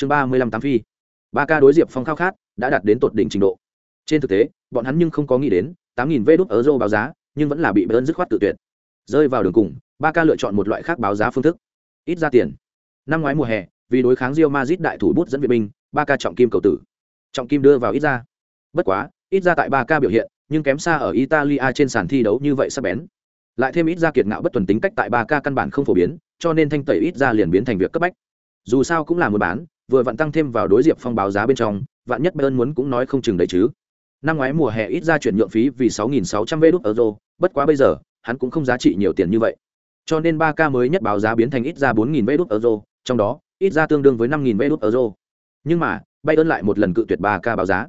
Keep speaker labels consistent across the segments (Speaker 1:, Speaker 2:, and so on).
Speaker 1: chương ba mươi lăm tám phi. Ba ca đối diệp phong khao khát, đã đạt đến tột đỉnh trình độ. Trên thực tế, bọn hắn nhưng không có nghĩ đến, tám nghìn vê đốt euro báo giá, nhưng vẫn là bị bơn dứt khoát tự tuyệt. Rơi vào đường cùng, ba ca lựa chọn một loại khác báo giá phương thức. Ít ra tiền. Năm ngoái mùa hè, vì đối kháng rio mazit đại thủ bút dẫn viện binh, ba ca trọng kim cầu tử. Trọng kim đưa vào ít ra. Bất quá, ít ra tại ba ca biểu hiện, nhưng kém xa ở italia trên sàn thi đấu như vậy sắp bén. Lại thêm ít ra kiệt ngạo bất tuần tính cách tại ba ca căn bản không phổ biến, cho nên thanh tẩy ít ra liền biến thành việc cấp bách. Dù sao cũng là muốn bán vừa vặn tăng thêm vào đối diệp phong báo giá bên trong, vạn nhất bayern muốn cũng nói không chừng đấy chứ. Năm ngoái mùa hè ít ra chuyển nhượng phí vì 6.600 vé đút euro, bất quá bây giờ, hắn cũng không giá trị nhiều tiền như vậy. Cho nên ba k mới nhất báo giá biến thành ít ra 4.000 vé đút euro, trong đó, ít ra tương đương với 5.000 vé đút euro. Nhưng mà, bayern lại một lần cự tuyệt ba k báo giá.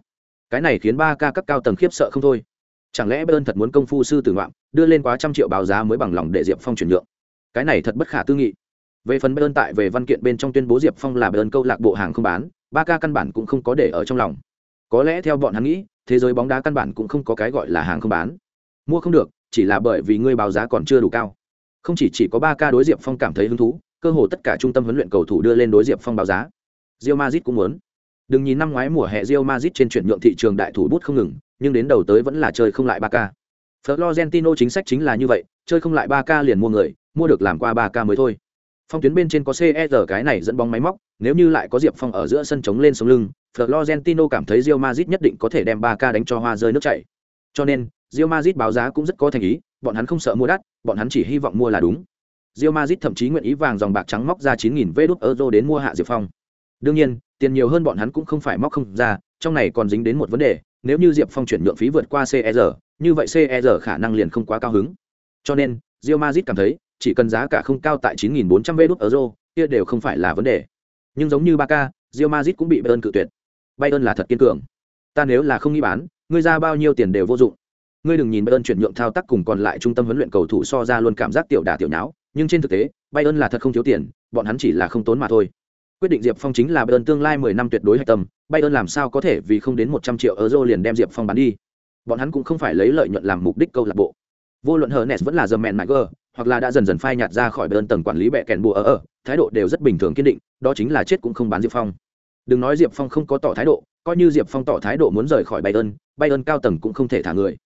Speaker 1: Cái này khiến ba k các cao tầng khiếp sợ không thôi. Chẳng lẽ bayern thật muốn công phu sư tử ngoạm, đưa lên quá trăm triệu báo giá mới bằng lòng để diệp phong chuyển nhượng? Cái này thật bất khả tư nghị về phần bayern tại về văn kiện bên trong tuyên bố diệp phong là bayern câu lạc bộ hàng không bán, ba ca căn bản cũng không có để ở trong lòng. Có lẽ theo bọn hắn nghĩ, thế giới bóng đá căn bản cũng không có cái gọi là hàng không bán. Mua không được, chỉ là bởi vì ngươi báo giá còn chưa đủ cao. Không chỉ chỉ có ba ca đối diệp phong cảm thấy hứng thú, cơ hồ tất cả trung tâm huấn luyện cầu thủ đưa lên đối diệp phong báo giá. Rio mazit cũng muốn. Đừng nhìn năm ngoái mùa hè rio mazit trên chuyển nhượng thị trường đại thủ bút không ngừng, nhưng đến đầu tới vẫn là chơi không lại ba ca. Florentino chính sách chính là như vậy, chơi không lại ba ca liền mua người, mua được làm qua ba ca mới thôi phong tuyến bên trên có CR cái này dẫn bóng máy móc, nếu như lại có Diệp Phong ở giữa sân chống lên sống lưng, Florentino cảm thấy Real Madrid nhất định có thể đem Barca đánh cho hoa rơi nước chảy. Cho nên, Real Madrid báo giá cũng rất có thành ý, bọn hắn không sợ mua đắt, bọn hắn chỉ hy vọng mua là đúng. Real Madrid thậm chí nguyện ý vàng dòng bạc trắng móc ra 9000 vé euro đến mua hạ Diệp Phong. Đương nhiên, tiền nhiều hơn bọn hắn cũng không phải móc không ra, trong này còn dính đến một vấn đề, nếu như Diệp Phong chuyển nhượng phí vượt qua CR, như vậy CR khả năng liền không quá cao hứng. Cho nên, Real Madrid cảm thấy, chỉ cần giá cả không cao tại 9400 vé euro, kia đều không phải là vấn đề. Nhưng giống như Barca, Real Madrid cũng bị Bayern cự tuyệt. Bayern là thật kiên cường. Ta nếu là không nghĩ bán, ngươi ra bao nhiêu tiền đều vô dụng. Ngươi đừng nhìn Bayern chuyển nhượng thao tác cùng còn lại trung tâm huấn luyện cầu thủ so ra luôn cảm giác tiểu đả tiểu nháo, nhưng trên thực tế, Bayern là thật không thiếu tiền, bọn hắn chỉ là không tốn mà thôi. Quyết định Diệp Phong chính là Bayern tương lai 10 năm tuyệt đối hạch tâm, Bayern làm sao có thể vì không đến 100 triệu euro liền đem Diệp Phong bán đi. Bọn hắn cũng không phải lấy lợi nhuận làm mục đích câu lạc bộ. Vô luận Hernes vẫn là dầm mẹn mãi gờ, hoặc là đã dần dần phai nhạt ra khỏi bên tầng quản lý bẹ kèn bùa ở ở, thái độ đều rất bình thường kiên định, đó chính là chết cũng không bán diệp phong. Đừng nói diệp phong không có tỏ thái độ, coi như diệp phong tỏ thái độ muốn rời khỏi bayern bayern cao tầng cũng không thể thả người.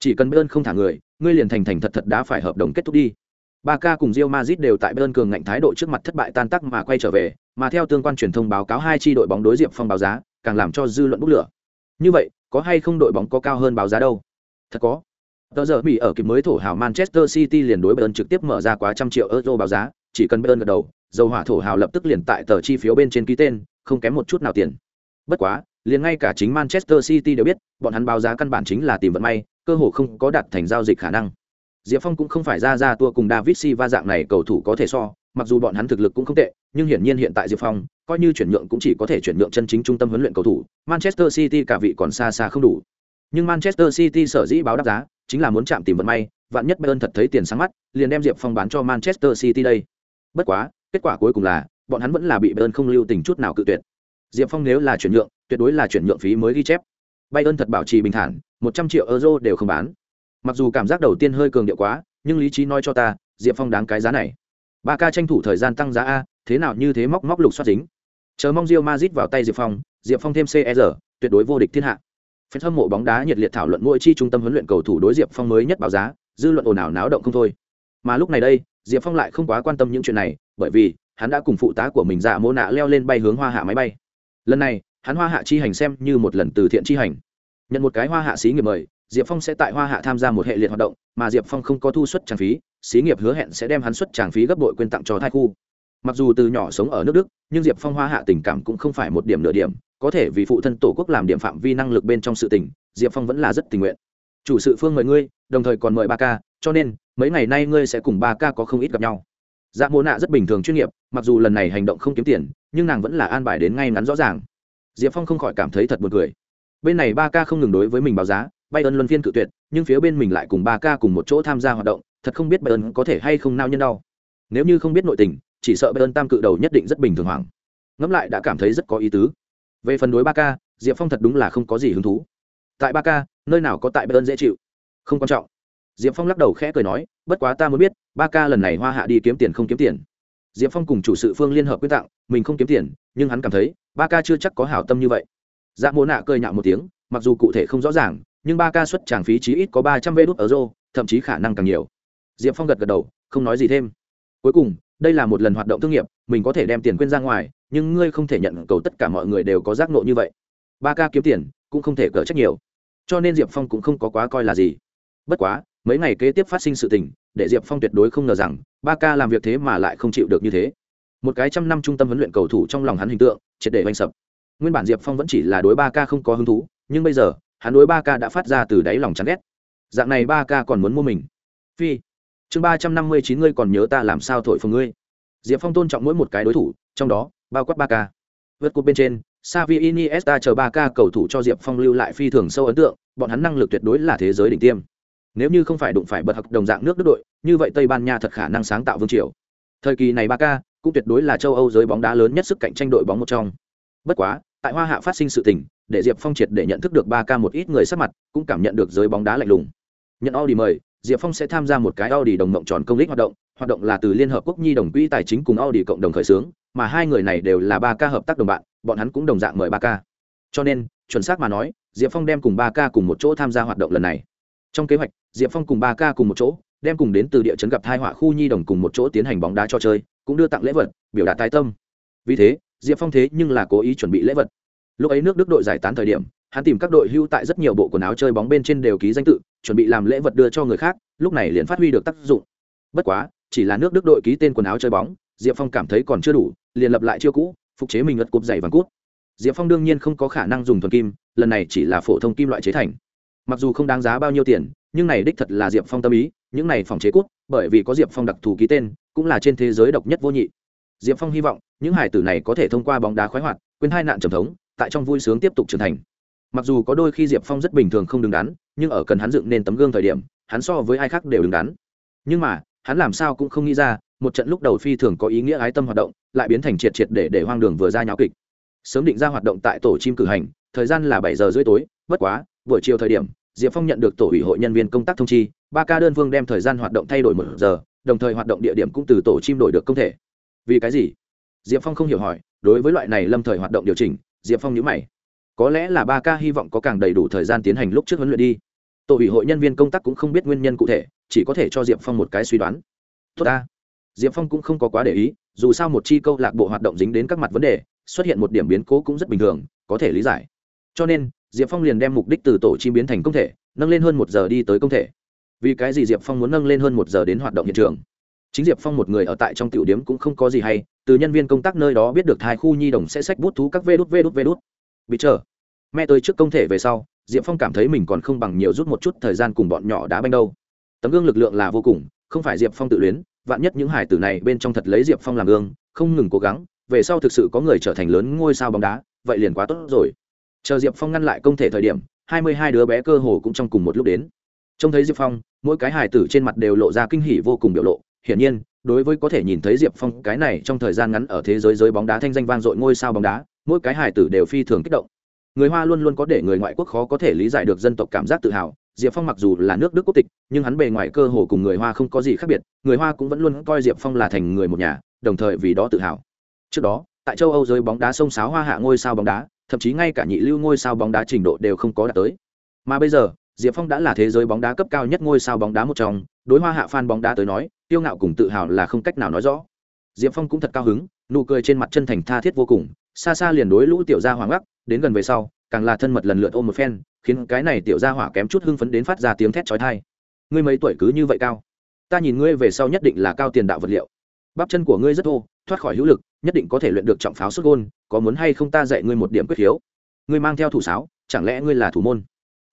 Speaker 1: Chỉ cần bayern không thả người, ngươi liền thành thành thật thật đã phải hợp đồng kết thúc đi. Ba ca cùng rio mazit đều tại bayern cường ngạnh thái độ trước mặt thất bại tan tác mà quay trở về, mà theo tương quan truyền thông báo cáo hai chi đội bóng đối diệp phong báo giá, càng làm cho dư luận bốc lửa. Như vậy, có hay không đội bóng có cao hơn báo giá đâu? Thật có. Tờ giờ bị ở kịp mới thổ hào Manchester City liền đối Bayern trực tiếp mở ra quá trăm triệu euro báo giá, chỉ cần Bayern gật đầu, dầu hỏa thổ hào lập tức liền tại tờ chi phiếu bên trên ký tên, không kém một chút nào tiền. Bất quá, liền ngay cả chính Manchester City đều biết, bọn hắn báo giá căn bản chính là tìm vận may, cơ hồ không có đạt thành giao dịch khả năng. Diệp Phong cũng không phải ra ra tua cùng David Silva dạng này cầu thủ có thể so, mặc dù bọn hắn thực lực cũng không tệ, nhưng hiển nhiên hiện tại Diệp Phong, coi như chuyển nhượng cũng chỉ có thể chuyển nhượng chân chính trung tâm huấn luyện cầu thủ, Manchester City cả vị còn xa xa không đủ. Nhưng Manchester City sở dĩ báo đáp giá, chính là muốn chạm tìm vận may, vạn nhất Bayern thật thấy tiền sáng mắt, liền đem Diệp Phong bán cho Manchester City đây. Bất quá, kết quả cuối cùng là, bọn hắn vẫn là bị Bayern không lưu tình chút nào cự tuyệt. Diệp Phong nếu là chuyển nhượng, tuyệt đối là chuyển nhượng phí mới ghi chép. Bayern thật bảo trì bình thản, 100 triệu euro đều không bán. Mặc dù cảm giác đầu tiên hơi cường điệu quá, nhưng lý trí nói cho ta, Diệp Phong đáng cái giá này. Ba ca tranh thủ thời gian tăng giá a, thế nào như thế móc móc lục xoát dính. Chờ mong Real Madrid vào tay Diệp Phong, Diệp Phong thêm CR, e tuyệt đối vô địch thiên hạ. Fan hâm mộ bóng đá nhiệt liệt thảo luận mỗi chi trung tâm huấn luyện cầu thủ đối Diệp Phong mới nhất báo giá, dư luận ồn ào náo động không thôi. Mà lúc này đây, Diệp Phong lại không quá quan tâm những chuyện này, bởi vì hắn đã cùng phụ tá của mình Dạ Mô Nạ leo lên bay hướng Hoa Hạ máy bay. Lần này, hắn Hoa Hạ chi hành xem như một lần từ thiện chi hành. Nhận một cái Hoa Hạ xí nghiệp mời, Diệp Phong sẽ tại Hoa Hạ tham gia một hệ liệt hoạt động, mà Diệp Phong không có thu suất trang phí, xí nghiệp hứa hẹn sẽ đem hắn suất trang phí gấp bội quyên tặng cho thai khu. Mặc dù từ nhỏ sống ở nước Đức, nhưng Diệp Phong Hoa Hạ tình cảm cũng không phải một điểm nửa điểm, có thể vì phụ thân tổ quốc làm điểm phạm vi năng lực bên trong sự tình, diệp phong vẫn là rất tình nguyện. Chủ sự phương mời ngươi, đồng thời còn mời ba ca, cho nên, mấy ngày nay ngươi sẽ cùng ba ca có không ít gặp nhau. Dạ mô nạ rất bình thường chuyên nghiệp, mặc dù lần này hành động không kiếm tiền, nhưng nàng vẫn là an bài đến ngay ngắn rõ ràng. Diệp phong không khỏi cảm thấy thật buồn cười. Bên này ba ca không ngừng đối với mình báo giá, bay ơn luân phiên cự tuyệt, nhưng phía bên mình lại cùng ba ca cùng một chỗ tham gia hoạt động, thật không biết bay ơn có thể hay không nao nhân đau. Nếu như không biết nội tình, chỉ sợ bay ơn tam cự đầu nhất định rất bình thường hoảng. Ngẫm lại đã cảm thấy rất có ý tứ về phần đối ba ca, diệp phong thật đúng là không có gì hứng thú. Tại ba ca, nơi nào có tại bayern dễ chịu? Không quan trọng. Diệp phong lắc đầu khẽ cười nói, bất quá ta muốn biết, ba ca lần này hoa hạ đi kiếm tiền không kiếm tiền? Diệp phong cùng chủ sự phương liên hợp quyết tặng, mình không kiếm tiền, nhưng hắn cảm thấy, ba ca chưa chắc có hảo tâm như vậy. Dạ mô nạ cười nhạo một tiếng, mặc dù cụ thể không rõ ràng, nhưng ba ca xuất tràng phí chí ít có ba trăm vê đốt ở rô thậm chí khả năng càng nhiều. Diệp phong gật gật đầu, không nói gì thêm. Cuối cùng, đây là một lần hoạt động thương nghiệp, mình có thể đem tiền quên ra ngoài nhưng ngươi không thể nhận cầu tất cả mọi người đều có giác nộ như vậy. Ba ca kiếm tiền cũng không thể cỡ trách nhiều. Cho nên diệp phong cũng không có quá coi là gì. Bất quá, mấy ngày kế tiếp phát sinh sự tình, để diệp phong tuyệt đối không ngờ rằng, ba ca làm việc thế mà lại không chịu được như thế. Một cái trăm năm trung tâm huấn luyện cầu thủ trong lòng hắn hình tượng, triệt để oanh sập. Nguyên bản diệp phong vẫn chỉ là đối ba ca không có hứng thú, nhưng bây giờ, hắn đối ba ca đã phát ra từ đáy lòng chán ghét. Dạng này ba ca còn muốn mua mình. Phi, chương ba trăm năm mươi chín ngươi còn nhớ ta làm sao thổi phồng ngươi? Diệp phong tôn trọng mỗi một cái đối thủ, trong đó bao quát ba k vượt cột bên trên Xavi Iniesta chờ 3K cầu thủ cho Diệp Phong lưu lại phi thường sâu ấn tượng, bọn hắn năng lực tuyệt đối là thế giới đỉnh tiêm. Nếu như không phải đụng phải bật học đồng dạng nước Đức đội, như vậy Tây Ban Nha thật khả năng sáng tạo vương triều. Thời kỳ này 3K cũng tuyệt đối là châu Âu giới bóng đá lớn nhất sức cạnh tranh đội bóng một trong. Bất quá, tại Hoa Hạ phát sinh sự tình, để Diệp Phong triệt để nhận thức được 3K một ít người sắc mặt, cũng cảm nhận được giới bóng đá lạnh lùng. Nhận Audi mời, Diệp Phong sẽ tham gia một cái Audi đồng mộng tròn công lý hoạt động, hoạt động là từ Liên hợp quốc nhi đồng quỹ tài chính cùng Audi cộng đồng khởi xướng, mà hai người này đều là ba ca hợp tác đồng bạn, bọn hắn cũng đồng dạng mời ba ca. Cho nên chuẩn xác mà nói diệp phong đem cùng ba ca cùng một chỗ tham gia hoạt động lần này. Trong kế hoạch diệp phong cùng ba ca cùng một chỗ đem cùng đến từ địa chấn gặp thai họa khu nhi đồng cùng một chỗ tiến hành bóng đá cho chơi cũng đưa tặng lễ vật biểu đạt tài tâm. Vì thế diệp phong thế nhưng là cố ý chuẩn bị lễ vật. Lúc ấy nước đức đội giải tán thời điểm hắn tìm các đội hưu tại rất nhiều bộ quần áo chơi bóng bên trên đều ký danh tự chuẩn bị làm lễ vật đưa cho người khác lúc này liền phát huy được tác dụng. Bất quá chỉ là nước đức đội ký tên quần áo chơi bóng diệp phong cảm thấy còn chưa đủ, liền lập lại chiêu cũ, phục chế mình ngất cụp dày vàng cút. Diệp phong đương nhiên không có khả năng dùng thuần kim, lần này chỉ là phổ thông kim loại chế thành. Mặc dù không đáng giá bao nhiêu tiền, nhưng này đích thật là diệp phong tâm ý, những này phòng chế cút, bởi vì có diệp phong đặc thù ký tên, cũng là trên thế giới độc nhất vô nhị. Diệp phong hy vọng, những hải tử này có thể thông qua bóng đá khoái hoạt, quên hai nạn trầm thống, tại trong vui sướng tiếp tục trưởng thành. Mặc dù có đôi khi diệp phong rất bình thường không đứng đắn, nhưng ở cần hắn dựng nên tấm gương thời điểm, hắn so với ai khác đều đứng đắn. Nhưng mà hắn làm sao cũng không nghĩ ra, một trận lúc đầu phi thường có ý nghĩa ái tâm hoạt động, lại biến thành triệt triệt để để hoang đường vừa ra nháo kịch. Sớm định ra hoạt động tại tổ chim cử hành, thời gian là bảy giờ rưỡi tối, bất quá, buổi chiều thời điểm, diệp phong nhận được tổ ủy hội nhân viên công tác thông chi, ba ca đơn phương đem thời gian hoạt động thay đổi một giờ, đồng thời hoạt động địa điểm cũng từ tổ chim đổi được công thể. Vì cái gì? Diệp phong không hiểu hỏi, đối với loại này lâm thời hoạt động điều chỉnh, diệp phong nhữ mày. Có lẽ là ba ca hy vọng có càng đầy đủ thời gian tiến hành lúc trước huấn luyện đi tổ ủy hội nhân viên công tác cũng không biết nguyên nhân cụ thể, chỉ có thể cho diệp phong một cái suy đoán. Tốt ta. Diệp phong cũng không có quá để ý, dù sao một chi câu lạc bộ hoạt động dính đến các mặt vấn đề, xuất hiện một điểm biến cố cũng rất bình thường, có thể lý giải. Cho nên, diệp phong liền đem mục đích từ tổ chim biến thành công thể, nâng lên hơn một giờ đi tới công thể. Vì cái gì diệp phong muốn nâng lên hơn một giờ đến hoạt động hiện trường? Chính diệp phong một người ở tại trong tiểu điếm cũng không có gì hay, từ nhân viên công tác nơi đó biết được hai khu nhi đồng sẽ sách bút thú các vê đút vê đút vê đút. Bị chờ. Mẹ tới trước công thể về sau diệp phong cảm thấy mình còn không bằng nhiều rút một chút thời gian cùng bọn nhỏ đá banh đâu. Tấm gương lực lượng là vô cùng, không phải diệp phong tự luyến, vạn nhất những hải tử này bên trong thật lấy diệp phong làm gương, không ngừng cố gắng, về sau thực sự có người trở thành lớn ngôi sao bóng đá, vậy liền quá tốt rồi. Chờ diệp phong ngăn lại công thể thời điểm, hai mươi hai đứa bé cơ hồ cũng trong cùng một lúc đến. Trông thấy diệp phong, mỗi cái hải tử trên mặt đều lộ ra kinh hỉ vô cùng biểu lộ. Hiển nhiên, đối với có thể nhìn thấy diệp phong, cái này trong thời gian ngắn ở thế giới giới bóng đá thanh danh vang dội ngôi sao bóng đá, mỗi cái hải tử đều phi thường kích động người hoa luôn luôn có để người ngoại quốc khó có thể lý giải được dân tộc cảm giác tự hào. Diệp phong mặc dù là nước đức quốc tịch, nhưng hắn bề ngoài cơ hồ cùng người hoa không có gì khác biệt. Người hoa cũng vẫn luôn coi diệp phong là thành người một nhà, đồng thời vì đó tự hào. Trước đó, tại châu âu giới bóng đá sông sáo hoa hạ ngôi sao bóng đá, thậm chí ngay cả nhị lưu ngôi sao bóng đá trình độ đều không có đạt tới. Mà bây giờ, diệp phong đã là thế giới bóng đá cấp cao nhất ngôi sao bóng đá một trong. Đối hoa hạ f a n bóng đá tới nói tiêu ngạo cùng tự hào là không cách nào nói rõ. Diệp phong cũng thật cao hứng, nụ cười trên mặt chân thành tha thiết vô cùng xa xa liền đối lũ tiểu gia hoàng ngắc, đến gần về sau càng là thân mật lần lượt ôm một phen khiến cái này tiểu gia hỏa kém chút hưng phấn đến phát ra tiếng thét chói tai. Ngươi mấy tuổi cứ như vậy cao? Ta nhìn ngươi về sau nhất định là cao tiền đạo vật liệu. Bắp chân của ngươi rất thô thoát khỏi hữu lực nhất định có thể luyện được trọng pháo xuất gôn có muốn hay không ta dạy ngươi một điểm quyết khiếu ngươi mang theo thủ sáo chẳng lẽ ngươi là thủ môn?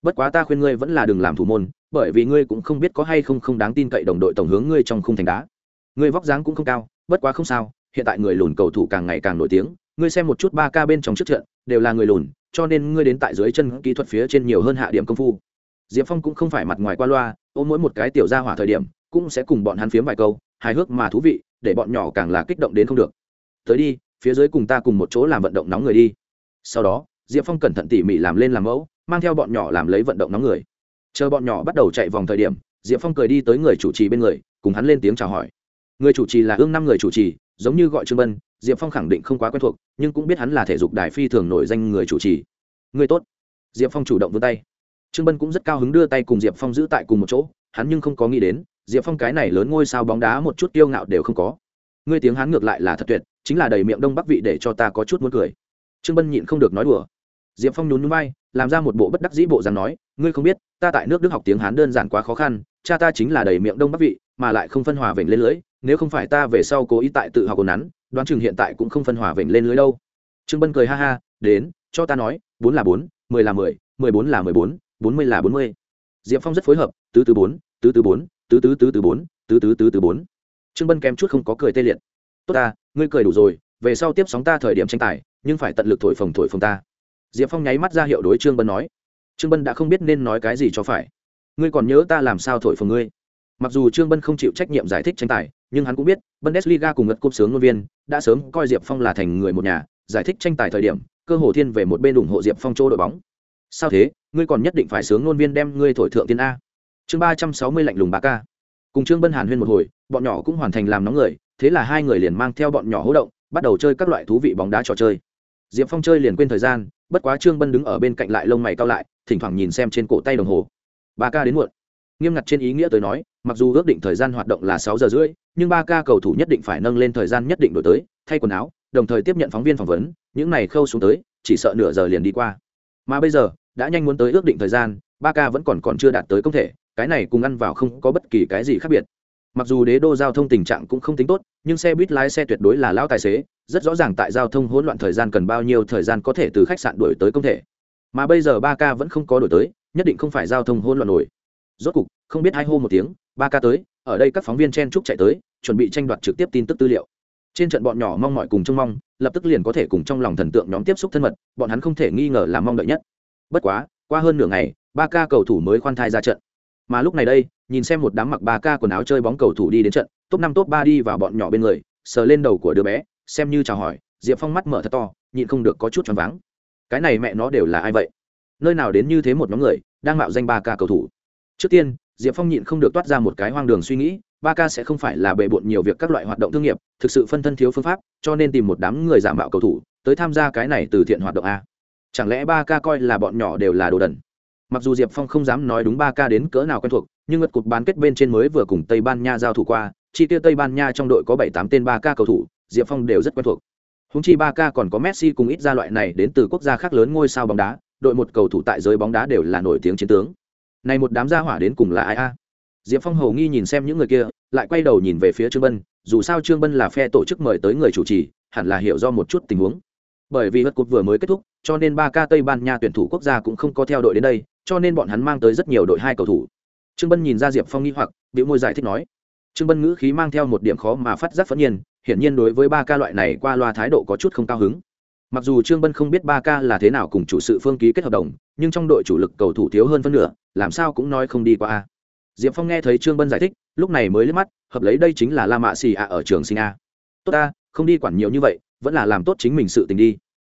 Speaker 1: Bất quá ta khuyên ngươi vẫn là đừng làm thủ môn bởi vì ngươi cũng không biết có hay không không đáng tin cậy đồng đội tổng hướng ngươi trong khung thành đá. Ngươi vóc dáng cũng không cao bất quá không sao hiện tại người lùn cầu thủ càng ngày càng nổi tiếng ngươi xem một chút ba ca bên trong trước trận, đều là người lùn, cho nên ngươi đến tại dưới chân kỹ thuật phía trên nhiều hơn hạ điểm công phu. Diệp phong cũng không phải mặt ngoài qua loa, ôm mỗi một cái tiểu ra hỏa thời điểm, cũng sẽ cùng bọn hắn phiếm vài câu, hài hước mà thú vị, để bọn nhỏ càng là kích động đến không được. Tới đi, phía dưới cùng ta cùng một chỗ làm vận động nóng người đi. Sau đó, diệp phong cẩn thận tỉ mỉ làm lên làm mẫu, mang theo bọn nhỏ làm lấy vận động nóng người. Chờ bọn nhỏ bắt đầu chạy vòng thời điểm, diệp phong cười đi tới người chủ trì bên người, cùng hắn lên tiếng chào hỏi. Người chủ trì là ương năm người chủ trì, giống như gọi trương bân diệp phong khẳng định không quá quen thuộc, nhưng cũng biết hắn là thể dục đài phi thường nổi danh người chủ trì. Người tốt. Diệp phong chủ động vươn tay. Trương bân cũng rất cao hứng đưa tay cùng diệp phong giữ tại cùng một chỗ, hắn nhưng không có nghĩ đến, diệp phong cái này lớn ngôi sao bóng đá một chút tiêu ngạo đều không có. Ngươi tiếng hắn ngược lại là thật tuyệt, chính là đầy miệng đông bắc vị để cho ta có chút muốn cười. Trương bân nhịn không được nói đùa. Diệp phong nhún nhún vai, làm ra một bộ bất đắc dĩ bộ dáng nói, ngươi không biết, ta tại nước đức học tiếng hán đơn giản quá khó khăn, cha ta chính là đầy miệng đông bắc vị, mà lại không phân hòa vểnh lên lưới nếu không phải ta về sau cố ý tại tự học ồn nắn đoán chừng hiện tại cũng không phân hòa vểnh lên lưới đâu. Trương bân cười ha ha, đến, cho ta nói, bốn là bốn, mười là mười mười bốn là mười bốn bốn mươi là bốn mươi. Diệp phong rất phối hợp, tứ tứ bốn, tứ tứ bốn, tứ tứ tứ tứ bốn, tứ tứ tứ tứ bốn. Trương bân kém chút không có cười tê liệt. Tốt ta, ngươi cười đủ rồi, về sau tiếp sóng ta thời điểm tranh tài, nhưng phải tận lực thổi phồng thổi phồng ta. Diệp phong nháy mắt ra hiệu đối trương bân nói. Trương bân đã không biết nên nói cái gì cho phải. Ngươi còn nhớ ta làm sao thổi phồng ngươi? Mặc dù trương bân không chịu trách nhiệm giải thích tranh tài, nhưng hắn cũng biết, bundesliga cùng ngật cúp sướng ngôn viên, đã sớm coi diệp phong là thành người một nhà, giải thích tranh tài thời điểm, cơ hồ thiên về một bên ủng hộ diệp phong chỗ đội bóng. Sao thế? Ngươi còn nhất định phải sướng ngôn viên đem ngươi thổi thượng tiên a. Chương ba trăm sáu mươi lạnh lùng ba ca. Cùng trương bân hàn huyên một hồi, bọn nhỏ cũng hoàn thành làm nóng người, thế là hai người liền mang theo bọn nhỏ hỗ động, bắt đầu chơi các loại thú vị bóng đá trò chơi. Diệp phong chơi liền quên thời gian, bất quá trương bân đứng ở bên cạnh lại lông mày cao lại, thỉnh thoảng nhìn xem trên cổ tay đồng hồ. Ba ca đến muộn nghiêm ngặt trên ý nghĩa tới nói, mặc dù ước định thời gian hoạt động là sáu giờ rưỡi, nhưng ba ca cầu thủ nhất định phải nâng lên thời gian nhất định đổi tới, thay quần áo, đồng thời tiếp nhận phóng viên phỏng vấn, những này khâu xuống tới, chỉ sợ nửa giờ liền đi qua. Mà bây giờ, đã nhanh muốn tới ước định thời gian, ba ca vẫn còn còn chưa đạt tới công thể, cái này cùng ăn vào không có bất kỳ cái gì khác biệt. Mặc dù đế đô giao thông tình trạng cũng không tính tốt, nhưng xe buýt lái xe tuyệt đối là lão tài xế, rất rõ ràng tại giao thông hỗn loạn thời gian cần bao nhiêu thời gian có thể từ khách sạn đuổi tới công thể. Mà bây giờ ba ca vẫn không có đổi tới, nhất định không phải giao thông hỗn loạn nổi rốt cục, không biết hai hô một tiếng, ba ca tới, ở đây các phóng viên chen trúc chạy tới, chuẩn bị tranh đoạt trực tiếp tin tức tư liệu. Trên trận bọn nhỏ mong mọi cùng trông mong, lập tức liền có thể cùng trong lòng thần tượng nhóm tiếp xúc thân mật, bọn hắn không thể nghi ngờ là mong đợi nhất. Bất quá, qua hơn nửa ngày, ba ca cầu thủ mới khoan thai ra trận. Mà lúc này đây, nhìn xem một đám mặc ba ca quần áo chơi bóng cầu thủ đi đến trận, top năm, top ba đi vào bọn nhỏ bên người, sờ lên đầu của đứa bé, xem như chào hỏi, diệp phong mắt mở thật to, nhịn không được có chút choáng váng. Cái này mẹ nó đều là ai vậy? Nơi nào đến như thế một nhóm người, đang mạo danh ba ca cầu thủ? Trước tiên, diệp phong nhịn không được toát ra một cái hoang đường suy nghĩ, ba ca sẽ không phải là bề bộn nhiều việc các loại hoạt động thương nghiệp, thực sự phân thân thiếu phương pháp, cho nên tìm một đám người giả mạo cầu thủ tới tham gia cái này từ thiện hoạt động a. Chẳng lẽ ba ca coi là bọn nhỏ đều là đồ đần? Mặc dù diệp phong không dám nói đúng ba ca đến cỡ nào quen thuộc, nhưng ngật cục bán kết bên trên mới vừa cùng tây ban nha giao thủ qua, chi tiêu tây ban nha trong đội có bảy tám tên ba ca cầu thủ, diệp phong đều rất quen thuộc. Húng chi ba ca còn có messi cùng ít ra loại này đến từ quốc gia khác lớn ngôi sao bóng đá, đội một cầu thủ tại giới bóng đá đều là nổi tiếng chiến tướng này một đám gia hỏa đến cùng là ai a? Diệp phong hầu nghi nhìn xem những người kia, lại quay đầu nhìn về phía trương bân, dù sao trương bân là phe tổ chức mời tới người chủ trì, hẳn là hiểu do một chút tình huống. Bởi vì hất cột vừa mới kết thúc, cho nên ba ca tây ban nha tuyển thủ quốc gia cũng không có theo đội đến đây, cho nên bọn hắn mang tới rất nhiều đội hai cầu thủ. Trương bân nhìn ra diệp phong nghi hoặc biểu môi giải thích nói, trương bân ngữ khí mang theo một điểm khó mà phát giác phẫn nhiên, hiển nhiên đối với ba ca loại này qua loa thái độ có chút không cao hứng mặc dù trương bân không biết ba ca là thế nào cùng chủ sự phương ký kết hợp đồng, nhưng trong đội chủ lực cầu thủ thiếu hơn phân nửa, làm sao cũng nói không đi qua a. Diệp phong nghe thấy trương bân giải thích, lúc này mới liếc mắt, hợp lấy đây chính là la mạ xì ạ ở trường sinh a. Tốt ta không đi quản nhiều như vậy, vẫn là làm tốt chính mình sự tình đi.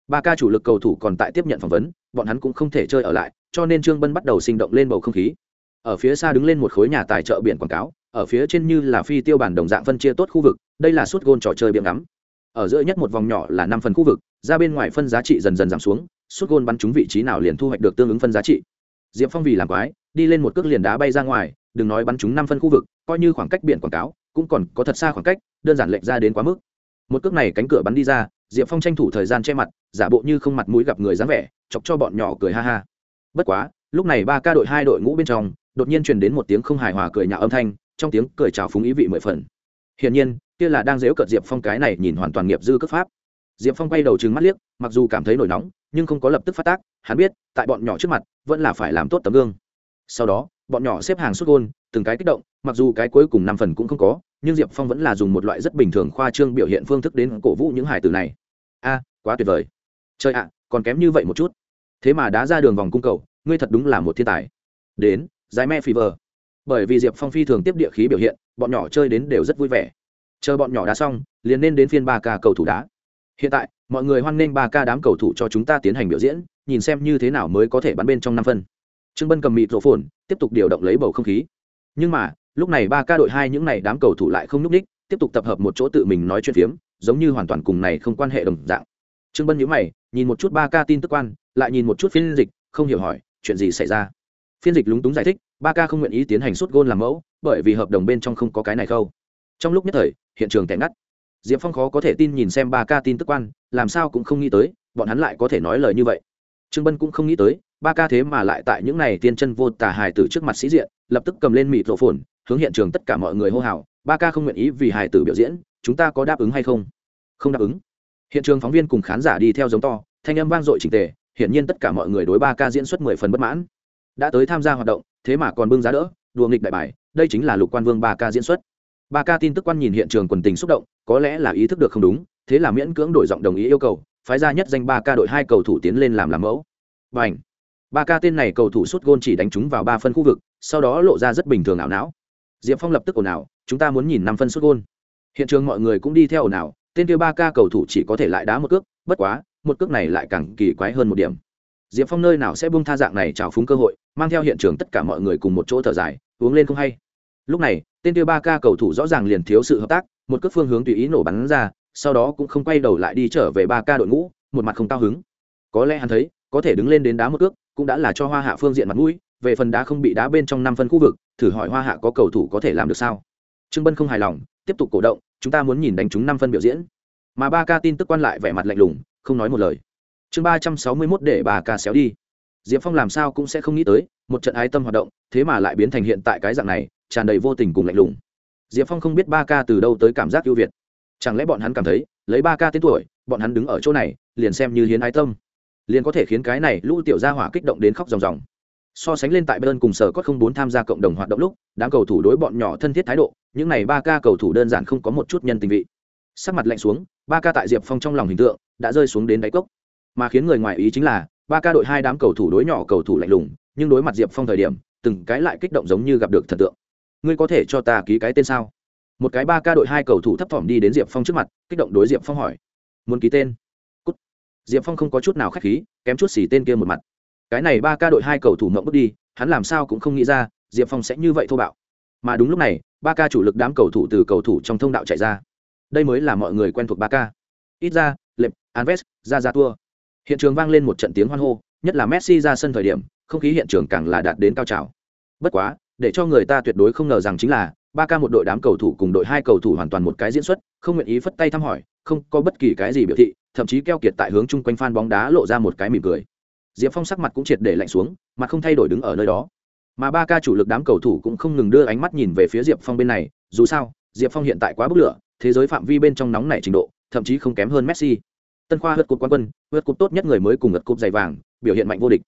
Speaker 1: Ba ca chủ lực cầu thủ còn tại tiếp nhận phỏng vấn, bọn hắn cũng không thể chơi ở lại, cho nên trương bân bắt đầu sinh động lên bầu không khí. Ở phía xa đứng lên một khối nhà tài trợ biển quảng cáo, ở phía trên như là phi tiêu bản đồng dạng phân chia tốt khu vực, đây là suốt gôn trò chơi biếng ngắm ở giữa nhất một vòng nhỏ là năm phần khu vực, ra bên ngoài phân giá trị dần dần giảm xuống, suốt gôn bắn trúng vị trí nào liền thu hoạch được tương ứng phân giá trị. Diệp phong vì làm quái, đi lên một cước liền đá bay ra ngoài, đừng nói bắn trúng năm phân khu vực, coi như khoảng cách biển quảng cáo, cũng còn có thật xa khoảng cách, đơn giản lệnh ra đến quá mức. Một cước này cánh cửa bắn đi ra, diệp phong tranh thủ thời gian che mặt, giả bộ như không mặt mũi gặp người dáng vẻ, chọc cho bọn nhỏ cười ha ha. Bất quá, lúc này ba ca đội hai đội ngũ bên trong, đột nhiên truyền đến một tiếng không hài hòa cười nhạo âm thanh, trong tiếng cười chào phúng ý vị mười phần. Hiển nhiên kia là đang dếu cợt diệp phong cái này nhìn hoàn toàn nghiệp dư cấp pháp. Diệp phong quay đầu trừng mắt liếc, mặc dù cảm thấy nổi nóng, nhưng không có lập tức phát tác, hắn biết, tại bọn nhỏ trước mặt, vẫn là phải làm tốt tấm gương. Sau đó, bọn nhỏ xếp hàng xuất gôn, từng cái kích động, mặc dù cái cuối cùng năm phần cũng không có, nhưng diệp phong vẫn là dùng một loại rất bình thường khoa trương biểu hiện phương thức đến cổ vũ những hải tử này. A, quá tuyệt vời. Trời ạ, còn kém như vậy một chút. Thế mà đã ra đường vòng cung cầu, ngươi thật đúng là một thiên tài. Đến, giải me phi vờ bởi vì diệp phong phi thường tiếp địa khí biểu hiện, bọn nhỏ chơi đến đều rất vui vẻ chờ bọn nhỏ đá xong, liền nên đến phiên ba ca cầu thủ đá. Hiện tại, mọi người hoan nghênh ba ca đám cầu thủ cho chúng ta tiến hành biểu diễn, nhìn xem như thế nào mới có thể bắn bên trong năm phân. Trương bân cầm mịt rổ phồn, tiếp tục điều động lấy bầu không khí. Nhưng mà, lúc này ba ca đội hai những n à y đám cầu thủ lại không nhúc ních tiếp tục tập hợp một chỗ tự mình nói chuyện phiếm, giống như hoàn toàn cùng này không quan hệ đồng dạng. Trương bân nhíu mày, nhìn một chút ba ca tin tức quan, lại nhìn một chút phiên dịch, không hiểu hỏi, chuyện gì xảy ra? Phiên dịch lúng túng giải thích, ba ca không nguyện ý tiến hành suốt gôn làm mẫu, bởi vì hợp đồng bên trong không có cái này khâu. Trong lúc nhất thời hiện trường tẻ ngắt. Diệp phong khó có thể tin nhìn xem ba ca tin tức quan, làm sao cũng không nghĩ tới, bọn hắn lại có thể nói lời như vậy. Trương bân cũng không nghĩ tới, ba ca thế mà lại tại những n à y tiên chân vô tả hài tử trước mặt sĩ diện, lập tức cầm lên mịt rộ phồn, hướng hiện trường tất cả mọi người hô hào, ba ca không nguyện ý vì hài tử biểu diễn, chúng ta có đáp ứng hay không? Không đáp ứng. Hiện trường phóng viên cùng khán giả đi theo giống to, thanh âm vang dội trình tề, hiển nhiên tất cả mọi người đối ba ca diễn xuất mười phần bất mãn. Đã tới tham gia hoạt động, thế mà còn bưng giá đỡ, đùa nghịch đại bài, đây chính là lục quan vương ba ca diễn xuất ba ca tin tức quan nhìn hiện trường quần tình xúc động, có lẽ là ý thức được không đúng, thế là miễn cưỡng đổi giọng đồng ý yêu cầu, phái ra nhất danh ba ca đội hai cầu thủ tiến lên làm làm mẫu. Và ảnh ba ca tên này cầu thủ sút gôn chỉ đánh trúng vào ba phân khu vực, sau đó lộ ra rất bình thường ảo não. Diệp phong lập tức ồn ào, chúng ta muốn nhìn năm phân sút gôn. Hiện trường mọi người cũng đi theo ồn ào, tên kia ba ca cầu thủ chỉ có thể lại đá một cước, bất quá, một cước này lại càng kỳ quái hơn một điểm. Diệp phong nơi nào sẽ bung tha dạng này trào phúng cơ hội, mang theo hiện trường tất cả mọi người cùng một chỗ thở dài, uống lên không hay lúc này, tên tiêu ba ca cầu thủ rõ ràng liền thiếu sự hợp tác, một cước phương hướng tùy ý nổ bắn ra, sau đó cũng không quay đầu lại đi trở về ba ca đội ngũ, một mặt không cao hứng. Có lẽ hắn thấy, có thể đứng lên đến đá một cước, cũng đã là cho hoa hạ phương diện mặt mũi, về phần đá không bị đá bên trong năm phân khu vực, thử hỏi hoa hạ có cầu thủ có thể làm được sao? Trương bân không hài lòng, tiếp tục cổ động, chúng ta muốn nhìn đánh chúng năm phân biểu diễn. Mà ba ca tin tức quan lại vẻ mặt lạnh lùng, không nói một lời. Chương ba trăm sáu mươi mốt để bà ca xéo đi. Diệp phong làm sao cũng sẽ không nghĩ tới, một trận ái tâm hoạt động, thế mà lại biến thành hiện tại cái dạng này tràn đầy vô tình cùng lạnh lùng. Diệp phong không biết ba ca từ đâu tới cảm giác ưu việt. Chẳng lẽ bọn hắn cảm thấy, lấy ba ca tên tuổi, bọn hắn đứng ở chỗ này, liền xem như hiến ái tâm. Liền có thể khiến cái này lũ tiểu gia hỏa kích động đến khóc ròng ròng. So sánh lên tại bên cùng sở có không bốn tham gia cộng đồng hoạt động lúc, đám cầu thủ đối bọn nhỏ thân thiết thái độ, những này ba ca cầu thủ đơn giản không có một chút nhân tình vị. Sắc mặt lạnh xuống, ba ca tại diệp phong trong lòng hình tượng đã rơi xuống đến đáy cốc. Mà khiến người ngoài ý chính là, ba ca đội hai đám cầu thủ đối nhỏ cầu thủ lạnh lùng, nhưng đối mặt diệp phong thời điểm, từng cái lại kích động giống như gặp được thần tượng ngươi có thể cho ta ký cái tên sao? Một cái ba ca đội hai cầu thủ thấp thỏm đi đến diệp phong trước mặt, kích động đối diệp phong hỏi. Muốn ký tên? Cút. diệp phong không có chút nào k h á c h khí, kém chút xỉ tên kia một mặt. Cái này ba ca đội hai cầu thủ mộng bước đi, hắn làm sao cũng không nghĩ ra, diệp phong sẽ như vậy thô bạo. Mà đúng lúc này, ba ca chủ lực đám cầu thủ từ cầu thủ trong thông đạo chạy ra. Đây mới là mọi người quen thuộc ba ca. Ít ra lệp anves ra ra tour hiện trường vang lên một trận tiếng hoan hô, nhất là messi ra sân thời điểm, không khí hiện trường càng là đạt đến cao trào. Bất quá để cho người ta tuyệt đối không ngờ rằng chính là, ba ca một đội đám cầu thủ cùng đội hai cầu thủ hoàn toàn một cái diễn xuất, không nguyện ý phất tay thăm hỏi, không có bất kỳ cái gì biểu thị, thậm chí keo kiệt tại hướng chung quanh fan bóng đá lộ ra một cái mỉm cười. Diệp phong sắc mặt cũng triệt để lạnh xuống, mà không thay đổi đứng ở nơi đó. Mà ba ca chủ lực đám cầu thủ cũng không ngừng đưa ánh mắt nhìn về phía diệp phong bên này, dù sao, diệp phong hiện tại quá bức lửa, thế giới phạm vi bên trong nóng nảy trình độ, thậm chí không kém hơn messi. Tân khoa hất cục quán quân, hất cục tốt nhất người mới cùng hất cục giày vàng, biểu hiện mạnh vô địch.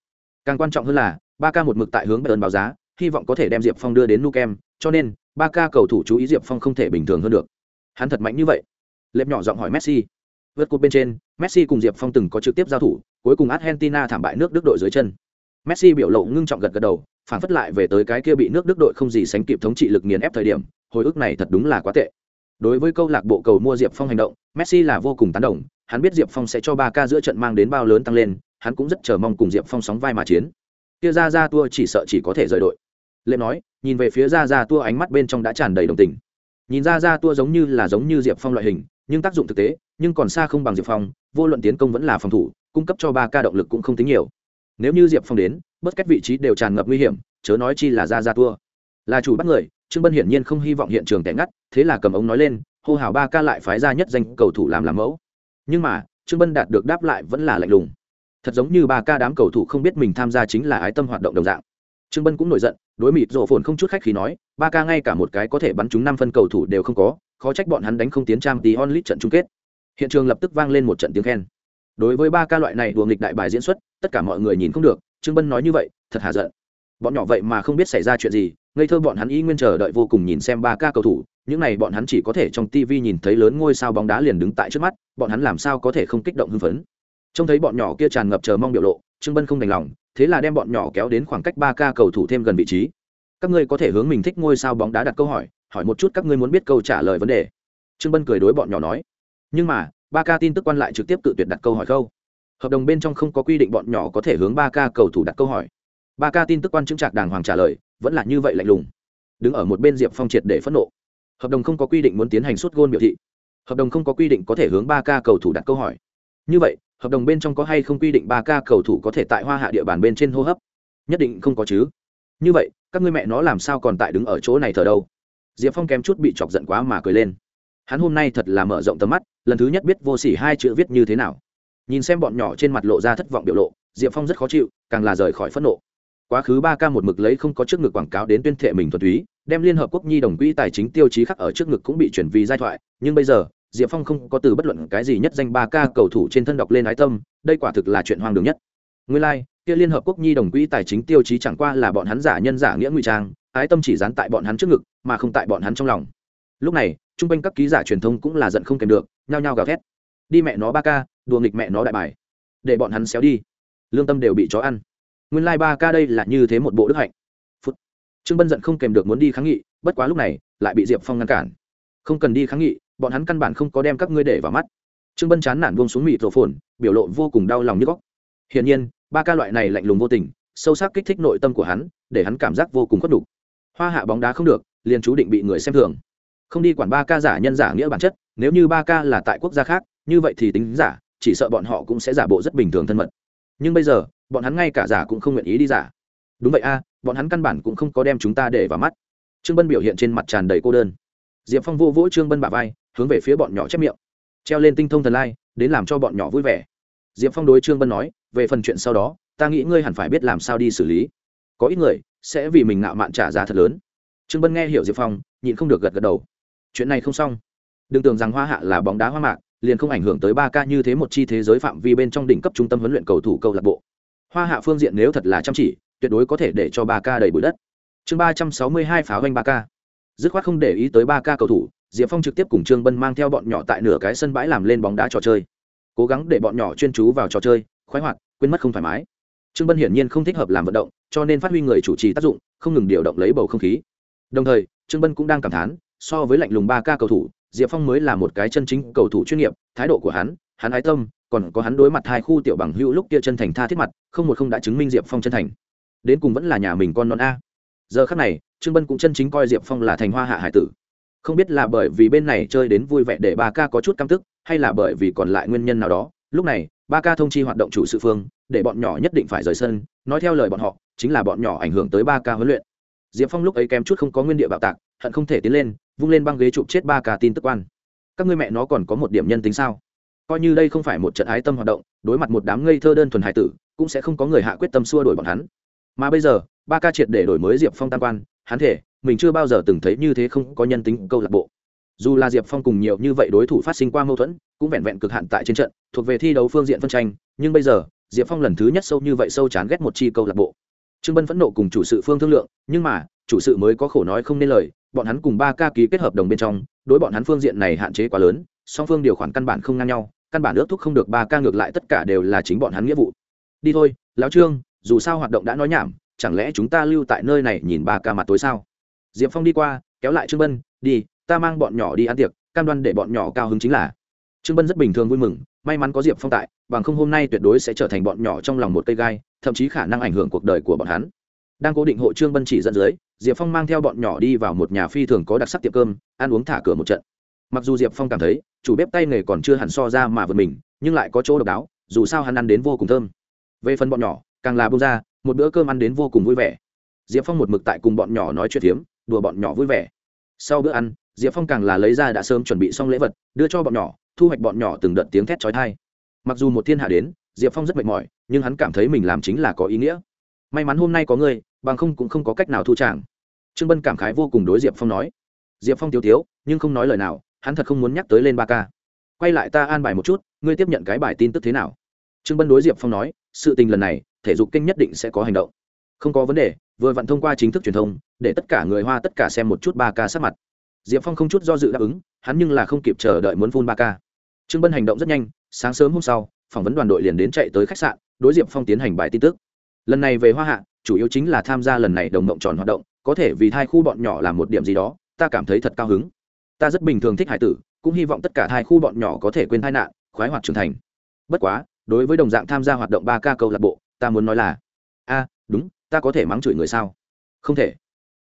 Speaker 1: Càng quan trọng hơn là, ba ca một mực tại hướng bayern báo giá hy vọng có thể đem diệp phong đưa đến nukem, cho nên, ba ca cầu thủ chú ý diệp phong không thể bình thường hơn được. Hắn thật mạnh như vậy. Lệp nhỏ giọng hỏi messi. Vượt cột bên trên, messi cùng diệp phong từng có trực tiếp giao thủ, cuối cùng argentina thảm bại nước đức đội dưới chân. Messi biểu lộ ngưng trọng gật gật đầu, phản phất lại về tới cái kia bị nước đức đội không gì sánh kịp thống trị lực nghiền ép thời điểm, hồi ức này thật đúng là quá tệ. Đối với câu lạc bộ cầu mua diệp phong hành động, messi là vô cùng tán đồng, hắn biết diệp phong sẽ cho ba ca giữa trận mang đến bao lớn tăng lên, hắn cũng rất chờ mong cùng diệp phong sóng vai mà chiến kia ra ra tua chỉ sợ chỉ có thể rời đội. Lệ nói, nhìn về phía ra ra tua ánh mắt bên trong đã tràn đầy đồng tình. Nhìn ra ra tua giống như là giống như diệp phong loại hình, nhưng tác dụng thực tế, nhưng còn xa không bằng diệp phong, vô luận tiến công vẫn là phòng thủ, cung cấp cho ba ca động lực cũng không tính nhiều. Nếu như diệp phong đến, bất cách vị trí đều tràn ngập nguy hiểm, chớ nói chi là ra ra tua. Là chủ bắt người, trương bân hiển nhiên không hy vọng hiện trường tẻ ngắt, thế là cầm ống nói lên, hô hào ba ca lại phái ra nhất danh cầu thủ làm làm mẫu. Nhưng mà, trương bân đạt được đáp lại vẫn là lạnh lùng thật giống như ba ca đám cầu thủ không biết mình tham gia chính là ái tâm hoạt động đồng dạng. Trương bân cũng nổi giận, đối mịt rộ phồn không chút khách khi nói, ba ca ngay cả một cái có thể bắn trúng năm phân cầu thủ đều không có, khó trách bọn hắn đánh không tiến trang tí onlit trận chung kết. Hiện trường lập tức vang lên một trận tiếng khen. Đối với ba ca loại này đùa nghịch đại bài diễn xuất, tất cả mọi người nhìn không được, trương bân nói như vậy, thật hà giận. Bọn nhỏ vậy mà không biết xảy ra chuyện gì, ngây thơ bọn hắn y nguyên chờ đợi vô cùng nhìn xem ba ca cầu thủ, những này bọn hắn chỉ có thể trong tv nhìn thấy lớn ngôi sao bóng đá liền đứng tại trước mắt, bọn hắn làm sao có thể không kích động hưng phấn trông thấy bọn nhỏ kia tràn ngập chờ mong biểu lộ, trương bân không đành lòng, thế là đem bọn nhỏ kéo đến khoảng cách ba ca cầu thủ thêm gần vị trí. Các ngươi có thể hướng mình thích ngôi sao bóng đá đặt câu hỏi hỏi một chút các ngươi muốn biết câu trả lời vấn đề. Trương bân cười đối bọn nhỏ nói. Nhưng mà, ba ca tin tức quan lại trực tiếp tự tuyệt đặt câu hỏi khâu hợp đồng bên trong không có quy định bọn nhỏ có thể hướng ba ca cầu thủ đặt câu hỏi. Ba ca tin tức quan chứng trạc đàng hoàng trả lời, vẫn là như vậy lạnh lùng. Đứng ở một bên diệp phong triệt để phẫn nộ. Hợp đồng không có quy định muốn tiến hành suốt gôn biểu thị. Hợp đồng không có quy định có thể hướng ba ca cầu thủ đặt câu hỏi. Như vậy hợp đồng bên trong có hay không quy định ba ca cầu thủ có thể tại hoa hạ địa bàn bên trên hô hấp? Nhất định không có chứ. Như vậy, các ngươi mẹ nó làm sao còn tại đứng ở chỗ này thở đâu? Diệp phong kém chút bị chọc giận quá mà cười lên. Hắn hôm nay thật là mở rộng tầm mắt, lần thứ nhất biết vô s ỉ hai chữ viết như thế nào. Nhìn xem bọn nhỏ trên mặt lộ ra thất vọng biểu lộ, diệp phong rất khó chịu, càng là rời khỏi phẫn nộ. Quá khứ ba ca một mực lấy không có trước ngực quảng cáo đến tuyên thệ mình thuần túy, đem liên hợp quốc nhi đồng quỹ tài chính tiêu chí khắc ở trước ngực cũng bị chuyển vì giai thoại, nhưng bây giờ diệp phong không có từ bất luận cái gì nhất danh ba ca cầu thủ trên thân đọc lên ái tâm đây quả thực là chuyện hoang đường nhất. Nguyên lai、like, kia liên hợp quốc nhi đồng quỹ tài chính tiêu chí chẳng qua là bọn hắn giả nhân giả nghĩa ngụy trang ái tâm chỉ dán tại bọn hắn trước ngực mà không tại bọn hắn trong lòng. Lúc này trung quanh các ký giả truyền thông cũng là giận không kèm được nhao nhao gào thét. Đi mẹ nó ba ca đùa nghịch mẹ nó đại bài. Để bọn hắn xéo đi. Lương tâm đều bị chó ăn. Nguyên lai、like、ba ca đây là như thế một bộ đức hạnh. Phút. Trương bân giận không kèm được muốn đi kháng nghị bất quá lúc này lại bị diệp phong ngăn cản. Không cần đi kháng nghị bọn hắn căn bản không có đem các ngươi để vào mắt. Trương bân chán nản buông xuống mịt rổ phồn biểu lộ vô cùng đau lòng như góc. Hiển nhiên, ba ca loại này lạnh lùng vô tình, sâu sắc kích thích nội tâm của hắn, để hắn cảm giác vô cùng khuất đục hoa hạ bóng đá không được, liền chú định bị người xem thường. Không đi quản ba ca giả nhân giả nghĩa bản chất, nếu như ba ca là tại quốc gia khác, như vậy thì tính giả, chỉ sợ bọn họ cũng sẽ giả bộ rất bình thường thân mật. Nhưng bây giờ, bọn hắn ngay cả giả cũng không nguyện ý đi giả. Đúng vậy a, bọn hắn căn bản cũng không có đem chúng ta để vào mắt. Trương bân biểu hiện trên mặt tràn đầy cô đơn diệp phong vô vỗ trương bân bà vai, hướng về phía bọn nhỏ chép miệng. Treo lên tinh thông thần lai, đến làm cho bọn nhỏ vui vẻ. Diệp phong đối trương bân nói, về phần chuyện sau đó, ta nghĩ ngươi hẳn phải biết làm sao đi xử lý. Có ít người sẽ vì mình ngạo mạn trả giá thật lớn. Trương bân nghe hiểu diệp phong, nhịn không được gật gật đầu. Chuyện này không xong. Đừng tưởng rằng hoa hạ là bóng đá hoa mạc, liền không ảnh hưởng tới ba ca như thế một chi thế giới phạm vi bên trong đỉnh cấp trung tâm huấn luyện cầu thủ câu lạc bộ. Hoa hạ phương diện nếu thật là chăm chỉ, tuyệt đối có thể để cho ba ca đầy bụi đất. Chương ba trăm sáu mươi hai pháo anh ba ca dứt khoát không để ý tới ba ca cầu thủ, diệp phong trực tiếp cùng trương bân mang theo bọn nhỏ tại nửa cái sân bãi làm lên bóng đá trò chơi. Cố gắng để bọn nhỏ chuyên chú vào trò chơi, khoái hoạt, quên mất không thoải mái. Trương bân hiển nhiên không thích hợp làm vận động, cho nên phát huy người chủ trì tác dụng, không ngừng điều động lấy bầu không khí. Đồng thời, trương bân cũng đang cảm thán, so với lạnh lùng ba ca cầu thủ, diệp phong mới là một cái chân chính cầu thủ chuyên nghiệp, thái độ của hắn hắn ái tâm, còn có hắn đối mặt hai khu tiểu bằng hữu lúc kia chân thành tha thiết mặt, không một không đã chứng minh diệp phong chân thành. Đến cùng vẫn là nhà mình con non a. Giờ khác này trương bân cũng chân chính coi diệp phong là thành hoa hạ hải tử. Không biết là bởi vì bên này chơi đến vui vẻ để ba ca có chút căm tức, hay là bởi vì còn lại nguyên nhân nào đó, lúc này, ba ca thông chi hoạt động chủ sự phương, để bọn nhỏ nhất định phải rời sân, nói theo lời bọn họ, chính là bọn nhỏ ảnh hưởng tới ba ca huấn luyện. Diệp phong lúc ấy kém chút không có nguyên địa bạo tạc, hận không thể tiến lên, vung lên băng ghế chụp chết ba ca tin tức quan. Các ngươi mẹ nó còn có một điểm nhân tính sao? Coi như đây không phải một trận ái tâm hoạt động, đối mặt một đám ngây thơ đơn thuần hải tử, cũng sẽ không có người hạ quyết tâm xua đổi bọn hắn. Mà bây giờ, ba ca triệt để đổi mới diệp phong tam quan hắn thể, mình chưa bao giờ từng thấy như thế không có nhân tính câu lạc bộ. Dù là diệp phong cùng nhiều như vậy đối thủ phát sinh qua mâu thuẫn, cũng vẹn vẹn cực hạn tại trên trận, thuộc về thi đấu phương diện phân tranh, nhưng bây giờ, diệp phong lần thứ nhất sâu như vậy sâu chán ghét một chi câu lạc bộ. Trương bân phẫn nộ cùng chủ sự phương thương lượng, nhưng mà, chủ sự mới có khổ nói không nên lời, bọn hắn cùng ba ca ký kết hợp đồng bên trong, đối bọn hắn phương diện này hạn chế quá lớn, song phương điều khoản căn bản không ngang nhau, căn bản ước thúc không được ba ca ngược lại tất cả đều là chính bọn hắn nghĩa vụ. Đi thôi, lão trương, dù sao hoạt động đã nói nhảm chẳng lẽ chúng ta lưu tại nơi này nhìn ba ca mặt tối sao? Diệp phong đi qua, kéo lại trương bân, đi, ta mang bọn nhỏ đi ăn tiệc, cam đoan để bọn nhỏ cao hứng chính là. Trương bân rất bình thường vui mừng, may mắn có diệp phong tại, bằng không hôm nay tuyệt đối sẽ trở thành bọn nhỏ trong lòng một cây gai, thậm chí khả năng ảnh hưởng cuộc đời của bọn hắn. Đang cố định hộ trương bân chỉ dẫn dưới, diệp phong mang theo bọn nhỏ đi vào một nhà phi thường có đặc sắc tiệm cơm, ăn uống thả cửa một trận. Mặc dù diệp phong cảm thấy, chủ bếp tay nghề còn chưa hẳn so ra mà vượt mình, nhưng lại có chỗ độc đáo, dù sao hắn ăn đến vô cùng thơm. Về phần bọn nhỏ, càng là bông ra một bữa cơm ăn đến vô cùng vui vẻ. Diệp phong một mực tại cùng bọn nhỏ nói chuyện hiếm, đùa bọn nhỏ vui vẻ. Sau bữa ăn diệp phong càng là lấy ra đã sớm chuẩn bị xong lễ vật đưa cho bọn nhỏ thu hoạch bọn nhỏ từng đợt tiếng thét trói thai mặc dù một thiên hạ đến diệp phong rất mệt mỏi nhưng hắn cảm thấy mình làm chính là có ý nghĩa. May mắn hôm nay có ngươi bằng không cũng không có cách nào thu tràng. Trương bân cảm khái vô cùng đối diệp phong nói. Diệp phong thiếu tiếu nhưng không nói lời nào hắn thật không muốn nhắc tới lên ba ca. Quay lại ta an bài một chút ngươi tiếp nhận cái bài tin tức thế nào? Trương bân đối diệp phong nói sự tình lần này thể dục kinh nhất định sẽ có hành động. Không có vấn đề, vừa vặn thông qua chính thức truyền thông, để tất cả người hoa tất cả xem một chút ba ca sát mặt. Diệp phong không chút do dự đáp ứng, hắn nhưng là không kịp chờ đợi muốn phun ba ca. Trương bân hành động rất nhanh, sáng sớm hôm sau, phỏng vấn đoàn đội liền đến chạy tới khách sạn, đối diệp phong tiến hành bài tin tức. Lần này về hoa hạ, chủ yếu chính là tham gia lần này đồng mộng tròn hoạt động, có thể vì hai khu bọn nhỏ làm một điểm gì đó, ta cảm thấy thật cao hứng. Ta rất bình thường thích hải tử, cũng hy vọng tất cả hai khu bọn nhỏ có thể quên tai nạn, khoái hoạt trưởng thành. Bất quá, đối với đồng dạng tham gia hoạt động ba ca câu lạc bộ ta muốn nói là, a, đúng, ta có thể mắng chửi người sao? Không thể.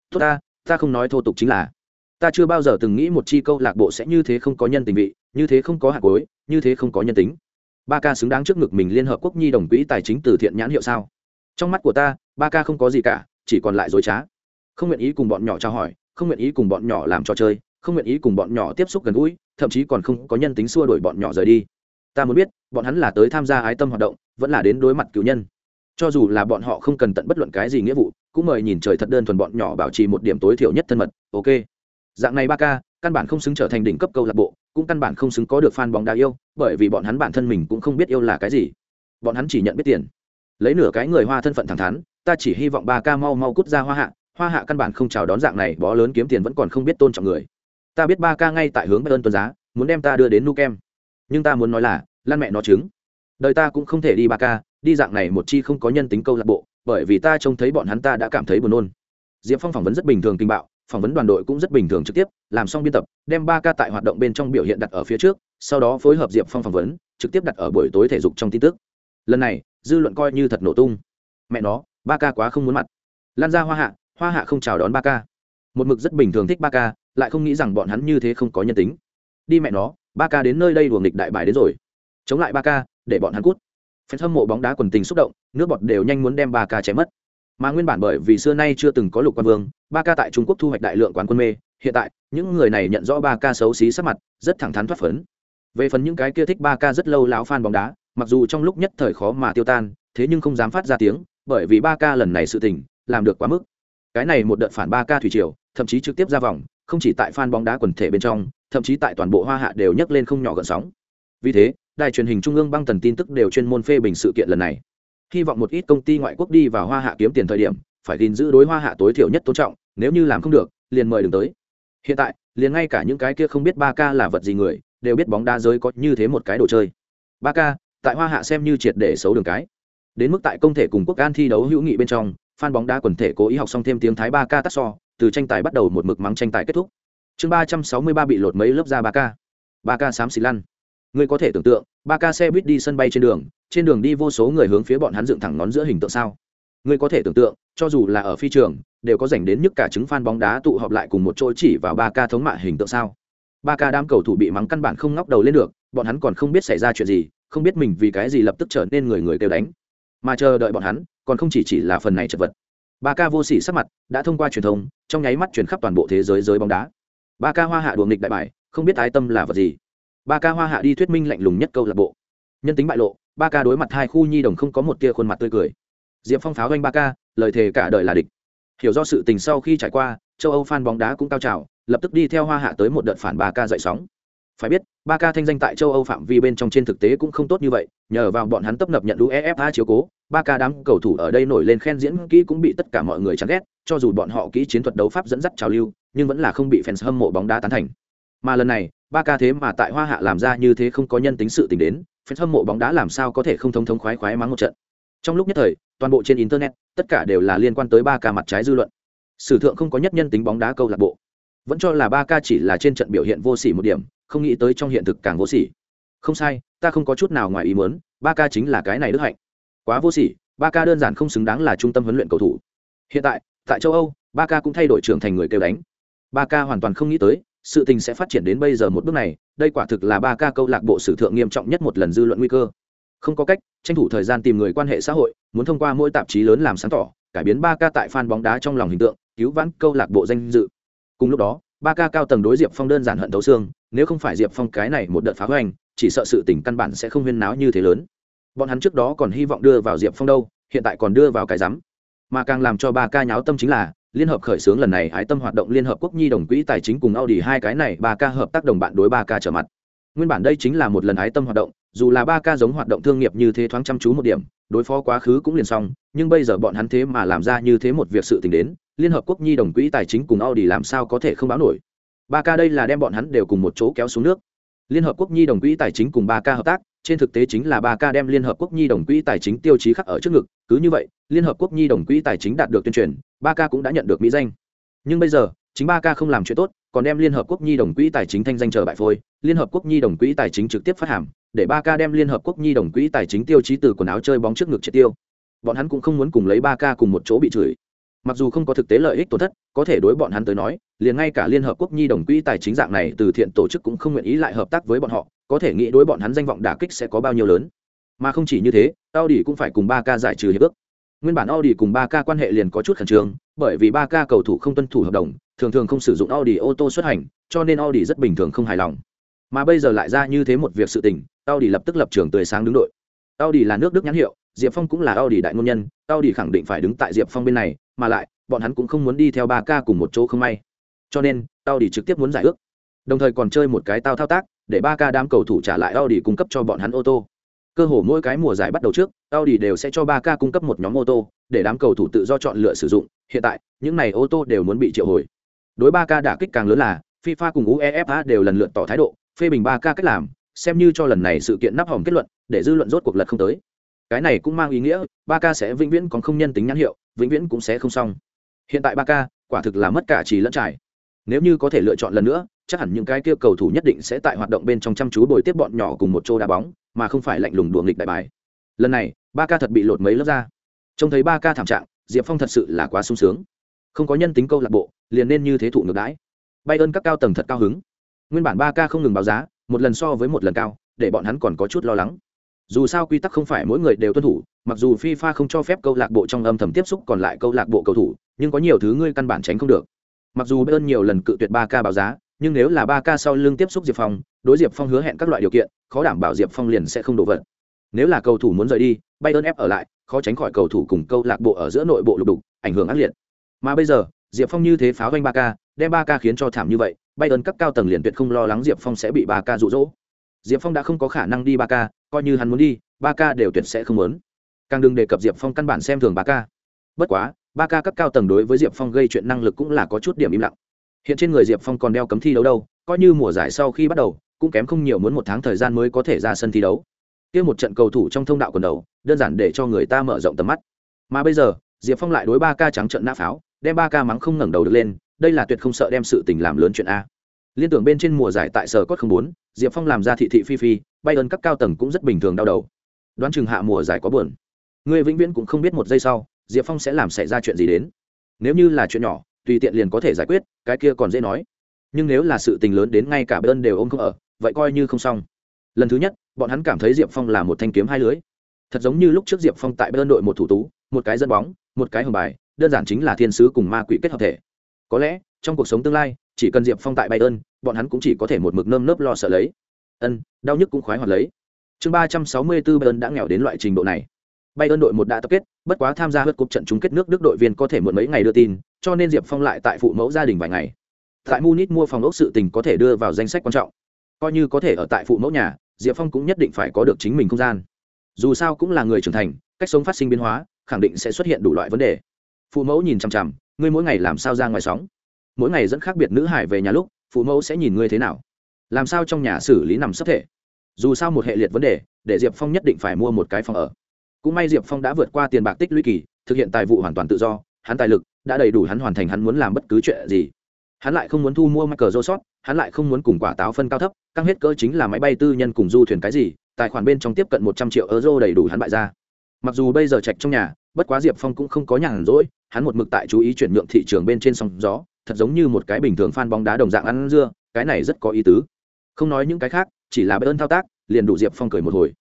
Speaker 1: Tốt ta ta không nói thô tục chính là, ta chưa bao giờ từng nghĩ một chi câu lạc bộ sẽ như thế không có nhân tình vị, như thế không có hạt cối như thế không có nhân tính. Ba ca xứng đáng trước ngực mình liên hợp quốc nhi đồng quỹ tài chính từ thiện nhãn hiệu sao? Trong mắt của ta, ba ca không có gì cả, chỉ còn lại dối trá. Không nguyện ý cùng bọn nhỏ trao hỏi, không nguyện ý cùng bọn nhỏ làm trò chơi, không nguyện ý cùng bọn nhỏ tiếp xúc gần gũi, thậm chí còn không có nhân tính xua đuổi bọn nhỏ rời đi. Ta muốn biết, bọn hắn là tới tham gia ái tâm hoạt động, vẫn là đến đối mặt cựu nhân? Cho dù là bọn họ không cần tận bất luận cái gì nghĩa vụ, cũng mời nhìn trời thật đơn thuần bọn nhỏ bảo trì một điểm tối thiểu nhất thân mật, ok. Dạng này ba ca, căn bản không xứng trở thành đỉnh cấp câu lạc bộ, cũng căn bản không xứng có được fan bóng đá yêu, bởi vì bọn hắn bản thân mình cũng không biết yêu là cái gì. Bọn hắn chỉ nhận biết tiền. Lấy nửa cái người hoa thân phận thẳng thắn, ta chỉ hy vọng ba ca mau mau cút ra hoa hạ hoa hạ căn bản không chào đón dạng này bó lớn kiếm tiền vẫn còn không biết tôn trọng người. Ta biết ba ca ngay tại hướng bayern tuần giá, muốn đem ta đưa đến nu kem nhưng ta muốn nói là, lan mẹ nó chứng đời ta cũng không thể đi ba ca đi dạng này một chi không có nhân tính câu lạc bộ, bởi vì ta trông thấy bọn hắn ta đã cảm thấy buồn nôn. Diệp phong phỏng vấn rất bình thường kinh bạo, phỏng vấn đoàn đội cũng rất bình thường trực tiếp, làm xong biên tập, đem ba ca tại hoạt động bên trong biểu hiện đặt ở phía trước, sau đó phối hợp diệp phong phỏng vấn, trực tiếp đặt ở buổi tối thể dục trong tin tức. Lần này, dư luận coi như thật nổ tung. Mẹ nó, ba ca quá không muốn mặt. Lan ra hoa hạ hoa hạ không chào đón ba ca. Một mực rất bình thường thích ba ca, lại không nghĩ rằng bọn hắn như thế không có nhân tính. Đi mẹ nó, ba ca đến nơi đây đùa nghịch đại bài đến rồi. Chống lại ba ca, để bọn hắn cút phen hâm mộ bóng đá quần tình xúc động, nước bọt đều nhanh muốn đem ba ca chém mất. Mà nguyên bản bởi vì xưa nay chưa từng có lục quan vương, ba ca tại trung quốc thu hoạch đại lượng quán quân mê, hiện tại, những người này nhận rõ ba ca xấu xí sắc mặt, rất thẳng thắn thoát phấn. Về phần những cái kia thích ba ca rất lâu lão fan bóng đá, mặc dù trong lúc nhất thời khó mà tiêu tan, thế nhưng không dám phát ra tiếng, bởi vì ba ca lần này sự tình, làm được quá mức. Cái này một đợt phản ba ca thủy triều, thậm chí trực tiếp ra vòng, không chỉ tại fan bóng đá quần thể bên trong, thậm chí tại toàn bộ hoa hạ đều nhấc lên không nhỏ gợn sóng. Vì thế đài truyền hình trung ương băng tần tin tức đều chuyên môn phê bình sự kiện lần này. Hy vọng một ít công ty ngoại quốc đi vào hoa hạ kiếm tiền thời điểm, phải gìn giữ đối hoa hạ tối thiểu nhất tôn trọng, nếu như làm không được, liền mời đừng tới. Hiện tại, liền ngay cả những cái kia không biết ba ca là vật gì người, đều biết bóng đá giới có như thế một cái đồ chơi. Ba ca, tại hoa hạ xem như triệt để xấu đường cái. Đến mức tại công thể cùng quốc an thi đấu hữu nghị bên trong, fan bóng đá quần thể cố ý học xong thêm tiếng thái ba ca tắt so, từ tranh tài bắt đầu một mực mắng tranh tài kết thúc. Chương ba trăm sáu mươi ba bị lột mấy lớp ra ba ca. Ba ca xám xì lăn ngươi có thể tưởng tượng, ba ca xe buýt đi sân bay trên đường trên đường đi vô số người hướng phía bọn hắn dựng thẳng nón giữa hình tượng sao? Ngươi có thể tưởng tượng, cho dù là ở phi trường, đều có dành đến nhức cả chứng fan bóng đá tụ họp lại cùng một chỗ chỉ vào ba ca thống mạ hình tượng sao? Ba ca đám cầu thủ bị mắng căn bản không ngóc đầu lên được, bọn hắn còn không biết xảy ra chuyện gì, không biết mình vì cái gì lập tức trở nên người người kêu đánh. Mà chờ đợi bọn hắn, còn không chỉ chỉ là phần này chật vật. Ba ca vô sỉ sắc mặt, đã thông qua truyền thông, trong nháy mắt truyền khắp toàn bộ thế giới giới bóng đá. Ba ca hoa hạ đùa nghịch đại bài không biết ái tâm là vật gì ba ca hoa hạ đi thuyết minh lạnh lùng nhất câu lạc bộ. Nhân tính bại lộ, ba ca đối mặt hai khu nhi đồng không có một tia khuôn mặt tươi cười. Diệp phong pháo doanh ba ca, lời thề cả đời là địch. Hiểu do sự tình sau khi trải qua, châu âu fan bóng đá cũng cao trào, lập tức đi theo hoa hạ tới một đợt phản ba ca dậy sóng. Phải biết, ba ca thanh danh tại châu âu phạm vi bên trong trên thực tế cũng không tốt như vậy, nhờ vào bọn hắn tấp nập nhận uefa chiếu cố, ba ca đám cầu thủ ở đây nổi lên khen diễn kỹ cũng bị tất cả mọi người chán ghét, cho dù bọn họ kỹ chiến thuật đấu pháp dẫn dắt trào lưu, nhưng vẫn là không bị fans hâm mộ bóng đá tán thành. Mà lần này ba ca thế mà tại hoa hạ làm ra như thế không có nhân tính sự tình đến phen hâm mộ bóng đá làm sao có thể không thông thống khoái khoái mắng một trận. Trong lúc nhất thời, toàn bộ trên internet, tất cả đều là liên quan tới ba ca mặt trái dư luận. Sử thượng không có nhất nhân tính bóng đá câu lạc bộ. Vẫn cho là ba ca chỉ là trên trận biểu hiện vô sỉ một điểm, không nghĩ tới trong hiện thực càng vô sỉ. Không sai, ta không có chút nào ngoài ý muốn, ba ca chính là cái này đức hạnh. Quá vô sỉ, ba ca đơn giản không xứng đáng là trung tâm huấn luyện cầu thủ. Hiện tại tại châu âu, ba ca cũng thay đổi trưởng thành người kêu đánh. Ba ca hoàn toàn không nghĩ tới sự tình sẽ phát triển đến bây giờ một bước này, đây quả thực là ba ca câu lạc bộ sử thượng nghiêm trọng nhất một lần dư luận nguy cơ. Không có cách, tranh thủ thời gian tìm người quan hệ xã hội, muốn thông qua mỗi tạp chí lớn làm sáng tỏ, cải biến ba ca tại fan bóng đá trong lòng hình tượng, cứu vãn câu lạc bộ danh dự. Cùng lúc đó, ba ca cao tầng đối diệp phong đơn giản hận thấu xương, nếu không phải diệp phong cái này một đợt phá hoành, chỉ sợ sự tỉnh căn bản sẽ không huyên náo như thế lớn. Bọn hắn trước đó còn hy vọng đưa vào diệp phong đâu, hiện tại còn đưa vào cái rắm. Mà càng làm cho ba ca nháo tâm chính là liên hợp khởi xướng lần này ái tâm hoạt động liên hợp quốc nhi đồng quỹ tài chính cùng audi hai cái này ba ca hợp tác đồng bạn đối ba ca trở mặt. Nguyên bản đây chính là một lần ái tâm hoạt động, dù là ba ca giống hoạt động thương nghiệp như thế thoáng chăm chú một điểm, đối phó quá khứ cũng liền xong, nhưng bây giờ bọn hắn thế mà làm ra như thế một việc sự tình đến, liên hợp quốc nhi đồng quỹ tài chính cùng audi làm sao có thể không báo nổi? Ba ca đây là đem bọn hắn đều cùng một chỗ kéo xuống nước. Liên hợp quốc nhi đồng quỹ tài chính cùng ba ca hợp tác trên thực tế chính là ba ca đem liên hợp quốc nhi đồng quỹ tài chính tiêu chí khắc ở trước ngực, cứ như vậy, liên hợp quốc nhi đồng quỹ tài chính đạt được tuyên truyền, ba ca cũng đã nhận được mỹ danh. Nhưng bây giờ, chính ba ca không làm chuyện tốt, còn đem liên hợp quốc nhi đồng quỹ tài chính thanh danh chờ bại phôi, liên hợp quốc nhi đồng quỹ tài chính trực tiếp phát hàm, để ba ca đem liên hợp quốc nhi đồng quỹ tài chính tiêu chí từ quần áo chơi bóng trước ngực triệt tiêu. Bọn hắn cũng không muốn cùng lấy ba ca cùng một chỗ bị chửi. Mặc dù không có thực tế lợi ích tổn thất, có thể đối bọn hắn tới nói, liền ngay cả liên hợp quốc nhi đồng quỹ tài chính dạng này từ thiện tổ chức cũng không nguyện ý lại hợp tác với bọn họ có thể nghĩ đối bọn hắn danh vọng đả kích sẽ có bao nhiêu lớn. Mà không chỉ như thế, audi cũng phải cùng ba k giải trừ hiệp ước. Nguyên bản audi cùng ba k quan hệ liền có chút khẩn trương, bởi vì ba k cầu thủ không tuân thủ hợp đồng, thường thường không sử dụng audi ô tô xuất hành, cho nên audi rất bình thường không hài lòng. Mà bây giờ lại ra như thế một việc sự tình, audi lập tức lập trường tươi sáng đứng đội. Audi là nước đức nhãn hiệu, diệp phong cũng là audi đại ngôn nhân, audi khẳng định phải đứng tại diệp phong bên này, mà lại, bọn hắn cũng không muốn đi theo ba k cùng một chỗ không may. Cho nên, audi trực tiếp muốn giải ước. Đồng thời còn chơi một cái tao thao tác để ba ca đám cầu thủ trả lại audi cung cấp cho bọn hắn ô tô. Cơ hồ mỗi cái mùa giải bắt đầu trước audi đều sẽ cho ba ca cung cấp một nhóm ô tô để đám cầu thủ tự do chọn lựa sử dụng. Hiện tại những này ô tô đều muốn bị triệu hồi. Đối ba ca đả kích càng lớn là fifa cùng uefa đều lần lượt tỏ thái độ phê bình ba ca cách làm xem như cho lần này sự kiện nắp hỏng kết luận để dư luận rốt cuộc lật không tới. Cái này cũng mang ý nghĩa ba ca sẽ vĩnh viễn còn không nhân tính nhãn hiệu vĩnh viễn cũng sẽ không xong. Hiện tại ba ca, quả thực là mất cả trì lẫn trải. Nếu như có thể lựa chọn lần nữa chắc hẳn những cái kia cầu thủ nhất định sẽ tại hoạt động bên trong chăm chú bồi tiếp bọn nhỏ cùng một chỗ đá bóng, mà không phải lạnh lùng đùa nghịch đại bài. Lần này ba ca thật bị lột mấy lớp ra. Trông thấy ba ca thảm trạng, diệp phong thật sự là quá sung sướng. Không có nhân tính câu lạc bộ, liền nên như thế thụ ngược đãi. Bay ơn các cao tầng thật cao hứng. Nguyên bản ba ca không ngừng báo giá, một lần so với một lần cao, để bọn hắn còn có chút lo lắng. Dù sao quy tắc không phải mỗi người đều tuân thủ, mặc dù fifa không cho phép câu lạc bộ trong âm thầm tiếp xúc còn lại câu lạc bộ cầu thủ, nhưng có nhiều thứ ngươi căn bản tránh không được. Mặc dù bayern nhiều lần cự tuyệt ba k báo giá nhưng nếu là ba ca sau lưng tiếp xúc diệp phong đối diệp phong hứa hẹn các loại điều kiện khó đảm bảo diệp phong liền sẽ không đổ vật nếu là cầu thủ muốn rời đi bay ơn ép ở lại khó tránh khỏi cầu thủ cùng câu lạc bộ ở giữa nội bộ lục đục ảnh hưởng ác liệt. Mà bây giờ diệp phong như thế pháo doanh ba ca, đem ba ca khiến cho thảm như vậy bay ơn cấp cao tầng liền tuyệt không lo lắng diệp phong sẽ bị ba ca rụ rỗ diệp phong đã không có khả năng đi ba ca, coi như hắn muốn đi ba ca đều tuyệt sẽ không muốn. Càng đừng đề cập diệp phong căn bản xem thường ba ca, bất quá ba ca cấp cao tầng đối với diệp phong gây chuyện năng lực cũng là có chút điểm im lặng hiện trên người diệp phong còn đeo cấm thi đấu đâu, coi như mùa giải sau khi bắt đầu, cũng kém không nhiều muốn một tháng thời gian mới có thể ra sân thi đấu. Kia một trận cầu thủ trong thông đạo quần đầu, đơn giản để cho người ta mở rộng tầm mắt. Mà bây giờ, diệp phong lại đối ba ca trắng trận nã pháo, đem ba ca mắng không ngẩng đầu được lên, đây là tuyệt không sợ đem sự tình làm lớn chuyện a. Liên tưởng bên trên mùa giải tại sở cốt không bốn, diệp phong làm ra thị thị phi phi bay ơn các cao tầng cũng rất bình thường đau đầu. Đoán chừng hạ mùa giải có buồn. Người vĩnh viễn cũng không biết một giây sau, diệp phong sẽ làm xảy ra chuyện gì đến. Nếu như là chuyện nhỏ tùy tiện liền có thể giải quyết, cái kia còn dễ nói. Nhưng nếu là sự tình lớn đến ngay cả bên đều ôm không ở, vậy coi như không xong. Lần thứ nhất, bọn hắn cảm thấy diệp phong là một thanh kiếm hai lưới. Thật giống như lúc trước diệp phong tại bên đội một thủ tú, một cái dẫn bóng, một cái hồng bài, đơn giản chính là thiên sứ cùng ma quỷ kết hợp thể. Có lẽ, trong cuộc sống tương lai, chỉ cần diệp phong tại bayern bọn hắn cũng chỉ có thể một mực nơm nớp lo sợ lấy. Ân, đau nhức cũng khoái hoạt lấy. Chương ba trăm sáu mươi bốn bayern đã nghèo đến loại trình độ này. Bayern đội một đã tập kết, bất quá tham gia hớt cục trận chung kết nước đức đội viên có thể muộn mấy ngày đưa tin cho nên diệp phong lại tại phụ mẫu gia đình vài ngày. Tại munich mua phòng ốc sự tình có thể đưa vào danh sách quan trọng. Coi như có thể ở tại phụ mẫu nhà, diệp phong cũng nhất định phải có được chính mình không gian. Dù sao cũng là người trưởng thành, cách sống phát sinh biến hóa, khẳng định sẽ xuất hiện đủ loại vấn đề. Phụ mẫu nhìn chằm chằm, ngươi mỗi ngày làm sao ra ngoài sóng? Mỗi ngày dẫn khác biệt nữ hải về nhà lúc, phụ mẫu sẽ nhìn ngươi thế nào? Làm sao trong nhà xử lý nằm sấp thể? Dù sao một hệ liệt vấn đề, để diệp phong nhất định phải mua một cái phòng ở. Cũng may diệp phong đã vượt qua tiền bạc tích lũy kỳ, thực hiện tài vụ hoàn toàn tự do, hắn tài lực đã đầy đủ hắn hoàn thành hắn muốn làm bất cứ chuyện gì. Hắn lại không muốn thu mua mắc cờ rô hắn lại không muốn cùng quả táo phân cao thấp, căng hết cỡ chính là máy bay tư nhân cùng du thuyền cái gì, tài khoản bên trong tiếp cận một trăm triệu euro đầy đủ hắn bại ra. Mặc dù bây giờ trạch trong nhà, bất quá diệp phong cũng không có nhàn rỗi, hắn một mực tại chú ý chuyển nhượng thị trường bên trên sóng gió, thật giống như một cái bình thường fan bóng đá đồng dạng ăn dưa, cái này rất có ý tứ. Không nói những cái khác, chỉ là bê ơn thao tác, liền đủ diệp phong cười một hồi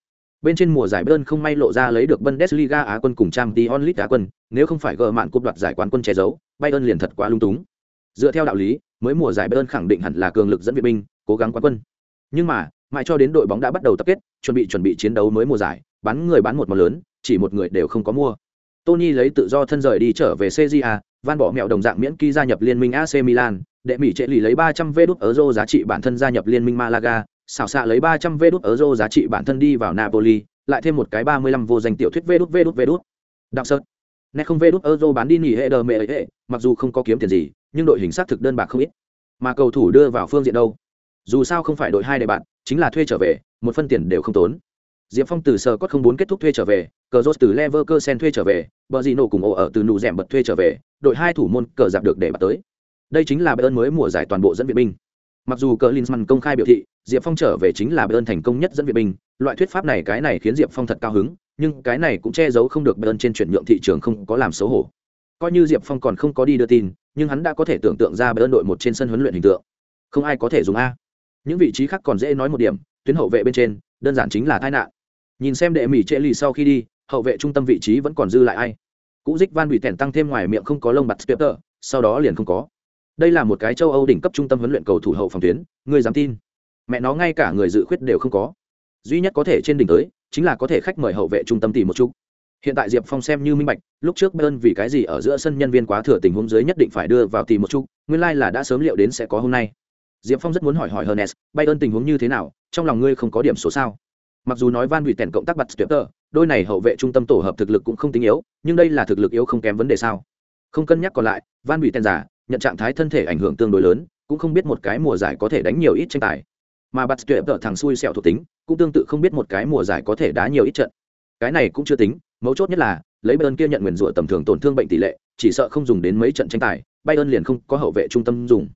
Speaker 1: bên trên mùa giải Bayern không may lộ ra lấy được Bundesliga Á quân cùng Champions League Á quân, nếu không phải gỡ mạn cúp đoạt giải quán quân che giấu, Bayern liền thật quá lung túng. Dựa theo đạo lý, mới mùa giải Bayern khẳng định hẳn là cường lực dẫn viện binh, cố gắng quán quân. Nhưng mà, mãi cho đến đội bóng đã bắt đầu tập kết, chuẩn bị chuẩn bị chiến đấu mới mùa giải, bán người bán một món lớn, chỉ một người đều không có mua. Tony lấy tự do thân rời đi trở về CJA, van bỏ mẹo đồng dạng miễn ký gia nhập liên minh AC Milan, đệ mỹ trệ lì lấy 300 vé đút euro giá trị bản thân gia nhập liên minh Malaga, xảo xạ lấy ba trăm vê đút euro giá trị bản thân đi vào Napoli, lại thêm một cái ba mươi lăm vô danh tiểu thuyết vê đút vê đút vê đút. Đặc sợt. nét không vê đút euro bán đi nghỉ hệ đờ mẹ hệ, mặc dù không có kiếm tiền gì, nhưng đội hình sát thực đơn bạc không ít. Mà cầu thủ đưa vào phương diện đâu? Dù sao không phải đội hai đệ bạn, chính là thuê trở về, một phân tiền đều không tốn. Diệp Phong từ sở cốt không bốn kết thúc thuê trở về, cờ rốt từ Leverkusen thuê trở về, Benzino cùng ổ ở từ nụ rèm bật thuê trở về, đội hai thủ môn cờ giặc được để bắt tới. Đây chính là Bayern mới mùa giải toàn bộ dẫn viện binh. Mặc dù cờ Linsman công khai biểu thị, diệp phong trở về chính là bayern thành công nhất dẫn viện binh. Loại thuyết pháp này, cái này khiến diệp phong thật cao hứng, nhưng cái này cũng che giấu không được bayern trên chuyển nhượng thị trường không có làm xấu hổ. Coi như diệp phong còn không có đi đưa tin, nhưng hắn đã có thể tưởng tượng ra bayern đội một trên sân huấn luyện hình tượng. Không ai có thể dùng a. Những vị trí khác còn dễ nói một điểm, tuyến hậu vệ bên trên, đơn giản chính là tai nạn. Nhìn xem đệ mỹ trễ lì sau khi đi, hậu vệ trung tâm vị trí vẫn còn dư lại ai. Cũ dích van bị tẻn tăng thêm ngoài miệng không có lông bặt twitter sau đó liền không có. Đây là một cái châu âu đỉnh cấp trung tâm huấn luyện cầu thủ hậu phòng tuyến người dám tin? Mẹ nó ngay cả người dự khuyết đều không có. Duy nhất có thể trên đỉnh tới, chính là có thể khách mời hậu vệ trung tâm tìm một chút. Hiện tại diệp phong xem như minh bạch, lúc trước bayern vì cái gì ở giữa sân nhân viên quá thừa tình huống dưới nhất định phải đưa vào tìm một chút, nguyên lai、like、là đã sớm liệu đến sẽ có hôm nay. Diệp phong rất muốn hỏi hỏi hernes, bayern tình huống như thế nào, trong lòng ngươi không có điểm số sao? Mặc dù nói van bị tèn cộng tác bặt twitter đôi này hậu vệ trung tâm tổ hợp thực lực cũng không tính yếu, nhưng đây là thực lực yếu không kém vấn đề sao? Không cân nhắc còn lại, van bị tèn giả, nhận trạng thái thân thể ảnh hưởng tương đối lớn, cũng không biết một cái mùa giải có thể đánh nhiều ít tranh tài mà bắt tuyệt vợ thằng xui xẹo thuộc tính, cũng tương tự không biết một cái mùa giải có thể đá nhiều ít trận. Cái này cũng chưa tính, mấu chốt nhất là, lấy bayern kia nhận nguyền rủa tầm thường tổn thương bệnh tỷ lệ, chỉ sợ không dùng đến mấy trận tranh tài, bayern liền không có hậu vệ trung tâm dùng.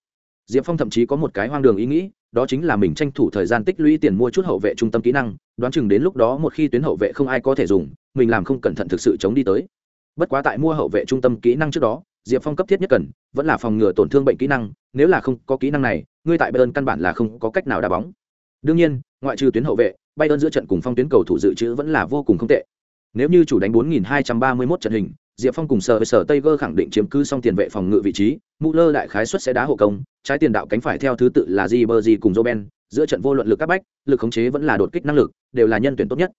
Speaker 1: Diệp phong thậm chí có một cái hoang đường ý nghĩ, đó chính là mình tranh thủ thời gian tích lũy tiền mua chút hậu vệ trung tâm kỹ năng, đoán chừng đến lúc đó một khi tuyến hậu vệ không ai có thể dùng, mình làm không cẩn thận thực sự chống đi tới. Bất quá tại mua hậu vệ trung tâm kỹ năng trước đó diệp phong cấp thiết nhất cần vẫn là phòng ngừa tổn thương bệnh kỹ năng nếu là không có kỹ năng này ngươi tại bayern căn bản là không có cách nào đá bóng đương nhiên ngoại trừ tuyến hậu vệ bayern giữa trận cùng phong tuyến cầu thủ dự trữ vẫn là vô cùng không tệ nếu như chủ đánh 4231 trận hình, Diệp Phong cùng sở với sở Tiger khẳng định chiếm cứ xong tiền vệ phòng ngự vị trí, Muller đại khái suất sẽ đá hộ công, trái tiền đạo cánh phải theo thứ tự là Ribery cùng Roben, giữa trận vô luận lực các bách, lực khống chế vẫn là đột kích năng lực, đều là nhân tuyển tốt nhất.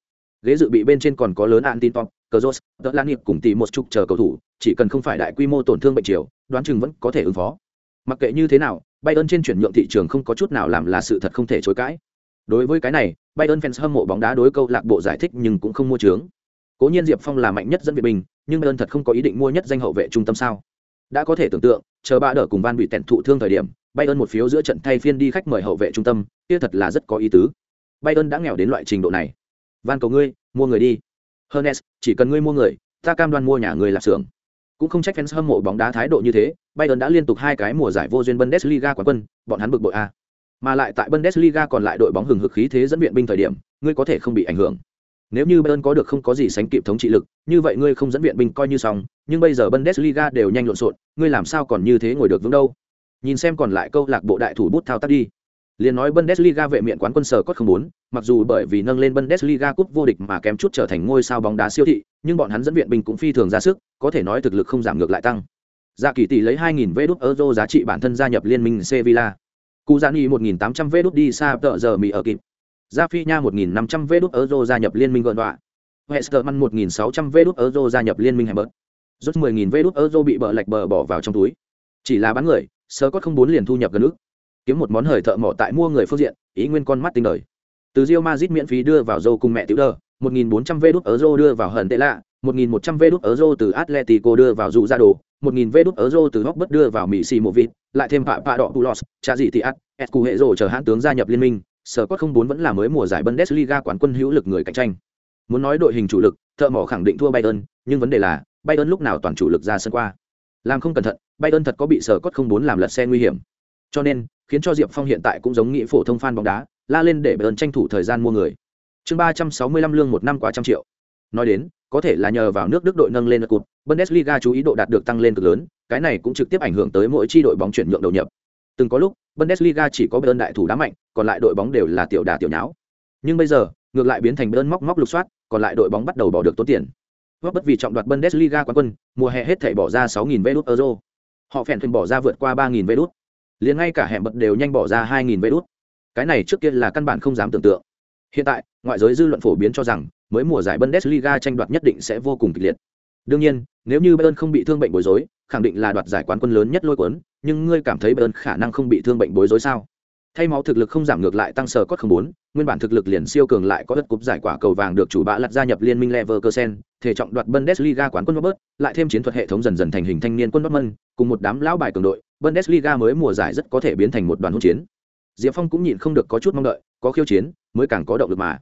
Speaker 1: Ghế dự bị bên trên còn có lớn an tin top cờ jose tờ lan nghiệp cùng tỷ một chục chờ cầu thủ, chỉ cần không phải đại quy mô tổn thương bệnh chiều, đoán chừng vẫn có thể ứng phó. Mặc kệ như thế nào, Bayern trên chuyển nhượng thị trường không có chút nào làm là sự thật không thể chối cãi. Đối với cái này, Bayern fans hâm mộ bóng đá đối câu lạc bộ giải thích nhưng cũng không mua trướng cố nhiên diệp phong là mạnh nhất dẫn Việt Bình, nhưng bayern thật không có ý định mua nhất danh hậu vệ trung tâm sao đã có thể tưởng tượng chờ ba đỡ cùng van bị tẹn thụ thương thời điểm bayern một phiếu giữa trận thay phiên đi khách mời hậu vệ trung tâm kia thật là rất có ý tứ bayern đã nghèo đến loại trình độ này van cầu ngươi mua người đi hernes chỉ cần ngươi mua người ta cam đoan mua nhà người lạp xưởng cũng không trách fans hâm mộ bóng đá thái độ như thế bayern đã liên tục hai cái mùa giải vô duyên bundesliga quán quân bọn hắn bực bội a mà lại tại bundesliga còn lại đội bóng hừng hực khí thế dẫn viện binh thời điểm ngươi có thể không bị ảnh hưởng nếu như Bayern có được không có gì sánh kịp thống trị lực, như vậy ngươi không dẫn viện binh coi như xong, nhưng bây giờ Bundesliga đều nhanh lộn xộn, ngươi làm sao còn như thế ngồi được vững đâu? Nhìn xem còn lại câu lạc bộ đại thủ bút thao tác đi. Liên nói Bundesliga vệ miện quán quân sở cốt không muốn, mặc dù bởi vì nâng lên Bundesliga cúp vô địch mà kém chút trở thành ngôi sao bóng đá siêu thị, nhưng bọn hắn dẫn viện binh cũng phi thường ra sức, có thể nói thực lực không giảm ngược lại tăng. Dạ kỳ tỷ lấy 2000 vé đút euro giá trị bản thân gia nhập liên minh Sevilla. Cú Giani 1800 vé đút đi xa tợ giờ mì ở kịp. Gia Phi Nha 1500 vé đút euro gia nhập liên minh gọn đọa. Westerman 1600 vé đút euro gia nhập liên minh Hamburg. Rút 10000 vé đút euro bị bờ lệch bờ bỏ vào trong túi. Chỉ là bán người, sơ có không bốn liền thu nhập gần nước. Kiếm một món hời thợ mỏ tại mua người phương diện, ý nguyên con mắt tinh đời. Từ Real Madrid miễn phí đưa vào dâu cùng mẹ tiểu đờ, 1400 vé đút ở euro đưa vào hận tệ lạ, 1.100 vé đút ở euro từ Atletico đưa vào dụ ra đồ, 1.000 vé đút ở euro từ góc bất đưa vào Mỹ xì một vịt, lại thêm phạm Pạ Đỏ Pulos, trả gì thì ắt, Escu hệ rồ chờ hãn tướng gia nhập liên minh, sở cốt không bốn vẫn là mới mùa giải Bundesliga quán quân hữu lực người cạnh tranh. Muốn nói đội hình chủ lực, thợ mỏ khẳng định thua Bayern, nhưng vấn đề là, Bayern lúc nào toàn chủ lực ra sân qua. Làm không cẩn thận, Bayern thật có bị sở cốt không bốn làm lật xe nguy hiểm. Cho nên, khiến cho Diệp Phong hiện tại cũng giống nghĩ phổ thông fan bóng đá, la lên để Bayern tranh thủ thời gian mua người. Chương ba trăm sáu mươi lăm lương một năm quá trăm triệu. Nói đến, có thể là nhờ vào nước Đức đội nâng lên cột, Bundesliga chú ý độ đạt được tăng lên cực lớn, cái này cũng trực tiếp ảnh hưởng tới mỗi chi đội bóng chuyển nhượng đầu nhập. Từng có lúc, Bundesliga chỉ có Bayern đại thủ đá mạnh, còn lại đội bóng đều là tiểu đà tiểu nháo. Nhưng bây giờ, ngược lại biến thành Bayern móc móc lục soát, còn lại đội bóng bắt đầu bỏ được tốn tiền. Vấp bất vì trọng đoạt Bundesliga quán quân, mùa hè hết thảy bỏ ra 6000 vé euro. Họ phèn thuyền bỏ ra vượt qua 3000 vé. Liền ngay cả hẻm bật đều nhanh bỏ ra 2000 vé đút. Cái này trước kia là căn bản không dám tưởng tượng. Hiện tại, ngoại giới dư luận phổ biến cho rằng, mới mùa giải Bundesliga tranh đoạt nhất định sẽ vô cùng kịch liệt. Đương nhiên, nếu như Bayern không bị thương bệnh bối rối, khẳng định là đoạt giải quán quân lớn nhất lôi cuốn, nhưng ngươi cảm thấy Bayern khả năng không bị thương bệnh bối rối sao? Thay máu thực lực không giảm ngược lại tăng sở cốt không bốn, nguyên bản thực lực liền siêu cường lại có đất cúp giải quả cầu vàng được chủ bạ lật gia nhập liên minh Leverkusen, thể trọng đoạt Bundesliga quán quân Robert, lại thêm chiến thuật hệ thống dần dần thành hình thanh niên quân Dortmund, cùng một đám lão bài cường đội, Bundesliga mới mùa giải rất có thể biến thành một đoàn hỗn chiến. Diệp Phong cũng nhịn không được có chút mong đợi, có khiêu chiến, mới càng có động lực mà.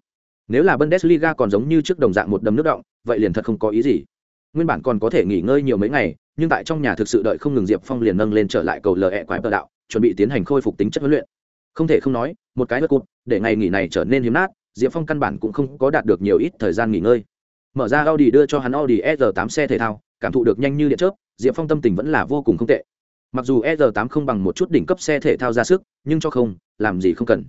Speaker 1: Nếu là Bundesliga còn giống như trước đồng dạng một đầm nước động, vậy liền thật không có ý gì. Nguyên bản còn có thể nghỉ ngơi nhiều mấy ngày, nhưng tại trong nhà thực sự đợi không ngừng Diệp Phong liền nâng lên trở lại cầu lờ ẹ quái tờ đạo, chuẩn bị tiến hành khôi phục tính chất huấn luyện. Không thể không nói, một cái bất cụt, để ngày nghỉ này trở nên hiếm nát, Diệp Phong căn bản cũng không có đạt được nhiều ít thời gian nghỉ ngơi. Mở ra Audi đưa cho hắn Audi S8 xe thể thao, cảm thụ được nhanh như điện chớp, diệp phong tâm tình vẫn là vô cùng không tệ. Mặc dù r 8 không bằng một chút đỉnh cấp xe thể thao ra sức nhưng cho không làm gì không cần.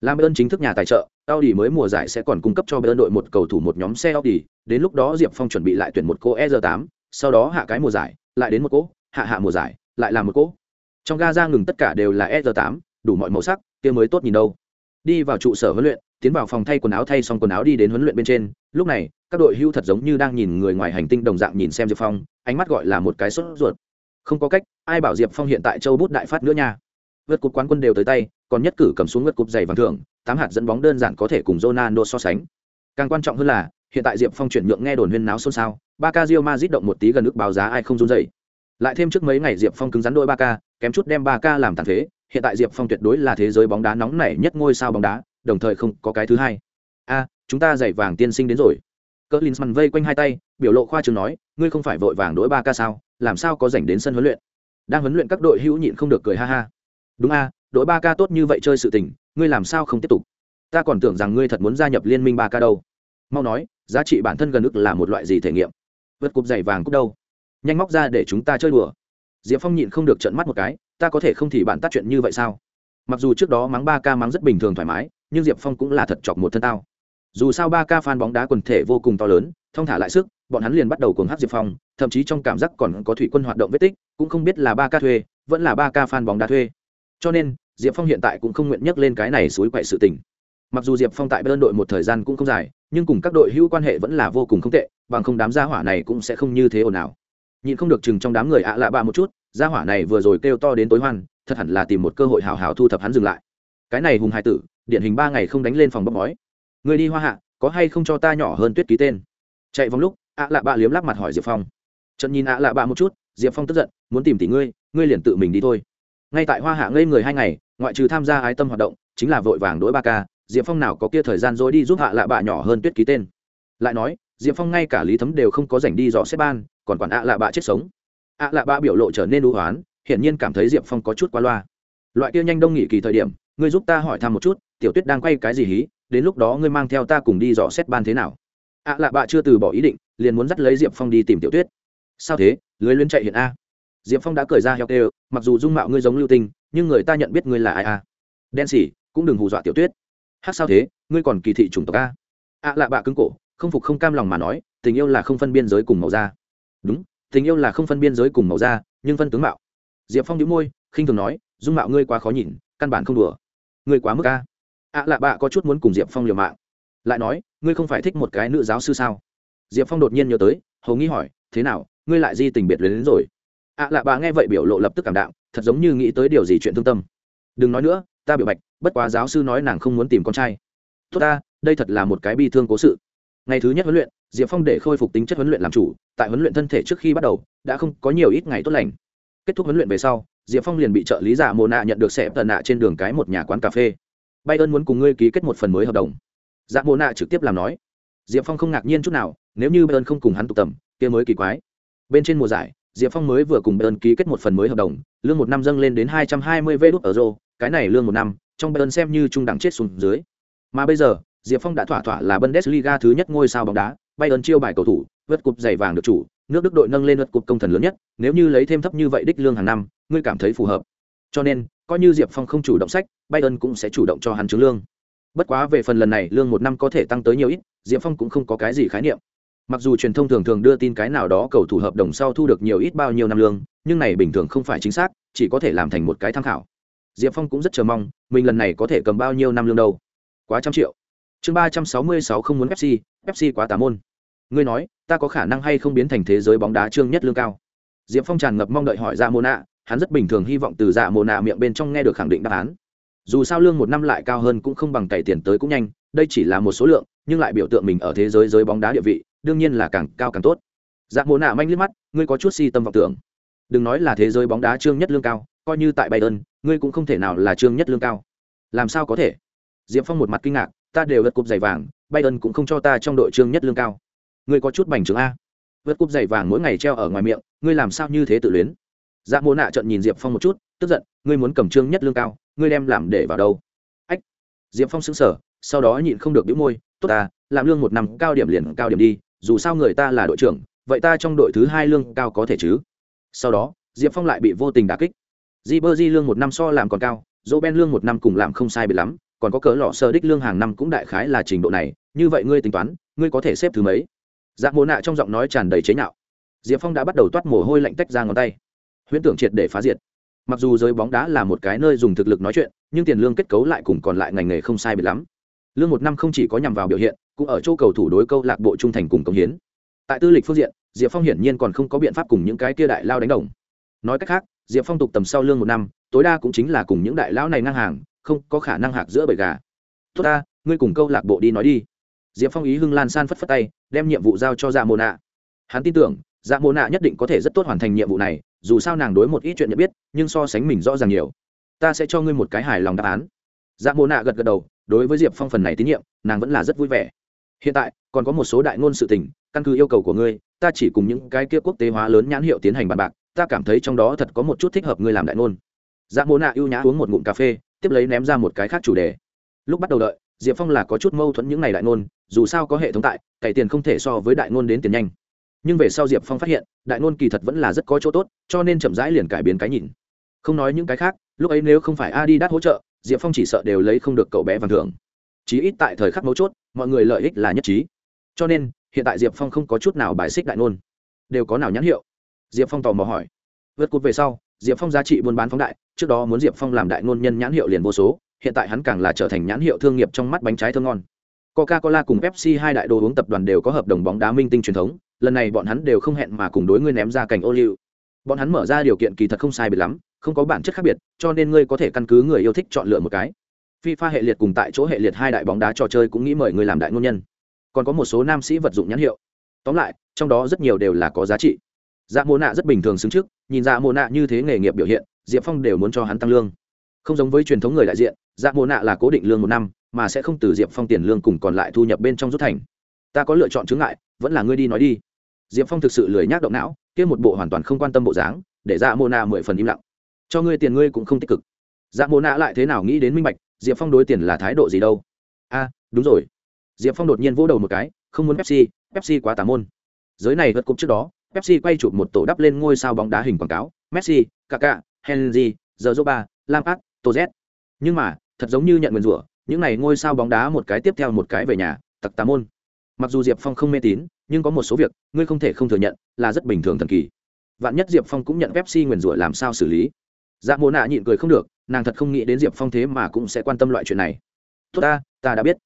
Speaker 1: Làm ơn chính thức nhà tài trợ audi mới mùa giải sẽ còn cung cấp cho bên đội một cầu thủ một nhóm xe audi đến lúc đó diệp phong chuẩn bị lại tuyển một cô e r 8 sau đó hạ cái mùa giải lại đến một cỗ hạ hạ mùa giải lại là một cỗ trong ga ra ngừng tất cả đều là e r 8 đủ mọi màu sắc, kia mới tốt nhìn đâu. Đi vào trụ sở huấn luyện, tiến vào phòng thay quần áo thay xong quần áo đi đến huấn luyện bên trên. Lúc này, các đội hưu thật giống như đang nhìn người ngoài hành tinh đồng dạng nhìn xem diệp phong, ánh mắt gọi là một cái sốt ruột. Không có cách, ai bảo diệp phong hiện tại châu bút đại phát nữa nha. Vượt cục quán quân đều tới tay, còn nhất cử cầm xuống vượt cục giày vàng thưởng, tám hạt dẫn bóng đơn giản có thể cùng Ronaldo so sánh. Càng quan trọng hơn là, hiện tại diệp phong chuyển nhượng nghe đồn huyên náo xôn xao, ba ca rio mazit động một tí gần ước báo giá ai không run dày lại thêm trước mấy ngày diệp phong cứng rắn đôi ba ca, kém chút đem ba ca làm tàn phế hiện tại diệp phong tuyệt đối là thế giới bóng đá nóng nảy nhất ngôi sao bóng đá, đồng thời không có cái thứ hai. A, chúng ta giày vàng tiên sinh đến rồi. Cỡ linsman vây quanh hai tay, biểu lộ khoa trường nói, ngươi không phải vội vàng đỗi ba ca sao, làm sao có dành đến sân huấn luyện? Đang huấn luyện các đội hữu nhịn không được cười ha ha. Đúng a đội ba ca tốt như vậy chơi sự tình, ngươi làm sao không tiếp tục? Ta còn tưởng rằng ngươi thật muốn gia nhập liên minh ba ca đâu. Mau nói, giá trị bản thân gần ức là một loại gì thể nghiệm? Vượt cục giày vàng cúc đâu? Nhanh móc ra để chúng ta chơi đùa. Diệp phong nhịn không được trận mắt một cái ta có thể không thì bạn tắt chuyện như vậy sao? Mặc dù trước đó mắng ba ca mắng rất bình thường thoải mái, nhưng diệp phong cũng là thật chọc một thân tao. Dù sao ba ca fan bóng đá quần thể vô cùng to lớn, thong thả lại sức, bọn hắn liền bắt đầu cuồng hát diệp phong, thậm chí trong cảm giác còn có thủy quân hoạt động vết tích, cũng không biết là ba ca thuê, vẫn là ba ca fan bóng đá thuê. Cho nên, diệp phong hiện tại cũng không nguyện nhắc lên cái này suối quậy sự tình. Mặc dù diệp phong tại bên đội một thời gian cũng không dài, nhưng cùng các đội hữu quan hệ vẫn là vô cùng không tệ, bằng không đám gia hỏa này cũng sẽ không như thế ồn ào. Nhìn không được chừng trong đám người ạ lạ bạ một chút gia hỏa này vừa rồi kêu to đến tối hoan, thật hẳn là tìm một cơ hội hào hào thu thập hắn dừng lại. Cái này hùng hai tử, điển hình ba ngày không đánh lên phòng bóc mói người đi hoa hạ, có hay không cho ta nhỏ hơn tuyết ký tên? Chạy vòng lúc, ạ lạ bạ liếm lắc mặt hỏi diệp phong. Trận nhìn ạ lạ bạ một chút, diệp phong tức giận, muốn tìm tỷ ngươi ngươi liền tự mình đi thôi. Ngay tại hoa hạ ngây người hai ngày, ngoại trừ tham gia ái tâm hoạt động, chính là vội vàng đỗi ba ca, diệp phong nào có kia thời gian dối đi giúp hạ lạ bạ nhỏ hơn tuyết ký tên? Lại nói, diệp phong ngay cả lý thấm đều không có dành đi dò xếp ban, còn quản ạ lạ bạ chết sống ạ lạ bạ biểu lộ trở nên ưu hoán, hiển nhiên cảm thấy diệp phong có chút quá loa. Loại kia nhanh đông nghỉ kỳ thời điểm, ngươi giúp ta hỏi thăm một chút, tiểu tuyết đang quay cái gì hí, đến lúc đó ngươi mang theo ta cùng đi dò xét ban thế nào. ạ lạ bạ chưa từ bỏ ý định, liền muốn dắt lấy diệp phong đi tìm tiểu tuyết. Sao thế, lưới luyến chạy hiện a. Diệp phong đã cởi ra heo kêu mặc dù dung mạo ngươi giống lưu tinh, nhưng người ta nhận biết ngươi là ai a? Đen xỉ, cũng đừng hù dọa tiểu tuyết. Hát sao thế, ngươi còn kỳ thị chủng tộc a? ạ lạ bạ cứng cổ, không phục không cam lòng mà nói, tình yêu là không phân biên giới cùng màu da. Đúng tình yêu là không phân biên giới cùng màu da, nhưng phân tướng mạo. Diệp phong đĩu môi, khinh thường nói, dung mạo ngươi quá khó nhìn, căn bản không đùa. Ngươi quá mức ca ạ lạ bạ có chút muốn cùng diệp phong liều mạng. Lại nói, ngươi không phải thích một cái nữ giáo sư sao? Diệp phong đột nhiên nhớ tới, hầu nghĩ hỏi, thế nào, ngươi lại di tình biệt luyến đến rồi? Ạ lạ bạ nghe vậy biểu lộ lập tức cảm đạo thật giống như nghĩ tới điều gì chuyện thương tâm. Đừng nói nữa, ta biểu bạch, bất quá giáo sư nói nàng không muốn tìm con trai. Tốt ta, đây thật là một cái bi thương cố sự ngày thứ nhất huấn luyện, diệp phong để khôi phục tính chất huấn luyện làm chủ, tại huấn luyện thân thể trước khi bắt đầu, đã không có nhiều ít ngày tốt lành. Kết thúc huấn luyện về sau, diệp phong liền bị trợ lý dạ giả mồ nạ nhận được xẹp tần nạ trên đường cái một nhà quán cà phê. Bay ơn muốn cùng ngươi ký kết một phần mới hợp đồng. Dạ giả mồ nạ trực tiếp làm nói. Diệp phong không ngạc nhiên chút nào, nếu như bay ơn không cùng hắn tụ tầm, kia mới kỳ quái. Bên trên mùa giải, diệp phong mới vừa cùng bay ơn ký kết một phần mới hợp đồng, lương một năm dâng lên đến hai trăm hai mươi vê đốt ở rô, cái này lương một năm, trong bay ơn xem như trung đẳng chết xuống dưới. Mà bây giờ diệp phong đã thỏa thỏa là bundesliga thứ nhất ngôi sao bóng đá, Bayern chiêu bài cầu thủ, vượt cục giày vàng được chủ, nước đức đội nâng lên vượt cục công thần lớn nhất, nếu như lấy thêm thấp như vậy đích lương hàng năm, ngươi cảm thấy phù hợp. Cho nên, coi như diệp phong không chủ động sách, bayern cũng sẽ chủ động cho hắn chứng lương. Bất quá về phần lần này, lương một năm có thể tăng tới nhiều ít, diệp phong cũng không có cái gì khái niệm. Mặc dù truyền thông thường thường đưa tin cái nào đó cầu thủ hợp đồng sau thu được nhiều ít bao nhiêu năm lương, nhưng này bình thường không phải chính xác, chỉ có thể làm thành một cái tham khảo. Diệp phong cũng rất chờ mong, mình lần này có thể cầm bao nhiêu năm lương đâu. Quá trăm triệu chương ba trăm sáu mươi sáu không muốn pepsi pepsi quá tà môn. Ngươi nói, ta có khả năng hay không biến thành thế giới bóng đá trương nhất lương cao? Diệp phong tràn ngập mong đợi hỏi dạ mô nạ, hắn rất bình thường hy vọng từ dạ mô nạ miệng bên trong nghe được khẳng định đáp án. Dù sao lương một năm lại cao hơn cũng không bằng cày tiền tới cũng nhanh, đây chỉ là một số lượng, nhưng lại biểu tượng mình ở thế giới giới bóng đá địa vị, đương nhiên là càng cao càng tốt. Dạ mô nạ manh liếc mắt, ngươi có chút si tâm vọng tưởng. Đừng nói là thế giới bóng đá trương nhất lương cao, coi như tại bayern, ngươi cũng không thể nào là trương nhất lương cao. Làm sao có thể? Diệp phong một mặt kinh ngạc ta đều lật cúp giày vàng bayern cũng không cho ta trong đội trương nhất lương cao. Ngươi có chút bành trướng a. Vượt cúp giày vàng mỗi ngày treo ở ngoài miệng, ngươi làm sao như thế tự luyến? Dạ mô nạ trận nhìn diệp phong một chút, tức giận, ngươi muốn cầm trương nhất lương cao, ngươi đem làm để vào đâu? Ách. Diệp phong xứng sở sau đó nhịn không được đĩu môi, tốt ta, làm lương một năm cao điểm liền cao điểm đi, dù sao người ta là đội trưởng, vậy ta trong đội thứ hai lương cao có thể chứ? Sau đó, diệp phong lại bị vô tình đà kích. Di bơ di lương một năm so làm còn cao dỗ ben lương một năm cùng làm không sai bị lắm còn có cỡ lọ sơ đích lương hàng năm cũng đại khái là trình độ này, như vậy ngươi tính toán, ngươi có thể xếp thứ mấy? Dạ mồ nạ trong giọng nói tràn đầy chế nhạo. Diệp phong đã bắt đầu toát mồ hôi lạnh tách ra ngón tay. Huyễn tưởng triệt để phá diệt. Mặc dù giới bóng đá là một cái nơi dùng thực lực nói chuyện, nhưng tiền lương kết cấu lại cùng còn lại ngành nghề không sai bị lắm. Lương một năm không chỉ có nhằm vào biểu hiện, cũng ở chỗ cầu thủ đối câu lạc bộ trung thành cùng công hiến. Tại tư lịch phương diện, diệp phong hiển nhiên còn không có biện pháp cùng những cái kia đại lao đánh đồng. Nói cách khác, diệp phong tục tầm sau lương một năm, tối đa cũng chính là cùng những đại lão này ngang hàng không có khả năng hạc giữa bầy gà. Tốt ta, ngươi cùng câu lạc bộ đi nói đi. Diệp phong ý hưng lan san phất phất tay, đem nhiệm vụ giao cho dạ mô nạ. Hắn tin tưởng dạ mô nạ nhất định có thể rất tốt hoàn thành nhiệm vụ này, dù sao nàng đối một ít chuyện nhận biết, nhưng so sánh mình rõ ràng nhiều. Ta sẽ cho ngươi một cái hài lòng đáp án. Dạ mô nạ gật gật đầu, đối với diệp phong phần này tín nhiệm, nàng vẫn là rất vui vẻ. Hiện tại, còn có một số đại ngôn sự tình, căn cứ yêu cầu của ngươi, ta chỉ cùng những cái kia quốc tế hóa lớn nhãn hiệu tiến hành bàn bạc, ta cảm thấy trong đó thật có một chút thích hợp ngươi làm đại ngôn. Dạ mô nạ ưu nhã uống một ngụm cà phê tiếp lấy ném ra một cái khác chủ đề. Lúc bắt đầu đợi, diệp phong là có chút mâu thuẫn những ngày đại ngôn, dù sao có hệ thống tại, cày tiền không thể so với đại ngôn đến tiền nhanh. Nhưng về sau diệp phong phát hiện, đại ngôn kỳ thật vẫn là rất có chỗ tốt, cho nên chậm rãi liền cải biến cái nhìn. Không nói những cái khác, lúc ấy nếu không phải adi đắt hỗ trợ, diệp phong chỉ sợ đều lấy không được cậu bé vàng thưởng. Chí ít tại thời khắc mấu chốt, mọi người lợi ích là nhất trí. Cho nên, hiện tại diệp phong không có chút nào bài xích đại ngôn. Đều có nào nhãn hiệu? Diệp phong tò mò hỏi. Vượt cột về sau diệp phong giá trị buôn bán phóng đại, trước đó muốn diệp phong làm đại ngôn nhân nhãn hiệu liền vô số, hiện tại hắn càng là trở thành nhãn hiệu thương nghiệp trong mắt bánh trái thơm ngon. Coca-cola cùng pepsi hai đại đồ uống tập đoàn đều có hợp đồng bóng đá minh tinh truyền thống, lần này bọn hắn đều không hẹn mà cùng đối ngươi ném ra cảnh ô liu. Bọn hắn mở ra điều kiện kỳ thật không sai biệt lắm, không có bản chất khác biệt, cho nên ngươi có thể căn cứ người yêu thích chọn lựa một cái. Fifa hệ liệt cùng tại chỗ hệ liệt hai đại bóng đá trò chơi cũng nghĩ mời người làm đại ngôn nhân. Còn có một số nam sĩ vật dụng nhãn hiệu. Tóm lại, trong đó rất nhiều đều là có giá trị dạ mô nạ rất bình thường xứng trước, nhìn dạ mô nạ như thế nghề nghiệp biểu hiện, diệp phong đều muốn cho hắn tăng lương. Không giống với truyền thống người đại diện dạ mô nạ là cố định lương một năm, mà sẽ không từ diệp phong tiền lương cùng còn lại thu nhập bên trong rút thành. Ta có lựa chọn chứng ngại, vẫn là ngươi đi nói đi. Diệp phong thực sự lười nhác động não, kia một bộ hoàn toàn không quan tâm bộ dáng, để dạ mô nạ mười phần im lặng. Cho ngươi tiền ngươi cũng không tích cực. Dạ mô nạ lại thế nào nghĩ đến minh bạch, diệp phong đối tiền là thái độ gì đâu? A, đúng rồi. Diệp phong đột nhiên vỗ đầu một cái, không muốn pepsi pepsi quá tà môn. Giới này vượt cục trước đó pepsi quay chụp một tổ đắp lên ngôi sao bóng đá hình quảng cáo. Messi Kaká, henry Zoba, lampard toz nhưng mà thật giống như nhận nguyên rủa những này ngôi sao bóng đá một cái tiếp theo một cái về nhà tặc tà môn. Mặc dù diệp phong không mê tín nhưng có một số việc ngươi không thể không thừa nhận là rất bình thường thần kỳ. Vạn nhất diệp phong cũng nhận pepsi nguyên rủa làm sao xử lý. Dạ Mộ nạ nhịn cười không được nàng thật không nghĩ đến diệp phong thế mà cũng sẽ quan tâm loại chuyện này. Tốt ta ta đã biết.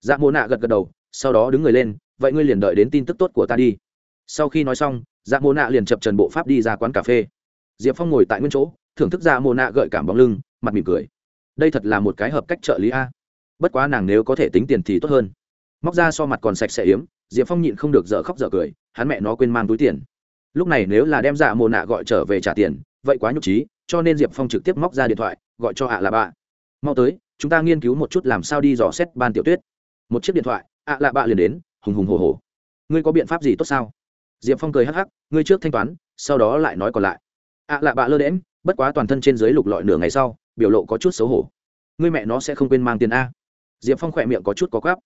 Speaker 1: Dạ Mộ nạ gật gật đầu sau đó đứng người lên vậy ngươi liền đợi đến tin tức tốt của ta đi. Sau khi nói xong dạ mô nạ liền chập trần bộ pháp đi ra quán cà phê. Diệp phong ngồi tại nguyên chỗ, thưởng thức dạ mô nạ gợi cảm bóng lưng, mặt mỉm cười. Đây thật là một cái hợp cách trợ lý a. Bất quá nàng nếu có thể tính tiền thì tốt hơn. Móc ra so mặt còn sạch sẽ yếm, diệp phong nhịn không được dở khóc dở cười, hắn mẹ nó quên mang túi tiền. Lúc này nếu là đem dạ mô nạ gọi trở về trả tiền, vậy quá nhục trí, cho nên diệp phong trực tiếp móc ra điện thoại, gọi cho ạ là bạ. Mau tới, chúng ta nghiên cứu một chút làm sao đi dò xét ban tiểu tuyết. Một chiếc điện thoại, ạ là bạ liền đến, hùng hùng hồ hồ. Ngươi có biện pháp gì tốt sao? Diệp phong cười hắc hắc, ngươi trước thanh toán, sau đó lại nói còn lại. Ạ lạ bạ lơ đễm bất quá toàn thân trên dưới lục lọi nửa ngày sau, biểu lộ có chút xấu hổ. Ngươi mẹ nó sẽ không quên mang tiền a. Diệp phong khỏe miệng có chút có gáp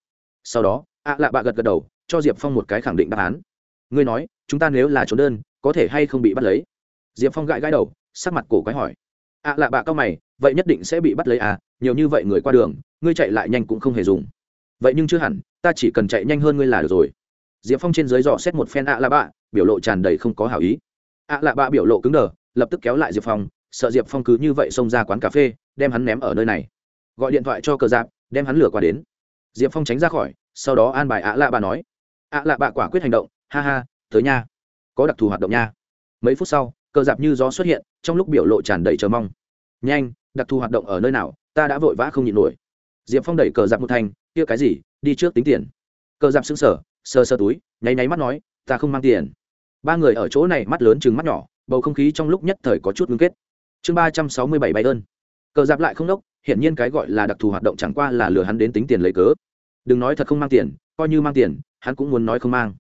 Speaker 1: sau đó ạ lạ bạ gật gật đầu, cho diệp phong một cái khẳng định đáp án. Ngươi nói, chúng ta nếu là trốn đơn, có thể hay không bị bắt lấy? Diệp phong gãi gãi đầu, sắc mặt cổ quái hỏi. Ạ lạ bạ cao mày, vậy nhất định sẽ bị bắt lấy à nhiều như vậy người qua đường, ngươi chạy lại nhanh cũng không hề dùng. Vậy nhưng chưa hẳn, ta chỉ cần chạy nhanh hơn ngươi là được rồi diệp phong trên dưới dò xét một phen ạ lạ bạ biểu lộ tràn đầy không có hảo ý. Ạ lạ bạ biểu lộ cứng đờ lập tức kéo lại diệp phong sợ diệp phong cứ như vậy xông ra quán cà phê đem hắn ném ở nơi này. Gọi điện thoại cho cờ dạp đem hắn lửa qua đến. Diệp phong tránh ra khỏi sau đó an bài ạ lạ bạ nói. Ạ lạ bạ quả quyết hành động ha ha tới nha. Có đặc thù hoạt động nha. Mấy phút sau cờ dạp như gió xuất hiện trong lúc biểu lộ tràn đầy chờ mong. Nhanh đặc thù hoạt động ở nơi nào? Ta đã vội vã không nhịn nổi. Diệp phong đẩy cờ dạp một thành, kia cái gì? Đi trước tính tiền. Cờ dạp xứng sở sơ sơ túi, nháy nháy mắt nói, ta không mang tiền. Ba người ở chỗ này mắt lớn chừng mắt nhỏ, bầu không khí trong lúc nhất thời có chút ngưng kết. Chương ba trăm sáu mươi bảy bay ơn. Cờ giáp lại không đốc, hiển nhiên cái gọi là đặc thù hoạt động chẳng qua là lừa hắn đến tính tiền lấy cớ. Đừng nói thật không mang tiền, coi như mang tiền, hắn cũng muốn nói không mang.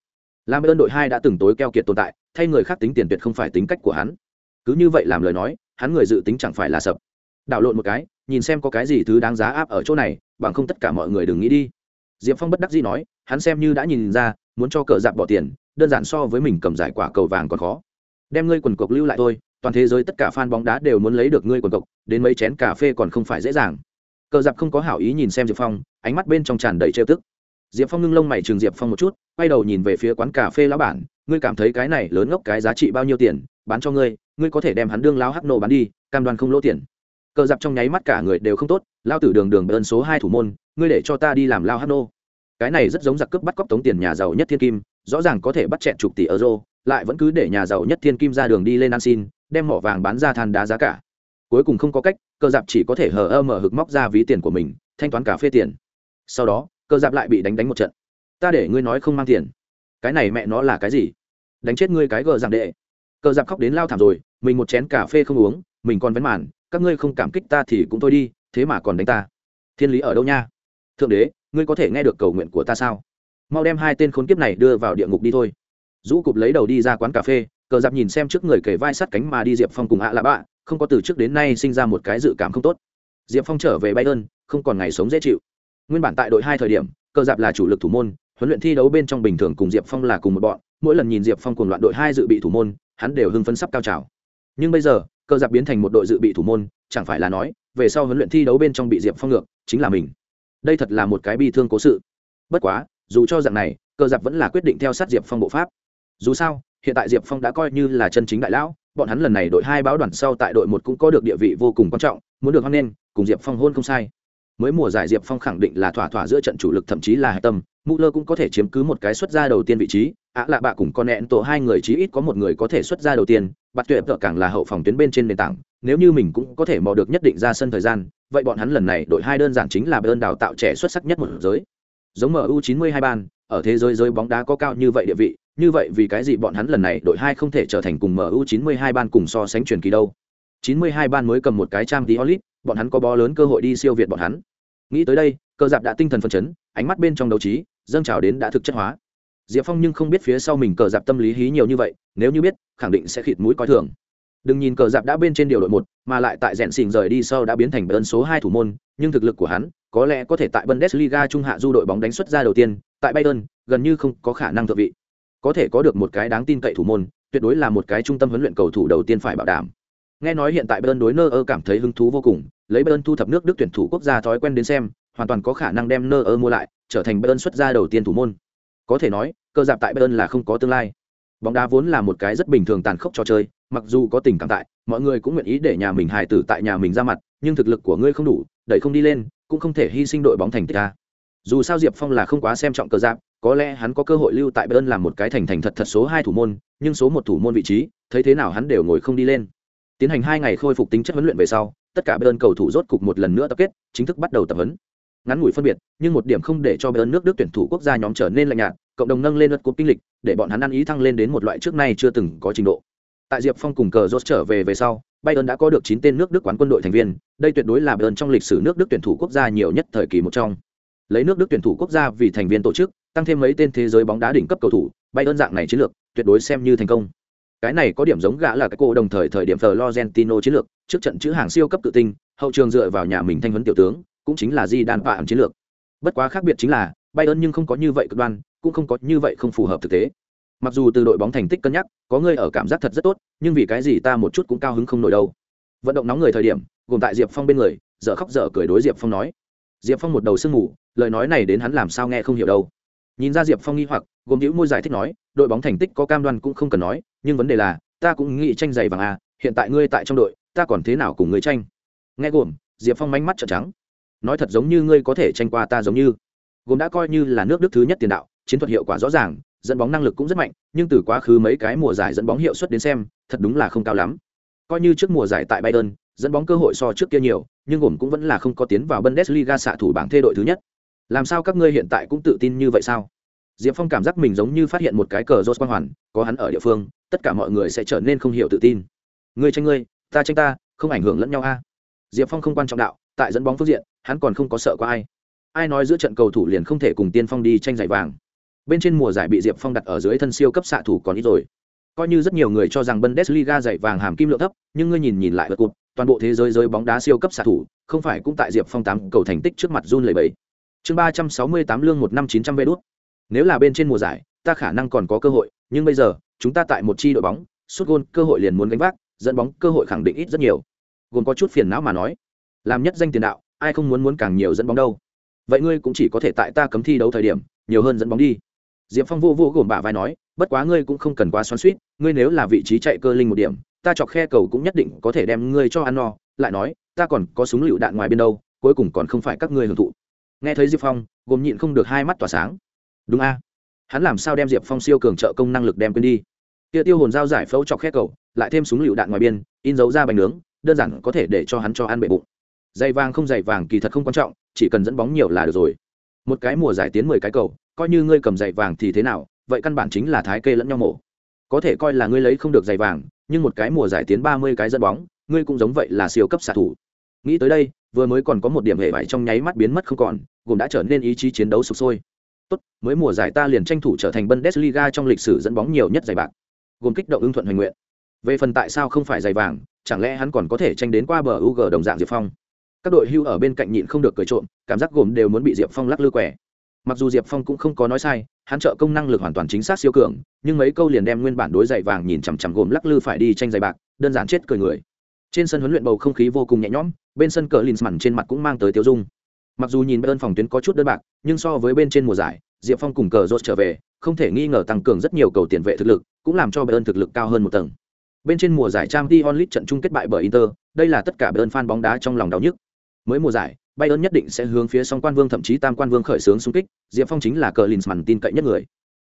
Speaker 1: Làm ơn đội hai đã từng tối keo kiệt tồn tại, thay người khác tính tiền tuyệt không phải tính cách của hắn. Cứ như vậy làm lời nói, hắn người dự tính chẳng phải là sập. Đảo lộn một cái, nhìn xem có cái gì thứ đáng giá áp ở chỗ này, bằng không tất cả mọi người đừng nghĩ đi diệp phong bất đắc dĩ nói, hắn xem như đã nhìn ra, muốn cho cờ dạp bỏ tiền, đơn giản so với mình cầm giải quả cầu vàng còn khó. Đem ngươi quần cộc lưu lại thôi, toàn thế giới tất cả fan bóng đá đều muốn lấy được ngươi quần cộc đến mấy chén cà phê còn không phải dễ dàng. Cờ giặc không có hảo ý nhìn xem diệp phong, ánh mắt bên trong tràn đầy trêu tức. Diệp phong ngưng lông mày trường diệp phong một chút, quay đầu nhìn về phía quán cà phê lão bản, ngươi cảm thấy cái này lớn ngốc cái giá trị bao nhiêu tiền, bán cho ngươi ngươi có thể đem hắn đương lao hắc nộ bán đi, cam đoan không lỗ tiền cờ Dạp trong nháy mắt cả người đều không tốt, lao tử đường đường ơn số hai thủ môn, ngươi để cho ta đi làm lao hát nô. Cái này rất giống giặc cướp bắt cóc tống tiền nhà giàu nhất thiên kim, rõ ràng có thể bắt chẹn chục tỷ euro, lại vẫn cứ để nhà giàu nhất thiên kim ra đường đi lên ăn xin, đem mỏ vàng bán ra than đá giá cả. Cuối cùng không có cách cơ dạp chỉ có thể hờ ơ mở hực móc ra ví tiền của mình, thanh toán cà phê tiền. Sau đó cơ dạp lại bị đánh đánh một trận. Ta để ngươi nói không mang tiền. Cái này mẹ nó là cái gì? Đánh chết ngươi cái gờ giảm đệ. Cơ dạp khóc đến lao thảm rồi, mình một chén cà phê không uống, mình còn vén màn các ngươi không cảm kích ta thì cũng thôi đi, thế mà còn đánh ta. Thiên lý ở đâu nha? Thượng đế, ngươi có thể nghe được cầu nguyện của ta sao? Mau đem hai tên khốn kiếp này đưa vào địa ngục đi thôi. Dũ cụp lấy đầu đi ra quán cà phê, cờ dạp nhìn xem trước người kề vai sắt cánh mà đi diệp phong cùng ạ à lạ bạ, không có từ trước đến nay sinh ra một cái dự cảm không tốt. Diệp phong trở về bay ơn, không còn ngày sống dễ chịu. Nguyên bản tại đội hai thời điểm, cờ dạp là chủ lực thủ môn, huấn luyện thi đấu bên trong bình thường cùng diệp phong là cùng một bọn, mỗi lần nhìn diệp phong cùng loạn đội hai dự bị thủ môn, hắn đều hưng phấn sắp cao trào. Nhưng bây giờ Cơ dạp biến thành một đội dự bị thủ môn, chẳng phải là nói, về sau huấn luyện thi đấu bên trong bị diệp phong ngược, chính là mình. Đây thật là một cái bi thương cố sự. Bất quá, dù cho dạng này Cơ dạp vẫn là quyết định theo sát diệp phong bộ pháp. Dù sao, hiện tại diệp phong đã coi như là chân chính đại lão, bọn hắn lần này đội hai báo đoàn sau tại đội một cũng có được địa vị vô cùng quan trọng, muốn được hoan nghênh, cùng diệp phong hôn không sai mới mùa giải diệp phong khẳng định là thỏa thỏa giữa trận chủ lực thậm chí là hạch tâm mũ lơ cũng có thể chiếm cứ một cái xuất ra đầu tiên vị trí, ạ lạ bạ cùng con nẹn tổ hai người chí ít có một người có thể xuất ra đầu tiên bạt tuyệt vợ càng là hậu phòng tuyến bên trên nền tảng, nếu như mình cũng có thể mò được nhất định ra sân thời gian, vậy bọn hắn lần này đội hai đơn giản chính là bơn đào tạo trẻ xuất sắc nhất một giới. Giống mu 92 ban, ở thế giới giới bóng đá có cao như vậy địa vị, như vậy vì cái gì bọn hắn lần này đội hai không thể trở thành cùng mu 92 ban cùng so sánh truyền kỳ đâu? 92 ban mới cầm một cái trang tí olit bọn hắn có bó lớn cơ hội đi siêu việt bọn hắn. Nghĩ tới đây, cơ giạp đã tinh thần phấn chấn, ánh mắt bên trong đấu trí, dâng trào đến đã thực chất hóa. Diệp phong nhưng không biết phía sau mình cờ giạp tâm lý hí nhiều như vậy, nếu như biết, khẳng định sẽ khịt mũi coi thường. Đừng nhìn cờ giạp đã bên trên điều đội một, mà lại tại rèn xỉn rời đi sau đã biến thành bơn số hai thủ môn, nhưng thực lực của hắn, có lẽ có thể tại bundesliga trung hạ du đội bóng đánh xuất ra đầu tiên, tại bayern, gần như không có khả năng thượng vị. Có thể có được một cái đáng tin cậy thủ môn, tuyệt đối là một cái trung tâm huấn luyện cầu thủ đầu tiên phải bảo đảm nghe nói hiện tại bayern đối nơ ơ cảm thấy hứng thú vô cùng, lấy bayern thu thập nước đức tuyển thủ quốc gia thói quen đến xem, hoàn toàn có khả năng đem nơ ơ mua lại, trở thành bayern xuất ra đầu tiên thủ môn. Có thể nói, cơ dạp tại bayern là không có tương lai. Bóng đá vốn là một cái rất bình thường tàn khốc trò chơi, mặc dù có tình cảm tại, mọi người cũng nguyện ý để nhà mình hài tử tại nhà mình ra mặt, nhưng thực lực của ngươi không đủ, đẩy không đi lên, cũng không thể hy sinh đội bóng thành tích ta dù sao diệp phong là không quá xem trọng cờ giáp, có lẽ hắn có cơ hội lưu tại bayern làm một cái thành thành thật thật số hai thủ môn, nhưng số một thủ môn vị trí, thấy thế nào hắn đều ngồi không đi lên tiến hành hai ngày khôi phục tính chất huấn luyện về sau, tất cả bayern cầu thủ rốt cục một lần nữa tập kết, chính thức bắt đầu tập huấn. Ngắn ngủi phân biệt, nhưng một điểm không để cho bayern nước đức tuyển thủ quốc gia nhóm trở nên lạnh nhạt, cộng đồng nâng lên luật cuộc kinh lịch, để bọn hắn ăn ý thăng lên đến một loại trước nay chưa từng có trình độ. Tại diệp phong cùng cờ rốt trở về về sau, bayern đã có được chín tên nước đức quán quân đội thành viên, đây tuyệt đối là bayern trong lịch sử nước đức tuyển thủ quốc gia nhiều nhất thời kỳ một trong. Lấy nước đức tuyển thủ quốc gia vì thành viên tổ chức, tăng thêm mấy tên thế giới bóng đá đỉnh cấp cầu thủ, bayern dạng này chiến lược, tuyệt đối xem như thành công cái này có điểm giống gã là cái cô đồng thời thời điểm Florentino chiến lược, trước trận chữ hàng siêu cấp tự tinh, hậu trường dựa vào nhà mình thanh huấn tiểu tướng, cũng chính là di đan phạm chiến lược. Bất quá khác biệt chính là, bayern nhưng không có như vậy cực đoan, cũng không có như vậy không phù hợp thực tế. Mặc dù từ đội bóng thành tích cân nhắc, có người ở cảm giác thật rất tốt, nhưng vì cái gì ta một chút cũng cao hứng không nổi đâu. Vận động nóng người thời điểm, gồm tại diệp phong bên người dở khóc dở cười đối diệp phong nói. Diệp phong một đầu sương ngủ lời nói này đến hắn làm sao nghe không hiểu đâu nhìn ra diệp phong nghi hoặc, gồm hữu môi giải thích nói, đội bóng thành tích có cam đoan cũng không cần nói, nhưng vấn đề là, ta cũng nghĩ tranh giày vàng à hiện tại ngươi tại trong đội, ta còn thế nào cùng ngươi tranh? Nghe gồm, diệp phong mánh mắt trợn trắng. Nói thật giống như ngươi có thể tranh qua ta giống như. Gồm đã coi như là nước đức thứ nhất tiền đạo, chiến thuật hiệu quả rõ ràng, dẫn bóng năng lực cũng rất mạnh, nhưng từ quá khứ mấy cái mùa giải dẫn bóng hiệu suất đến xem, thật đúng là không cao lắm. Coi như trước mùa giải tại bayern, dẫn bóng cơ hội so trước kia nhiều, nhưng gồm cũng vẫn là không có tiến vào bundesliga xạ thủ bảng thê đội thứ nhất làm sao các ngươi hiện tại cũng tự tin như vậy sao? Diệp phong cảm giác mình giống như phát hiện một cái cờ rốt quang hoàn, có hắn ở địa phương, tất cả mọi người sẽ trở nên không hiểu tự tin. Ngươi tranh ngươi, ta tranh ta, không ảnh hưởng lẫn nhau a. Diệp phong không quan trọng đạo, tại dẫn bóng phương diện, hắn còn không có sợ có ai. Ai nói giữa trận cầu thủ liền không thể cùng tiên phong đi tranh giải vàng. Bên trên mùa giải bị diệp phong đặt ở dưới thân siêu cấp xạ thủ còn ít rồi. Coi như rất nhiều người cho rằng bundesliga giải vàng hàm kim lượng thấp, nhưng ngươi nhìn nhìn lại vật cụt toàn bộ thế giới giới bóng đá siêu cấp xạ thủ, không phải cũng tại diệp phong tám cầu thành tích trước mặt run lầy bẫy chương ba trăm sáu mươi tám lương một năm chín trăm vê đốt nếu là bên trên mùa giải, ta khả năng còn có cơ hội, nhưng bây giờ, chúng ta tại một chi đội bóng suốt gôn cơ hội liền muốn gánh vác, dẫn bóng cơ hội khẳng định ít rất nhiều. Gồm có chút phiền não mà nói, làm nhất danh tiền đạo, ai không muốn muốn càng nhiều dẫn bóng đâu. Vậy ngươi cũng chỉ có thể tại ta cấm thi đấu thời điểm, nhiều hơn dẫn bóng đi. Diệp phong vô vô gồm bả vai nói, bất quá ngươi cũng không cần quá xoắn suýt ngươi nếu là vị trí chạy cơ linh một điểm, ta chọc khe cầu cũng nhất định có thể đem ngươi cho ăn no. Lại nói, ta còn có súng lựu đạn ngoài bên đâu, cuối cùng còn không phải các ngươi hưởng thụ nghe thấy diệp phong, gồm nhịn không được hai mắt tỏa sáng. Đúng a. Hắn làm sao đem diệp phong siêu cường trợ công năng lực đem quên đi? Kia tiêu hồn dao giải phẫu chọc khét cầu, lại thêm súng lựu đạn ngoài biên, in dấu ra bánh nướng, đơn giản có thể để cho hắn cho ăn bệ bụng. Dày vàng không dày vàng kỳ thật không quan trọng, chỉ cần dẫn bóng nhiều là được rồi. Một cái mùa giải tiến mười cái cầu, coi như ngươi cầm dày vàng thì thế nào, vậy căn bản chính là thái kê lẫn nhau mổ. Có thể coi là ngươi lấy không được dày vàng, nhưng một cái mùa giải tiến ba mươi cái dẫn bóng, ngươi cũng giống vậy là siêu cấp xạ thủ nghĩ tới đây, vừa mới còn có một điểm hệ vải trong nháy mắt biến mất không còn, gồm đã trở nên ý chí chiến đấu sụp sôi. Tốt, mới mùa giải ta liền tranh thủ trở thành bundesliga trong lịch sử dẫn bóng nhiều nhất giải bạc. Gồm kích động ưng thuận hoành nguyện. Về phần tại sao không phải giày vàng, chẳng lẽ hắn còn có thể tranh đến qua bờ u g đồng dạng diệp phong? Các đội hưu ở bên cạnh nhịn không được cười trộm, cảm giác gồm đều muốn bị diệp phong lắc lư quẻ. Mặc dù diệp phong cũng không có nói sai, hắn trợ công năng lực hoàn toàn chính xác siêu cường, nhưng mấy câu liền đem nguyên bản đối giày vàng nhìn chằm chằm gồm lắc lư phải đi tranh giày bạc, đơn giản chết cười người. Trên sân huấn luyện bầu không khí vô cùng nhẹ nhõm bên sân cờ linsman trên mặt cũng mang tới tiêu dung. Mặc dù nhìn bên phòng tuyến có chút đơn bạc, nhưng so với bên trên mùa giải, diệp phong cùng cờ rốt trở về, không thể nghi ngờ tăng cường rất nhiều cầu tiền vệ thực lực, cũng làm cho bên thực lực cao hơn một tầng. Bên trên mùa giải trang t onlit trận chung kết bại bởi inter, đây là tất cả bên fan bóng đá trong lòng đau nhức. Mới mùa giải, bayern nhất định sẽ hướng phía song quan vương thậm chí tam quan vương khởi xướng xung kích, diệp phong chính là cờ linsman tin cậy nhất người.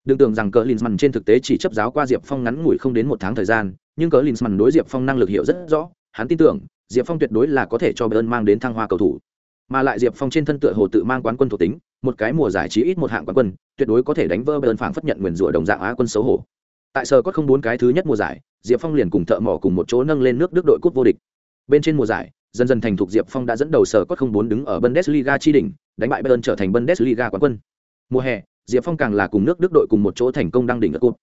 Speaker 1: Đừng tưởng rằng cờ linsman trên thực tế chỉ chấp giáo qua diệp phong ngắn ngủi không đến một tháng thời gian, nhưng cờ linsman đối diệp phong năng lực hiểu rất rõ, hắn tin tưởng diệp phong tuyệt đối là có thể cho bayern mang đến thăng hoa cầu thủ. Mà lại diệp phong trên thân tựa hồ tự mang quán quân thuộc tính, một cái mùa giải trí ít một hạng quán quân, tuyệt đối có thể đánh vỡ bayern phảng phất nhận nguyền rủa đồng dạng á quân xấu hổ. Tại sở có không bốn cái thứ nhất mùa giải, diệp phong liền cùng thợ mỏ cùng một chỗ nâng lên nước đức đội cúp vô địch. Bên trên mùa giải, dần dần thành thục diệp phong đã dẫn đầu sở có không bốn đứng ở bundesliga chi đỉnh, đánh bại bayern trở thành bundesliga quán quân. Mùa hè, diệp phong càng là cùng nước đức đội cùng một chỗ thành công đăng đỉnh ở cúp.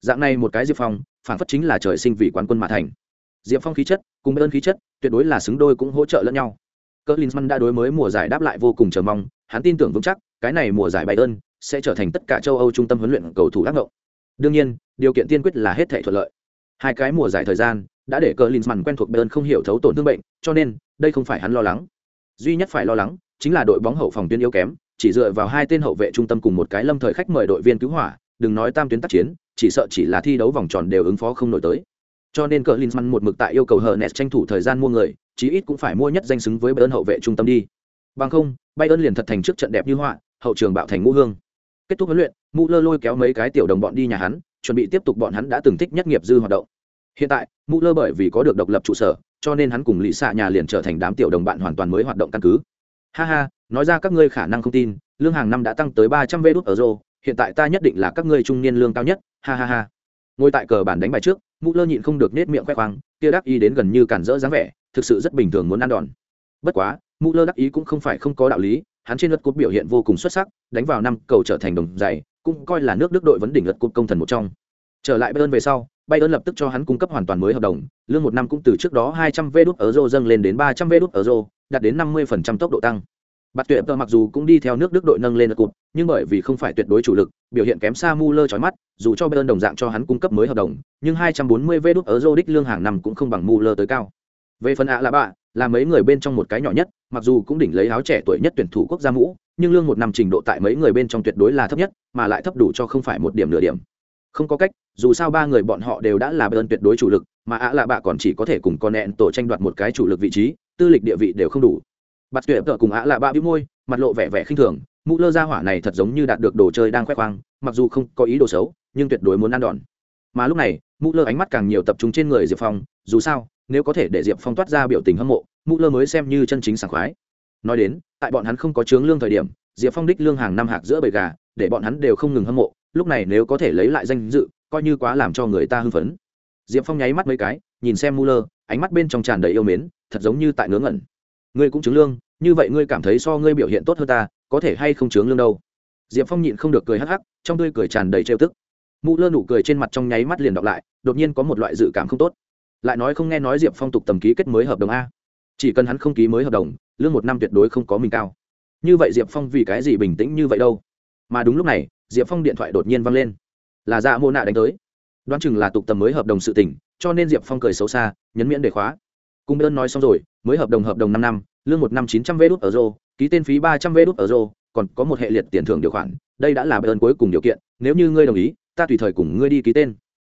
Speaker 1: Dạng này một cái diệp phong phản phất chính là trời sinh vì quán quân mà thành diệp phong khí chất cùng bayern khí chất, tuyệt đối là xứng đôi cũng hỗ trợ lẫn nhau. Cỡ đã đối mới mùa giải đáp lại vô cùng chờ mong, hắn tin tưởng vững chắc, cái này mùa giải bayern sẽ trở thành tất cả châu âu trung tâm huấn luyện cầu thủ ác ngộ đương nhiên, điều kiện tiên quyết là hết thể thuận lợi. Hai cái mùa giải thời gian đã để cờ quen thuộc bayern không hiểu thấu tổn thương bệnh, cho nên đây không phải hắn lo lắng. Duy nhất phải lo lắng chính là đội bóng hậu phòng tuyến yếu kém, chỉ dựa vào hai tên hậu vệ trung tâm cùng một cái lâm thời khách mời đội viên cứu hỏa, đừng nói tam tuyến tác chiến, chỉ sợ chỉ là thi đấu vòng tròn đều ứng phó không nổi tới cho nên cờ linzmann một mực tại yêu cầu hờ nes tranh thủ thời gian mua người, chí ít cũng phải mua nhất danh xứng với bayern hậu vệ trung tâm đi. Bằng không, bayern liền thật thành trước trận đẹp như họa, hậu trường bạo thành ngũ hương. Kết thúc huấn luyện mu lơ lôi kéo mấy cái tiểu đồng bọn đi nhà hắn, chuẩn bị tiếp tục bọn hắn đã từng thích nhất nghiệp dư hoạt động. Hiện tại mu lơ bởi vì có được độc lập trụ sở, cho nên hắn cùng lì xạ nhà liền trở thành đám tiểu đồng bạn hoàn toàn mới hoạt động căn cứ. Ha ha, nói ra các ngươi khả năng không tin, lương hàng năm đã tăng tới ba trăm vê đốt ở rô, hiện tại ta nhất định là các ngươi trung niên lương cao nhất, ha ha ha. Ngồi tại cờ bàn đánh bài trước mụ lơ nhịn không được nết miệng khoe khoang, kia đắc ý đến gần như cản rỡ dáng vẻ, thực sự rất bình thường muốn ăn đòn. Bất quá, mụ lơ đắc ý cũng không phải không có đạo lý, hắn trên lượt cúp biểu hiện vô cùng xuất sắc, đánh vào năm cầu trở thành đồng giày cũng coi là nước đức đội vấn đỉnh lượt cúp công thần một trong. Trở lại bayern về sau, bayern lập tức cho hắn cung cấp hoàn toàn mới hợp đồng, lương một năm cũng từ trước đó 200 vé đút euro dâng lên đến 300 vé đút euro, đạt đến 50% tốc độ tăng. Bạt tuyệt Tơ mặc dù cũng đi theo nước Đức đội nâng lên cột, nhưng bởi vì không phải tuyệt đối chủ lực, biểu hiện kém xa Muller chói mắt, dù cho Bayern đồng dạng cho hắn cung cấp mới hợp đồng, nhưng 240 vé đút ở đích lương hàng năm cũng không bằng Muller tới cao. Về phần ạ là bạ, là mấy người bên trong một cái nhỏ nhất, mặc dù cũng đỉnh lấy áo trẻ tuổi nhất tuyển thủ quốc gia mũ, nhưng lương một năm trình độ tại mấy người bên trong tuyệt đối là thấp nhất, mà lại thấp đủ cho không phải một điểm nửa điểm. Không có cách, dù sao ba người bọn họ đều đã là Bayern tuyệt đối chủ lực, mà ạ là bạ còn chỉ có thể cùng con nện tổ tranh đoạt một cái chủ lực vị trí, tư lịch địa vị đều không đủ bạt tuyệt tợ cùng ạ là ba bĩu môi, mặt lộ vẻ vẻ khinh thường, mụ lơ ra hỏa này thật giống như đạt được đồ chơi đang khoe khoang, mặc dù không có ý đồ xấu, nhưng tuyệt đối muốn ăn đòn. Mà lúc này, mụ lơ ánh mắt càng nhiều tập trung trên người diệp phong, dù sao, nếu có thể để diệp phong toát ra biểu tình hâm mộ, mụ lơ mới xem như chân chính sảng khoái. Nói đến, tại bọn hắn không có chướng lương thời điểm, diệp phong đích lương hàng năm hạc giữa bầy gà, để bọn hắn đều không ngừng hâm mộ, lúc này nếu có thể lấy lại danh dự, coi như quá làm cho người ta hưng phấn. Diệp phong nháy mắt mấy cái, nhìn xem mũ lơ, ánh mắt bên trong tràn đầy yêu mến, thật giống như tại ngớ ngẩn ngươi cũng chứng lương, như vậy ngươi cảm thấy so ngươi biểu hiện tốt hơn ta, có thể hay không chứng lương đâu? Diệp phong nhịn không được cười hắc hắc, trong tươi cười tràn đầy trêu tức. Mụ lơ nụ cười trên mặt trong nháy mắt liền đọc lại, đột nhiên có một loại dự cảm không tốt. Lại nói không nghe nói diệp phong tục tầm ký kết mới hợp đồng a. Chỉ cần hắn không ký mới hợp đồng, lương một năm tuyệt đối không có mình cao. Như vậy diệp phong vì cái gì bình tĩnh như vậy đâu? Mà đúng lúc này, diệp phong điện thoại đột nhiên văng lên. Là dạ mô nạ đánh tới. Đoán chừng là tục tầm mới hợp đồng sự tỉnh cho nên diệp phong cười xấu xa, nhấn miễn đề khóa cùng đơn nói xong rồi, mới hợp đồng hợp đồng năm năm, lương một năm chín trăm vê đốt ở ký tên phí ba trăm vê đốt ở còn có một hệ liệt tiền thưởng điều khoản. Đây đã là ơn cuối cùng điều kiện, nếu như ngươi đồng ý, ta tùy thời cùng ngươi đi ký tên.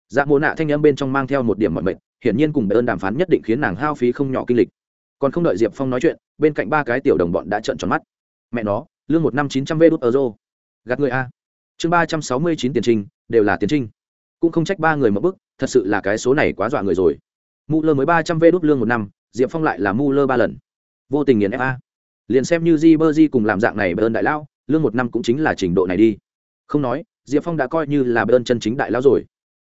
Speaker 1: Dạ mồ nạ thanh âm bên trong mang theo một điểm mọi mệnh, hiển nhiên cùng ơn đàm phán nhất định khiến nàng hao phí không nhỏ kinh lịch. Còn không đợi diệp phong nói chuyện, bên cạnh ba cái tiểu đồng bọn đã trợn tròn mắt. Mẹ nó, lương một năm chín trăm vê đốt euro. Gạt người a. Chương ba trăm sáu mươi chín tiền trinh đều là tiền trinh cũng không trách ba người mất bức, thật sự là cái số này quá dọa người rồi mu lơ mới ba trăm v đốt lương một năm, diệp phong lại là mu lơ ba lần. Vô tình nghiền fa liền xem như di bơ di cùng làm dạng này bê ơn đại lao lương một năm cũng chính là trình độ này đi. Không nói, diệp phong đã coi như là bê ơn chân chính đại lao rồi.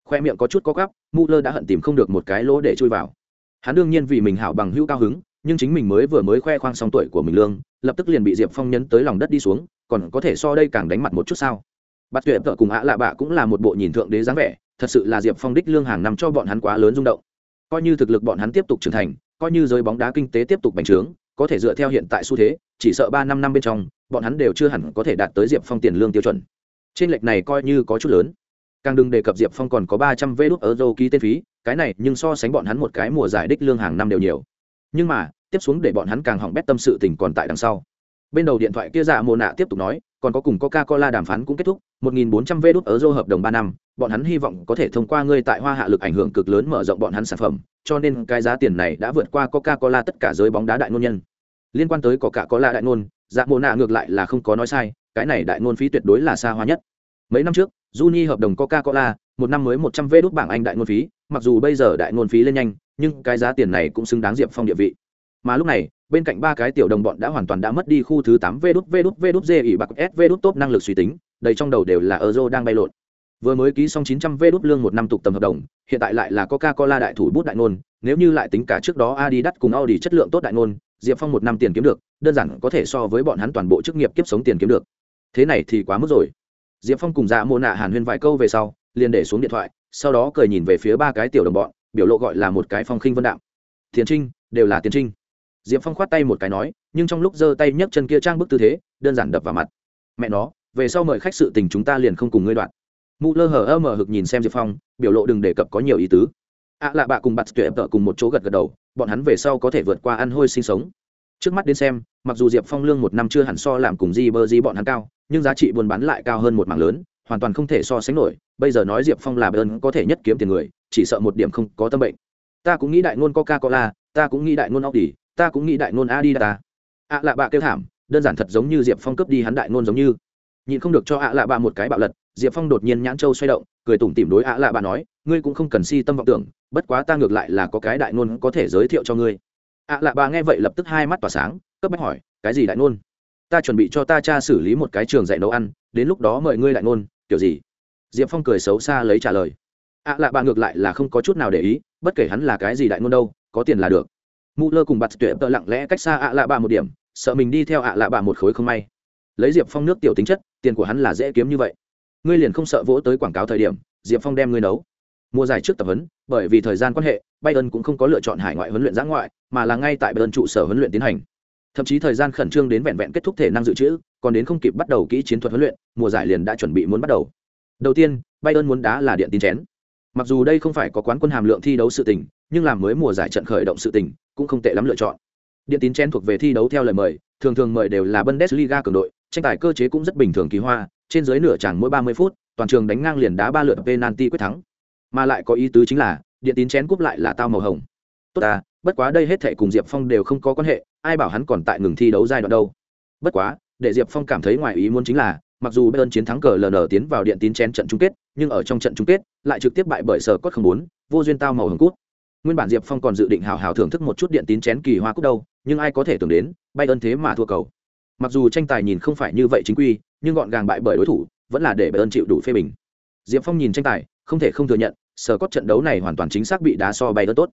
Speaker 1: Khoe miệng có chút có gắp, mu lơ đã hận tìm không được một cái lỗ để chui vào. Hắn đương nhiên vì mình hảo bằng hữu cao hứng, nhưng chính mình mới vừa mới khoe khoang xong tuổi của mình lương, lập tức liền bị diệp phong nhấn tới lòng đất đi xuống, còn có thể so đây càng đánh mặt một chút sao? Bắt tuyệt vợ cùng ạ lạ bạ cũng là một bộ nhìn thượng đế dáng vẻ, thật sự là diệp phong đích lương hàng năm cho bọn hắn quá lớn rung động coi như thực lực bọn hắn tiếp tục trưởng thành, coi như giới bóng đá kinh tế tiếp tục bành trướng, có thể dựa theo hiện tại xu thế, chỉ sợ ba năm năm bên trong, bọn hắn đều chưa hẳn có thể đạt tới diệp phong tiền lương tiêu chuẩn. Trên lệch này coi như có chút lớn. Càng đừng đề cập diệp phong còn có ba trăm vê đốt euro ký tên phí, cái này nhưng so sánh bọn hắn một cái mùa giải đích lương hàng năm đều nhiều. Nhưng mà, tiếp xuống để bọn hắn càng hỏng bét tâm sự tình còn tại đằng sau. Bên đầu điện thoại kia dạ mồ nạ tiếp tục nói còn có cùng coca cola đàm phán cũng kết thúc 1.400 đút ở euro hợp đồng ba năm, bọn hắn hy vọng có thể thông qua ngươi tại hoa hạ lực ảnh hưởng cực lớn mở rộng bọn hắn sản phẩm, cho nên cái giá tiền này đã vượt qua coca cola tất cả giới bóng đá đại ngôn nhân. Liên quan tới coca cola đại ngôn dạ Mộ nạ ngược lại là không có nói sai, cái này đại ngôn phí tuyệt đối là xa hoa nhất. Mấy năm trước, Juni hợp đồng coca cola một năm mới 100 vé đút bảng anh đại ngôn phí, mặc dù bây giờ đại ngôn phí lên nhanh, nhưng cái giá tiền này cũng xứng đáng diệp phong địa vị. Mà lúc này bên cạnh ba cái tiểu đồng bọn đã hoàn toàn đã mất đi khu thứ tám v đút v đút v đút g ỉ bạc s v đút top năng lực suy tính, đầy trong đầu đều là euro đang bay lộn. Vừa mới ký xong 900 v đút lương một năm tục tầm hợp đồng, hiện tại lại là coca cola đại thủ bút đại ngôn, nếu như lại tính cả trước đó adidas cùng audi chất lượng tốt đại ngôn, diệp phong một năm tiền kiếm được, đơn giản có thể so với bọn hắn toàn bộ chức nghiệp kiếp sống tiền kiếm được. Thế này thì quá mức rồi. Diệp phong cùng dạ mô nạ hàn huyên vài câu về sau, liền để xuống điện thoại, sau đó cười nhìn về phía ba cái tiểu đồng bọn, biểu lộ gọi là một cái phong khinh vân đạm. Thiền trinh, đều là tiền trinh diệp phong khoát tay một cái nói, nhưng trong lúc giơ tay nhấc chân kia trang bức tư thế, đơn giản đập vào mặt. Mẹ nó, về sau mời khách sự tình chúng ta liền không cùng ngươi đoạn. Mụ lơ hờ ơ mờ hực nhìn xem diệp phong, biểu lộ đừng đề cập có nhiều ý tứ. Ạ lạ bạ cùng bặt tuyệt vợ cùng một chỗ gật gật đầu, bọn hắn về sau có thể vượt qua ăn hôi sinh sống. Trước mắt đến xem, mặc dù diệp phong lương một năm chưa hẳn so làm cùng di bơ di bọn hắn cao, nhưng giá trị buôn bán lại cao hơn một mảng lớn, hoàn toàn không thể so sánh nổi. Bây giờ nói diệp phong là bơn có thể nhất kiếm tiền người, chỉ sợ một điểm không có tâm bệnh. Ta cũng nghĩ đại ngôn coca cola ta cũng nghĩ đại ngôn óc đỉ ta cũng nghĩ đại nôn a đi ta ạ lạ bạ kêu thảm đơn giản thật giống như diệp phong cướp đi hắn đại nôn giống như. Nhìn không được cho ạ lạ bạ một cái bạo lật diệp phong đột nhiên nhãn châu xoay động cười tủm tỉm đối ạ lạ bạ nói ngươi cũng không cần si tâm vọng tưởng bất quá ta ngược lại là có cái đại nôn có thể giới thiệu cho ngươi. Ạ lạ bạ nghe vậy lập tức hai mắt tỏa sáng cấp bách hỏi cái gì đại nôn? ta chuẩn bị cho ta cha xử lý một cái trường dạy nấu ăn đến lúc đó mời ngươi đại nôn, kiểu gì? Diệp phong cười xấu xa lấy trả lời. Ạ lạ bạ ngược lại là không có chút nào để ý bất kể hắn là cái gì đại nôn đâu có tiền là được mù lơ cùng bặt tuệ tợ lặng lẽ cách xa ạ lạ bạ một điểm, sợ mình đi theo ạ lạ bạ một khối không may. Lấy diệp phong nước tiểu tính chất, tiền của hắn là dễ kiếm như vậy. Ngươi liền không sợ vỗ tới quảng cáo thời điểm, diệp phong đem ngươi nấu. Mùa giải trước tập huấn, bởi vì thời gian quan hệ, bayern cũng không có lựa chọn hải ngoại huấn luyện giã ngoại, mà là ngay tại bayern trụ sở huấn luyện tiến hành. Thậm chí thời gian khẩn trương đến vẹn vẹn kết thúc thể năng dự trữ, còn đến không kịp bắt đầu kỹ chiến thuật huấn luyện, mùa giải liền đã chuẩn bị muốn bắt đầu. Đầu tiên, bayern muốn đá là điện tin chén mặc dù đây không phải có quán quân hàm lượng thi đấu sự tình, nhưng làm mới mùa giải trận khởi động sự tình, cũng không tệ lắm lựa chọn. Điện tín chen thuộc về thi đấu theo lời mời, thường thường mời đều là bundesliga cường đội, tranh tài cơ chế cũng rất bình thường kỳ hoa, trên dưới nửa chẳng mỗi 30 phút, toàn trường đánh ngang liền đá ba lượt penalty quyết thắng. Mà lại có ý tứ chính là, điện tín chén cúp lại là tao màu hồng. Tốt à bất quá đây hết thệ cùng diệp phong đều không có quan hệ, ai bảo hắn còn tại ngừng thi đấu giai đoạn đâu. Bất quá để diệp phong cảm thấy ngoài ý muốn chính là, mặc dù bayern chiến thắng cờ ln tiến vào điện tín chén trận chung kết, nhưng ở trong trận chung kết, lại trực tiếp bại bởi sở cốt không bốn vô duyên tao màu hồng cút. Nguyên bản diệp phong còn dự định hào hào thưởng thức một chút điện tín chén kỳ hoa cúc đâu, nhưng ai có thể tưởng đến, bayern thế mà thua cầu. Mặc dù tranh tài nhìn không phải như vậy chính quy, nhưng gọn gàng bại bởi đối thủ, vẫn là để bayern chịu đủ phê bình. Diệp phong nhìn tranh tài, không thể không thừa nhận sở cốt trận đấu này hoàn toàn chính xác bị đá so bayern tốt.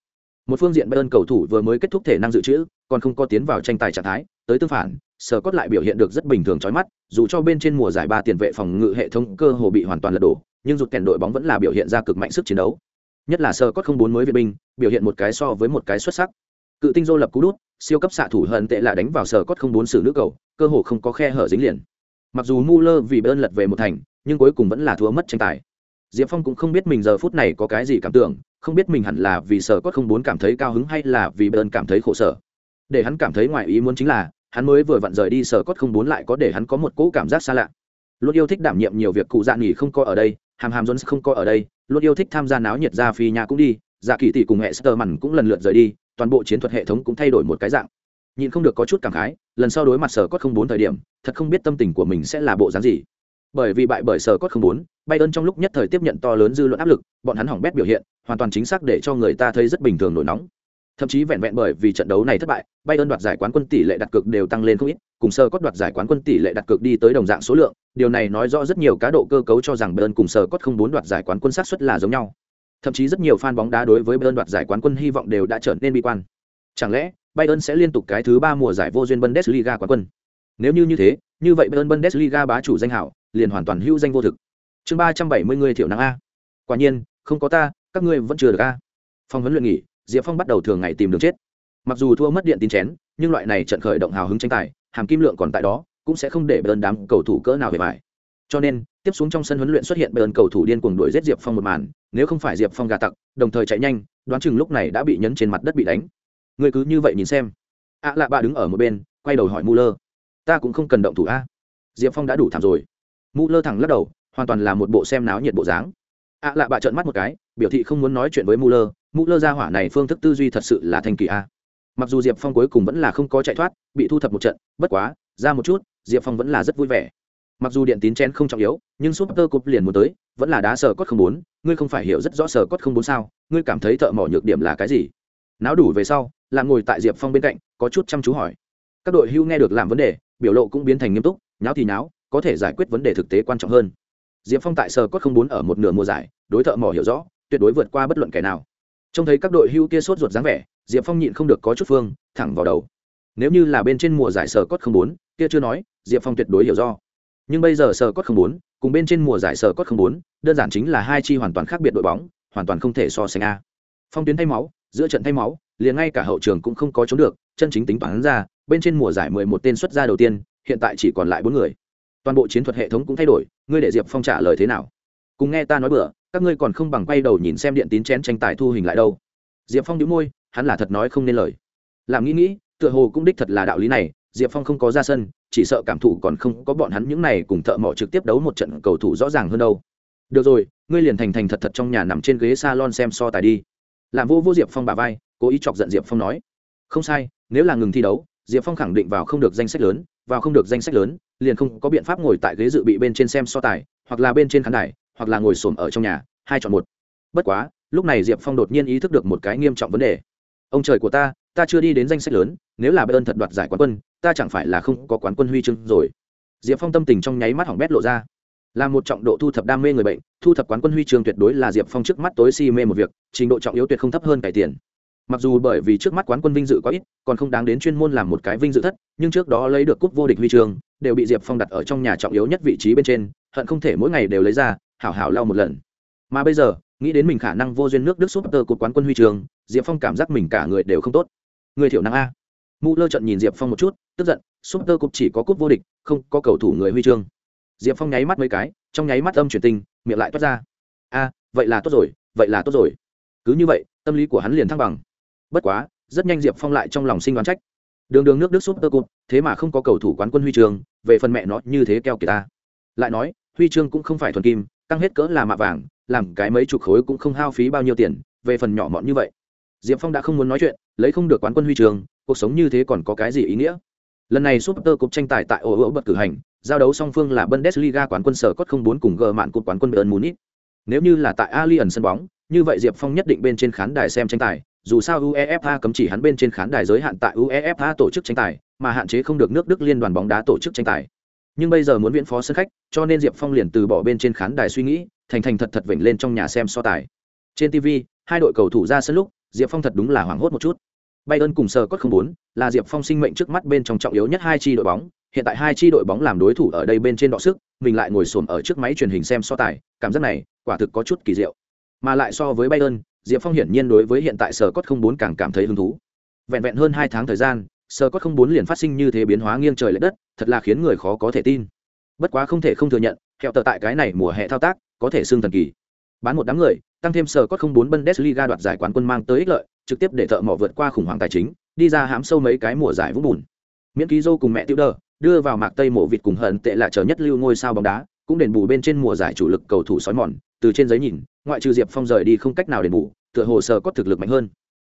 Speaker 1: Một phương diện bayern cầu thủ vừa mới kết thúc thể năng dự trữ, còn không có tiến vào tranh tài trạng thái, tới tương phản sở cốt lại biểu hiện được rất bình thường chói mắt, dù cho bên trên mùa giải ba tiền vệ phòng ngự hệ thống cơ hồ bị hoàn toàn lật đổ, nhưng rụt kèn đội bóng vẫn là biểu hiện ra cực mạnh sức chiến đấu. Nhất là Sở cốt không bốn mới vệ binh, biểu hiện một cái so với một cái xuất sắc. Cự tinh dô lập cú đút, siêu cấp xạ thủ hận tệ là đánh vào Sở cốt không bốn xử nước cầu, cơ hồ không có khe hở dính liền. Mặc dù Muller vì bơn lật về một thành, nhưng cuối cùng vẫn là thua mất tranh tài. Diệp phong cũng không biết mình giờ phút này có cái gì cảm tưởng, không biết mình hẳn là vì sở cốt không bốn cảm thấy cao hứng hay là vì bơn cảm thấy khổ sở. Để hắn cảm thấy ngoài ý muốn chính là hắn mới vừa vặn rời đi sở cốt không Bốn lại có để hắn có một cỗ cảm giác xa lạ. Luôn yêu thích đảm nhiệm nhiều việc cụ dạ nghỉ không có ở đây, hàm hàm jones không có ở đây, luôn yêu thích tham gia náo nhiệt ra phi nhà cũng đi dạ kỳ tỷ cùng hệ sơ mằn cũng lần lượt rời đi, toàn bộ chiến thuật hệ thống cũng thay đổi một cái dạng. Nhìn không được có chút cảm khái, lần sau đối mặt sở cốt không bốn thời điểm, thật không biết tâm tình của mình sẽ là bộ dáng gì. Bởi vì bại bởi sở cốt không bốn bay ơn trong lúc nhất thời tiếp nhận to lớn dư luận áp lực, bọn hắn hỏng bét biểu hiện, hoàn toàn chính xác để cho người ta thấy rất bình thường nổi nóng thậm chí vẹn vẹn bởi vì trận đấu này thất bại bay ơn đoạt giải quán quân tỷ lệ đặt cược đều tăng lên không ít, cùng sơ cốt đoạt giải quán quân tỷ lệ đặt cược đi tới đồng dạng số lượng. Điều này nói rõ rất nhiều cá độ cơ cấu cho rằng bayern cùng sơ cốt không muốn đoạt giải quán quân sát suất là giống nhau. Thậm chí rất nhiều fan bóng đá đối với bayern đoạt giải quán quân hy vọng đều đã trở nên bi quan. Chẳng lẽ bayern sẽ liên tục cái thứ ba mùa giải vô duyên bundesliga quán quân? Nếu như như thế, như vậy bayern bundesliga bá chủ danh hảo, liền hoàn toàn hữu danh vô thực. Chương ba trăm bảy mươi người thiểu năng a. Quả nhiên, không có ta, các ngươi vẫn chưa được a. Phòng huấn luyện nghỉ diệp phong bắt đầu thường ngày tìm đường chết. Mặc dù thua mất điện tin chén, nhưng loại này trận khởi động hào hứng tranh tài, hàm kim lượng còn tại đó, cũng sẽ không để bơn đám cầu thủ cỡ nào về bài cho nên, tiếp xuống trong sân huấn luyện xuất hiện bơn cầu thủ điên cuồng đuổi giết diệp phong một màn, nếu không phải diệp phong gà tặc, đồng thời chạy nhanh, đoán chừng lúc này đã bị nhấn trên mặt đất bị đánh. Người cứ như vậy nhìn xem. Ạ lạ bà đứng ở một bên, quay đầu hỏi mu lơ ta cũng không cần động thủ a. Diệp phong đã đủ thảm rồi. Mu lơ thẳng lắc đầu, hoàn toàn là một bộ xem náo nhiệt bộ dáng ạ lạ bà trợn mắt một cái, biểu thị không muốn nói chuyện với mu lơ lơ ra hỏa này phương thức tư duy thật sự là thanh kỳ a. Mặc dù diệp phong cuối cùng vẫn là không có chạy thoát, bị thu thập một trận, bất quá, ra một chút, diệp phong vẫn là rất vui vẻ. Mặc dù điện tín chen không trọng yếu, nhưng súp tơ cúp liền muốn tới, vẫn là đá sờ cốt không bốn, ngươi không phải hiểu rất rõ sờ cốt không bốn sao, ngươi cảm thấy thợ mỏ nhược điểm là cái gì? Náo đủ về sau, là ngồi tại diệp phong bên cạnh, có chút chăm chú hỏi. Các đội hưu nghe được làm vấn đề, biểu lộ cũng biến thành nghiêm túc, nháo thì nháo, có thể giải quyết vấn đề thực tế quan trọng hơn diệp phong tại sờ cốt không bốn ở một nửa mùa giải, đối thợ mỏ hiểu rõ, tuyệt đối vượt qua bất luận kẻ nào. Trông thấy các đội hưu kia sốt ruột dáng vẻ, diệp phong nhịn không được có chút phương, thẳng vào đầu. Nếu như là bên trên mùa giải sở cốt không bốn kia chưa nói, diệp phong tuyệt đối hiểu do nhưng bây giờ sở cốt không bốn cùng bên trên mùa giải sở cốt không bốn đơn giản chính là hai chi hoàn toàn khác biệt đội bóng, hoàn toàn không thể so sánh a. Phong tuyến thay máu, giữa trận thay máu, liền ngay cả hậu trường cũng không có chống được, chân chính tính toán ra, bên trên mùa giải mười một tên xuất ra đầu tiên, hiện tại chỉ còn lại bốn người toàn bộ chiến thuật hệ thống cũng thay đổi, ngươi để diệp phong trả lời thế nào? Cùng nghe ta nói bữa các ngươi còn không bằng quay đầu nhìn xem điện tín chén tranh tài thu hình lại đâu. Diệp phong đĩu môi, hắn là thật nói không nên lời. Làm nghĩ nghĩ, tựa hồ cũng đích thật là đạo lý này, diệp phong không có ra sân, chỉ sợ cảm thụ còn không có bọn hắn những này cùng thợ mỏ trực tiếp đấu một trận cầu thủ rõ ràng hơn đâu. Được rồi, ngươi liền thành thành thật thật trong nhà nằm trên ghế salon xem so tài đi. Làm vô vô diệp phong bà vai, cố ý chọc giận diệp phong nói. Không sai, nếu là ngừng thi đấu, diệp phong khẳng định vào không được danh sách lớn vào không được danh sách lớn, liền không có biện pháp ngồi tại ghế dự bị bên trên xem so tài, hoặc là bên trên khán đài, hoặc là ngồi xổm ở trong nhà, hai chọn một. Bất quá, lúc này diệp phong đột nhiên ý thức được một cái nghiêm trọng vấn đề. Ông trời của ta ta chưa đi đến danh sách lớn, nếu là bayern thật đoạt giải quán quân, ta chẳng phải là không có quán quân huy chương rồi. Diệp phong tâm tình trong nháy mắt hỏng bét lộ ra. Là một trọng độ thu thập đam mê người bệnh, thu thập quán quân huy chương tuyệt đối là diệp phong trước mắt tối si mê một việc, trình độ trọng yếu tuyệt không thấp hơn cải tiền mặc dù bởi vì trước mắt quán quân vinh dự có ít, còn không đáng đến chuyên môn làm một cái vinh dự thất, nhưng trước đó lấy được cúp vô địch huy trường đều bị diệp phong đặt ở trong nhà trọng yếu nhất vị trí bên trên, hận không thể mỗi ngày đều lấy ra, hảo hảo lau một lần. Mà bây giờ, nghĩ đến mình khả năng vô duyên nước đức súp tơ cột quán quân huy trường diệp phong cảm giác mình cả người đều không tốt. Người thiểu năng a. Mụ lơ trận nhìn diệp phong một chút, tức giận, súp tơ cột chỉ có cúp vô địch, không có cầu thủ người huy chương. Diệp phong nháy mắt mấy cái, trong nháy mắt âm truyền tinh miệng lại toát ra. A, vậy là tốt rồi, vậy là tốt rồi. Cứ như vậy, tâm lý của hắn liền thăng bằng bất quá, rất nhanh diệp phong lại trong lòng sinh đoán trách. Đường đường nước đức súp tơ cụt, thế mà không có cầu thủ quán quân huy chương về phần mẹ nó như thế keo kỳ ta. Lại nói, huy chương cũng không phải thuần kim tăng hết cỡ là mạ vàng, làm cái mấy chục khối cũng không hao phí bao nhiêu tiền, về phần nhỏ mọn như vậy. Diệp phong đã không muốn nói chuyện, lấy không được quán quân huy trường, cuộc sống như thế còn có cái gì ý nghĩa? Lần này super cup tranh tài tại ổ ổ bật cử hành, giao đấu song phương là bundesliga quán quân sở cốt không bốn cùng g mạn cột quán quân bayern munich. Nếu như là tại allianz sân bóng, như vậy diệp phong nhất định bên trên khán đài xem tranh tài dù sao uefa cấm chỉ hắn bên trên khán đài giới hạn tại uefa tổ chức tranh tài, mà hạn chế không được nước đức liên đoàn bóng đá tổ chức tranh tài. Nhưng bây giờ muốn viễn phó sân khách, cho nên diệp phong liền từ bỏ bên trên khán đài suy nghĩ, thành thành thật thật vểnh lên trong nhà xem so tài. Trên tv, hai đội cầu thủ ra sân lúc, diệp phong thật đúng là hoảng hốt một chút. Bayern cùng sở cốt không bốn là diệp phong sinh mệnh trước mắt bên trong trọng yếu nhất hai chi đội bóng. Hiện tại hai chi đội bóng làm đối thủ ở đây bên trên đọ sức, mình lại ngồi xổm ở trước máy truyền hình xem so tài. Cảm giác này, quả thực có chút kỳ diệu. Mà lại so với bayern diệp phong hiển nhiên đối với hiện tại sở cốt không bốn càng cảm thấy hứng thú. Vẹn vẹn hơn hai tháng thời gian, sở cốt không bốn liền phát sinh như thế biến hóa nghiêng trời l ệ đất, thật là khiến người khó có thể tin. Bất quá không thể không thừa nhận, kẹo tờ tại cái này mùa hè thao tác, có thể xưng thần kỳ. Bán một đám người, tăng thêm sở cốt không bốn bundesliga đoạt giải quán quân mang tới ích lợi, trực tiếp để thợ mỏ vượt qua khủng hoảng tài chính, đi ra hãm sâu mấy cái mùa giải vũng bùn. Miễn ký dô cùng mẹ tiêu đờ đưa vào mạc tây mộ vịt cùng hận tệ là chờ nhất lưu ngôi sao bóng đá, cũng đền bù bên trên mùa giải chủ lực cầu thủ sói mòn từ trên giấy nhìn, ngoại trừ diệp phong rời đi không cách nào đền bù, tựa hồ sơ có thực lực mạnh hơn.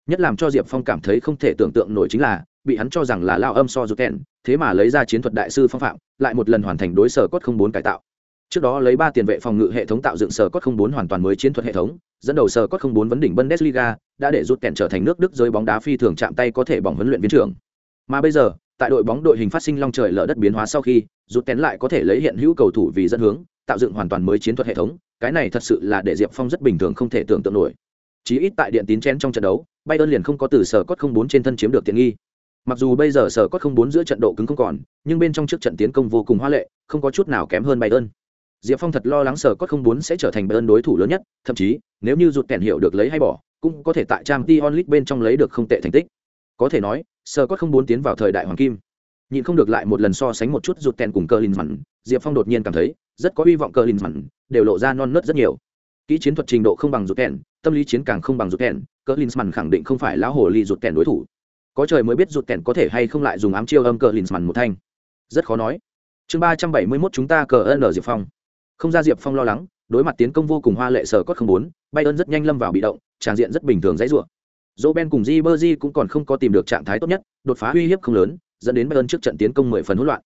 Speaker 1: Nhất làm cho diệp phong cảm thấy không thể tưởng tượng nổi chính là, bị hắn cho rằng là lao âm so rút kèn thế mà lấy ra chiến thuật đại sư phong phạm, lại một lần hoàn thành đối sở cốt không bốn cải tạo. Trước đó lấy ba tiền vệ phòng ngự hệ thống tạo dựng sở cốt không bốn hoàn toàn mới chiến thuật hệ thống, dẫn đầu sở cốt không bốn vấn đỉnh bundesliga, đã để rút kèn trở thành nước đức giới bóng đá phi thường chạm tay có thể bỏng huấn luyện viên trưởng. Mà bây giờ, tại đội bóng đội hình phát sinh long trời lở đất biến hóa sau khi rút kèn lại có thể lấy hiện hữu cầu thủ vì dẫn hướng, tạo dựng hoàn toàn mới chiến thuật hệ thống cái này thật sự là để diệp phong rất bình thường không thể tưởng tượng nổi. Chí ít tại điện tín chén trong trận đấu, bayern liền không có từ sở cốt không bốn trên thân chiếm được tiện nghi. Mặc dù bây giờ sở cốt không bốn giữa trận độ cứng không còn, nhưng bên trong trước trận tiến công vô cùng hoa lệ, không có chút nào kém hơn bayern. Diệp phong thật lo lắng sở cốt không bốn sẽ trở thành bayern đối thủ lớn nhất, thậm chí, nếu như rụt kèn hiệu được lấy hay bỏ, cũng có thể tại trang t onlit bên trong lấy được không tệ thành tích. Có thể nói, sở cốt không bốn tiến vào thời đại hoàng kim. Nhịn không được lại một lần so sánh một chút rụt kèn cùng cơ linh mặn diệp phong đột nhiên cảm thấy rất có hy vọng cờ linh mặn đều lộ ra non nớt rất nhiều. Kỹ chiến thuật trình độ không bằng rụt kèn, tâm lý chiến càng không bằng rụt kèn, cờ linh mặn khẳng định không phải lão hồ ly rụt kèn đối thủ. Có trời mới biết rụt kèn có thể hay không lại dùng ám chiêu âm cờ linh mặn một thanh. Rất khó nói. Chương ba trăm bảy mươi mốt chúng ta cờ ân ở diệp phong. Không ra diệp phong lo lắng, đối mặt tiến công vô cùng hoa lệ sở cốt không bốn bay ơn rất nhanh lâm vào bị động, tràng diện rất bình thường dãy ruộng dỗ ben cùng di bơ di cũng còn không có tìm được trạng thái tốt nhất, đột phá uy hiếp không lớn, dẫn đến bay ơn trước trận tiến công mười phần hỗn loạn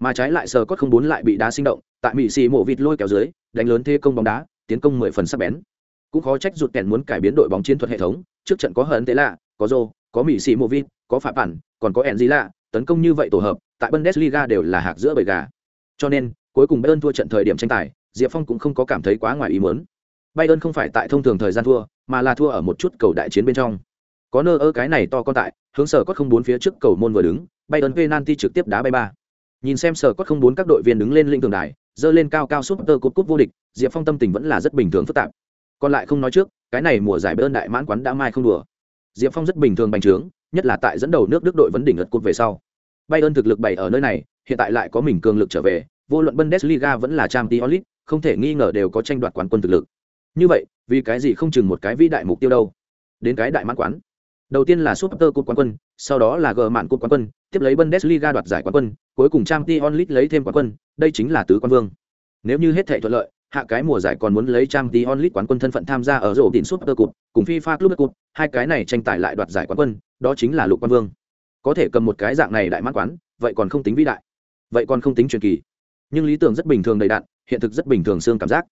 Speaker 1: mà trái lại sở cốt không bốn lại bị đá sinh động, tại mỹ xì mộ vịt lôi kéo dưới, đánh lớn thế công bóng đá, tiến công mười phần sắc bén. Cũng khó trách rụt kèn muốn cải biến đội bóng chiến thuật hệ thống, trước trận có hờn tế lạ, có rô, có mỹ xì mộ vịt, có phạm bản còn có ẻn gì lạ tấn công như vậy tổ hợp, tại bundesliga đều là hạc giữa bầy gà. Cho nên, cuối cùng bayern thua trận thời điểm tranh tài, diệp phong cũng không có cảm thấy quá ngoài ý muốn. Bayern không phải tại thông thường thời gian thua, mà là thua ở một chút cầu đại chiến bên trong. Có nơ ơ cái này to con tại, hướng sở cốt không bốn phía trước cầu môn vừa đứng, bayern penalty trực tiếp đá bay ba nhìn xem sở cốt không bốn các đội viên đứng lên linh tường đài dơ lên cao cao súp tơ cúp cúp vô địch, diệp phong tâm tình vẫn là rất bình thường phức tạp. Còn lại không nói trước, cái này mùa giải bơn đại mãn quán đã mai không đùa. Diệp phong rất bình thường bành trướng, nhất là tại dẫn đầu nước đức đội vấn đỉnh lượt cúp về sau. Bay ơn thực lực bày ở nơi này, hiện tại lại có mình cường lực trở về, vô luận bundesliga vẫn là champions league, không thể nghi ngờ đều có tranh đoạt quán quân thực lực. Như vậy, vì cái gì không chừng một cái vĩ đại mục tiêu đâu? Đến cái đại mãn quán. Đầu tiên là super cup quán quân, sau đó là g mạn cup quán quân tiếp lấy bundesliga đoạt giải quán quân, cuối cùng champions league lấy thêm quán quân, đây chính là tứ quan vương. Nếu như hết thảy thuận lợi, hạ cái mùa giải còn muốn lấy champions league quán quân thân phận tham gia ở rổ đỉnh super cup, cùng fifa club cup, hai cái này tranh tài lại đoạt giải quán quân, đó chính là lục quan vương. Có thể cầm một cái dạng này đại mãn quán, vậy còn không tính vĩ đại. Vậy còn không tính truyền kỳ. Nhưng lý tưởng rất bình thường đầy đạn hiện thực rất bình thường xương cảm giác.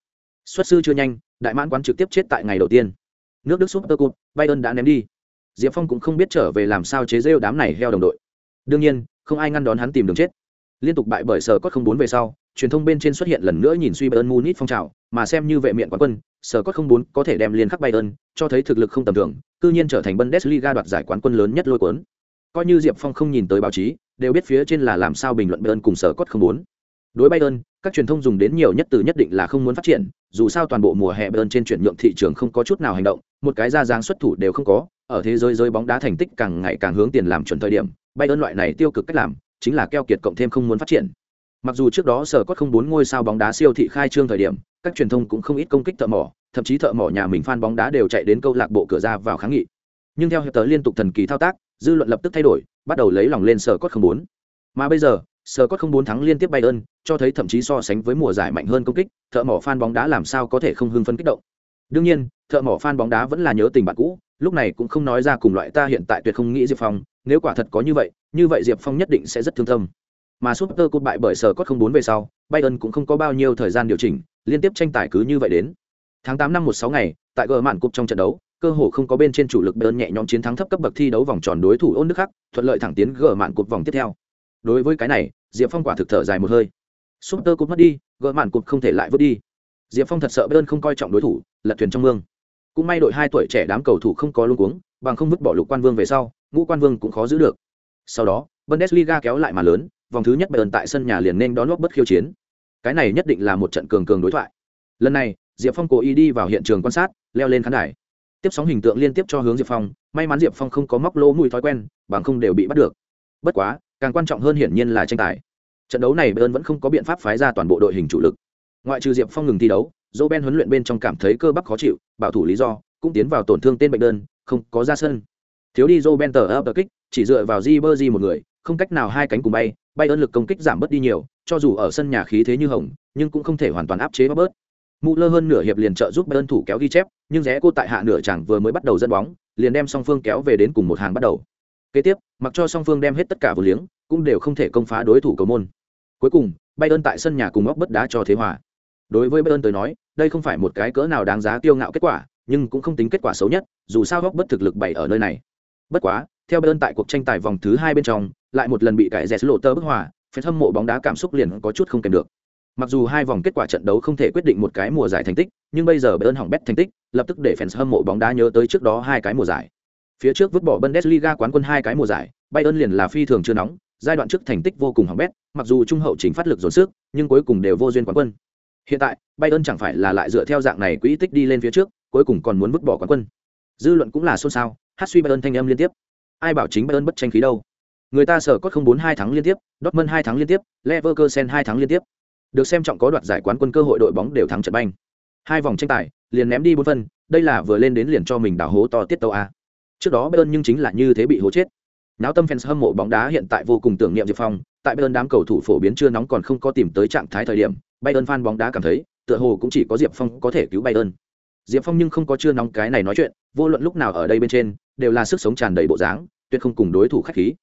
Speaker 1: Xuất sư chưa nhanh, đại mãn quán trực tiếp chết tại ngày đầu tiên. Nước đức super cup, bayern đã ném đi. Diệp phong cũng không biết trở về làm sao chế giễu đám này heo đồng đội đương nhiên, không ai ngăn đón hắn tìm đường chết. Liên tục bại bởi sở cốt không bốn về sau, truyền thông bên trên xuất hiện lần nữa nhìn suy bayern munich phong trào, mà xem như vệ miệng quán quân, sở cốt không bốn có thể đem liên khắc bayern, cho thấy thực lực không tầm thường, cư nhiên trở thành bundesliga đoạt giải quán quân lớn nhất lôi cuốn. Coi như diệp phong không nhìn tới báo chí, đều biết phía trên là làm sao bình luận bayern cùng sở cốt không bốn. Đối bayern các truyền thông dùng đến nhiều nhất từ nhất định là không muốn phát triển, dù sao toàn bộ mùa hè bơn trên chuyển nhượng thị trường không có chút nào hành động, một cái ra dáng xuất thủ đều không có, ở thế giới giới bóng đá thành tích càng ngày càng hướng tiền làm chuẩn thời điểm, bayern loại này tiêu cực cách làm, chính là keo kiệt cộng thêm không muốn phát triển. Mặc dù trước đó sở có không bốn ngôi sao bóng đá siêu thị khai trương thời điểm, các truyền thông cũng không ít công kích thợ mỏ, thậm chí thợ mỏ nhà mình fan bóng đá đều chạy đến câu lạc bộ cửa ra vào kháng nghị. Nhưng theo hiệp tớ liên tục thần kỳ thao tác, dư luận lập tức thay đổi, bắt đầu lấy lòng lên sở cốt không bốn. Mà bây giờ sở cốt không bốn thắng liên tiếp bayern cho thấy thậm chí so sánh với mùa giải mạnh hơn công kích thợ mỏ fan bóng đá làm sao có thể không hưng phấn kích động. Đương nhiên thợ mỏ fan bóng đá vẫn là nhớ tình bạn cũ lúc này cũng không nói ra cùng loại ta hiện tại tuyệt không nghĩ diệp phong nếu quả thật có như vậy như vậy diệp phong nhất định sẽ rất thương tâm. Mà super cúp bại bởi sở cốt không bốn về sau bayern cũng không có bao nhiêu thời gian điều chỉnh liên tiếp tranh tài cứ như vậy đến. Tháng tám năm một sáu ngày tại gờ mạn cục trong trận đấu cơ hồ không có bên trên chủ lực bayern nhẹ nhõm chiến thắng thấp cấp bậc thi đấu vòng tròn đối thủ ôn đức khác, thuận lợi thẳng tiến gờ mạn cục vòng tiếp theo đối với cái này, diệp phong quả thực thở dài một hơi. Súp tơ cụt mất đi, gỡ màn cụt không thể lại vứt đi. Diệp phong thật sợ bayern không coi trọng đối thủ, lật thuyền trong mương. Cũng may đội hai tuổi trẻ đám cầu thủ không có luôn cuống, bằng không vứt bỏ lục quan vương về sau, ngũ quan vương cũng khó giữ được. Sau đó, bundesliga kéo lại mà lớn, vòng thứ nhất bayern tại sân nhà liền nên đón lót bất khiêu chiến. Cái này nhất định là một trận cường cường đối thoại. Lần này, diệp phong cố ý đi vào hiện trường quan sát, leo lên khán đài. Tiếp sóng hình tượng liên tiếp cho hướng diệp phong, may mắn diệp phong không có móc lỗ mùi thói quen, bằng không đều bị bắt được. Bất quá càng quan trọng hơn hiển nhiên là tranh tài trận đấu này bayern vẫn không có biện pháp phái ra toàn bộ đội hình chủ lực ngoại trừ diệp phong ngừng thi đấu Roben huấn luyện bên trong cảm thấy cơ bắp khó chịu, bảo thủ lý do, cũng tiến vào tổn thương tên bệnh đơn, không có ra sân. Thiếu đi Roben tờ ấp kích, chỉ dựa vào Ribery một người, không cách nào hai cánh cùng bay, bay ơn lực công kích giảm bớt đi nhiều, cho dù ở sân nhà khí thế như hồng, nhưng cũng không thể hoàn toàn áp chế bớt. Muller hơn nửa hiệp liền trợ giúp Bayern thủ kéo ghi chép, nhưng rẽ cô tại hạ nửa chẳng vừa mới bắt đầu dẫn bóng, liền đem song phương kéo về đến cùng một hàng bắt đầu. Kế tiếp, mặc cho song phương đem hết tất cả vừa liếng, cũng đều không thể công phá đối thủ cầu môn. Cuối cùng, Bayern tại sân nhà cùng óc bất đá cho thế hòa. Đối với Bayern tới nói, đây không phải một cái cỡ nào đáng giá tiêu ngạo kết quả, nhưng cũng không tính kết quả xấu nhất, dù sao óc bất thực lực bày ở nơi này. Bất quá, theo Bayern tại cuộc tranh tài vòng thứ hai bên trong, lại một lần bị cải rẻ lộ tơ bức hòa, fan hâm mộ bóng đá cảm xúc liền có chút không kèm được. Mặc dù hai vòng kết quả trận đấu không thể quyết định một cái mùa giải thành tích, nhưng bây giờ Bayern hỏng bét thành tích, lập tức để fans hâm mộ bóng đá nhớ tới trước đó hai cái mùa giải. Phía trước vứt bỏ Bundesliga quán quân hai cái mùa giải, Bayern liền là phi thường chưa nóng, giai đoạn trước thành tích vô cùng hỏng bét, mặc dù trung hậu chính phát lực dồn sức, nhưng cuối cùng đều vô duyên quán quân. Hiện tại, Bayern chẳng phải là lại dựa theo dạng này quỹ tích đi lên phía trước, cuối cùng còn muốn vứt bỏ quán quân. Dư luận cũng là xôn xao, hát suy Bayern thanh âm liên tiếp. Ai bảo chính Bayern bất tranh khí đâu? Người ta sở có không bốn hai tháng liên tiếp, Dortmund hai tháng liên tiếp, Leverkusen hai tháng liên tiếp. Được xem trọng có đoạt giải quán quân cơ hội đội bóng đều thắng trận banh. Hai vòng tranh tài, liền ném đi bốn phân, đây là vừa lên đến liền cho mình đào hố to tiết tấu a. Trước đó Bayern nhưng chính là như thế bị hố chết. Náo tâm fans hâm mộ bóng đá hiện tại vô cùng tưởng niệm Diệp Phong, tại Bayern đám cầu thủ phổ biến chưa nóng còn không có tìm tới trạng thái thời điểm, Bayern fan bóng đá cảm thấy, tựa hồ cũng chỉ có Diệp Phong có thể cứu Bayern. Diệp Phong nhưng không có chưa nóng cái này nói chuyện, vô luận lúc nào ở đây bên trên, đều là sức sống tràn đầy bộ dáng, tuyệt không cùng đối thủ khách khí.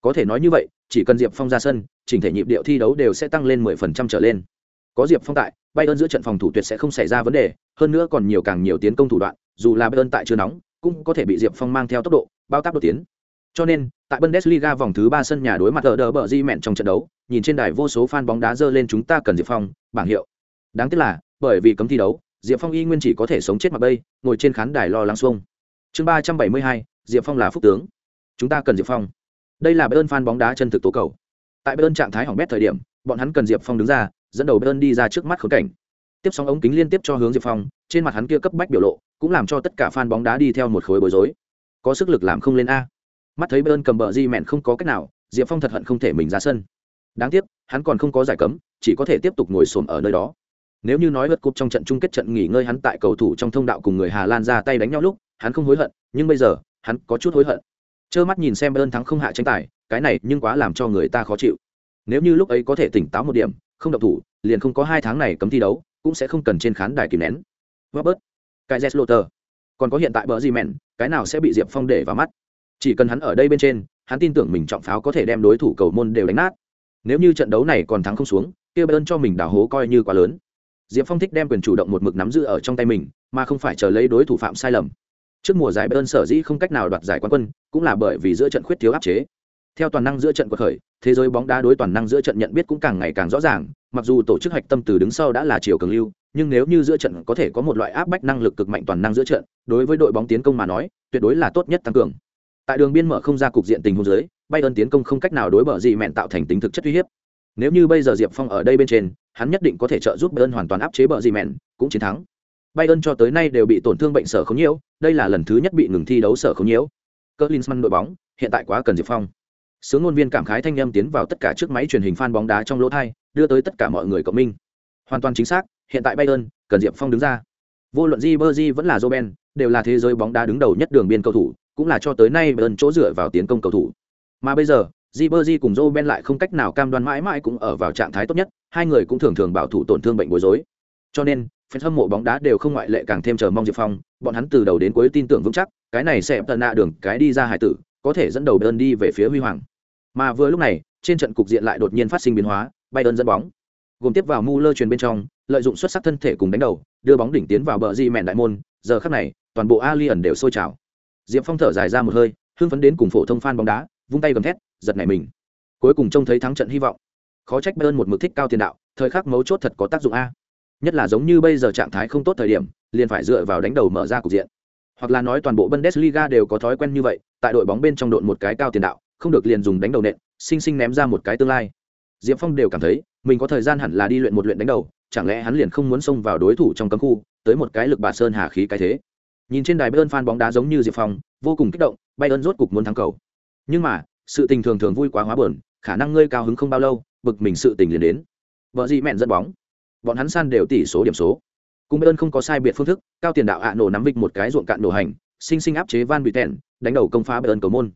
Speaker 1: Có thể nói như vậy, chỉ cần Diệp Phong ra sân, chỉnh thể nhịp điệu thi đấu đều sẽ tăng lên 10% trở lên. Có Diệp Phong tại, Bayern giữa trận phòng thủ tuyệt sẽ không xảy ra vấn đề, hơn nữa còn nhiều càng nhiều tiến công thủ đoạn, dù là Bayern tại chưa nóng, cũng có thể bị Diệp Phong mang theo tốc độ, bao tác đột tiến. Cho nên, tại Bundesliga vòng thứ 3 sân nhà đối mặt ở đờ bờ di mẹn trong trận đấu, nhìn trên đài vô số fan bóng đá dơ lên chúng ta cần Diệp Phong, bảng hiệu. Đáng tiếc là, bởi vì cấm thi đấu, Diệp Phong y nguyên chỉ có thể sống chết mặc bay, ngồi trên khán đài lo lắng xuông. Chương 372, Diệp Phong là phúc tướng. Chúng ta cần Diệp Phong. Đây là Bayern fan bóng đá chân thực tố cầu. Tại Bayern trạng thái hỏng bét thời điểm, bọn hắn cần Diệp Phong đứng ra, dẫn đầu Bayern đi ra trước mắt khán cảnh. Tiếp sóng ống kính liên tiếp cho hướng Diệp Phong, trên mặt hắn kia cấp bách biểu lộ, cũng làm cho tất cả fan bóng đá đi theo một khối bối rối. Có sức lực làm không lên a. Mắt thấy bơn cầm bờ di mẹn không có cách nào, diệp phong thật hận không thể mình ra sân. Đáng tiếc, hắn còn không có giải cấm, chỉ có thể tiếp tục ngồi xổm ở nơi đó. Nếu như nói vượt cúp trong trận chung kết trận nghỉ ngơi hắn tại cầu thủ trong thông đạo cùng người hà lan ra tay đánh nhau lúc, hắn không hối hận, nhưng bây giờ, hắn có chút hối hận. Trơ mắt nhìn xem bơn thắng không hạ tranh tài, cái này nhưng quá làm cho người ta khó chịu. Nếu như lúc ấy có thể tỉnh táo một điểm, không độc thủ, liền không có hai tháng này cấm thi đấu, cũng sẽ không cần trên khán đài kìm nén. Robert cái jet còn có hiện tại bờ gì mẹn, cái nào sẽ bị diệp phong để vào mắt? Chỉ cần hắn ở đây bên trên, hắn tin tưởng mình trọng pháo có thể đem đối thủ cầu môn đều đánh nát. Nếu như trận đấu này còn thắng không xuống, kia bayern cho mình đào hố coi như quá lớn. Diệp phong thích đem quyền chủ động một mực nắm giữ ở trong tay mình, mà không phải chờ lấy đối thủ phạm sai lầm. Trước mùa giải bayern sở dĩ không cách nào đoạt giải quán quân, cũng là bởi vì giữa trận khuyết thiếu áp chế theo toàn năng giữa trận của khởi, thế giới bóng đá đối toàn năng giữa trận nhận biết cũng càng ngày càng rõ ràng, mặc dù tổ chức hạch tâm từ đứng sau đã là chiều cường lưu, nhưng nếu như giữa trận có thể có một loại áp bách năng lực cực mạnh toàn năng giữa trận, đối với đội bóng tiến công mà nói, tuyệt đối là tốt nhất tăng cường. Tại đường biên mở không ra cục diện tình huống dưới, bayern tiến công không cách nào đối bờ gì mẹn tạo thành tính thực chất uy hiếp. Nếu như bây giờ diệp phong ở đây bên trên, hắn nhất định có thể trợ giúp bayern hoàn toàn áp chế bờ gì mẹn, cũng chiến thắng. Bayern cho tới nay đều bị tổn thương bệnh sở không nhiễu, đây là lần thứ nhất bị ngừng thi đấu sở không nhiễu. Cỡ linsman đội bóng, hiện tại quá cần diệp phong sướng ngôn viên cảm khái thanh âm tiến vào tất cả chiếc máy truyền hình fan bóng đá trong lỗ thai đưa tới tất cả mọi người cộng minh hoàn toàn chính xác hiện tại bayern cần diệp phong đứng ra vô luận di bơ vẫn là joben đều là thế giới bóng đá đứng đầu nhất đường biên cầu thủ cũng là cho tới nay Bayern chỗ dựa vào tiến công cầu thủ. Mà bây giờ, Ribery cùng Joe lại không cách nào cam đoan mãi mãi cũng ở vào trạng thái tốt nhất, hai người cũng thường thường bảo thủ tổn thương bệnh bối rối. Cho nên, fan hâm mộ bóng đá đều không ngoại lệ càng thêm chờ mong Diệp Phong, bọn hắn từ đầu đến cuối tin tưởng vững chắc, cái này sẽ tận nạ đường cái đi ra hải tử, có thể dẫn đầu Bayern đi về phía huy hoàng. Mà vừa lúc này, trên trận cục diện lại đột nhiên phát sinh biến hóa, Bayern dẫn bóng. Gồm tiếp vào Muller truyền bên trong, lợi dụng xuất sắc thân thể cùng đánh đầu, đưa bóng đỉnh tiến vào bờ di mẹn đại môn, giờ khắc này, toàn bộ Alien đều sôi trào. Diệp phong thở dài ra một hơi hưng phấn đến cùng phổ thông fan bóng đá vung tay gầm thét giật nảy mình. Cuối cùng trông thấy thắng trận hy vọng. Khó trách bayern một mực thích cao tiền đạo thời khắc mấu chốt thật có tác dụng a. Nhất là giống như bây giờ trạng thái không tốt thời điểm liền phải dựa vào đánh đầu mở ra cục diện hoặc là nói toàn bộ bundesliga đều có thói quen như vậy tại đội bóng bên trong đội một cái cao tiền đạo không được liền dùng đánh đầu nện sinh sinh ném ra một cái tương lai diệp phong đều cảm thấy mình có thời gian hẳn là đi luyện một luyện đánh đầu chẳng lẽ hắn liền không muốn xông vào đối thủ trong cấm khu tới một cái lực bà sơn hà khí cái thế Nhìn trên đài Bayern fan bóng đá giống như Diệp Phong, vô cùng kích động, Bayern rốt cục muốn thắng cầu. Nhưng mà, sự tình thường thường vui quá hóa buồn, khả năng ngươi cao hứng không bao lâu, bực mình sự tình liền đến. Vợ gì mẹn dẫn bóng. Bọn hắn san đều tỷ số điểm số cùng ơn không có sai biệt phương thức, cao tiền đạo ạ nổ nắm vịt một cái ruộng cạn nổ hành, sinh sinh áp chế van bị tèn, đánh đầu công phá bayern cầu môn.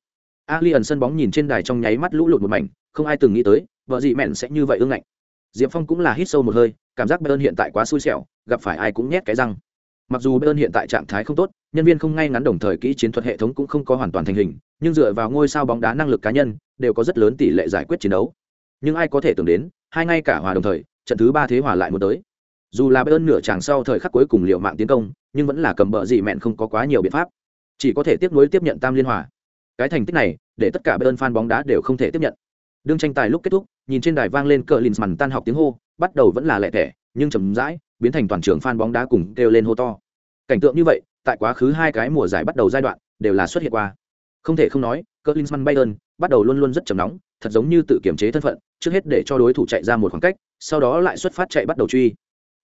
Speaker 1: Ali ẩn sân bóng nhìn trên đài trong nháy mắt lũ lụt một mảnh, không ai từng nghĩ tới, vợ dị mẹn sẽ như vậy ương ngạnh. Diệp phong cũng là hít sâu một hơi, cảm giác bayern hiện tại quá xui xẻo, gặp phải ai cũng nhét cái răng. Mặc dù bayern hiện tại trạng thái không tốt, nhân viên không ngay ngắn đồng thời kỹ chiến thuật hệ thống cũng không có hoàn toàn thành hình, nhưng dựa vào ngôi sao bóng đá năng lực cá nhân, đều có rất lớn tỷ lệ giải quyết chiến đấu. Nhưng ai có thể tưởng đến, hai ngay cả hòa đồng thời, trận thứ ba thế hòa lại một tới dù là bayern nửa chàng sau thời khắc cuối cùng liệu mạng tiến công, nhưng vẫn là cầm bờ gì mẹn không có quá nhiều biện pháp. Chỉ có thể tiếp nối tiếp nhận tam liên hòa. Cái thành tích này, để tất cả bayern fan bóng đá đều không thể tiếp nhận. Đương tranh tài lúc kết thúc, nhìn trên đài vang lên cờ linsman tan học tiếng hô, bắt đầu vẫn là lẹ tẻ, nhưng chầm rãi, biến thành toàn trường fan bóng đá cùng kêu lên hô to. Cảnh tượng như vậy, tại quá khứ hai cái mùa giải bắt đầu giai đoạn, đều là xuất hiện qua. Không thể không nói, cờ linsman bayern bắt đầu luôn luôn rất chầm nóng, thật giống như tự kiểm chế thân phận, trước hết để cho đối thủ chạy ra một khoảng cách, sau đó lại xuất phát chạy bắt đầu truy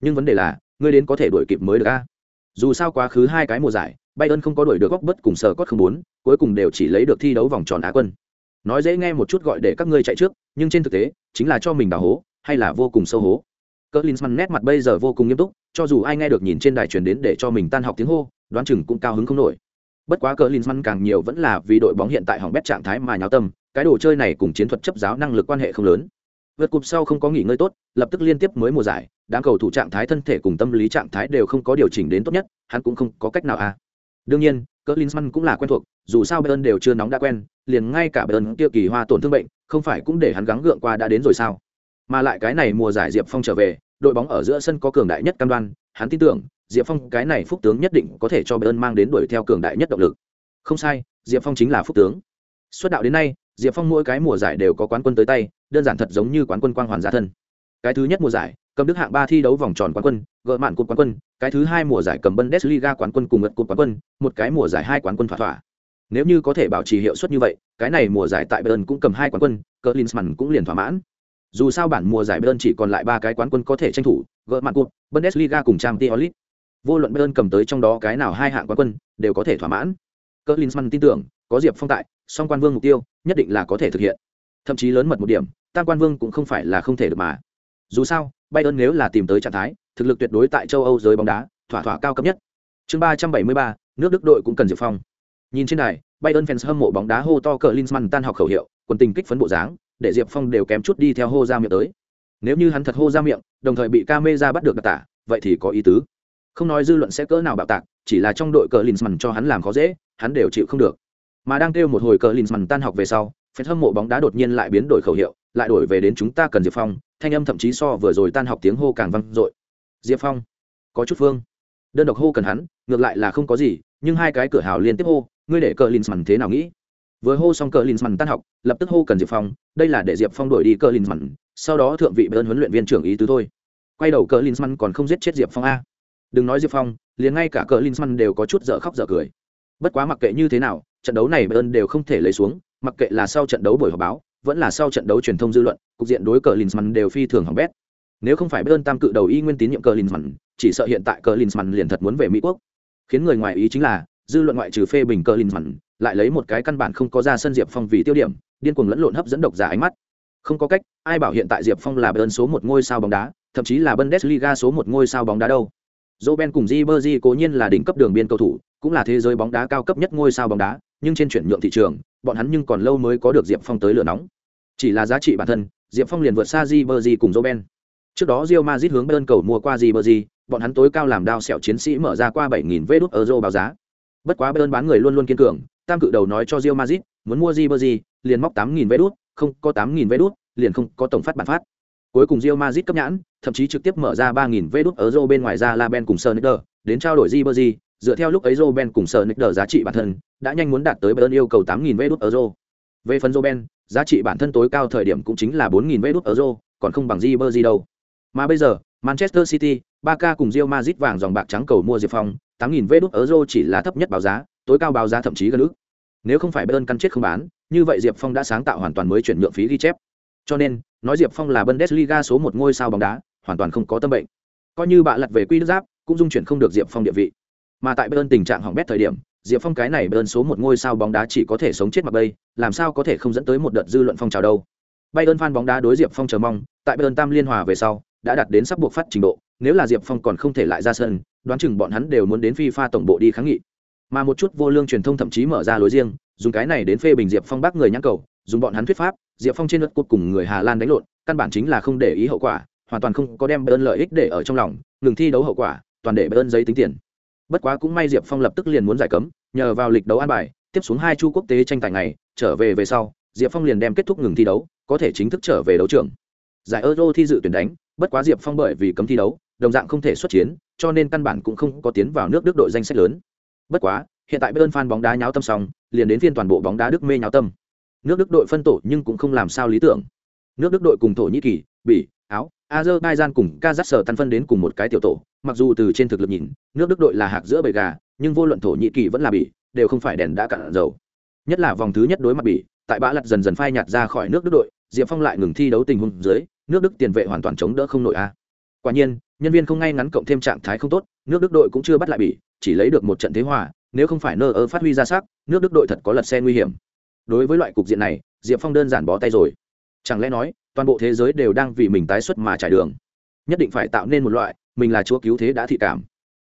Speaker 1: nhưng vấn đề là, ngươi đến có thể đuổi kịp mới được a. Dù sao quá khứ hai cái mùa giải, bayern không có đuổi được góc bất cùng sở cốt không muốn cuối cùng đều chỉ lấy được thi đấu vòng tròn á quân. Nói dễ nghe một chút gọi để các ngươi chạy trước, nhưng trên thực tế, chính là cho mình đào hố, hay là vô cùng sâu hố. Cỡ linsman nét mặt bây giờ vô cùng nghiêm túc, cho dù ai nghe được nhìn trên đài truyền đến để cho mình tan học tiếng hô, đoán chừng cũng cao hứng không nổi. Bất quá cỡ linsman càng nhiều vẫn là vì đội bóng hiện tại hỏng bét trạng thái mà nháo tâm, cái đồ chơi này cùng chiến thuật chấp giáo năng lực quan hệ không lớn vượt cục sau không có nghỉ ngơi tốt, lập tức liên tiếp mới mùa giải, đám cầu thủ trạng thái thân thể cùng tâm lý trạng thái đều không có điều chỉnh đến tốt nhất, hắn cũng không có cách nào à. Đương nhiên cỡ linsman cũng là quen thuộc, dù sao bayern đều chưa nóng đã quen, liền ngay cả bayern kia kỳ hoa tổn thương bệnh, không phải cũng để hắn gắng gượng qua đã đến rồi sao? Mà lại cái này mùa giải diệp phong trở về, đội bóng ở giữa sân có cường đại nhất cam đoan, hắn tin tưởng, diệp phong cái này phúc tướng nhất định có thể cho bayern mang đến đuổi theo cường đại nhất động lực. Không sai, diệp phong chính là phúc tướng. Xuất đạo đến nay, diệp phong mỗi cái mùa giải đều có quán quân tới tay đơn giản thật giống như quán quân quang hoàn gia thân. Cái thứ nhất mùa giải, cầm đức hạng ba thi đấu vòng tròn quán quân, gỡ mạn cột quán quân. Cái thứ hai mùa giải cầm bundesliga quán quân cùng ngật cột quán quân. Một cái mùa giải hai quán quân thỏa thỏa. Nếu như có thể bảo trì hiệu suất như vậy, cái này mùa giải tại bayern cũng cầm hai quán quân cỡ linsman cũng liền thỏa mãn. Dù sao bản mùa giải bayern chỉ còn lại ba cái quán quân có thể tranh thủ, gỡ mạn cột, bundesliga cùng trang t vô luận bayern cầm tới trong đó cái nào hai hạng quán quân, đều có thể thỏa mãn. Cỡ linsman tin tưởng, có diệp phong tại, song quan vương mục tiêu, nhất định là có thể thực hiện. Thậm chí lớn mật một điểm tam quan vương cũng không phải là không thể được mà. Dù sao bayern nếu là tìm tới trạng thái, thực lực tuyệt đối tại châu âu giới bóng đá, thỏa thỏa cao cấp nhất. Chương ba trăm bảy mươi ba, nước đức đội cũng cần dự phong. Nhìn trên này bayern fans hâm mộ bóng đá hô to cờ linsman tan học khẩu hiệu, quần tình kích phấn bộ dáng, để diệp phong đều kém chút đi theo hô ra miệng tới. Nếu như hắn thật hô ra miệng, đồng thời bị ca mê ra bắt được đặc tả, vậy thì có ý tứ. Không nói dư luận sẽ cỡ nào bạo tạc, chỉ là trong đội cờ linsman cho hắn làm khó dễ, hắn đều chịu không được. Mà đang kêu một hồi cờ linsman tan học về sau phen hâm mộ bóng đá đột nhiên lại biến đổi khẩu hiệu lại đổi về đến chúng ta cần diệp phong, thanh âm thậm chí so vừa rồi tan học tiếng hô càng vang dội. Diệp phong, có chút phương đơn độc hô cần hắn, ngược lại là không có gì, nhưng hai cái cửa hào liên tiếp hô, ngươi để cờ linsman thế nào nghĩ? Vừa hô xong cờ linsman tan học, lập tức hô cần diệp phong, đây là để diệp phong đổi đi cờ linsman sau đó thượng vị bên huấn luyện viên trưởng ý tứ thôi. Quay đầu cờ linsman còn không giết chết diệp phong a. Đừng nói diệp phong, liền ngay cả cờ linsman đều có chút dở khóc dở cười. Bất quá mặc kệ như thế nào, trận đấu này bayern đều không thể lấy xuống, mặc kệ là sau trận đấu buổi họp báo vẫn là sau trận đấu truyền thông dư luận cục diện đối cờ linsman đều phi thường hỏng bét. Nếu không phải bayern tam cự đầu y nguyên tín nhiệm cờ linsman chỉ sợ hiện tại cờ linsman liền thật muốn về mỹ quốc. Khiến người ngoài ý chính là dư luận ngoại trừ phê bình cờ linsman lại lấy một cái căn bản không có ra sân diệp phong vì tiêu điểm điên cuồng lẫn lộn hấp dẫn độc giả ánh mắt. Không có cách ai bảo hiện tại diệp phong là bayern số một ngôi sao bóng đá thậm chí là bundesliga số một ngôi sao bóng đá đâu. Roben cùng Ribery cố nhiên là đỉnh cấp đường biên cầu thủ, cũng là thế giới bóng đá cao cấp nhất ngôi sao bóng đá, nhưng trên chuyển nhượng thị trường, bọn hắn nhưng còn lâu mới có được Diệp Phong tới lửa nóng. Chỉ là giá trị bản thân, Diệp Phong liền vượt xa Ribery cùng Roben. Trước đó Real Madrid hướng bên cầu mua qua Ribery, bọn hắn tối cao làm đao sẹo chiến sĩ mở ra qua 7000 vé euro báo giá. Bất quá Bayern bán người luôn luôn kiên cường, tam cự đầu nói cho Real Madrid, muốn mua Ribery, liền móc 8000 vé không có 8000 vé liền không có tổng phát bản phát. Cuối cùng Real Madrid cấp nhãn, thậm chí trực tiếp mở ra 3000 vé đút euro bên ngoài ra La Ben cùng Sonicer, đến trao đổi Ribery, dựa theo lúc ấy Roben cùng Sonicer giá trị bản thân, đã nhanh muốn đạt tới Bayern yêu cầu 8000 vé đút euro. Về phần Roben, giá trị bản thân tối cao thời điểm cũng chính là 4000 vé đút euro, còn không bằng Ribery đâu. Mà bây giờ, Manchester City, Barca cùng Real Madrid vàng dòng bạc trắng cầu mua Diệp Phong, 8000 vé đút euro chỉ là thấp nhất báo giá, tối cao báo giá thậm chí gần ước. Nếu không phải Bayern căn chết không bán, như vậy Diệp Phong đã sáng tạo hoàn toàn mới chuyển nhượng phí ghi chép. Cho nên, nói Diệp Phong là Bundesliga số một ngôi sao bóng đá, hoàn toàn không có tâm bệnh. Coi như bạn lật về quy đức giáp, cũng dung chuyển không được Diệp Phong địa vị. Mà tại Bayern tình trạng hỏng bét thời điểm, Diệp Phong cái này bơn số một ngôi sao bóng đá chỉ có thể sống chết mặc bay, làm sao có thể không dẫn tới một đợt dư luận phong trào đâu. Bayern fan bóng đá đối Diệp Phong chờ mong, tại Bayern tam liên hòa về sau, đã đạt đến sắp buộc phát trình độ, nếu là diệp phong còn không thể lại ra sân đoán chừng bọn hắn đều muốn đến fifa tổng bộ đi kháng nghị. Mà một chút vô lương truyền thông thậm chí mở ra lối riêng dùng cái này đến phê bình diệp phong bác người nhãn cầu dùng bọn hắn thuyết pháp diệp phong trên đất cột cùng người hà lan đánh lộn căn bản chính là không để ý hậu quả hoàn toàn không có đem bơn lợi ích để ở trong lòng ngừng thi đấu hậu quả toàn để bơn giấy tính tiền. Bất quá cũng may diệp phong lập tức liền muốn giải cấm nhờ vào lịch đấu an bài, tiếp xuống hai chu quốc tế tranh tài này trở về về sau, diệp phong liền đem kết thúc ngừng thi đấu, có thể chính thức trở về đấu trường. Giải euro thi dự tuyển đánh, bất quá diệp phong bởi vì cấm thi đấu, đồng dạng không thể xuất chiến, cho nên căn bản cũng không có tiến vào nước đức đội danh sách lớn. Bất quá, hiện tại bayern fan bóng đá nháo tâm xong, liền đến phiên toàn bộ bóng đá đức mê nháo tâm. Nước đức đội phân tổ nhưng cũng không làm sao lý tưởng. Nước đức đội cùng thổ nhĩ kỳ, bỉ, áo, azerbaijan cùng kazakhstan tan phân đến cùng một cái tiểu tổ, mặc dù từ trên thực lực nhìn, nước đức đội là hạc giữa bầy gà nhưng vô luận thổ nhĩ kỳ vẫn là bỉ, đều không phải đèn đã cạn dầu. Nhất là vòng thứ nhất đối mặt bỉ, tại bã lặt dần dần phai nhạt ra khỏi nước đức đội, diệp phong lại ngừng thi đấu tình huống dưới, nước đức tiền vệ hoàn toàn chống đỡ không nổi a. Quả nhiên, nhân viên không ngay ngắn cộng thêm trạng thái không tốt, nước đức đội cũng chưa bắt lại bỉ, chỉ lấy được một trận thế hòa, nếu không phải nơ ơ phát huy ra sắc, nước đức đội thật có lật xe nguy hiểm. Đối với loại cục diện này, diệp phong đơn giản bó tay rồi. Chẳng lẽ nói, toàn bộ thế giới đều đang vì mình tái xuất mà trải đường? Nhất định phải tạo nên một loại, mình là chúa cứu thế đã thị cảm.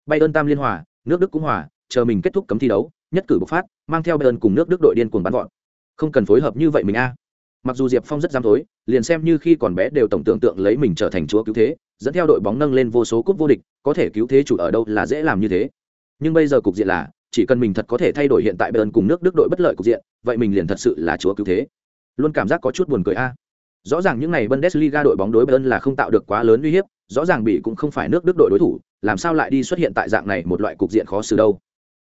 Speaker 1: Bay ơn tam liên hòa nước đức cũng hòa, chờ mình kết thúc cấm thi đấu, nhất cử bộc phát, mang theo Bayern cùng nước đức đội điên cuồng bắn gọn không cần phối hợp như vậy mình a. Mặc dù diệp phong rất dám tối liền xem như khi còn bé đều tổng tưởng tượng lấy mình trở thành chúa cứu thế, dẫn theo đội bóng nâng lên vô số cúp vô địch, có thể cứu thế chủ ở đâu là dễ làm như thế. Nhưng bây giờ cục diện là, chỉ cần mình thật có thể thay đổi hiện tại bayern cùng nước đức đội bất lợi cục diện, vậy mình liền thật sự là chúa cứu thế. Luôn cảm giác có chút buồn cười a. Rõ ràng những ngày bundesliga đội bóng đối bayern là không tạo được quá lớn uy hiếp rõ ràng bị cũng không phải nước đức đội đối thủ, làm sao lại đi xuất hiện tại dạng này một loại cục diện khó xử đâu?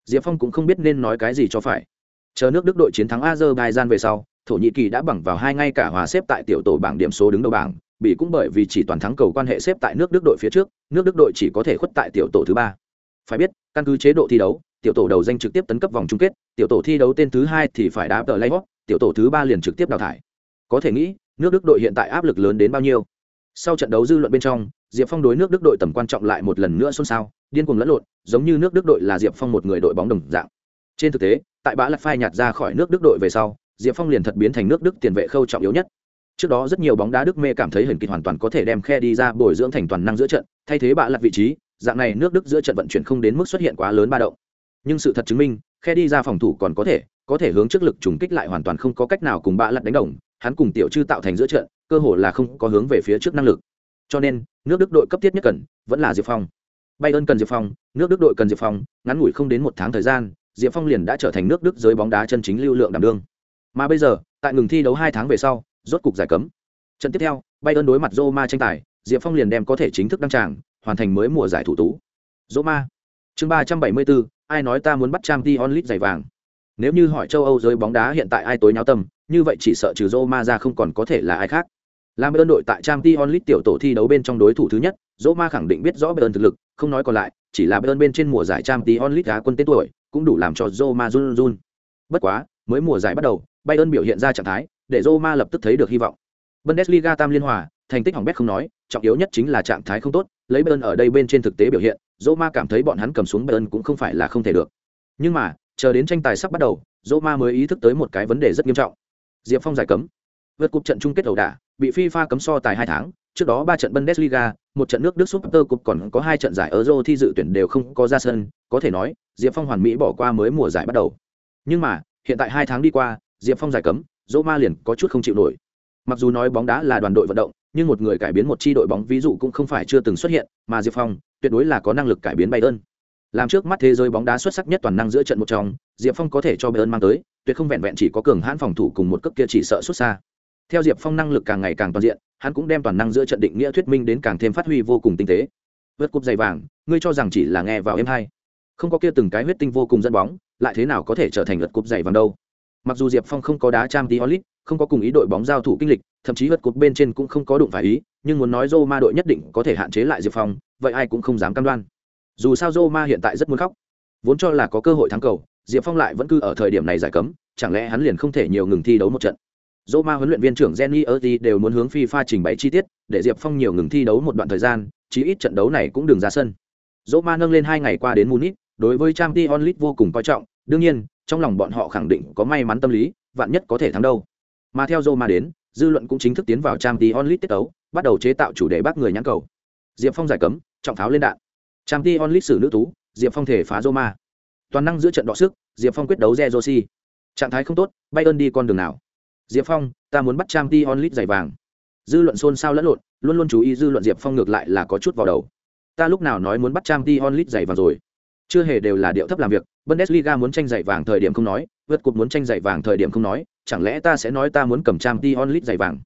Speaker 1: Diệp phong cũng không biết nên nói cái gì cho phải. Chờ nước đức đội chiến thắng azerbaijan về sau, thổ nhĩ kỳ đã bằng vào hai ngay cả hòa xếp tại tiểu tổ bảng điểm số đứng đầu bảng bị cũng bởi vì chỉ toàn thắng cầu quan hệ xếp tại nước đức đội phía trước, nước đức đội chỉ có thể khuất tại tiểu tổ thứ ba. Phải biết, căn cứ chế độ thi đấu, tiểu tổ đầu danh trực tiếp tấn cấp vòng chung kết, tiểu tổ thi đấu tên thứ hai thì phải đá tờ lay hót tiểu tổ thứ ba liền trực tiếp đào thải. Có thể nghĩ, nước đức đội hiện tại áp lực lớn đến bao nhiêu? Sau trận đấu dư luận bên trong diệp phong đối nước đức đội tầm quan trọng lại một lần nữa xôn xao, điên cuồng lẫn lộn, giống như nước đức đội là diệp phong một người đội bóng đồng dạng. Trên thực tế, tại bã lạch phai nhạt ra khỏi nước đức đội về sau, diệp phong liền thật biến thành nước đức tiền vệ khâu trọng yếu nhất. Trước đó rất nhiều bóng đá đức mê cảm thấy hình kịch hoàn toàn có thể đem khe đi ra bồi dưỡng thành toàn năng giữa trận, thay thế bạ lặt vị trí, dạng này nước đức giữa trận vận chuyển không đến mức xuất hiện quá lớn ba động. Nhưng sự thật chứng minh, khe đi ra phòng thủ còn có thể có thể hướng trước lực trùng kích lại hoàn toàn không có cách nào cùng bạ lặt đánh đồng, hắn cùng tiểu chư tạo thành giữa trận, cơ hồ là không có hướng về phía trước năng lực cho nên, nước đức đội cấp thiết nhất cần vẫn là diệp phong. Bay ơn cần diệp phong, nước đức đội cần diệp phong, ngắn ngủi không đến một tháng thời gian, diệp phong liền đã trở thành nước đức giới bóng đá chân chính lưu lượng đảm đương. Mà bây giờ, tại ngừng thi đấu hai tháng về sau, rốt cục giải cấm. Trận tiếp theo bay ơn đối mặt roma tranh tài, diệp phong liền đem có thể chính thức đăng tràng, hoàn thành mới mùa giải thủ tú. Roma, chương ba trăm bảy mươi bốn, ai nói ta muốn bắt trang t onlit giày vàng? Nếu như hỏi châu âu giới bóng đá hiện tại ai tối nháo tâm, như vậy chỉ sợ trừ roma ra không còn có thể là ai khác làm ơn đội tại trang League tiểu tổ thi đấu bên trong đối thủ thứ nhất roma khẳng định biết rõ Bayern thực lực, không nói còn lại, chỉ là Bayern bên trên mùa giải trang League onlit đá quân tên tuổi, cũng đủ làm cho roma run run. Bất quá, mới mùa giải bắt đầu, bayern biểu hiện ra trạng thái để roma lập tức thấy được hy vọng. Bundesliga tam liên hòa, thành tích hỏng bét không nói, trọng yếu nhất chính là trạng thái không tốt, lấy bayern ở đây bên trên thực tế biểu hiện roma cảm thấy bọn hắn cầm xuống bayern cũng không phải là không thể được. Nhưng mà, chờ đến tranh tài sắp bắt đầu roma mới ý thức tới một cái vấn đề rất nghiêm trọng. Diệp phong giải cấm vượt cục trận chung kết ẩu đả, bị fifa cấm so tài hai tháng, trước đó ba trận bundesliga, một trận nước đức super cup còn có hai trận giải euro thi dự tuyển đều không có ra sân, có thể nói, diệp phong hoàn mỹ bỏ qua mới mùa giải bắt đầu. Nhưng mà, hiện tại hai tháng đi qua, diệp phong giải cấm dỗ ma liền có chút không chịu nổi. Mặc dù nói bóng đá là đoàn đội vận động, nhưng một người cải biến một chi đội bóng ví dụ cũng không phải chưa từng xuất hiện, mà diệp phong tuyệt đối là có năng lực cải biến bay ơn làm trước mắt thế giới bóng đá xuất sắc nhất toàn năng giữa trận một trong, diệp phong có thể cho bay ơn mang tới, tuyệt không vẹn vẹn chỉ có cường hãn phòng thủ cùng một cấp kia chỉ sợ xuất xa theo diệp phong năng lực càng ngày càng toàn diện, hắn cũng đem toàn năng giữa trận định nghĩa thuyết minh đến càng thêm phát huy vô cùng tinh tế. Vượt cúp dày vàng, ngươi cho rằng chỉ là nghe vào êm hay không có kia từng cái huyết tinh vô cùng dẫn bóng, lại thế nào có thể trở thành lượt cúp dày vàng đâu? Mặc dù diệp phong không có đá trang tí olit không có cùng ý đội bóng giao thủ kinh lịch, thậm chí lượt cúp bên trên cũng không có đụng phải ý, nhưng muốn nói Roma đội nhất định có thể hạn chế lại diệp phong, vậy ai cũng không dám cam đoan. Dù sao Roma hiện tại rất muốn khóc. Vốn cho là có cơ hội thắng cầu, diệp phong lại vẫn cứ ở thời điểm này giải cấm, chẳng lẽ hắn liền không thể nhiều ngừng thi đấu một trận? Roma huấn luyện viên trưởng Jenny Erdi đều muốn hướng FIFA trình bày chi tiết, để Diệp Phong nhiều ngừng thi đấu một đoạn thời gian, chí ít trận đấu này cũng đừng ra sân. Roma nâng lên hai ngày qua đến Munich, đối với trang t onlit vô cùng coi trọng, đương nhiên, trong lòng bọn họ khẳng định có may mắn tâm lý, vạn nhất có thể thắng đâu. Mà theo Roma đến, dư luận cũng chính thức tiến vào trang t onlit tiết đấu, bắt đầu chế tạo chủ đề bắt người nhãn cầu. diệp phong giải cấm trọng pháo lên đạn trang t onlit xử nữ tú diệp phong thể phá roma toàn năng giữa trận đọ sức diệp phong quyết đấu jerosi trạng thái không tốt bay ơn đi con đường nào diệp phong, ta muốn bắt trang t onlit giày vàng. Dư luận xôn xao lẫn lộn, luôn luôn chú ý dư luận diệp phong ngược lại là có chút vào đầu. Ta lúc nào nói muốn bắt trang t onlit giày vàng rồi? Chưa hề đều là điệu thấp làm việc, bundesliga muốn tranh giày vàng thời điểm không nói vượt cột muốn tranh giày vàng thời điểm không nói, chẳng lẽ ta sẽ nói ta muốn cầm trang t onlit giày vàng?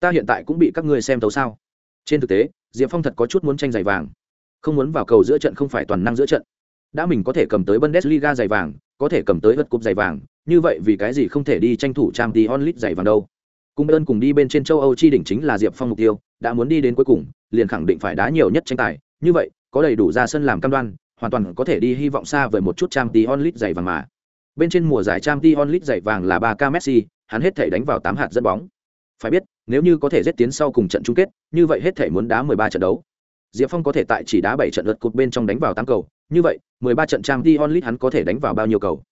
Speaker 1: Ta hiện tại cũng bị các ngươi xem tấu sao? Trên thực tế, diệp phong thật có chút muốn tranh giày vàng. Không muốn vào cầu giữa trận không phải toàn năng giữa trận. Đã mình có thể cầm tới bundesliga giày vàng, có thể cầm tới vượt cúp giày vàng như vậy vì cái gì không thể đi tranh thủ trang tí onlit giày vàng đâu? Cùng ơn cùng đi bên trên châu âu chi đỉnh chính là diệp phong mục tiêu, đã muốn đi đến cuối cùng, liền khẳng định phải đá nhiều nhất tranh tài. Như vậy, có đầy đủ ra sân làm cam đoan, hoàn toàn có thể đi hy vọng xa với một chút trang tí onlit giày vàng mà. Bên trên mùa giải trang tí onlit giày vàng là ba k messi, hắn hết thể đánh vào tám hạt dẫn bóng. Phải biết, nếu như có thể giết tiến sau cùng trận chung kết, như vậy hết thể muốn đá 13 trận đấu. Diệp phong có thể tại chỉ đá bảy trận lượt cột bên trong đánh vào tám cầu, như vậy 13 trận trang tí onlit hắn có thể đánh vào bao nhiêu cầu?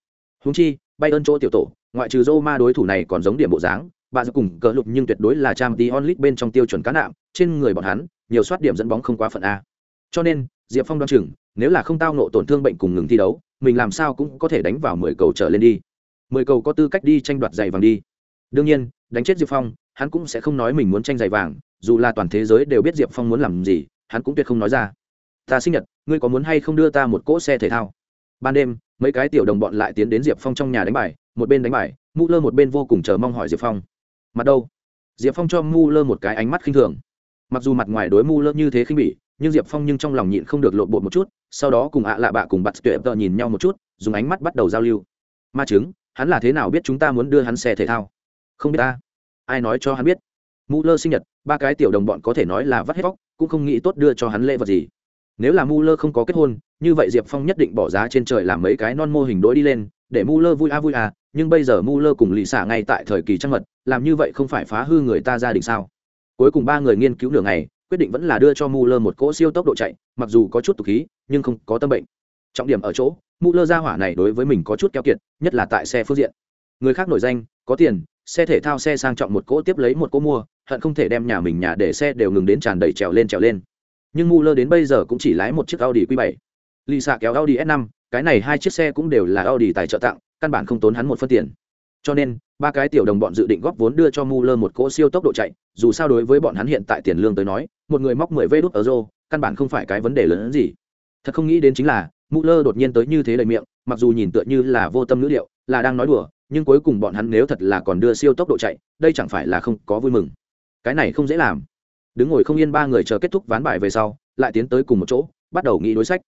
Speaker 1: Huống chi, bay ơn chỗ tiểu tổ, ngoại trừ Roma đối thủ này còn giống điểm bộ dáng, bà giờ cùng cờ lục nhưng tuyệt đối là trang League bên trong tiêu chuẩn cá nạm, trên người bọn hắn, nhiều soát điểm dẫn bóng không quá phận a. Cho nên, diệp phong đoán chừng, nếu là không tao ngộ tổn thương bệnh cùng ngừng thi đấu, mình làm sao cũng có thể đánh vào mười cầu trở lên đi. Mười cầu có tư cách đi tranh đoạt giày vàng đi. Đương nhiên, đánh chết diệp phong, hắn cũng sẽ không nói mình muốn tranh giày vàng, dù là toàn thế giới đều biết diệp phong muốn làm gì, hắn cũng tuyệt không nói ra. Ta sinh nhật, ngươi có muốn hay không đưa ta một cỗ xe thể thao? Ban đêm mấy cái tiểu đồng bọn lại tiến đến diệp phong trong nhà đánh bài, một bên đánh bài mu lơ một bên vô cùng chờ mong hỏi diệp phong. Mặt đâu? Diệp phong cho mu lơ một cái ánh mắt khinh thường. Mặc dù mặt ngoài đối mu lơ như thế khinh bỉ, nhưng diệp phong nhưng trong lòng nhịn không được lộn bột một chút, sau đó cùng ạ lạ bạ cùng bặt tuệ tợ nhìn nhau một chút, dùng ánh mắt bắt đầu giao lưu. Ma chứng hắn là thế nào biết chúng ta muốn đưa hắn xe thể thao? Không biết ta. Ai nói cho hắn biết? Mũ lơ sinh nhật, ba cái tiểu đồng bọn có thể nói là vắt hết vóc cũng không nghĩ tốt đưa cho hắn lễ vật gì nếu là Muller không có kết hôn, như vậy diệp phong nhất định bỏ giá trên trời làm mấy cái non mô hình đối đi lên, để Muller vui a vui à nhưng bây giờ Muller cùng lì xả ngay tại thời kỳ trăng mật, làm như vậy không phải phá hư người ta gia đình sao? Cuối cùng ba người nghiên cứu nửa ngày, quyết định vẫn là đưa cho Muller một cỗ siêu tốc độ chạy, mặc dù có chút tục khí, nhưng không có tâm bệnh. Trọng điểm ở chỗ, Muller gia ra hỏa này đối với mình có chút keo kiệt, nhất là tại xe phương diện. Người khác nổi danh, có tiền, xe thể thao xe sang trọng một cỗ tiếp lấy một cỗ mua, hận không thể đem nhà mình nhà để xe đều ngừng đến tràn đầy trèo lên trèo lên nhưng mu lơ đến bây giờ cũng chỉ lái một chiếc audi q 7 lì xạ kéo audi s 5 cái này hai chiếc xe cũng đều là audi tài trợ tặng, căn bản không tốn hắn một phân tiền. Cho nên, ba cái tiểu đồng bọn dự định góp vốn đưa cho mu lơ một cỗ siêu tốc độ chạy, dù sao đối với bọn hắn hiện tại tiền lương tới nói, một người móc mười vê đút euro, căn bản không phải cái vấn đề lớn hơn gì. Thật không nghĩ đến chính là, mu lơ đột nhiên tới như thế đầy miệng, mặc dù nhìn tựa như là vô tâm ngữ liệu, là đang nói đùa, nhưng cuối cùng bọn hắn nếu thật là còn đưa siêu tốc độ chạy, đây chẳng phải là không có vui mừng. Cái này không dễ làm đứng ngồi không yên ba người chờ kết thúc ván bài về sau lại tiến tới cùng một chỗ bắt đầu nghĩ đối sách.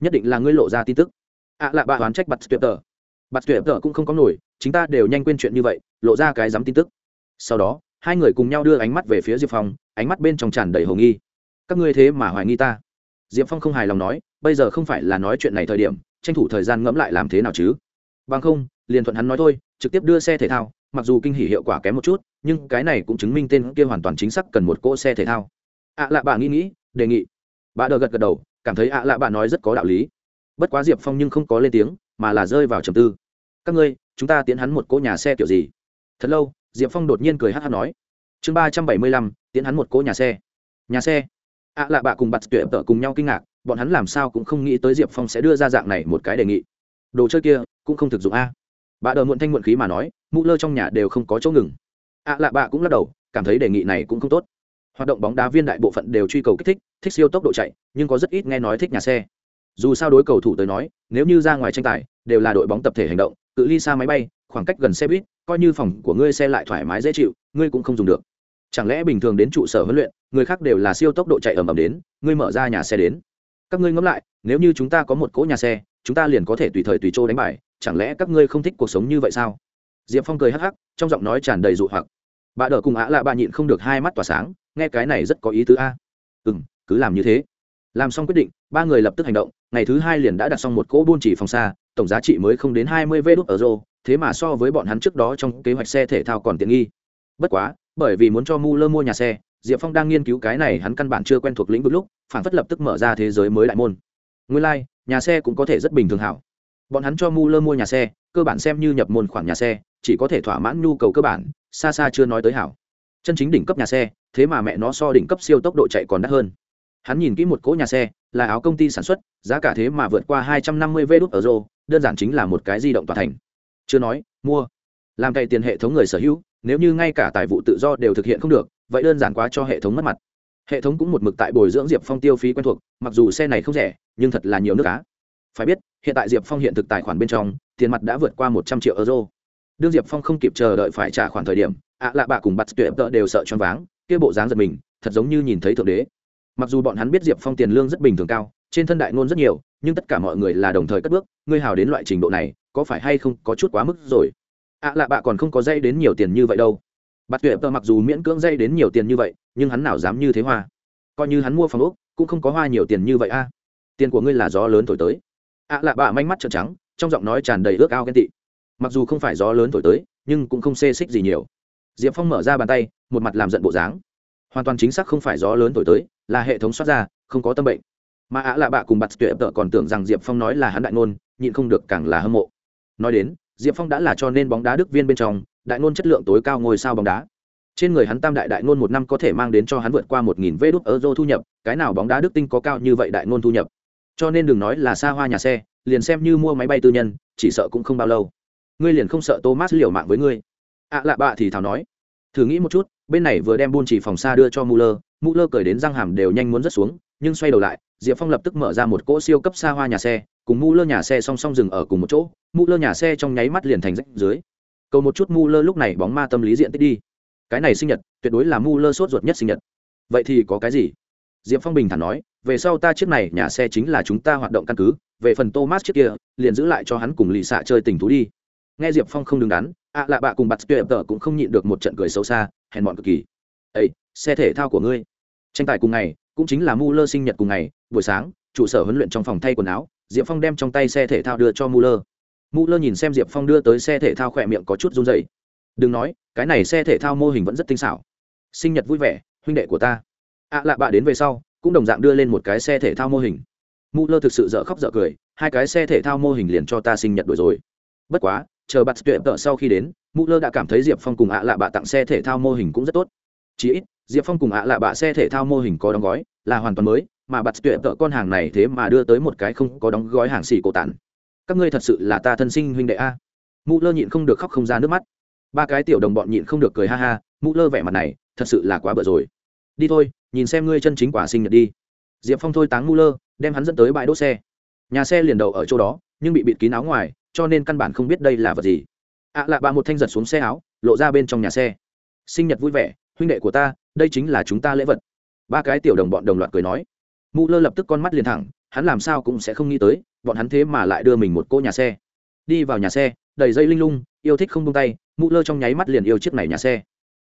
Speaker 1: Nhất định là ngươi lộ ra tin tức. Ạ à, là bà đoán trách bặt tuyệt tờ. Bặt tuyệt tờ cũng không có nổi chúng ta đều nhanh quên chuyện như vậy lộ ra cái dám tin tức. Sau đó hai người cùng nhau đưa ánh mắt về phía diệp phong ánh mắt bên trong tràn đầy hồ nghi. Các ngươi thế mà hoài nghi ta. Diệp phong không hài lòng nói bây giờ không phải là nói chuyện này thời điểm tranh thủ thời gian ngẫm lại làm thế nào chứ? Bằng không liền thuận hắn nói thôi trực tiếp đưa xe thể thao mặc dù kinh hỉ hiệu quả kém một chút, nhưng cái này cũng chứng minh tên kia hoàn toàn chính xác cần một cỗ xe thể thao. Ạ lạ bà nghĩ nghĩ, đề nghị. Bà đờ gật gật đầu, cảm thấy ạ lạ bà nói rất có đạo lý. Bất quá diệp phong nhưng không có lên tiếng, mà là rơi vào trầm tư. Các ngươi, chúng ta tiến hắn một cỗ nhà xe kiểu gì? Thật lâu, diệp phong đột nhiên cười hát hát nói. Chương ba trăm bảy mươi lăm, tiến hắn một cỗ nhà xe. Nhà xe. Ạ lạ bà cùng bặt tuyệt tợ cùng nhau kinh ngạc, bọn hắn làm sao cũng không nghĩ tới diệp phong sẽ đưa ra dạng này một cái đề nghị. Đồ chơi kia, cũng không thực dụng a bà đờ muộn thanh muộn khí mà nói, mũ lơ trong nhà đều không có chỗ ngừng. ạ lạ bạ cũng lắc đầu, cảm thấy đề nghị này cũng không tốt. hoạt động bóng đá viên đại bộ phận đều truy cầu kích thích thích siêu tốc độ chạy, nhưng có rất ít nghe nói thích nhà xe. dù sao đối cầu thủ tới nói, nếu như ra ngoài tranh tài, đều là đội bóng tập thể hành động, cự ly xa máy bay, khoảng cách gần xe buýt, coi như phòng của ngươi xe lại thoải mái dễ chịu, ngươi cũng không dùng được. chẳng lẽ bình thường đến trụ sở huấn luyện, người khác đều là siêu tốc độ chạy ầm ầm đến, ngươi mở ra nhà xe đến. các ngươi ngẫm lại, nếu như chúng ta có một cỗ nhà xe, chúng ta liền có thể tùy thời tùy chỗ đánh bài chẳng lẽ các ngươi không thích cuộc sống như vậy sao? Diệp phong cười hắc hắc trong giọng nói tràn đầy dụ hoặc. Bà đỡ cùng ạ lạ bà nhịn không được hai mắt tỏa sáng nghe cái này rất có ý tứ a. Ừ m cứ làm như thế. Làm xong quyết định ba người lập tức hành động ngày thứ hai liền đã đặt xong một cỗ buôn chỉ phòng xa tổng giá trị mới không đến hai mươi vê đốt ở rô thế mà so với bọn hắn trước đó trong kế hoạch xe thể thao còn tiện nghi. Bất quá bởi vì muốn cho mu lơ mua nhà xe diệp phong đang nghiên cứu cái này hắn căn bản chưa quen thuộc lĩnh vực lúc phản phất lập tức mở ra thế giới mới đại môn. Nguyên lai、like, nhà xe cũng có thể rất bình thường hảo bọn hắn cho mu lơ mua nhà xe, cơ bản xem như nhập môn khoản nhà xe, chỉ có thể thỏa mãn nhu cầu cơ bản, xa xa chưa nói tới hảo. Chân chính đỉnh cấp nhà xe, thế mà mẹ nó so đỉnh cấp siêu tốc độ chạy còn đắt hơn. Hắn nhìn kỹ một cỗ nhà xe, là áo công ty sản xuất, giá cả thế mà vượt qua hai trăm năm mươi vê ở euro, đơn giản chính là một cái di động tòa thành. Chưa nói, mua. Làm cậy tiền hệ thống người sở hữu, nếu như ngay cả tài vụ tự do đều thực hiện không được, vậy đơn giản quá cho hệ thống mất mặt. Hệ thống cũng một mực tại bồi dưỡng diệp phong tiêu phí quen thuộc, mặc dù xe này không rẻ, nhưng thật là nhiều nước cá phải biết, hiện tại diệp phong hiện thực tài khoản bên trong, tiền mặt đã vượt qua một trăm triệu euro. Đương diệp phong không kịp chờ đợi phải trả khoản thời điểm, ạ lạ bạ cùng bắt tuyệt tợ đều sợ choáng váng, kia bộ dáng giật mình, thật giống như nhìn thấy thượng đế. Mặc dù bọn hắn biết diệp phong tiền lương rất bình thường cao, trên thân đại ngôn rất nhiều, nhưng tất cả mọi người là đồng thời cất bước, ngươi hào đến loại trình độ này, có phải hay không có chút quá mức rồi? ạ lạ bạ còn không có dây đến nhiều tiền như vậy đâu. Bắt tuyệt tợ mặc dù miễn cưỡng dây đến nhiều tiền như vậy, nhưng hắn nào dám như thế hoa. Coi như hắn mua phòng úc cũng không có hoa nhiều tiền như vậy a. Tiền của ngươi là gió lớn thổi tới ạ lạ bạ manh mắt trợn trắng, trong giọng nói tràn đầy ước ao ghen tị. Mặc dù không phải gió lớn thổi tới, nhưng cũng không xê xích gì nhiều. Diệp phong mở ra bàn tay, một mặt làm giận bộ dáng. Hoàn toàn chính xác không phải gió lớn thổi tới, là hệ thống xoát ra, không có tâm bệnh. Mà ạ lạ bạ cùng bặt tuyệt tợ còn tưởng rằng diệp phong nói là hắn đại ngôn, nhịn không được càng là hâm mộ. Nói đến, diệp phong đã là cho nên bóng đá đức viên bên trong, đại ngôn chất lượng tối cao ngôi sao bóng đá. Trên người hắn tam đại đại ngôn một năm có thể mang đến cho hắn vượt qua một nghìn vê đốt euro thu nhập, cái nào bóng đá đức tinh có cao như vậy đại ngôn thu nhập? Cho nên đừng nói là xa hoa nhà xe liền xem như mua máy bay tư nhân chỉ sợ cũng không bao lâu ngươi liền không sợ thomas liều mạng với ngươi ạ à lạ bạ thì thảo nói thử nghĩ một chút bên này vừa đem buôn chỉ phòng xa đưa cho Muller, Muller cười đến răng hàm đều nhanh muốn rớt xuống, nhưng xoay đầu lại, Diệp Phong lập tức mở ra một cỗ siêu cấp xa hoa nhà xe, cùng Muller nhà xe song song dừng ở cùng một chỗ, Muller nhà xe trong nháy mắt liền thành rách dưới. Cầu một chút Muller lúc này bóng ma tâm lý diện tích đi. Cái này sinh nhật, tuyệt đối là Muller sốt ruột nhất sinh nhật. Vậy thì có cái gì? Diệp Phong bình thản nói, về sau ta chiếc này nhà xe chính là chúng ta hoạt động căn cứ, về phần Thomas chiếc kia, liền giữ lại cho hắn cùng lì xạ chơi tình thú đi. Nghe Diệp Phong không đứng đắn, ạ lạ bạ cùng bặt tuyệt tờ cũng không nhịn được một trận cười xấu xa hèn mọn cực kỳ. Ây xe thể thao của ngươi. Tranh tài cùng ngày cũng chính là mu lơ sinh nhật cùng ngày buổi sáng trụ sở huấn luyện trong phòng thay quần áo diệp phong đem trong tay xe thể thao đưa cho mu lơ mu lơ nhìn xem diệp phong đưa tới xe thể thao khỏe miệng có chút run dày đừng nói cái này xe thể thao mô hình vẫn rất tinh xảo. Sinh nhật vui vẻ huynh đệ của ta ạ lạ bạ đến về sau, cũng đồng dạng đưa lên một cái xe thể thao mô hình. Mu lơ thực sự dở khóc dở cười, hai cái xe thể thao mô hình liền cho ta sinh nhật đổi rồi. Bất quá, chờ bạt tuyệt tợ sau khi đến mù lơ đã cảm thấy diệp phong cùng ạ lạ bạ tặng xe thể thao mô hình cũng rất tốt. Chỉ ít, diệp phong cùng ạ lạ bạ xe thể thao mô hình có đóng gói, là hoàn toàn mới, mà bạt tuyệt tợ con hàng này thế mà đưa tới một cái không có đóng gói hàng xì cổ tản. Các ngươi thật sự là ta thân sinh huynh đệ a. Mù lơ nhịn không được khóc không ra nước mắt. Ba cái tiểu đồng bọn nhịn không được cười ha ha mù lơ vẻ mặt này, thật sự là quá bở rồi. Đi thôi nhìn xem ngươi chân chính quả sinh nhật đi. Diệp phong thôi táng mũ lơ, đem hắn dẫn tới bãi đỗ xe. Nhà xe liền đậu ở chỗ đó, nhưng bị bịt kín áo ngoài, cho nên căn bản không biết đây là vật gì. Ạ à lạ bà một thanh giật xuống xe áo, lộ ra bên trong nhà xe. Sinh nhật vui vẻ, huynh đệ của ta, đây chính là chúng ta lễ vật. Ba cái tiểu đồng bọn đồng loạt cười nói. Mụ lơ lập tức con mắt liền thẳng, hắn làm sao cũng sẽ không nghĩ tới, bọn hắn thế mà lại đưa mình một cô nhà xe. Đi vào nhà xe, đầy dây linh lung, yêu thích không tung tay mụ lơ trong nháy mắt liền yêu chiếc này nhà xe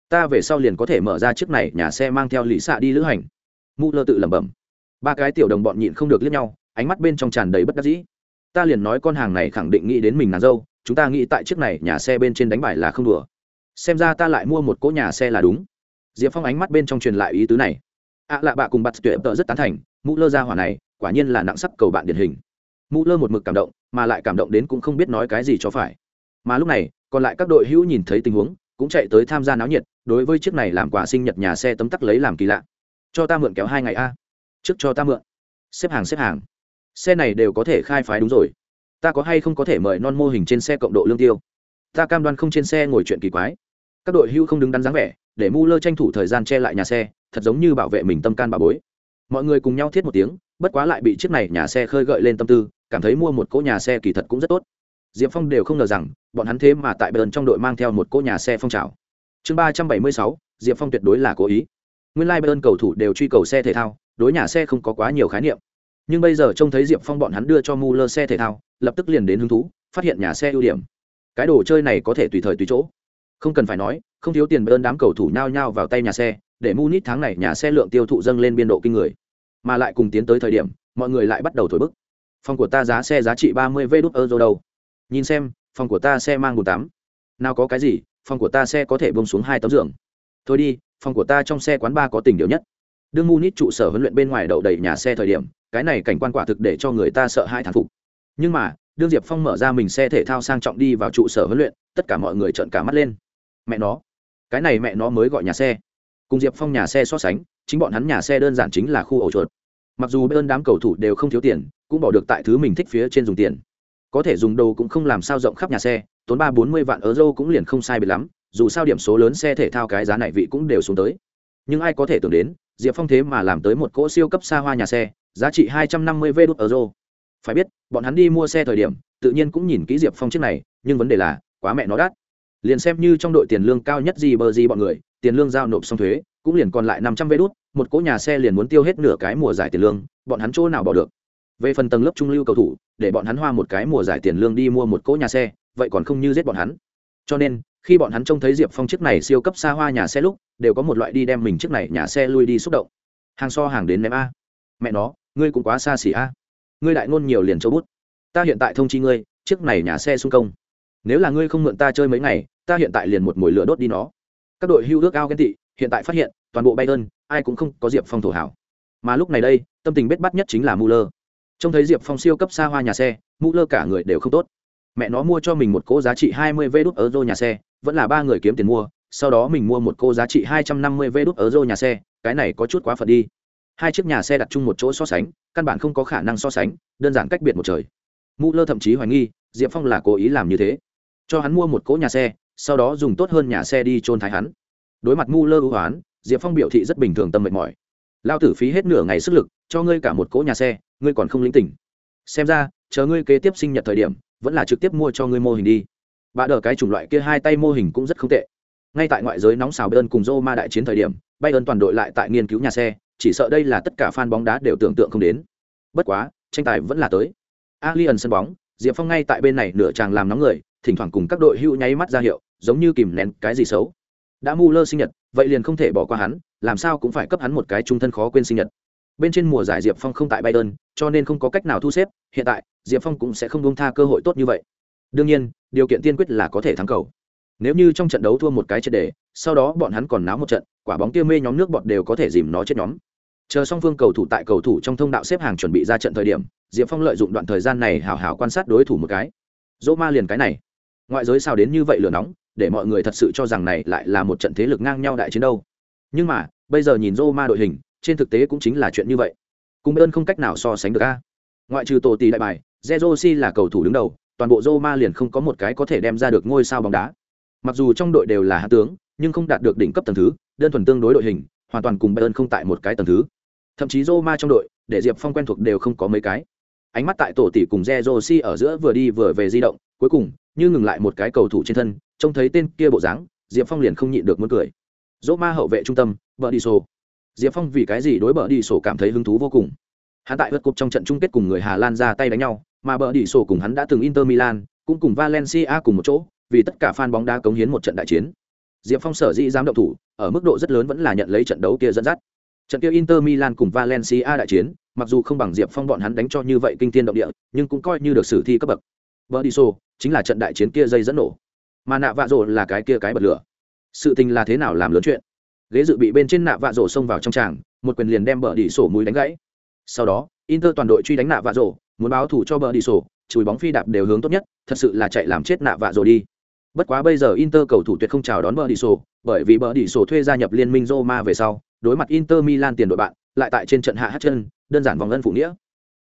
Speaker 1: ta về sau liền có thể mở ra chiếc này nhà xe mang theo lì xạ đi lữ hành. Mù lơ tự lẩm bẩm. Ba cái tiểu đồng bọn nhịn không được liếc nhau, ánh mắt bên trong tràn đầy bất đắc dĩ. Ta liền nói con hàng này khẳng định nghĩ đến mình nàng dâu, chúng ta nghĩ tại chiếc này nhà xe bên trên đánh bài là không đùa. Xem ra ta lại mua một cỗ nhà xe là đúng. Diệp phong ánh mắt bên trong truyền lại ý tứ này. Ạ lạ bạ cùng bặt tuyệt tợ rất tán thành mũ lơ ra hỏa này, quả nhiên là nặng sắc cầu bạn điển hình. Mũ lơ một mực cảm động, mà lại cảm động đến cũng không biết nói cái gì cho phải. Mà lúc này, còn lại các đội hữu nhìn thấy tình huống cũng chạy tới tham gia náo nhiệt, đối với chiếc này làm quà sinh nhật nhà xe tấm tắc lấy làm kỳ lạ. Cho ta mượn kéo hai ngày a. Trước cho ta mượn. Xếp hàng xếp hàng. Xe này đều có thể khai phái đúng rồi. Ta có hay không có thể mời non mô hình trên xe cộng độ lương tiêu? Ta cam đoan không trên xe ngồi chuyện kỳ quái. Các đội hưu không đứng đắn dáng vẻ, để mu lơ tranh thủ thời gian che lại nhà xe, thật giống như bảo vệ mình tâm can bà bối. Mọi người cùng nhau thiết một tiếng, bất quá lại bị chiếc này nhà xe khơi gợi lên tâm tư, cảm thấy mua một cỗ nhà xe kỳ thật cũng rất tốt diệp phong đều không ngờ rằng, bọn hắn thế mà tại bờn trong đội mang theo một cô nhà xe phong trào. Chương ba trăm bảy mươi sáu, diệp phong tuyệt đối là cố ý. Nguyên lai、like、bờn cầu thủ đều truy cầu xe thể thao, đối nhà xe không có quá nhiều khái niệm. Nhưng bây giờ trông thấy diệp phong bọn hắn đưa cho mu lơ xe thể thao, lập tức liền đến hứng thú, phát hiện nhà xe ưu điểm. Cái đồ chơi này có thể tùy thời tùy chỗ. Không cần phải nói, không thiếu tiền bơn đám cầu thủ nhao nhao vào tay nhà xe, để munich tháng này nhà xe lượng tiêu thụ dâng lên biên độ kinh người. Mà lại cùng tiến tới thời điểm, mọi người lại bắt đầu thổi bức. Phòng của ta giá xe giá trị ba mươi vê đốt euro đâu? Nhìn xem, phòng của ta xe mang bùn tắm. Nào có cái gì, phòng của ta xe có thể bông xuống hai tấm giường. Thôi đi, phòng của ta trong xe quán ba có tình điều nhất. Đương munich trụ sở huấn luyện bên ngoài đậu đầy nhà xe thời điểm, cái này cảnh quan quả thực để cho người ta sợ hai thán phục. Nhưng mà, đương diệp phong mở ra mình xe thể thao sang trọng đi vào trụ sở huấn luyện, tất cả mọi người trợn cả mắt lên. Mẹ nó. Cái này mẹ nó mới gọi nhà xe. Cùng diệp phong nhà xe so sánh, chính bọn hắn nhà xe đơn giản chính là khu ổ chuột. Mặc dù bên đám cầu thủ đều không thiếu tiền, cũng bỏ được tại thứ mình thích phía trên dùng tiền có thể dùng đồ cũng không làm sao rộng khắp nhà xe, tốn ba bốn mươi vạn euro cũng liền không sai biệt lắm, dù sao điểm số lớn xe thể thao cái giá này vị cũng đều xuống tới. Nhưng ai có thể tưởng đến, diệp phong thế mà làm tới một cỗ siêu cấp xa hoa nhà xe, giá trị hai trăm năm mươi vê đốt euro. Phải biết, bọn hắn đi mua xe thời điểm, tự nhiên cũng nhìn kỹ diệp phong chiếc này, nhưng vấn đề là, quá mẹ nó đắt. Liền xem như trong đội tiền lương cao nhất gì bờ gì bọn người, tiền lương giao nộp xong thuế, cũng liền còn lại năm trăm vé đút một cỗ nhà xe liền muốn tiêu hết nửa cái mùa giải tiền lương, bọn hắn chỗ nào bỏ được? Về phần tầng lớp trung lưu cầu thủ, để bọn hắn hoa một cái mùa giải tiền lương đi mua một cỗ nhà xe, vậy còn không như giết bọn hắn. Cho nên, khi bọn hắn trông thấy diệp phong chiếc này siêu cấp xa hoa nhà xe lúc, đều có một loại đi đem mình chiếc này nhà xe lui đi xúc động. Hàng so hàng đến ném a mẹ nó, ngươi cũng quá xa xỉ a. Ngươi đại ngôn nhiều liền châu bút. Ta hiện tại thông chi ngươi, chiếc này nhà xe xung công. Nếu là ngươi không mượn ta chơi mấy ngày, ta hiện tại liền một mồi lửa đốt đi nó. Các đội hưu ước ao ghen tị, hiện tại phát hiện, toàn bộ bay ơn ai cũng không có diệp phong thổ hảo. Mà lúc này đây, tâm tình bết bắt nhất chính là muller trông thấy diệp phong siêu cấp xa hoa nhà xe muller cả người đều không tốt. Mẹ nó mua cho mình một cỗ giá trị 20 vê đút euro nhà xe, vẫn là ba người kiếm tiền mua, sau đó mình mua một cô giá trị 250 vê đút euro nhà xe, cái này có chút quá phật đi. Hai chiếc nhà xe đặt chung một chỗ so sánh, căn bản không có khả năng so sánh, đơn giản cách biệt một trời. Mũ lơ thậm chí hoài nghi, diệp phong là cố ý làm như thế. Cho hắn mua một cỗ nhà xe, sau đó dùng tốt hơn nhà xe đi trôn thái hắn. Đối mặt mu lơ ưu hoán, diệp phong biểu thị rất bình thường tâm mệt mỏi. Lao tử phí hết nửa ngày sức lực cho ngươi cả một cỗ nhà xe, ngươi còn không lĩnh tỉnh. Xem ra, chờ ngươi kế tiếp sinh nhật thời điểm, vẫn là trực tiếp mua cho ngươi mô hình đi. Bà đờ cái chủng loại kia hai tay mô hình cũng rất không tệ. Ngay tại ngoại giới nóng xào bayern cùng roma đại chiến thời điểm, bayern toàn đội lại tại nghiên cứu nhà xe, chỉ sợ đây là tất cả fan bóng đá đều tưởng tượng không đến. Bất quá, tranh tài vẫn là tới. Alien sân bóng, diệp phong ngay tại bên này nửa chàng làm nóng người, thỉnh thoảng cùng các đội hưu nháy mắt ra hiệu, giống như kìm nén cái gì xấu. Đã mu lơ sinh nhật, vậy liền không thể bỏ qua hắn, làm sao cũng phải cấp hắn một cái trung thân khó quên sinh nhật bên trên mùa giải diệp phong không tại bayern, cho nên không có cách nào thu xếp, hiện tại, diệp phong cũng sẽ không bông tha cơ hội tốt như vậy. Đương nhiên, điều kiện tiên quyết là có thể thắng cầu. Nếu như trong trận đấu thua một cái triệt đề, sau đó bọn hắn còn náo một trận, quả bóng kia mê nhóm nước bọn đều có thể dìm nó chết nhóm. Chờ song phương cầu thủ tại cầu thủ trong thông đạo xếp hàng chuẩn bị ra trận thời điểm, diệp phong lợi dụng đoạn thời gian này hào hào quan sát đối thủ một cái. Dỗ ma liền cái này. Ngoại giới sao đến như vậy lửa nóng, để mọi người thật sự cho rằng này lại là một trận thế lực ngang nhau đại chiến đâu. Nhưng mà, bây giờ nhìn dỗ ma đội hình trên thực tế cũng chính là chuyện như vậy. Cùng ơn không cách nào so sánh được a. Ngoại trừ tổ tỷ đại bài jerosi là cầu thủ đứng đầu, toàn bộ Roma ma liền không có một cái có thể đem ra được ngôi sao bóng đá. Mặc dù trong đội đều là hạ tướng, nhưng không đạt được đỉnh cấp tầng thứ, đơn thuần tương đối đội hình, hoàn toàn cùng bayern không tại một cái tầng thứ. Thậm chí Roma trong đội, để diệp phong quen thuộc đều không có mấy cái. Ánh mắt tại tổ tỷ cùng Jerosi ở giữa vừa đi vừa về di động, cuối cùng, như ngừng lại một cái cầu thủ trên thân, trông thấy tên kia bộ dáng, diệp phong liền không nhịn được muốn cười. Roma hậu vệ trung tâm vợ đi sổ diệp phong vì cái gì đối bờ đi sổ cảm thấy hứng thú vô cùng? Hắn tại vượt cục trong trận chung kết cùng người hà lan ra tay đánh nhau, mà bờ đi sổ cùng hắn đã từng inter milan, cũng cùng valencia cùng một chỗ, vì tất cả fan bóng đá cống hiến một trận đại chiến. Diệp phong sở dĩ dám động thủ, ở mức độ rất lớn vẫn là nhận lấy trận đấu kia dẫn dắt. Trận kia inter milan cùng valencia đại chiến, mặc dù không bằng diệp phong bọn hắn đánh cho như vậy kinh thiên động địa, nhưng cũng coi như được sử thi cấp bậc. Bờ đi sổ chính là trận đại chiến kia dây dẫn nổ. Mà nạ vạ rộ là cái kia cái bật lửa. Sự tình là thế nào làm lớn chuyện? Ghế dự bị bên trên nạ vạ rổ xông vào trong tràng một quyền liền đem bờ đi sổ mũi đánh gãy sau đó inter toàn đội truy đánh nạ vạ rổ muốn báo thủ cho bờ đi sổ chùi bóng phi đạp đều hướng tốt nhất thật sự là chạy làm chết nạ vạ rổ đi bất quá bây giờ inter cầu thủ tuyệt không chào đón bờ đi sổ bởi vì bờ đi sổ thuê gia nhập liên minh roma về sau đối mặt Inter Milan tiền đội bạn, lại tại trên trận hạ hát chân, đơn giản vòng ân phụ nghĩa.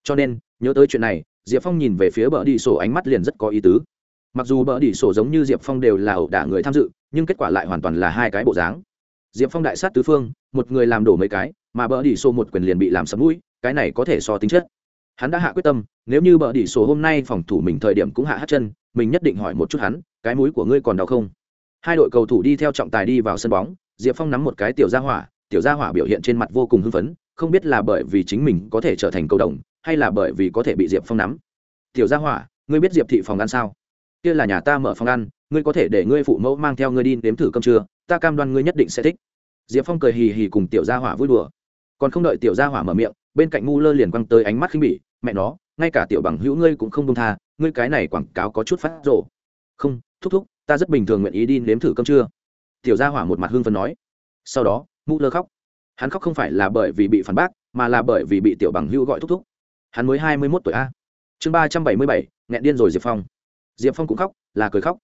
Speaker 1: Cho nên, nhớ tới chuyện này, Diệp Phong nhìn về phía bờ đi sổ ánh mắt liền rất có ý tứ. Mặc dù bờ đi sổ giống như Diệp Phong đều là ẩu đả người tham dự, nhưng kết quả lại hoàn toàn là hai cái bộ dáng. Diệp Phong đại sát tứ phương, một người làm đổ mấy cái, mà bờ đỉ sổ một quyền liền bị làm sầm mũi, cái này có thể so tính chất. Hắn đã hạ quyết tâm, nếu như bờ đỉ sổ hôm nay phòng thủ mình thời điểm cũng hạ hát chân, mình nhất định hỏi một chút hắn, cái mũi của ngươi còn đau không? Hai đội cầu thủ đi theo trọng tài đi vào sân bóng, Diệp Phong nắm một cái tiểu gia hỏa, tiểu gia hỏa biểu hiện trên mặt vô cùng hưng phấn không biết là bởi vì chính mình có thể trở thành cầu đồng hay là bởi vì có thể bị diệp phong nắm tiểu gia hỏa ngươi biết diệp thị phòng ăn sao kia là nhà ta mở phòng ăn ngươi có thể để ngươi phụ mẫu mang theo ngươi đi nếm thử cơm trưa, ta cam đoan ngươi nhất định sẽ thích. Diệp phong cười hì hì cùng tiểu gia hỏa vui đùa. Còn không đợi tiểu gia hỏa mở miệng, bên cạnh ngu lơ liền quăng tới ánh mắt khinh bỉ, mẹ nó, ngay cả tiểu bằng hữu ngươi cũng không công tha, ngươi cái này quảng cáo có chút phát rộ không, thúc thúc, ta rất bình thường nguyện ý đi nếm thử cơm trưa. Tiểu gia hỏa một mặt hưng phấn nói. Sau đó mũ lơ khóc. Hắn khóc không phải là bởi vì bị phản bác, mà là bởi vì bị tiểu bằng hưu gọi thúc thúc. Hắn mới hai mươi mốt tuổi a. Chương ba trăm bảy mươi bảy, nghẹn điên rồi diệp phong. Diệp phong cũng khóc, là cười khóc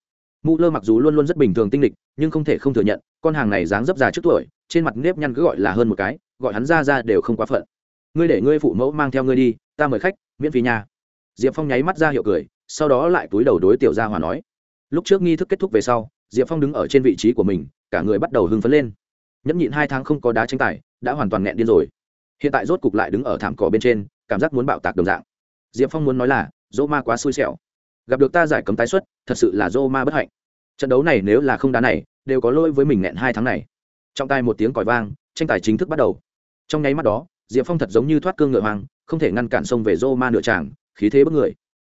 Speaker 1: mụ lơ mặc dù luôn luôn rất bình thường tinh lịch, nhưng không thể không thừa nhận, con hàng này dáng dấp già trước tuổi, trên mặt nếp nhăn cứ gọi là hơn một cái, gọi hắn ra ra đều không quá phận. Ngươi để ngươi phụ mẫu mang theo ngươi đi, ta mời khách, miễn phí nhà diệp phong nháy mắt ra hiệu cười, sau đó lại túi đầu đối tiểu gia hòa nói. Lúc trước nghi thức kết thúc về sau, diệp phong đứng ở trên vị trí của mình, cả người bắt đầu hưng phấn lên. Nhẫn nhịn hai tháng không có đá tranh tài, đã hoàn toàn nghẹn điên rồi. Hiện tại rốt cục lại đứng ở thảm cỏ bên trên, cảm giác muốn bạo tạc đồng dạng. Diệp phong muốn nói là, dỗ ma quá xui xẻo gặp được ta giải cấm tái xuất thật sự là dô ma bất hạnh. Trận đấu này nếu là không đá này đều có lỗi với mình nghẹn hai tháng này. Trong tay một tiếng còi vang tranh tài chính thức bắt đầu. Trong nháy mắt đó diệp phong thật giống như thoát cương ngựa hoang không thể ngăn cản sông về dô ma nửa tràng khí thế bất người.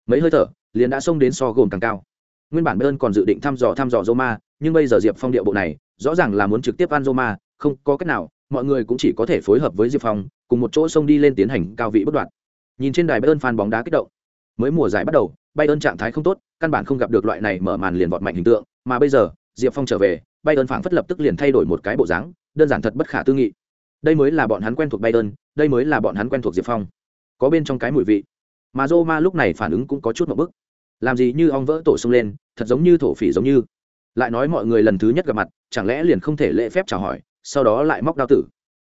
Speaker 1: Mấy hơi thở liền đã xông đến so gồm càng cao. Nguyên bản bơn còn dự định thăm dò thăm dò Roma, ma nhưng bây giờ diệp phong điệu bộ này rõ ràng là muốn trực tiếp ăn Roma, ma không có cách nào mọi người cũng chỉ có thể phối hợp với diệp phong cùng một chỗ xông đi lên tiến hành cao vị bất đoạn. Nhìn trên đài Bơn fan bóng đá kích động. Mới mùa giải bắt đầu bayern trạng thái không tốt, căn bản không gặp được loại này mở màn liền vọt mạnh hình tượng, mà bây giờ, diệp phong trở về bayern phảng phất lập tức liền thay đổi một cái bộ dáng, đơn giản thật bất khả tư nghị. Đây mới là bọn hắn quen thuộc bayern đây mới là bọn hắn quen thuộc diệp phong. Có bên trong cái mùi vị. Mà Roma lúc này phản ứng cũng có chút một bức. Làm gì như ong vỡ tổ sông lên, thật giống như thổ phỉ giống như. Lại nói mọi người lần thứ nhất gặp mặt, chẳng lẽ liền không thể lễ phép chào hỏi, sau đó lại móc đao tử.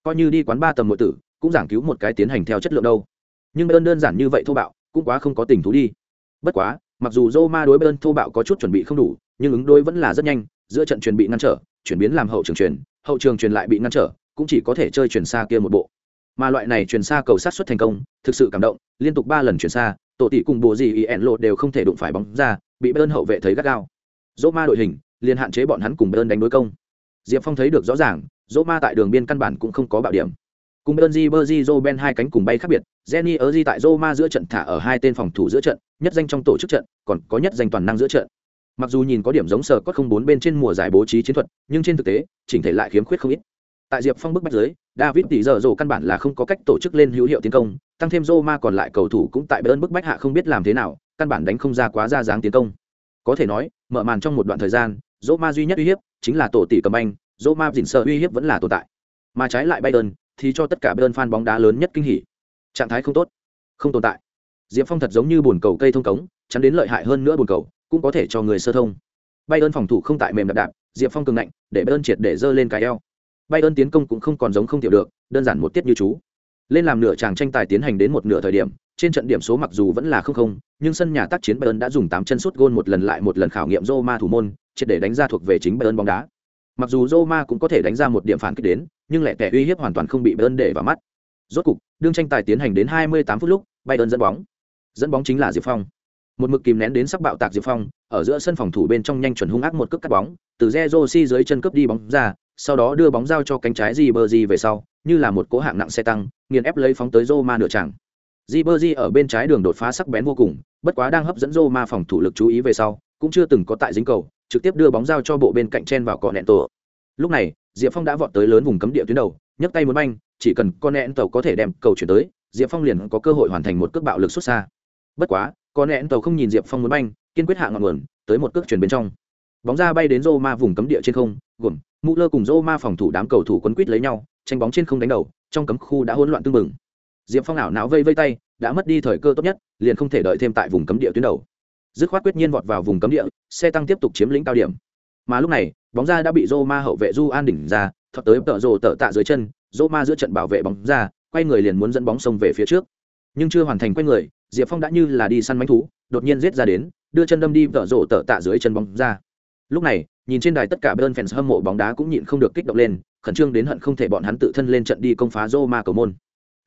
Speaker 1: Coi như đi quán ba tầm một tử, cũng giảng cứu một cái tiến hành theo chất lượng đâu. Nhưng bayern đơn giản như vậy thô bạo, cũng quá không có tình thú đi bất quá, mặc dù Roma đối bayern thô bạo có chút chuẩn bị không đủ, nhưng ứng đối vẫn là rất nhanh, giữa trận truyền bị ngăn trở, chuyển biến làm hậu trường truyền, hậu trường truyền lại bị ngăn trở, cũng chỉ có thể chơi chuyển xa kia một bộ. Mà loại này chuyển xa cầu sát xuất thành công, thực sự cảm động, liên tục ba lần chuyển xa, tổ tỷ cùng bộ gì y ẻn lộ đều không thể đụng phải bóng ra, bị bayern hậu vệ thấy gắt gao. Roma ma đội hình, liền hạn chế bọn hắn cùng bayern đánh đối công. Diệp phong thấy được rõ ràng, Roma ma tại đường biên căn bản cũng không có bạo điểm. Cùng bayern di bơ di ben hai cánh cùng bay khác biệt jenny ở di tại Roma ma giữa trận thả ở hai tên phòng thủ giữa trận nhất danh trong tổ chức trận còn có nhất danh toàn năng giữa trận. Mặc dù nhìn có điểm giống sở cốt không bốn bên trên mùa giải bố trí chiến thuật nhưng trên thực tế chỉnh thể lại khiếm khuyết không ít. Tại diệp phong bức bách dưới, david tỷ giờ rổ căn bản là không có cách tổ chức lên hữu hiệu tiến công tăng thêm roma còn lại cầu thủ cũng tại bơn bức bách hạ không biết làm thế nào căn bản đánh không ra quá ra dáng tiến công. Có thể nói mở màn trong một đoạn thời gian roma duy nhất uy hiếp chính là tổ tỷ cầm anh roma dình sợ uy hiếp vẫn là tồn tại. Mà trái lại bayern thì cho tất cả bayern fan bóng đá lớn nhất kinh hỉ. Trạng thái không tốt không tồn tại diệp phong thật giống như bồn cầu cây thông cống, chắn đến lợi hại hơn nữa bồn cầu, cũng có thể cho người sơ thông. Bay ơn phòng thủ không tại mềm đạp đạp, diệp phong cường ngạnh, để bay ơn triệt để dơ lên cái eo. Bay ơn tiến công cũng không còn giống không tiểu được, đơn giản một tiết như chú. Lên làm nửa chàng tranh tài tiến hành đến một nửa thời điểm, trên trận điểm số mặc dù vẫn là không không, nhưng sân nhà tác chiến bayern đã dùng tám chân sút gôn một lần lại một lần khảo nghiệm Roma thủ môn, triệt để đánh ra thuộc về chính bayern bóng đá. Mặc dù Roma cũng có thể đánh ra một điểm phản kích đến, nhưng lẹ tẻ uy hiếp hoàn toàn không bị bayern để vào mắt. Rốt cục, đương tranh tài tiến hành đến 28 phút lúc bayern dẫn bóng dẫn bóng chính là diệp phong. Một mực kìm nén đến sắc bạo tạc diệp phong, ở giữa sân phòng thủ bên trong nhanh chuẩn hung ác một cước cắt bóng, từ re si dưới chân cướp đi bóng ra, sau đó đưa bóng giao cho cánh trái di bơ di về sau, như là một cố hạng nặng xe tăng, nghiền ép lấy phóng tới roma nửa chẳng di bơ di ở bên trái đường đột phá sắc bén vô cùng, bất quá đang hấp dẫn roma phòng thủ lực chú ý về sau, cũng chưa từng có tại dính cầu, trực tiếp đưa bóng giao cho bộ bên cạnh chen vào cọ nẹn tổ. Lúc này, diệp phong đã vọt tới lớn vùng cấm địa tuyến đầu, nhấc tay muốn banh, chỉ cần con nẹn tàu có thể đem cầu chuyển tới, diệp phong liền có cơ hội hoàn thành một cước bạo lực xuất xa bất quá, có nẹn tàu không nhìn diệp phong muốn banh, kiên quyết hạ ngọn nguồn, tới một cước chuyển bên trong. Bóng ra bay đến rô ma vùng cấm địa trên không, gồm, mũ lơ cùng rô ma phòng thủ đám cầu thủ quấn quýt lấy nhau, tranh bóng trên không đánh đầu, trong cấm khu đã hỗn loạn tương mừng diệp phong ảo não vây vây tay, đã mất đi thời cơ tốt nhất, liền không thể đợi thêm tại vùng cấm địa tuyến đầu. Dứt khoát quyết nhiên vọt vào vùng cấm địa, xe tăng tiếp tục chiếm lĩnh cao điểm. Mà lúc này, bóng ra đã bị rô ma hậu vệ du an đỉnh ra, thọt tới tợ rồ tợ tạ dưới chân rô ma giữa trận bảo vệ bóng ra, quay người liền muốn dẫn bóng sông về phía trước nhưng chưa hoàn thành quay người, diệp phong đã như là đi săn mánh thú, đột nhiên giết ra đến, đưa chân đâm đi vợ rộ tợ tạ dưới chân bóng ra. Lúc này, nhìn trên đài tất cả bên fans hâm mộ bóng đá cũng nhịn không được kích động lên, khẩn trương đến hận không thể bọn hắn tự thân lên trận đi công phá Roma cầu môn.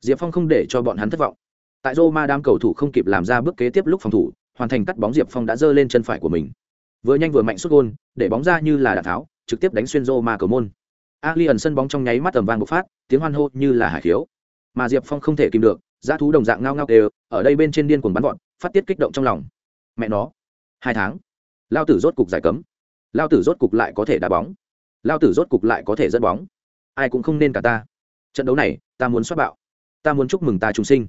Speaker 1: Diệp phong không để cho bọn hắn thất vọng. Tại Roma đám cầu thủ không kịp làm ra bước kế tiếp lúc phòng thủ, hoàn thành cắt bóng diệp phong đã giơ lên chân phải của mình. Vừa nhanh vừa mạnh xuất gôn, để bóng ra như là đạn tháo, trực tiếp đánh xuyên Roma cầu môn. Ali ẩn sân bóng trong nháy mắt tầm vang bộc phát, tiếng hoan hô như là hải khiếu. Mà diệp phong không thể kìm được giá thú đồng dạng ngao ngao đều, ở đây bên trên điên cuồng bắn vọt, phát tiết kích động trong lòng. Mẹ nó, hai tháng, lao tử rốt cục giải cấm. Lao tử rốt cục lại có thể đá bóng. Lao tử rốt cục lại có thể dẫn bóng. Ai cũng không nên cả ta. Trận đấu này, ta muốn xoát bạo. Ta muốn chúc mừng ta trung sinh.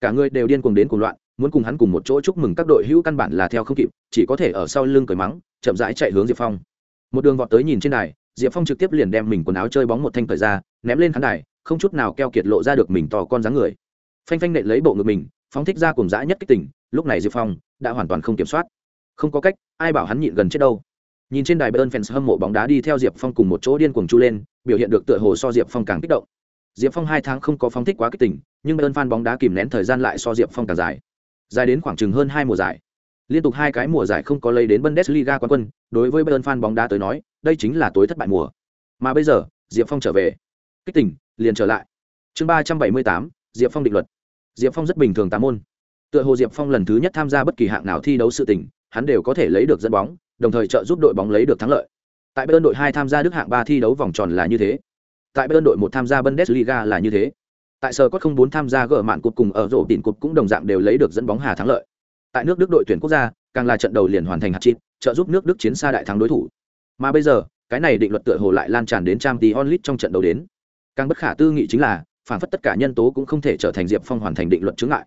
Speaker 1: Cả người đều điên cuồng đến cuồng loạn, muốn cùng hắn cùng một chỗ chúc mừng các đội hữu căn bản là theo không kịp, chỉ có thể ở sau lưng cởi mắng, chậm rãi chạy hướng diệp phong. Một đường vọt tới nhìn trên đài, diệp phong trực tiếp liền đem mình quần áo chơi bóng một thanh thời ra, ném lên khán đài, không chút nào keo kiệt lộ ra được mình to con dáng người phanh phanh nện lấy bộ ngực mình, phóng thích ra cùng dã nhất kích tỉnh lúc này diệp phong đã hoàn toàn không kiểm soát. Không có cách, ai bảo hắn nhịn gần chết đâu. Nhìn trên đài bayern fans hâm mộ bóng đá đi theo diệp phong cùng một chỗ điên cuồng chu lên, biểu hiện được tựa hồ so diệp phong càng kích động. Diệp phong hai tháng không có phóng thích quá kích tỉnh nhưng bayern fan bóng đá kìm nén thời gian lại so diệp phong càng dài. Dài đến khoảng chừng hơn hai mùa giải. Liên tục hai cái mùa giải không có lấy đến bundesliga quán quân, đối với bayern fan bóng đá tới nói, đây chính là tối thất bại mùa. Mà bây giờ, diệp phong trở về. Kích tỉnh liền trở lại. Chương ba trăm bảy mươi tám diệp phong định luật. Diệp phong rất bình thường tám môn. Tựa hồ diệp phong lần thứ nhất tham gia bất kỳ hạng nào thi đấu sự tình, hắn đều có thể lấy được dẫn bóng, đồng thời trợ giúp đội bóng lấy được thắng lợi. Tại bên đội hai tham gia đức hạng ba thi đấu vòng tròn là như thế. Tại bên đội một tham gia bundesliga là như thế. Tại sở có không bốn tham gia gỡ mạn cột cùng ở rổ tiền cột cũng đồng dạng đều lấy được dẫn bóng hà thắng lợi. Tại nước đức đội tuyển quốc gia, càng là trận đầu liền hoàn thành hạt chít trợ giúp nước đức chiến xa đại thắng đối thủ. Mà bây giờ, cái này định luật tựa hồ lại lan tràn đến trang tí onlit trong trận đấu đến. Càng bất khả tư nghị chính là phản phất tất cả nhân tố cũng không thể trở thành diệp phong hoàn thành định luật chướng ngại.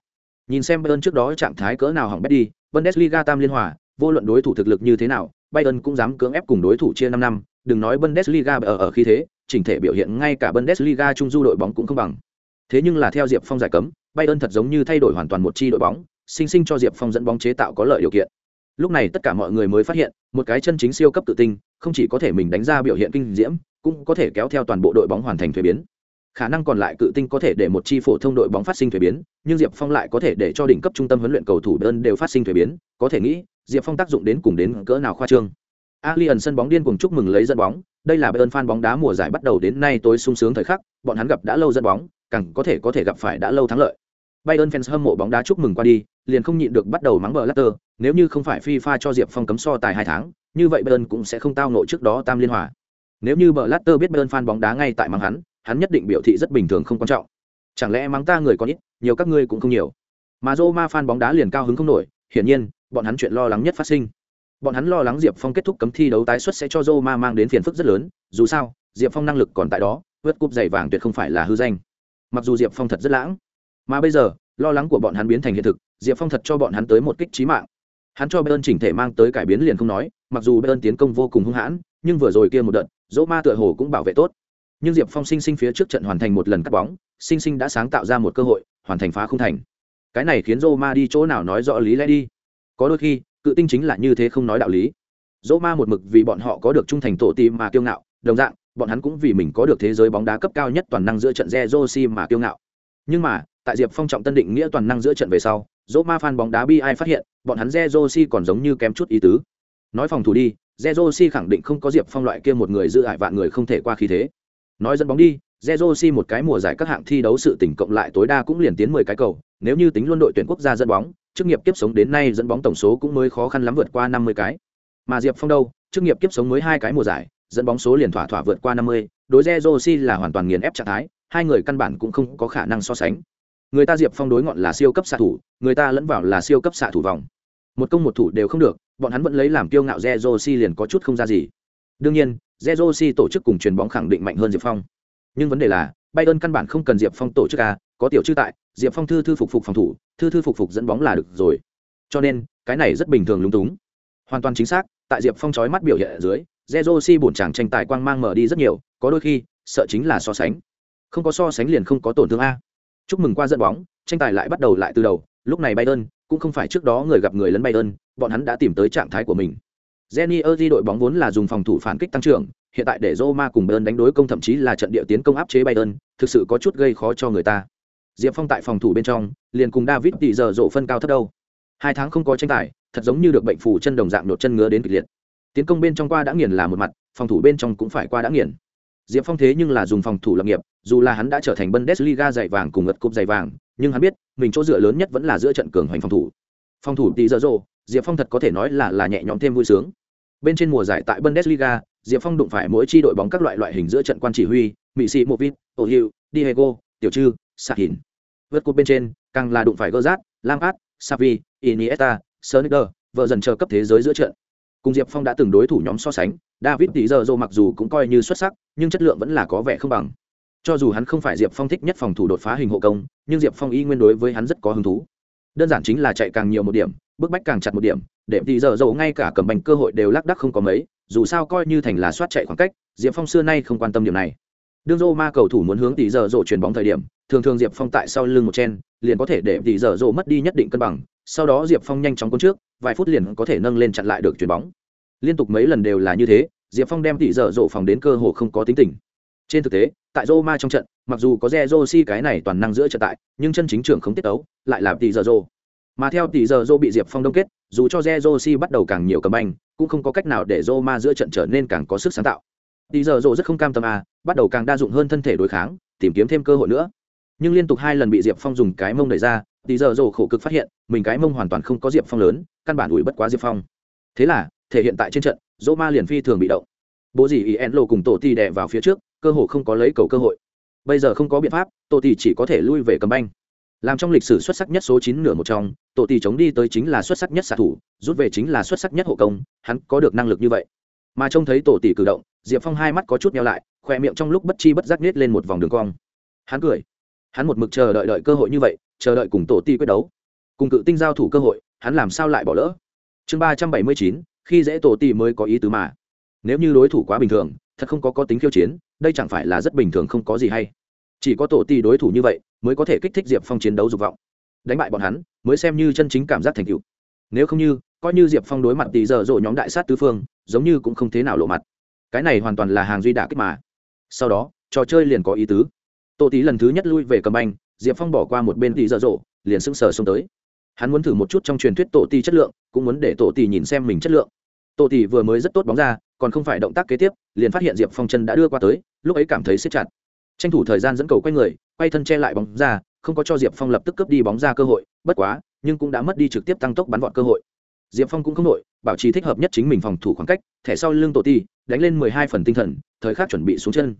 Speaker 1: Nhìn xem bayern trước đó trạng thái cỡ nào hỏng bét đi, bundesliga tam liên hòa, vô luận đối thủ thực lực như thế nào, bayern cũng dám cưỡng ép cùng đối thủ chia năm năm. Đừng nói bundesliga ở ở khi thế, chỉnh thể biểu hiện ngay cả bundesliga trung du đội bóng cũng không bằng. Thế nhưng là theo diệp phong giải cấm, bayern thật giống như thay đổi hoàn toàn một chi đội bóng, sinh sinh cho diệp phong dẫn bóng chế tạo có lợi điều kiện. Lúc này tất cả mọi người mới phát hiện, một cái chân chính siêu cấp tự tinh không chỉ có thể mình đánh ra biểu hiện kinh diễm, cũng có thể kéo theo toàn bộ đội bóng hoàn thành thuế biến khả năng còn lại cự tinh có thể để một chi phổ thông đội bóng phát sinh thuế biến nhưng diệp phong lại có thể để cho đỉnh cấp trung tâm huấn luyện cầu thủ đơn đều phát sinh thuế biến có thể nghĩ diệp phong tác dụng đến cùng đến cỡ nào khoa trương Alien sân bóng điên cùng chúc mừng lấy dẫn bóng, đây là Bayern fan bóng đá mùa giải bắt đầu đến nay tối sung sướng thời khắc, bọn hắn gặp đã lâu dẫn bóng, càng có thể có thể gặp phải đã lâu thắng lợi. Bayern fans hâm mộ bóng đá chúc mừng qua đi, liền không nhịn được bắt đầu mắng bờ Blatter, nếu như không phải FIFA cho Diệp Phong cấm so tài hai tháng, như vậy Bayern cũng sẽ không tao nộ trước đó tam liên hòa. Nếu như bờ Blatter biết Bayern fan bóng đá ngay tại mắng hắn, hắn nhất định biểu thị rất bình thường không quan trọng. Chẳng lẽ mắng ta người có ít, nhiều các ngươi cũng không nhiều. Mà Roma fan bóng đá liền cao hứng không nổi, hiển nhiên, bọn hắn chuyện lo lắng nhất phát sinh. Bọn hắn lo lắng Diệp Phong kết thúc cấm thi đấu tái xuất sẽ cho Roma mang đến phiền phức rất lớn, dù sao, Diệp Phong năng lực còn tại đó, vượt cúp giày vàng tuyệt không phải là hư danh. Mặc dù Diệp Phong thật rất lãng, mà bây giờ, lo lắng của bọn hắn biến thành hiện thực, Diệp Phong thật cho bọn hắn tới một kích chí mạng. Hắn cho Bayern chỉnh thể mang tới cải biến liền không nói, mặc dù Bayern tiến công vô cùng hung hãn, nhưng vừa rồi kia một đợt, Roma tựa hồ cũng bảo vệ tốt. Nhưng Diệp Phong sinh sinh phía trước trận hoàn thành một lần cắt bóng, sinh sinh đã sáng tạo ra một cơ hội, hoàn thành phá không thành. Cái này khiến Roma đi chỗ nào nói rõ lý lẽ đi. Có đôi khi, cự tinh chính là như thế không nói đạo lý rô ma một mực vì bọn họ có được trung thành tổ tim mà kiêu ngạo đồng dạng bọn hắn cũng vì mình có được thế giới bóng đá cấp cao nhất toàn năng giữa trận Rezosi mà kiêu ngạo nhưng mà tại diệp phong trọng tân định nghĩa toàn năng giữa trận về sau dỗ ma fan bóng đá bi ai phát hiện bọn hắn Rezosi còn giống như kém chút ý tứ nói phòng thủ đi Rezosi khẳng định không có diệp phong loại kia một người giữ ải vạn người không thể qua khí thế nói dẫn bóng đi Jerosi một cái mùa giải các hạng thi đấu sự tỉnh cộng lại tối đa cũng liền tiến mười cái cầu nếu như tính luôn đội tuyển quốc gia dẫn bóng chức nghiệp kiếp sống đến nay dẫn bóng tổng số cũng mới khó khăn lắm vượt qua năm mươi cái. Mà Diệp Phong đâu, chức nghiệp kiếp sống mới hai cái mùa giải, dẫn bóng số liền thỏa thỏa vượt qua năm mươi, đối Jerosi là hoàn toàn nghiền ép trạng thái, hai người căn bản cũng không có khả năng so sánh. Người ta Diệp Phong đối ngọn là siêu cấp xạ thủ, người ta lẫn vào là siêu cấp xạ thủ vòng. Một công một thủ đều không được, bọn hắn vẫn lấy làm kiêu ngạo Jerosi liền có chút không ra gì. Đương nhiên, Jerosi tổ chức cùng truyền bóng khẳng định mạnh hơn Diệp Phong. Nhưng vấn đề là, Bayern căn bản không cần Diệp Phong tổ chức à? có tiểu chư tại, Diệp Phong thư thư phục phục phòng thủ, thư thư phục phục dẫn bóng là được rồi cho nên cái này rất bình thường lúng túng hoàn toàn chính xác tại diệp phong chói mắt biểu hiện ở dưới Jerosi bổn chàng tranh tài quang mang mở đi rất nhiều có đôi khi sợ chính là so sánh không có so sánh liền không có tổn thương a chúc mừng qua dẫn bóng tranh tài lại bắt đầu lại từ đầu lúc này bayern cũng không phải trước đó người gặp người lấn bayern bọn hắn đã tìm tới trạng thái của mình Jenny di đội bóng vốn là dùng phòng thủ phản kích tăng trưởng, hiện tại để Roma cùng Bayern đánh đối công thậm chí là trận địa tiến công áp chế Bayern, thực sự có chút gây khó cho người ta. Diệp phong tại phòng thủ bên trong liền cùng david tỷ giờ rộ phân cao thấp đâu. Hai tháng không có tranh tài thật giống như được bệnh phủ chân đồng dạng nhột chân ngứa đến kịch liệt. Tiến công bên trong qua đã nghiền là một mặt phòng thủ bên trong cũng phải qua đã nghiền. Diệp phong thế nhưng là dùng phòng thủ lập nghiệp dù là hắn đã trở thành bundesliga dạy vàng cùng ngật cúp dày vàng nhưng hắn biết mình chỗ dựa lớn nhất vẫn là giữa trận cường hoành phòng thủ. Phòng thủ tỷ giờ rộ diệp phong thật có thể nói là là nhẹ nhõm thêm vui sướng. Bên trên mùa giải tại bundesliga, diệp phong đụng phải mỗi chi đội bóng các loại loại hình giữa trận quan chỉ huy mỹ sĩ movit ô hiệu diego, tiểu trư sạc vượt cột bên trên, càng là đụng phải gơ rát lampard savi iniesta sonicer vợ dần chờ cấp thế giới giữa trận. Cùng diệp phong đã từng đối thủ nhóm so sánh, david tí giờ dô mặc dù cũng coi như xuất sắc, nhưng chất lượng vẫn là có vẻ không bằng. Cho dù hắn không phải diệp phong thích nhất phòng thủ đột phá hình hộ công, nhưng diệp phong y nguyên đối với hắn rất có hứng thú. Đơn giản chính là chạy càng nhiều một điểm bức bách càng chặt một điểm để thì giờ dầu ngay cả cầm bành cơ hội đều lác đắc không có mấy dù sao coi như thành là soát chạy khoảng cách diệp phong xưa nay không quan tâm điểm này. Đương rô ma cầu thủ muốn hướng tỷ giờ rộ chuyền bóng thời điểm thường thường diệp phong tại sau lưng một chen liền có thể để tỷ giờ rộ mất đi nhất định cân bằng sau đó diệp phong nhanh chóng cuốn trước vài phút liền có thể nâng lên chặn lại được chuyền bóng. Liên tục mấy lần đều là như thế diệp phong đem tỷ giờ rộ phòng đến cơ hồ không có tính tình. Trên thực tế tại Roma trong trận, mặc dù có Zerosi cái này toàn năng giữa trận tại, nhưng chân chính trưởng không tiết tấu, lại là tỷ giờ rộ mà theo tỷ giờ dô bị Diệp Phong đông kết, dù cho Zerosi bắt đầu càng nhiều cầm banh, cũng không có cách nào để Roma giữa trận trở nên càng có sức sáng tạo. Tỷ giờ dô rất không cam tâm à, bắt đầu càng đa dụng hơn thân thể đối kháng, tìm kiếm thêm cơ hội nữa. Nhưng liên tục hai lần bị Diệp Phong dùng cái mông đẩy ra, tỷ giờ dô khổ cực phát hiện, mình cái mông hoàn toàn không có Diệp Phong lớn, căn bản ủi bất quá Diệp Phong. Thế là, thể hiện tại trên trận, Roma liền phi thường bị động. Bố gì lô cùng tổ tỷ đè vào phía trước, cơ hội không có lấy cầu cơ hội bây giờ không có biện pháp tổ tỷ chỉ có thể lui về cầm banh làm trong lịch sử xuất sắc nhất số chín nửa một trong, tổ tỷ chống đi tới chính là xuất sắc nhất xạ thủ, rút về chính là xuất sắc nhất hộ công, hắn có được năng lực như vậy. Mà trông thấy tổ tỷ cử động, diệp phong hai mắt có chút nhau lại khoe miệng trong lúc bất chi bất giác nết lên một vòng đường cong. Hắn cười. Hắn một mực chờ đợi đợi cơ hội như vậy, chờ đợi cùng tổ tỷ quyết đấu. Cùng cự tinh giao thủ cơ hội, hắn làm sao lại bỏ lỡ? Chương ba trăm bảy mươi chín, khi dễ tổ tỷ mới có ý tứ mà. Nếu như đối thủ quá bình thường, thật không có có tính khiêu chiến, đây chẳng phải là rất bình thường không có gì hay chỉ có tổ ti đối thủ như vậy mới có thể kích thích diệp phong chiến đấu dục vọng. Đánh bại bọn hắn mới xem như chân chính cảm giác thành tựu. Nếu không như, coi như diệp phong đối mặt tỷ giờ rộ nhóm đại sát tứ phương, giống như cũng không thế nào lộ mặt. Cái này hoàn toàn là hàng duy đả kích mà. Sau đó, trò chơi liền có ý tứ. Tổ tí lần thứ nhất lui về cầm anh diệp phong bỏ qua một bên tỷ dở dộ liền sững sờ xông tới. Hắn muốn thử một chút trong truyền thuyết tổ ti chất lượng, cũng muốn để tổ tỷ nhìn xem mình chất lượng. Tổ tỷ vừa mới rất tốt bóng ra, còn không phải động tác kế tiếp, liền phát hiện diệp phong chân đã đưa qua tới, lúc ấy cảm thấy xếp chặt tranh thủ thời gian dẫn cầu quay người, quay thân che lại bóng ra, không có cho diệp phong lập tức cướp đi bóng ra cơ hội, bất quá, nhưng cũng đã mất đi trực tiếp tăng tốc bắn vọt cơ hội. Diệp phong cũng không nội bảo trì thích hợp nhất chính mình phòng thủ khoảng cách, thẻ sau lưng tổ ti, đánh lên mười hai phần tinh thần, thời khắc chuẩn bị xuống chân.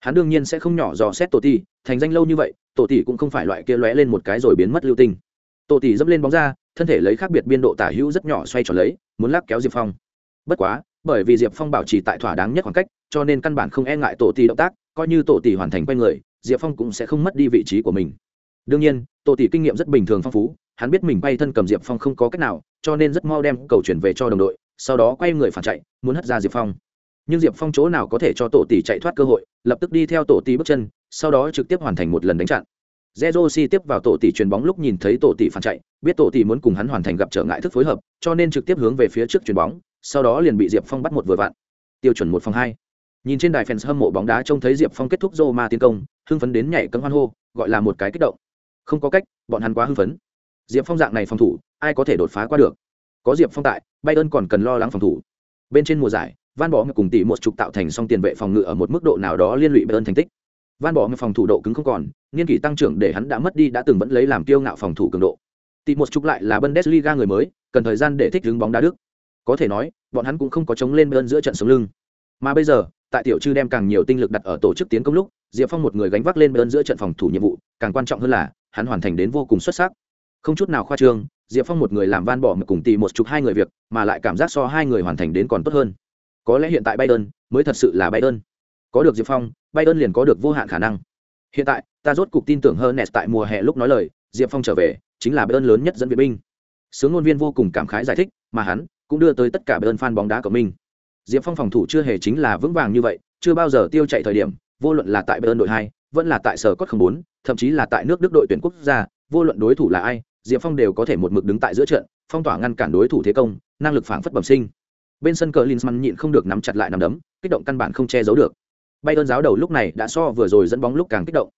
Speaker 1: Hắn đương nhiên sẽ không nhỏ dò xét tổ ti, thành danh lâu như vậy tổ tỷ cũng không phải loại kia lóe lên một cái rồi biến mất lưu tinh. Tổ tỷ dẫm lên bóng ra, thân thể lấy khác biệt biên độ tả hữu rất nhỏ xoay tròn lấy, muốn lắc kéo diệp phong. Bất quá, bởi vì diệp phong bảo trì tại thỏa đáng nhất khoảng cách, cho nên căn bản không e ngại tổ tỷ động tác coi như tổ tỷ hoàn thành quay người diệp phong cũng sẽ không mất đi vị trí của mình đương nhiên tổ tỷ kinh nghiệm rất bình thường phong phú hắn biết mình bay thân cầm diệp phong không có cách nào cho nên rất mau đem cầu chuyển về cho đồng đội sau đó quay người phản chạy muốn hất ra diệp phong nhưng diệp phong chỗ nào có thể cho tổ tỷ chạy thoát cơ hội lập tức đi theo tổ tỷ bước chân sau đó trực tiếp hoàn thành một lần đánh chặn Zerosi tiếp vào tổ tỷ chuyền bóng lúc nhìn thấy tổ tỷ phản chạy, biết tổ tỷ muốn cùng hắn hoàn thành gặp trở ngại thức phối hợp, cho nên trực tiếp hướng về phía trước chuyền bóng, sau đó liền bị Diệp Phong bắt một vừa vặn. Tiêu chuẩn một phòng hai. Nhìn trên đài fans hâm mộ bóng đá trông thấy Diệp Phong kết thúc Roma tiến công, hưng phấn đến nhảy cẫng hoan hô, gọi là một cái kích động. Không có cách, bọn hắn quá hưng phấn. Diệp Phong dạng này phòng thủ, ai có thể đột phá qua được? Có Diệp Phong tại, Bayern còn cần lo lắng phòng thủ. Bên trên mùa giải, Van Bỏ cùng tỷ một chục tạo thành song tiền vệ phòng ngự ở một mức độ nào đó liên lụy Bayern thành tích. Van Bỏ phòng thủ độ cứng không còn, niên kỷ tăng trưởng để hắn đã mất đi đã từng vẫn lấy làm kiêu ngạo phòng thủ cường độ. Tỷ một chục lại là Bundesliga người mới, cần thời gian để thích ứng bóng đá Đức. Có thể nói, bọn hắn cũng không có chống lên Bayern giữa trận sống lưng. Mà bây giờ, tại tiểu chư đem càng nhiều tinh lực đặt ở tổ chức tiến công lúc, diệp phong một người gánh vác lên bên giữa trận phòng thủ nhiệm vụ, càng quan trọng hơn là, hắn hoàn thành đến vô cùng xuất sắc. Không chút nào khoa trương, diệp phong một người làm van bỏ mà cùng tì một chục hai người việc, mà lại cảm giác so hai người hoàn thành đến còn tốt hơn. Có lẽ hiện tại bayern mới thật sự là bayern có được diệp phong bayern liền có được vô hạn khả năng. Hiện tại, ta rốt cục tin tưởng hơn nes tại mùa hè lúc nói lời, diệp phong trở về, chính là bayern lớn nhất dẫn viện binh. Sướng ngôn viên vô cùng cảm khái giải thích, mà hắn cũng đưa tới tất cả bayern fan bóng đá của mình diệp phong phòng thủ chưa hề chính là vững vàng như vậy, chưa bao giờ tiêu chạy thời điểm, vô luận là tại bayern đội hai, vẫn là tại sở cốt không bốn, thậm chí là tại nước đức đội tuyển quốc gia, vô luận đối thủ là ai, diệp phong đều có thể một mực đứng tại giữa trận, phong tỏa ngăn cản đối thủ thế công, năng lực phảng phất bẩm sinh. Bên sân cờ linsman nhịn không được nắm chặt lại nắm đấm, kích động căn bản không che giấu được. Bayern giáo đầu lúc này đã so vừa rồi dẫn bóng lúc càng kích động.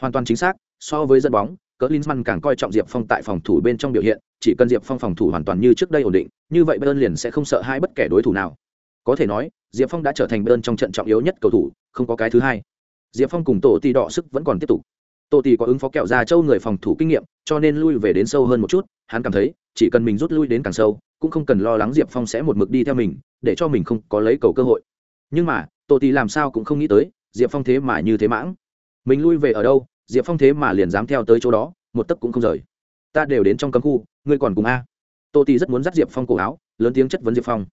Speaker 1: Hoàn toàn chính xác, so với dẫn bóng, cờ linsman càng coi trọng diệp phong tại phòng thủ bên trong biểu hiện, chỉ cần diệp phong phòng thủ hoàn toàn như trước đây ổn định, như vậy bayern liền sẽ không sợ hai bất kể đối thủ nào có thể nói, diệp phong đã trở thành bên trong trận trọng yếu nhất cầu thủ, không có cái thứ hai. Diệp phong cùng tổ tỷ đọ sức vẫn còn tiếp tục. Tổ tỷ có ứng phó kẹo ra châu người phòng thủ kinh nghiệm, cho nên lui về đến sâu hơn một chút, hắn cảm thấy, chỉ cần mình rút lui đến càng sâu, cũng không cần lo lắng diệp phong sẽ một mực đi theo mình, để cho mình không có lấy cầu cơ hội. Nhưng mà, tổ tỷ làm sao cũng không nghĩ tới, diệp phong thế mà như thế mãng. Mình lui về ở đâu, diệp phong thế mà liền dám theo tới chỗ đó, một tấc cũng không rời. Ta đều đến trong cấm khu, ngươi còn cùng a. Tổ tì rất muốn dắt diệp phong cổ áo, lớn tiếng chất vấn diệp phong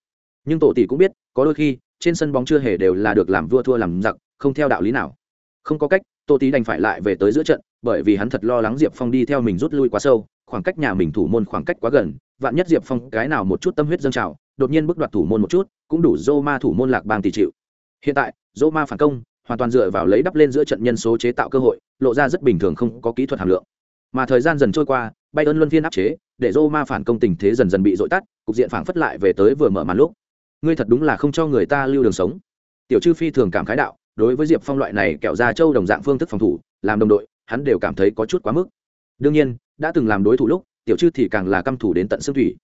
Speaker 1: nhưng tổ tỷ cũng biết, có đôi khi, trên sân bóng chưa hề đều là được làm vua thua làm giặc, không theo đạo lý nào. Không có cách tô tý đành phải lại về tới giữa trận, bởi vì hắn thật lo lắng diệp phong đi theo mình rút lui quá sâu, khoảng cách nhà mình thủ môn khoảng cách quá gần, vạn nhất diệp phong cái nào một chút tâm huyết dâng trào, đột nhiên bước đoạt thủ môn một chút, cũng đủ dô ma thủ môn lạc bang tỷ chịu. Hiện tại, dô ma phản công, hoàn toàn dựa vào lấy đắp lên giữa trận nhân số chế tạo cơ hội, lộ ra rất bình thường không có kỹ thuật hàm lượng. Mà thời gian dần trôi qua bay ơn luân phiên áp chế, để dô ma phản công tình thế dần dần bị dội tắt, cục diện phản phất lại về tới vừa mở màn lúc ngươi thật đúng là không cho người ta lưu đường sống. Tiểu chư phi thường cảm khái đạo, đối với diệp phong loại này kẹo ra châu đồng dạng phương thức phòng thủ, làm đồng đội, hắn đều cảm thấy có chút quá mức. Đương nhiên, đã từng làm đối thủ lúc, tiểu chư thì càng là căm thủ đến tận xương thủy.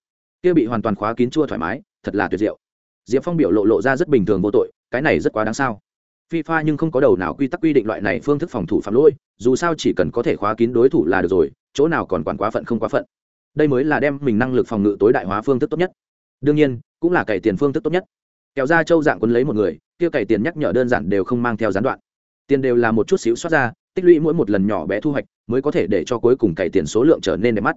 Speaker 1: Kia bị hoàn toàn khóa kín chua thoải mái, thật là tuyệt diệu. Diệp phong biểu lộ lộ ra rất bình thường vô tội, cái này rất quá đáng sao. Fifa nhưng không có đầu nào quy tắc quy định loại này phương thức phòng thủ phạm lỗi, dù sao chỉ cần có thể khóa kín đối thủ là được rồi, chỗ nào còn quản quá phận không quá phận. Đây mới là đem mình năng lực phòng ngự tối đại hóa phương thức tốt nhất. Đương nhiên cũng là cày tiền phương thức tốt nhất. Kéo ra châu dạng quấn lấy một người, kia cày tiền nhắc nhở đơn giản đều không mang theo gián đoạn. Tiền đều là một chút xíu xoát ra, tích lũy mỗi một lần nhỏ bé thu hoạch, mới có thể để cho cuối cùng cày tiền số lượng trở nên đẹp mắt.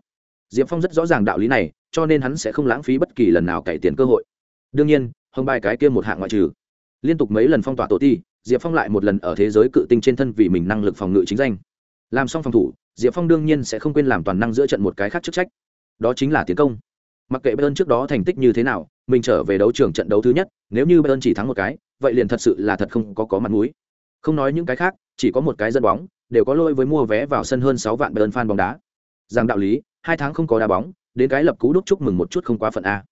Speaker 1: Diệp phong rất rõ ràng đạo lý này, cho nên hắn sẽ không lãng phí bất kỳ lần nào cày tiền cơ hội. Đương nhiên, hồng bài cái kia một hạng ngoại trừ. Liên tục mấy lần phong tỏa tổ ti, diệp phong lại một lần ở thế giới cự tinh trên thân vì mình năng lực phòng ngự chính danh. Làm xong phòng thủ, diệp phong đương nhiên sẽ không quên làm toàn năng giữa trận một cái khác chức trách. Đó chính là tiến công. Mặc kệ bayern trước đó thành tích như thế nào mình trở về đấu trường trận đấu thứ nhất, nếu như bayern chỉ thắng một cái, vậy liền thật sự là thật không có có mặt mũi. Không nói những cái khác, chỉ có một cái dẫn bóng, đều có lỗi với mua vé vào sân hơn sáu vạn bayern fan bóng đá. Rằng đạo lý, hai tháng không có đá bóng, đến cái lập cú đúc chúc mừng một chút không quá phận a.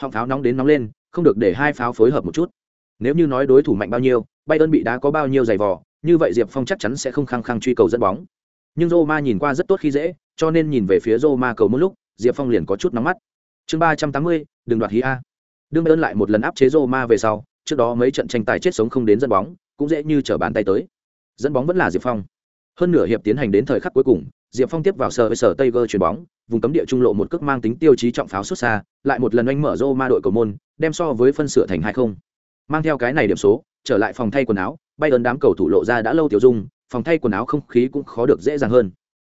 Speaker 1: Họng pháo nóng đến nóng lên, không được để hai pháo phối hợp một chút. Nếu như nói đối thủ mạnh bao nhiêu, bayern bị đá có bao nhiêu giày vò, như vậy diệp phong chắc chắn sẽ không khăng khăng truy cầu dẫn bóng. Nhưng roma nhìn qua rất tốt khi dễ, cho nên nhìn về phía roma cầu một lúc, diệp phong liền có chút nóng mắt. Chương ba trăm tám mươi, đừng đoạt hí a đương ơn lại một lần áp chế roma về sau, trước đó mấy trận tranh tài chết sống không đến dẫn bóng, cũng dễ như trở bàn tay tới. Dẫn bóng vẫn là diệp phong. Hơn nửa hiệp tiến hành đến thời khắc cuối cùng, diệp phong tiếp vào sở với sở Tiger chuyền bóng, vùng cấm địa trung lộ một cước mang tính tiêu chí trọng pháo xuất xa, lại một lần anh mở Roma đội cầu môn, đem so với phân sửa thành hai không. Mang theo cái này điểm số, trở lại phòng thay quần áo bay ơn đám cầu thủ lộ ra đã lâu tiêu dung, phòng thay quần áo không khí cũng khó được dễ dàng hơn.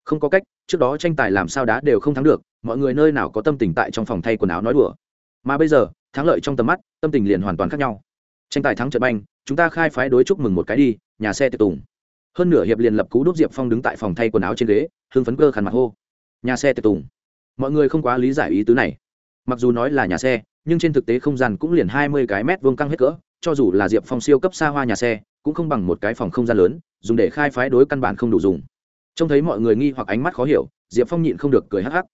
Speaker 1: Không có cách, trước đó tranh tài làm sao đá đều không thắng được, mọi người nơi nào có tâm tình tại trong phòng thay quần áo nói đùa. Mà bây giờ thắng lợi trong tầm mắt, tâm tình liền hoàn toàn khác nhau. Tranh tài thắng trận banh, chúng ta khai phái đối chúc mừng một cái đi, nhà xe tiệc tùng. Hơn nửa hiệp liền lập cú đốt diệp phong đứng tại phòng thay quần áo trên ghế, hưng phấn cơ khăn mặt hô. Nhà xe tiệc tùng. Mọi người không quá lý giải ý tứ này. Mặc dù nói là nhà xe, nhưng trên thực tế không gian cũng liền hai mươi cái mét vuông căng hết cỡ, cho dù là diệp phong siêu cấp xa hoa nhà xe, cũng không bằng một cái phòng không gian lớn, dùng để khai phái đối căn bản không đủ dùng. Trông thấy mọi người nghi hoặc ánh mắt khó hiểu, diệp phong nhịn không được cười hắc hắc.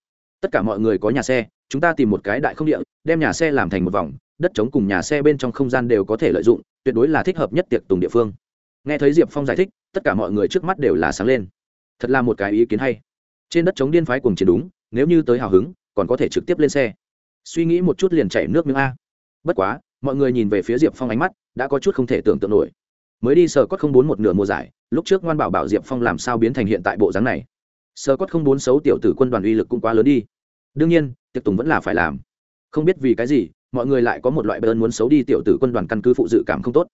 Speaker 1: Tất cả mọi người có nhà xe chúng ta tìm một cái đại không địa, đem nhà xe làm thành một vòng, đất trống cùng nhà xe bên trong không gian đều có thể lợi dụng, tuyệt đối là thích hợp nhất tiệc tùng địa phương. Nghe thấy diệp phong giải thích, tất cả mọi người trước mắt đều là sáng lên. Thật là một cái ý kiến hay. Trên đất trống điên phái cùng chiến đúng, nếu như tới hào hứng, còn có thể trực tiếp lên xe. Suy nghĩ một chút liền chảy nước miếng a. Bất quá, mọi người nhìn về phía diệp phong ánh mắt, đã có chút không thể tưởng tượng nổi. Mới đi sờ cốt không bốn một nửa mùa giải, lúc trước ngoan bảo bảo diệp phong làm sao biến thành hiện tại bộ dáng này. Sờ cốt không bốn xấu tiểu tử quân đoàn uy lực cũng quá lớn đi đương nhiên, tiệc tùng vẫn là phải làm. Không biết vì cái gì, mọi người lại có một loại bơn muốn xấu đi tiểu tử quân đoàn căn cứ phụ dự cảm không tốt.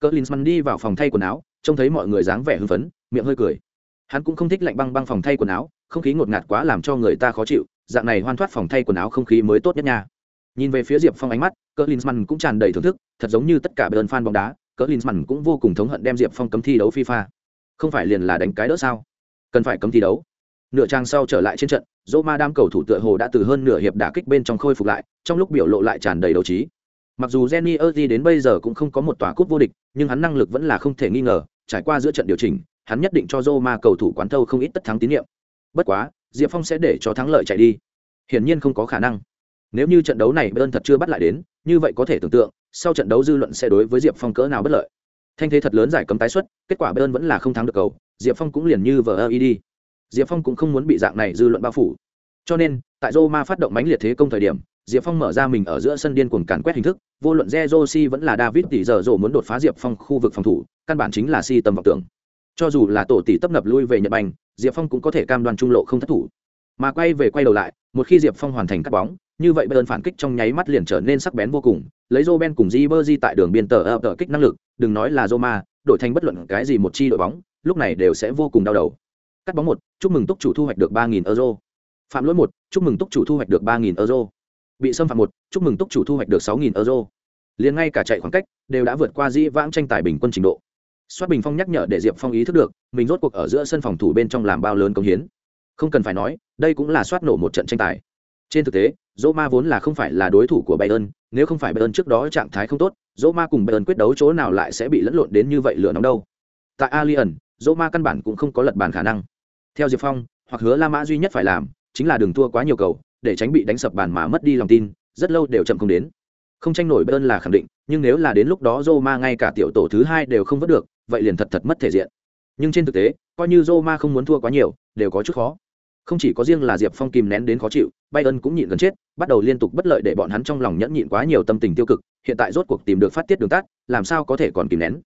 Speaker 1: Cỡ linsman đi vào phòng thay quần áo, trông thấy mọi người dáng vẻ hưng phấn, miệng hơi cười. Hắn cũng không thích lạnh băng băng phòng thay quần áo, không khí ngột ngạt quá làm cho người ta khó chịu, dạng này hoan thoát phòng thay quần áo không khí mới tốt nhất nha. Nhìn về phía diệp phong ánh mắt, cỡ linsman cũng tràn đầy thưởng thức, thật giống như tất cả bơn fan bóng đá, cỡ linsman cũng vô cùng thống hận đem diệp phong cấm thi đấu fifa. Không phải liền là đánh cái đỡ sao? Cần phải cấm thi đấu nửa trang sau trở lại trên trận, dỗ ma đam cầu thủ tựa hồ đã từ hơn nửa hiệp đả kích bên trong khôi phục lại, trong lúc biểu lộ lại tràn đầy đấu trí. Mặc dù jenny erdi đến bây giờ cũng không có một tòa cúp vô địch, nhưng hắn năng lực vẫn là không thể nghi ngờ, trải qua giữa trận điều chỉnh, hắn nhất định cho dô ma cầu thủ quán thâu không ít tất thắng tín nhiệm. Bất quá, diệp phong sẽ để cho thắng lợi chạy đi. Hiển nhiên không có khả năng. Nếu như trận đấu này bơn thật chưa bắt lại đến, như vậy có thể tưởng tượng, sau trận đấu dư luận sẽ đối với diệp phong cỡ nào bất lợi. Thanh thế thật lớn giải cấm tái xuất, kết quả bơn vẫn là không thắng được cầu, diệp phong cũng liền như vờ ơ đi diệp phong cũng không muốn bị dạng này dư luận bao phủ. Cho nên, tại roma phát động mánh liệt thế công thời điểm, diệp phong mở ra mình ở giữa sân điên cuồng càn quét hình thức, vô luận re vẫn là david tỷ giờ rổ muốn đột phá diệp phong khu vực phòng thủ, căn bản chính là si tầm vọng tưởng. Cho dù là tổ tỷ tấp nập lui về nhật bành diệp phong cũng có thể cam đoan trung lộ không thất thủ. Mà quay về quay đầu lại, một khi diệp phong hoàn thành cắt bóng, như vậy bayern phản kích trong nháy mắt liền trở nên sắc bén vô cùng, lấy joe cùng di bơ tại đường biên tờ ập tờ kích năng lực, đừng nói là roma, đổi thành bất luận cái gì một chi đội bóng, lúc này đều sẽ vô cùng đau đầu cắt bóng một, chúc mừng túc chủ thu hoạch được ba nghìn euro. Phạm lỗi một, chúc mừng túc chủ thu hoạch được ba nghìn euro. Bị xâm phạm một, chúc mừng túc chủ thu hoạch được sáu nghìn euro. Liền ngay cả chạy khoảng cách đều đã vượt qua dĩ vãng tranh tài bình quân trình độ. Soát bình phong nhắc nhở để diệp phong ý thức được, mình rốt cuộc ở giữa sân phòng thủ bên trong làm bao lớn công hiến. Không cần phải nói, đây cũng là soát nổ một trận tranh tài. Trên thực tế dỗ ma vốn là không phải là đối thủ của bayern, nếu không phải bayern trước đó trạng thái không tốt dỗ ma cùng bayern quyết đấu chỗ nào lại sẽ bị lẫn lộn đến như vậy lửa nóng đâu. Tại alien dỗ ma căn bản cũng không có lật bàn khả năng theo diệp phong, hoặc hứa la mã duy nhất phải làm, chính là đừng thua quá nhiều cầu, để tránh bị đánh sập bàn mà mất đi lòng tin, rất lâu đều chậm không đến. Không tranh nổi bơn là khẳng định, nhưng nếu là đến lúc đó roma ngay cả tiểu tổ thứ hai đều không vớt được, vậy liền thật thật mất thể diện. Nhưng trên thực tế, coi như Roma không muốn thua quá nhiều, đều có chút khó. Không chỉ có riêng là diệp phong kìm nén đến khó chịu, bayern cũng nhịn gần chết, bắt đầu liên tục bất lợi để bọn hắn trong lòng nhẫn nhịn quá nhiều tâm tình tiêu cực, hiện tại rốt cuộc tìm được phát tiết đường tắt, làm sao có thể còn kìm nén.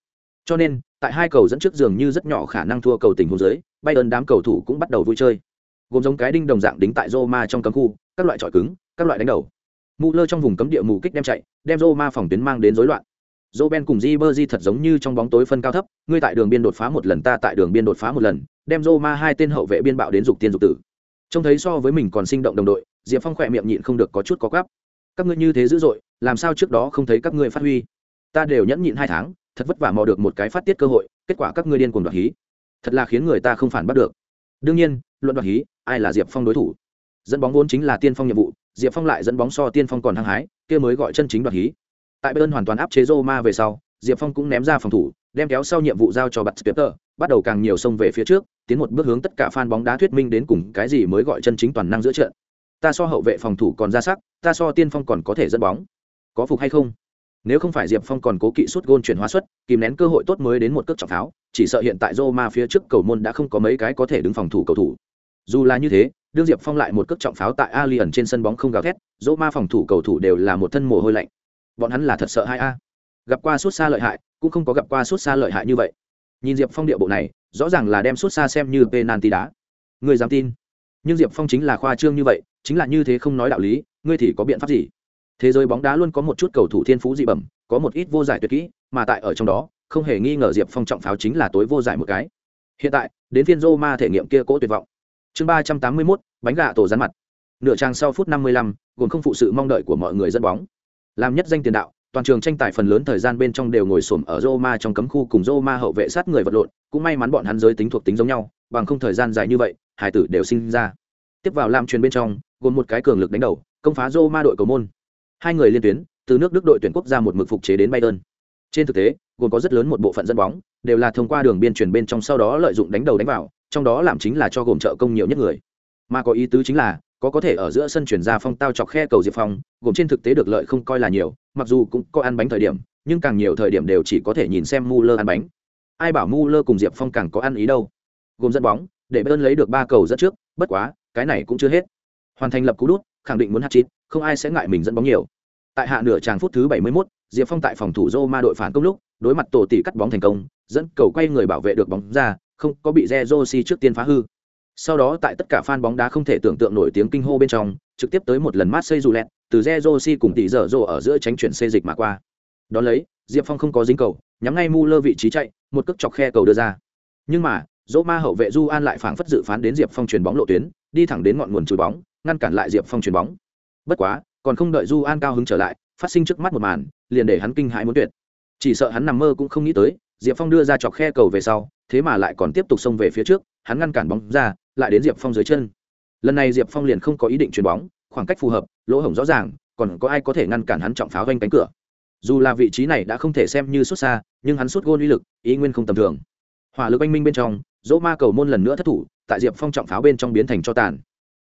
Speaker 1: Cho nên, tại hai cầu dẫn trước dường như rất nhỏ khả năng thua cầu tình hồ dưới bayern đám cầu thủ cũng bắt đầu vui chơi. Gồm giống cái đinh đồng dạng đính tại Roma trong cấm khu các loại trọi cứng các loại đánh đầu. Mù lơ trong vùng cấm địa mù kích đem chạy đem Roma phòng tuyến mang đến rối loạn. Roben cùng Ribery thật giống như trong bóng tối phân cao thấp, ngươi tại đường biên đột phá một lần ta tại đường biên đột phá một lần, đem Roma hai tên hậu vệ biên bạo đến dục tiên dục tử. Trông thấy so với mình còn sinh động đồng đội diệp phong khỏe miệng nhịn không được có chút có gắp các ngươi như thế dữ dội làm sao trước đó không thấy các ngươi phát huy? Ta đều nhẫn nhịn hai tháng thật vất vả mò được một cái phát tiết cơ hội kết quả các ngươi điên cuồng đoạt hí thật là khiến người ta không phản bắt được đương nhiên luận đoạt hí ai là diệp phong đối thủ dẫn bóng vốn chính là tiên phong nhiệm vụ diệp phong lại dẫn bóng so tiên phong còn hăng hái kia mới gọi chân chính đoạt hí tại bên hoàn toàn áp chế roma về sau diệp phong cũng ném ra phòng thủ đem kéo sau nhiệm vụ giao cho bật Skipper, bắt đầu càng nhiều sông về phía trước, tiến một bước hướng tất cả fan bóng đá thuyết minh đến cùng cái gì mới gọi chân chính toàn năng giữa trận. Ta so hậu vệ phòng thủ còn ra sắc, ta so tiên phong còn có thể dẫn bóng. Có phục hay không? Nếu không phải Diệp Phong còn cố kỵ suốt gôn chuyển hóa suất, kìm nén cơ hội tốt mới đến một cước trọng pháo, chỉ sợ hiện tại Roma phía trước cầu môn đã không có mấy cái có thể đứng phòng thủ cầu thủ. Dù là như thế, đương Diệp Phong lại một cước trọng pháo tại Alien trên sân bóng không gào thét, Roma phòng thủ cầu thủ đều là một thân mồ hôi lạnh. Bọn hắn là thật sợ hai a. Gặp qua suốt xa lợi hại, cũng không có gặp qua suốt xa lợi hại như vậy nhìn diệp phong địa bộ này rõ ràng là đem suốt xa xem như penalty đá người dám tin nhưng diệp phong chính là khoa trương như vậy chính là như thế không nói đạo lý ngươi thì có biện pháp gì thế giới bóng đá luôn có một chút cầu thủ thiên phú dị bẩm có một ít vô giải tuyệt kỹ mà tại ở trong đó không hề nghi ngờ diệp phong trọng pháo chính là tối vô giải một cái hiện tại đến phiên roma thể nghiệm kia cỗ tuyệt vọng chương ba trăm tám mươi mốt bánh gà tổ rán mặt nửa trang sau phút năm mươi lăm gồm không phụ sự mong đợi của mọi người dẫn bóng làm nhất danh tiền đạo toàn trường tranh tài phần lớn thời gian bên trong đều ngồi xổm ở Roma trong cấm khu cùng Roma hậu vệ sát người vật lộn, cũng may mắn bọn hắn giới tính thuộc tính giống nhau, bằng không thời gian dài như vậy, hải tử đều sinh ra. Tiếp vào làm truyền bên trong, gồm một cái cường lực đánh đầu, công phá Roma đội cầu môn. Hai người liên tuyến, từ nước Đức đội tuyển quốc gia một mực phục chế đến Bayern. Trên thực tế, gồm có rất lớn một bộ phận dẫn bóng, đều là thông qua đường biên truyền bên trong sau đó lợi dụng đánh đầu đánh vào, trong đó làm chính là cho gồm trợ công nhiều nhất người. Mà có ý tứ chính là, có có thể ở giữa sân chuyển ra phong tao chọc khe cầu diệp phong gồm trên thực tế được lợi không coi là nhiều mặc dù cũng có ăn bánh thời điểm nhưng càng nhiều thời điểm đều chỉ có thể nhìn xem mu lơ ăn bánh. Ai bảo mu lơ cùng diệp phong càng có ăn ý đâu? Gồm dẫn bóng để bơn lấy được ba cầu dẫn trước bất quá cái này cũng chưa hết. Hoàn thành lập cú đút khẳng định muốn hát chít không ai sẽ ngại mình dẫn bóng nhiều. Tại hạ nửa tràng phút thứ 71, diệp phong tại phòng thủ roma ma đội phản công lúc đối mặt tổ tỷ cắt bóng thành công dẫn cầu quay người bảo vệ được bóng ra không có bị re trước tiên phá hư sau đó tại tất cả fan bóng đá không thể tưởng tượng nổi tiếng kinh hô bên trong, trực tiếp tới một lần mát xây dù lẹt, từ Zerosi cùng tỷ dở rồ ở giữa tránh chuyển xê dịch mà qua. Đó lấy, Diệp Phong không có dính cầu, nhắm ngay mu lơ vị trí chạy, một cước chọc khe cầu đưa ra. Nhưng mà, Dỗ Ma hậu vệ Du An lại phảng phất dự phán đến Diệp Phong chuyền bóng lộ tuyến, đi thẳng đến ngọn nguồn chùi bóng, ngăn cản lại Diệp Phong chuyền bóng. Bất quá, còn không đợi Du An cao hứng trở lại, phát sinh trước mắt một màn, liền để hắn kinh hãi muốn tuyệt. Chỉ sợ hắn nằm mơ cũng không nghĩ tới, Diệp Phong đưa ra chọc khe cầu về sau, thế mà lại còn tiếp tục xông về phía trước, hắn ngăn cản bóng ra, lại đến diệp phong dưới chân. Lần này diệp phong liền không có ý định chuyền bóng khoảng cách phù hợp lỗ hổng rõ ràng còn có ai có thể ngăn cản hắn trọng pháo vanh cánh cửa. Dù là vị trí này đã không thể xem như xuất xa nhưng hắn xuất gôn uy lực ý nguyên không tầm thường. Hỏa lực anh minh bên trong dỗ ma cầu môn lần nữa thất thủ tại diệp phong trọng pháo bên trong biến thành cho tàn.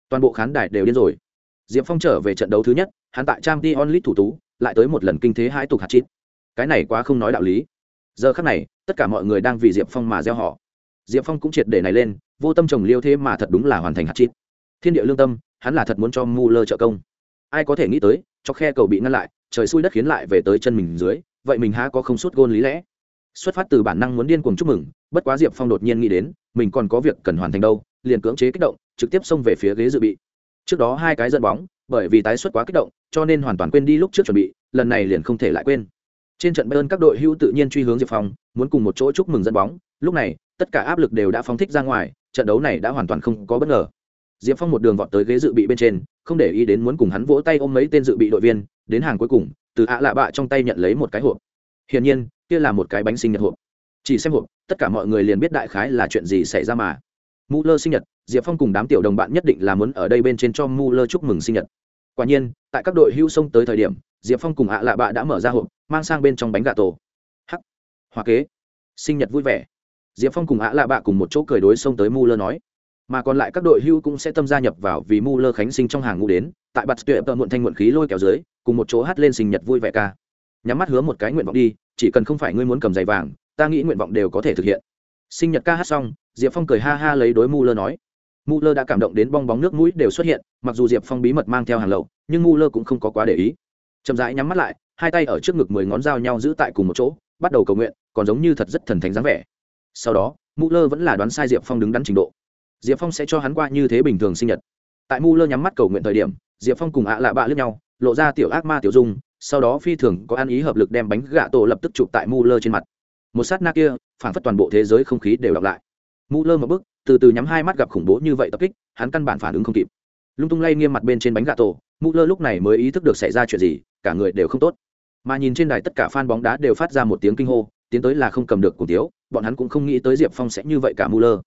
Speaker 1: Toàn bộ khán đài đều điên rồi. Diệp phong trở về trận đấu thứ nhất hắn tại trang t onlit thủ tú lại tới một lần kinh thế hai tục hạt chít cái này quá không nói đạo lý. Giờ khắc này, tất cả mọi người đang vì diệp phong mà gieo họ. Diệp phong cũng triệt để này lên, vô tâm trồng liêu thế mà thật đúng là hoàn thành hạt chít. Thiên địa lương tâm, hắn là thật muốn cho mu lơ trợ công. Ai có thể nghĩ tới, cho khe cầu bị ngăn lại, trời xui đất khiến lại về tới chân mình dưới, vậy mình há có không suốt gôn lý lẽ? Xuất phát từ bản năng muốn điên cuồng chúc mừng, bất quá diệp phong đột nhiên nghĩ đến, mình còn có việc cần hoàn thành đâu, liền cưỡng chế kích động, trực tiếp xông về phía ghế dự bị. Trước đó hai cái dẫn bóng, bởi vì tái xuất quá kích động, cho nên hoàn toàn quên đi lúc trước chuẩn bị, lần này liền không thể lại quên trên trận bayern các đội hữu tự nhiên truy hướng diệp phong, muốn cùng một chỗ chúc mừng dẫn bóng. Lúc này, tất cả áp lực đều đã phóng thích ra ngoài, trận đấu này đã hoàn toàn không có bất ngờ. Diệp phong một đường vọt tới ghế dự bị bên trên, không để ý đến muốn cùng hắn vỗ tay ôm mấy tên dự bị đội viên, đến hàng cuối cùng, từ ạ lạ bạ trong tay nhận lấy một cái hộp. Hiển nhiên, kia là một cái bánh sinh nhật hộp. Chỉ xem hộp, tất cả mọi người liền biết đại khái là chuyện gì xảy ra mà. Mu lơ sinh nhật, diệp phong cùng đám tiểu đồng bạn nhất định là muốn ở đây bên trên cho mu lơ chúc mừng sinh nhật. Quả nhiên, tại các đội hưu sông tới thời điểm, diệp phong cùng ạ lạ bạ đã mở ra hộp mang sang bên trong bánh gà tổ. Hắc. Hoa kế. Sinh nhật vui vẻ. Diệp phong cùng ạ lạ bạ cùng một chỗ cười đối xông tới mu lơ nói. Mà còn lại các đội hưu cũng sẽ tâm gia nhập vào vì mu lơ khánh sinh trong hàng ngũ đến, tại bạt tuyệt tợ muộn thanh muộn khí lôi kéo dưới, cùng một chỗ hát lên sinh nhật vui vẻ ca. Nhắm mắt hứa một cái nguyện vọng đi, chỉ cần không phải ngươi muốn cầm giày vàng, ta nghĩ nguyện vọng đều có thể thực hiện. Sinh nhật ca hát xong, diệp phong cười ha ha lấy đối mu lơ nói. Mu lơ đã cảm động đến bong bóng nước mũi đều xuất hiện, mặc dù diệp phong bí mật mang theo hàng lậu, nhưng mu lơ cũng không có quá để ý. Chậm rãi nhắm mắt lại hai tay ở trước ngực mười ngón dao nhau giữ tại cùng một chỗ, bắt đầu cầu nguyện, còn giống như thật rất thần thánh dáng vẻ. Sau đó mu lơ vẫn là đoán sai diệp phong đứng đắn trình độ. Diệp phong sẽ cho hắn qua như thế bình thường sinh nhật. Tại mu lơ nhắm mắt cầu nguyện thời điểm, diệp phong cùng ạ lạ bạ lướt nhau, lộ ra tiểu ác ma tiểu dung, sau đó phi thường có ăn ý hợp lực đem bánh gạ tổ lập tức chụp tại mu lơ trên mặt. Một sát na kia, phản phất toàn bộ thế giới không khí đều đọc lại. Mu lơ một bức từ từ nhắm hai mắt gặp khủng bố như vậy tập kích, hắn căn bản phản ứng không kịp. Lung tung lay nghiêm mặt bên trên bánh gà tổ mu lơ lúc này mới ý thức được xảy ra chuyện gì, cả người đều không tốt mà nhìn trên đài tất cả fan bóng đá đều phát ra một tiếng kinh hô, tiến tới là không cầm được cùng tiếu bọn hắn cũng không nghĩ tới diệp phong sẽ như vậy cả mu lơ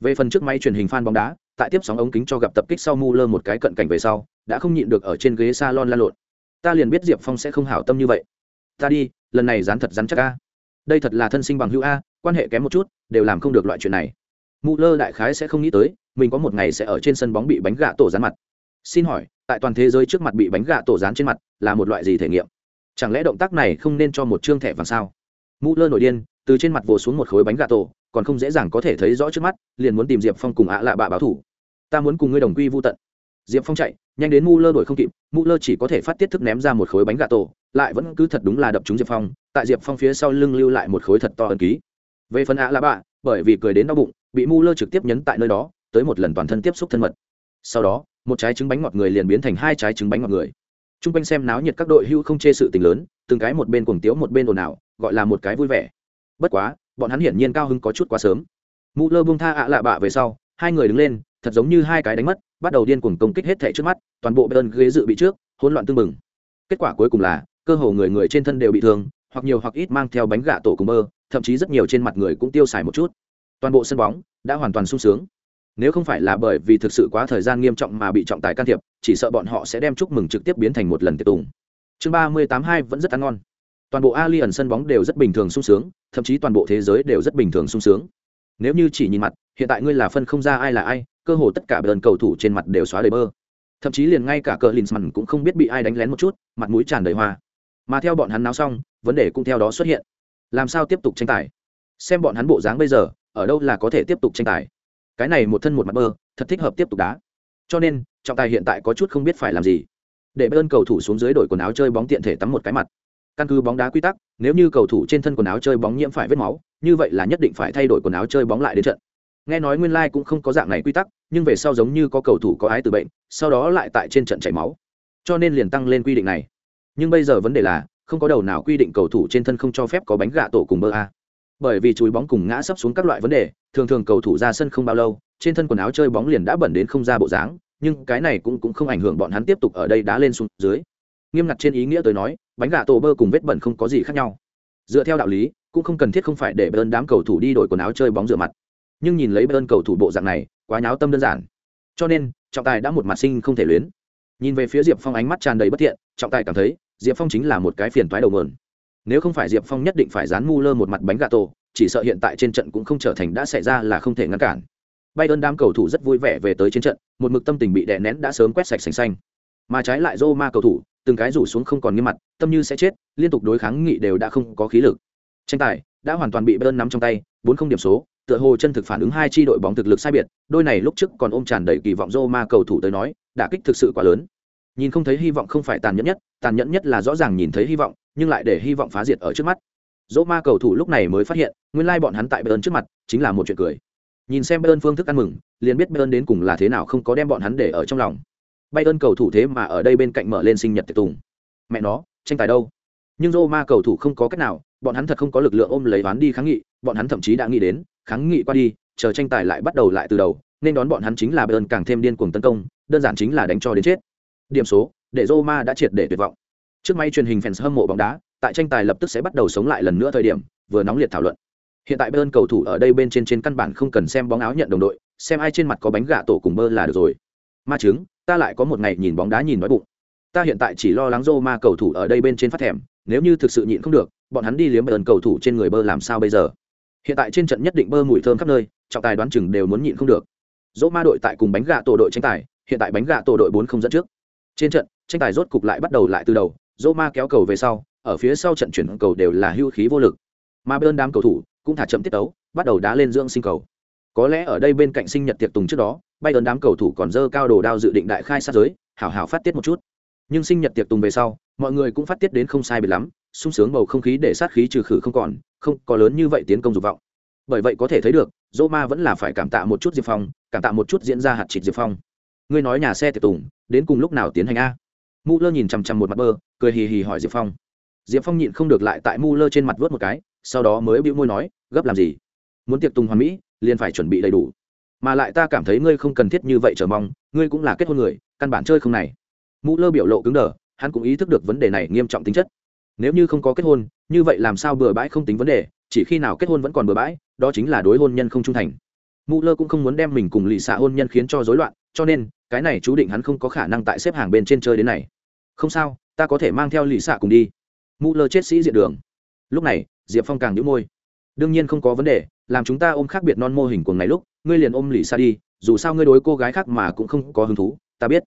Speaker 1: về phần trước máy truyền hình fan bóng đá, tại tiếp sóng ống kính cho gặp tập kích sau mu lơ một cái cận cảnh về sau, đã không nhịn được ở trên ghế salon lan lộn. Ta liền biết diệp phong sẽ không hảo tâm như vậy. Ta đi, lần này dán thật rắn chắc a. Đây thật là thân sinh bằng hữu a, quan hệ kém một chút, đều làm không được loại chuyện này. Mu lơ đại khái sẽ không nghĩ tới, mình có một ngày sẽ ở trên sân bóng bị bánh gạ tổ dán mặt. Xin hỏi, tại toàn thế giới trước mặt bị bánh gạ tổ dán trên mặt là một loại gì thể nghiệm? Chẳng lẽ động tác này không nên cho một chương thẻ vàng sao? Mu lơ nổi điên, từ trên mặt vồ xuống một khối bánh gà tổ, còn không dễ dàng có thể thấy rõ trước mắt, liền muốn tìm diệp phong cùng ạ lạ bạ báo thủ. Ta muốn cùng ngươi đồng quy vô tận. Diệp phong chạy, nhanh đến mu lơ đổi không kịp mu lơ chỉ có thể phát tiết thức ném ra một khối bánh gà tổ, lại vẫn cứ thật đúng là đập trúng diệp phong, tại diệp phong phía sau lưng lưu lại một khối thật to ân ký. Về phần ạ lạ bạ, bởi vì cười đến đau bụng, bị mu lơ trực tiếp nhấn tại nơi đó, tới một lần toàn thân tiếp xúc thân mật. Sau đó, một trái trứng bánh ngọt người liền biến thành hai trái trứng bánh ngọt người t r u n g quanh xem náo nhiệt các đội hưu không chê sự tình lớn, từng cái một bên cuồng tiếu một bên ồn ào, gọi là một cái vui vẻ. Bất quá, bọn hắn hiển nhiên cao hứng có chút quá sớm. Mụ lơ bung tha ạ lạ bạ về sau, hai người đứng lên, thật giống như hai cái đánh mất, bắt đầu điên cuồng công kích hết thẻ trước mắt, toàn bộ bên ghế dự bị trước, hỗn loạn tưng bừng. Kết quả cuối cùng là, cơ hồ người người trên thân đều bị thương, hoặc nhiều hoặc ít mang theo bánh gà tổ cùng bơ, thậm chí rất nhiều trên mặt người cũng tiêu xài một chút. Toàn bộ sân bóng đã hoàn toàn sung sướng nếu không phải là bởi vì thực sự quá thời gian nghiêm trọng mà bị trọng tài can thiệp, chỉ sợ bọn họ sẽ đem chúc mừng trực tiếp biến thành một lần tiệc tùng. Chương ba mươi tám hai vẫn rất ăn ngon. Toàn bộ ali ẩn sân bóng đều rất bình thường sung sướng, thậm chí toàn bộ thế giới đều rất bình thường sung sướng. Nếu như chỉ nhìn mặt, hiện tại ngươi là phân không ra ai là ai, cơ hồ tất cả bờn cầu thủ trên mặt đều xóa đầy bơ. Thậm chí liền ngay cả cờ linsman cũng không biết bị ai đánh lén một chút, mặt mũi tràn đầy hoa. Mà theo bọn hắn náo xong, vấn đề cũng theo đó xuất hiện. Làm sao tiếp tục tranh tài? Xem bọn hắn bộ dáng bây giờ, ở đâu là có thể tiếp tục tranh tài? Cái này một thân một mặt bơ, thật thích hợp tiếp tục đá. Cho nên, trọng tài hiện tại có chút không biết phải làm gì. Để bơn cầu thủ xuống dưới đổi quần áo chơi bóng tiện thể tắm một cái mặt. Căn cứ bóng đá quy tắc, nếu như cầu thủ trên thân quần áo chơi bóng nhiễm phải vết máu, như vậy là nhất định phải thay đổi quần áo chơi bóng lại đến trận. Nghe nói nguyên lai cũng không có dạng này quy tắc, nhưng về sau giống như có cầu thủ có ái từ bệnh, sau đó lại tại trên trận chảy máu. Cho nên liền tăng lên quy định này. Nhưng bây giờ vấn đề là, không có đầu nào quy định cầu thủ trên thân không cho phép có bánh gạ tổ cùng bơ a bởi vì chùi bóng cùng ngã sấp xuống các loại vấn đề, thường thường cầu thủ ra sân không bao lâu, trên thân quần áo chơi bóng liền đã bẩn đến không ra bộ dáng, nhưng cái này cũng cũng không ảnh hưởng bọn hắn tiếp tục ở đây đá lên xuống dưới. Nghiêm ngặt trên ý nghĩa tới nói, bánh gà tổ bơ cùng vết bẩn không có gì khác nhau. Dựa theo đạo lý, cũng không cần thiết không phải để bơn đám cầu thủ đi đổi quần áo chơi bóng rửa mặt. Nhưng nhìn lấy bơn cầu thủ bộ dạng này, quá nháo tâm đơn giản. Cho nên, trọng tài đã một mặt sinh không thể luyến. Nhìn về phía diệp phong ánh mắt tràn đầy bất thiện, trọng tài cảm thấy, diệp phong chính là một cái phiền toái đầu mườn nếu không phải diệp phong nhất định phải dán mu lơ một mặt bánh gà tổ, chỉ sợ hiện tại trên trận cũng không trở thành đã xảy ra là không thể ngăn cản. Bay ơn đám cầu thủ rất vui vẻ về tới chiến trận, một mực tâm tình bị đè nén đã sớm quét sạch sành xanh. Mà trái lại rô ma cầu thủ, từng cái rủ xuống không còn nghiêm mặt, tâm như sẽ chết, liên tục đối kháng nghị đều đã không có khí lực. Tranh tài đã hoàn toàn bị bơn nắm trong tay, bốn không điểm số, tựa hồ chân thực phản ứng hai chi đội bóng thực lực sai biệt, đôi này lúc trước còn ôm tràn đầy kỳ vọng rô ma cầu thủ tới nói, đả kích thực sự quá lớn nhìn không thấy hy vọng không phải tàn nhẫn nhất, tàn nhẫn nhất là rõ ràng nhìn thấy hy vọng, nhưng lại để hy vọng phá diệt ở trước mắt. Dỗ ma cầu thủ lúc này mới phát hiện, nguyên lai bọn hắn tại bayern trước mặt, chính là một chuyện cười. Nhìn xem bayern phương thức ăn mừng, liền biết bayern đến cùng là thế nào không có đem bọn hắn để ở trong lòng. Bay ơn cầu thủ thế mà ở đây bên cạnh mở lên sinh nhật tiệc tùng. Mẹ nó, tranh tài đâu? Nhưng dỗ ma cầu thủ không có cách nào, bọn hắn thật không có lực lượng ôm lấy ván đi kháng nghị, bọn hắn thậm chí đã nghĩ đến, kháng nghị qua đi, chờ tranh tài lại bắt đầu lại từ đầu, nên đón bọn hắn chính là bayern càng thêm điên cuồng tấn công, đơn giản chính là đánh cho đến chết điểm số, để Roma đã triệt để tuyệt vọng. Trước máy truyền hình fans hâm mộ bóng đá, tại tranh tài lập tức sẽ bắt đầu sống lại lần nữa thời điểm, vừa nóng liệt thảo luận. Hiện tại bayern cầu thủ ở đây bên trên trên căn bản không cần xem bóng áo nhận đồng đội, xem ai trên mặt có bánh gà tổ cùng bơ là được rồi. Ma chứng, ta lại có một ngày nhìn bóng đá nhìn nói bụng. Ta hiện tại chỉ lo lắng Roma cầu thủ ở đây bên trên phát thèm, nếu như thực sự nhịn không được, bọn hắn đi liếm bayern cầu thủ trên người bơ làm sao bây giờ? Hiện tại trên trận nhất định bơ mùi thơm khắp nơi, trọng tài đoán chừng đều muốn nhịn không được. Dỗ ma đội tại cùng bánh gà tổ đội tranh tài, hiện tại bánh gà tổ đội bốn không dẫn trước trên trận, tranh tài rốt cục lại bắt đầu lại từ đầu dô ma kéo cầu về sau, ở phía sau trận chuyển cầu đều là hưu khí vô lực. Mà bên đám cầu thủ cũng thả chậm tiết tấu, bắt đầu đá lên dưỡng sinh cầu. Có lẽ ở đây bên cạnh sinh nhật tiệc tùng trước đó bay ơn đám cầu thủ còn dơ cao đồ đao dự định đại khai sát giới hảo hảo phát tiết một chút. Nhưng sinh nhật tiệc tùng về sau, mọi người cũng phát tiết đến không sai biệt lắm, sung sướng bầu không khí để sát khí trừ khử không còn, không có lớn như vậy tiến công dục vọng. Bởi vậy có thể thấy được dô ma vẫn là phải cảm tạ một chút diệp phong, cảm tạ một chút diễn ra hạt trịt diệp phong ngươi nói nhà xe tiệc tùng, đến cùng lúc nào tiến hành a? Mu lơ nhìn chằm chằm một mặt bơ, cười hì hì hỏi diệp phong. Diệp phong nhịn không được lại tại mu lơ trên mặt vớt một cái, sau đó mới bĩu môi nói, gấp làm gì? Muốn tiệc tùng hoàn mỹ, liền phải chuẩn bị đầy đủ. Mà lại ta cảm thấy ngươi không cần thiết như vậy chờ mong, ngươi cũng là kết hôn người, căn bản chơi không này. Mù lơ biểu lộ cứng đờ, hắn cũng ý thức được vấn đề này nghiêm trọng tính chất. Nếu như không có kết hôn, như vậy làm sao bừa bãi không tính vấn đề, chỉ khi nào kết hôn vẫn còn bừa bãi, đó chính là đối hôn nhân không trung thành. Mù lơ cũng không muốn đem mình cùng lì xạ hôn nhân khiến cho rối loạn cho nên, cái này chú định hắn không có khả năng tại xếp hàng bên trên chơi đến này. Không sao, ta có thể mang theo lì xạ cùng đi. Mũ lơ chết sĩ diện đường. Lúc này, diệp phong càng nhũ môi. Đương nhiên không có vấn đề, làm chúng ta ôm khác biệt non mô hình cuồng này lúc, ngươi liền ôm lì xạ đi, dù sao ngươi đối cô gái khác mà cũng không có hứng thú, ta biết.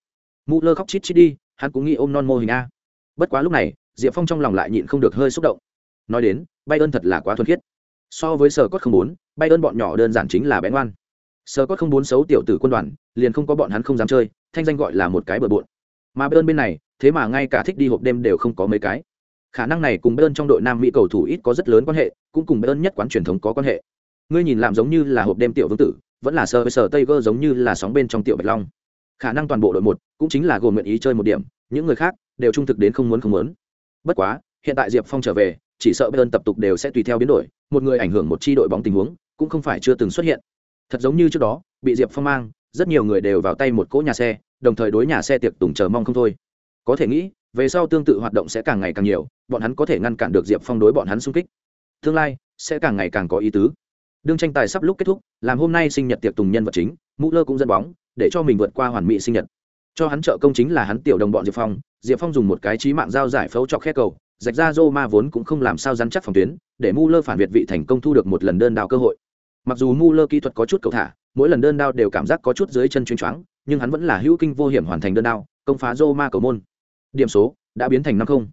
Speaker 1: Mụ lơ khóc chít chít đi, hắn cũng nghĩ ôm non mô hình a. Bất quá lúc này, diệp phong trong lòng lại nhịn không được hơi xúc động. Nói đến bay ơn thật là quá thuần khiết. So với sở cốt không bốn bay ơn bọn nhỏ đơn giản chính là bén ngoan sơ cốt không bốn xấu tiểu tử quân đoàn, liền không có bọn hắn không dám chơi, thanh danh gọi là một cái bừa bộn. Mà bên bên này, thế mà ngay cả thích đi hộp đêm đều không có mấy cái. Khả năng này cùng bên trong đội nam mỹ cầu thủ ít có rất lớn quan hệ, cũng cùng bên nhất quán truyền thống có quan hệ. Ngươi nhìn làm giống như là hộp đêm tiểu vương tử, vẫn là sơ với sờ tây gơ giống như là sóng bên trong tiểu bạch long. Khả năng toàn bộ đội một cũng chính là gồm nguyện ý chơi một điểm, những người khác đều trung thực đến không muốn không muốn. Bất quá, hiện tại diệp phong trở về, chỉ sợ bên tập tục đều sẽ tùy theo biến đổi, một người ảnh hưởng một chi đội bóng tình huống, cũng không phải chưa từng xuất hiện thật giống như trước đó, bị diệp phong mang, rất nhiều người đều vào tay một cỗ nhà xe, đồng thời đối nhà xe tiệc tùng chờ mong không thôi. Có thể nghĩ, về sau tương tự hoạt động sẽ càng ngày càng nhiều, bọn hắn có thể ngăn cản được diệp phong đối bọn hắn xung kích. Tương lai, sẽ càng ngày càng có ý tứ. Đương tranh tài sắp lúc kết thúc, làm hôm nay sinh nhật tiệc tùng nhân vật chính, mũ lơ cũng dẫn bóng, để cho mình vượt qua hoàn mỹ sinh nhật. Cho hắn trợ công chính là hắn tiểu đồng bọn diệp phong diệp phong dùng một cái trí mạng dao giải phẫu chọc khe cầu, rạch ra rô ma vốn cũng không làm sao dắn chắc phòng tuyến, để mu lơ phản việt vị thành công thu được một lần đơn đạo cơ hội mặc dù mu lơ kỹ thuật có chút cầu thả, mỗi lần đơn đao đều cảm giác có chút dưới chân chuyên choáng, nhưng hắn vẫn là hữu kinh vô hiểm hoàn thành đơn đao, công phá rô ma cầu môn. Điểm số, đã biến thành năm không.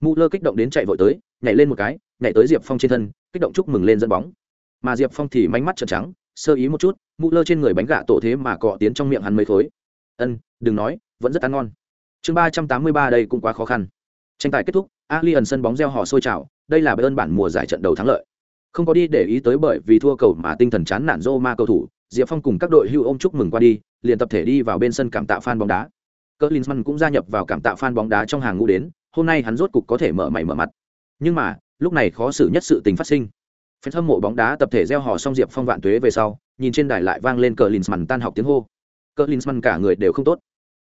Speaker 1: Mu lơ kích động đến chạy vội tới, nhảy lên một cái, nhảy tới diệp phong trên thân, kích động chúc mừng lên dẫn bóng. Mà diệp phong thì mánh mắt trợn trắng, sơ ý một chút mu lơ trên người bánh gà tổ thế mà cọ tiến trong miệng hắn mấy khối. Ân, đừng nói, vẫn rất ăn ngon. Chương ba trăm tám mươi ba đây cũng quá khó khăn. Tranh tài kết thúc ali ẩn sân bóng gieo họ sôi trào, đây là bê ơn bản mùa giải trận đầu thắng lợi không có đi để ý tới bởi vì thua cầu mà tinh thần chán nản rô ma cầu thủ diệp phong cùng các đội hưu ôm chúc mừng qua đi liền tập thể đi vào bên sân cảm tạ fan bóng đá cỡ linsman cũng gia nhập vào cảm tạ fan bóng đá trong hàng ngũ đến hôm nay hắn rốt cục có thể mở mày mở mặt nhưng mà lúc này khó xử nhất sự tình phát sinh Fan hâm mộ bóng đá tập thể gieo hò xong Diệp Phong vạn tuế về sau, nhìn trên đài lại vang lên cờ Linsman tan học tiếng hô. Cờ Linsman cả người đều không tốt.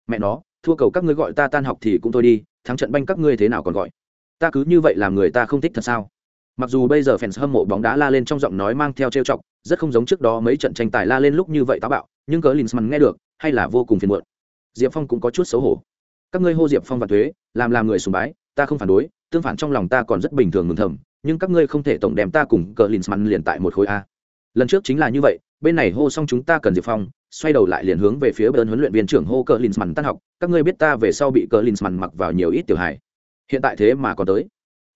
Speaker 1: Mẹ nó, thua cầu các ngươi gọi ta tan học thì cũng thôi đi, thắng trận banh các ngươi thế nào còn gọi. Ta cứ như vậy làm người ta không thích thật sao? Mặc dù bây giờ fans hâm mộ bóng đá la lên trong giọng nói mang theo trêu chọc, rất không giống trước đó mấy trận tranh tài la lên lúc như vậy táo bạo, nhưng cờ Linsman nghe được, hay là vô cùng phiền muộn. Diệp phong cũng có chút xấu hổ. Các ngươi hô diệp phong và thuế làm làm người sùng bái ta không phản đối tương phản trong lòng ta còn rất bình thường mừng thầm nhưng các ngươi không thể tổng đem ta cùng cờ linsman liền tại một khối a. Lần trước chính là như vậy bên này hô xong chúng ta cần diệp phong xoay đầu lại liền hướng về phía bên huấn luyện viên trưởng hô cờ linsman tan học các ngươi biết ta về sau bị cờ linsman mặc vào nhiều ít tiểu hài. Hiện tại thế mà còn tới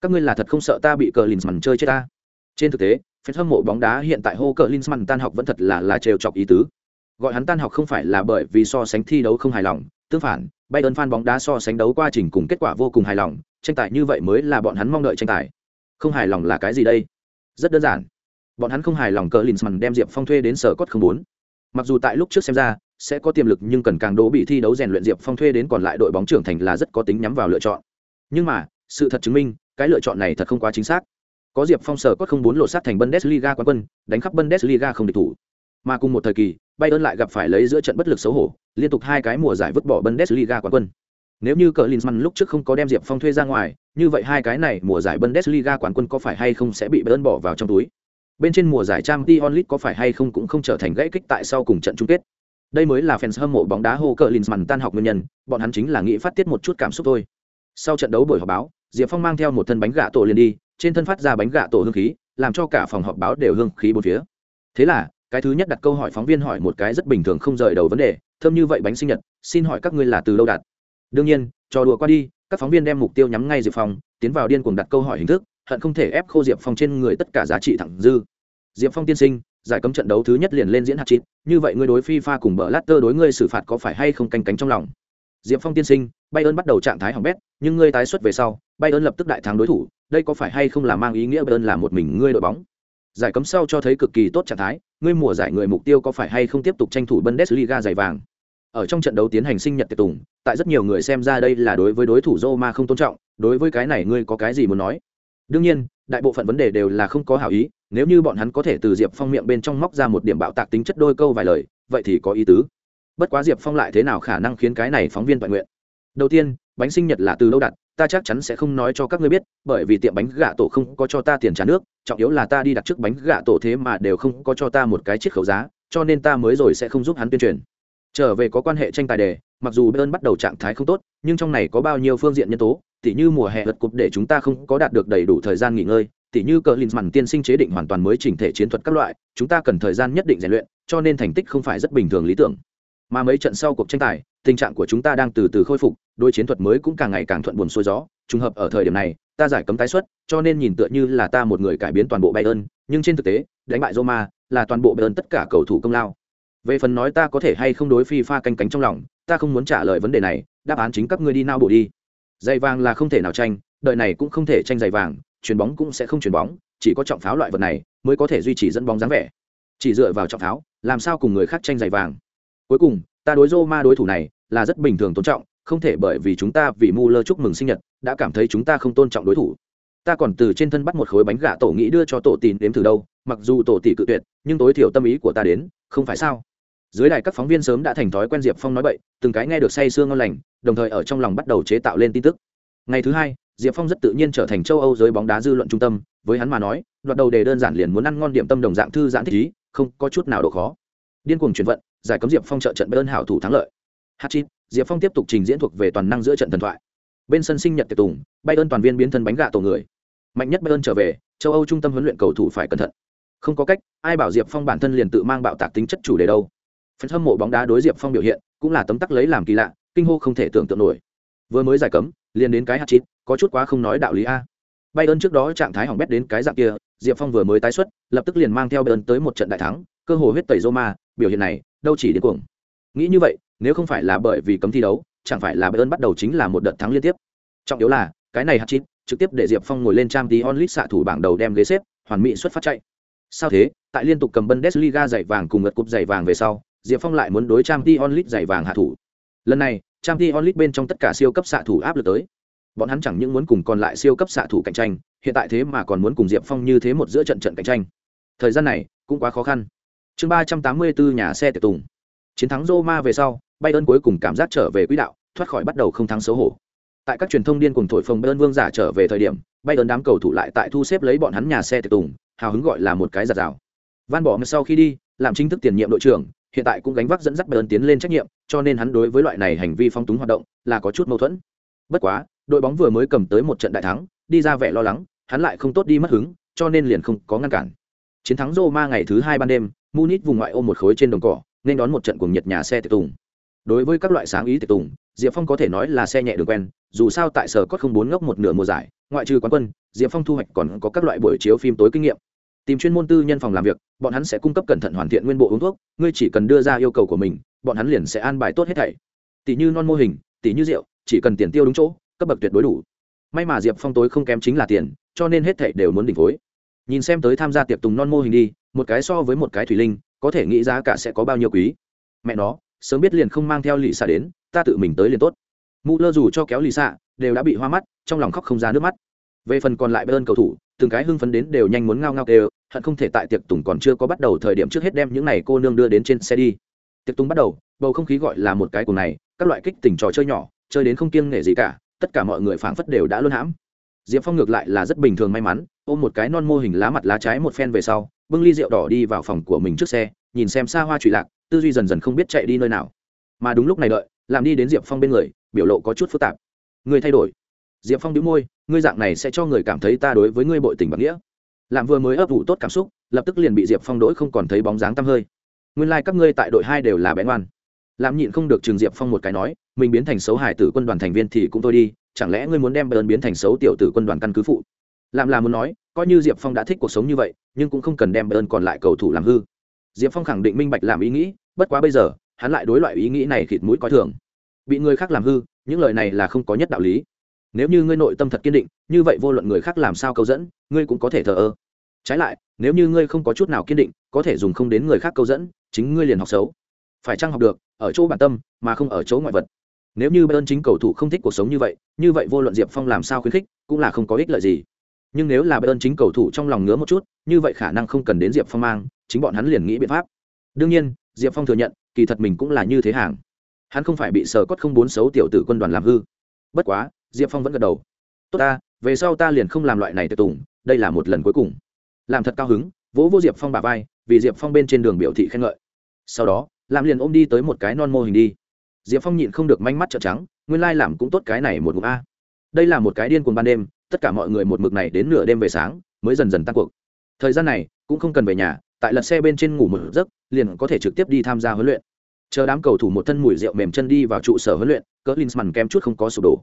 Speaker 1: các ngươi là thật không sợ ta bị cờ linsman chơi chết ta? Trên thực tế phen hâm mộ bóng đá hiện tại hô cờ linsman tan học vẫn thật là là trêu chọc ý tứ. Gọi hắn tan học không phải là bởi vì so sánh thi đấu không hài lòng, tương phản bay ơn fan bóng đá so sánh đấu quá trình cùng kết quả vô cùng hài lòng, tranh tài như vậy mới là bọn hắn mong đợi tranh tài. Không hài lòng là cái gì đây? Rất đơn giản. Bọn hắn không hài lòng cờ linsman đem diệp phong thuê đến sở cốt không bốn mặc dù tại lúc trước xem ra, sẽ có tiềm lực nhưng cần càng đỗ bị thi đấu rèn luyện diệp phong thuê đến còn lại đội bóng trưởng thành là rất có tính nhắm vào lựa chọn. Nhưng mà, sự thật chứng minh cái lựa chọn này thật không quá chính xác có diệp phong sở cốt không bốn lộ sát thành bundesliga quán quân đánh khắp bundesliga không địch thủ mà cùng một thời kỳ Bayern lại gặp phải lấy giữa trận bất lực xấu hổ, liên tục hai cái mùa giải vứt bỏ Bundesliga quán quân. Nếu như Klinsmann lúc trước không có đem Diệp Phong thuê ra ngoài, như vậy hai cái này mùa giải Bundesliga quán quân có phải hay không sẽ bị Bayern bỏ vào trong túi. Bên trên mùa giải Champions League có phải hay không cũng không trở thành gãy kích tại sau cùng trận chung kết. Đây mới là fans hâm mộ bóng đá hô Klinsmann tan học nguyên nhân, bọn hắn chính là nghĩ phát tiết một chút cảm xúc thôi. Sau trận đấu buổi họp báo, Diệp Phong mang theo một thân bánh gạ tổ liền đi, trên thân phát ra bánh gạ tổ hương khí, làm cho cả phòng họp báo đều hương khí bốn phía. Thế là, cái thứ nhất đặt câu hỏi phóng viên hỏi một cái rất bình thường không rời đầu vấn đề thơm như vậy bánh sinh nhật xin hỏi các ngươi là từ đâu đặt? Đương nhiên trò đùa qua đi các phóng viên đem mục tiêu nhắm ngay diệp phong tiến vào điên cuồng đặt câu hỏi hình thức hận không thể ép khô diệp phong trên người tất cả giá trị thẳng dư. Diệp phong tiên sinh giải cấm trận đấu thứ nhất liền lên diễn hạt chít như vậy ngươi đối fifa cùng bờ latter đối ngươi xử phạt có phải hay không canh cánh trong lòng? Diệp phong tiên sinh, bayern bắt đầu trạng thái hỏng bét, nhưng ngươi tái xuất về sau, bayern lập tức đại thắng đối thủ, đây có phải hay không là mang ý nghĩa bayern là một mình ngươi đội bóng? Giải cấm sau cho thấy cực kỳ tốt trạng thái, ngươi mùa giải người mục tiêu có phải hay không tiếp tục tranh thủ bundesliga giải vàng? Ở trong trận đấu tiến hành sinh nhật tiệc tùng, tại rất nhiều người xem ra đây là đối với đối thủ roma không tôn trọng, đối với cái này ngươi có cái gì muốn nói? Đương nhiên, đại bộ phận vấn đề đều là không có hảo ý, nếu như bọn hắn có thể từ diệp phong miệng bên trong móc ra một điểm bạo tạc tính chất đôi câu vài lời, vậy thì có ý tứ bất quá diệp phong lại thế nào khả năng khiến cái này phóng viên toàn nguyện đầu tiên bánh sinh nhật là từ lâu đặt ta chắc chắn sẽ không nói cho các ngươi biết bởi vì tiệm bánh gà tổ không có cho ta tiền trả nước trọng yếu là ta đi đặt trước bánh gà tổ thế mà đều không có cho ta một cái chiết khấu giá cho nên ta mới rồi sẽ không giúp hắn tuyên truyền trở về có quan hệ tranh tài đề mặc dù bayern bắt đầu trạng thái không tốt nhưng trong này có bao nhiêu phương diện nhân tố tỉ như mùa hè lật cục để chúng ta không có đạt được đầy đủ thời gian nghỉ ngơi tỉ như cờ Linsman tiên sinh chế định hoàn toàn mới chỉnh thể chiến thuật các loại, chúng ta cần thời gian nhất định rèn luyện, cho nên thành tích không phải rất bình thường lý tưởng. Mà mấy trận sau cuộc tranh tài, tình trạng của chúng ta đang từ từ khôi phục, đôi chiến thuật mới cũng càng ngày càng thuận buồn xuôi gió, trùng hợp ở thời điểm này, ta giải cấm tái xuất, cho nên nhìn tựa như là ta một người cải biến toàn bộ Bayern, nhưng trên thực tế, đánh bại Roma là toàn bộ Bayern tất cả cầu thủ công lao. Về phần nói ta có thể hay không đối phi pha canh cánh trong lòng, ta không muốn trả lời vấn đề này, đáp án chính các ngươi đi nao bổ đi. Giày vàng là không thể nào tranh, đợi này cũng không thể tranh giày vàng, chuyền bóng cũng sẽ không chuyền bóng, chỉ có trọng pháo loại vật này mới có thể duy trì dẫn bóng dáng vẻ. Chỉ dựa vào trọng pháo, làm sao cùng người khác tranh giày vàng. Cuối cùng, ta đối Roma đối thủ này là rất bình thường tôn trọng, không thể bởi vì chúng ta vì Muller chúc mừng sinh nhật, đã cảm thấy chúng ta không tôn trọng đối thủ. Ta còn từ trên thân bắt một khối bánh gà tổ nghĩ đưa cho tổ tín đếm thử đâu, mặc dù tổ tỷ cự tuyệt, nhưng tối thiểu tâm ý của ta đến, không phải sao? Dưới đài các phóng viên sớm đã thành thói quen Diệp Phong nói bậy, từng cái nghe được say sương ngon lành, đồng thời ở trong lòng bắt đầu chế tạo lên tin tức. Ngày thứ hai, diệp phong rất tự nhiên trở thành châu âu giới bóng đá dư luận trung tâm với hắn mà nói đoạt đầu đề đơn giản liền muốn ăn ngon điểm tâm đồng dạng thư giãn thích ý không có chút nào độ khó điên cuồng chuyển vận giải cấm diệp phong trợ trận bơn hảo thủ thắng lợi. Hatchit diệp phong tiếp tục trình diễn thuộc về toàn năng giữa trận thần thoại. Bên sân sinh nhật tiệc tùng bay ơn toàn viên biến thân bánh gà tổ người. Mạnh nhất bay ơn trở về, châu âu trung tâm huấn luyện cầu thủ phải cẩn thận. Không có cách, ai bảo diệp phong bản thân liền tự mang bạo tạc tính chất chủ đề đâu. Phần hâm mộ bóng đá đối diệp phong biểu hiện, cũng là tấm tắc lấy làm kỳ lạ, kinh hô không thể tưởng tượng nổi. Vừa mới giải cấm, liền đến cái hạt chít, có chút quá không nói đạo lý a. Bay ơn trước đó trạng thái hỏng bét đến cái dạng kia, diệp phong vừa mới tái xuất, lập tức liền mang theo bay ơn tới một trận đại thắng, cơ hồ huyết tẩy roma biểu hiện này đâu chỉ đến cuồng. Nghĩ như vậy, nếu không phải là bởi vì cấm thi đấu, chẳng phải là bayern bắt đầu chính là một đợt thắng liên tiếp. Trọng yếu là, cái này hạt chín trực tiếp để diệp phong ngồi lên trang tí onlit xạ thủ bảng đầu đem ghế xếp, hoàn mỹ xuất phát chạy. Sao thế? Tại liên tục cầm bundesliga giày vàng cùng ngật cúp giày vàng về sau, diệp phong lại muốn đối trang tí onlit giày vàng hạ thủ. Lần này trang tí onlit bên trong tất cả siêu cấp xạ thủ áp lực tới. Bọn hắn chẳng những muốn cùng còn lại siêu cấp xạ thủ cạnh tranh, hiện tại thế mà còn muốn cùng diệp phong như thế một giữa trận trận cạnh tranh. Thời gian này, cũng quá khó khăn chương ba trăm tám mươi bốn nhà xe tiệc tùng. Chiến thắng roma về sau bay cuối cùng cảm giác trở về quỹ đạo, thoát khỏi bắt đầu không thắng xấu hổ. Tại các truyền thông điên cùng thổi phồng bay vương giả trở về thời điểm bay đám cầu thủ lại tại thu xếp lấy bọn hắn nhà xe tiệc tùng, hào hứng gọi là một cái giặt rào. Van bỏ sau khi đi, làm chính thức tiền nhiệm đội trưởng, hiện tại cũng gánh vác dẫn dắt bay tiến lên trách nhiệm, cho nên hắn đối với loại này hành vi phong túng hoạt động là có chút mâu thuẫn. Bất quá, đội bóng vừa mới cầm tới một trận đại thắng, đi ra vẻ lo lắng, hắn lại không tốt đi mất hứng, cho nên liền không có ngăn cản. Chiến thắng Roma ngày thứ hai ban đêm munich vùng ngoại ô một khối trên đồng cỏ, nên đón một trận cuồng nhiệt nhà xe tiệc tùng. Đối với các loại sáng ý tiệc tùng, diệp phong có thể nói là xe nhẹ đường quen, dù sao tại sở có không bốn ngốc một nửa mùa giải, ngoại trừ quán quân, diệp phong thu hoạch còn có các loại buổi chiếu phim tối kinh nghiệm. Tìm chuyên môn tư nhân phòng làm việc, bọn hắn sẽ cung cấp cẩn thận hoàn thiện nguyên bộ uống thuốc, ngươi chỉ cần đưa ra yêu cầu của mình, bọn hắn liền sẽ an bài tốt hết thảy. Tỷ như non mô hình, tỷ như rượu, chỉ cần tiền tiêu đúng chỗ, cấp bậc tuyệt đối đủ. May mà diệp phong tối không kém chính là tiền, cho nên hết thảy đều muốn đỉnh phối. Nhìn xem tới tham gia tiệc tùng non mô hình đi một cái so với một cái thủy linh, có thể nghĩ giá cả sẽ có bao nhiêu quý. Mẹ nó, sớm biết liền không mang theo lì xạ đến, ta tự mình tới liền tốt. Mụ lơ dù cho kéo lì xạ đều đã bị hoa mắt, trong lòng khóc không ra nước mắt. Về phần còn lại bên cầu thủ, từng cái hưng phấn đến đều nhanh muốn ngao ngao kêu, hận không thể tại tiệc tùng còn chưa có bắt đầu thời điểm trước hết đem những này cô nương đưa đến trên xe đi. Tiệc tùng bắt đầu, bầu không khí gọi là một cái cùng này, các loại kích tỉnh trò chơi nhỏ, chơi đến không kiêng nể gì cả, tất cả mọi người phảng phất đều đã luôn hãm. Diệp phong ngược lại là rất bình thường may mắn, ôm một cái non mô hình lá mặt lá trái một phen về sau bưng ly rượu đỏ đi vào phòng của mình trước xe, nhìn xem xa hoa trụy lạc, tư duy dần dần không biết chạy đi nơi nào. Mà đúng lúc này đợi, làm đi đến diệp phong bên người, biểu lộ có chút phức tạp. Người thay đổi. Diệp phong đĩu môi, ngươi dạng này sẽ cho người cảm thấy ta đối với ngươi bội tình bằng nghĩa. Làm vừa mới ấp ủ tốt cảm xúc, lập tức liền bị diệp phong đỗi không còn thấy bóng dáng tăm hơi. Nguyên lai、like、các ngươi tại đội hai đều là bén ngoan. Làm nhịn không được trường diệp phong một cái nói, mình biến thành xấu hải tử quân đoàn thành viên thì cũng thôi đi, chẳng lẽ ngươi muốn đem bờn biến thành xấu tiểu tử quân đoàn căn cứ phụ? Làm là muốn nói coi như diệp phong đã thích cuộc sống như vậy, nhưng cũng không cần đem bayern còn lại cầu thủ làm hư. Diệp phong khẳng định minh bạch làm ý nghĩ, bất quá bây giờ, hắn lại đối loại ý nghĩ này khịt mũi coi thường. Bị người khác làm hư, những lời này là không có nhất đạo lý. Nếu như ngươi nội tâm thật kiên định, như vậy vô luận người khác làm sao câu dẫn, ngươi cũng có thể thờ ơ. Trái lại, nếu như ngươi không có chút nào kiên định, có thể dùng không đến người khác câu dẫn, chính ngươi liền học xấu. Phải chăng học được, ở chỗ bản tâm, mà không ở chỗ ngoại vật. Nếu như bayern chính cầu thủ không thích cuộc sống như vậy như vậy vô luận diệp phong làm sao khuyến khích, cũng là không có ích lợi gì nhưng nếu là bayern chính cầu thủ trong lòng ngứa một chút, như vậy khả năng không cần đến diệp phong mang, chính bọn hắn liền nghĩ biện pháp. Đương nhiên, diệp phong thừa nhận, kỳ thật mình cũng là như thế hàng. Hắn không phải bị sờ cốt không bốn xấu tiểu tử quân đoàn làm hư. Bất quá, diệp phong vẫn gật đầu. Tốt ta, về sau ta liền không làm loại này tiệc tùng, đây là một lần cuối cùng. Làm thật cao hứng, vỗ vô diệp phong bà vai, vì diệp phong bên trên đường biểu thị khen ngợi. Sau đó làm liền ôm đi tới một cái non mô hình đi. Diệp phong nhịn không được manh mắt trợn trắng, nguyên lai làm cũng tốt cái này một ngụm a. Đây là một cái điên cuồng ban đêm tất cả mọi người một mực này đến nửa đêm về sáng, mới dần dần tăng cuộc. Thời gian này, cũng không cần về nhà, tại lật xe bên trên ngủ một giấc, liền có thể trực tiếp đi tham gia huấn luyện. Chờ đám cầu thủ một thân mùi rượu mềm chân đi vào trụ sở huấn luyện, cỡ linsman kém chút không có sụp đổ.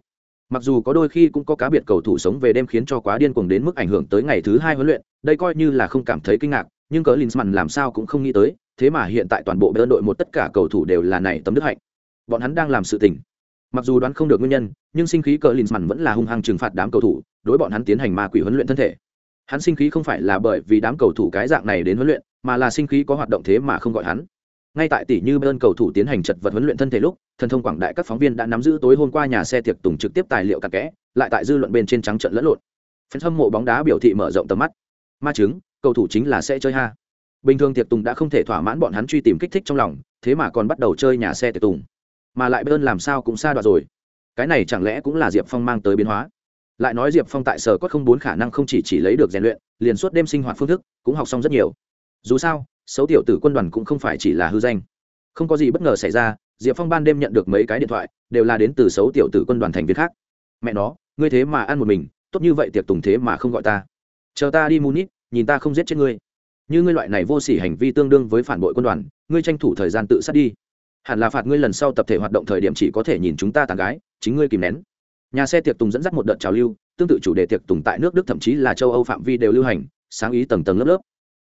Speaker 1: Mặc dù có đôi khi cũng có cá biệt cầu thủ sống về đêm khiến cho quá điên cuồng đến mức ảnh hưởng tới ngày thứ hai huấn luyện, đây coi như là không cảm thấy kinh ngạc, nhưng cỡ linsman làm sao cũng không nghĩ tới, thế mà hiện tại toàn bộ bên đội một tất cả cầu thủ đều là này tấm đức hạnh. Bọn hắn đang làm sự tình mặc dù đoán không được nguyên nhân, nhưng sinh khí cỡ linsman vẫn là hung hăng trừng phạt đám cầu thủ, đối bọn hắn tiến hành ma quỷ huấn luyện thân thể. Hắn sinh khí không phải là bởi vì đám cầu thủ cái dạng này đến huấn luyện, mà là sinh khí có hoạt động thế mà không gọi hắn. Ngay tại tỷ như bên cầu thủ tiến hành chật vật huấn luyện thân thể lúc, thần thông quảng đại các phóng viên đã nắm giữ tối hôm qua nhà xe tiệc tùng trực tiếp tài liệu cặn kẽ, lại tại dư luận bên trên trắng trận lẫn lộn. Phần hâm mộ bóng đá biểu thị mở rộng tầm mắt. Ma chứng, cầu thủ chính là sẽ chơi ha. Bình thường tiệc tùng đã không thể thỏa mãn bọn hắn truy tìm kích thích trong lòng, thế mà còn bắt đầu chơi nhà xe tiệc tùng mà lại bơn làm sao cũng xa đoạn rồi. Cái này chẳng lẽ cũng là diệp phong mang tới biến hóa? Lại nói diệp phong tại sở có không bốn khả năng không chỉ chỉ lấy được rèn luyện, liền suốt đêm sinh hoạt phương thức cũng học xong rất nhiều. Dù sao, xấu tiểu tử quân đoàn cũng không phải chỉ là hư danh. Không có gì bất ngờ xảy ra, diệp phong ban đêm nhận được mấy cái điện thoại, đều là đến từ xấu tiểu tử quân đoàn thành viên khác. Mẹ nó, ngươi thế mà ăn một mình, tốt như vậy tiệc tùng thế mà không gọi ta. Chờ ta đi munich, nhìn ta không giết chết ngươi. Như ngươi loại này vô s ỉ hành vi tương đương với phản bội quân đoàn, ngươi tranh thủ thời gian tự sát đi hẳn là phạt ngươi lần sau tập thể hoạt động thời điểm chỉ có thể nhìn chúng ta tàn gái, chính ngươi kìm nén. Nhà xe tiệc tùng dẫn dắt một đợt trào lưu, tương tự chủ đề tiệc tùng tại nước đức thậm chí là châu âu phạm vi đều lưu hành, sáng ý tầng tầng lớp lớp.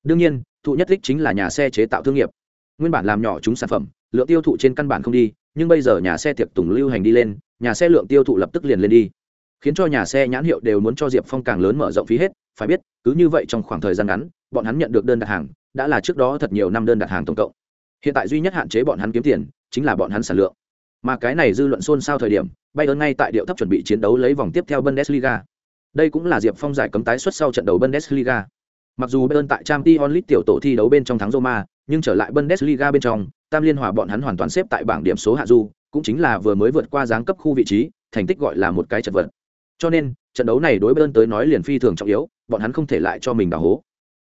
Speaker 1: Đương nhiên, thụ nhất thích chính là nhà xe chế tạo thương nghiệp. Nguyên bản làm nhỏ chúng sản phẩm, lượng tiêu thụ trên căn bản không đi, nhưng bây giờ nhà xe tiệc tùng lưu hành đi lên, nhà xe lượng tiêu thụ lập tức liền lên đi. Khiến cho nhà xe nhãn hiệu đều muốn cho diệp phong càng lớn mở rộng phí hết, phải biết, cứ như vậy trong khoảng thời gian ngắn, bọn hắn nhận được đơn đặt hàng, đã là trước đó thật nhiều năm đơn đặt hàng tổng cộng hiện tại duy nhất hạn chế bọn hắn kiếm tiền, chính là bọn hắn sản lượng. Mà cái này dư luận xôn xao thời điểm bay ơn ngay tại điệu thấp chuẩn bị chiến đấu lấy vòng tiếp theo bundesliga. Đây cũng là diệp phong giải cấm tái xuất sau trận đấu bundesliga. Mặc dù bayern tại Champions League tiểu tổ thi đấu bên trong thắng roma, nhưng trở lại bundesliga bên trong, tam liên hòa bọn hắn hoàn toàn xếp tại bảng điểm số hạ du, cũng chính là vừa mới vượt qua giáng cấp khu vị trí, thành tích gọi là một cái chật vật. Cho nên, trận đấu này đối bayern tới nói liền phi thường trọng yếu, bọn hắn không thể lại cho mình đào hố.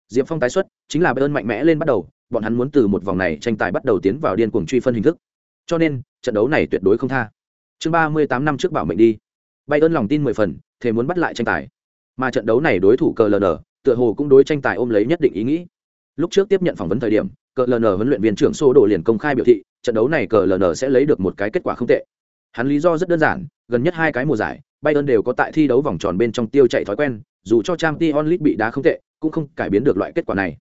Speaker 1: Diệp phong tái xuất, chính là bayern mạnh mẽ lên bắt đầu bọn hắn muốn từ một vòng này tranh tài bắt đầu tiến vào điên cuồng truy phân hình thức. Cho nên, trận đấu này tuyệt đối không tha. Chương ba mươi tám năm trước bảo mệnh đi. Bay ơn lòng tin mười phần thế muốn bắt lại tranh tài. Mà trận đấu này đối thủ cờ ln tựa hồ cũng đối tranh tài ôm lấy nhất định ý nghĩ. Lúc trước tiếp nhận phỏng vấn thời điểm cờ ln huấn luyện viên trưởng sô đồ liền công khai biểu thị, trận đấu này cờ ln sẽ lấy được một cái kết quả không tệ. Hắn lý do rất đơn giản, gần nhất hai cái mùa giải, bayern đều có tại thi đấu vòng tròn bên trong tiêu chạy thói quen, dù cho trang t onlit bị đá không tệ, cũng không cải biến được loại kết quả này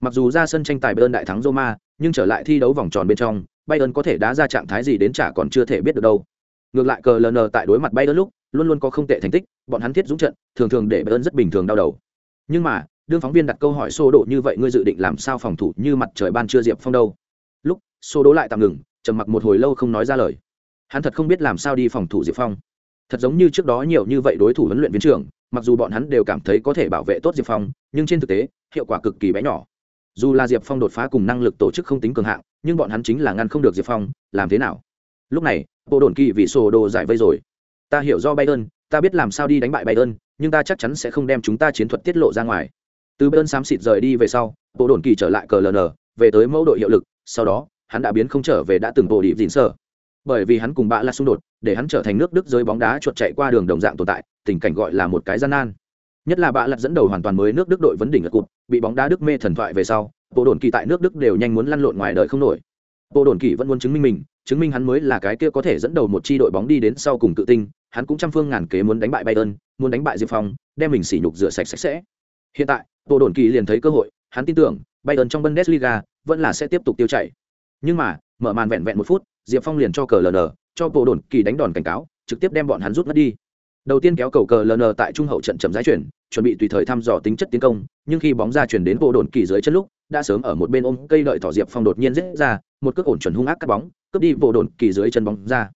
Speaker 1: mặc dù ra sân tranh tài bayern đại thắng roma, nhưng trở lại thi đấu vòng tròn bên trong, bayern có thể đá ra trạng thái gì đến chả còn chưa thể biết được đâu. Ngược lại CLN tại đối mặt bayern lúc, luôn luôn có không tệ thành tích, bọn hắn thiết dũng trận, thường thường để bayern rất bình thường đau đầu. Nhưng mà, đương phóng viên đặt câu hỏi xô độ như vậy ngươi dự định làm sao phòng thủ như mặt trời ban chưa diệp phong đâu? Lúc xô đố lại tạm ngừng, trầm mặc một hồi lâu không nói ra lời. Hắn thật không biết làm sao đi phòng thủ diệp phong. Thật giống như trước đó nhiều như vậy đối thủ huấn luyện viên trưởng, mặc dù bọn hắn đều cảm thấy có thể bảo vệ tốt diệp phong, nhưng trên thực tế, hiệu quả cực kỳ bé nhỏ dù là diệp phong đột phá cùng năng lực tổ chức không tính cường hạng, nhưng bọn hắn chính là ngăn không được diệp phong, làm thế nào? Lúc này, bộ đồn kỳ vị sổ đồ giải vây rồi. Ta hiểu do bayern ta biết làm sao đi đánh bại bayern nhưng ta chắc chắn sẽ không đem chúng ta chiến thuật tiết lộ ra ngoài. Từ bên xám xịt rời đi về sau, bộ đồn kỳ trở lại cờ ln về tới mẫu đội hiệu lực, sau đó, hắn đã biến không trở về đã từng bộ đi dịn sơ bởi vì hắn cùng bạ là xung đột, để hắn trở thành nước đức giới bóng đá chuột chạy qua đường đồng dạng tồn tại, tình cảnh gọi là một cái gian nan. Nhất là bạ lặt dẫn đầu hoàn toàn mới nước đức đội vấn đỉnh ở cụt bị bóng đá đức mê thần thoại về sau bộ đồn kỳ tại nước đức đều nhanh muốn lăn lộn ngoài đời không nổi. Bộ đồn kỳ vẫn muốn chứng minh mình, chứng minh hắn mới là cái kia có thể dẫn đầu một chi đội bóng đi đến sau cùng tự tinh, hắn cũng trăm phương ngàn kế muốn đánh bại bayern, muốn đánh bại diệp phong, đem mình sỉ nhục rửa sạch sạch sẽ. Hiện tại bộ đồn kỳ liền thấy cơ hội, hắn tin tưởng, bayern trong bundesliga vẫn là sẽ tiếp tục tiêu chảy. Nhưng mà, mở màn vẹn vẹn một phút, diệp phong liền cho cờ lờ cho bộ đồn kỳ đánh đòn cảnh cáo, trực tiếp đem bọn hắn rút mất đi đầu tiên kéo cầu cờ ln tại trung hậu trận chậm giải chuyển, chuẩn bị tùy thời thăm dò tính chất tiến công, nhưng khi bóng ra chuyển đến bộ đồn kỳ dưới chân lúc, đã sớm ở một bên ôm cây đợi tỏ diệp phong đột nhiên rết ra, một cước ổn chuẩn hung ác cắt bóng, cướp đi bộ đồn kỳ dưới chân bóng ra.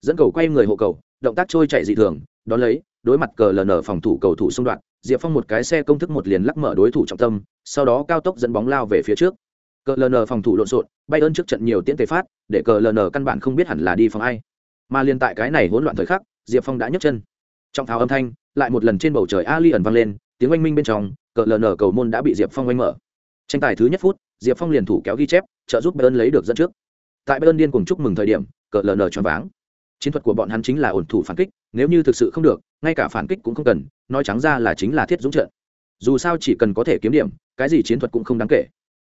Speaker 1: Dẫn cầu quay người hộ cầu, động tác trôi chạy dị thường, đón lấy, đối mặt cờ ln phòng thủ cầu thủ xung đoạn, diệp phong một cái xe công thức một liền lắc mở đối thủ trọng tâm, sau đó cao tốc dẫn bóng lao về phía trước. Cờ ln phòng thủ lộn xộn bay ơn trước trận nhiều tiễn tề phát, để cờ ln căn bản không biết hẳn là đi phòng ai. Mà liền tại cái này hỗn loạn thời khắc, diệp phong đã nhấc chân trong tháo âm thanh, lại một lần trên bầu trời ali ẩn vang lên, tiếng oanh minh bên trong, cờ ln cầu môn đã bị diệp phong oanh mở. Tranh tài thứ nhất phút, diệp phong liền thủ kéo ghi chép, trợ giúp bayern lấy được dẫn trước. Tại bayern điên cùng chúc mừng thời điểm, cờ ln choáng váng. Chiến thuật của bọn hắn chính là ổn thủ phản kích, nếu như thực sự không được, ngay cả phản kích cũng không cần, nói trắng ra là chính là thiết dũng trận. Dù sao chỉ cần có thể kiếm điểm, cái gì chiến thuật cũng không đáng kể.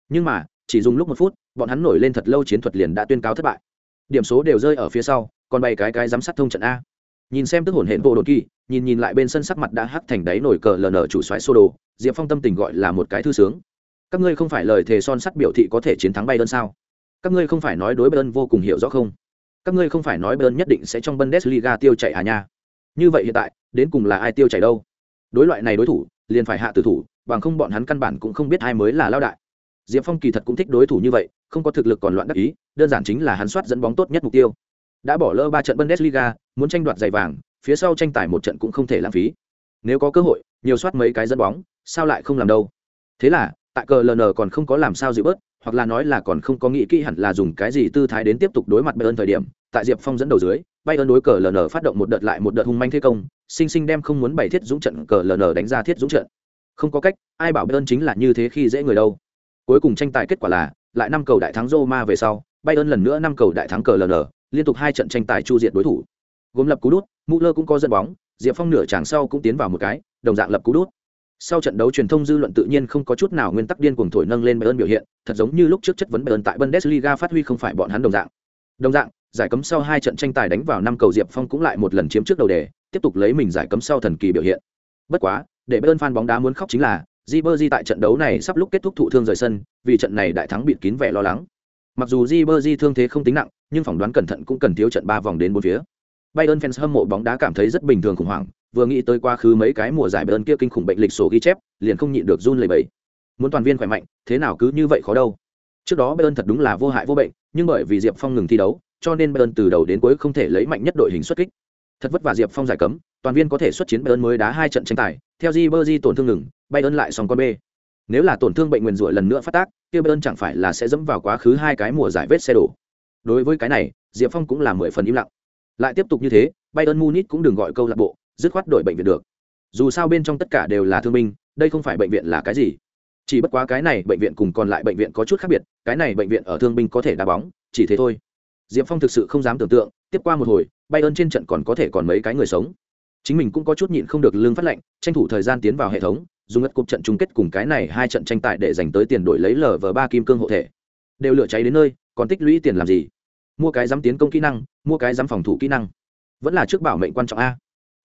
Speaker 1: Nhưng mà, chỉ dùng lúc một phút, bọn hắn nổi lên thật lâu chiến thuật liền đã tuyên cáo thất bại. Điểm số đều rơi ở phía sau, còn bày cái cái giám sát thông trận a nhìn xem tức hồn hển bộ đột kỳ, nhìn nhìn lại bên sân sắc mặt đã hắc thành đáy nổi cờ ln chủ xoáy sô đồ, diệp phong tâm tình gọi là một cái thư sướng. Các ngươi không phải lời thề son sắt biểu thị có thể chiến thắng bay đơn sao? Các ngươi không phải nói đối đơn vô cùng hiểu rõ không? Các ngươi không phải nói đơn nhất định sẽ trong bundesliga tiêu chạy à nha? Như vậy hiện tại, đến cùng là ai tiêu chạy đâu? Đối loại này đối thủ, liền phải hạ tử thủ, bằng không bọn hắn căn bản cũng không biết ai mới là lao đại. Diệp phong kỳ thật cũng thích đối thủ như vậy, không có thực lực còn loạn đắc ý, đơn giản chính là hắn soát dẫn bóng tốt nhất mục tiêu đã bỏ lỡ ba trận bundesliga, muốn tranh đoạt giày vàng, phía sau tranh tài một trận cũng không thể lãng phí. Nếu có cơ hội, nhiều soát mấy cái dẫn bóng, sao lại không làm đâu? Thế là, tại cờ ln còn không có làm sao dịu bớt, hoặc là nói là còn không có nghĩ kỹ hẳn là dùng cái gì tư thái đến tiếp tục đối mặt bayern thời điểm, tại diệp phong dẫn đầu dưới, bayern đối cờ ln phát động một đợt lại một đợt hung manh thế công sinh sinh đem không muốn bày thiết dũng trận cờ ln đánh ra thiết dũng trận. Không có cách, ai bảo bayern chính là như thế khi dễ người đâu. Cuối cùng tranh tài kết quả là, lại năm cầu đại thắng roma về sau, bayern lần nữa năm cầu đại thắng cờ ln liên tục hai trận tranh tài chu diệt đối thủ gồm lập cú đút lơ cũng có dẫn bóng diệp phong nửa tràng sau cũng tiến vào một cái đồng dạng lập cú đút sau trận đấu truyền thông dư luận tự nhiên không có chút nào nguyên tắc điên cuồng thổi nâng lên Bayern biểu hiện, thật giống như lúc trước chất vấn Bayern tại Bundesliga phát huy không phải bọn hắn đồng dạng. Đồng dạng, giải cấm sau hai trận tranh tài đánh vào năm cầu Diệp Phong cũng lại một lần chiếm trước đầu đề, tiếp tục lấy mình giải cấm sau thần kỳ biểu hiện. Bất quá, để Bayern fan bóng đá muốn khóc chính là, Ribery tại trận đấu này sắp lúc kết thúc thụ thương rời sân, vì trận này đại thắng bịt kín vẻ lo lắng. Mặc dù Ribery thương thế không tính nặng, nhưng phỏng đoán cẩn thận cũng cần thiếu trận ba vòng đến bốn phía. Bayern fans hâm mộ bóng đá cảm thấy rất bình thường khủng hoảng, vừa nghĩ tới quá khứ mấy cái mùa giải Bayern kia kinh khủng bệnh lịch sổ ghi chép, liền không nhịn được run lẩy bẩy. Muốn toàn viên khỏe mạnh, thế nào cứ như vậy khó đâu. Trước đó Bayern thật đúng là vô hại vô bệnh, nhưng bởi vì Diệp Phong ngừng thi đấu, cho nên Bayern từ đầu đến cuối không thể lấy mạnh nhất đội hình xuất kích. Thật vất vả Diệp Phong giải cấm, toàn viên có thể xuất chiến Bayern mới đá hai trận tranh tài, theo Ribery tổn thương ngừng, Bayern lại xong con B. Nếu là tổn thương bệnh nguyên rủa lần nữa phát tác, kia Bayern chẳng phải là sẽ dẫm vào quá khứ hai cái mùa giải vết xe đổ. Đối với cái này, Diệp Phong cũng là mười phần im lặng. Lại tiếp tục như thế, Bayern Munich cũng đừng gọi câu lạc bộ, dứt khoát đổi bệnh viện được. Dù sao bên trong tất cả đều là thương binh, đây không phải bệnh viện là cái gì. Chỉ bất quá cái này bệnh viện cùng còn lại bệnh viện có chút khác biệt, cái này bệnh viện ở thương binh có thể đá bóng, chỉ thế thôi. Diệp Phong thực sự không dám tưởng tượng, tiếp qua một hồi, Bayern trên trận còn có thể còn mấy cái người sống. Chính mình cũng có chút nhịn không được lương phát lệnh, tranh thủ thời gian tiến vào hệ thống, dùng ngất cục trận chung kết cùng cái này hai trận tranh tài để dành tới tiền đổi lấy lờ vờ ba kim cương hộ thể. Đều lửa cháy đến nơi, còn tích lũy tiền làm gì? Mua cái dám tiến công kỹ năng, mua cái dám phòng thủ kỹ năng. Vẫn là trước bảo mệnh quan trọng a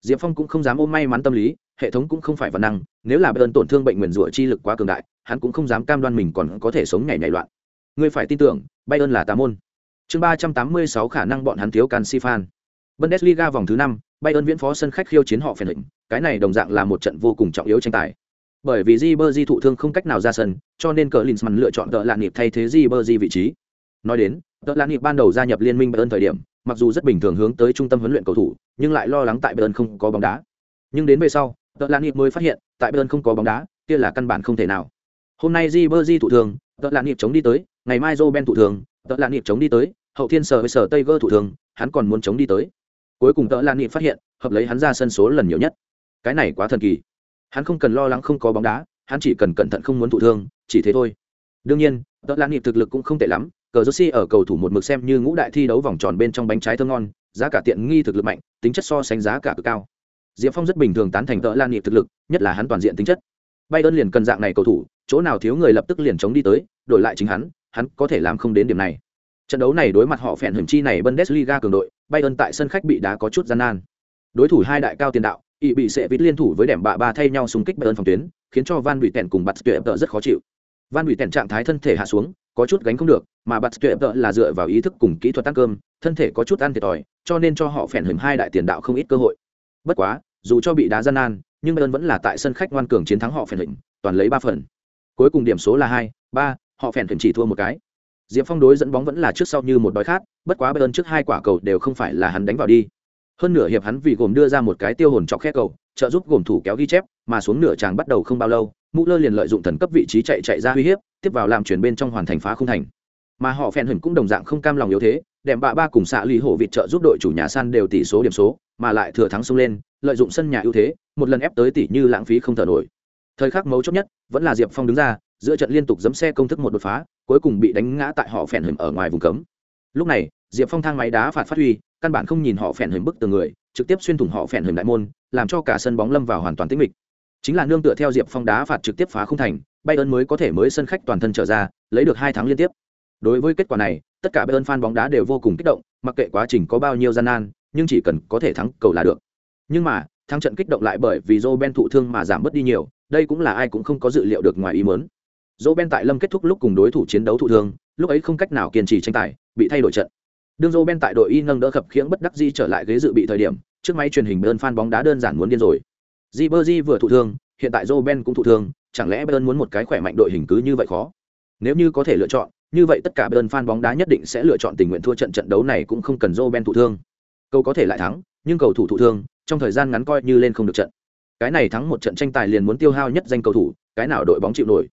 Speaker 1: diệp phong cũng không dám ôm may mắn tâm lý hệ thống cũng không phải văn năng nếu là bơn tổn thương bệnh nguyền rủa chi lực quá cường đại hắn cũng không dám cam đoan mình còn có thể sống nhảy nhảy loạn ngươi phải tin tưởng bayern là tà môn chương ba trăm tám mươi sáu khả năng bọn hắn thiếu canxi fan bundesliga vòng thứ năm bayern viễn phó sân khách khiêu chiến họ phèn hình cái này đồng dạng là một trận vô cùng trọng yếu tranh tài bởi vì Ribery thụ thương không cách nào ra sân, cho nên Klinsmann lựa chọn Tợ Lạn Niệm thay thế Ribery vị trí. Nói đến, Tợ Lạn Niệm ban đầu gia nhập liên minh Bayern thời điểm, mặc dù rất bình thường hướng tới trung tâm huấn luyện cầu thủ, nhưng lại lo lắng tại Bayern không có bóng đá. Nhưng đến về sau, Tợ Lạn Nghiệp mới phát hiện, tại Bayern không có bóng đá, kia là căn bản không thể nào. Hôm nay Ribery thủ thường, Tợ Lạn Nghiệp chống đi tới, ngày mai Roben thủ thường, Tợ Lạn Nghiệp chống đi tới, hậu thiên sở với sở Tiger thủ thường, hắn còn muốn chống đi tới. Cuối cùng Tợ Lạn Nghiệp phát hiện, hợp lấy hắn ra sân số lần nhiều nhất. Cái này quá thần kỳ. Hắn không cần lo lắng không có bóng đá, hắn chỉ cần cẩn thận không muốn thụ thương, chỉ thế thôi. Đương nhiên, Tợ Lan nhịp thực lực cũng không tệ lắm, cờ Josi ở cầu thủ một mực xem như ngũ đại thi đấu vòng tròn bên trong bánh trái thơm ngon, giá cả tiện nghi thực lực mạnh, tính chất so sánh giá cả cực cao. Diệp Phong rất bình thường tán thành tợ Lan nhịp thực lực, nhất là hắn toàn diện tính chất. Bayern liền cần dạng này cầu thủ, chỗ nào thiếu người lập tức liền chống đi tới, đổi lại chính hắn, hắn có thể làm không đến điểm này. Trận đấu này đối mặt họ phèn hưởng chi này Bundesliga cường đội, Bayern tại sân khách bị đá có chút gian nan. Đối thủ hai đại cao tiền đạo, ỵ bị sệ vít liên thủ với đẻm bạ ba thay nhau xung kích bayern phòng tuyến, khiến cho van bị tèn cùng bạt tuyệt tợ rất khó chịu. Van bị tèn trạng thái thân thể hạ xuống, có chút gánh không được, mà bạt tuyệt tợ là dựa vào ý thức cùng kỹ thuật tăng cơm, thân thể có chút ăn thiệt thòi, cho nên cho họ phèn hình hai đại tiền đạo không ít cơ hội. Bất quá, dù cho bị đá gian nan, nhưng bayern vẫn là tại sân khách ngoan cường chiến thắng họ phèn hình toàn lấy ba phần. Cuối cùng điểm số là hai, ba, họ phèn hình chỉ thua một cái. Diệp phong đối dẫn bóng vẫn là trước sau như một đói khát, bất quá bayern trước hai quả cầu đều không phải là hắn đánh vào đi hơn nửa hiệp hắn vì gồm đưa ra một cái tiêu hồn chọc khe cầu, trợ giúp gồm thủ kéo ghi chép, mà xuống nửa tràng bắt đầu không bao lâu mũ lơ liền lợi dụng thần cấp vị trí chạy chạy ra uy hiếp, tiếp vào làm chuyển bên trong hoàn thành phá không thành. Mà họ phèn hửng cũng đồng dạng không cam lòng yếu thế, đem bạ ba cùng xạ lì hổ vịt trợ giúp đội chủ nhà san đều tỷ số điểm số, mà lại thừa thắng xông lên, lợi dụng sân nhà ưu thế, một lần ép tới tỷ như lãng phí không thở nổi. Thời khắc mấu chốt nhất, vẫn là diệp phong đứng ra, giữa trận liên tục dấm xe công thức một đột phá, cuối cùng bị đánh ngã tại họ phèn hửng ở ngoài vùng cấm. Lúc này, diệp phong thang máy đá phạt phát huy căn bản không nhìn họ phèn hình bức từ người, trực tiếp xuyên thủng họ phèn hình đại môn, làm cho cả sân bóng lâm vào hoàn toàn tĩnh mịch. Chính là nương tựa theo diệp phong đá phạt trực tiếp phá không thành, bayern mới có thể mới sân khách toàn thân trở ra, lấy được hai tháng liên tiếp. Đối với kết quả này, tất cả bayern fan bóng đá đều vô cùng kích động, mặc kệ quá trình có bao nhiêu gian nan, nhưng chỉ cần có thể thắng cầu là được. Nhưng mà, thắng trận kích động lại bởi vì joe ben thụ thương mà giảm bớt đi nhiều, đây cũng là ai cũng không có dự liệu được ngoài ý muốn. Joe ben tại lâm kết thúc lúc cùng đối thủ chiến đấu thụ thương, lúc ấy không cách nào kiên trì tranh tài, bị thay đổi trận đương joe ben tại đội y nâng đỡ khập khiễng bất đắc di trở lại ghế dự bị thời điểm, trước máy truyền hình bayern fan bóng đá đơn giản muốn điên rồi. Ribery vừa thụ thương, hiện tại joe ben cũng thụ thương, chẳng lẽ bayern muốn một cái khỏe mạnh đội hình cứ như vậy khó? Nếu như có thể lựa chọn, như vậy tất cả bayern fan bóng đá nhất định sẽ lựa chọn tình nguyện thua trận trận đấu này cũng không cần joe ben thụ thương. Câu có thể lại thắng, nhưng cầu thủ thụ thương, trong thời gian ngắn coi như lên không được trận. Cái này thắng một trận tranh tài liền muốn tiêu hao nhất danh cầu thủ, cái nào đội bóng chịu nổi?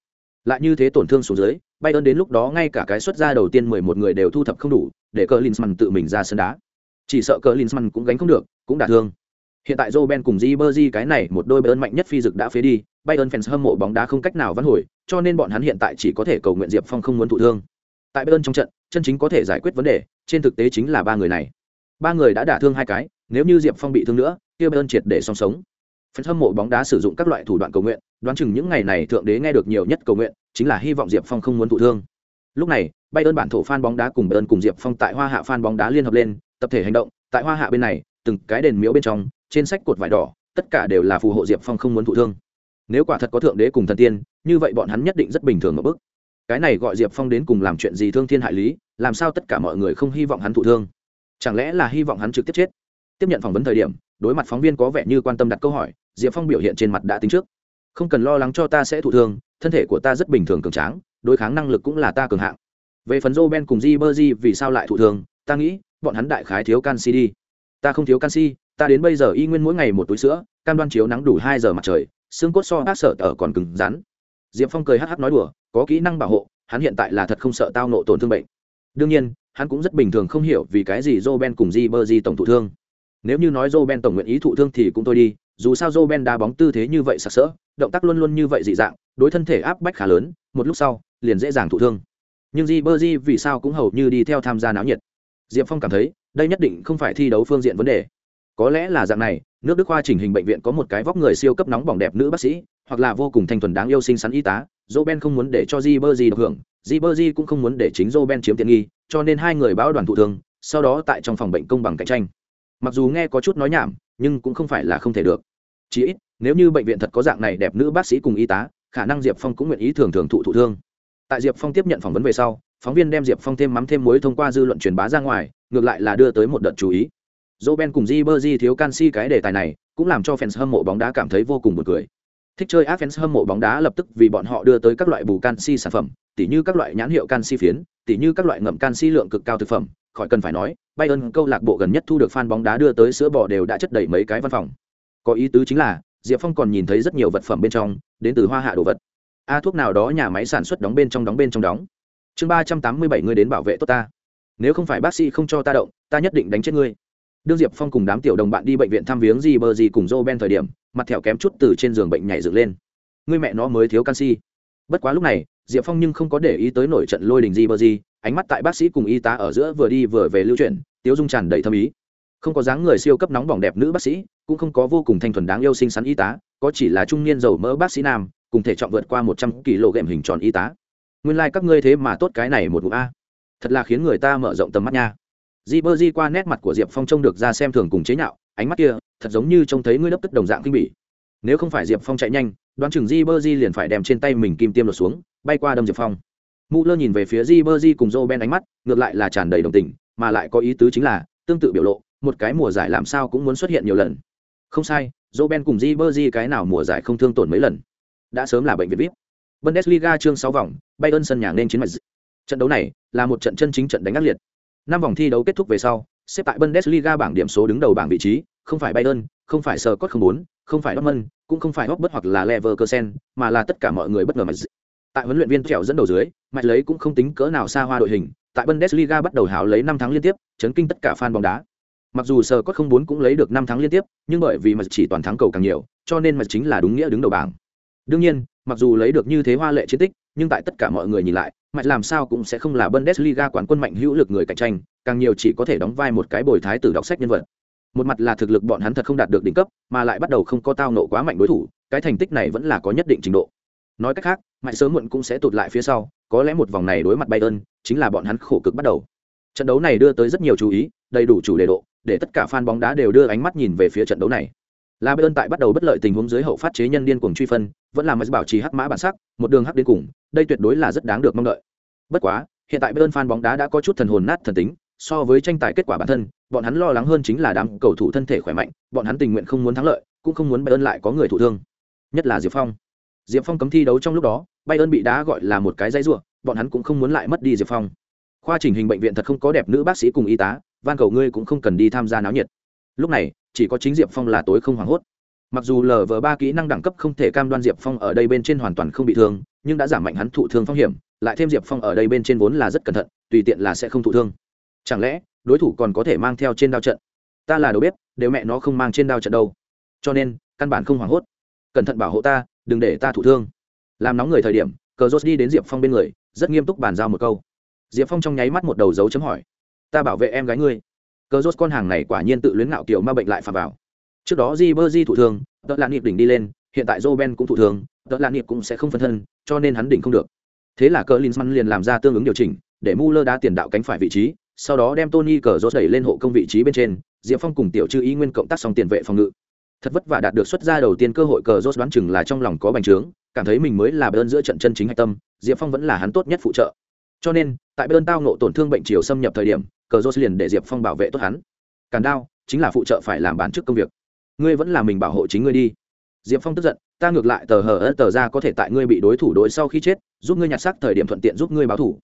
Speaker 1: Lại như thế tổn thương xuống dưới, bayern đến lúc đó ngay cả cái xuất ra đầu tiên mười một người đều thu thập không đủ để cờ linsman tự mình ra sân đá. Chỉ sợ cờ linsman cũng gánh không được, cũng đả thương. Hiện tại joe ben cùng Ribery cái này một đôi bayern mạnh nhất phi dực đã phế đi, bayern fans hâm mộ bóng đá không cách nào vãn hồi, cho nên bọn hắn hiện tại chỉ có thể cầu nguyện diệp phong không muốn thụ thương. Tại bayern trong trận, chân chính có thể giải quyết vấn đề, trên thực tế chính là ba người này. Ba người đã đả thương hai cái, nếu như diệp phong bị thương nữa, kia bayern triệt để song sống. Phần hâm mộ bóng đá sử dụng các loại thủ đoạn cầu nguyện, đoán chừng những ngày này thượng đế nghe được nhiều nhất cầu nguyện, chính là hy vọng diệp phong không muốn thụ thương lúc này bay ơn bản thổ fan bóng đá cùng bayern cùng diệp phong tại hoa hạ fan bóng đá liên hợp lên, tập thể hành động, tại hoa hạ bên này, từng cái đền miếu bên trong, trên sách cột vải đỏ, tất cả đều là phù hộ diệp phong không muốn thụ thương. Nếu quả thật có thượng đế cùng thần tiên, như vậy bọn hắn nhất định rất bình thường ở bức cái này gọi diệp phong đến cùng làm chuyện gì thương thiên hại lý, làm sao tất cả mọi người không hy vọng hắn thụ thương? Chẳng lẽ là hy vọng hắn trực tiếp chết? Tiếp nhận phỏng vấn thời điểm, đối mặt phóng viên có vẻ như quan tâm đặt câu hỏi, diệp phong biểu hiện trên mặt đã tính trước. Không cần lo lắng cho ta sẽ thụ thương, thân thể của ta rất bình thường cường tráng đối kháng năng lực cũng là ta cường hạng. Về phần joe ben cùng di bơ di vì sao lại thụ thương ta nghĩ, bọn hắn đại khái thiếu canxi đi. Ta không thiếu canxi, ta đến bây giờ y nguyên mỗi ngày một túi sữa, cam đoan chiếu nắng đủ hai giờ mặt trời, xương cốt so bác sợ ở còn cứng rắn. Diệp phong cười hh nói đùa, có kỹ năng bảo hộ, hắn hiện tại là thật không sợ tao nộ tổn thương bệnh. Đương nhiên, hắn cũng rất bình thường không hiểu vì cái gì joe ben cùng di bơ di tổng thụ thương. Nếu như nói joe ben tổng nguyện ý thụ thương thì cũng thôi đi, dù sao joe ben đá bóng tư thế như vậy sặc sỡ, động tác luôn luôn như vậy dị dạng, đối thân thể áp bách khá lớn, một lúc sau liền dễ dàng thụ thương. Nhưng di bơ di vì sao cũng hầu như đi theo tham gia náo nhiệt. Diệp phong cảm thấy, đây nhất định không phải thi đấu phương diện vấn đề. Có lẽ là dạng này, nước đức khoa chỉnh hình bệnh viện có một cái vóc người siêu cấp nóng bỏng đẹp nữ bác sĩ, hoặc là vô cùng thanh thuần đáng yêu xinh xắn y tá joe ben không muốn để cho di bơ di được hưởng, di bơ di cũng không muốn để chính joe ben chiếm tiện nghi, cho nên hai người báo đoàn thụ thương, sau đó tại trong phòng bệnh công bằng cạnh tranh. Mặc dù nghe có chút nói nhảm, nhưng cũng không phải là không thể được. Chỉ ít, nếu như bệnh viện thật có dạng này đẹp nữ bác sĩ cùng y tá, khả năng diệp phong cũng nguyện ý thường thường thụ thụ thương tại diệp phong tiếp nhận phỏng vấn về sau, phóng viên đem diệp phong thêm mắm thêm muối thông qua dư luận truyền bá ra ngoài, ngược lại là đưa tới một đợt chú ý. Dô ben cùng di bơ di thiếu canxi cái đề tài này, cũng làm cho fans hâm mộ bóng đá cảm thấy vô cùng buồn cười. Thích chơi ác fans hâm mộ bóng đá lập tức vì bọn họ đưa tới các loại bù canxi sản phẩm, tỉ như các loại nhãn hiệu canxi phiến, tỉ như các loại ngậm canxi lượng cực cao thực phẩm, khỏi cần phải nói, bayern câu lạc bộ gần nhất thu được fan bóng đá đưa tới sữa bò đều đã chất đầy mấy cái văn phòng. Có ý tứ chính là, diệp phong còn nhìn thấy rất nhiều vật phẩm bên trong, đến từ hoa hạ đồ vật a thuốc nào đó nhà máy sản xuất đóng bên trong đóng bên trong đóng. Chương ba trăm tám mươi bảy ngươi đến bảo vệ tốt ta. Nếu không phải bác sĩ không cho ta động, ta nhất định đánh chết ngươi. Đương diệp phong cùng đám tiểu đồng bạn đi bệnh viện thăm viếng gì bờ gì cùng dô ben thời điểm, mặt thẹo kém chút từ trên giường bệnh nhảy dựng lên. Ngươi mẹ nó mới thiếu canxi. Bất quá lúc này, diệp phong nhưng không có để ý tới nổi trận lôi đình gì bờ gì ánh mắt tại bác sĩ cùng y tá ở giữa vừa đi vừa về lưu chuyển, tiếu dung tràn đầy thâm ý. Không có dáng người siêu cấp nóng bỏng đẹp nữ bác sĩ, cũng không có vô cùng thanh thuần đáng yêu xinh xắn y tá, có chỉ là trung niên giàu mỡ bác sĩ nam cùng thể trọng vượt qua một trăm kg hình tròn y tá. Nguyên lai、like、các ngươi thế mà tốt cái này một vụ a. Thật là khiến người ta mở rộng tầm mắt nha. Di bơ di qua nét mặt của diệp phong trông được ra xem thường cùng chế nhạo, ánh mắt kia, thật giống như trông thấy ngươi đấp tức đồng dạng kinh bỉ. Nếu không phải diệp phong chạy nhanh, đoán chừng di bơ di liền phải đem trên tay mình kim tiêm lột xuống, bay qua đâm diệp phong. Mũ lơ nhìn về phía di bơ di cùng joe ben ánh mắt, ngược lại là tràn đầy đồng tình, mà lại có ý tứ chính là, tương tự biểu lộ, một cái mùa giải làm sao cũng muốn xuất hiện nhiều lần. Không sai, joe ben cùng di bơ di cái nào mùa giải không thương tổn mấy lần đã sớm là bệnh viện vip. Bundesliga chương sáu vòng, bayern sân nhà nên chiến mạch trận đấu này là một trận chân chính trận đánh ác liệt. Năm vòng thi đấu kết thúc về sau, xếp tại bundesliga bảng điểm số đứng đầu bảng vị trí, không phải bayern, không phải sờ cốt không bốn, không phải dortmund, cũng không phải bất hoặc là leverkusen, mà là tất cả mọi người bất ngờ mạch tại huấn luyện viên trèo dẫn đầu dưới, mạch lấy cũng không tính cỡ nào xa hoa đội hình, tại bundesliga bắt đầu hào lấy năm tháng liên tiếp, chấn kinh tất cả fan bóng đá. Mặc dù sờ cốt không bốn cũng lấy được năm tháng liên tiếp, nhưng bởi vì mạch chỉ toàn thắng cầu càng nhiều, cho nên mạch chính là đúng nghĩa đứng đầu bảng đương nhiên, mặc dù lấy được như thế hoa lệ chiến tích, nhưng tại tất cả mọi người nhìn lại, mạch làm sao cũng sẽ không là bundesliga quán quân mạnh hữu lực người cạnh tranh, càng nhiều chỉ có thể đóng vai một cái bồi thái tử đọc sách nhân vật. Một mặt là thực lực bọn hắn thật không đạt được đỉnh cấp, mà lại bắt đầu không có tao nộ quá mạnh đối thủ, cái thành tích này vẫn là có nhất định trình độ. Nói cách khác mạnh sớm muộn cũng sẽ tụt lại phía sau, có lẽ một vòng này đối mặt bayern, chính là bọn hắn khổ cực bắt đầu. Trận đấu này đưa tới rất nhiều chú ý, đầy đủ chủ đề độ, để tất cả fan bóng đá đều đưa ánh mắt nhìn về phía trận đấu này là bayern tại bắt đầu bất lợi tình huống dưới hậu phát chế nhân điên cuồng truy phân, vẫn là mới bảo trì hắc mã bản sắc, một đường hắc đến cùng, đây tuyệt đối là rất đáng được mong đợi. Bất quá, hiện tại bayern fan bóng đá đã có chút thần hồn nát thần tính, so với tranh tài kết quả bản thân, bọn hắn lo lắng hơn chính là đám cầu thủ thân thể khỏe mạnh, bọn hắn tình nguyện không muốn thắng lợi, cũng không muốn bayern lại có người thụ thương. Nhất là diệp phong. Diệp phong cấm thi đấu trong lúc đó, bayern bị đá gọi là một cái dây ruộng bọn hắn cũng không muốn lại mất đi diệp phong. Khoa chỉnh hình bệnh viện thật không có đẹp nữ bác sĩ cùng y tá, van cầu ngươi cũng không cần đi tham gia náo nhiệt lúc này, chỉ có chính diệp phong là tối không hoảng hốt. Mặc dù lờ vờ ba kỹ năng đẳng cấp không thể cam đoan diệp phong ở đây bên trên hoàn toàn không bị thương, nhưng đã giảm mạnh hắn thụ thương phong hiểm, lại thêm diệp phong ở đây bên trên vốn là rất cẩn thận, tùy tiện là sẽ không thụ thương. Chẳng lẽ, đối thủ còn có thể mang theo trên đao trận? Ta là đầu bếp, đều mẹ nó không mang trên đao trận đâu. Cho nên, căn bản không hoảng hốt. Cẩn thận bảo hộ ta, đừng để ta thụ thương. Làm nóng người thời điểm, cờ rốt đi đến diệp phong bên người, rất nghiêm túc bàn giao một câu. Diệp phong trong nháy mắt một đầu dấu chấm hỏi. Ta bảo vệ em gái ngươi cờ rốt con hàng này quả nhiên tự luyến ngạo kiểu ma bệnh lại phà vào. Trước đó di bơ di thụ thương, tợ lạ nhịp đỉnh đi lên, hiện tại joe ben cũng thụ thương, tợ lạ nhịp cũng sẽ không phân thân, cho nên hắn đỉnh không được. Thế là cờ linsman liền làm ra tương ứng điều chỉnh, để mu lơ đá tiền đạo cánh phải vị trí, sau đó đem tony cờ rốt đẩy lên hộ công vị trí bên trên, diệp phong cùng tiểu chư ý nguyên cộng tác xong tiền vệ phòng ngự. Thật vất vả đạt được xuất ra đầu tiên cơ hội cờ rốt đoán chừng là trong lòng có bành trướng, cảm thấy mình mới là bơn giữa trận chân chính hạch tâm, diệp phong vẫn là hắn tốt nhất phụ trợ. Cho nên, tại bơn tao nộ tổn thương bệnh chiều xâm nhập thời điểm cờ rốt liền để diệp phong bảo vệ tốt hắn. Càn đao, chính là phụ trợ phải làm bản chức công việc. Ngươi vẫn là mình bảo hộ chính ngươi đi. Diệp phong tức giận, ta ngược lại tờ hờ ớt tờ ra có thể tại ngươi bị đối thủ đối sau khi chết, giúp ngươi nhặt xác thời điểm thuận tiện giúp ngươi báo thủ.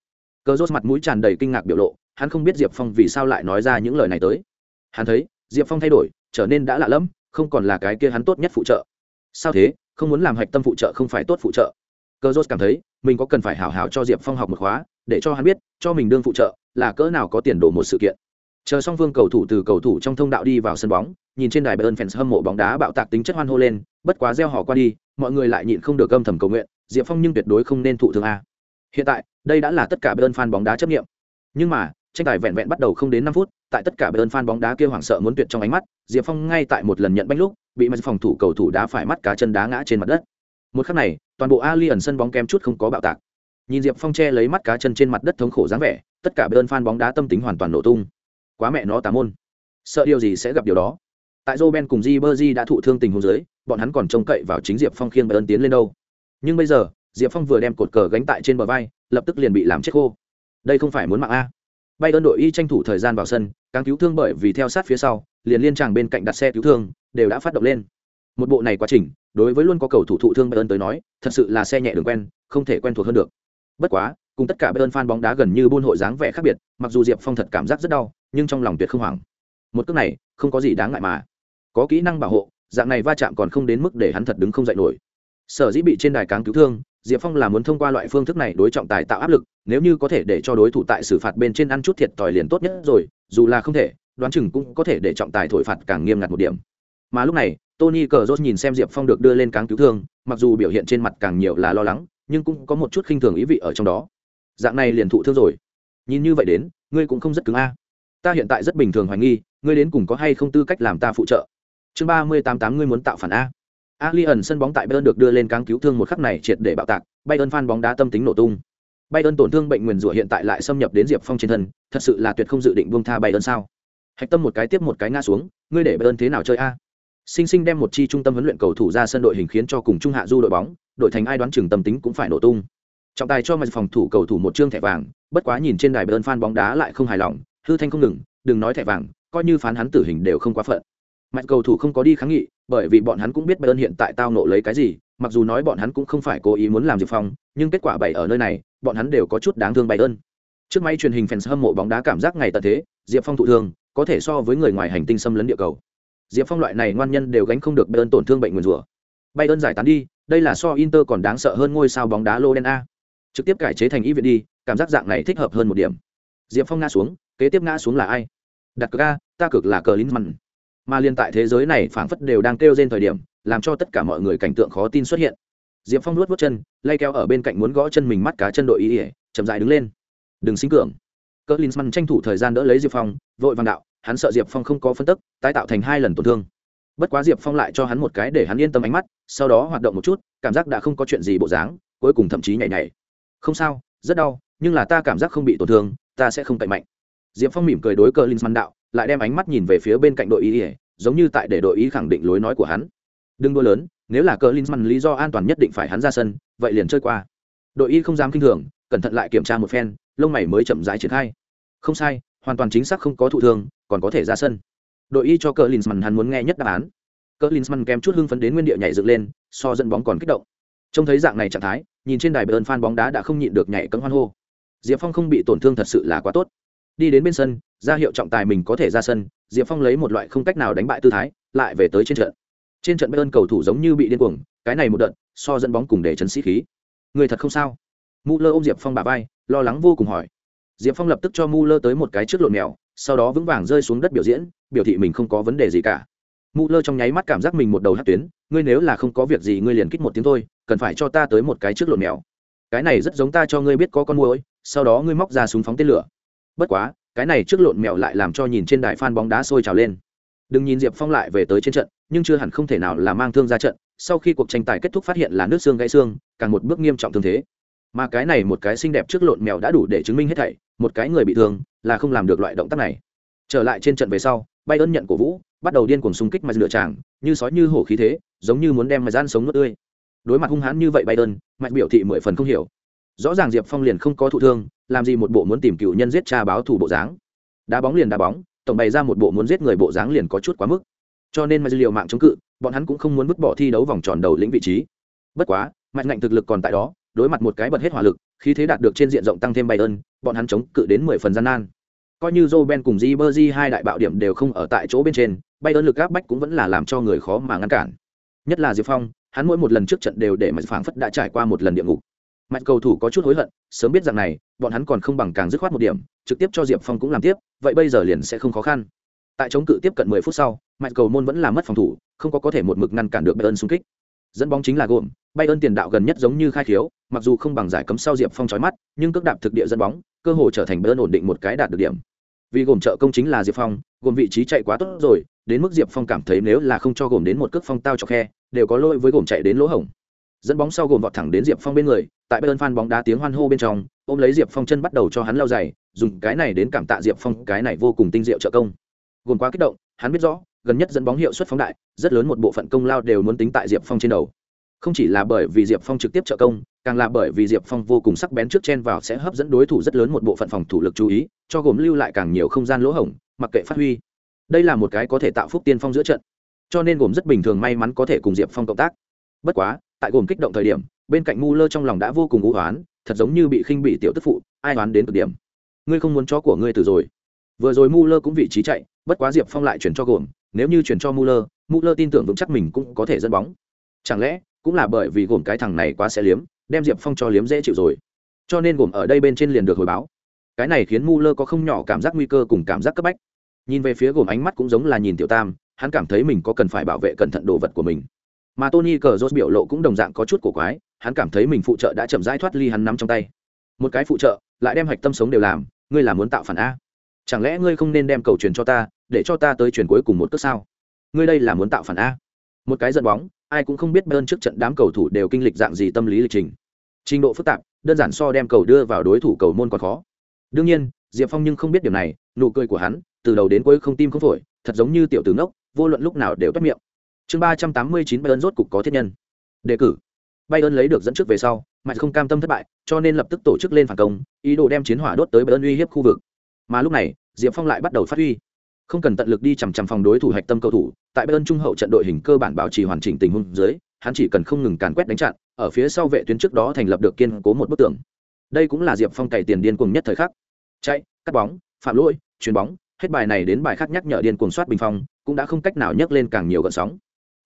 Speaker 1: Cờ rốt mặt mũi tràn đầy kinh ngạc biểu lộ, hắn không biết diệp phong vì sao lại nói ra những lời này tới. Hắn thấy, diệp phong thay đổi, trở nên đã lạ lẫm, không còn là cái kia hắn tốt nhất phụ trợ. Sao thế? Không muốn làm hạch tâm phụ trợ không phải tốt phụ trợ. Cơ rốt cảm thấy, mình có cần phải hảo hảo cho diệp phong học một khóa để cho hắn biết, cho mình đương phụ trợ, là cỡ nào có tiền đổ một sự kiện. Chờ song phương cầu thủ từ cầu thủ trong thông đạo đi vào sân bóng, nhìn trên đài bayern fans hâm mộ bóng đá bạo tạc tính chất hoan hô lên, bất quá gieo họ qua đi, mọi người lại nhịn không được âm thầm cầu nguyện, diệp phong nhưng tuyệt đối không nên thụ thương a. Hiện tại, đây đã là tất cả bayern fan bóng đá chấp nghiệm nhưng mà, tranh tài vẹn vẹn bắt đầu không đến năm phút, tại tất cả bayern fan bóng đá kia hoảng sợ muốn tuyệt trong ánh mắt, diệp phong ngay tại một lần nhận bánh lúc, bị mặt phòng thủ cầu thủ đá phải mắt cá chân đá ngã trên mặt đất. Một khắc này, toàn bộ ali ẩn sân bóng kem chút không có bạo tạc nhìn diệp phong che lấy mắt cá chân trên mặt đất thống khổ dáng vẻ, tất cả bayern fan bóng đá tâm tính hoàn toàn nổ tung. Quá mẹ nó tà môn. Sợ điều gì sẽ gặp điều đó? Tại joe cùng di bơ đã thụ thương tình huống dưới, bọn hắn còn trông cậy vào chính diệp phong khiêng bayern tiến lên đâu. Nhưng bây giờ, diệp phong vừa đem cột cờ gánh tại trên bờ vai, lập tức liền bị làm chết khô. Đây không phải muốn mạng a. Bay ơn đội y tranh thủ thời gian vào sân càng cứu thương bởi vì theo sát phía sau, liền liên tràng bên cạnh đặt xe cứu thương, đều đã phát động lên. Một bộ này quá trình, đối với luôn có cầu thủ thụ thương bay ơn tới nói, thật sự là xe nhẹ đường quen, không thể quen thuộc hơn được bất quá, cùng tất cả Bayern fan bóng đá gần như buôn hội dáng vẻ khác biệt, mặc dù diệp phong thật cảm giác rất đau, nhưng trong lòng tuyệt không hoảng. Một cước này, không có gì đáng ngại mà. Có kỹ năng bảo hộ, dạng này va chạm còn không đến mức để hắn thật đứng không dậy nổi. Sở dĩ bị trên đài cáng cứu thương, diệp phong là muốn thông qua loại phương thức này đối trọng tài tạo áp lực, nếu như có thể để cho đối thủ tại xử phạt bên trên ăn chút thiệt tỏi liền tốt nhất rồi, dù là không thể, đoán chừng cũng có thể để trọng tài thổi phạt càng nghiêm ngặt một điểm. Mà lúc này, tony cờ rốt nhìn xem diệp phong được đưa lên cáng cứu thương, mặc dù biểu hiện trên mặt càng nhiều là lo lắng nhưng cũng có một chút khinh thường ý vị ở trong đó dạng này liền thụ thương rồi nhìn như vậy đến ngươi cũng không rất cứng a ta hiện tại rất bình thường hoài nghi ngươi đến cùng có hay không tư cách làm ta phụ trợ chương ba mươi tám tám ngươi muốn tạo phản a Alien sân bóng tại Bayern được đưa lên cáng cứu thương một khắc này triệt để bạo tạc, Bayern phan bóng đá tâm tính nổ tung. Bayern tổn thương bệnh nguyền rủa hiện tại lại xâm nhập đến Diệp Phong trên thân, thật sự là tuyệt không dự định buông tha Bayern sao? Hạch tâm một cái tiếp một cái ngã xuống, ngươi để Bayern thế nào chơi a? Sinh sinh đem một chi trung tâm huấn luyện cầu thủ ra sân đội hình khiến cho cùng trung hạ du đội bóng, đội thành ai đoán chừng tâm tính cũng phải nổ tung. Trọng tài cho mặt phòng thủ cầu thủ một chương thẻ vàng, bất quá nhìn trên đài bơn phan bóng đá lại không hài lòng, hư thanh không ngừng, đừng nói thẻ vàng, coi như phán hắn tử hình đều không quá phận. Mạnh cầu thủ không có đi kháng nghị, bởi vì bọn hắn cũng biết bayern hiện tại tao nộ lấy cái gì, mặc dù nói bọn hắn cũng không phải cố ý muốn làm diệp phong nhưng kết quả bày ở nơi này, bọn hắn đều có chút đáng thương bayern. Trước máy truyền hình fans hâm mộ bóng đá cảm giác ngày tận thế, diệp phong thụ thương, có thể so với người ngoài hành tinh xâm lấn địa cầu diệp phong loại này ngoan nhân đều gánh không được bayern tổn thương bệnh nguyền rủa. Bayern giải tán đi, đây là so inter còn đáng sợ hơn ngôi sao bóng đá lô đen a trực tiếp cải chế thành y viện đi, cảm giác dạng này thích hợp hơn một điểm. Diệp phong ngã xuống, kế tiếp ngã xuống là ai? Đặt cờ ca ta cực là cờ lính mặn mà liên tại thế giới này phảng phất đều đang kêu trên thời điểm, làm cho tất cả mọi người cảnh tượng khó tin xuất hiện. Diệp phong nuốt vút chân, lay keo ở bên cạnh muốn gõ chân mình mắt cá chân đội ý ỉa, chậm dại đứng lên. Đừng sinh cường. Cỡ linsman tranh thủ thời gian đỡ lấy diệp phong, vội vàng đạo hắn sợ diệp phong không có phân tức, tái tạo thành hai lần tổn thương. Bất quá diệp phong lại cho hắn một cái để hắn yên tâm ánh mắt, sau đó hoạt động một chút, cảm giác đã không có chuyện gì bộ dáng, cuối cùng thậm chí nhảy nhảy. Không sao, rất đau, nhưng là ta cảm giác không bị tổn thương, ta sẽ không cậy mạnh. Diệp phong mỉm cười đối cờ linsman đạo, lại đem ánh mắt nhìn về phía bên cạnh đội ý ỉa, giống như tại để đội ý khẳng định lối nói của hắn. Đừng đua lớn, nếu là cờ linsman lý do an toàn nhất định phải hắn ra sân, vậy liền chơi qua. Đội y không dám kinh thường, cẩn thận lại kiểm tra một phen, lông mày mới chậm rãi triển khai. Không sai hoàn toàn chính xác không có thụ thương, còn có thể ra sân. Đội y cho cờ linsman hắn muốn nghe nhất đáp án. Cờ linsman kèm chút hưng phấn đến nguyên địa nhảy dựng lên, so dẫn bóng còn kích động. Trông thấy dạng này trạng thái, nhìn trên đài bờn fan bóng đá đã không nhịn được nhảy cấm hoan hô. Diệp phong không bị tổn thương thật sự là quá tốt. Đi đến bên sân, ra hiệu trọng tài mình có thể ra sân, diệp phong lấy một loại không cách nào đánh bại tư thái, lại về tới trên trận. Trên trận bayern cầu thủ giống như bị điên cuồng, cái này một đợt, so dẫn bóng cùng để chấn sĩ khí. Người thật không sao? Mu lơ ôm diệp phong bà vai, lo lắng vô cùng hỏi diệp phong lập tức cho mu lơ tới một cái trước lộn mèo, sau đó vững vàng rơi xuống đất biểu diễn, biểu thị mình không có vấn đề gì cả. Mu lơ trong nháy mắt cảm giác mình một đầu hát tuyến, ngươi nếu là không có việc gì, ngươi liền kích một tiếng thôi, cần phải cho ta tới một cái trước lộn mèo. Cái này rất giống ta cho ngươi biết có con mồi sau đó ngươi móc ra súng phóng tên lửa. Bất quá, cái này trước lộn mèo lại làm cho nhìn trên đài phan bóng đá sôi trào lên. Đừng nhìn diệp phong lại về tới trên trận, nhưng chưa hẳn không thể nào là mang thương ra trận, sau khi cuộc tranh tài kết thúc phát hiện là nước xương gãy xương, càng một bước nghiêm trọng thương thế. Mà cái này một cái xinh đẹp trước lộn mèo đã đủ để chứng minh hết thảy một cái người bị thương, là không làm được loại động tác này. Trở lại trên trận về sau bay ơn nhận cổ vũ, bắt đầu điên cuồng xung kích mạch lựa tràng như sói như hổ khí thế, giống như muốn đem mạch gian sống nước tươi. Đối mặt hung hãn như vậy bay ơn mạnh biểu thị mười phần không hiểu. Rõ ràng diệp phong liền không có thụ thương, làm gì một bộ muốn tìm cựu nhân giết cha báo thù bộ dáng. Đá bóng liền đá bóng, tổng bày ra một bộ muốn giết người bộ dáng liền có chút quá mức. Cho nên mà liệu mạng chống cự, bọn hắn cũng không muốn vứt bỏ thi đấu vòng tròn đầu lĩnh vị trí. Bất quá, mạnh ngạnh thực lực còn tại đó, đối mặt một cái bật hết hỏa lực khi thế đạt được trên diện rộng tăng thêm bay ơn, bọn hắn chống cự đến mười phần gian nan. Coi như joe ben cùng di bơ hai đại bạo điểm đều không ở tại chỗ bên trên, bay ơn lực áp bách cũng vẫn là làm cho người khó mà ngăn cản. Nhất là diệp phong, hắn mỗi một lần trước trận đều để mà phảng phất đã trải qua một lần địa ngục. Mạnh cầu thủ có chút hối hận, sớm biết rằng này, bọn hắn còn không bằng càng dứt khoát một điểm, trực tiếp cho diệp phong cũng làm tiếp, vậy bây giờ liền sẽ không khó khăn. Tại chống cự tiếp cận 10 phút sau mạnh cầu môn vẫn là mất phòng thủ, không có có thể một mực ngăn cản được bayern xung kích. Dẫn bóng chính là gồm, bayern tiền đạo gần nhất giống như khai khiếu mặc dù không bằng giải cấm sau diệp phong chói mắt, nhưng cước đạp thực địa dẫn bóng, cơ hội trở thành bơn ổn định một cái đạt được điểm. Vì gồm trợ công chính là diệp phong, gồm vị trí chạy quá tốt rồi, đến mức diệp phong cảm thấy nếu là không cho gồm đến một cước phong tao cho khe, đều có lỗi với gồm chạy đến lỗ hổng. Dẫn bóng sau gồm vọt thẳng đến diệp phong bên người, tại bayern phan bóng đá tiếng hoan hô bên trong, ôm lấy diệp phong chân bắt đầu cho hắn lau dày dùng cái này đến cảm tạ diệp phong, cái này vô cùng tinh diệu trợ công. Gồm quá kích động, hắn biết rõ, gần nhất dẫn bóng hiệu suất phóng đại, rất lớn một bộ phận công lao đều muốn tính tại diệp phong trên đầu không chỉ là bởi vì diệp phong trực tiếp trợ công, càng là bởi vì diệp phong vô cùng sắc bén trước chen vào sẽ hấp dẫn đối thủ rất lớn một bộ phận phòng thủ lực chú ý, cho gồm lưu lại càng nhiều không gian lỗ hổng, mặc kệ phát huy. Đây là một cái có thể tạo phúc tiên phong giữa trận, cho nên gồm rất bình thường may mắn có thể cùng diệp phong cộng tác. Bất quá, tại gồm kích động thời điểm, bên cạnh mu lơ trong lòng đã vô cùng ngũ hoán thật giống như bị khinh bị tiểu tức phụ, ai hoán đến cực điểm. Ngươi không muốn chó của ngươi từ rồi. Vừa rồi mu lơ cũng vị trí chạy, bất quá diệp phong lại chuyển cho gồm, nếu như chuyển cho mu lơ mu lơ tin tưởng vững chắc mình cũng có thể dẫn bóng. Chẳng lẽ cũng là bởi vì gồm cái thằng này quá sẽ liếm, đem diệp phong cho liếm dễ chịu rồi. Cho nên gồm ở đây bên trên liền được hồi báo. Cái này khiến mu lơ có không nhỏ cảm giác nguy cơ cùng cảm giác cấp bách. Nhìn về phía gồm ánh mắt cũng giống là nhìn tiểu tam, hắn cảm thấy mình có cần phải bảo vệ cẩn thận đồ vật của mình. Mà tony cờ rốt biểu lộ cũng đồng dạng có chút cổ quái, hắn cảm thấy mình phụ trợ đã chậm rãi thoát ly hắn nắm trong tay. Một cái phụ trợ, lại đem hạch tâm sống đều làm, ngươi là muốn tạo phản a. Chẳng lẽ ngươi không nên đem cầu truyền cho ta, để cho ta tới truyền cuối cùng một cước sao? Ngươi đây là muốn tạo phản a. Một cái giận bóng ai cũng không biết bên trước trận đám cầu thủ đều kinh lịch dạng gì tâm lý lịch trình. Trình độ phức tạp, đơn giản so đem cầu đưa vào đối thủ cầu môn còn khó. Đương nhiên, diệp phong nhưng không biết điều này, nụ cười của hắn, từ đầu đến cuối không tim không phổi, thật giống như tiểu tướng ngốc, vô luận lúc nào đều toát miệng. Chương ba trăm tám mươi chín bayern rốt cục có thiết nhân. Đề cử. Bayern lấy được dẫn trước về sau mạnh không cam tâm thất bại, cho nên lập tức tổ chức lên phản công, ý đồ đem chiến hỏa đốt tới bayern uy hiếp khu vực. Mà lúc này, diệp phong lại bắt đầu phát huy không cần tận lực đi chằm chằm phòng đối thủ hạch tâm cầu thủ, tại bên trung hậu trận đội hình cơ bản bảo trì hoàn chỉnh tình huống dưới, hắn chỉ cần không ngừng càn quét đánh chặn, ở phía sau vệ tuyến trước đó thành lập được kiên cố một bức tường. Đây cũng là diệp phong cày tiền điên cuồng nhất thời khắc. Chạy, cắt bóng, phạm lỗi, chuyền bóng, hết bài này đến bài khác nhắc nhở điên cuồng soát bình phong, cũng đã không cách nào nhấc lên càng nhiều gợn sóng.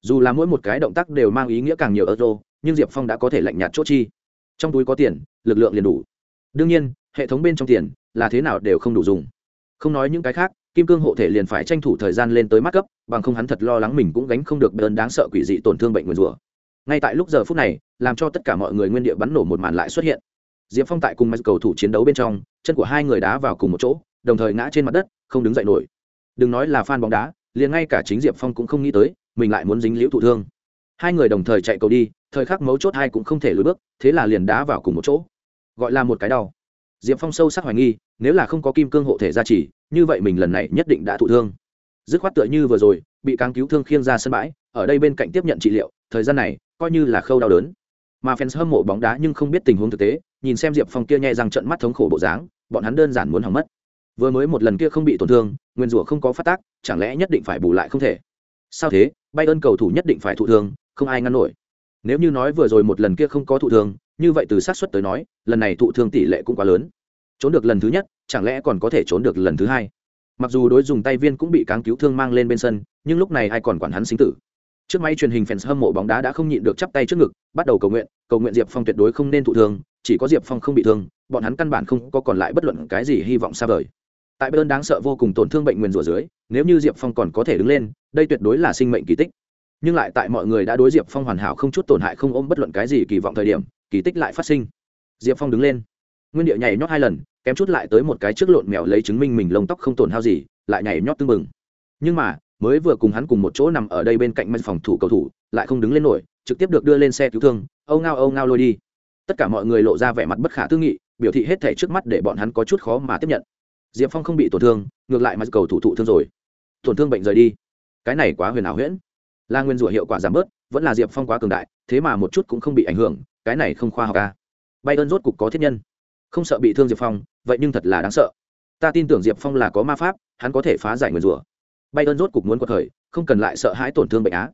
Speaker 1: Dù là mỗi một cái động tác đều mang ý nghĩa càng nhiều euro, nhưng diệp phong đã có thể lạnh nhạt chốt chi. Trong túi có tiền, lực lượng liền đủ. Đương nhiên, hệ thống bên trong tiền là thế nào đều không đủ dùng. Không nói những cái khác kim cương hộ thể liền phải tranh thủ thời gian lên tới mắt cấp, bằng không hắn thật lo lắng mình cũng gánh không được bơn đáng sợ quỷ dị tổn thương bệnh nguyền rủa. Ngay tại lúc giờ phút này, làm cho tất cả mọi người nguyên địa bắn nổ một màn lại xuất hiện. Diệp phong tại cùng mạch cầu thủ chiến đấu bên trong, chân của hai người đá vào cùng một chỗ, đồng thời ngã trên mặt đất, không đứng dậy nổi. Đừng nói là fan bóng đá, liền ngay cả chính diệp phong cũng không nghĩ tới, mình lại muốn dính liễu thụ thương. Hai người đồng thời chạy cầu đi, thời khắc mấu chốt hai cũng không thể lùi bước, thế là liền đá vào cùng một chỗ. Gọi là một cái đau. Diệp phong sâu sắc hoài nghi, nếu là không có kim cương hộ thể gia trì như vậy mình lần này nhất định đã thụ thương. Dứt khoát tựa như vừa rồi, bị càng cứu thương khiêng ra sân bãi, ở đây bên cạnh tiếp nhận trị liệu, thời gian này, coi như là khâu đau đớn. Mà fans hâm mộ bóng đá nhưng không biết tình huống thực tế, nhìn xem diệp phong kia nhẹ rằng trận mắt thống khổ bộ dáng, bọn hắn đơn giản muốn hỏng mất. Vừa mới một lần kia không bị tổn thương, nguyên rủa không có phát tác, chẳng lẽ nhất định phải bù lại không thể? Sao thế? Bay ơn cầu thủ nhất định phải thụ thương, không ai ngăn nổi. Nếu như nói vừa rồi một lần kia không có thụ thương, như vậy từ sát xuất tới nói, lần này thụ thương tỷ lệ cũng quá lớn. Trốn được lần thứ nhất chẳng lẽ còn có thể trốn được lần thứ hai? Mặc dù đối dùng tay viên cũng bị cáng cứu thương mang lên bên sân, nhưng lúc này ai còn quản hắn sinh tử? Trước máy truyền hình fans hâm mộ bóng đá đã không nhịn được chắp tay trước ngực, bắt đầu cầu nguyện cầu nguyện diệp phong tuyệt đối không nên thụ thương, chỉ có diệp phong không bị thương, bọn hắn căn bản không có còn lại bất luận cái gì hy vọng xa vời. Tại bên đáng sợ vô cùng tổn thương bệnh nguyền rủa dưới, nếu như diệp phong còn có thể đứng lên, đây tuyệt đối là sinh mệnh kỳ tích. Nhưng lại tại mọi người đã đối diệp phong hoàn hảo không chút tổn hại không ôm bất luận cái gì kỳ vọng thời điểm, kỳ tích lại phát sinh. Diệp phong đứng lên. Nguyên địa nhảy nhót hai lần kém chút lại tới một cái trước lộn mèo lấy chứng minh mình lông tóc không tổn hao gì, lại nhảy nhót tưng bừng. Nhưng mà, mới vừa cùng hắn cùng một chỗ nằm ở đây bên cạnh mân phòng thủ cầu thủ, lại không đứng lên nổi, trực tiếp được đưa lên xe cứu thương, âu ngao âu ngao lôi đi. Tất cả mọi người lộ ra vẻ mặt bất khả tư nghị, biểu thị hết thể trước mắt để bọn hắn có chút khó mà tiếp nhận. Diệp phong không bị tổn thương, ngược lại mà cầu thủ thụ thương rồi. Tổn thương bệnh rời đi. Cái này quá huyền ảo huyễn. Là nguyên rủa hiệu quả giảm bớt, vẫn là diệp phong quá cường đại, thế mà một chút cũng không bị ảnh hưởng, cái này không khoa học à. ca bay ơn rốt cục có thiết nhân không sợ bị thương diệp phong, vậy nhưng thật là đáng sợ. Ta tin tưởng diệp phong là có ma pháp, hắn có thể phá giải nguyên rùa bay ơn rốt cục muốn quật khởi, không cần lại sợ hãi tổn thương bệnh á.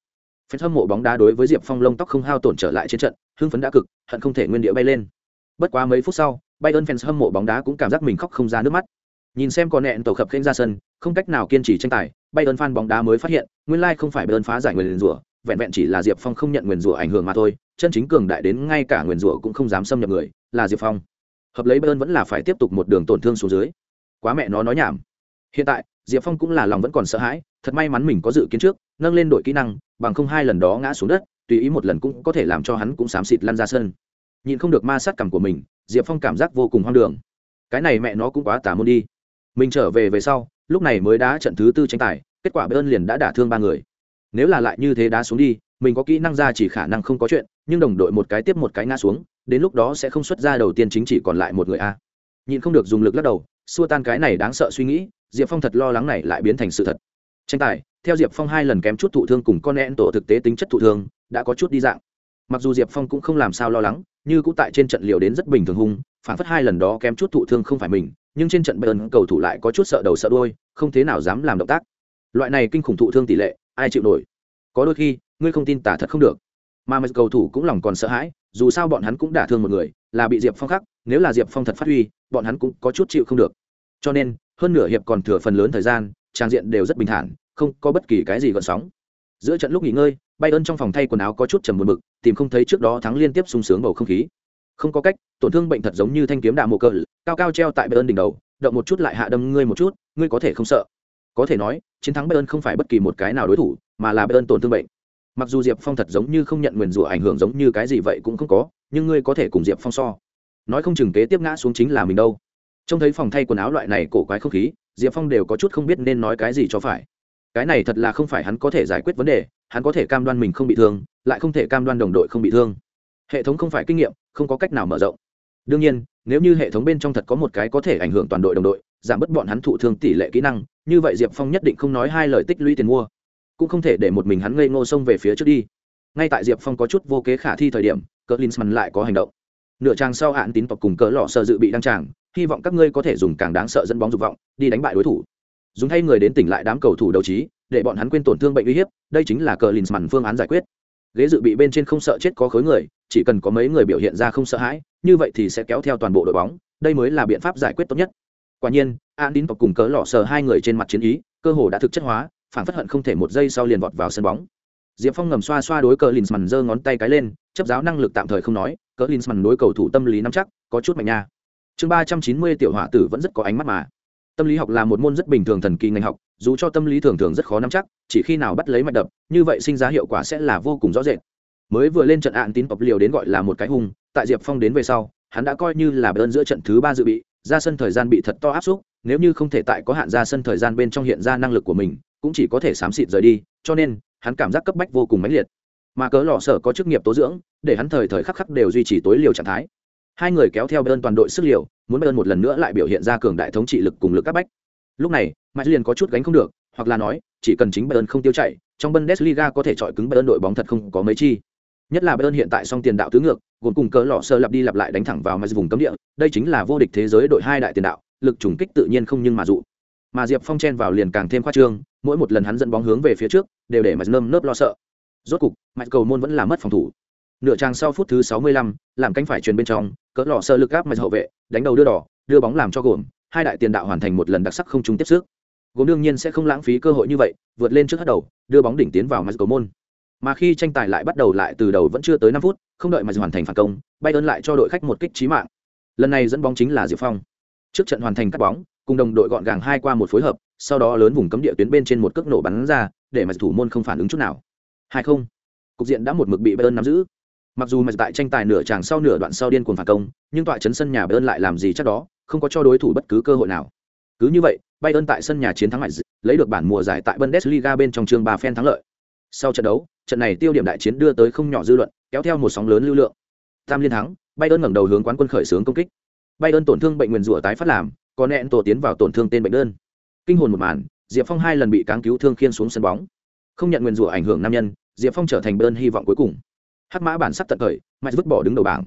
Speaker 1: Phen hâm mộ bóng đá đối với diệp phong lông tóc không hao tổn trở lại trên trận, hưng phấn đã cực, hận không thể nguyên địa bay lên. Bất quá mấy phút sau bay ơn fans hâm mộ bóng đá cũng cảm giác mình khóc không ra nước mắt. Nhìn xem con nẹn tổ khập khênh ra sân, không cách nào kiên trì tranh tài bay ơn fan bóng đá mới phát hiện, nguyên lai không phải bay ơn phá giải nguyền rủa, vẹn vẹn chỉ là diệp phong không nhận nguyền rủa ảnh hưởng mà thôi, chân chính cường đại đến ngay cả nguyền rủa cũng không dám xâm nhập người, là diệp phong hợp lấy bay ơn vẫn là phải tiếp tục một đường tổn thương xuống dưới. Quá mẹ nó nói nhảm. Hiện tại, diệp phong cũng là lòng vẫn còn sợ hãi, thật may mắn mình có dự kiến trước, nâng lên đội kỹ năng, bằng không hai lần đó ngã xuống đất, tùy ý một lần cũng có thể làm cho hắn cũng xám xịt lăn ra sân. Nhìn không được ma sát cảm của mình, diệp phong cảm giác vô cùng hoang đường. Cái này mẹ nó cũng quá tả môn đi. Mình trở về về sau, lúc này mới đá trận thứ tư tranh tài, kết quả bê ơn liền đã đả thương ba người. Nếu là lại như thế đá xuống đi, mình có kỹ năng ra chỉ khả năng không có chuyện, nhưng đồng đội một cái tiếp một cái ngã xuống đến lúc đó sẽ không xuất ra đầu tiên chính chỉ còn lại một người a. Nhìn không được dùng lực lắc đầu, xua tan cái này đáng sợ suy nghĩ, diệp phong thật lo lắng này lại biến thành sự thật. Tranh tài, theo diệp phong hai lần kém chút thụ thương cùng con én tổ thực tế tính chất thụ thương, đã có chút đi dạng. Mặc dù diệp phong cũng không làm sao lo lắng, như cũng tại trên trận liều đến rất bình thường hung, phản phất hai lần đó kém chút thụ thương không phải mình, nhưng trên trận bayern cầu thủ lại có chút sợ đầu sợ đuôi, không thế nào dám làm động tác. Loại này kinh khủng thụ thương tỷ lệ, ai chịu nổi? Có đôi khi, ngươi không tin tả thật không được mà mấy cầu thủ cũng lòng còn sợ hãi, dù sao bọn hắn cũng đả thương một người, là bị diệp phong khắc, nếu là diệp phong thật phát huy, bọn hắn cũng có chút chịu không được. Cho nên, hơn nửa hiệp còn thừa phần lớn thời gian, trang diện đều rất bình thản, không có bất kỳ cái gì gợn sóng. Giữa trận lúc nghỉ ngơi bay ơn trong phòng thay quần áo có chút trầm buồn bực, tìm không thấy trước đó thắng liên tiếp sung sướng bầu không khí. Không có cách, tổn thương bệnh thật giống như thanh kiếm đạ mồ cờ, cao cao treo tại bay ơn đỉnh đầu, động một chút lại hạ đâm ngươi một chút, ngươi có thể không sợ. Có thể nói, chiến thắng bay ơn không phải bất kỳ một cái nào đối thủ, mà là bay ơn tổn thương bệnh mặc dù diệp phong thật giống như không nhận nguyền rủa ảnh hưởng giống như cái gì vậy cũng không có, nhưng ngươi có thể cùng diệp phong so. Nói không chừng kế tiếp ngã xuống chính là mình đâu. Trông thấy phòng thay quần áo loại này cổ quái không khí, diệp phong đều có chút không biết nên nói cái gì cho phải. Cái này thật là không phải hắn có thể giải quyết vấn đề, hắn có thể cam đoan mình không bị thương, lại không thể cam đoan đồng đội không bị thương. Hệ thống không phải kinh nghiệm, không có cách nào mở rộng. Đương nhiên, nếu như hệ thống bên trong thật có một cái có thể ảnh hưởng toàn đội đồng đội, giảm bớt bọn hắn thụ thương tỷ lệ kỹ năng, như vậy diệp phong nhất định không nói hai lời tích lũy tiền mua cũng không thể để một mình hắn ngây ngô xông về phía trước đi. Ngay tại diệp phong có chút vô kế khả thi thời điểm cỡ linsman lại có hành động. Nửa trang sau hạn tín tộc cùng cỡ lọ sợ dự bị đăng tràng, hy vọng các ngươi có thể dùng càng đáng sợ dẫn bóng dục vọng, đi đánh bại đối thủ. Dùng thay người đến tỉnh lại đám cầu thủ đấu trí, để bọn hắn quên tổn thương bệnh uy hiếp, đây chính là cờ linsman phương án giải quyết. Ghế dự bị bên trên không sợ chết có khối người, chỉ cần có mấy người biểu hiện ra không sợ hãi, như vậy thì sẽ kéo theo toàn bộ đội bóng, đây mới là biện pháp giải quyết tốt nhất. Quả nhiên an tín tộc cùng cỡ lọ sờ hai người trên mặt chiến ý, cơ hồ đã thực chất hóa phản phất hận không thể một giây sau liền vọt vào sân bóng. Diệp phong ngầm xoa xoa đối cờ linsman giơ ngón tay cái lên, chấp giáo năng lực tạm thời không nói cờ linsman đối cầu thủ tâm lý nắm chắc, có chút mạnh nha. Chương ba trăm chín mươi tiểu hỏa tử vẫn rất có ánh mắt mà. Tâm lý học là một môn rất bình thường thần kỳ ngành học, dù cho tâm lý thường thường rất khó nắm chắc, chỉ khi nào bắt lấy mạch đập, như vậy sinh ra hiệu quả sẽ là vô cùng rõ rệt. Mới vừa lên trận ạn tín tộc liều đến gọi là một cái hung, tại diệp phong đến về sau, hắn đã coi như là bơn giữa trận thứ ba dự bị, ra sân thời gian bị thật to áp xúc, nếu như không thể tại có hạn ra sân thời gian bên trong hiện ra năng lực của mình cũng chỉ có thể xám xịt rời đi, cho nên, hắn cảm giác cấp bách vô cùng mãnh liệt. Mà cớ lò sở có chức nghiệp tố dưỡng, để hắn thời thời khắc khắc đều duy trì tối liều trạng thái. Hai người kéo theo bên toàn đội sức liều, muốn bên một lần nữa lại biểu hiện ra cường đại thống trị lực cùng lực các bách. Lúc này, mãi liền có chút gánh không được, hoặc là nói, chỉ cần chính bayern không tiêu chạy, trong bundesliga có thể chọi cứng bayern đội bóng thật không có mấy chi. Nhất là bayern hiện tại song tiền đạo tứ ngược, gồm cùng cớ lọ sơ lặp đi lặp lại đánh thẳng vào mặt vùng cấm địa, đây chính là vô địch thế giới đội hai đại tiền đạo, lực trùng kích tự nhiên không nhưng mà dụ. Mà diệp phong chen vào liền càng thêm khoa trương mỗi một lần hắn dẫn bóng hướng về phía trước đều để mạch nơm nớp lo sợ. Rốt cục mạch cầu môn vẫn là mất phòng thủ. Nửa trang sau phút thứ 65, làm cánh phải truyền bên trong cỡ lò sơ lực áp mạch hậu vệ đánh đầu đưa đỏ đưa bóng làm cho gồm hai đại tiền đạo hoàn thành một lần đặc sắc không trung tiếp sức. Gồm đương nhiên sẽ không lãng phí cơ hội như vậy vượt lên trước hất đầu đưa bóng đỉnh tiến vào mạch cầu môn. Mà khi tranh tài lại bắt đầu lại từ đầu vẫn chưa tới năm phút không đợi mà hoàn thành phản công bay ơn lại cho đội khách một kích chí mạng. Lần này dẫn bóng chính là diệp phong. Trước trận hoàn thành cắt bóng cùng đồng đội gọn gàng hai qua một phối hợp sau đó lớn vùng cấm địa tuyến bên trên một cước nổ bắn ra, để mà thủ môn không phản ứng chút nào. Hai không. Cục diện đã một mực bị bayern nắm giữ. Mặc dù mà tại tranh tài nửa tràng sau nửa đoạn sau điên cuồng phản công, nhưng tọa chấn sân nhà bayern lại làm gì chắc đó, không có cho đối thủ bất cứ cơ hội nào. Cứ như vậy, bayern tại sân nhà chiến thắng lại lấy được bản mùa giải tại bundesliga bên trong chương ba phen thắng lợi. Sau trận đấu, trận này tiêu điểm đại chiến đưa tới không nhỏ dư luận, kéo theo một sóng lớn lưu lượng. Tam liên thắng, bayern ngẩng đầu hướng quán quân khởi xướng công kích. Bayern tổn thương bệnh nguyền rủa tái phát làm còn nẹn tổ tiến vào tổn thương tên bệnh đơn kinh hồn một màn, diệp phong hai lần bị cáng cứu thương khiên xuống sân bóng. Không nhận nguyền rủa ảnh hưởng nam nhân, diệp phong trở thành bơn hy vọng cuối cùng. Hắc mã bản sắc tận thời mạnh vứt bỏ đứng đầu bảng.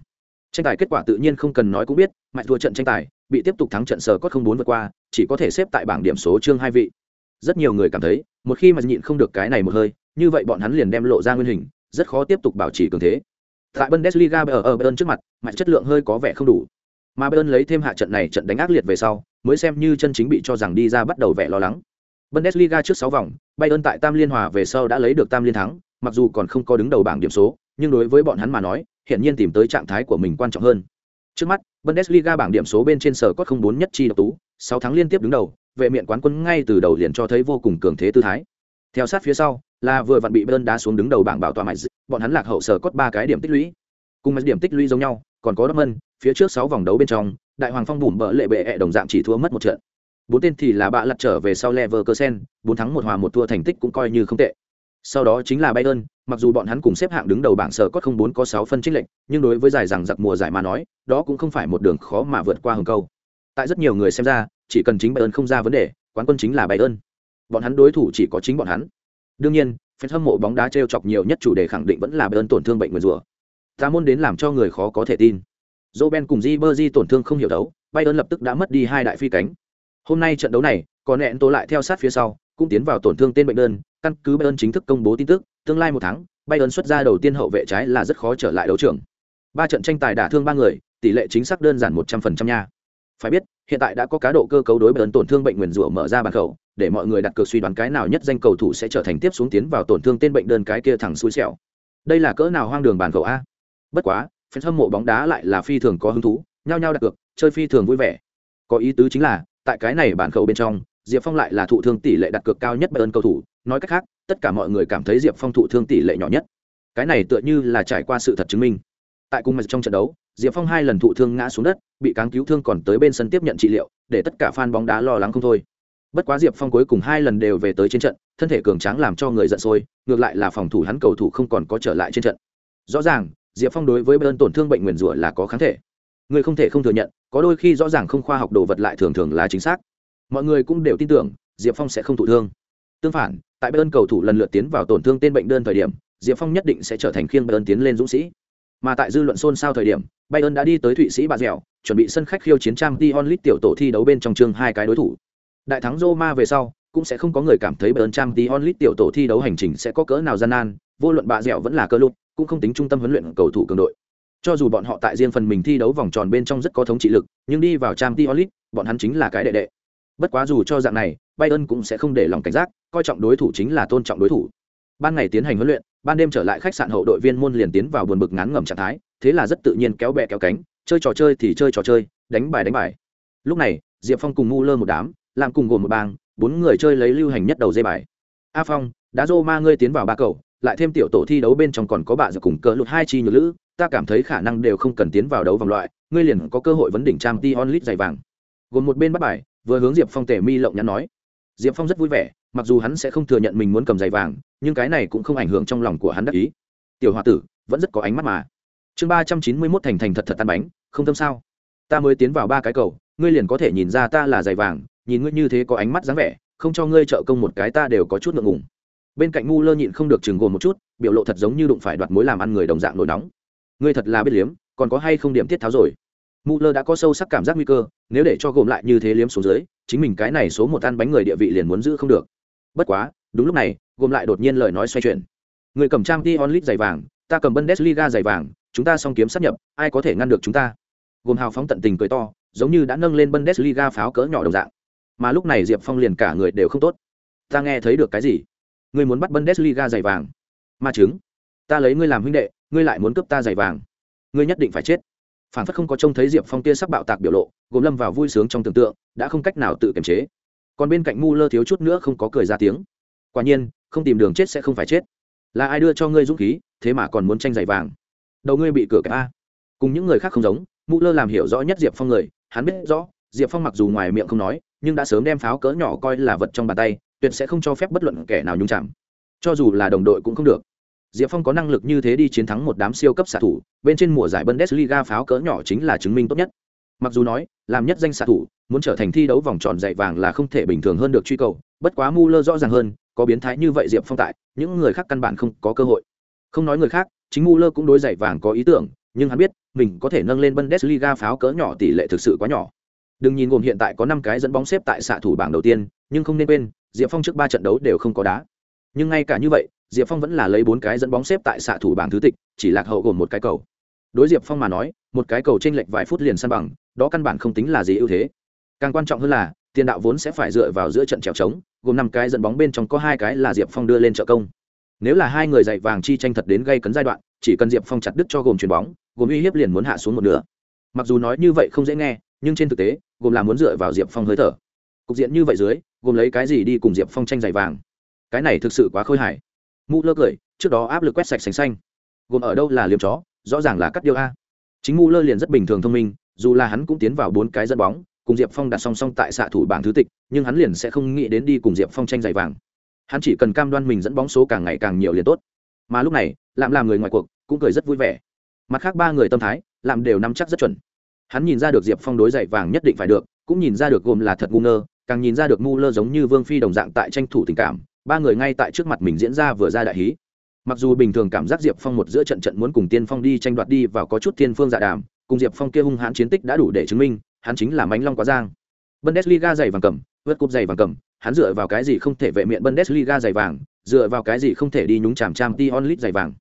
Speaker 1: Tranh tài kết quả tự nhiên không cần nói cũng biết mạnh thua trận tranh tài, bị tiếp tục thắng trận sờ cốt không bốn vượt qua, chỉ có thể xếp tại bảng điểm số chương hai vị. Rất nhiều người cảm thấy, một khi mà nhịn không được cái này một hơi, như vậy bọn hắn liền đem lộ ra nguyên hình, rất khó tiếp tục bảo trì cường thế. Tại bundesliga ở ở bayern trước mặt, mạch chất lượng hơi có vẻ không đủ. Mà bayern lấy thêm hạ trận này trận đánh ác liệt về sau mới xem như chân chính bị cho rằng đi ra bắt đầu vẻ lo lắng. Bundesliga trước sáu vòng, bayern tại tam liên hòa về sau đã lấy được tam liên thắng, mặc dù còn không có đứng đầu bảng điểm số, nhưng đối với bọn hắn mà nói hiện nhiên tìm tới trạng thái của mình quan trọng hơn. Trước mắt, bundesliga bảng điểm số bên trên sở có không bốn nhất chi độc tú, sáu tháng liên tiếp đứng đầu, vệ miện quán quân ngay từ đầu liền cho thấy vô cùng cường thế tư thái. Theo sát phía sau, là vừa vặn bị Bayern đá xuống đứng đầu bảng bảo tọa mạnh bọn hắn lạc hậu sở cốt ba cái điểm tích lũy. Cùng mấy điểm tích lũy giống nhau, còn có Dortmund, phía trước sáu vòng đấu bên trong đại hoàng phong bùm bỡ lệ bệ -E đồng dạng chỉ thua mất một trận. Bốn tên thì là bạ lật trở về sau level cơ sen, bốn thắng một hòa một thua thành tích cũng coi như không tệ. Sau đó chính là Bayern mặc dù bọn hắn cùng xếp hạng đứng đầu bảng sở cốt không bốn có sáu phân trích lệnh nhưng đối với giải rằng giặc mùa giải mà nói đó cũng không phải một đường khó mà vượt qua hừng câu. Tại rất nhiều người xem ra chỉ cần chính Bayern không ra vấn đề quán quân chính là Bayern. Bọn hắn đối thủ chỉ có chính bọn hắn. Đương nhiên fan hâm mộ bóng đá trêu chọc nhiều nhất chủ đề khẳng định vẫn là Bayern tổn thương bệnh người rùa. Ta môn đến làm cho người khó có thể tin. Roben cùng Ribery tổn thương không hiểu đấu, Bayern lập tức đã mất đi hai đại phi cánh. Hôm nay trận đấu này còn nẹn tố lại theo sát phía sau, cũng tiến vào tổn thương tên bệnh đơn. Căn cứ Bayern chính thức công bố tin tức, tương lai một tháng, Bayern xuất ra đầu tiên hậu vệ trái là rất khó trở lại đấu trường. Ba trận tranh tài đả thương ba người, tỷ lệ chính xác đơn giản một trăm phần trăm nha. Phải biết, hiện tại đã có cá độ cơ cấu đối Bayern tổn thương bệnh nguyền rủa mở ra bàn khẩu, để mọi người đặt cược suy đoán cái nào nhất danh cầu thủ sẽ trở thành tiếp xuống tiến vào tổn thương tên bệnh đơn cái kia thẳng xui xẻo. Đây là cỡ nào hoang đường bàn khẩu a? Bất quá fans hâm mộ bóng đá lại là phi thường có hứng thú, nhao nhao đặt cược, chơi phi thường vui vẻ. Có ý tứ chính là, tại cái này bản khẩu bên trong, diệp phong lại là thụ thương tỷ lệ đặt cược cao nhất ơn cầu thủ. Nói cách khác, tất cả mọi người cảm thấy diệp phong thụ thương tỷ lệ nhỏ nhất. Cái này tựa như là trải qua sự thật chứng minh. Tại cùng trong trận đấu, diệp phong hai lần thụ thương ngã xuống đất, bị cáng cứu thương còn tới bên sân tiếp nhận trị liệu, để tất cả fan bóng đá lo lắng không thôi. Bất quá diệp phong cuối cùng hai lần đều về tới trên trận, thân thể cường tráng làm cho người giận sôi, ngược lại là phòng thủ hắn cầu thủ không còn có trở lại trên trận. Rõ ràng diệp phong đối với bên tổn thương bệnh nguyền rủa là có kháng thể. Người không thể không thừa nhận, có đôi khi rõ ràng không khoa học đồ vật lại thường thường là chính xác. Mọi người cũng đều tin tưởng, diệp phong sẽ không thụ thương. Tương phản, tại bayern cầu thủ lần lượt tiến vào tổn thương tên bệnh đơn thời điểm, diệp phong nhất định sẽ trở thành khiêng bayern tiến lên dũng sĩ. Mà tại dư luận xôn xao thời điểm, bayern đã đi tới thụy sĩ bà dẻo, chuẩn bị sân khách khiêu chiến trang t onlit tiểu tổ thi đấu bên trong chương hai cái đối thủ. Đại thắng roma về sau, cũng sẽ không có người cảm thấy bayern trang t onlit tiểu tổ thi đấu hành trình sẽ có cỡ nào gian nan, vô luận bà dẻo vẫn là cơ lục cũng không tính trung tâm huấn luyện cầu thủ cường đội. Cho dù bọn họ tại riêng phần mình thi đấu vòng tròn bên trong rất có thống trị lực, nhưng đi vào trang t onlit bọn hắn chính là cái đệ đệ. Bất quá dù cho dạng này, bayern cũng sẽ không để lòng cảnh giác, coi trọng đối thủ chính là tôn trọng đối thủ. Ban ngày tiến hành huấn luyện, ban đêm trở lại khách sạn hậu đội viên môn liền tiến vào buồn bực ngắn ngầm trạng thái, thế là rất tự nhiên kéo bè kéo cánh, chơi trò chơi thì chơi trò chơi, đánh bài đánh bài. Lúc này, diệp phong cùng mu lơ một đám, làm cùng gồm một bang, bốn người chơi lấy lưu hành nhất đầu dây bài. A phong, đã dô ma ngươi tiến vào ba cầu lại thêm tiểu tổ thi đấu bên trong còn có bà giờ cùng cỡ lụt hai chi nhược lữ, ta cảm thấy khả năng đều không cần tiến vào đấu vòng loại, ngươi liền có cơ hội vấn đỉnh trang t onlit dày vàng. Gồm một bên bắt bài, vừa hướng diệp phong tể mi lộng nhắn nói. Diệp phong rất vui vẻ, mặc dù hắn sẽ không thừa nhận mình muốn cầm giày vàng, nhưng cái này cũng không ảnh hưởng trong lòng của hắn đắc ý. Tiểu h o a tử, vẫn rất có ánh mắt mà. Chương ba trăm chín mươi mốt thành thành thật thật tan bánh, không tâm sao? Ta mới tiến vào ba cái cầu, ngươi liền có thể nhìn ra ta là giày vàng, nhìn ngươi như thế có ánh mắt dáng vẻ, không cho ngươi trợ công một cái ta đều có chút ngượng ngùng bên cạnh ngu lơ nhịn không được chừng gồm một chút, biểu lộ thật giống như đụng phải đoạt mối làm ăn người đồng dạng nổi nóng. Ngươi thật là biết liếm, còn có hay không điểm tiết tháo rồi? Mù lơ đã có sâu sắc cảm giác nguy cơ, nếu để cho gồm lại như thế liếm xuống dưới, chính mình cái này số một ăn bánh người địa vị liền muốn giữ không được. Bất quá, đúng lúc này, gồm lại đột nhiên lời nói xoay chuyển. Người cầm trang t onlit giày vàng, ta cầm bundesliga giày vàng, chúng ta song kiếm sát nhập, ai có thể ngăn được chúng ta? Gồm hào phóng tận tình cười to, giống như đã nâng lên bundesliga pháo cỡ nhỏ đồng dạng. Mà lúc này diệp phong liền cả người đều không tốt. Ta nghe thấy được cái gì? Ngươi muốn bắt bundesliga giày vàng. Ma chứng. Ta lấy ngươi làm huynh đệ, ngươi lại muốn cướp ta giày vàng. Ngươi nhất định phải chết. Phản phất không có trông thấy diệp phong kia sắp bạo tạc biểu lộ, gồm lâm vào vui sướng trong tưởng tượng, đã không cách nào tự kiềm chế. Còn bên cạnh mu lơ thiếu chút nữa không có cười ra tiếng. Quả nhiên, không tìm đường chết sẽ không phải chết. Là ai đưa cho ngươi dũng khí, thế mà còn muốn tranh giày vàng? Đầu ngươi bị cửa kẹp a. Cùng những người khác không giống, mu lơ làm hiểu rõ nhất diệp phong người, hắn biết rõ, diệp phong mặc dù ngoài miệng không nói, nhưng đã sớm đem pháo cỡ nhỏ coi là vật trong bàn tay tuyệt sẽ không cho phép bất luận kẻ nào nhung chạm cho dù là đồng đội cũng không được Diệp Phong có năng lực như thế đi chiến thắng một đám siêu cấp xạ thủ, bên trên mùa giải Bundesliga pháo cỡ nhỏ chính là chứng minh tốt nhất. Mặc dù nói, làm nhất danh xạ thủ, muốn trở thành thi đấu vòng tròn dạy vàng là không thể bình thường hơn được truy cầu, bất quá Muller rõ ràng hơn, có biến thái như vậy Diệp Phong tại, những người khác căn bản không có cơ hội. Không nói người khác, chính Muller cũng đối dạy vàng có ý tưởng, nhưng hắn biết, mình có thể nâng lên Bundesliga pháo cỡ nhỏ tỷ lệ thực sự quá nhỏ. Đừng nhìn gồm hiện tại có 5 cái dẫn bóng xếp tại xạ thủ bảng đầu tiên, nhưng không nên quên, Diệp Phong trước 3 trận đấu đều không có đá. Nhưng ngay cả như vậy, diệp phong vẫn là lấy bốn cái dẫn bóng xếp tại xạ thủ bảng thứ tịch chỉ lạc hậu gồm một cái cầu. Đối diệp phong mà nói một cái cầu t r ê n lệch vài phút liền săn bằng đó căn bản không tính là gì ưu thế. Càng quan trọng hơn là tiền đạo vốn sẽ phải dựa vào giữa trận trèo trống gồm năm cái dẫn bóng bên trong có hai cái là diệp phong đưa lên trợ công. Nếu là hai người dạy vàng chi tranh thật đến gây cấn giai đoạn chỉ cần diệp phong chặt đứt cho gồm chuyền bóng gồm uy hiếp liền muốn hạ xuống một nửa. Mặc dù nói như vậy không dễ nghe nhưng trên thực tế gồm là muốn dựa vào diệp phong hơi thở. Cục diện như vậy dưới gồm lấy cái gì đi cùng diệp phong tranh giày vàng? Cái này thực sự quá khôi hài. Mũ lơ cười, trước đó áp lực quét sạch sành xanh. Gồm ở đâu là liều chó, rõ ràng là cắt điêu a. Chính mũ lơ liền rất bình thường thông minh, dù là hắn cũng tiến vào bốn cái dẫn bóng, cùng diệp phong đặt song song tại xạ thủ bảng thứ tịch, nhưng hắn liền sẽ không nghĩ đến đi cùng diệp phong tranh giày vàng. Hắn chỉ cần cam đoan mình dẫn bóng số càng ngày càng nhiều liền tốt. Mà lúc này, lạm làm người ngoài cuộc cũng cười rất vui vẻ. Mặt khác ba người tâm thái làm đều nắm chắc rất chuẩn. Hắn nhìn ra được diệp phong đối giày vàng nhất định phải được, cũng nhìn ra được gồm là thật ngu ngơ càng nhìn ra được ngu lơ giống như vương phi đồng dạng tại tranh thủ tình cảm, ba người ngay tại trước mặt mình diễn ra vừa ra đại hí. Mặc dù bình thường cảm giác diệp phong một giữa trận trận muốn cùng tiên phong đi tranh đoạt đi và có chút thiên phương dạ đàm, cùng diệp phong kia hung hãn chiến tích đã đủ để chứng minh, hắn chính là mánh long quá giang. Bundesliga dày vàng cầm vớt cúp dày vàng cầm, hắn dựa vào cái gì không thể vệ miệng bundesliga dày vàng, dựa vào cái gì không thể đi nhúng chàm trang t onlit dày vàng.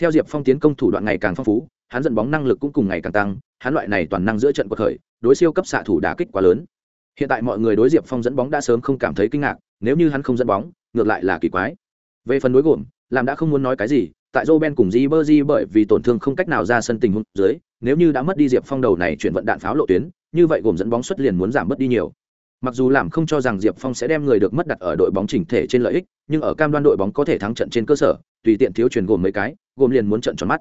Speaker 1: Theo diệp phong tiến công thủ đoạn ngày càng phong phú, hắn dẫn bóng năng lực cũng cùng ngày càng tăng, hắn loại này toàn năng giữa trận cuộc khởi, đối siêu cấp xạ thủ đả kích quá lớn hiện tại mọi người đối diệp phong dẫn bóng đã sớm không cảm thấy kinh ngạc, nếu như hắn không dẫn bóng, ngược lại là kỳ quái. Về phần đối gồm làm đã không muốn nói cái gì, tại joe ben cùng di bơ di bởi vì tổn thương không cách nào ra sân tình huống dưới, nếu như đã mất đi diệp phong đầu này chuyển vận đạn pháo lộ tuyến, như vậy gồm dẫn bóng xuất liền muốn giảm mất đi nhiều. Mặc dù làm không cho rằng diệp phong sẽ đem người được mất đặt ở đội bóng chỉnh thể trên lợi ích, nhưng ở cam đoan đội bóng có thể thắng trận trên cơ sở, tùy tiện thiếu chuyển gồm mấy cái, gồm liền muốn trận tròn mắt.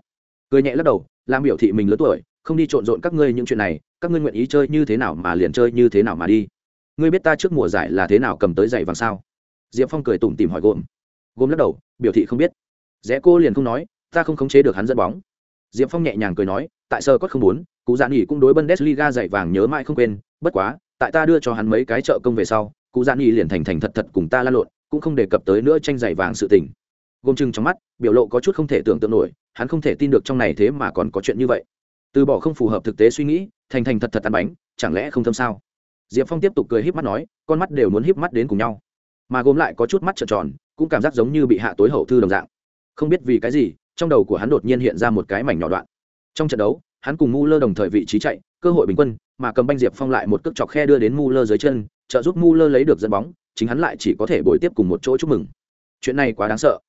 Speaker 1: Cười nhẹ lắc đầu làm biểu thị mình lớn tuổi, không đi trộn rộn các ngươi những chuyện này các ngươi nguyện ý chơi như thế nào mà liền chơi như thế nào mà đi. Ngươi biết ta trước mùa giải là thế nào cầm tới giày vàng sao? Diệp phong cười tủm tìm hỏi gồm. Gồm lắc đầu, biểu thị không biết. Rẽ cô liền không nói, ta không khống chế được hắn dẫn bóng. Diệp phong nhẹ nhàng cười nói, tại sơ cốt không muốn cụ dạn nghỉ cũng đối bundesliga giày vàng nhớ mãi không quên, bất quá, tại ta đưa cho hắn mấy cái trợ công về sau cụ dạn nghỉ liền thành thành thật thật cùng ta lan lộn, cũng không đề cập tới nữa tranh giày vàng sự tình. Gồm chừng trong mắt, biểu lộ có chút không thể tưởng tượng nổi, hắn không thể tin được trong này thế mà còn có chuyện như vậy từ bỏ không phù hợp thực tế suy nghĩ, thành thành thật thật ăn bánh, chẳng lẽ không thâm sao? Diệp phong tiếp tục cười híp mắt nói, con mắt đều muốn híp mắt đến cùng nhau. Mà gồm lại có chút mắt trợn tròn, cũng cảm giác giống như bị hạ tối hậu thư đồng dạng. Không biết vì cái gì, trong đầu của hắn đột nhiên hiện ra một cái mảnh nhỏ đoạn. Trong trận đấu, hắn cùng mu lơ đồng thời vị trí chạy, cơ hội bình quân, mà cầm banh diệp phong lại một cước chọc khe đưa đến mu lơ dưới chân, trợ giúp mu lơ lấy được dẫn bóng, chính hắn lại chỉ có thể bồi tiếp cùng một chỗ chúc mừng. Chuyện này quá đáng sợ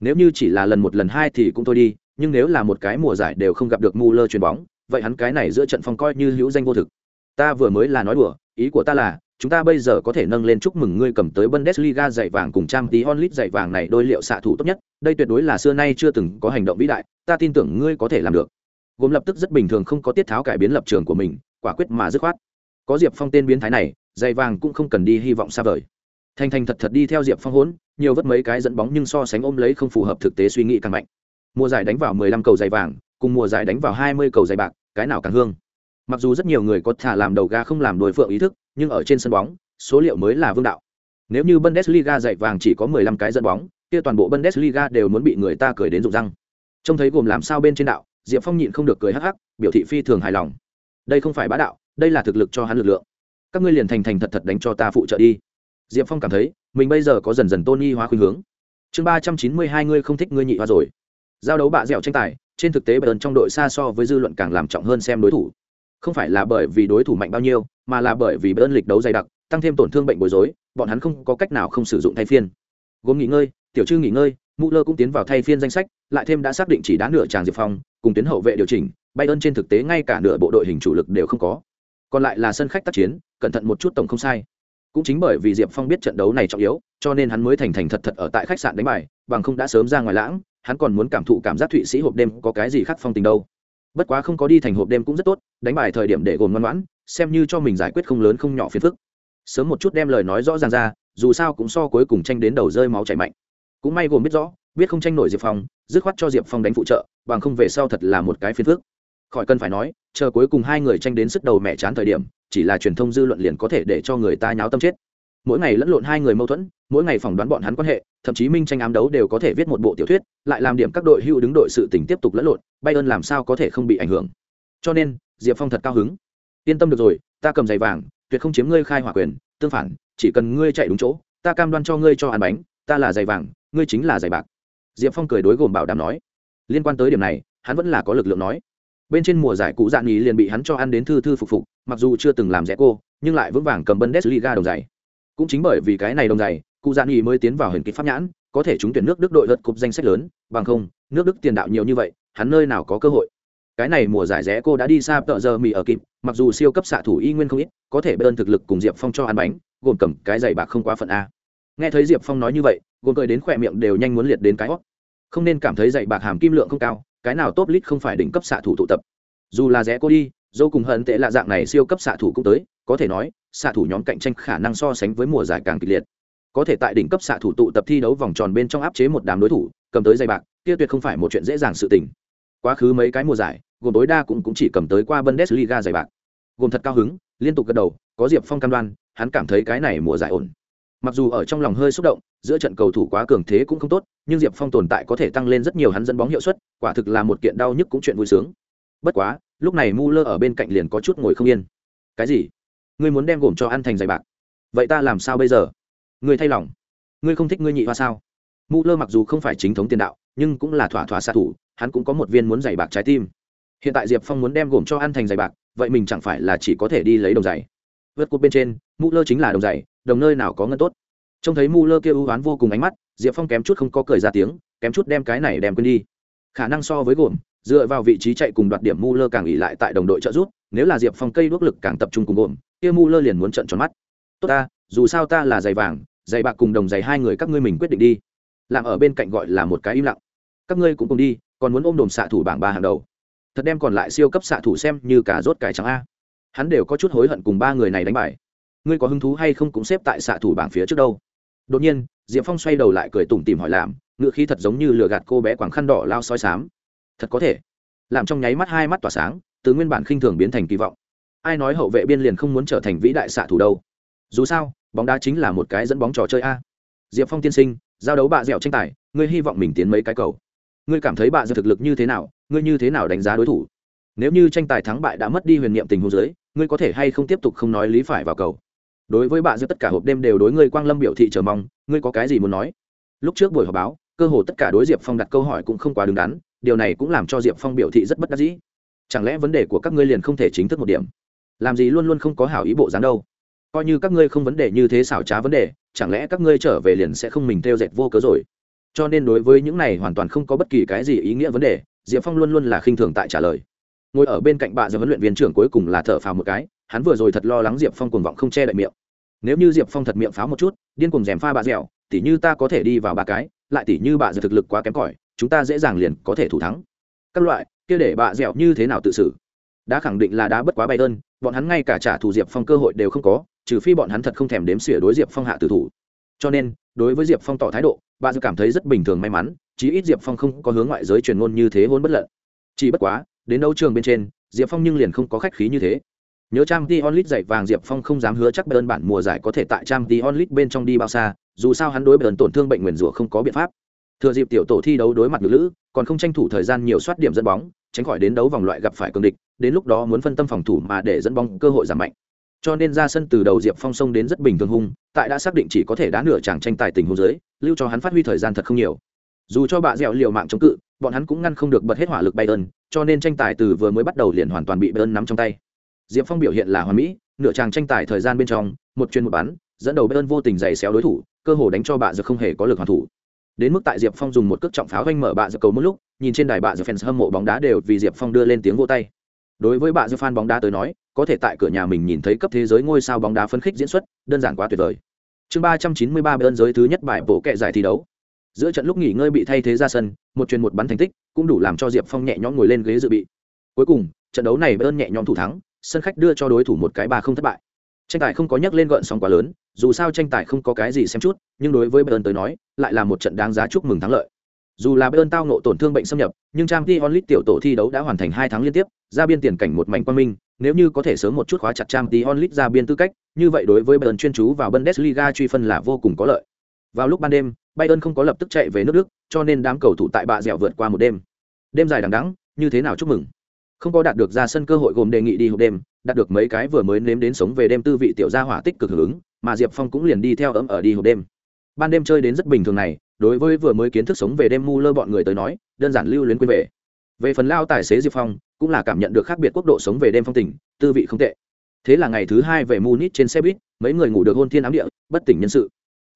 Speaker 1: nếu như chỉ là lần một lần hai thì cũng thôi đi nhưng nếu là một cái mùa giải đều không gặp được mu lơ chuyền bóng vậy hắn cái này giữa trận phong coi như hữu danh vô thực ta vừa mới là nói đùa ý của ta là chúng ta bây giờ có thể nâng lên chúc mừng ngươi cầm tới Bundesliga giày vàng cùng trang tí onlit giày vàng này đôi liệu xạ thủ tốt nhất, đây tuyệt đối là xưa nay chưa từng có hành động vĩ đại, ta tin tưởng ngươi có thể làm được. Gồm lập tức rất bình thường không có tiết tháo cải biến lập trường của mình, quả quyết mà dứt khoát. Có Diệp Phong tên biến thái này, giày vàng cũng không cần đi hy vọng xa vời. Thành thành thật thật đi theo Diệp Phong hỗn, nhiều vất mấy cái dẫn bóng nhưng so sánh ôm lấy không phù hợp thực tế suy nghĩ càng mạnh. Mùa giải đánh vào 15 cầu giày vàng, cùng mùa giải đánh vào 20 cầu giày bạc, cái nào càng hương. Mặc dù rất nhiều người có thả làm đầu ga không làm đồi phượng ý thức, nhưng ở trên sân bóng, số liệu mới là vương đạo. Nếu như Bundesliga giày vàng chỉ có 15 cái dẫn bóng, kia toàn bộ Bundesliga đều muốn bị người ta cười đến rụng răng. Trông thấy gồm làm sao bên trên đạo, Diệp Phong nhịn không được cười hắc hắc, biểu thị phi thường hài lòng. Đây không phải bá đạo, đây là thực lực cho hắn lực lượng. Các ngươi liền thành thành thật thật đánh cho ta phụ trợ đi. Diệp Phong cảm thấy, mình bây giờ có dần dần tôn nghi hóa khuynh hướng. Chương 392 ngươi không thích ngươi nhị hoa rồi. Giao đấu bạ dẻo tranh tài, trên thực tế Bayern trong đội xa so với dư luận càng làm trọng hơn xem đối thủ. Không phải là bởi vì đối thủ mạnh bao nhiêu, mà là bởi vì Bayern lịch đấu dày đặc, tăng thêm tổn thương bệnh bối rối bọn hắn không có cách nào không sử dụng thay phiên gồm nghỉ ngơi tiểu trư nghỉ ngơi mũ lơ cũng tiến vào thay phiên danh sách lại thêm đã xác định chỉ đá nửa tràng diệp phong cùng tuyến hậu vệ điều chỉnh bay trên thực tế ngay cả nửa bộ đội hình chủ lực đều không có còn lại là sân khách tác chiến cẩn thận một chút tổng không sai cũng chính bởi vì diệp phong biết trận đấu này trọng yếu, cho nên hắn mới thành thành thật thật ở tại khách sạn đánh bài, bằng không đã sớm ra ngoài lãng, hắn còn muốn cảm thụ cảm giác thụy sĩ hộp đêm có cái gì khác phong tình đâu. Bất quá không có đi thành hộp đêm cũng rất tốt, đánh bài thời điểm để gồm ngoan ngoãn, xem như cho mình giải quyết không lớn không nhỏ phiền phức. Sớm một chút đem lời nói rõ ràng ra, dù sao cũng so cuối cùng tranh đến đầu rơi máu chảy mạnh. Cũng may gồm biết rõ, biết không tranh nổi diệp phong, dứt khoát cho diệp phong đánh phụ trợ, bằng không về sau thật là một cái phiền phức khỏi cần phải nói, chờ cuối cùng hai người tranh đến sức đầu mẹ chán thời điểm, chỉ là truyền thông dư luận liền có thể để cho người ta nháo tâm chết. Mỗi ngày lẫn lộn hai người mâu thuẫn, mỗi ngày phỏng đoán bọn hắn quan hệ, thậm chí minh tranh ám đấu đều có thể viết một bộ tiểu thuyết, lại làm điểm các đội hưu đứng đội sự tình tiếp tục lẫn lộn bay ơn làm sao có thể không bị ảnh hưởng. Cho nên, diệp phong thật cao hứng. Yên tâm được rồi, ta cầm giày vàng, tuyệt không chiếm ngươi khai hỏa quyền, tương phản, chỉ cần ngươi chạy đúng chỗ, ta cam đoan cho ngươi cho ăn bánh, ta là giày vàng, ngươi chính là giày bạc. Diệp phong cười đối gồm bảo đảm nói. Liên quan tới điểm này, hắn vẫn là có lực lượng nói bên trên mùa giải cụ dạn ý liền bị hắn cho ăn đến thư thư phục phục, mặc dù chưa từng làm rẽ cô, nhưng lại vững vàng cầm bundesliga đồng giày. Cũng chính bởi vì cái này đồng giày, cụ dạn ý mới tiến vào hình kịch pháp nhãn, có thể trúng tuyển nước đức đội lượt cục danh sách lớn, bằng không, nước đức tiền đạo nhiều như vậy, hắn nơi nào có cơ hội. Cái này mùa giải rẽ cô đã đi xa tợ giờ mì ở kịp, mặc dù siêu cấp xạ thủ y nguyên không ít, có thể bơn thực lực cùng diệp phong cho ăn bánh, gồm cầm cái giày bạc không quá phận a. Nghe thấy diệp phong nói như vậy, gồm cười đến khỏe miệng đều nhanh muốn liệt đến cái hót không nên cảm thấy giày bạc hàm kim lượng không cao cái nào top lit không phải đỉnh cấp xạ thủ tụ tập. Dù là rẽ cô đi dô cùng hận tệ là dạng này siêu cấp xạ thủ cũng tới có thể nói xạ thủ nhóm cạnh tranh khả năng so sánh với mùa giải càng kịch liệt. Có thể tại đỉnh cấp xạ thủ tụ tập thi đấu vòng tròn bên trong áp chế một đám đối thủ cầm tới dây bạc kia tuyệt không phải một chuyện dễ dàng sự tình. Quá khứ mấy cái mùa giải gồm tối đa cũng, cũng chỉ cầm tới qua bundesliga giải bạc. Gồm thật cao hứng liên tục gật đầu có diệp phong cam đoan hắn cảm thấy cái này mùa giải ổn mặc dù ở trong lòng hơi xúc động, giữa trận cầu thủ quá cường thế cũng không tốt, nhưng diệp phong tồn tại có thể tăng lên rất nhiều hắn dẫn bóng hiệu suất, quả thực là một kiện đau nhức cũng chuyện vui sướng. Bất quá, lúc này mu lơ ở bên cạnh liền có chút ngồi không yên. Cái gì? Ngươi muốn đem gồm cho ăn thành giày bạc? Vậy ta làm sao bây giờ? Ngươi thay lòng. Ngươi không thích ngươi nhị hoa sao? Mu lơ mặc dù không phải chính thống tiền đạo, nhưng cũng là thỏa thỏa xạ thủ, hắn cũng có một viên muốn giày bạc trái tim. Hiện tại diệp phong muốn đem gồm cho ăn thành giày bạc, vậy mình chẳng phải là chỉ có thể đi lấy đồng giày. Vượt cột bên trên Mu lơ chính là đồng giày đồng nơi nào có ngân tốt. Trông thấy mu lơ kia ưu oán vô cùng ánh mắt, diệp phong kém chút không có cười ra tiếng, kém chút đem cái này đem quên đi. Khả năng so với gồm, dựa vào vị trí chạy cùng đoạt điểm mu lơ càng ỉ lại tại đồng đội trợ rút nếu là diệp phong cây đuốc lực càng tập trung cùng gồm, kia mu lơ liền muốn trận tròn mắt. Tốt ta, dù sao ta là giày vàng, giày bạc cùng đồng giày hai người các ngươi mình quyết định đi. Làm ở bên cạnh gọi là một cái im lặng. Các ngươi cũng cùng đi, còn muốn ôm đồm xạ thủ bảng ba hàng đầu. Thật đem còn lại siêu cấp xạ thủ xem như cả rốt cải trắng a. Hắn đều có chút hối hận cùng ba người này đánh bài ngươi có hứng thú hay không cũng xếp tại xạ thủ bảng phía trước đâu. Đột nhiên, diệp phong xoay đầu lại cười tủm tìm hỏi làm ngựa khí thật giống như lừa gạt cô bé quảng khăn đỏ lao soi sám. Thật có thể. Làm trong nháy mắt hai mắt tỏa sáng, từ nguyên bản khinh thường biến thành kỳ vọng. Ai nói hậu vệ biên liền không muốn trở thành vĩ đại xạ thủ đâu? Dù sao, bóng đá chính là một cái dẫn bóng trò chơi a. Diệp phong tiên sinh, giao đấu bạ dẹo tranh tài, ngươi hy vọng mình tiến mấy cái cầu? Ngươi cảm thấy bạ dẹo thực lực như thế nào? Ngươi như thế nào đánh giá đối thủ? Nếu như tranh tài thắng bại đã mất đi huyền niệm tình huống dưới, ngươi có thể hay không tiếp tục không nói lý phải vào cầu? Đối với bạ giữa tất cả hộp đêm đều đối ngươi quang lâm biểu thị chờ mong, ngươi có cái gì muốn nói? Lúc trước buổi họp báo, cơ hồ tất cả đối diệp phong đặt câu hỏi cũng không quá đứng đắn, điều này cũng làm cho diệp phong biểu thị rất bất đắc dĩ. Chẳng lẽ vấn đề của các ngươi liền không thể chính thức một điểm? Làm gì luôn luôn không có hảo ý bộ dáng đâu. Coi như các ngươi không vấn đề như thế xảo trá vấn đề, chẳng lẽ các ngươi trở về liền sẽ không mình theo dệt vô cớ rồi? Cho nên đối với những này hoàn toàn không có bất kỳ cái gì ý nghĩa vấn đề, diệp phong luôn luôn là khinh thường tại trả lời. Ngồi ở bên cạnh bà giờ huấn luyện viên trưởng cuối cùng là thở phào một cái hắn vừa rồi thật lo lắng diệp phong cuồng vọng không che đậy miệng. Nếu như diệp phong thật miệng pháo một chút, điên cuồng rèm pha bà dẻo, tỉ như ta có thể đi vào ba cái, lại tỉ như bà dẻo thực lực quá kém cỏi, chúng ta dễ dàng liền có thể thủ thắng. Các loại, kia để bà dẻo như thế nào tự xử? Đã khẳng định là đã bất quá bay ơn bọn hắn ngay cả trả thù diệp phong cơ hội đều không có, trừ phi bọn hắn thật không thèm đếm xỉa đối diệp phong hạ tử thủ. Cho nên, đối với diệp phong tỏ thái độ bà dẻo cảm thấy rất bình thường may mắn, chí ít diệp phong không có hướng ngoại giới truyền ngôn như thế hôn bất lận. Chỉ bất quá, đến đấu trường bên trên, diệp phong nhưng liền không có khách khí như thế nhớ trang t onlit dạy vàng diệp phong không dám hứa chắc bayern bản mùa giải có thể tại trang t onlit bên trong đi bao xa, dù sao hắn đối bayern tổn thương bệnh nguyền rủa không có biện pháp. Thừa dịp tiểu tổ thi đấu đối mặt nữ lữ, còn không tranh thủ thời gian nhiều soát điểm dẫn bóng, tránh khỏi đến đấu vòng loại gặp phải cường địch, đến lúc đó muốn phân tâm phòng thủ mà để dẫn bóng cơ hội giảm mạnh. Cho nên ra sân từ đầu diệp phong sông đến rất bình thường hung, tại đã xác định chỉ có thể đá nửa chàng tranh tài tình huống dưới, lưu cho hắn phát huy thời gian thật không nhiều. Dù cho bạ dẻo liều mạng chống cự, bọn hắn cũng ngăn không được bật hết hỏa lực bayern, cho nên tranh tài từ vừa mới bắt đầu liền hoàn toàn bị bayern nắm trong tay diệp phong biểu hiện là hoàn mỹ, nửa chàng tranh tài thời gian bên trong, một chuyền một bắn dẫn đầu bayern vô tình giày xéo đối thủ, cơ hồ đánh cho bạ Dược không hề có lực hoàn thủ. Đến mức tại diệp phong dùng một cước trọng pháo vênh mở bạ Dược cầu một lúc, nhìn trên đài bạ Dược fans hâm mộ bóng đá đều vì diệp phong đưa lên tiếng vỗ tay. Đối với bạ Dược fan bóng đá tới nói, có thể tại cửa nhà mình nhìn thấy cấp thế giới ngôi sao bóng đá phấn khích diễn xuất, đơn giản quá tuyệt vời. Chương ba trăm chín mươi ba bên giới thứ nhất bài bộ kệ giải thi đấu. Giữa trận lúc nghỉ ngơi bị thay thế ra sân, một truyền một bắn thành tích, cũng đủ làm cho diệp phong nhẹ nhõm ngồi lên ghế dự bị. Cuối cùng, trận đấu này Bayern nhẹ nhõm thủ thắng sân khách đưa cho đối thủ một cái ba không thất bại. Tranh tài không có nhắc lên gợn sóng quá lớn, dù sao tranh tài không có cái gì xem chút, nhưng đối với bayern tới nói, lại là một trận đáng giá chúc mừng thắng lợi. Dù là bayern tao nộ tổn thương bệnh xâm nhập, nhưng trang t onlit tiểu tổ thi đấu đã hoàn thành hai tháng liên tiếp, ra biên tiền cảnh một mảnh quan minh, nếu như có thể sớm một chút khóa chặt trang t onlit ra biên tư cách, như vậy đối với bayern chuyên chú vào bundesliga truy phân là vô cùng có lợi. Vào lúc ban đêm, bayern không có lập tức chạy về nước đức, cho nên đám cầu thủ tại bạ dẻo vượt qua một đêm. Đêm dài đằng đẵng, như thế nào chúc mừng? Không có đạt được ra sân cơ hội gồm đề nghị đi hộp đêm, đạt được mấy cái vừa mới nếm đến sống về đêm tư vị tiểu gia hỏa tích cực hưởng ứng, mà diệp phong cũng liền đi theo ấm ở đi hộp đêm. Ban đêm chơi đến rất bình thường này, đối với vừa mới kiến thức sống về đêm mu lơ bọn người tới nói, đơn giản lưu luyến quên về. Về phần lao tài xế diệp phong, cũng là cảm nhận được khác biệt quốc độ sống về đêm phong tỉnh tư vị không tệ. Thế là ngày thứ hai về munich trên xe buýt, mấy người ngủ được hôn thiên ám địa, bất tỉnh nhân sự.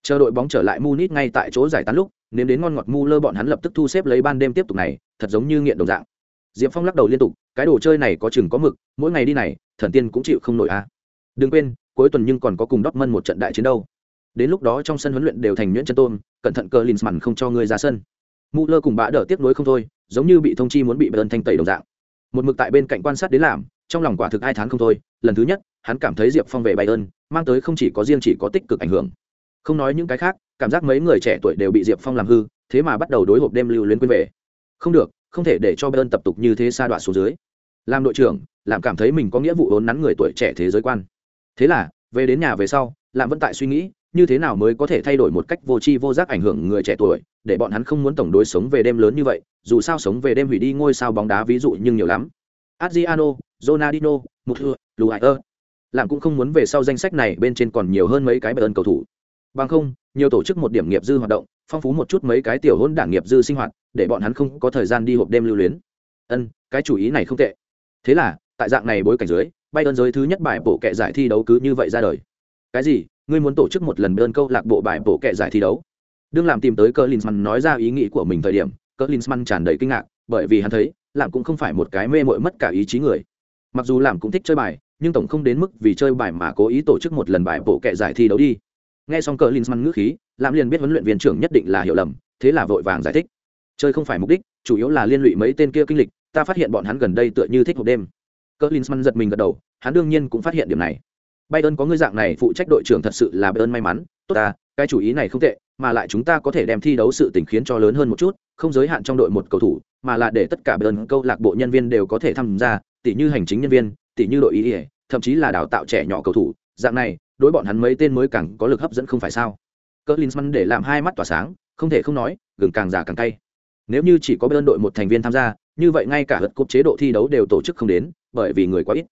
Speaker 1: Chờ đội bóng trở lại munich ngay tại chỗ giải tán lúc, nếm đến ngon ngọt mu lơ bọn hắn lập tức thu xếp lấy ban đêm tiếp tục này, thật giống như nghiện đồng dạng diệp phong lắc đầu liên tục cái đồ chơi này có chừng có mực mỗi ngày đi này thần tiên cũng chịu không nổi a à. đừng quên cuối tuần nhưng còn có cùng đót mân một trận đại chiến đâu. Đến lúc đó trong sân huấn luyện đều thành nhuyễn chân tôn, cẩn thận cờ linsman không cho ngươi ra sân. Mù lơ cùng bã đỡ tiếp nối không thôi giống như bị thông chi muốn bị bơn thanh tẩy đồng dạng. Một mực tại bên cạnh quan sát đến làm trong lòng quả thực ai thán không thôi lần thứ nhất hắn cảm thấy diệp phong về bay ơn mang tới không chỉ có riêng chỉ có tích cực ảnh hưởng. Không nói những cái khác cảm giác mấy người trẻ tuổi đều bị diệp phong làm hư thế mà bắt đầu đối hộp đêm lưu luyến quên về. Không được không thể để cho bayern tập tục như thế sa đoạn xuống dưới làm đội trưởng làm cảm thấy mình có nghĩa vụ ốn nắn người tuổi trẻ thế giới quan thế là về đến nhà về sau làm vẫn tại suy nghĩ như thế nào mới có thể thay đổi một cách vô tri vô giác ảnh hưởng người trẻ tuổi để bọn hắn không muốn tổng đối sống về đêm lớn như vậy dù sao sống về đêm hủy đi ngôi sao bóng đá ví dụ nhưng nhiều lắm Adriano, Ronaldinho, Mutua, Luaer. Làm cũng không muốn về sau danh sách này bên trên còn nhiều hơn mấy cái ơn cầu thủ. Bằng không, nhiều tổ chức một điểm nghiệp dư hoạt động, phong phú một chút mấy cái tiểu hôn đảng nghiệp dư sinh hoạt, để bọn hắn không có thời gian đi hộp đêm lưu luyến. Ân, cái chủ ý này không tệ. Thế là, tại dạng này bối cảnh dưới, bay đơn giới thứ nhất bài bộ kệ giải thi đấu cứ như vậy ra đời. Cái gì? Ngươi muốn tổ chức một lần đơn câu lạc bộ bài bộ kệ giải thi đấu? Đương làm tìm tới Klinsmann nói ra ý nghĩ của mình thời điểm, Klinsmann tràn đầy kinh ngạc, bởi vì hắn thấy, làm cũng không phải một cái mê mội mất cả ý chí người. Mặc dù làm cũng thích chơi bài, nhưng tổng không đến mức vì chơi bài mà cố ý tổ chức một lần bài bộ kệ giải thi đấu đi. Nghe xong Klinsmann ngữ khí, làm liền biết huấn luyện viên trưởng nhất định là hiểu lầm, thế là vội vàng giải thích. Chơi không phải mục đích, chủ yếu là liên lụy mấy tên kia kinh lịch, ta phát hiện bọn hắn gần đây tựa như thích hộp đêm cỡ linsman giật mình gật đầu hắn đương nhiên cũng phát hiện điểm này Bay ơn có người dạng này phụ trách đội trưởng thật sự là bayern may mắn tốt ta cái chủ ý này không tệ mà lại chúng ta có thể đem thi đấu sự tình khiến cho lớn hơn một chút không giới hạn trong đội một cầu thủ mà là để tất cả bayern câu lạc bộ nhân viên đều có thể tham gia tỷ như hành chính nhân viên tỷ như đội ý ỉa thậm chí là đào tạo trẻ nhỏ cầu thủ dạng này đối bọn hắn mấy tên mới càng có lực hấp dẫn không phải sao? Cỡ linsman để làm hai mắt tỏa sáng, không thể không nói, gừng càng già càng cay. Nếu như chỉ có bên đội một thành viên tham gia, như vậy ngay cả lượt cúp chế độ thi đấu đều tổ chức không đến, bởi vì người quá ít.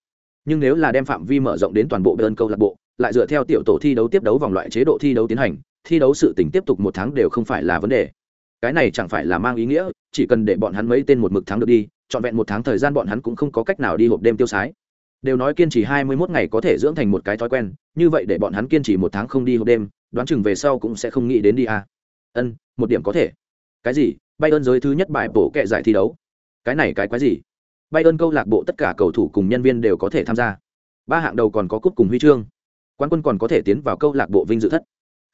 Speaker 1: Nhưng nếu là đem phạm vi mở rộng đến toàn bộ bên câu lạc bộ, lại dựa theo tiểu tổ thi đấu tiếp đấu vòng loại chế độ thi đấu tiến hành, thi đấu sự tỉnh tiếp tục một tháng đều không phải là vấn đề. Cái này chẳng phải là mang ý nghĩa, chỉ cần để bọn hắn mấy tên một mực tháng được đi, trọn vẹn một tháng thời gian bọn hắn cũng không có cách nào đi hộp đêm tiêu sái đều nói kiên trì hai mươi 21 ngày có thể dưỡng thành một cái thói quen, như vậy để bọn hắn kiên trì một tháng không đi hộp đêm, đoán chừng về sau cũng sẽ không nghĩ đến đi à. ân, một điểm có thể. Cái gì? Bay ơn giới thứ nhất bài bổ kệ giải thi đấu. Cái này cái quái gì? Bay ơn câu lạc bộ tất cả cầu thủ cùng nhân viên đều có thể tham gia. Ba hạng đầu còn có cúp cùng huy chương. Quán quân còn có thể tiến vào câu lạc bộ vinh dự thất.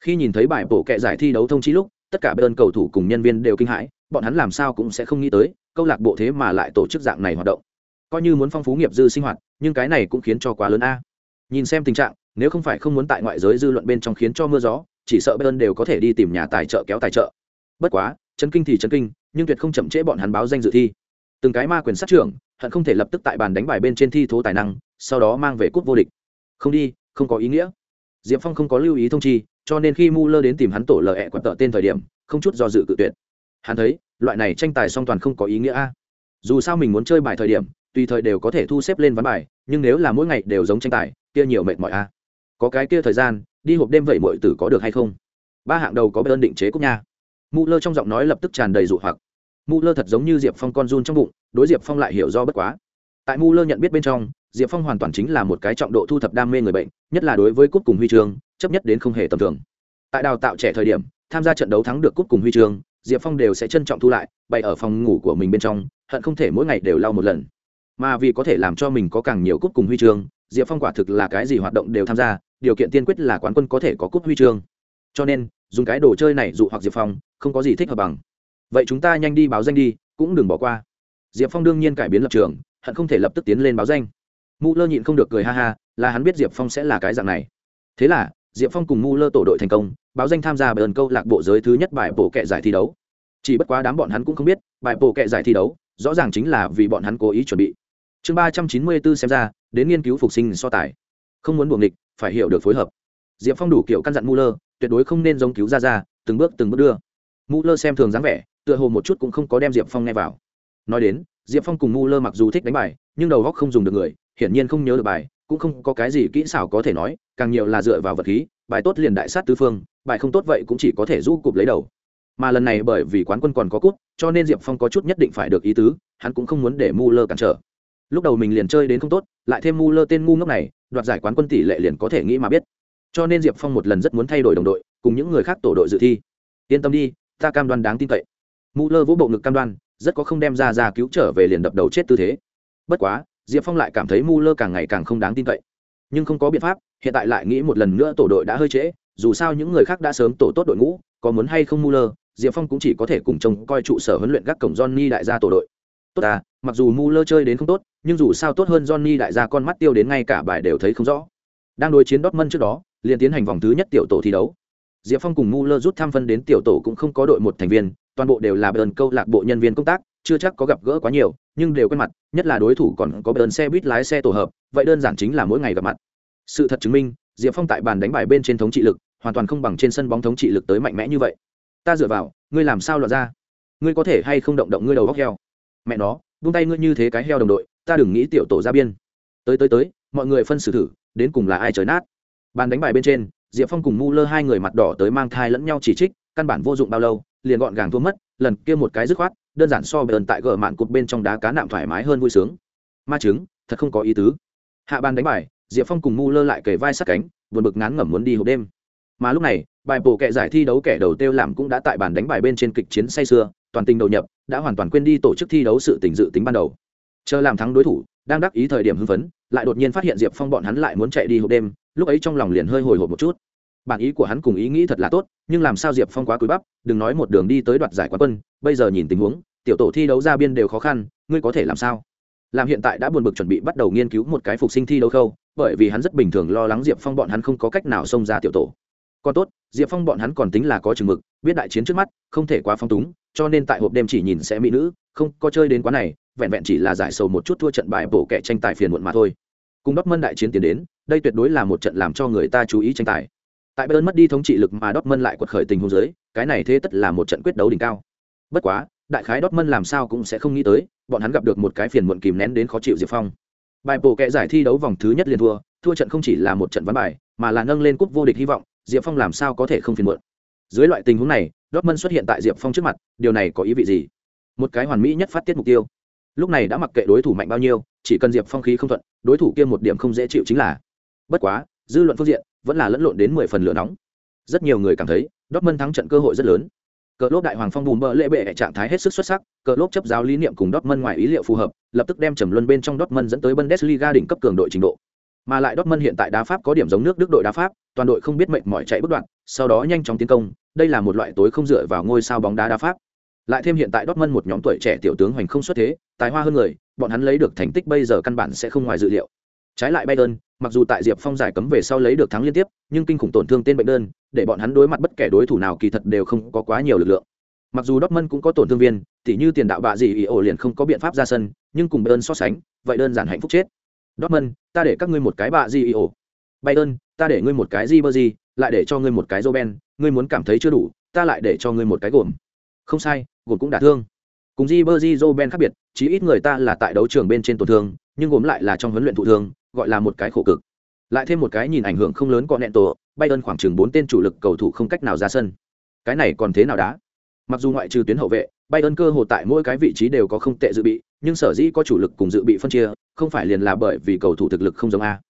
Speaker 1: Khi nhìn thấy bài bổ kệ giải thi đấu thông chí lúc, tất cả bên cầu thủ cùng nhân viên đều kinh hãi, bọn hắn làm sao cũng sẽ không nghĩ tới, câu lạc bộ thế mà lại tổ chức dạng này hoạt động. Coi như muốn phong phú nghiệp dư sinh hoạt nhưng cái này cũng khiến cho quá lớn a. Nhìn xem tình trạng, nếu không phải không muốn tại ngoại giới dư luận bên trong khiến cho mưa gió, chỉ sợ bên đều có thể đi tìm nhà tài trợ kéo tài trợ. Bất quá, chấn kinh thì chấn kinh, nhưng tuyệt không chậm trễ bọn hắn báo danh dự thi. Từng cái ma quyền sát trưởng, hận không thể lập tức tại bàn đánh bài bên trên thi thố tài năng, sau đó mang về cúp vô địch. Không đi, không có ý nghĩa. Diệp phong không có lưu ý thông chi, cho nên khi mu lơ đến tìm hắn tổ lờ ẹ quặn tợ tên thời điểm, không chút do dự cự tuyệt. Hắn thấy, loại này tranh tài song toàn không có ý nghĩa a. Dù sao mình muốn chơi bài thời điểm tùy thời đều có thể thu xếp lên ván bài, nhưng nếu là mỗi ngày đều giống tranh tài, kia nhiều mệt mỏi a có cái kia thời gian, đi hộp đêm vậy mọi tử có được hay không? Ba hạng đầu có bê ơn định chế cúc nha. Mu lơ trong giọng nói lập tức tràn đầy dụ hoặc. Mu lơ thật giống như diệp phong con run trong bụng, đối diệp phong lại hiểu do bất quá. Tại mu lơ nhận biết bên trong, diệp phong hoàn toàn chính là một cái trọng độ thu thập đam mê người bệnh, nhất là đối với cúp cùng huy chương, chấp nhất đến không hề tầm thường. Tại đào tạo trẻ thời điểm, tham gia trận đấu thắng được cúp cùng huy chương, diệp phong đều sẽ trân trọng thu lại, bày ở phòng ngủ của mình bên trong, hận không thể mỗi ngày đều lau một lần mà vì có thể làm cho mình có càng nhiều cúp cùng huy chương, diệp phong quả thực là cái gì hoạt động đều tham gia, điều kiện tiên quyết là quán quân có thể có cúp huy chương. Cho nên, dùng cái đồ chơi này dụ hoặc diệp phong, không có gì thích hợp bằng. Vậy chúng ta nhanh đi báo danh đi, cũng đừng bỏ qua. Diệp phong đương nhiên cải biến lập trường, hận không thể lập tức tiến lên báo danh. Mù lơ nhịn không được cười ha ha, là hắn biết diệp phong sẽ là cái dạng này. Thế là, diệp phong cùng mù lơ tổ đội thành công, báo danh tham gia bởi ơn câu lạc bộ giới thứ nhất bài bổ kệ giải thi đấu. Chỉ bất quá đám bọn hắn cũng không biết, bài bổ kệ giải thi đấu, rõ ràng chính là vì bọn hắn cố ý chuẩn bị chương ba trăm chín mươi bốn xem ra, đến nghiên cứu phục sinh so tài. Không muốn buồng địch phải hiểu được phối hợp. Diệp phong đủ kiểu căn dặn mũ lơ tuyệt đối không nên giống cứu ra ra, từng bước từng bước đưa. Mũ lơ xem thường dáng vẻ, tựa hồ một chút cũng không có đem diệp phong nghe vào. Nói đến, diệp phong cùng mũ lơ mặc dù thích đánh bài, nhưng đầu góc không dùng được người, hiển nhiên không nhớ được bài, cũng không có cái gì kỹ xảo có thể nói, càng nhiều là dựa vào vật khí, bài tốt liền đại sát tứ phương, bài không tốt vậy cũng chỉ có thể rũ cụp lấy đầu. Mà lần này bởi vì quán quân còn có cút, cho nên diệp phong có chút nhất định phải được ý tứ, hắn cũng không muốn để mu lơ cản trở lúc đầu mình liền chơi đến không tốt, lại thêm mu lơ tên ngu ngốc này, đoạt giải quán quân tỷ lệ liền có thể nghĩ mà biết. Cho nên diệp phong một lần rất muốn thay đổi đồng đội, cùng những người khác tổ đội dự thi. Yên tâm đi, ta cam đoan đáng tin cậy. Mu lơ vỗ bộ ngực cam đoan, rất có không đem ra ra cứu trở về liền đập đầu chết tư thế. Bất quá, diệp phong lại cảm thấy mu lơ càng ngày càng không đáng tin cậy. Nhưng không có biện pháp, hiện tại lại nghĩ một lần nữa tổ đội đã hơi trễ, dù sao những người khác đã sớm tổ tốt đội ngũ, có muốn hay không mu lơ diệp phong cũng chỉ có thể cùng trông coi trụ sở huấn luyện các cổng johnny đại gia tổ đội tốt à mặc dù mu lơ chơi đến không tốt, nhưng dù sao tốt hơn johnny đại gia con mắt tiêu đến ngay cả bài đều thấy không rõ. Đang đối chiến dortmund trước đó, liền tiến hành vòng thứ nhất tiểu tổ thi đấu. Diệp phong cùng mu lơ rút tham phân đến tiểu tổ cũng không có đội một thành viên, toàn bộ đều là bờn câu lạc bộ nhân viên công tác, chưa chắc có gặp gỡ quá nhiều, nhưng đều quen mặt, nhất là đối thủ còn có bờn xe buýt lái xe tổ hợp, vậy đơn giản chính là mỗi ngày gặp mặt. Sự thật chứng minh, diệp phong tại bàn đánh bài bên trên thống trị lực, hoàn toàn không bằng trên sân bóng thống trị lực tới mạnh mẽ như vậy. Ta dựa vào, ngươi làm sao lọt ra? Ngươi có thể hay không động động ngươi đầu góc heo? Mẹ nó vung tay ngươi như thế cái heo đồng đội, ta đừng nghĩ tiểu tổ ra biên. Tới tới tới, mọi người phân xử thử, đến cùng là ai trời nát? Bàn đánh bài bên trên, diệp phong cùng mu lơ hai người mặt đỏ tới mang thai lẫn nhau chỉ trích, căn bản vô dụng bao lâu, liền gọn gàng thua mất, lần kia một cái dứt khoát, đơn giản so với ơn tại gờ mạn cụt bên trong đá cá nạm thoải mái hơn vui sướng. Ma chứng, thật không có ý tứ. Hạ bàn đánh bài, diệp phong cùng mu lơ lại kề vai sát cánh, buồn bực ngán ngẩm muốn đi hộp đêm. Mà lúc này, bài bổ kệ giải thi đấu kẻ đầu tiêu làm cũng đã tại bàn đánh bài bên trên kịch chiến say sưa toàn tình đầu nhập, đã hoàn toàn quên đi tổ chức thi đấu sự tình dự tính ban đầu. Chờ làm thắng đối thủ, đang đắc ý thời điểm hưng phấn, lại đột nhiên phát hiện diệp phong bọn hắn lại muốn chạy đi hộp đêm, lúc ấy trong lòng liền hơi hồi hộp một chút. Bản ý của hắn cùng ý nghĩ thật là tốt, nhưng làm sao diệp phong quá cúi bắp, đừng nói một đường đi tới đoạt giải quán quân, bây giờ nhìn tình huống, tiểu tổ thi đấu ra biên đều khó khăn, ngươi có thể làm sao? Làm hiện tại đã buồn bực chuẩn bị bắt đầu nghiên cứu một cái phục sinh thi đấu khâu, bởi vì hắn rất bình thường lo lắng diệp phong bọn hắn không có cách nào xông ra tiểu tổ còn tốt diệp phong bọn hắn còn tính là có chừng mực biết đại chiến trước mắt không thể quá phong túng cho nên tại hộp đêm chỉ nhìn sẽ mỹ nữ không có chơi đến quá này vẹn vẹn chỉ là giải sầu một chút thua trận bài bổ kẻ tranh tài phiền muộn mà thôi cùng đốc mân đại chiến tiến đến đây tuyệt đối là một trận làm cho người ta chú ý tranh tài Tại Bayern mất đi thống trị lực mà Dortmund lại quật khởi tình huống dưới, cái này thế tất là một trận quyết đấu đỉnh cao. Bất quá, đại khái Dortmund làm sao cũng sẽ không nghĩ tới, bọn hắn gặp được một cái phiền muộn kìm nén đến khó chịu Diệp Phong. Bài bổ kệ giải thi đấu vòng thứ nhất liên thua, thua trận không chỉ là một trận ván bài, mà là nâng lên cúp vô địch hy vọng, Diệp Phong làm sao có thể không phiền muộn. Dưới loại tình huống này, Dortmund xuất hiện tại Diệp Phong trước mặt, điều này có ý vị gì? Một cái hoàn mỹ nhất phát tiết mục tiêu. Lúc này đã mặc kệ đối thủ mạnh bao nhiêu, chỉ cần Diệp Phong khí không thuận, đối thủ kia một điểm không dễ chịu chính là. Bất quá, dư luận phương diện vẫn là lẫn lộn đến mười phần lửa nóng. Rất nhiều người cảm thấy, Dortmund thắng trận cơ hội rất lớn. Cờ lốp đại hoàng phong bùm bờ lễ bệ trạng thái hết sức xuất sắc, cờ lốp chấp giáo lý niệm cùng Dortmund ngoài ý liệu phù hợp, lập tức đem trầm luân bên trong Dortmund dẫn tới Bundesliga đỉnh cấp cường đội trình độ. Mà lại Dortmund hiện tại đá pháp có điểm giống nước Đức đội đá pháp, toàn đội không biết mệt mỏi chạy bất đoạn, sau đó nhanh chóng tiến công, đây là một loại tối không dựa vào ngôi sao bóng đá đá pháp. Lại thêm hiện tại Dortmund một nhóm tuổi trẻ tiểu tướng hoành không xuất thế, tài hoa hơn người, bọn hắn lấy được thành tích bây giờ căn bản sẽ không ngoài dự liệu. Trái lại Bayern, mặc dù tại Diệp Phong giải cấm về sau lấy được thắng liên tiếp, nhưng kinh khủng tổn thương tên bệnh đơn, để bọn hắn đối mặt bất kể đối thủ nào kỳ thật đều không có quá nhiều lực lượng. Mặc dù Dortmund cũng có tổn thương viên, tỉ như tiền đạo bạ gì ý ổ liền không có biện pháp ra sân, nhưng cùng Bayern so sánh, vậy đơn giản hạnh phúc chết. Dortmund, ta để các ngươi một cái bạ gì ý ổ. Bayern, ta để ngươi một cái Ribery, lại để cho ngươi một cái Roben, ngươi muốn cảm thấy chưa đủ, ta lại để cho ngươi một cái gồm. Không sai, gồm cũng đả thương. Cùng Ribery Roben khác biệt, chỉ ít người ta là tại đấu trường bên trên tổn thương, nhưng gồm lại là trong huấn luyện thụ thương, gọi là một cái khổ cực. Lại thêm một cái nhìn ảnh hưởng không lớn có nẹn tổ, Bayern khoảng chừng bốn tên chủ lực cầu thủ không cách nào ra sân. Cái này còn thế nào đã? Mặc dù ngoại trừ tuyến hậu vệ, Bayern cơ hồ tại mỗi cái vị trí đều có không tệ dự bị, nhưng sở dĩ có chủ lực cùng dự bị phân chia, không phải liền là bởi vì cầu thủ thực lực không giống a.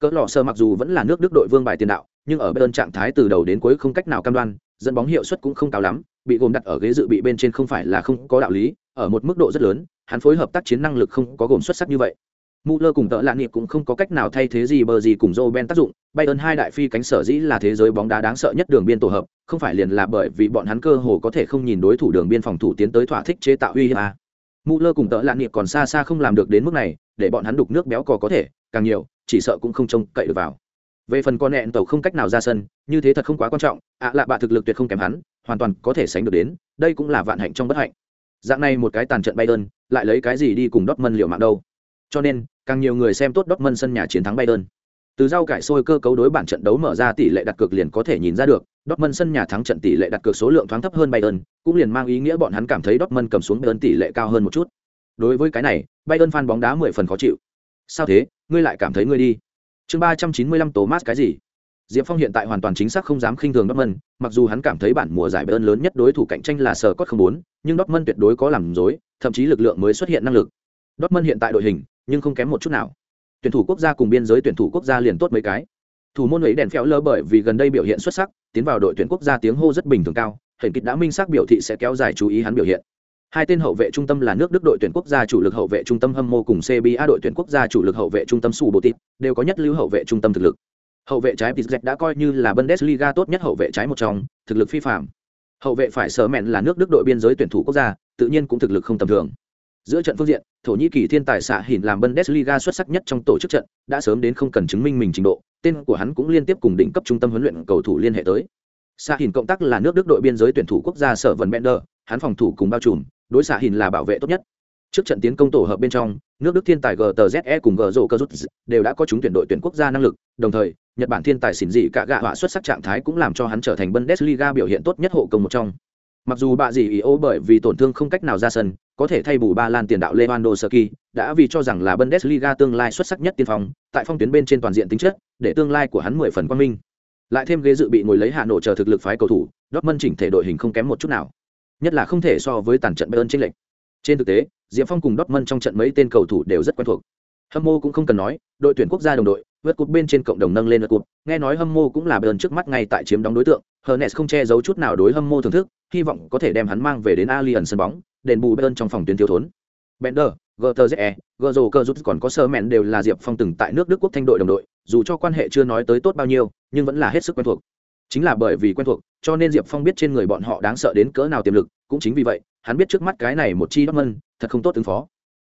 Speaker 1: Cỡ lọ sơ mặc dù vẫn là nước Đức đội vương bài tiền đạo, nhưng ở Bayern trạng thái từ đầu đến cuối không cách nào cam đoan, dẫn bóng hiệu suất cũng không cao lắm, bị gồm đặt ở ghế dự bị bên trên không phải là không có đạo lý, ở một mức độ rất lớn, hắn phối hợp tác chiến năng lực không có gồm xuất sắc như vậy. Muller cùng tợ lạ niệm cũng không có cách nào thay thế gì bờ gì cùng Roben tác dụng, Bayern hai đại phi cánh sở dĩ là thế giới bóng đá đáng sợ nhất đường biên tổ hợp, không phải liền là bởi vì bọn hắn cơ hồ có thể không nhìn đối thủ đường biên phòng thủ tiến tới thỏa thích chế tạo uy hiếp à. Lơ cùng tợ lạ niệm còn xa xa không làm được đến mức này, để bọn hắn đục nước béo cò có thể, càng nhiều, chỉ sợ cũng không trông cậy được vào. Về phần con nẹn tàu không cách nào ra sân, như thế thật không quá quan trọng, ạ à lạ bạ thực lực tuyệt không kém hắn, hoàn toàn có thể sánh được đến, đây cũng là vạn hạnh trong bất hạnh. Dạng này một cái tàn trận Bayern, lại lấy cái gì đi cùng Dortmund liều mạng đâu? Cho nên, càng nhiều người xem tốt Dortmund sân nhà chiến thắng Bayern. Từ rau cải sôi cơ cấu đối bản trận đấu mở ra tỷ lệ đặt cược liền có thể nhìn ra được, Dortmund sân nhà thắng trận tỷ lệ đặt cược số lượng thoáng thấp hơn Bayern, cũng liền mang ý nghĩa bọn hắn cảm thấy Dortmund cầm xuống Bayern tỷ lệ cao hơn một chút. Đối với cái này, Bayern fan bóng đá 10 phần khó chịu. Sao thế, ngươi lại cảm thấy ngươi đi? Chương 395 Thomas cái gì? Diệp Phong hiện tại hoàn toàn chính xác không dám khinh thường Dortmund, mặc dù hắn cảm thấy bản mùa giải Bayern lớn nhất đối thủ cạnh tranh là sở cốt 04, nhưng Dortmund tuyệt đối có làm dối, thậm chí lực lượng mới xuất hiện năng lực. Dortmund hiện tại đội hình, nhưng không kém một chút nào. Tuyển thủ quốc gia cùng biên giới tuyển thủ quốc gia liền tốt mấy cái. Thủ môn ấy đèn phéo lơ bởi vì gần đây biểu hiện xuất sắc tiến vào đội tuyển quốc gia tiếng hô rất bình thường cao hình kịch đã minh xác biểu thị sẽ kéo dài chú ý hắn biểu hiện. Hai tên hậu vệ trung tâm là nước đức đội tuyển quốc gia chủ lực hậu vệ trung tâm hâm mô cùng cba đội tuyển quốc gia chủ lực hậu vệ trung tâm su Bộ Tịt, đều có nhất lưu hậu vệ trung tâm thực lực. Hậu vệ trái pizet đã coi như là bundesliga tốt nhất hậu vệ trái một trong thực lực phi phạm hậu vệ phải sở mẹn là nước đức đội biên giới tuyển thủ quốc gia tự nhiên cũng thực lực không tầm thường giữa trận phương diện, thổ nhĩ kỳ thiên tài xạ hỉn làm bundesliga xuất sắc nhất trong tổ chức trận, đã sớm đến không cần chứng minh mình trình độ, tên của hắn cũng liên tiếp cùng đỉnh cấp trung tâm huấn luyện cầu thủ liên hệ tới. Xạ hỉn cộng tác là nước đức đội biên giới tuyển thủ quốc gia sở vần bender, hắn phòng thủ cùng bao trùm, đối xạ hỉn là bảo vệ tốt nhất. Trước trận tiến công tổ hợp bên trong, nước đức thiên tài gtze cùng gzo cơ rút đều đã có chúng tuyển đội tuyển quốc gia năng lực, đồng thời, nhật bản thiên tài xỉn dị cả gạ họa xuất sắc trạng thái cũng làm cho hắn trở thành bundesliga biểu hiện tốt nhất hộ công một trong. Mặc dù bạ gì ý ô bởi vì tổn thương không cách nào ra sân, có thể thay bù ba lan tiền đạo Lewandowski, đã vì cho rằng là Bundesliga tương lai xuất sắc nhất tiên phong, tại phong tuyến bên trên toàn diện tính chất, để tương lai của hắn mười phần quan minh. Lại thêm ghế dự bị ngồi lấy Hà Nội chờ thực lực phái cầu thủ, Dortmund chỉnh thể đội hình không kém một chút nào. Nhất là không thể so với tàn trận Bayern chênh lệch. Trên thực tế, Diệp Phong cùng Dortmund trong trận mấy tên cầu thủ đều rất quen thuộc. Hâm mộ cũng không cần nói, đội tuyển quốc gia đồng đội, vượt cột bên trên cộng đồng nâng lên vượt cột, nghe nói hâm mộ cũng là bờn trước mắt ngay tại chiếm đóng đối tượng, Hernes không che giấu chút nào đối hâm mộ thưởng thức, hy vọng có thể đem hắn mang về đến Alien sân bóng, đền bù Bayern trong phòng tuyến thiếu thốn. Bender, Götze, cơ rút còn có sơ mẹn đều là Diệp Phong từng tại nước Đức quốc thanh đội đồng đội, dù cho quan hệ chưa nói tới tốt bao nhiêu, nhưng vẫn là hết sức quen thuộc. Chính là bởi vì quen thuộc, cho nên Diệp Phong biết trên người bọn họ đáng sợ đến cỡ nào tiềm lực, cũng chính vì vậy, hắn biết trước mắt cái này một chi Dortmund, thật không tốt ứng phó.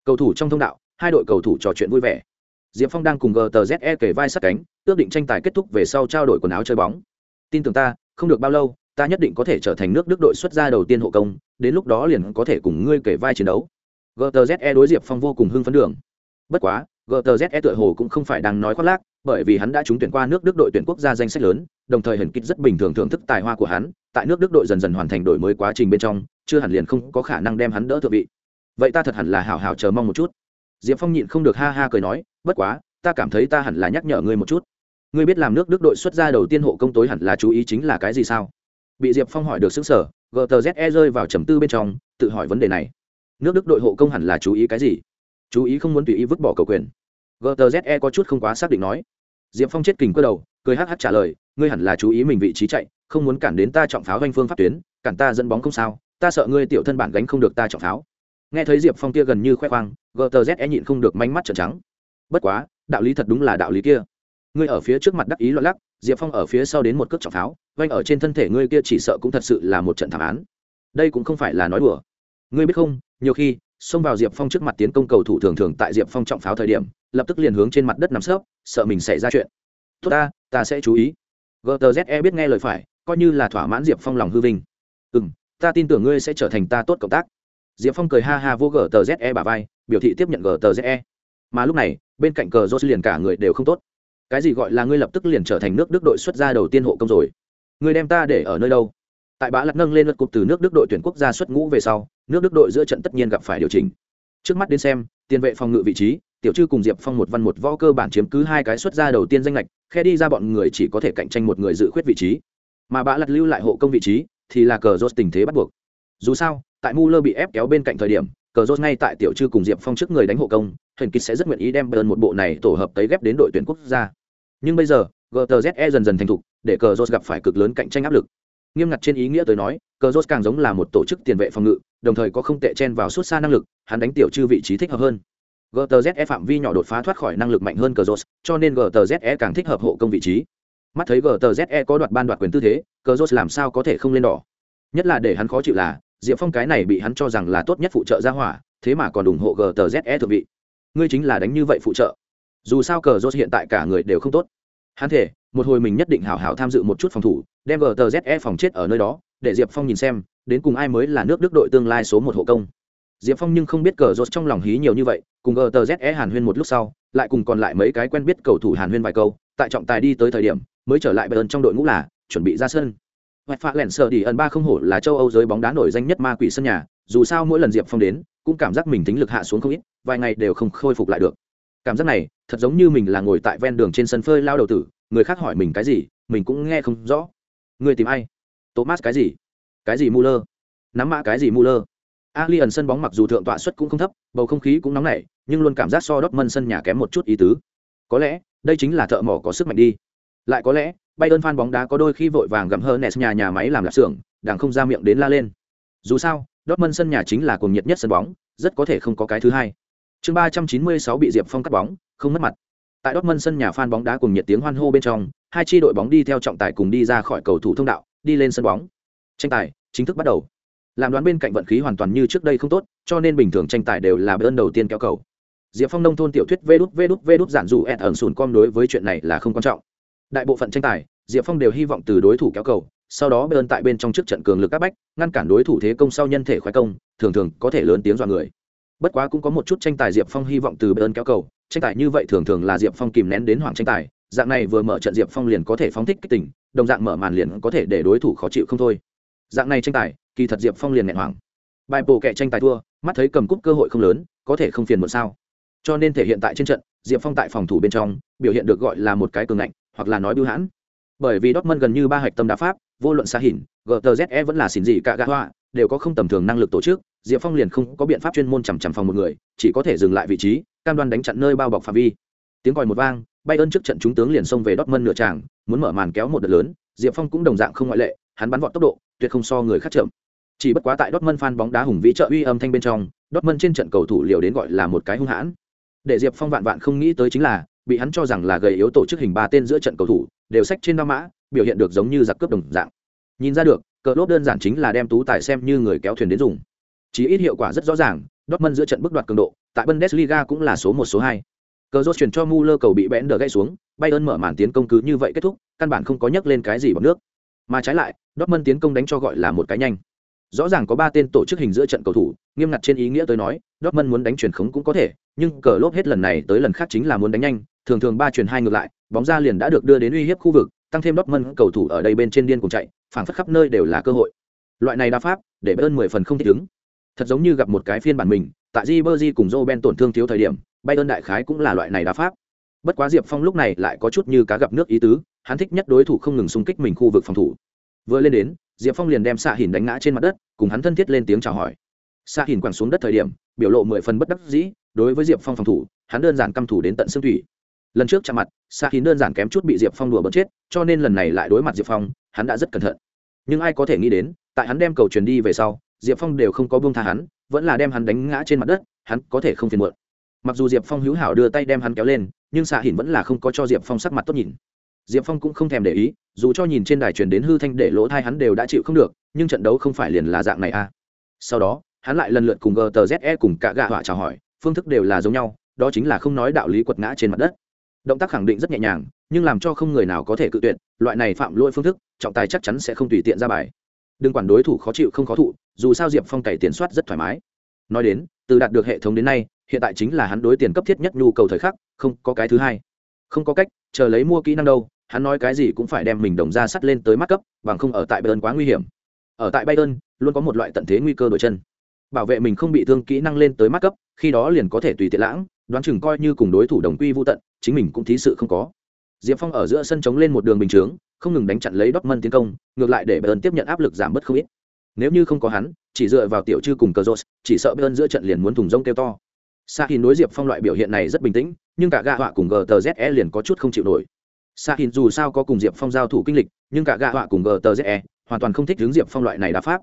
Speaker 1: Cầu thủ trong thông đạo, hai đội cầu thủ trò chuyện vui vẻ. Diệp Phong đang cùng GTZE kể vai sát cánh, ước định tranh tài kết thúc về sau trao đổi quần áo chơi bóng. Tin tưởng ta, không được bao lâu, ta nhất định có thể trở thành nước đức đội xuất gia đầu tiên hộ công đến lúc đó liền có thể cùng ngươi kể vai chiến đấu gtze đối diệp phong vô cùng hưng phấn đường bất quá gtze tựa hồ cũng không phải đang nói khoác lác bởi vì hắn đã trúng tuyển qua nước Đức đội tuyển quốc gia danh sách lớn, đồng thời Huyền kích rất bình thường thưởng thức tài hoa của hắn, tại nước Đức đội dần dần hoàn thành đổi mới quá trình bên trong, chưa hẳn liền không có khả năng đem hắn đỡ thượng vị. Vậy ta thật hẳn là hào hào chờ mong một chút. Diệp Phong nhịn không được ha ha cười nói, bất quá, ta cảm thấy ta hẳn là nhắc nhở ngươi một chút. Ngươi biết làm nước Đức đội xuất ra đầu tiên hộ công tối hẳn là chú ý chính là cái gì sao? Bị Diệp Phong hỏi được sững sở GTZE rơi vào trầm tư bên trong, tự hỏi vấn đề này. Nước Đức đội hộ công hẳn là chú ý cái gì? Chú ý không muốn tùy ý vứt bỏ cầu quyền. GTZE có chút không quá xác định nói diệp phong chết kình cơ đầu cười hắc hắc trả lời ngươi hẳn là chú ý mình vị trí chạy không muốn cản đến ta trọng pháo doanh phương pháp tuyến cản ta dẫn bóng không sao ta sợ ngươi tiểu thân bản gánh không được ta trọng pháo nghe thấy diệp phong kia gần như khoe khoang gtze nhịn không được manh mắt trợn trắng. Bất quá, đạo lý thật đúng là đạo lý kia. Ngươi ở phía trước mặt đắc ý loạn lắc, diệp phong ở phía sau đến một cước trọng pháo vanh ở trên thân thể ngươi kia chỉ sợ cũng thật sự là một trận thảm án. Đây cũng không phải là nói đùa. Ngươi biết không, nhiều khi, xông vào diệp phong trước mặt tiến công cầu thủ thường thường tại diệp phong trọng pháo thời điểm, lập tức liền hướng trên mặt đất nằm sấp, sợ mình xảy ra chuyện. Tốt ta ta sẽ chú ý. Gtze biết nghe lời phải, coi như là thỏa mãn diệp phong lòng hư vinh. Ừ m ta tin tưởng ngươi sẽ trở thành ta tốt cộng tác. Diệp phong cười ha ha vô gtze bà vai biểu thị tiếp nhận gtze mà lúc này, bên cạnh cờ jose liền cả người đều không tốt. Cái gì gọi là ngươi lập tức liền trở thành nước đức đội xuất gia đầu tiên hộ công rồi? Người đem ta để ở nơi đâu? Tại bã lật nâng lên lượt cục từ nước đức đội tuyển quốc gia xuất ngũ về sau, nước đức đội giữa trận tất nhiên gặp phải điều chỉnh. Trước mắt đến xem, tiền vệ phòng ngự vị trí, tiểu chư cùng diệp phong một văn một võ cơ bản chiếm cứ hai cái xuất ra đầu tiên danh lệch khe đi ra bọn người chỉ có thể cạnh tranh một người dự khuyết vị trí. Mà bã lật lưu lại hộ công vị trí, thì là cờ rốt tình thế bắt buộc. Dù sao, tại mu lơ bị ép kéo bên cạnh thời điểm cờ rốt ngay tại tiểu Trư cùng diệp phong trước người đánh hộ công hình kịch sẽ rất nguyện ý đem bern một bộ này tổ hợp tới ghép đến đội tuyển quốc gia. Nhưng bây giờ gtze dần dần thành thục, để cờ rốt gặp phải cực lớn cạnh tranh áp lực. Nghiêm ngặt trên ý nghĩa tới nói, cờ rốt càng giống là một tổ chức tiền vệ phòng ngự, đồng thời có không tệ chen vào suốt xa năng lực, hắn đánh tiểu Trư vị trí thích hợp hơn. Gtze phạm vi nhỏ đột phá thoát khỏi năng lực mạnh hơn cờ rốt, cho nên gtze càng thích hợp hộ công vị trí. Mắt thấy gtze có đoạt ban đoạt quyền tư thế, cờ rốt làm sao có thể không lên đỏ? Nhất là để hắn khó chịu là diệp phong cái này bị hắn cho rằng là tốt nhất phụ trợ ra hỏa, thế mà còn ủng hộ gtze thượng vị. Ngươi chính là đánh như vậy phụ trợ. Dù sao cờ rốt hiện tại cả người đều không tốt. Hắn thể, một hồi mình nhất định hảo hảo tham dự một chút phòng thủ, đem gtze phòng chết ở nơi đó, để diệp phong nhìn xem, đến cùng ai mới là nước đức đội tương lai số một hộ công. Diệp phong nhưng không biết cờ rốt trong lòng hí nhiều như vậy, cùng gtze hàn huyên một lúc sau, lại cùng còn lại mấy cái quen biết cầu thủ hàn huyên vài câu, tại trọng tài đi tới thời điểm, mới trở lại bayern trong đội ngũ là, chuẩn bị ra sân. Hoạch phạ lẻn sở đi ẩn ba không hổ là châu Âu giới bóng đá nổi danh nhất ma quỷ sân nhà, dù sao mỗi lần Diệp Phong đến, cũng cảm giác mình tính lực hạ xuống không ít, vài ngày đều không khôi phục lại được. Cảm giác này, thật giống như mình là ngồi tại ven đường trên sân phơi lao đầu tử, người khác hỏi mình cái gì, mình cũng nghe không rõ. Người tìm ai? Thomas cái gì? Cái gì Muller? Nắm mã cái gì Muller? Alien sân bóng mặc dù thượng tọa suất cũng không thấp, bầu không khí cũng nóng nảy, nhưng luôn cảm giác so Dortmund sân nhà kém một chút ý tứ. Có lẽ, đây chính là thợ mỏ có sức mạnh đi. Lại có lẽ, Bayern fan bóng đá có đôi khi vội vàng gặm hơn Nes nhà nhà máy làm lạp xưởng, đang không ra miệng đến la lên. Dù sao, Dortmund sân nhà chính là cuồng nhiệt nhất sân bóng, rất có thể không có cái thứ hai. Chương 396 bị Diệp Phong cắt bóng, không mất mặt. Tại Dortmund sân nhà fan bóng đá cùng nhiệt tiếng hoan hô bên trong, hai chi đội bóng đi theo trọng tài cùng đi ra khỏi cầu thủ thông đạo, đi lên sân bóng. Tranh tài chính thức bắt đầu làm đoán bên cạnh vận khí hoàn toàn như trước đây không tốt cho nên bình thường tranh tài đều là bên đầu tiên kéo cầu diệp phong nông thôn tiểu thuyết Vút Vút Vút giản dụ ẩn sùn com đối với chuyện này là không quan trọng đại bộ phận tranh tài, diệp phong đều hy vọng từ đối thủ kéo cầu, sau đó bơn tại bên trong trước trận cường lực các bách, ngăn cản đối thủ thế công sau nhân thể khoái công, thường thường có thể lớn tiếng dọa người. Bất quá cũng có một chút tranh tài diệp phong hy vọng từ bơn kéo cầu, tranh tài như vậy thường thường là diệp phong kìm nén đến hoàng tranh tài, dạng này vừa mở trận diệp phong liền có thể phóng thích kích tỉnh đồng dạng mở màn liền có thể để đối thủ khó chịu không thôi. Dạng này tranh tài, kỳ thật diệp phong liền nghẹn hoảng. Bài bổ kẹ tranh tài thua, mắt thấy cầm cúp cơ hội không lớn, có thể không phiền một sao. Cho nên thể hiện tại trên trận, diệp phong tại phòng thủ bên trong, biểu hiện được gọi là một cái cường ngạnh hoặc là nói bưu hãn. Bởi vì Dortmund gần như ba hạch tâm đá pháp vô luận xa hình gtze vẫn là xỉn gì cả gã hoa đều có không tầm thường năng lực tổ chức diệp phong liền không có biện pháp chuyên môn chằm chằm phòng một người chỉ có thể dừng lại vị trí cam đoan đánh chặn nơi bao bọc phạm vi. Tiếng còi một vang bay ơn trước trận chúng tướng liền xông về Dortmund nửa tràng muốn mở màn kéo một đợt lớn diệp phong cũng đồng dạng không ngoại lệ hắn bắn vọt tốc độ tuyệt không so người khác chậm. Chỉ bất quá tại Dortmund fan bóng đá hùng vĩ trợ uy âm thanh bên trong, Dortmund trên trận cầu thủ liều đến gọi là một cái hung hãn. Để Diệp Phong vạn vạn không nghĩ tới chính là, bị hắn cho rằng là gầy yếu tổ chức hình ba tên giữa trận cầu thủ, đều sách trên ba mã, biểu hiện được giống như giặc cướp đồng dạng. Nhìn ra được, cờ lốp đơn giản chính là đem tú tài xem như người kéo thuyền đến dùng. Chỉ ít hiệu quả rất rõ ràng, Dortmund giữa trận bước đoạt cường độ, tại Bundesliga cũng là số một số hai. Cờ rốt chuyển cho Müller cầu bị bẽn đờ gãy xuống, Bayern mở màn tiến công cứ như vậy kết thúc, căn bản không có nhắc lên cái gì bằng nước. Mà trái lại, Dortmund tiến công đánh cho gọi là một cái nhanh rõ ràng có ba tên tổ chức hình giữa trận cầu thủ nghiêm ngặt trên ý nghĩa tới nói Dortmund muốn đánh truyền khống cũng có thể nhưng cờ lốp hết lần này tới lần khác chính là muốn đánh nhanh thường thường ba truyền hai ngược lại, bóng ra liền đã được đưa đến uy hiếp khu vực, tăng thêm Dortmund cầu thủ ở đây bên trên điên cùng chạy phảng phất khắp nơi đều là cơ hội. Loại này đa pháp, để bayern mười phần không thích ứng. Thật giống như gặp một cái phiên bản mình, tại Ribery cùng Roben tổn thương thiếu thời điểm, bayern đại khái cũng là loại này đa pháp. Bất quá diệp phong lúc này lại có chút như cá gặp nước ý tứ, hắn thích nhất đối thủ không ngừng xung kích mình khu vực phòng thủ. Vừa lên đến, diệp phong liền đem xạ hìn đánh ngã trên mặt đất, cùng hắn thân thiết lên tiếng chào hỏi. Xạ hìn quẳng xuống đất thời điểm, biểu lộ mười phần bất đắc dĩ, đối với diệp phong phòng thủ, hắn đơn giản căm thủ đến tận xương thủy lần trước chạm mặt Sa hìn đơn giản kém chút bị diệp phong đùa bớt chết, cho nên lần này lại đối mặt diệp phong, hắn đã rất cẩn thận. Nhưng ai có thể nghĩ đến, tại hắn đem cầu truyền đi về sau, diệp phong đều không có buông tha hắn, vẫn là đem hắn đánh ngã trên mặt đất, hắn có thể không phiền muộn. Mặc dù diệp phong hữu hảo đưa tay đem hắn kéo lên, nhưng xạ hỉn vẫn là không có cho diệp phong sắc mặt tốt nhìn. Diệp phong cũng không thèm để ý, dù cho nhìn trên đài truyền đến hư thanh để lỗ thai hắn đều đã chịu không được, nhưng trận đấu không phải liền là dạng này à. sau đó, hắn lại lần lượt cùng gtze cùng cả gạ họa chào hỏi, phương thức đều là giống nhau, đó chính là không nói đạo lý quật ngã trên mặt đất động tác khẳng định rất nhẹ nhàng, nhưng làm cho không người nào có thể cự tuyệt, loại này phạm lỗi phương thức, trọng tài chắc chắn sẽ không tùy tiện ra bài. Đừng quản đối thủ khó chịu không khó thụ, dù sao diệp phong cày tiền soát rất thoải mái. Nói đến, từ đạt được hệ thống đến nay, hiện tại chính là hắn đối tiền cấp thiết nhất nhu cầu thời khắc, không có cái thứ hai. Không có cách, chờ lấy mua kỹ năng đâu, hắn nói cái gì cũng phải đem mình đồng ra sắt lên tới mắt cấp, bằng không ở tại bayern quá nguy hiểm. Ở tại bayern, luôn có một loại tận thế nguy cơ đổi chân. Bảo vệ mình không bị thương kỹ năng lên tới mắt cấp, khi đó liền có thể tùy tiện lãng đoán chừng coi như cùng đối thủ đồng quy vô tận, chính mình cũng thí sự không có. Diệp phong ở giữa sân chống lên một đường bình chướng, không ngừng đánh chặn lấy Dortmund tiến công, ngược lại để bayern tiếp nhận áp lực giảm bớt không ít. Nếu như không có hắn, chỉ dựa vào tiểu chư cùng cờ rốt chỉ sợ bayern giữa trận liền muốn thùng rông kêu to. Sa hin đối diệp phong loại biểu hiện này rất bình tĩnh, nhưng cả gạ họa cùng gtze liền có chút không chịu nổi. Sa hin dù sao có cùng diệp phong giao thủ kinh lịch, nhưng cả gạ họa cùng gtze hoàn toàn không thích hướng diệp phong loại này đá pháp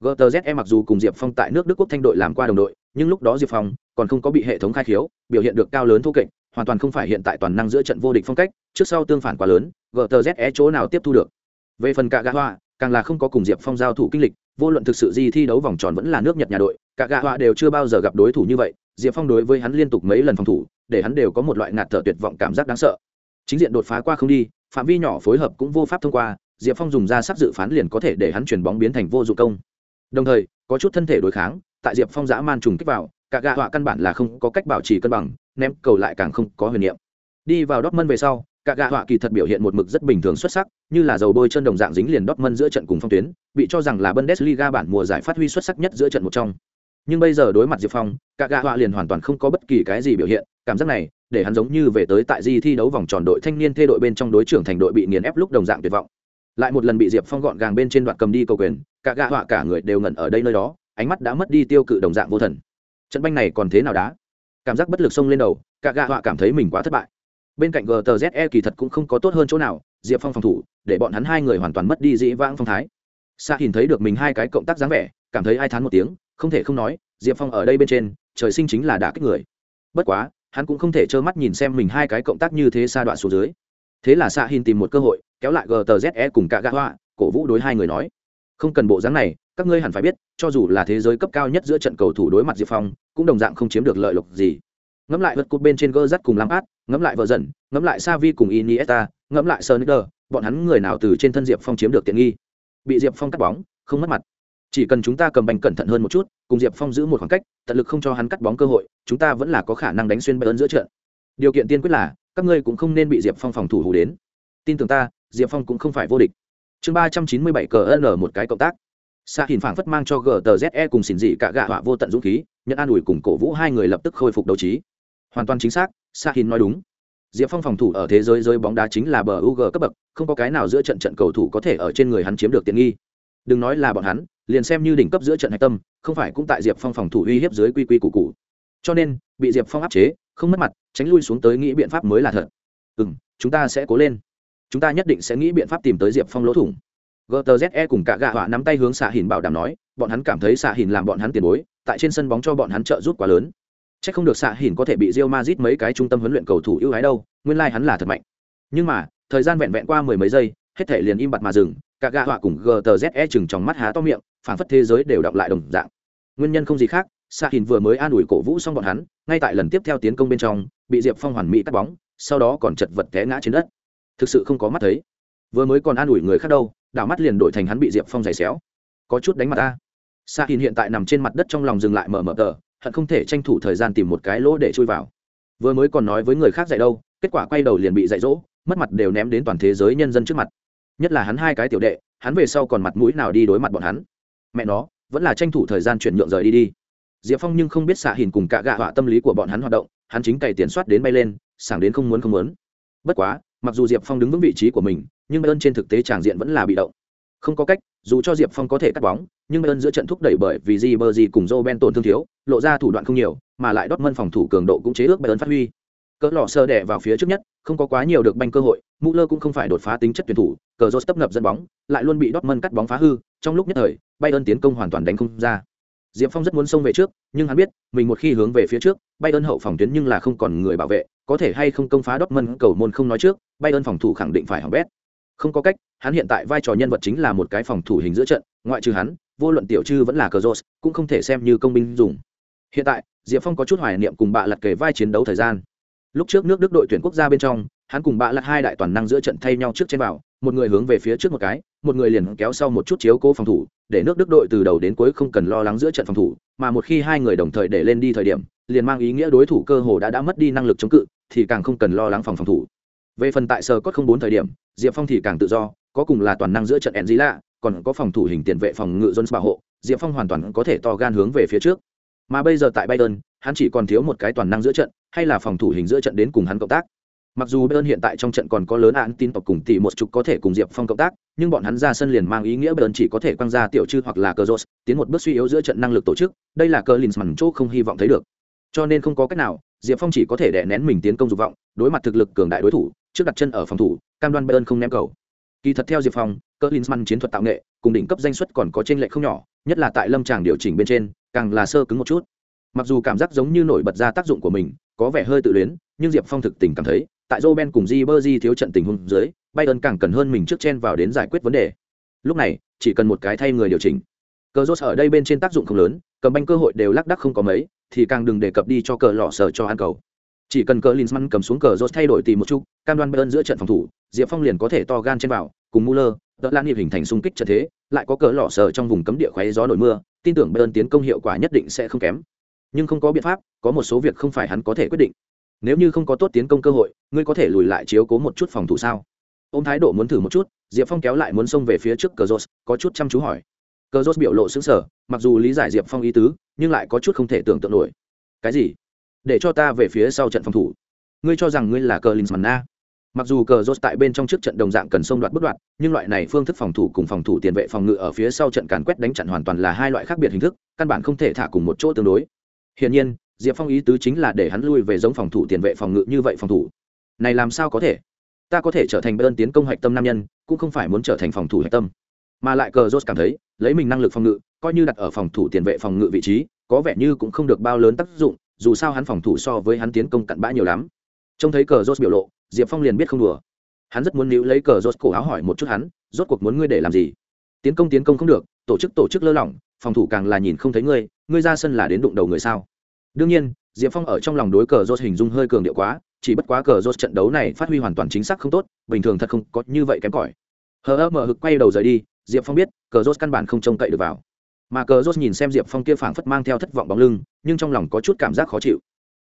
Speaker 1: gtze mặc dù cùng diệp phong tại nước đức quốc thanh đội làm qua đồng đội nhưng lúc đó diệp phong còn không có bị hệ thống khai khiếu biểu hiện được cao lớn thô kệch hoàn toàn không phải hiện tại toàn năng giữa trận vô địch phong cách trước sau tương phản quá lớn gtze chỗ nào tiếp thu được. Về phần cả Gà Hoa, càng là không có cùng diệp phong giao thủ kinh lịch vô luận thực sự gì thi đấu vòng tròn vẫn là nước nhật nhà đội cả Gà Hoa đều chưa bao giờ gặp đối thủ như vậy diệp phong đối với hắn liên tục mấy lần phòng thủ để hắn đều có một loại ngạt thở tuyệt vọng cảm giác đáng sợ. Chính diện đột phá qua không đi phạm vi nhỏ phối hợp cũng vô pháp thông qua diệp phong dùng ra sắc dự phán liền có thể để hắn chuyển bóng biến thành vô dụng công đồng thời, có chút thân thể đối kháng, tại diệp phong dã man trùng kích vào, cả gạ họa căn bản là không có cách bảo trì cân bằng, ném cầu lại càng không có huyền niệm. Đi vào đót mân về sau, cả gạ họa kỳ thật biểu hiện một mực rất bình thường xuất sắc, như là dầu bôi chân đồng dạng dính liền đót mân giữa trận cùng phong tuyến, bị cho rằng là bundesliga bản mùa giải phát huy xuất sắc nhất giữa trận một trong. Nhưng bây giờ đối mặt diệp phong, cả gạ họa liền hoàn toàn không có bất kỳ cái gì biểu hiện, cảm giác này, để hắn giống như về tới tại di thi đấu vòng tròn đội thanh niên thê đội bên trong đối trưởng thành đội bị nghiền ép lúc đồng dạng tuyệt vọng lại một lần bị diệp phong gọn gàng bên trên đoạn cầm đi cầu quyền, cả gạ họa cả người đều ngẩn ở đây nơi đó, ánh mắt đã mất đi tiêu cự đồng dạng vô thần. Trận banh này còn thế nào đá cảm giác bất lực xông lên đầu, cả gạ họa cảm thấy mình quá thất bại. Bên cạnh gtze kỳ thật cũng không có tốt hơn chỗ nào, diệp phong phòng thủ, để bọn hắn hai người hoàn toàn mất đi dĩ vãng phong thái. Sa nhìn thấy được mình hai cái cộng tác dáng vẻ, cảm thấy ai thán một tiếng, không thể không nói, diệp phong ở đây bên trên, trời sinh chính là đả kích người. Bất quá, hắn cũng không thể trơ mắt nhìn xem mình hai cái cộng tác như thế xa đoạn xuống dưới thế là sa hin tìm một cơ hội, kéo lại gtze cùng cả gã hoa, cổ vũ đối hai người nói. Không cần bộ dáng này, các ngươi hẳn phải biết, cho dù là thế giới cấp cao nhất giữa trận cầu thủ đối mặt diệp phong, cũng đồng dạng không chiếm được lợi lộc gì. Ngẫm lại vật cột bên trên gơ rắt cùng lắm át ngẫm lại vợ dần, ngẫm lại Sa Vi cùng iniesta, ngẫm lại sơ bọn hắn người nào từ trên thân diệp phong chiếm được tiện nghi? Bị diệp phong cắt bóng, không mất mặt. Chỉ cần chúng ta cầm bành cẩn thận hơn một chút, cùng diệp phong giữ một khoảng cách, tận lực không cho hắn cắt bóng cơ hội, chúng ta vẫn là có khả năng đánh xuyên bay ơn giữa trận điều kiện tiên quyết là, các ngươi cũng không nên bị diệp phong phòng thủ hủ đến. Tin tưởng ta, diệp phong cũng không phải vô địch. Chương ba trăm chín mươi bảy cờ n một cái cộng tác. Xa hình phảng phất mang cho gtze cùng xỉn dị cả gạ họa vô tận dũng khí nhận an ủi cùng cổ vũ hai người lập tức khôi phục đấu trí. Hoàn toàn chính xác xa hình nói đúng. Diệp phong phòng thủ ở thế giới giới bóng đá chính là bờ ug cấp bậc, không có cái nào giữa trận trận cầu thủ có thể ở trên người hắn chiếm được tiện nghi. Đừng nói là bọn hắn, liền xem như đỉnh cấp giữa trận hạch tâm, không phải cũng tại diệp phong phòng thủ uy hiếp dưới quy quy củ cụ cho nên, bị diệp phong áp chế không mất mặt, tránh lui xuống tới nghĩ biện pháp mới là thật. Ừ m chúng ta sẽ cố lên. Chúng ta nhất định sẽ nghĩ biện pháp tìm tới diệp phong lỗ thủng. Gtze cùng cả gạ họa nắm tay hướng xạ hình bảo đảm nói, bọn hắn cảm thấy xạ hình làm bọn hắn tiền bối, tại trên sân bóng cho bọn hắn trợ giúp quá lớn. C h ắ c không được xạ hình có thể bị rio mazit mấy cái trung tâm huấn luyện cầu thủ ưu ái đâu, nguyên lai、like、hắn là thật mạnh. Nhưng mà, thời gian vẹn vẹn qua mười mấy giây, hết thể liền im bặt mà dừng, cả gạ họa cùng gtze chừng trong mắt há to miệng phản phất thế giới đều đọc lại đồng dạng. Nguyên nhân không gì khác xạ hình vừa mới an ủi cổ vũ xong bọn hắn, ngay tại lần tiếp theo tiến công bên trong, bị diệp phong hoàn mỹ cắt bóng, sau đó còn chật vật té ngã trên đất. Thực sự không có mắt thấy. Vừa mới còn an ủi người khác đâu, đảo mắt liền đổi thành hắn bị diệp phong giày xéo. Có chút đánh mặt ta. Xạ hình hiện tại nằm trên mặt đất trong lòng dừng lại mở mở tờ, hận không thể tranh thủ thời gian tìm một cái lỗ để chui vào. Vừa mới còn nói với người khác dạy đâu, kết quả quay đầu liền bị dạy dỗ, mất mặt đều ném đến toàn thế giới nhân dân trước mặt. Nhất là hắn hai cái tiểu đệ, hắn về sau còn mặt mũi nào đi đối mặt bọn hắn. Mẹ nó, vẫn là tranh thủ thời gian chuyển nhượng rời đi đi diệp phong nhưng không biết xạ hình cùng cạ gạ họa tâm lý của bọn hắn hoạt động, hắn chính cày tiền soát đến bay lên, sảng đến không muốn không muốn. Bất quá, mặc dù diệp phong đứng vững vị trí của mình, nhưng bayern trên thực tế tràng diện vẫn là bị động. Không có cách, dù cho diệp phong có thể cắt bóng, nhưng bayern giữa trận thúc đẩy bởi vì di bơ di cùng joe ben tổn thương thiếu, lộ ra thủ đoạn không nhiều, mà lại đốt mân phòng thủ cường độ cũng chế ước bayern phát huy. Cỡ lọ sơ đẻ vào phía trước nhất, không có quá nhiều được banh cơ hội mũ lơ cũng không phải đột phá tính chất tuyển thủ, cờ rốt tấp ngập dẫn bóng, lại luôn bị đốt mân cắt bóng phá hư, trong lúc nhất thời, bayern tiến công hoàn toàn đánh không ra diệp phong rất muốn xông về trước nhưng hắn biết mình một khi hướng về phía trước bayern hậu phòng tuyến nhưng là không còn người bảo vệ có thể hay không công phá đốt mân cầu môn không nói trước bayern phòng thủ khẳng định phải hỏng bét. Không có cách hắn hiện tại vai trò nhân vật chính là một cái phòng thủ hình giữa trận ngoại trừ hắn vô luận tiểu chư vẫn là cờ rốt cũng không thể xem như công binh dùng. Hiện tại diệp phong có chút hoài niệm cùng bạ lật kề vai chiến đấu thời gian. Lúc trước nước đức đội tuyển quốc gia bên trong hắn cùng bạ lật hai đại toàn năng giữa trận thay nhau trước trên bảo, một người hướng về phía trước một cái một người liền kéo sau một chút chiếu cố phòng thủ, để nước đức đội từ đầu đến cuối không cần lo lắng giữa trận phòng thủ, mà một khi hai người đồng thời để lên đi thời điểm, liền mang ý nghĩa đối thủ cơ hồ đã đã mất đi năng lực chống cự, thì càng không cần lo lắng phòng phòng thủ. Về phần tại sờ cốt không bốn thời điểm, diệp phong thì càng tự do, có cùng là toàn năng giữa trận enzila lạ còn có phòng thủ hình tiền vệ phòng ngự jones bảo hộ, diệp phong hoàn toàn có thể to gan hướng về phía trước. Mà bây giờ tại bayern, hắn chỉ còn thiếu một cái toàn năng giữa trận, hay là phòng thủ hình giữa trận đến cùng hắn cộng tác mặc dù bayern hiện tại trong trận còn có lớn án tin tộc cùng tỷ một chục có thể cùng diệp phong cộng tác, nhưng bọn hắn ra sân liền mang ý nghĩa bayern chỉ có thể quăng ra tiểu chư hoặc là cờ rốt, tiến một bước suy yếu giữa trận năng lực tổ chức, đây là cờ linsman chỗ không hy vọng thấy được. Cho nên không có cách nào, diệp phong chỉ có thể đè nén mình tiến công dục vọng, đối mặt thực lực cường đại đối thủ, trước đặt chân ở phòng thủ, cam đoan bayern không ném cầu. Kỳ thật theo diệp phong cờ linsman chiến thuật tạo nghệ, cùng đỉnh cấp danh suất còn có trên lệ không nhỏ, nhất là tại lâm tràng điều chỉnh bên trên, càng là sơ cứng một chút. Mặc dù cảm giác giống như nổi bật ra tác dụng của mình, có vẻ hơi tự luyến, nhưng diệp phong thực tình cảm thấy tại Roben ben cùng di thiếu trận tình huống dưới, bayern càng cần hơn mình trước chen vào đến giải quyết vấn đề. Lúc này, chỉ cần một cái thay người điều chỉnh. Cờ rốt ở đây bên trên tác dụng không lớn, cầm banh cơ hội đều lác đắc không có mấy, thì càng đừng đề cập đi cho cờ lọ sở cho ăn cầu. Chỉ cần cờ linsman cầm xuống cờ rốt thay đổi tìm một chút, cam đoan bayern giữa trận phòng thủ, diệp phong liền có thể to gan chen vào, cùng muller đỡ lan hiệp hình thành xung kích trận thế, lại có cờ lọ sở trong vùng cấm địa khoé gió nổi mưa, tin tưởng bayern tiến công hiệu quả nhất định sẽ không kém. Nhưng không có biện pháp, có một số việc không phải hắn có thể quyết định nếu như không có tốt tiến công cơ hội, ngươi có thể lùi lại chiếu cố một chút phòng thủ sao? Ô m thái độ muốn thử một chút, diệp phong kéo lại muốn xông về phía trước cờ rốt có chút chăm chú hỏi. Cờ rốt biểu lộ xứng sở mặc dù lý giải diệp phong ý tứ, nhưng lại có chút không thể tưởng tượng nổi. Cái gì? Để cho ta về phía sau trận phòng thủ. Ngươi cho rằng ngươi là cờ linsman na mặc dù cờ rốt tại bên trong trước trận đồng dạng cần xông đoạt bất đoạt, nhưng loại này phương thức phòng thủ cùng phòng thủ tiền vệ phòng ngự ở phía sau trận càn quét đánh chặn hoàn toàn là hai loại khác biệt hình thức, căn bản không thể thả cùng một chỗ tương đối. Hiển nhiên diệp phong ý tứ chính là để hắn lui về giống phòng thủ tiền vệ phòng ngự như vậy phòng thủ. Này làm sao có thể? Ta có thể trở thành bên tiến công hạch tâm nam nhân, cũng không phải muốn trở thành phòng thủ hạch tâm. Mà lại cờ rốt cảm thấy, lấy mình năng lực phòng ngự, coi như đặt ở phòng thủ tiền vệ phòng ngự vị trí, có vẻ như cũng không được bao lớn tác dụng, dù sao hắn phòng thủ so với hắn tiến công cặn bã nhiều lắm. Trông thấy cờ rốt biểu lộ, diệp phong liền biết không đùa. Hắn rất muốn níu lấy cờ rốt cổ áo hỏi một chút hắn, rốt cuộc muốn ngươi để làm gì? Tiến công tiến công không được, tổ chức tổ chức lơ lỏng, phòng thủ càng là nhìn không thấy ngươi ngươi ra sân là đến đụng đầu người sao? Đương nhiên, diệp phong ở trong lòng đối cờ rốt hình dung hơi cường điệu quá, chỉ bất quá cờ rốt trận đấu này phát huy hoàn toàn chính xác không tốt, bình thường thật không có như vậy kém cỏi. Hờ ơ mở hực quay đầu rời đi, diệp phong biết, cờ rốt căn bản không trông cậy được vào. Mà cờ rốt nhìn xem diệp phong kia phảng phất mang theo thất vọng bóng lưng, nhưng trong lòng có chút cảm giác khó chịu.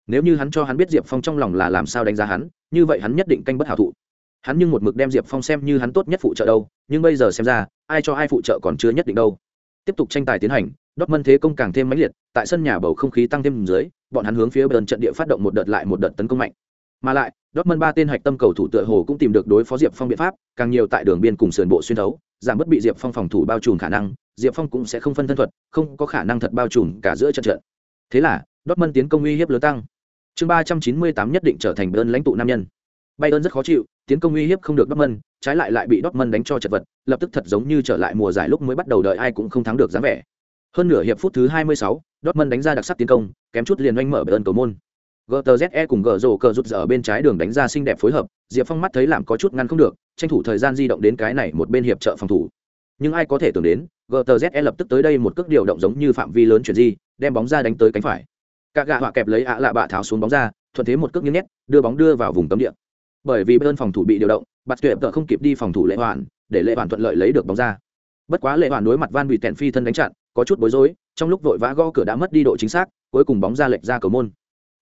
Speaker 1: Nếu như hắn cho hắn biết diệp phong trong lòng là làm sao đánh giá hắn, như vậy hắn nhất định canh bất hảo thụ. Hắn nhưng một mực đem diệp phong xem như hắn tốt nhất phụ trợ đâu, nhưng bây giờ xem ra, ai cho ai phụ trợ còn chưa nhất định đâu. Tiếp tục tranh tài tiến hành Dortmund thế công càng thêm mãnh liệt, tại sân nhà bầu không khí tăng thêm dưới, bọn hắn hướng phía bên trận địa phát động một đợt lại một đợt tấn công mạnh. Mà lại, Dortmund ba tên hạch tâm cầu thủ tựa hồ cũng tìm được đối phó Diệp Phong biện pháp, càng nhiều tại đường biên cùng sườn bộ xuyên thấu, giảm bất bị Diệp Phong phòng thủ bao trùm khả năng, Diệp Phong cũng sẽ không phân thân thuật, không có khả năng thật bao trùm cả giữa trận trận. Thế là, Dortmund tiến công uy hiếp lớn tăng. Chương ba trăm chín mươi tám nhất định trở thành Bayern lãnh tụ nam nhân. Bayern rất khó chịu, tiến công uy hiếp không được Dortmund, trái lại lại bị Dortmund đánh cho chật vật, lập tức thật giống như trở lại mùa giải lúc mới bắt đầu đợi ai cũng không thắng được dáng vẻ. Hơn nửa hiệp phút thứ 26, Dortmund đánh ra đặc sắc tiến công, kém chút liền oanh mở ơn cầu môn. GTZE cùng gỡ rổ cờ rụt ở bên trái đường đánh ra xinh đẹp phối hợp, Diệp Phong mắt thấy làm có chút ngăn không được, tranh thủ thời gian di động đến cái này một bên hiệp trợ phòng thủ. Nhưng ai có thể tưởng đến, GTZE lập tức tới đây một cước điều động giống như phạm vi lớn chuyển di, đem bóng ra đánh tới cánh phải. Cả gạ họa kẹp lấy ạ lạ bạ tháo xuống bóng ra, thuận thế một cước nghiêng nét, đưa bóng đưa vào vùng cấm địa. Bởi vì bên phòng thủ bị điều động, Bạt Tuyệt tự không kịp đi phòng thủ lệ hoàn, để lệ hoàn thuận lợi lấy được bóng ra. Bất quá lệ hoàn đối mặt Van bị tèn phi thân đánh chặn, có chút bối rối, trong lúc vội vã gõ cửa đã mất đi độ chính xác, cuối cùng bóng ra lệch ra cầu môn.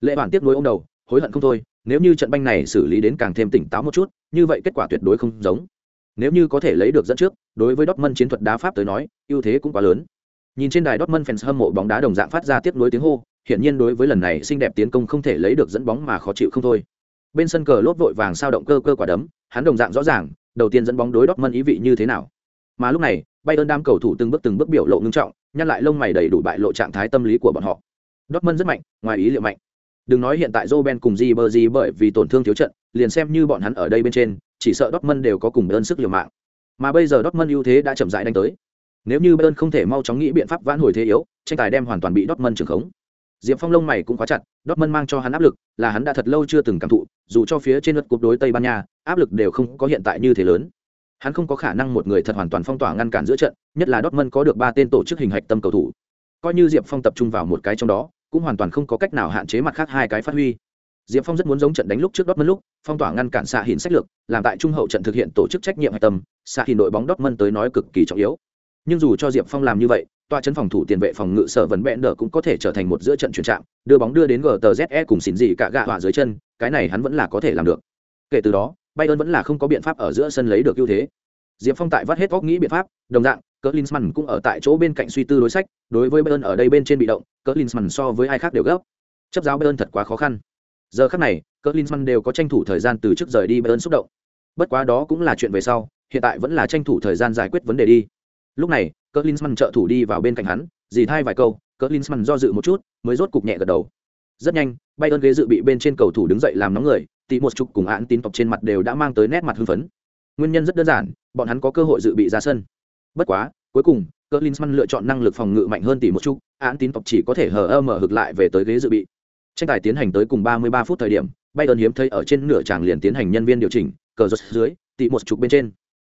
Speaker 1: Lệ bản tiếp nối ô m đầu, hối hận không thôi, nếu như trận banh này xử lý đến càng thêm tỉnh táo một chút, như vậy kết quả tuyệt đối không giống. Nếu như có thể lấy được dẫn trước, đối với Dortmund chiến thuật đá pháp tới nói, ưu thế cũng quá lớn. Nhìn trên đài Dortmund fans hâm mộ bóng đá đồng dạng phát ra tiếp nối tiếng hô, hiển nhiên đối với lần này xinh đẹp tiến công không thể lấy được dẫn bóng mà khó chịu không thôi. Bên sân cờ lốp vội vàng sao động cơ cơ quả đấm, hắn đồng dạng rõ ràng, đầu tiên dẫn bóng đối Dortmund ý vị như thế nào mà lúc này Bayern đám cầu thủ từng bước từng bước biểu lộ ngưng trọng nhăn lại lông mày đầy đủ bại lộ trạng thái tâm lý của bọn họ. Dortmund rất mạnh ngoài ý liệu mạnh. Đừng nói hiện tại Joe Ben cùng Ribery bởi vì tổn thương thiếu trận liền xem như bọn hắn ở đây bên trên chỉ sợ Dortmund đều có cùng ơn sức liều mạng. Mà bây giờ Dortmund ưu thế đã chậm rãi đánh tới. Nếu như Bayern không thể mau chóng nghĩ biện pháp vãn hồi thế yếu tranh tài đem hoàn toàn bị Dortmund trưởng khống. Diệp Phong lông mày cũng quá chặt, Dortmund mang cho hắn áp lực, là hắn đã thật lâu chưa từng cảm thụ, dù cho phía trên lượt cuộc đối Tây Ban Nha, áp lực đều không có hiện tại như thế lớn. Hắn không có khả năng một người thật hoàn toàn phong tỏa ngăn cản giữa trận, nhất là Dortmund có được ba tên tổ chức hình hạch tâm cầu thủ. Coi như Diệp Phong tập trung vào một cái trong đó, cũng hoàn toàn không có cách nào hạn chế mặt khác hai cái phát huy. Diệp Phong rất muốn giống trận đánh lúc trước Dortmund lúc, phong tỏa ngăn cản xạ hình sách lược, làm tại trung hậu trận thực hiện tổ chức trách nhiệm hạch tâm, xạ hình đội bóng Dortmund tới nói cực kỳ trọng yếu. Nhưng dù cho Diệp Phong làm như vậy, tòa chân phòng thủ tiền vệ phòng ngự sở vấn bẹn đỡ cũng có thể trở thành một giữa trận chuyển trạng đưa bóng đưa đến gtze cùng xỉn gì cả gạ họa dưới chân cái này hắn vẫn là có thể làm được kể từ đó bayern vẫn là không có biện pháp ở giữa sân lấy được ưu thế. Diệp phong tại vắt hết óc nghĩ biện pháp, đồng dạng, Klinsmann cũng ở tại chỗ bên cạnh suy tư đối sách, đối với bayern ở đây bên trên bị động, Klinsmann so với ai khác đều gấp. Chấp giáo bayern thật quá khó khăn. Giờ khắc này, Klinsmann đều có tranh thủ thời gian từ trước rời đi bayern xúc động. Bất quá đó cũng là chuyện về sau, hiện tại vẫn là tranh thủ thời gian giải quyết vấn đề đi. Lúc này, Klinsmann trợ thủ đi vào bên cạnh hắn, dì thay vài câu, Klinsmann do dự một chút, mới rốt cục nhẹ gật đầu. Rất nhanh, Bayern ghế dự bị bên trên cầu thủ đứng dậy làm nóng người Tỷ một chục cùng án tín tộc trên mặt đều đã mang tới nét mặt hưng phấn. Nguyên nhân rất đơn giản, bọn hắn có cơ hội dự bị ra sân. Bất quá, cuối cùng cỡ linsman lựa chọn năng lực phòng ngự mạnh hơn tỷ một chút án tín tộc chỉ có thể hờ ơ mở hực lại về tới ghế dự bị. Tranh tài tiến hành tới cùng 33 phút thời điểm, bayern hiếm thấy ở trên nửa tràng liền tiến hành nhân viên điều chỉnh, cờ rốt dưới tỷ một chục bên trên.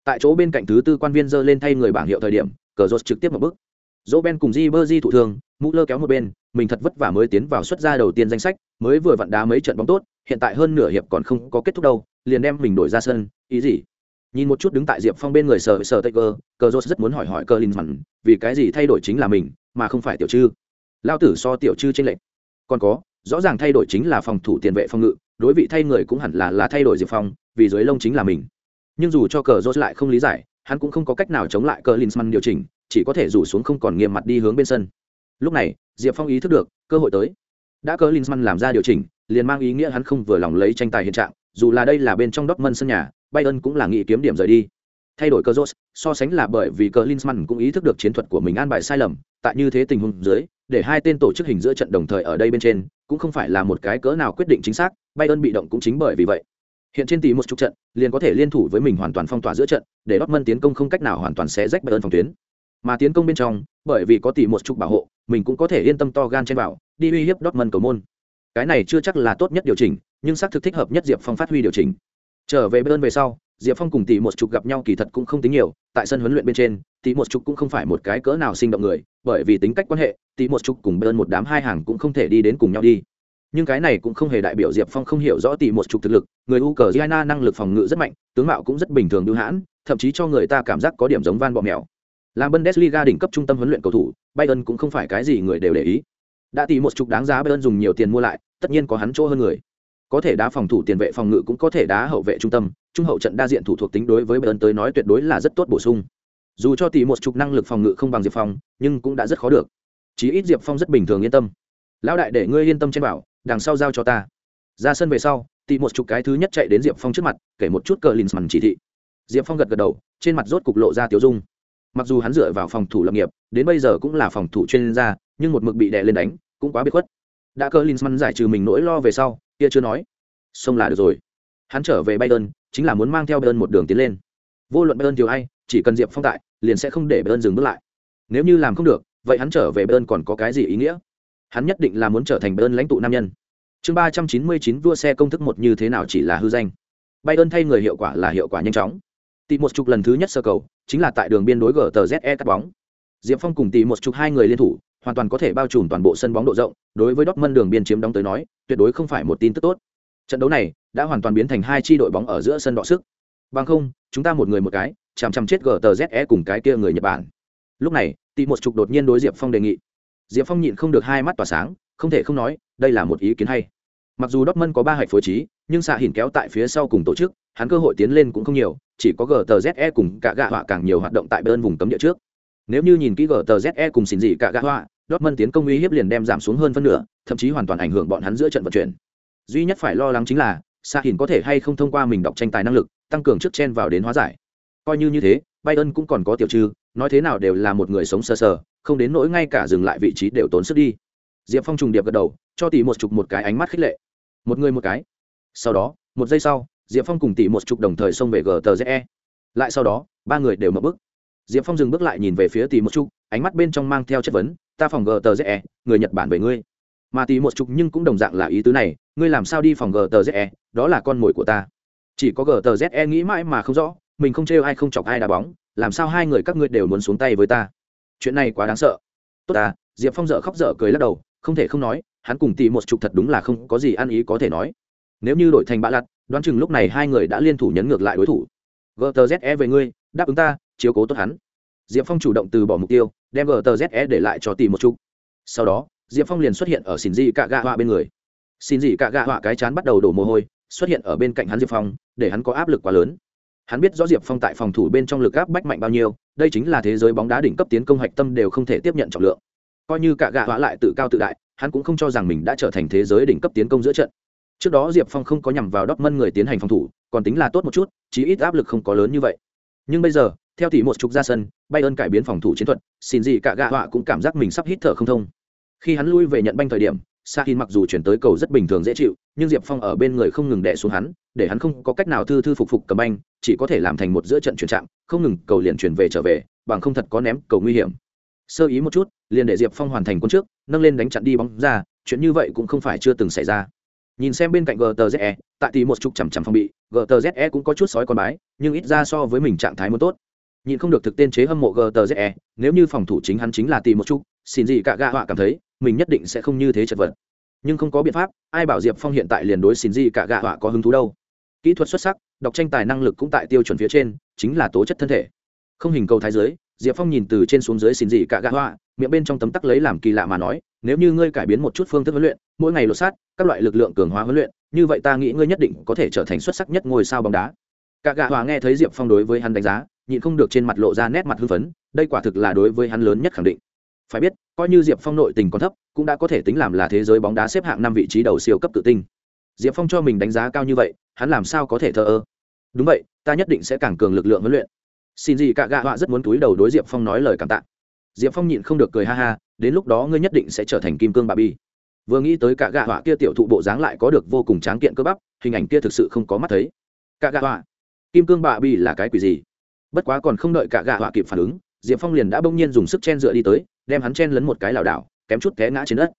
Speaker 1: Tại chỗ bên cạnh thứ tư quan viên dơ lên thay người bảng hiệu thời điểm, cờ rốt trực tiếp một bước. Dỗ ben cùng di bơ di thụ thương mũ lơ kéo một bên, mình thật vất vả mới tiến vào xuất ra đầu tiên danh sách mới vừa vặn đá mấy trận bóng tốt, hiện tại hơn nửa hiệp còn không có kết thúc đâu, liền đem mình đổi ra sân, ý gì? Nhìn một chút đứng tại diệp phong bên người sờ sờ tay cơ cờ rốt rất muốn hỏi hỏi cơ linh mặn vì cái gì thay đổi chính là mình, mà không phải tiểu chư lao tử so tiểu chư trên lệnh còn có, rõ ràng thay đổi chính là phòng thủ tiền vệ phòng ngự, đối vị thay người cũng hẳn là là thay đổi diệp phong, vì dưới lông chính là mình. Nhưng dù cho cờ rốt lại không lý giải, hắn cũng không có cách nào chống lại cờ linsman điều chỉnh, chỉ có thể rủ xuống không còn nghiêm mặt đi hướng bên sân. Lúc này, diệp phong ý thức được, cơ hội tới đã cờ linsman làm ra điều chỉnh, liền mang ý nghĩa hắn không vừa lòng lấy tranh tài hiện trạng, dù là đây là bên trong Dortmund sân nhà, bayern cũng là nghĩ kiếm điểm rời đi. Thay đổi cơ rốt, so sánh là bởi vì cờ linsman cũng ý thức được chiến thuật của mình an bài sai lầm, tại như thế tình huống dưới, để hai tên tổ chức hình giữa trận đồng thời ở đây bên trên, cũng không phải là một cái cỡ nào quyết định chính xác, bayern bị động cũng chính bởi vì vậy. Hiện trên tỷ một chục trận, liền có thể liên thủ với mình hoàn toàn phong tỏa giữa trận, để Dortmund tiến công không cách nào hoàn toàn sẽ rách bayern phòng tuyến. Mà tiến công bên trong, bởi vì có tỷ một chục bảo hộ, mình cũng có thể yên tâm to gan trên vào đi uy hiếp Dortmund cầu môn. Cái này chưa chắc là tốt nhất điều chỉnh, nhưng xác thực thích hợp nhất diệp phong phát huy điều chỉnh. Trở về bên về sau, diệp phong cùng tỷ một chục gặp nhau kỳ thật cũng không tính nhiều, tại sân huấn luyện bên trên tỷ một chục cũng không phải một cái cỡ nào sinh động người, bởi vì tính cách quan hệ tỷ một chục cùng bên một đám hai hàng cũng không thể đi đến cùng nhau đi. Nhưng cái này cũng không hề đại biểu diệp phong không hiểu rõ tỷ một chục thực lực, người u năng lực phòng ngự rất mạnh, tướng mạo cũng rất bình thường đưa hãn, thậm chí cho người ta cảm giác có điểm giống van bọ mèo làm bundesliga đỉnh cấp trung tâm huấn luyện cầu thủ, bayern cũng không phải cái gì người đều để ý đã tỷ một chục đáng giá bayern dùng nhiều tiền mua lại, tất nhiên có hắn chỗ hơn người. Có thể đá phòng thủ tiền vệ phòng ngự cũng có thể đá hậu vệ trung tâm, trung hậu trận đa diện thủ thuộc tính đối với bayern tới nói tuyệt đối là rất tốt bổ sung. Dù cho tỷ một chục năng lực phòng ngự không bằng diệp phong, nhưng cũng đã rất khó được. Chí ít diệp phong rất bình thường yên tâm. Lão đại để ngươi yên tâm trên bảo, đằng sau giao cho ta. Ra sân về sau tỷ một chục cái thứ nhất chạy đến diệp phong trước mặt, kể một chút cờ linsman chỉ thị. Diệp phong gật gật đầu, trên mặt rốt cục lộ ra tiếu dung. Mặc dù hắn dựa vào phòng thủ lập nghiệp, đến bây giờ cũng là phòng thủ chuyên gia, nhưng một mực bị đè lên đánh cũng quá biết khuất. Đã cờ linzmann giải trừ mình nỗi lo về sau, kia chưa nói. Xong là được rồi. Hắn trở về bayern, chính là muốn mang theo bayern một đường tiến lên. Vô luận bayern thiếu ai, chỉ cần diệp phong tại, liền sẽ không để bayern dừng bước lại. Nếu như làm không được, vậy hắn trở về bayern còn có cái gì ý nghĩa? Hắn nhất định là muốn trở thành bayern lãnh tụ nam nhân. Chương ba trăm chín mươi chín, vua xe công thức một như thế nào chỉ là hư danh. Bayern thay người hiệu quả là hiệu quả nhanh chóng. Tỷ một chục lần thứ nhất sơ cầu, chính là tại đường biên đối gtze cắt bóng. Diệp phong cùng tỷ một chục hai người liên thủ hoàn toàn có thể bao trùm toàn bộ sân bóng độ rộng, đối với Dortmund đường biên chiếm đóng tới nói, tuyệt đối không phải một tin tức tốt. Trận đấu này đã hoàn toàn biến thành hai chi đội bóng ở giữa sân đọ sức. Bằng không, chúng ta một người một cái, chằm chằm chết gtze cùng cái kia người nhật bản. Lúc này tỷ một trục đột nhiên đối diệp phong đề nghị. Diệp phong nhịn không được hai mắt tỏa sáng, không thể không nói, đây là một ý kiến hay. Mặc dù dortmund có ba hạch phối trí, nhưng xạ hỉn kéo tại phía sau cùng tổ chức, hắn cơ hội tiến lên cũng không nhiều, chỉ có gtze cùng cả gạ họa càng nhiều hoạt động tại bên vùng cấm địa trước. Nếu như nhìn kỹ gtze cùng xin gì cả gạ họa dortmund tiến công uy hiếp liền đem giảm xuống hơn phân nửa thậm chí hoàn toàn ảnh hưởng bọn hắn giữa trận vận chuyển duy nhất phải lo lắng chính là Sa hìn có thể hay không thông qua mình đọc tranh tài năng lực tăng cường trước chen vào đến hóa giải coi như như thế Bayern cũng còn có tiểu trừ, nói thế nào đều là một người sống sơ sờ, không đến nỗi ngay cả dừng lại vị trí đều tốn sức đi. Diệp Phong trùng điệp gật đầu, cho tỷ một chục một cái ánh mắt khích lệ. Một người một cái. Sau đó, một giây sau, Diệp Phong cùng tỷ một chục đồng thời xông về GTZE. Lại sau đó, ba người đều mở bước. Diệp Phong dừng bước lại nhìn về phía Tì một chục, ánh mắt bên trong mang theo chất vấn, ta phòng GTZE, người Nhật Bản về ngươi. Mà Tì một chục nhưng cũng đồng dạng là ý tứ này, ngươi làm sao đi phòng GTZE, đó là con mồi của ta. Chỉ có GTZE nghĩ mãi mà không rõ, mình không trêu ai không chọc ai đá bóng làm sao hai người các ngươi đều muốn xuống tay với ta? Chuyện này quá đáng sợ. Tốt ta. Diệp phong dở khóc dở cười lắc đầu không thể không nói hắn cùng Tì một chục thật đúng là không có gì ăn ý có thể nói. Nếu như đổi thành bạ lặt đoán chừng lúc này hai người đã liên thủ nhấn ngược lại đối thủ. Gtze về ngươi đáp ứng ta chiếu cố tốt hắn diệp phong chủ động từ bỏ mục tiêu đem gtze để lại cho tìm một chút. sau đó diệp phong liền xuất hiện ở xin dị cạ gạ họa bên người xin dị cạ gạ họa cái chán bắt đầu đổ mồ hôi xuất hiện ở bên cạnh hắn diệp phong để hắn có áp lực quá lớn Hắn biết rõ Diệp Phong tại phòng thủ bên trong lực áp bách mạnh bao nhiêu, đây chính là thế giới bóng đá đỉnh cấp tiến công hạch tâm đều không thể tiếp nhận trọng lượng. Coi như cả gạ hóa lại tự cao tự đại, hắn cũng không cho rằng mình đã trở thành thế giới đỉnh cấp tiến công giữa trận. Trước đó Diệp Phong không có nhằm vào Dortmund người tiến hành phòng thủ, còn tính là tốt một chút, chí ít áp lực không có lớn như vậy. Nhưng bây giờ, theo tỷ một trục ra sân, Bayern cải biến phòng thủ chiến thuật, xin gì cả gạ họa cũng cảm giác mình sắp hít thở không thông. Khi hắn lui về nhận banh thời điểm, Sahin mặc dù chuyển tới cầu rất bình thường dễ chịu, nhưng Diệp Phong ở bên người không ngừng đè xuống hắn, để hắn không có cách nào thư thư phục phục cầm banh, chỉ có thể làm thành một giữa trận chuyển trạng, không ngừng cầu liền chuyển về trở về, bằng không thật có ném cầu nguy hiểm. Sơ ý một chút, liền để Diệp Phong hoàn thành quân trước, nâng lên đánh chặn đi bóng ra, chuyện như vậy cũng không phải chưa từng xảy ra. Nhìn xem bên cạnh GTZE, tại tí một chục chằm chằm phong bị, GTZE cũng có chút sói con bái, nhưng ít ra so với mình trạng thái muốn tốt. Nhìn không được thực tên chế hâm mộ GTZE, nếu như phòng thủ chính hắn chính là tỷ một chút, xin gì cả gạ họa cảm thấy, mình nhất định sẽ không như thế chật vật. Nhưng không có biện pháp ai bảo diệp phong hiện tại liền đối xin gì cả gạ họa có hứng thú đâu. Kỹ thuật xuất sắc đọc tranh tài năng lực cũng tại tiêu chuẩn phía trên chính là tố chất thân thể. Không hình cầu thái giới diệp phong nhìn từ trên xuống dưới xin gì cả gạ họa miệng bên trong tấm tắc lấy làm kỳ lạ mà nói nếu như ngươi cải biến một chút phương thức huấn luyện mỗi ngày lột sát các loại lực lượng cường hóa huấn luyện như vậy ta nghĩ ngươi nhất định có thể trở thành xuất sắc nhất ngôi sao bóng đá. Cả gạ họa nghe thấy diệp phong đối với hắn đánh giá nhịn không được trên mặt lộ ra nét mặt hưng phấn, đây quả thực là đối với hắn lớn nhất khẳng định. Phải biết, coi như diệp phong nội tình còn thấp, cũng đã có thể tính làm là thế giới bóng đá xếp hạng năm vị trí đầu siêu cấp tự tinh. Diệp phong cho mình đánh giá cao như vậy, hắn làm sao có thể thờ ơ? Đúng vậy, ta nhất định sẽ càng cường lực lượng huấn luyện. Xin gì cả gạ họa rất muốn túi đầu đối diệp phong nói lời cảm tạ. Diệp phong nhịn không được cười ha ha, đến lúc đó ngươi nhất định sẽ trở thành kim cương bà bi. Vừa nghĩ tới cả gạ họa kia tiểu thụ bộ dáng lại có được vô cùng tráng kiện cơ bắp, hình ảnh kia thực sự không có mắt thấy. Cả gạ họa, kim cương bà bi là cái quỷ gì? Bất quá còn không đợi cả gạ họa kịp phản ứng, diệp phong liền đã bỗng nhiên dùng sức chen dựa đi tới, đem hắn chen lấn một cái lảo đảo, kém chút té ngã trên đất.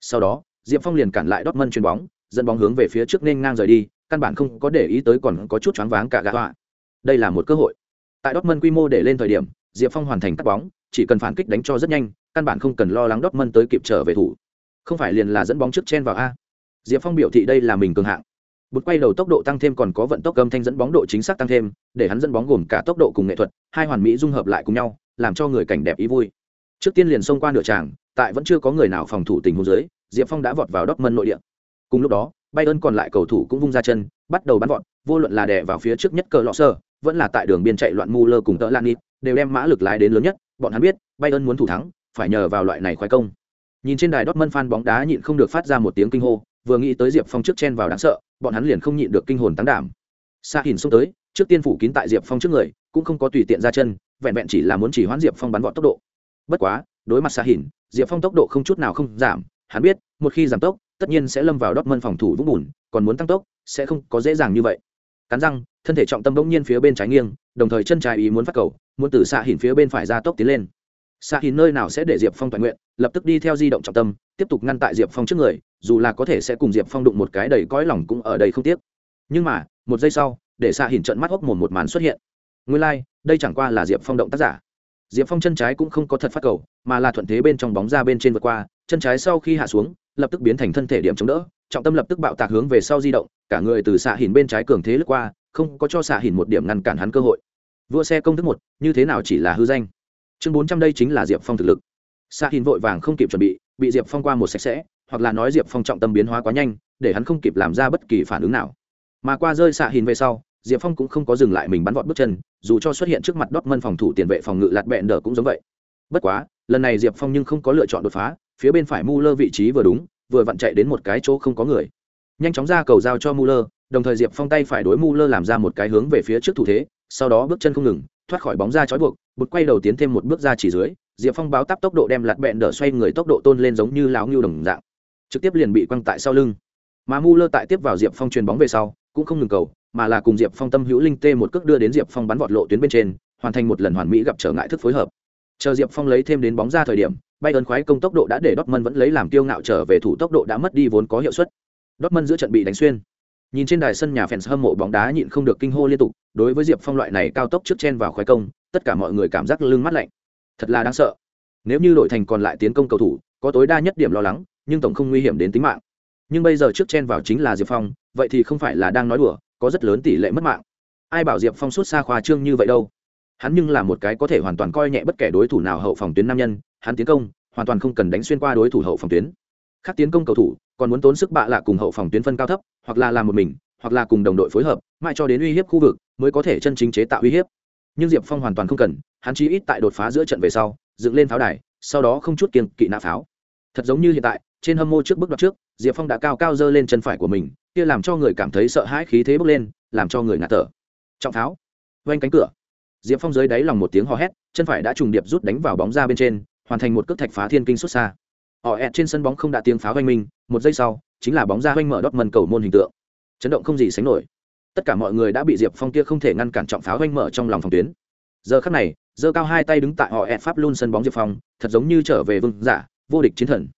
Speaker 1: Sau đó, diệp phong liền cản lại đót mân chuyền bóng, dẫn bóng hướng về phía trước nên ngang rời đi, căn bản không có để ý tới còn có chút choáng váng cả gạ họa. Đây là một cơ hội. Tại đót mân quy mô để lên thời điểm, diệp phong hoàn thành cắt bóng, chỉ cần phản kích đánh cho rất nhanh, căn bản không cần lo lắng đót mân tới kịp trở về thủ. Không phải liền là dẫn bóng trước chen vào a. Diệp phong biểu thị đây là mình cường hạng bút quay đầu tốc độ tăng thêm còn có vận tốc âm thanh dẫn bóng độ chính xác tăng thêm, để hắn dẫn bóng gồm cả tốc độ cùng nghệ thuật, hai hoàn mỹ dung hợp lại cùng nhau, làm cho người cảnh đẹp ý vui. Trước tiên liền xông qua nửa tràng, tại vẫn chưa có người nào phòng thủ tình huống dưới, diệp phong đã vọt vào đốc mân nội địa. Cùng lúc đó, bayern còn lại cầu thủ cũng vung ra chân, bắt đầu bắn vọt, vô luận là đè vào phía trước nhất cờ lọ sơ, vẫn là tại đường biên chạy loạn mu lơ cùng tợ lan nít đều đem mã lực lái đến lớn nhất, bọn hắn biết, bayern muốn thủ thắng, phải nhờ vào loại này khoái công. Nhìn trên đài Dortmund fan bóng đá nhịn không được phát ra một tiếng kinh hô, vừa nghĩ tới diệp phong trước chen vào đáng sợ bọn hắn liền không nhịn được kinh hồn tăng đảm. Xa hình xông tới, trước tiên phủ kín tại diệp phong trước người, cũng không có tùy tiện ra chân, vẹn vẹn chỉ là muốn chỉ hoãn diệp phong bắn vọt tốc độ. Bất quá, đối mặt xa hình diệp phong tốc độ không chút nào không giảm, hắn biết, một khi giảm tốc, tất nhiên sẽ lâm vào đốc mân phòng thủ vũng bùn, còn muốn tăng tốc, sẽ không có dễ dàng như vậy. Cắn răng, thân thể trọng tâm bỗng nhiên phía bên trái nghiêng, đồng thời chân trái ý muốn phát cầu, muốn từ xa hình phía bên phải ra tốc tiến lên xạ hình nơi nào sẽ để diệp phong toàn nguyện lập tức đi theo di động trọng tâm tiếp tục ngăn tại diệp phong trước người dù là có thể sẽ cùng diệp phong đụng một cái đầy cõi lòng cũng ở đây không tiếc. Nhưng mà một giây sau để xạ hình trận mắt hốc mồm một màn xuất hiện. Nguyên lai、like, đây chẳng qua là diệp phong động tác giả. Diệp phong chân trái cũng không có thật phát cầu mà là thuận thế bên trong bóng ra bên trên vượt qua chân trái sau khi hạ xuống lập tức biến thành thân thể điểm chống đỡ trọng tâm lập tức bạo tạc hướng về sau di động cả người từ xạ hình bên trái cường thế lướt qua không có cho xạ hình một điểm ngăn cản hắn cơ hội. Vua xe công thức một như thế nào chỉ là hư danh? Chương bốn trăm đây chính là diệp phong thực lực. Sa hin vội vàng không kịp chuẩn bị bị diệp phong qua một sạch sẽ, hoặc là nói diệp phong trọng tâm biến hóa quá nhanh, để hắn không kịp làm ra bất kỳ phản ứng nào. Mà qua rơi sa hin về sau, diệp phong cũng không có dừng lại mình bắn vọt bước chân, dù cho xuất hiện trước mặt đốt mân phòng thủ tiền vệ phòng ngự lạt bẹn đờ cũng giống vậy. Bất quá, lần này diệp phong nhưng không có lựa chọn đột phá, phía bên phải mu lơ vị trí vừa đúng, vừa vặn chạy đến một cái chỗ không có người. Nhanh chóng ra cầu giao cho mu lơ đồng thời diệp phong tay phải đối mu lơ làm ra một cái hướng về phía trước thủ thế, sau đó bước chân không ngừng thoát khỏi bóng ra trói buộc, bụt quay đầu tiến thêm một bước ra chỉ dưới, diệp phong báo tắp tốc độ đem lật bẹn đỡ xoay người tốc độ tôn lên giống như lão ngưu đồng dạng trực tiếp liền bị quăng tại sau lưng mà mu lơ tại tiếp vào diệp phong chuyền bóng về sau, cũng không ngừng cầu, mà là cùng diệp phong tâm hữu linh tê một cước đưa đến diệp phong bắn vọt lộ tuyến bên trên, hoàn thành một lần hoàn mỹ gặp trở ngại thức phối hợp chờ diệp phong lấy thêm đến bóng ra thời điểm, bay ơn khoái công tốc độ đã để Dortmund vẫn lấy làm kiêu ngạo trở về thủ tốc độ đã mất đi vốn có hiệu suất. Dortmund giữa trận bị đánh xuyên. Nhìn trên đài sân nhà fans hâm mộ bóng đá nhịn không được kinh hô liên tục, đối với Diệp Phong loại này cao tốc trước chen vào khoái công, tất cả mọi người cảm giác lưng mắt lạnh. Thật là đáng sợ. Nếu như đội thành còn lại tiến công cầu thủ, có tối đa nhất điểm lo lắng, nhưng tổng không nguy hiểm đến tính mạng. Nhưng bây giờ trước chen vào chính là Diệp Phong, vậy thì không phải là đang nói đùa, có rất lớn tỷ lệ mất mạng. Ai bảo Diệp Phong suốt xa khoa trương như vậy đâu? Hắn nhưng là một cái có thể hoàn toàn coi nhẹ bất kể đối thủ nào hậu phòng tuyến nam nhân, hắn tiến công, hoàn toàn không cần đánh xuyên qua đối thủ hậu phòng tuyến khác tiến công cầu thủ còn muốn tốn sức bạ lạ cùng hậu phòng tuyến phân cao thấp hoặc là làm một mình, hoặc là cùng đồng đội phối hợp, mãi cho đến uy hiếp khu vực mới có thể chân chính chế tạo uy hiếp. Nhưng diệp phong hoàn toàn không cần, hắn chỉ ít tại đột phá giữa trận về sau, dựng lên pháo đài, sau đó không chút kiên kỵ nã pháo. Thật giống như hiện tại, trên hâm mô trước bước đoạt trước, diệp phong đã cao cao dơ lên chân phải của mình, kia làm cho người cảm thấy sợ hãi khí thế bước lên, làm cho người ngạt thở. Trọng pháo. Vanh cánh cửa. Diệp phong dưới đáy lòng một tiếng hò hét, chân phải đã trùng điệp rút đánh vào bóng ra bên trên, hoàn thành một cước thạch phá thiên kinh xuất xa. Họ ẹt trên sân bóng không đã tiếng pháo oanh minh, một giây sau chính là bóng ra hoanh mở đót mần cầu môn hình tượng. Chấn động không gì sánh nổi. Tất cả mọi người đã bị diệp phong kia không thể ngăn cản trọng pháo hoanh mở trong lòng phòng tuyến. Giờ khắc này giơ cao hai tay đứng tại họ ẹt pháp luôn sân bóng diệp phong thật giống như trở về vương giả vô địch chiến thần.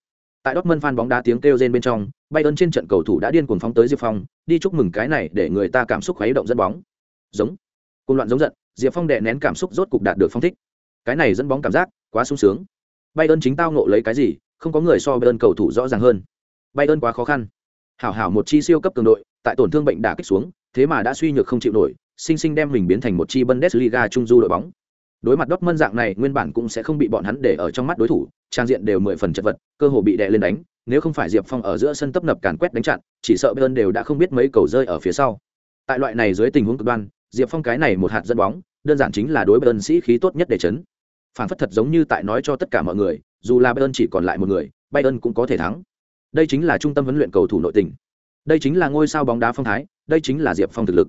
Speaker 1: Tại đót mân phan bóng đá tiếng kêu rên bên trong bay ơn trên trận cầu thủ đã điên cuồng phóng tới diệp phong đi chúc mừng cái này để người ta cảm xúc khuấy động dẫn bóng. Giống. Cùng loạn giống giận diệp phong đệ nén cảm xúc rốt cục đạt được phong thích. Cái này dẫn bóng cảm giác quá sung sướng. Bay ơn chính tao nộ lấy cái gì, không có người so Bayern cầu thủ rõ ràng hơn. Bayern quá khó khăn. Hảo hảo một chi siêu cấp cường đội, tại tổn thương bệnh đả kích xuống, thế mà đã suy nhược không chịu nổi, sinh sinh đem mình biến thành một chi Bundesliga trung du đội bóng. Đối mặt Dortmund dạng này, nguyên bản cũng sẽ không bị bọn hắn để ở trong mắt đối thủ, trang diện đều mười phần chật vật, cơ hồ bị đè lên đánh, nếu không phải Diệp Phong ở giữa sân tấp nập càn quét đánh chặn, chỉ sợ Bayern đều đã không biết mấy cầu rơi ở phía sau. Tại loại này dưới tình huống cực đoan, Diệp Phong cái này một hạt dẫn bóng, đơn giản chính là đối Bayern sĩ khí tốt nhất để chấn phản phất thật giống như tại nói cho tất cả mọi người dù là bayern chỉ còn lại một người bayern cũng có thể thắng đây chính là trung tâm huấn luyện cầu thủ nội tình. Đây chính là ngôi sao bóng đá phong thái đây chính là diệp phong thực lực.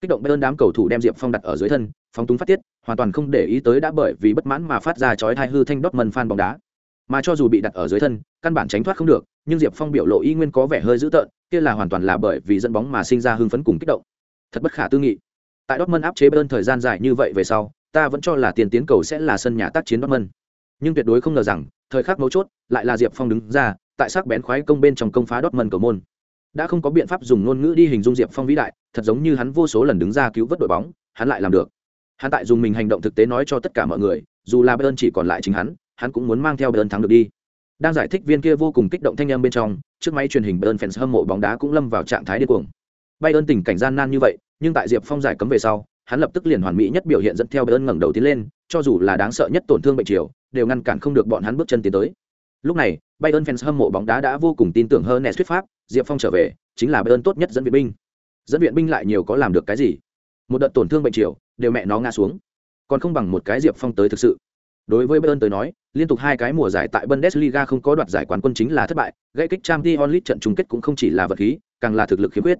Speaker 1: Kích động bayern đám cầu thủ đem diệp phong đặt ở dưới thân phóng túng phát tiết hoàn toàn không để ý tới đã bởi vì bất mãn mà phát ra chói thai hư thanh đốt mần phan bóng đá. Mà cho dù bị đặt ở dưới thân căn bản tránh thoát không được nhưng diệp phong biểu lộ y nguyên có vẻ hơi dữ tợn kia là hoàn toàn là bởi vì dẫn bóng mà sinh ra hưng phấn cùng kích động. Thật bất khả tư nghị. Tại Dortmund áp chế Bayern thời gian dài như vậy về sau, ta vẫn cho là tiền tiến cầu sẽ là sân nhà tác chiến Dortmund. Nhưng tuyệt đối không ngờ rằng, thời khắc mấu chốt, lại là Diệp Phong đứng ra, tại sắc bén khoái công bên trong công phá Dortmund cầu môn. Đã không có biện pháp dùng ngôn ngữ đi hình dung Diệp Phong vĩ đại, thật giống như hắn vô số lần đứng ra cứu vớt đội bóng, hắn lại làm được. Hắn tại dùng mình hành động thực tế nói cho tất cả mọi người, dù là Bayern chỉ còn lại chính hắn, hắn cũng muốn mang theo Bayern thắng được đi. Đang giải thích viên kia vô cùng kích động thanh âm bên trong, trước máy truyền hình Bayern fans hâm mộ bóng đá cũng lâm vào trạng thái điên cuồng. Bayern tình cảnh gian nan như vậy, nhưng tại Diệp Phong giải cấm về sau, hắn lập tức liền hoàn mỹ nhất biểu hiện dẫn theo Bayern ngẩng đầu tiến lên, cho dù là đáng sợ nhất tổn thương bệnh triều, đều ngăn cản không được bọn hắn bước chân tiến tới. Lúc này, Bayern fans hâm mộ bóng đá đã vô cùng tin tưởng hơn nè thuyết pháp, Diệp Phong trở về, chính là Bayern tốt nhất dẫn viện binh. Dẫn viện binh lại nhiều có làm được cái gì? Một đợt tổn thương bệnh triều, đều mẹ nó ngã xuống. Còn không bằng một cái Diệp Phong tới thực sự. Đối với Bayern tới nói, liên tục hai cái mùa giải tại Bundesliga không có đoạt giải quán quân chính là thất bại, gây kích Champions League trận chung kết cũng không chỉ là vật khí, càng là thực lực khiếm khuyết.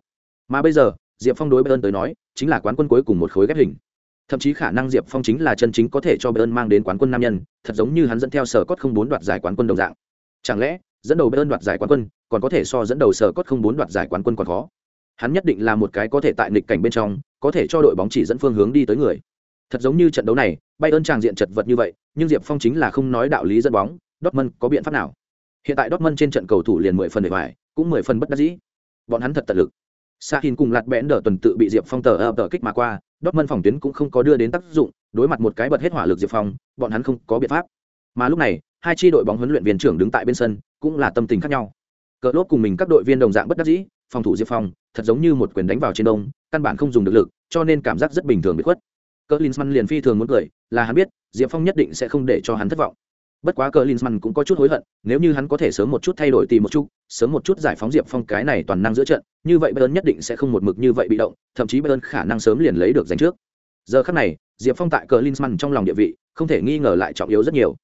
Speaker 1: Mà bây giờ, Diệp Phong đối Bayern tới nói, chính là quán quân cuối cùng một khối ghép hình. Thậm chí khả năng Diệp Phong chính là chân chính có thể cho Bayern mang đến quán quân nam nhân, thật giống như hắn dẫn theo sở cốt không bốn đoạt giải quán quân đồng dạng. Chẳng lẽ, dẫn đầu Bayern đoạt giải quán quân, còn có thể so dẫn đầu sở cốt không bốn đoạt giải quán quân còn khó. Hắn nhất định là một cái có thể tại nghịch cảnh bên trong, có thể cho đội bóng chỉ dẫn phương hướng đi tới người. Thật giống như trận đấu này, Bayern tràng diện chật vật như vậy, nhưng Diệp Phong chính là không nói đạo lý dẫn bóng, Dortmund có biện pháp nào? Hiện tại Dortmund trên trận cầu thủ liền mười phần để bài, cũng mười phần bất đắc dĩ. Bọn hắn thật tận lực Sa Hin cùng lạt bẽn Đở tuần tự bị Diệp Phong tờ ập tờ kích mà qua, Dortmund phòng tuyến cũng không có đưa đến tác dụng, đối mặt một cái bật hết hỏa lực Diệp Phong, bọn hắn không có biện pháp. Mà lúc này, hai chi đội bóng huấn luyện viên trưởng đứng tại bên sân, cũng là tâm tình khác nhau. Cờ lốt cùng mình các đội viên đồng dạng bất đắc dĩ, phòng thủ Diệp Phong, thật giống như một quyền đánh vào trên đông, căn bản không dùng được lực, cho nên cảm giác rất bình thường bị khuất. Cờ Linsman liền phi thường muốn cười, là hắn biết, Diệp Phong nhất định sẽ không để cho hắn thất vọng. Bất quá cờ linzmann cũng có chút hối hận, nếu như hắn có thể sớm một chút thay đổi tìm một chút, sớm một chút giải phóng Diệp Phong cái này toàn năng giữa trận, như vậy Bayern nhất định sẽ không một mực như vậy bị động, thậm chí Bayern khả năng sớm liền lấy được giành trước. Giờ khắc này, Diệp Phong tại cờ linzmann trong lòng địa vị, không thể nghi ngờ lại trọng yếu rất nhiều.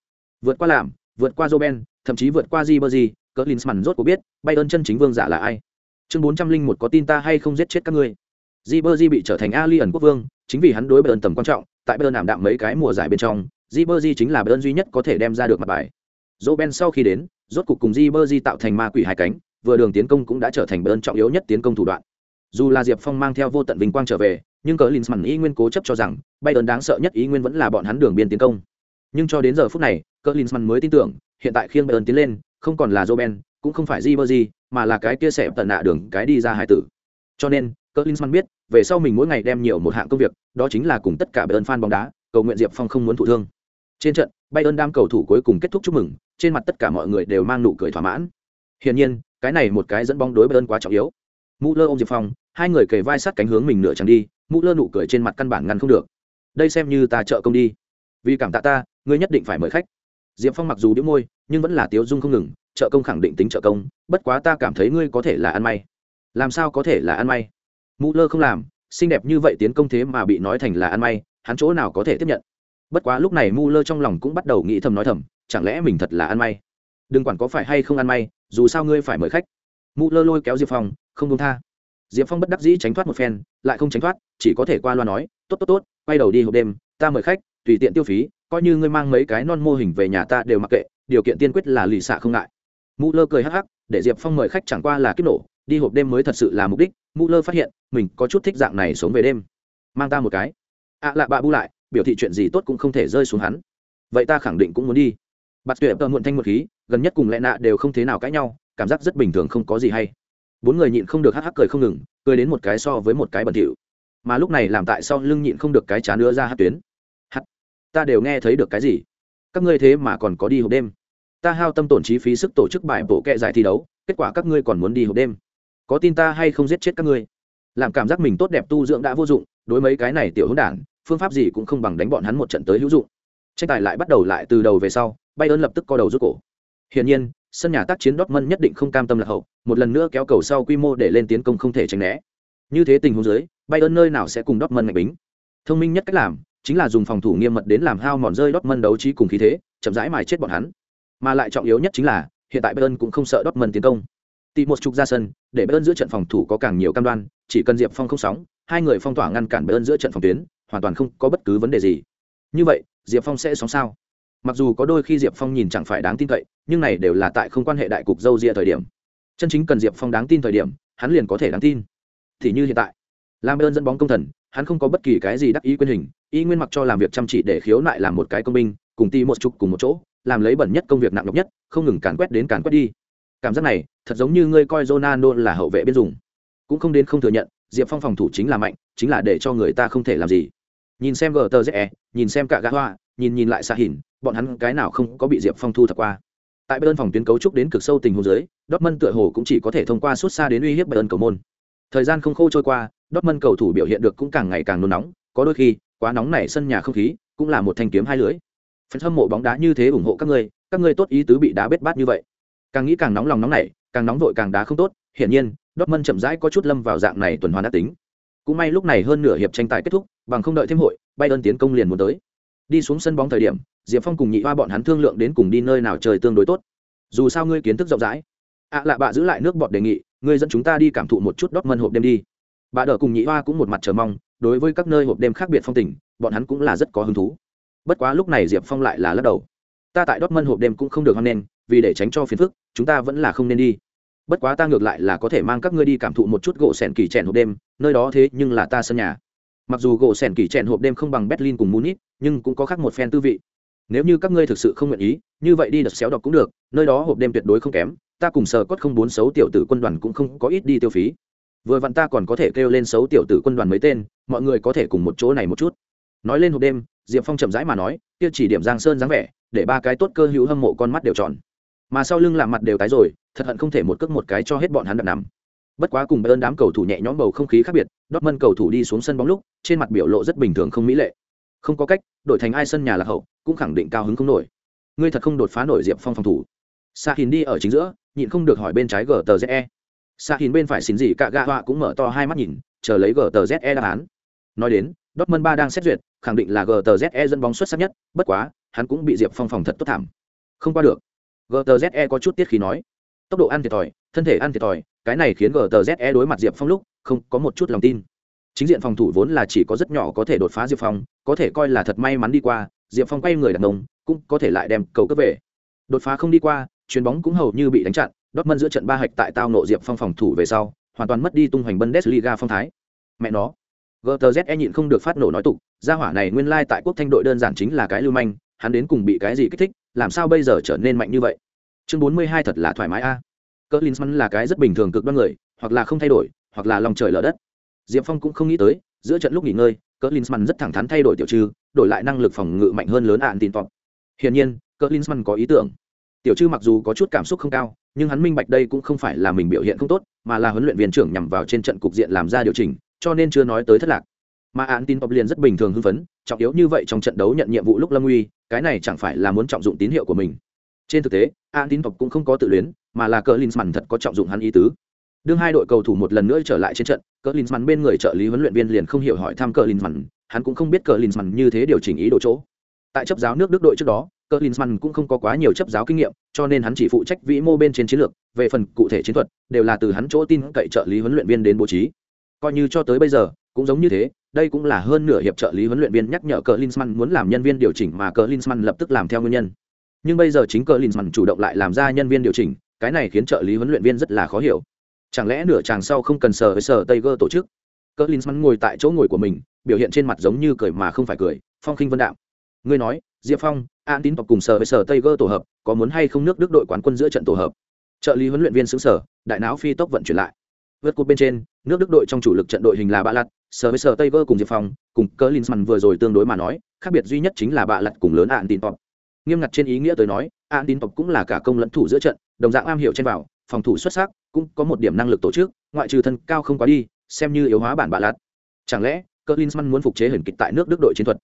Speaker 1: Vượt qua làm, vượt qua joben thậm chí vượt qua Ribery, cờ linzmann rốt cuộc biết, Bayern chân chính vương giả là ai. Chương bốn trăm linh một có tin ta hay không giết chết các ngươi. Ribery bị trở thành Alien quốc vương, chính vì hắn đối Bayern tầm quan trọng, tại Bayern ảm đạm mấy cái mùa giải bên trong, Jibberjee chính là bơn duy nhất có thể đem ra được mặt bài. Roben sau khi đến, rốt cục cùng Jibberjee tạo thành ma quỷ hai cánh, vừa đường tiến công cũng đã trở thành bơn trọng yếu nhất tiến công thủ đoạn. Dù là Diệp Phong mang theo vô tận vinh quang trở về, nhưng cỡ Linsman ý nguyên cố chấp cho rằng Bayern đáng sợ nhất ý nguyên vẫn là bọn hắn đường biên tiến công. Nhưng cho đến giờ phút này, cỡ Linsman mới tin tưởng, hiện tại khiêng Bayern tiến lên, không còn là Roben, cũng không phải Jibberjee, mà là cái kia sẽ tận nạ đường cái đi ra hải tử. Cho nên, cỡ Linsman biết, về sau mình mỗi ngày đem nhiều một hạng công việc, đó chính là cùng tất cả Bayern fan bóng đá, cầu nguyện Diệp Phong không muốn thụ thương. Trên trận, Bayern đam cầu thủ cuối cùng kết thúc chúc mừng, trên mặt tất cả mọi người đều mang nụ cười thỏa mãn. Hiển nhiên, cái này một cái dẫn bóng đối Bayern quá trọng yếu. Müller ôm Diệp Phong, hai người kề vai sát cánh hướng mình nửa chẳng đi, Müller nụ cười trên mặt căn bản ngăn không được. Đây xem như ta trợ công đi. Vì cảm tạ ta, ngươi nhất định phải mời khách. Diệp Phong mặc dù bĩu môi, nhưng vẫn là tiếu dung không ngừng, trợ công khẳng định tính trợ công, bất quá ta cảm thấy ngươi có thể là ăn may. Làm sao có thể là ăn may? Müller không làm, xinh đẹp như vậy tiến công thế mà bị nói thành là ăn may, hắn chỗ nào có thể tiếp nhận? Bất quá lúc này mu lơ trong lòng cũng bắt đầu nghĩ thầm nói thầm, chẳng lẽ mình thật là ăn may? Đừng quản có phải hay không ăn may, dù sao ngươi phải mời khách. Mu lơ lôi kéo diệp phong, không công tha. Diệp phong bất đắc dĩ tránh thoát một phen, lại không tránh thoát, chỉ có thể qua loa nói, tốt tốt tốt, quay đầu đi hộp đêm, ta mời khách, tùy tiện tiêu phí, coi như ngươi mang mấy cái non mô hình về nhà ta đều mặc kệ, điều kiện tiên quyết là lì xạ không ngại. Mu lơ cười hắc hắc, để diệp phong mời khách chẳng qua là kiếp nổ, đi hộp đêm mới thật sự là mục đích, mu lơ phát hiện, mình có chút thích dạng này sống về đêm. Mang ta một cái. Ạ à lạ bạ bu lại biểu thị chuyện gì tốt cũng không thể rơi xuống hắn. Vậy ta khẳng định cũng muốn đi. Bạt tuyệt tờ muộn thanh một khí, gần nhất cùng lẽ nạ đều không thế nào cãi nhau, cảm giác rất bình thường không có gì hay. Bốn người nhịn không được hắc hắc cười không ngừng, cười đến một cái so với một cái bẩn thỉu. Mà lúc này làm tại sao lưng nhịn không được cái chán nữa ra hát tuyến. Hắt, ta đều nghe thấy được cái gì? Các ngươi thế mà còn có đi hộp đêm. Ta hao tâm tổn chi phí sức tổ chức bài bộ kệ giải thi đấu, kết quả các ngươi còn muốn đi hộp đêm. Có tin ta hay không giết chết các ngươi? Làm cảm giác mình tốt đẹp tu dưỡng đã vô dụng, đối mấy cái này tiểu hỗn đản phương pháp gì cũng không bằng đánh bọn hắn một trận tới hữu dụng. Tranh tài lại bắt đầu lại từ đầu về sau, bayern lập tức co đầu rút cổ. Hiển nhiên, sân nhà tác chiến dortmund nhất định không cam tâm lạc hậu, một lần nữa kéo cầu sau quy mô để lên tiến công không thể tránh né. Như thế tình huống dưới, bayern nơi nào sẽ cùng dortmund mạnh bính? Thông minh nhất cách làm, chính là dùng phòng thủ nghiêm mật đến làm hao mòn rơi dortmund đấu trí cùng khí thế, chậm rãi mài chết bọn hắn. Mà lại trọng yếu nhất chính là, hiện tại bayern cũng không sợ dortmund tiến công. Tị một trục ra sân, để bayern giữa trận phòng thủ có càng nhiều cam đoan, chỉ cần diệp phong không sóng, hai người phong tỏa ngăn cản bayern giữa trận phòng tuyến hoàn toàn không có bất cứ vấn đề gì. Như vậy, diệp phong sẽ sống sao? Mặc dù có đôi khi diệp phong nhìn chẳng phải đáng tin cậy, nhưng này đều là tại không quan hệ đại cục dâu rịa thời điểm. Chân chính cần diệp phong đáng tin thời điểm, hắn liền có thể đáng tin. Thì như hiện tại làm ơn dẫn bóng công thần, hắn không có bất kỳ cái gì đắc ý quyền hình, y nguyên mặc cho làm việc chăm chỉ để khiếu nại làm một cái công binh, cùng ti một chục cùng một chỗ, làm lấy bẩn nhất công việc nặng nhọc nhất, không ngừng càn quét đến càn quét đi. Cảm giác này, thật giống như ngươi coi Ronaldo là hậu vệ biên dùng. Cũng không đến không thừa nhận, diệp phong phòng thủ chính là mạnh, chính là để cho người ta không thể làm gì nhìn xem gờ nhìn xem cả gã hoa nhìn nhìn lại xa hìn, bọn hắn cái nào không có bị diệp phong thu thập qua. Tại bên phòng tuyến cấu trúc đến cực sâu tình hồ dưới dortmund tựa hồ cũng chỉ có thể thông qua suốt xa đến uy hiếp bayern cầu môn. Thời gian không khô trôi qua dortmund cầu thủ biểu hiện được cũng càng ngày càng nôn nóng có đôi khi quá nóng này sân nhà không khí cũng là một thanh kiếm hai lưới. Phần hâm mộ bóng đá như thế ủng hộ các ngươi các ngươi tốt ý tứ bị đá bết bát như vậy. Càng nghĩ càng nóng lòng nóng này càng nóng vội càng đá không tốt hiển nhiên dortmund chậm rãi có chút lâm vào dạng này tuần hoàn đã tính. Cũng may lúc này hơn nửa hiệp tranh tài kết thúc bằng không đợi thêm hội bay đơn tiến công liền muốn tới. Đi xuống sân bóng thời điểm, diệp phong cùng nhị hoa bọn hắn thương lượng đến cùng đi nơi nào trời tương đối tốt. Dù sao ngươi kiến thức rộng rãi. Ạ lạ bạ giữ lại nước bọt đề nghị, ngươi dẫn chúng ta đi cảm thụ một chút đót mân hộp đêm đi. Bà đỡ cùng nhị hoa cũng một mặt chờ mong, đối với các nơi hộp đêm khác biệt phong tình, bọn hắn cũng là rất có hứng thú. Bất quá lúc này diệp phong lại là lắc đầu. Ta tại đót mân hộp đêm cũng không được hoan nghênh, vì để tránh cho phiền phức, chúng ta vẫn là không nên đi. Bất quá ta ngược lại là có thể mang các ngươi đi cảm thụ một chút gỗ sẻn kỳ trẻn hộp đêm, nơi đó thế nhưng là ta sân nhà mặc dù gỗ sẻn kỳ trẻn hộp đêm không bằng berlin cùng munich, nhưng cũng có khác một phen tư vị. Nếu như các ngươi thực sự không nguyện ý, như vậy đi đợt xéo đọc cũng được, nơi đó hộp đêm tuyệt đối không kém, ta cùng sờ cốt không bốn xấu tiểu tử quân đoàn cũng không có ít đi tiêu phí. Vừa vặn ta còn có thể kêu lên xấu tiểu tử quân đoàn mấy tên, mọi người có thể cùng một chỗ này một chút. Nói lên hộp đêm, diệp phong chậm rãi mà nói, kia chỉ điểm giang sơn dáng vẻ, để ba cái tốt cơ hữu hâm mộ con mắt đều tròn. Mà sau lưng làm mặt đều tái rồi, thật hận không thể một cước một cái cho hết bọn hắn đặt nằm bất quá cùng ơn đám cầu thủ nhẹ nhõm bầu không khí khác biệt Dortmund cầu thủ đi xuống sân bóng lúc trên mặt biểu lộ rất bình thường không mỹ lệ. Không có cách đổi thành ai sân nhà là hậu cũng khẳng định cao hứng không nổi. Ngươi thật không đột phá nổi diệp phong phòng thủ. Sa hình đi ở chính giữa nhịn không được hỏi bên trái gờ tờ ze sa hình bên phải xin gì cả gạ họa cũng mở to hai mắt nhìn chờ lấy gờ tờ ze đáp án. Nói đến Dortmund ba đang xét duyệt, khẳng định là GTZE dẫn bóng xuất sắc nhất, bất quá, hắn cũng bị Diệp Phong phòng thật tốt thảm. Không qua được. GTZE có chút tiết khí nói, tốc độ ăn thiệt thòi, thân thể ăn thiệt thòi, cái này khiến GTZE đối mặt Diệp Phong lúc, không có một chút lòng tin. Chính diện phòng thủ vốn là chỉ có rất nhỏ có thể đột phá Diệp Phong, có thể coi là thật may mắn đi qua, Diệp Phong quay người đặt ông cũng có thể lại đem cầu cấp về. Đột phá không đi qua, chuyền bóng cũng hầu như bị đánh chặn, Đốt mân giữa trận ba hạch tại tao nộ Diệp Phong phòng thủ về sau, hoàn toàn mất đi tung hoành Bundesliga phong thái. Mẹ nó, gtze nhịn không được phát nổ nói tục gia hỏa này nguyên lai tại quốc thanh đội đơn giản chính là cái lưu manh hắn đến cùng bị cái gì kích thích làm sao bây giờ trở nên mạnh như vậy chương bốn mươi hai thật là thoải mái a à cỡ linsman là cái rất bình thường cực đoan người, hoặc là không thay đổi, hoặc là lòng trời lở đất. Diệp phong cũng không nghĩ tới, giữa trận lúc nghỉ ngơi cỡ linsman rất thẳng thắn thay đổi tiểu trư đổi lại năng lực phòng ngự mạnh hơn lớn ạn tin top hiển nhiên cỡ linsman có ý tưởng. Tiểu trư mặc dù có chút cảm xúc không cao, nhưng hắn minh bạch đây cũng không phải là mình biểu hiện không tốt, mà là huấn luyện viên trưởng nhằm vào trên trận cục diện làm ra điều chỉnh, cho nên chưa nói tới thất lạc. Mà án tin pop liền rất bình thường hưng phấn, trọng yếu như vậy trong trận đấu nhận nhiệm vụ lúc lâm nguy cái này chẳng phải là muốn trọng dụng tín hiệu của mình. Trên thực tế án tin tộc cũng không có tự luyến mà là cờ linsman thật có trọng dụng hắn ý tứ. Đương hai đội cầu thủ một lần nữa trở lại trên trận cờ linsman bên người trợ lý huấn luyện viên liền không hiểu hỏi thăm cờ linsman, hắn cũng không biết cờ linsman như thế điều chỉnh ý đồ chỗ. Tại chấp giáo nước đức đội trước đó cờ linsman cũng không có quá nhiều chấp giáo kinh nghiệm, cho nên hắn chỉ phụ trách vĩ mô bên trên chiến lược, về phần cụ thể chiến thuật đều là từ hắn chỗ tin cậy trợ lý huấn luyện viên đến bố trí. Coi như cho tới bây giờ, cũng giống như thế, đây cũng là hơn nửa hiệp trợ lý huấn luyện viên nhắc nhở cờ linsman muốn làm nhân viên điều chỉnh mà cờ linsman lập tức làm theo nguyên nhân. Nhưng bây giờ chính cờ linsman chủ động lại làm ra nhân viên điều chỉnh cái này khiến trợ lý huấn luyện viên rất là khó hiểu. Chẳng lẽ nửa chàng sau không cần sờ với sờ tay gơ tổ chức? Cờ mắn ngồi tại chỗ ngồi của mình, biểu hiện trên mặt giống như cười mà không phải cười, phong khinh vân đạo ngươi nói, diệp phong, an tín tộc cùng sờ với sờ tay gơ tổ hợp, có muốn hay không nước đức đội quán quân giữa trận tổ hợp? Trợ lý huấn luyện viên xứng sở đại não phi tốc vận chuyển lại. Vượt cột bên trên, nước đức đội trong chủ lực trận đội hình là bạ lặt, sờ với sờ tay gơ cùng diệp phong, cùng cỡ mắn vừa rồi tương đối mà nói, khác biệt duy nhất chính là bạ lặt cùng lớn an tín tộc. nghiêm ngặt trên ý nghĩa tới nói, an tín tộc cũng là cả công lẫn thủ giữa trận đồng dạng am hiểu trên vào, phòng thủ xuất sắc, cũng có một điểm năng lực tổ chức, ngoại trừ thân cao không quá đi, xem như yếu hóa bản bạ lạt. Chẳng lẽ, cờ linsman muốn phục chế hình kịch tại nước đức đội chiến thuật?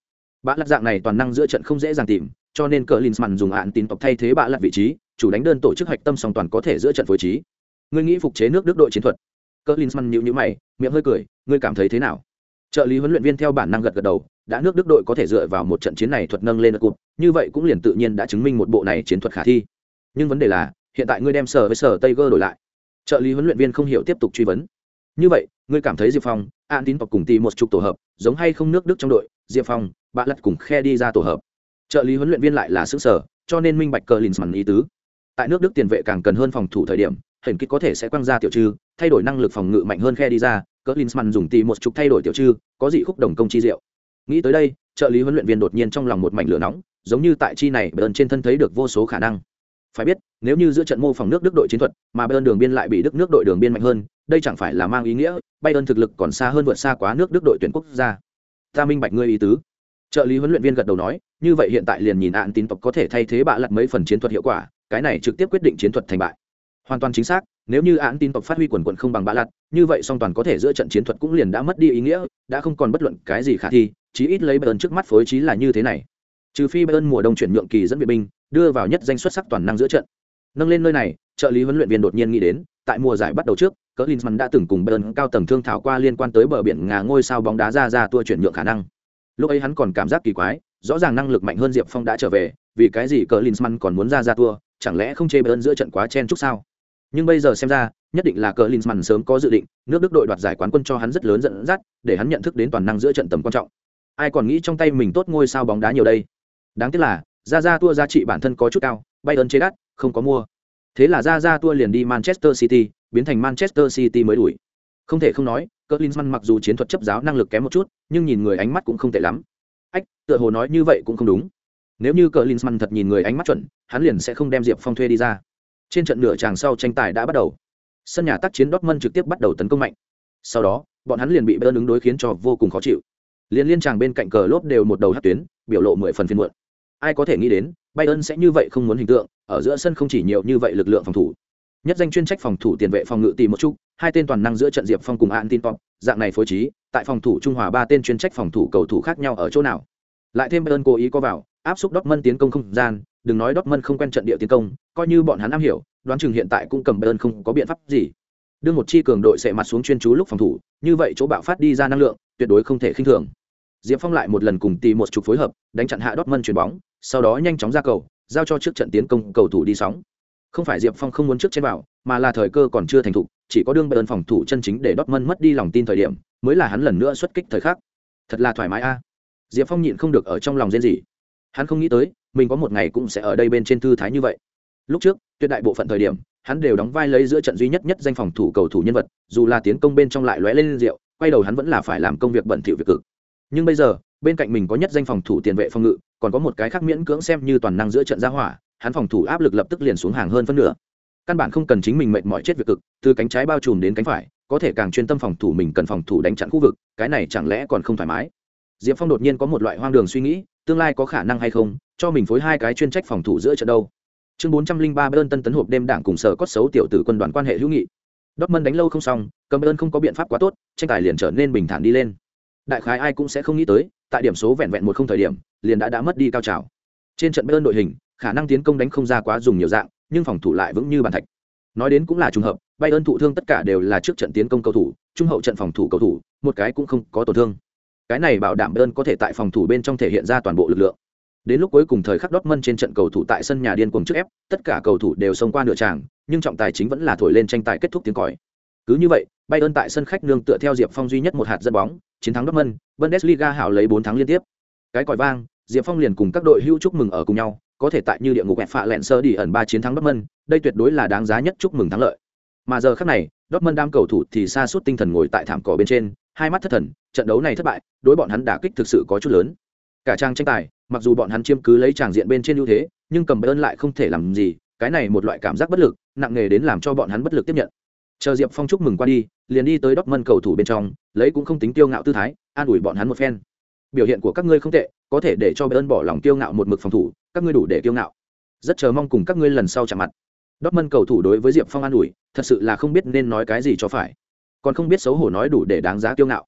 Speaker 1: Bạ lạt dạng này toàn năng giữa trận không dễ dàng tìm, cho nên cờ linsman dùng hạn tín tộc thay thế bạ lạt vị trí, chủ đánh đơn tổ chức hạch tâm song toàn có thể giữa trận phối trí. Ngươi nghĩ phục chế nước đức đội chiến thuật? Cờ linsman nhịu nhữ mày, miệng hơi cười, ngươi cảm thấy thế nào? Trợ lý huấn luyện viên theo bản năng gật gật đầu, đã nước đức đội có thể dựa vào một trận chiến này thuật nâng lên cụt như vậy cũng liền tự nhiên đã chứng minh một bộ này chiến thuật khả thi. Nhưng vấn đề là hiện tại ngươi đem sở với sở tây gơ đổi lại. Trợ lý huấn luyện viên không hiểu tiếp tục truy vấn. Như vậy, ngươi cảm thấy diệp phong, an tín tộc cùng tìm một chục tổ hợp, giống hay không nước đức trong đội, diệp phong bạn lật cùng khe đi ra tổ hợp. Trợ lý huấn luyện viên lại là xứ sở, cho nên minh bạch cờ linsman ý tứ. Tại nước đức tiền vệ càng cần hơn phòng thủ thời điểm, hển kích có thể sẽ quăng ra tiểu trư, thay đổi năng lực phòng ngự mạnh hơn khe đi ra cỡ linsman dùng tì một chục thay đổi tiểu trư, có dị khúc đồng công chi diệu. Nghĩ tới đây, trợ lý huấn luyện viên đột nhiên trong lòng một mảnh lửa nóng, giống như tại chi này bern trên thân thấy được vô số khả năng phải biết, nếu như giữa trận mô phòng nước đức đội chiến thuật, mà bayern đường biên lại bị đức nước đội đường biên mạnh hơn, đây chẳng phải là mang ý nghĩa bayern thực lực còn xa hơn vượt xa quá nước đức đội tuyển quốc gia. Ta minh bạch ngươi ý tứ. Trợ lý huấn luyện viên gật đầu nói, như vậy hiện tại liền nhìn ạn tín tộc có thể thay thế bạ lặt mấy phần chiến thuật hiệu quả, cái này trực tiếp quyết định chiến thuật thành bại. Hoàn toàn chính xác, nếu như án tin tộc phát huy quần quận không bằng bạ lặt như vậy song toàn có thể giữa trận chiến thuật cũng liền đã mất đi ý nghĩa, đã không còn bất luận cái gì khả thi, chí ít lấy bayern trước mắt phối trí là như thế này trừ phi bayern mùa đông chuyển nhượng kỳ dẫn viện binh, đưa vào nhất danh xuất sắc toàn năng giữa trận. Nâng lên nơi này, trợ lý huấn luyện viên đột nhiên nghĩ đến, tại mùa giải bắt đầu trước cỡ đã từng cùng bayern cao tầng thương thảo qua liên quan tới bờ biển ngà ngôi sao bóng đá ra ra tua chuyển nhượng khả năng. Lúc ấy hắn còn cảm giác kỳ quái, rõ ràng năng lực mạnh hơn diệp phong đã trở về, vì cái gì cỡ còn muốn ra ra tua, chẳng lẽ không chê bayern giữa trận quá chen chúc sao? Nhưng bây giờ xem ra, nhất định là cờ sớm có dự định, nước đức đội đoạt giải quán quân cho hắn rất lớn dẫn dắt, để hắn nhận thức đến toàn năng giữa trận tầm quan trọng. Ai còn nghĩ trong tay mình tốt ngôi sao bóng đá nhiều đây? Đáng tiếc là ra ra tua giá trị bản thân có chút cao bay ơn chế đắt, không có mua. Thế là ra ra tua liền đi manchester city, biến thành manchester city mới đuổi. Không thể không nói cờ linsman mặc dù chiến thuật chấp giáo năng lực kém một chút, nhưng nhìn người ánh mắt cũng không tệ lắm. Ách, tựa hồ nói như vậy cũng không đúng. Nếu như cờ linsman thật nhìn người ánh mắt chuẩn, hắn liền sẽ không đem diệp phong thuê đi ra. Trên trận nửa tràng sau tranh tài đã bắt đầu. Sân nhà tác chiến Dortmund trực tiếp bắt đầu tấn công mạnh. Sau đó, bọn hắn liền bị Bayern ứng đối khiến cho vô cùng khó chịu liên liên chàng bên cạnh cờ lốp đều một đầu hát tuyến biểu lộ mười phần phiên muộn ai có thể nghĩ đến Bayern sẽ như vậy không muốn hình tượng ở giữa sân không chỉ nhiều như vậy lực lượng phòng thủ nhất danh chuyên trách phòng thủ tiền vệ phòng ngự tìm một chút hai tên toàn năng giữa trận diệp phong cùng an tin pop dạng này phối trí tại phòng thủ trung hòa ba tên chuyên trách phòng thủ cầu thủ khác nhau ở chỗ nào lại thêm Bayern cố ý có vào áp xúc Dortmund tiến công không gian đừng nói Dortmund không quen trận địa tiến công, coi như bọn hắn am hiểu, đoán chừng hiện tại cũng cầm Bayern không có biện pháp gì. Đưa một chi cường đội sẽ mặt xuống chuyên chú lúc phòng thủ, như vậy chỗ bạo phát đi ra năng lượng, tuyệt đối không thể khinh thường. Diệp Phong lại một lần cùng tỷ một chục phối hợp, đánh chặn hạ Dortmund chuyền bóng, sau đó nhanh chóng ra cầu, giao cho trước trận tiến công cầu thủ đi sóng. Không phải Diệp Phong không muốn trước trên vào, mà là thời cơ còn chưa thành thục, chỉ có đương Bayern phòng thủ chân chính để Dortmund mất đi lòng tin thời điểm, mới là hắn lần nữa xuất kích thời khắc. Thật là thoải mái a. À. Diệp Phong nhịn không được ở trong lòng rên rỉ. Hắn không nghĩ tới, mình có một ngày cũng sẽ ở đây bên trên thư thái như vậy. Lúc trước, tuyệt đại bộ phận thời điểm, hắn đều đóng vai lấy giữa trận duy nhất nhất danh phòng thủ cầu thủ nhân vật, dù là tiến công bên trong lại lóe lên rượu, quay đầu hắn vẫn là phải làm công việc bận thỉu việc cực. Nhưng bây giờ, bên cạnh mình có nhất danh phòng thủ tiền vệ phòng ngự, còn có một cái khác miễn cưỡng xem như toàn năng giữa trận ra hỏa, hắn phòng thủ áp lực lập tức liền xuống hàng hơn phân nửa. Căn bản không cần chính mình mệt mỏi chết việc cực, từ cánh trái bao trùm đến cánh phải, có thể càng chuyên tâm phòng thủ mình cần phòng thủ đánh chặn khu vực, cái này chẳng lẽ còn không thoải mái. Diệp Phong đột nhiên có một loại hoang đường suy nghĩ, tương lai có khả năng hay không, cho mình phối hai cái chuyên trách phòng thủ giữa trận đâu. Chương bốn trăm linh ba bơn Tân tấn hộp đêm đảng cùng sở cốt xấu tiểu tử quân đoàn quan hệ hữu nghị. Dortmund đánh lâu không xong, cầm ơn không có biện pháp quá tốt, tranh tài liền trở nên bình thản đi lên. Đại khái ai cũng sẽ không nghĩ tới, tại điểm số vẹn vẹn một không thời điểm, liền đã đã mất đi cao trào. Trên trận Bayern đội hình, khả năng tiến công đánh không ra quá dùng nhiều dạng, nhưng phòng thủ lại vững như bàn thạch. Nói đến cũng là trùng hợp, Bayern thụ thương tất cả đều là trước trận tiến công cầu thủ, trung hậu trận phòng thủ cầu thủ, một cái cũng không có tổn thương. Cái này bảo đảm Bayern có thể tại phòng thủ bên trong thể hiện ra toàn bộ lực lượng. Đến lúc cuối cùng thời khắc Dortmund trên trận cầu thủ tại sân nhà điên cuồng trước ép, tất cả cầu thủ đều xông qua nửa tràng, nhưng trọng tài chính vẫn là thổi lên tranh tài kết thúc tiếng còi. Cứ như vậy, Bayern tại sân khách nương tựa theo Diệp Phong duy nhất một hạt dẫn bóng, chiến thắng Dortmund, Bundesliga hảo lấy bốn thắng liên tiếp. Cái còi vang, Diệp Phong liền cùng các đội hữu chúc mừng ở cùng nhau, có thể tại như địa ngục quẹt phạ lẹn sơ đi ẩn ba chiến thắng Dortmund, đây tuyệt đối là đáng giá nhất chúc mừng thắng lợi. Mà giờ khắc này, Dortmund đám cầu thủ thì xa suốt tinh thần ngồi tại thảm cỏ bên trên, hai mắt thất thần, trận đấu này thất bại, đối bọn hắn đả kích thực sự có chút lớn. Cả trang tranh tài, mặc dù bọn hắn chiếm cứ lấy tràng diện bên trên ưu thế, nhưng cầm Bayern lại không thể làm gì, cái này một loại cảm giác bất lực, nặng nề đến làm cho bọn hắn bất lực tiếp nhận. Chờ Diệp Phong chúc mừng qua đi, liền đi tới Dortmund cầu thủ bên trong, lấy cũng không tính tiêu ngạo tư thái, an ủi bọn hắn một phen. Biểu hiện của các ngươi không tệ, có thể để cho Bayern bỏ lòng tiêu ngạo một mực phòng thủ, các ngươi đủ để tiêu ngạo. Rất chờ mong cùng các ngươi lần sau chạm mặt. Dortmund cầu thủ đối với Diệp Phong an ủi, thật sự là không biết nên nói cái gì cho phải. Còn không biết xấu hổ nói đủ để đáng giá tiêu ngạo.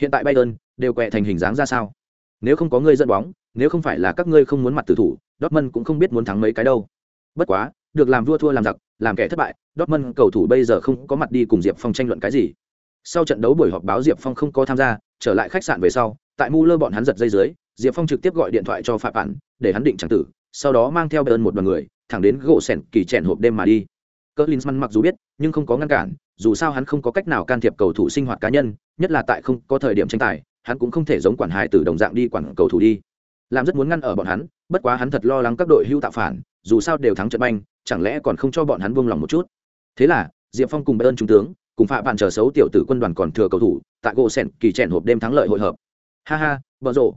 Speaker 1: Hiện tại Bayern đều quẹ thành hình dáng ra sao? Nếu không có ngươi dẫn bóng, nếu không phải là các ngươi không muốn mặt tử thủ, Dortmund cũng không biết muốn thắng mấy cái đâu. Bất quá, được làm vua thua làm giặc, làm kẻ thất bại, Dortmund cầu thủ bây giờ không có mặt đi cùng Diệp Phong tranh luận cái gì. Sau trận đấu buổi họp báo Diệp Phong không có tham gia, trở lại khách sạn về sau, tại Muller bọn hắn giật dây dưới, Diệp Phong trực tiếp gọi điện thoại cho Phạm Bản, để hắn định chẳng tử, sau đó mang theo Bayern một đoàn người, thẳng đến gỗ sèn kỳ chèn hộp đêm mà đi. Klinsmann mặc dù biết, nhưng không có ngăn cản, dù sao hắn không có cách nào can thiệp cầu thủ sinh hoạt cá nhân, nhất là tại không có thời điểm tranh tài, hắn cũng không thể giống quản hài tử đồng dạng đi quản cầu thủ đi. Làm rất muốn ngăn ở bọn hắn, bất quá hắn thật lo lắng các đội hưu tạo phản, dù sao đều thắng trận banh, chẳng lẽ còn không cho bọn hắn buông lòng một chút. Thế là, Diệp Phong cùng Bayern trung tướng, cùng phạm bạn chờ xấu tiểu tử quân đoàn còn thừa cầu thủ, tại gỗ sẻn kỳ trẻn hộp đêm thắng lợi hội hợp. Ha ha, bợ rộ.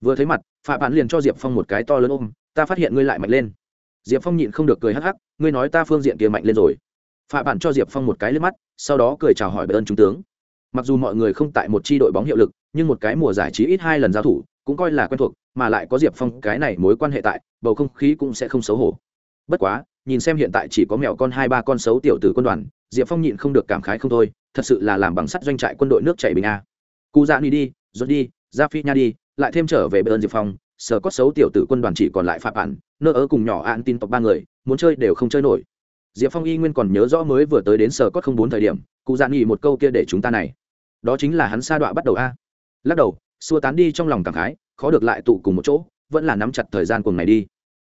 Speaker 1: Vừa thấy mặt, phạm bạn liền cho Diệp Phong một cái to lớn ôm, ta phát hiện ngươi lại mạnh lên diệp phong nhịn không được cười hắc hắc ngươi nói ta phương diện kia mạnh lên rồi phạm bạn cho diệp phong một cái lên mắt sau đó cười chào hỏi bệ ơn trung tướng mặc dù mọi người không tại một chi đội bóng hiệu lực nhưng một cái mùa giải trí ít hai lần giao thủ cũng coi là quen thuộc mà lại có diệp phong cái này mối quan hệ tại bầu không khí cũng sẽ không xấu hổ bất quá nhìn xem hiện tại chỉ có mèo con hai ba con xấu tiểu tử quân đoàn, diệp phong nhịn không được cảm khái không thôi, thật sự là làm bằng sắt doanh trại quân đội nước chảy bình a. Cụ dạ đi đi, rốt đi ra phi nha đi, lại thêm trở về bệ ơn diệp phong, sở cốt xấu tiểu tử quân đoàn chỉ còn lại phạm bản nơ ớ cùng nhỏ an tin tộc ba người, muốn chơi đều không chơi nổi. Diệp phong y nguyên còn nhớ rõ mới vừa tới đến sở cốt không bốn thời điểm, cụ dạ nghỉ một câu kia để chúng ta này. Đó chính là hắn sa đọa bắt đầu a. Lắc đầu, xua tán đi trong lòng cảm khái, khó được lại tụ cùng một chỗ, vẫn là nắm chặt thời gian cùng này đi.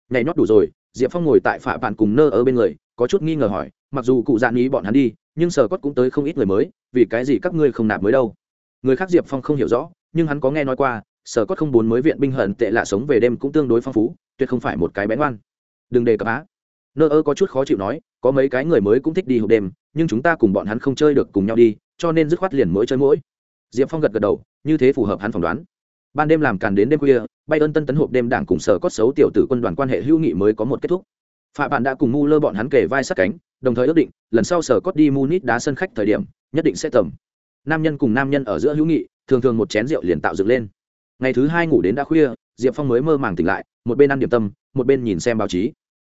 Speaker 1: Nhảy nhót đủ rồi diệp phong ngồi tại phạ bạn cùng nơ ở bên người, có chút nghi ngờ hỏi, mặc dù cụ dạn ý bọn hắn đi, nhưng sở cốt cũng tới không ít người mới, vì cái gì các ngươi không nạp mới đâu? Người khác diệp phong không hiểu rõ, nhưng hắn có nghe nói qua, sở cốt không bốn mới viện binh hận tệ lạ sống về đêm cũng tương đối phong phú, tuyệt không phải một cái bén ngoan. Đừng đề cập á. Nơ ơ có chút khó chịu nói, có mấy cái người mới cũng thích đi hộp đêm, nhưng chúng ta cùng bọn hắn không chơi được cùng nhau đi, cho nên dứt khoát liền mỗi chơi mỗi. Diệp phong gật gật đầu, như thế phù hợp hắn phỏng đoán ban đêm làm càn đến đêm khuya, bay ơn tân tấn hộp đêm đảng cùng sở cốt xấu tiểu tử quân đoàn quan hệ hữu nghị mới có một kết thúc. Phạ bạn đã cùng mu lơ bọn hắn kể vai sát cánh, đồng thời ước định, lần sau sở cốt đi munich đá sân khách thời điểm, nhất định sẽ tầm. Nam nhân cùng nam nhân ở giữa hữu nghị, thường thường một chén rượu liền tạo dựng lên. Ngày thứ hai ngủ đến đã khuya, diệp phong mới mơ màng tỉnh lại, một bên ăn điểm tâm, một bên nhìn xem báo chí.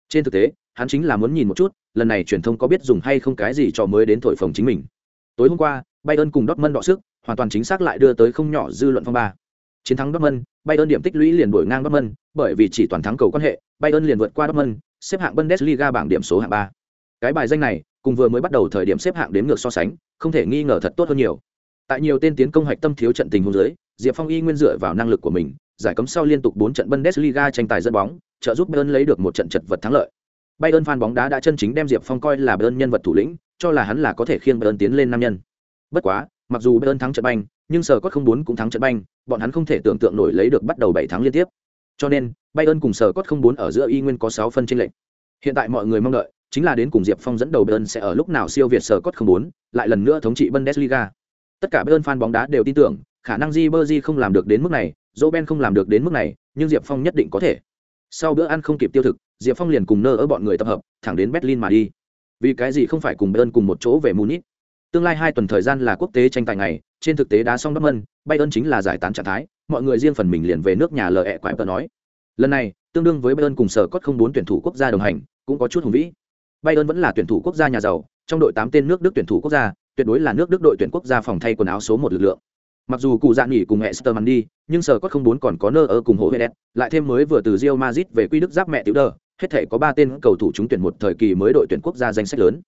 Speaker 1: Trên thực tế, hắn chính là muốn nhìn một chút, lần này truyền thông có biết dùng hay không cái gì cho mới đến thổi phồng chính mình. Tối hôm qua bay ơn cùng dortmund đọ sức, hoàn toàn chính xác lại đưa tới không nhỏ dư luận phong ba. Chiến thắng Dortmund, Bayern điểm tích lũy liền đuổi ngang Dortmund, bởi vì chỉ toàn thắng cầu quan hệ, Bayern liền vượt qua Dortmund, xếp hạng Bundesliga bảng điểm số hạng 3. Cái bài danh này, cùng vừa mới bắt đầu thời điểm xếp hạng đến ngược so sánh, không thể nghi ngờ thật tốt hơn nhiều. Tại nhiều tên tiến công hoạch tâm thiếu trận tình huống dưới, Diệp Phong y nguyên dựa vào năng lực của mình, giải cấm sau liên tục 4 trận Bundesliga tranh tài dẫn bóng, trợ giúp Bayern lấy được một trận chật vật thắng lợi. Bayern fan bóng đá đã chân chính đem Diệp Phong coi là Bayern nhân vật thủ lĩnh, cho là hắn là có thể khiêng Bayern tiến lên năm nhân. Bất quá, mặc dù Bayern thắng trận banh, nhưng sở cốt không muốn cũng thắng trận banh, bọn hắn không thể tưởng tượng nổi lấy được bắt đầu bảy tháng liên tiếp. Cho nên, Bayern cùng sở cốt không muốn ở giữa y nguyên có sáu phân trên lệch. Hiện tại mọi người mong đợi, chính là đến cùng Diệp Phong dẫn đầu Bayern sẽ ở lúc nào siêu việt sở cốt không muốn, lại lần nữa thống trị Bundesliga. Tất cả Bayern fan bóng đá đều tin tưởng, khả năng Di Berji không làm được đến mức này, Roben không làm được đến mức này, nhưng Diệp Phong nhất định có thể. Sau bữa ăn không kịp tiêu thực, Diệp Phong liền cùng nơ ở bọn người tập hợp, thẳng đến Berlin mà đi. Vì cái gì không phải cùng Bayern cùng một chỗ về Munich? Tương lai hai tuần thời gian là quốc tế tranh tài ngày, trên thực tế đã xong Dortmund, Bayern chính là giải tán trạng thái, mọi người riêng phần mình liền về nước nhà lờ ẹ quái vợ nói. Lần này, tương đương với Bayern cùng sở cốt không bốn tuyển thủ quốc gia đồng hành, cũng có chút hùng vĩ. Bayern vẫn là tuyển thủ quốc gia nhà giàu, trong đội tám tên nước Đức tuyển thủ quốc gia, tuyệt đối là nước Đức đội tuyển quốc gia phòng thay quần áo số một lực lượng. Mặc dù cụ dạ nghỉ cùng Esterman đi, nhưng sở cốt không bốn còn có nơ ở cùng hộ Hedet, lại thêm mới vừa từ Real Madrid về quy đức giáp mẹ tiểu đờ, hết thể có ba tên cầu thủ trúng tuyển một thời kỳ mới đội tuyển quốc gia danh sách lớn.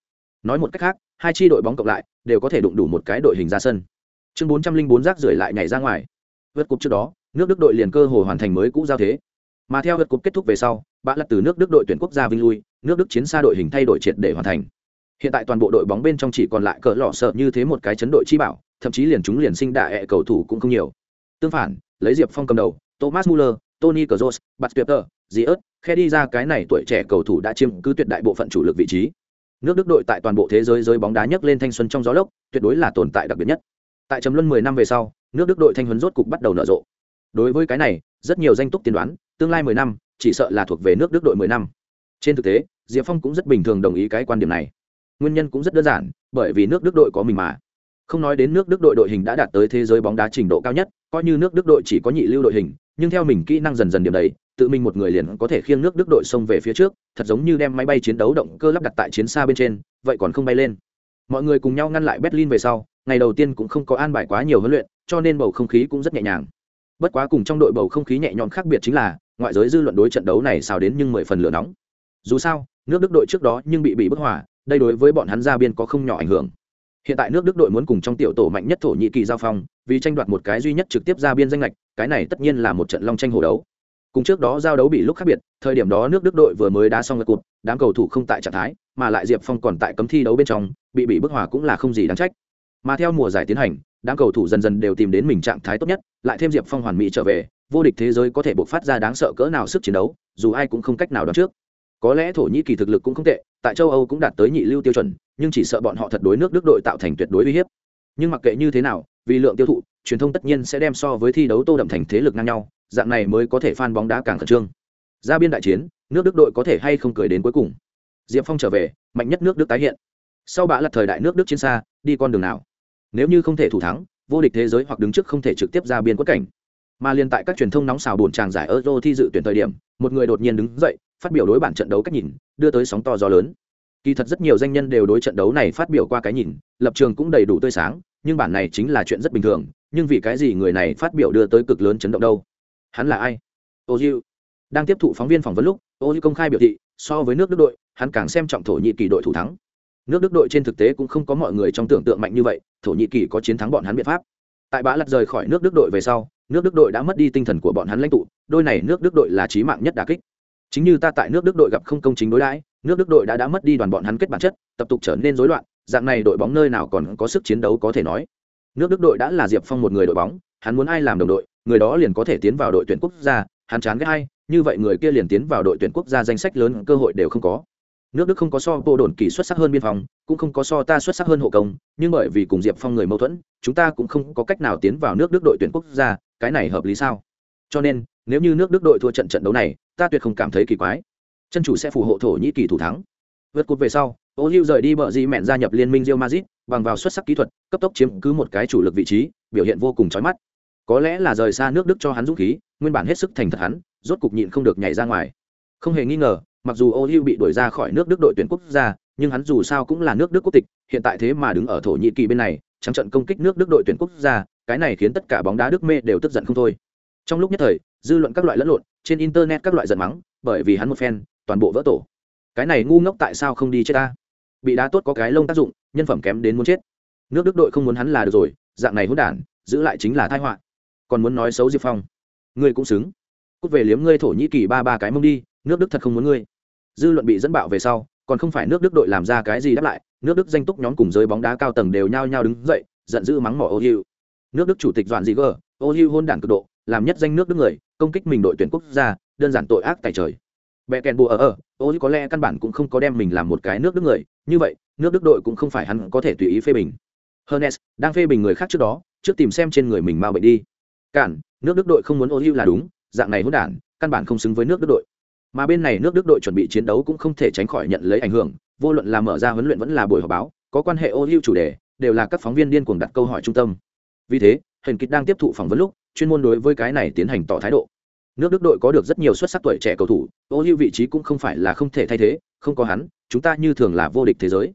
Speaker 1: Nói một cách khác, hai chi đội bóng cộng lại đều có thể đụng đủ một cái đội hình ra sân. Chương 404 rác rưởi lại nhảy ra ngoài. Vượt cúp trước đó, nước Đức đội liền cơ hồ hoàn thành mới cũ giao thế. Mà theo vượt cúp kết thúc về sau, bạn lật từ nước Đức đội tuyển quốc gia vinh lui, nước Đức chiến xa đội hình thay đổi triệt để hoàn thành. Hiện tại toàn bộ đội bóng bên trong chỉ còn lại cỡ lọ sợ như thế một cái chấn đội chi bảo, thậm chí liền chúng liền sinh đạ ẹ cầu thủ cũng không nhiều. Tương phản, lấy Diệp Phong cầm đầu, Thomas Muller, Tony Kroos, Bart Peter, ớt khe đi ra cái này tuổi trẻ cầu thủ đã chiếm cứ tuyệt đại bộ phận chủ lực vị trí. Nước Đức đội tại toàn bộ thế giới giới bóng đá nhấc lên thanh xuân trong gió lốc, tuyệt đối là tồn tại đặc biệt nhất. Tại trầm luân 10 năm về sau, nước Đức đội thanh huấn rốt cục bắt đầu nở rộ. Đối với cái này, rất nhiều danh túc tiên đoán, tương lai 10 năm, chỉ sợ là thuộc về nước Đức đội 10 năm. Trên thực tế, Diệp Phong cũng rất bình thường đồng ý cái quan điểm này. Nguyên nhân cũng rất đơn giản, bởi vì nước Đức đội có mình mà. Không nói đến nước Đức đội đội hình đã đạt tới thế giới bóng đá trình độ cao nhất, coi như nước Đức đội chỉ có nhị lưu đội hình, nhưng theo mình kỹ năng dần dần điểm đầy tự mình một người liền có thể khiêng nước Đức đội xông về phía trước, thật giống như đem máy bay chiến đấu động cơ lắp đặt tại chiến xa bên trên, vậy còn không bay lên. Mọi người cùng nhau ngăn lại Berlin về sau, ngày đầu tiên cũng không có an bài quá nhiều huấn luyện, cho nên bầu không khí cũng rất nhẹ nhàng. Bất quá cùng trong đội bầu không khí nhẹ nhõm khác biệt chính là, ngoại giới dư luận đối trận đấu này sao đến nhưng mười phần lửa nóng. Dù sao, nước Đức đội trước đó nhưng bị bị bức hỏa, đây đối với bọn hắn ra biên có không nhỏ ảnh hưởng hiện tại nước đức đội muốn cùng trong tiểu tổ mạnh nhất thổ nhĩ kỳ giao phong vì tranh đoạt một cái duy nhất trực tiếp ra biên danh lệch cái này tất nhiên là một trận long tranh hồ đấu cùng trước đó giao đấu bị lúc khác biệt, thời điểm đó nước đức đội vừa mới đá xong lượt cụt đám cầu thủ không tại trạng thái, mà lại diệp phong còn tại cấm thi đấu bên trong, bị bị bức hòa cũng là không gì đáng trách. Mà theo mùa giải tiến hành, đám cầu thủ dần dần đều tìm đến mình trạng thái tốt nhất, lại thêm diệp phong hoàn mỹ trở về, vô địch thế giới có thể buộc phát ra đáng sợ cỡ nào sức chiến đấu, dù ai cũng không cách nào đoán trước. Có lẽ thổ nhĩ kỳ thực lực cũng không tệ, tại châu âu cũng đạt tới nhị lưu tiêu chuẩn, nhưng chỉ sợ bọn họ thật đối nước đức đội tạo thành tuyệt đối uy hiếp. Nhưng mặc kệ như thế nào, vì lượng tiêu thụ, truyền thông tất nhiên sẽ đem so với thi đấu tô đậm thành thế lực ngang nhau dạng này mới có thể phan bóng đá càng khẩn trương. Ra biên đại chiến, nước đức đội có thể hay không cười đến cuối cùng? Diệp phong trở về, mạnh nhất nước đức tái hiện. Sau bạ là thời đại nước đức chiến xa, đi con đường nào? Nếu như không thể thủ thắng, vô địch thế giới hoặc đứng trước không thể trực tiếp ra biên quất cảnh. Mà liên tại các truyền thông nóng xào bồn tràng giải euro thi dự tuyển thời điểm, một người đột nhiên đứng dậy, phát biểu đối bản trận đấu cách nhìn, đưa tới sóng to gió lớn. Kỳ thật rất nhiều danh nhân đều đối trận đấu này phát biểu qua cái nhìn, lập trường cũng đầy đủ tươi sáng, nhưng bản này chính là chuyện rất bình thường, nhưng vì cái gì người này phát biểu đưa tới cực lớn chấn động đâu? Hắn là ai? Ô diệu đang tiếp thụ phóng viên phỏng vấn lúc, ô diệu công khai biểu thị, so với nước đức đội, hắn càng xem trọng thổ nhĩ kỳ đội thủ thắng. Nước đức đội trên thực tế cũng không có mọi người trong tưởng tượng mạnh như vậy, thổ nhĩ kỳ có chiến thắng bọn hắn biện pháp. Tại bã lặt rời khỏi nước đức đội về sau, nước đức đội đã mất đi tinh thần của bọn hắn lãnh tụ, đôi này nước đức đội là trí mạng nhất đà kích. Chính như ta tại nước đức đội gặp không công chính đối đãi, nước đức đội đã đã mất đi đoàn bọn hắn kết bản chất, tập tục trở nên rối loạn, dạng này đội bóng nơi nào còn có sức chiến đấu có thể nói. Nước đức đội đã là diệp phong một người đội bóng, hắn muốn ai làm đồng đội người đó liền có thể tiến vào đội tuyển quốc gia, hắn chán ghét ai, như vậy người kia liền tiến vào đội tuyển quốc gia danh sách lớn, cơ hội đều không có. Nước đức không có so bộ đồn kỳ xuất sắc hơn biên phòng, cũng không có so ta xuất sắc hơn hộ công, nhưng bởi vì cùng diệp phong người mâu thuẫn, chúng ta cũng không có cách nào tiến vào nước đức đội tuyển quốc gia, cái này hợp lý sao? Cho nên, nếu như nước đức đội thua trận trận đấu này, ta tuyệt không cảm thấy kỳ quái. Chân chủ sẽ phù hộ thổ nhĩ kỳ thủ thắng. Vượt cột về sau, ô hữu rời đi bờ di mẹn gia nhập liên minh rio mazit bằng vào xuất sắc kỹ thuật, cấp tốc chiếm cứ một cái chủ lực vị trí, biểu hiện vô cùng chói mắt có lẽ là rời xa nước đức cho hắn dũng khí, nguyên bản hết sức thành thật hắn, rốt cục nhịn không được nhảy ra ngoài. Không hề nghi ngờ, mặc dù ô liu bị đuổi ra khỏi nước đức đội tuyển quốc gia, nhưng hắn dù sao cũng là nước đức quốc tịch, hiện tại thế mà đứng ở thổ nhĩ kỳ bên này, trắng trận công kích nước đức đội tuyển quốc gia, cái này khiến tất cả bóng đá đức mê đều tức giận không thôi. Trong lúc nhất thời, dư luận các loại lẫn lộn, trên internet các loại giận mắng, bởi vì hắn một phen toàn bộ vỡ tổ. Cái này ngu ngốc tại sao không đi chết ta? Bị đá tốt có cái lông tác dụng, nhân phẩm kém đến muốn chết. Nước đức đội không muốn hắn là được rồi, dạng này hỗn đản, giữ lại chính là thai họa còn muốn nói xấu diệp phong. Ngươi cũng xứng. Cút về liếm ngươi thổ nhĩ kỳ ba ba cái mông đi, nước đức thật không muốn ngươi. Dư luận bị dẫn bạo về sau, còn không phải nước đức đội làm ra cái gì đáp lại, nước đức danh túc nhóm cùng giới bóng đá cao tầng đều nhao nhao đứng dậy, giận dữ mắng mỏ ô hiu. Nước đức chủ tịch doạn dị gờ ô hiu hôn đản cực độ, làm nhất danh nước đức người, công kích mình đội tuyển quốc gia, đơn giản tội ác tại trời. Bẹ kèn bùa ở ở, ô hiu có lẽ căn bản cũng không có đem mình làm một cái nước đức người, như vậy, nước đức đội cũng không phải hắn có thể tùy ý phê bình. Hernes, đang phê bình người khác trước đó, trước tìm xem trên người mình mau bệnh đi cản, nước đức đội không muốn ô hữu là đúng, dạng này hỗn đản, căn bản không xứng với nước đức đội. Mà bên này nước đức đội chuẩn bị chiến đấu cũng không thể tránh khỏi nhận lấy ảnh hưởng, vô luận là mở ra huấn luyện vẫn là buổi họp báo, có quan hệ ô hữu chủ đề, đều là các phóng viên điên cuồng đặt câu hỏi trung tâm. Vì thế hình kịch đang tiếp thụ phỏng vấn lúc, chuyên môn đối với cái này tiến hành tỏ thái độ. Nước đức đội có được rất nhiều xuất sắc tuổi trẻ cầu thủ, ô hữu vị trí cũng không phải là không thể thay thế, không có hắn, chúng ta như thường là vô địch thế giới.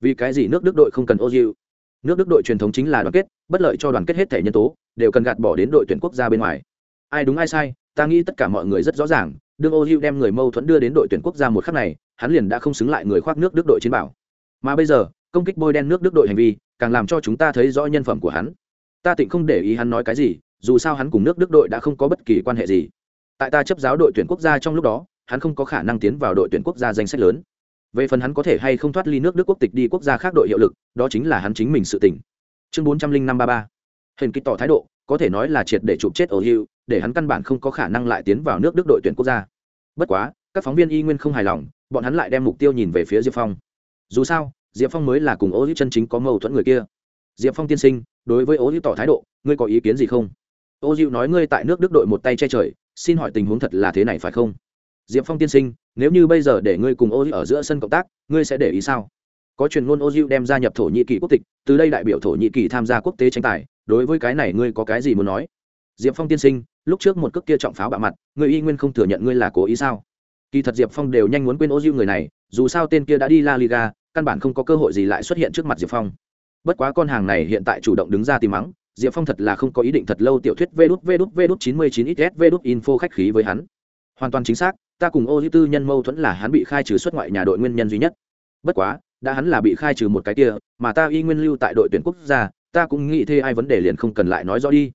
Speaker 1: Vì cái gì nước đức đội không cần ô hữu? Nước đức đội truyền thống chính là đoàn kết, bất lợi cho đoàn kết hết thể nhân tố đều cần gạt bỏ đến đội tuyển quốc gia bên ngoài. Ai đúng ai sai, ta nghĩ tất cả mọi người rất rõ ràng, đương ô hữu đem người mâu thuẫn đưa đến đội tuyển quốc gia một khắc này, hắn liền đã không xứng lại người khoác nước đức đội chiến bảo. Mà bây giờ, công kích bôi đen nước đức đội hành vi, càng làm cho chúng ta thấy rõ nhân phẩm của hắn. Ta tịnh không để ý hắn nói cái gì, dù sao hắn cùng nước đức đội đã không có bất kỳ quan hệ gì. Tại ta chấp giáo đội tuyển quốc gia trong lúc đó, hắn không có khả năng tiến vào đội tuyển quốc gia danh sách lớn. Về phần hắn có thể hay không thoát ly nước đức quốc tịch đi quốc gia khác đội hiệu lực, đó chính là hắn chính mình sự tỉnh. Chương bốn trăm linh năm ba ba hình kích tỏ thái độ, có thể nói là triệt để chụp chết ở hữu để hắn căn bản không có khả năng lại tiến vào nước đức đội tuyển quốc gia. Bất quá, các phóng viên y nguyên không hài lòng, bọn hắn lại đem mục tiêu nhìn về phía diệp phong. Dù sao, diệp phong mới là cùng ô hữu chân chính có mâu thuẫn người kia. Diệp phong tiên sinh, đối với ô hữu tỏ thái độ, ngươi có ý kiến gì không? Ô hữu nói ngươi tại nước đức đội một tay che trời, xin hỏi tình huống thật là thế này phải không? Diệp phong tiên sinh, nếu như bây giờ để ngươi cùng ô hữu ở giữa sân cộng tác, ngươi sẽ để ý sao? Có truyền ngôn ô hữu đem gia nhập thổ nhĩ kỳ quốc tịch, từ đây đại biểu thổ nhĩ kỳ tham gia quốc tế tranh tài đối với cái này ngươi có cái gì muốn nói? Diệp phong tiên sinh, lúc trước một cước kia trọng pháo bạo mặt, ngươi y nguyên không thừa nhận ngươi là cố ý sao? Kỳ thật diệp phong đều nhanh muốn quên ô diêu người này, dù sao tên kia đã đi la liga, căn bản không có cơ hội gì lại xuất hiện trước mặt diệp phong. Bất quá con hàng này hiện tại chủ động đứng ra tìm mắng, diệp phong thật là không có ý định thật lâu tiểu thuyết vê đút vê đút vê đút chín mươi chín ít vê đút info khách khí với hắn. Hoàn toàn chính xác, ta cùng ô diêu tư nhân mâu thuẫn là hắn bị khai trừ xuất ngoại nhà đội nguyên nhân duy nhất. Bất quá, đã hắn là bị khai trừ một cái kia, mà ta y nguyên lưu tại đội tuyển quốc gia ta cũng nghĩ thê ai vấn đề liền không cần lại nói rõ đi.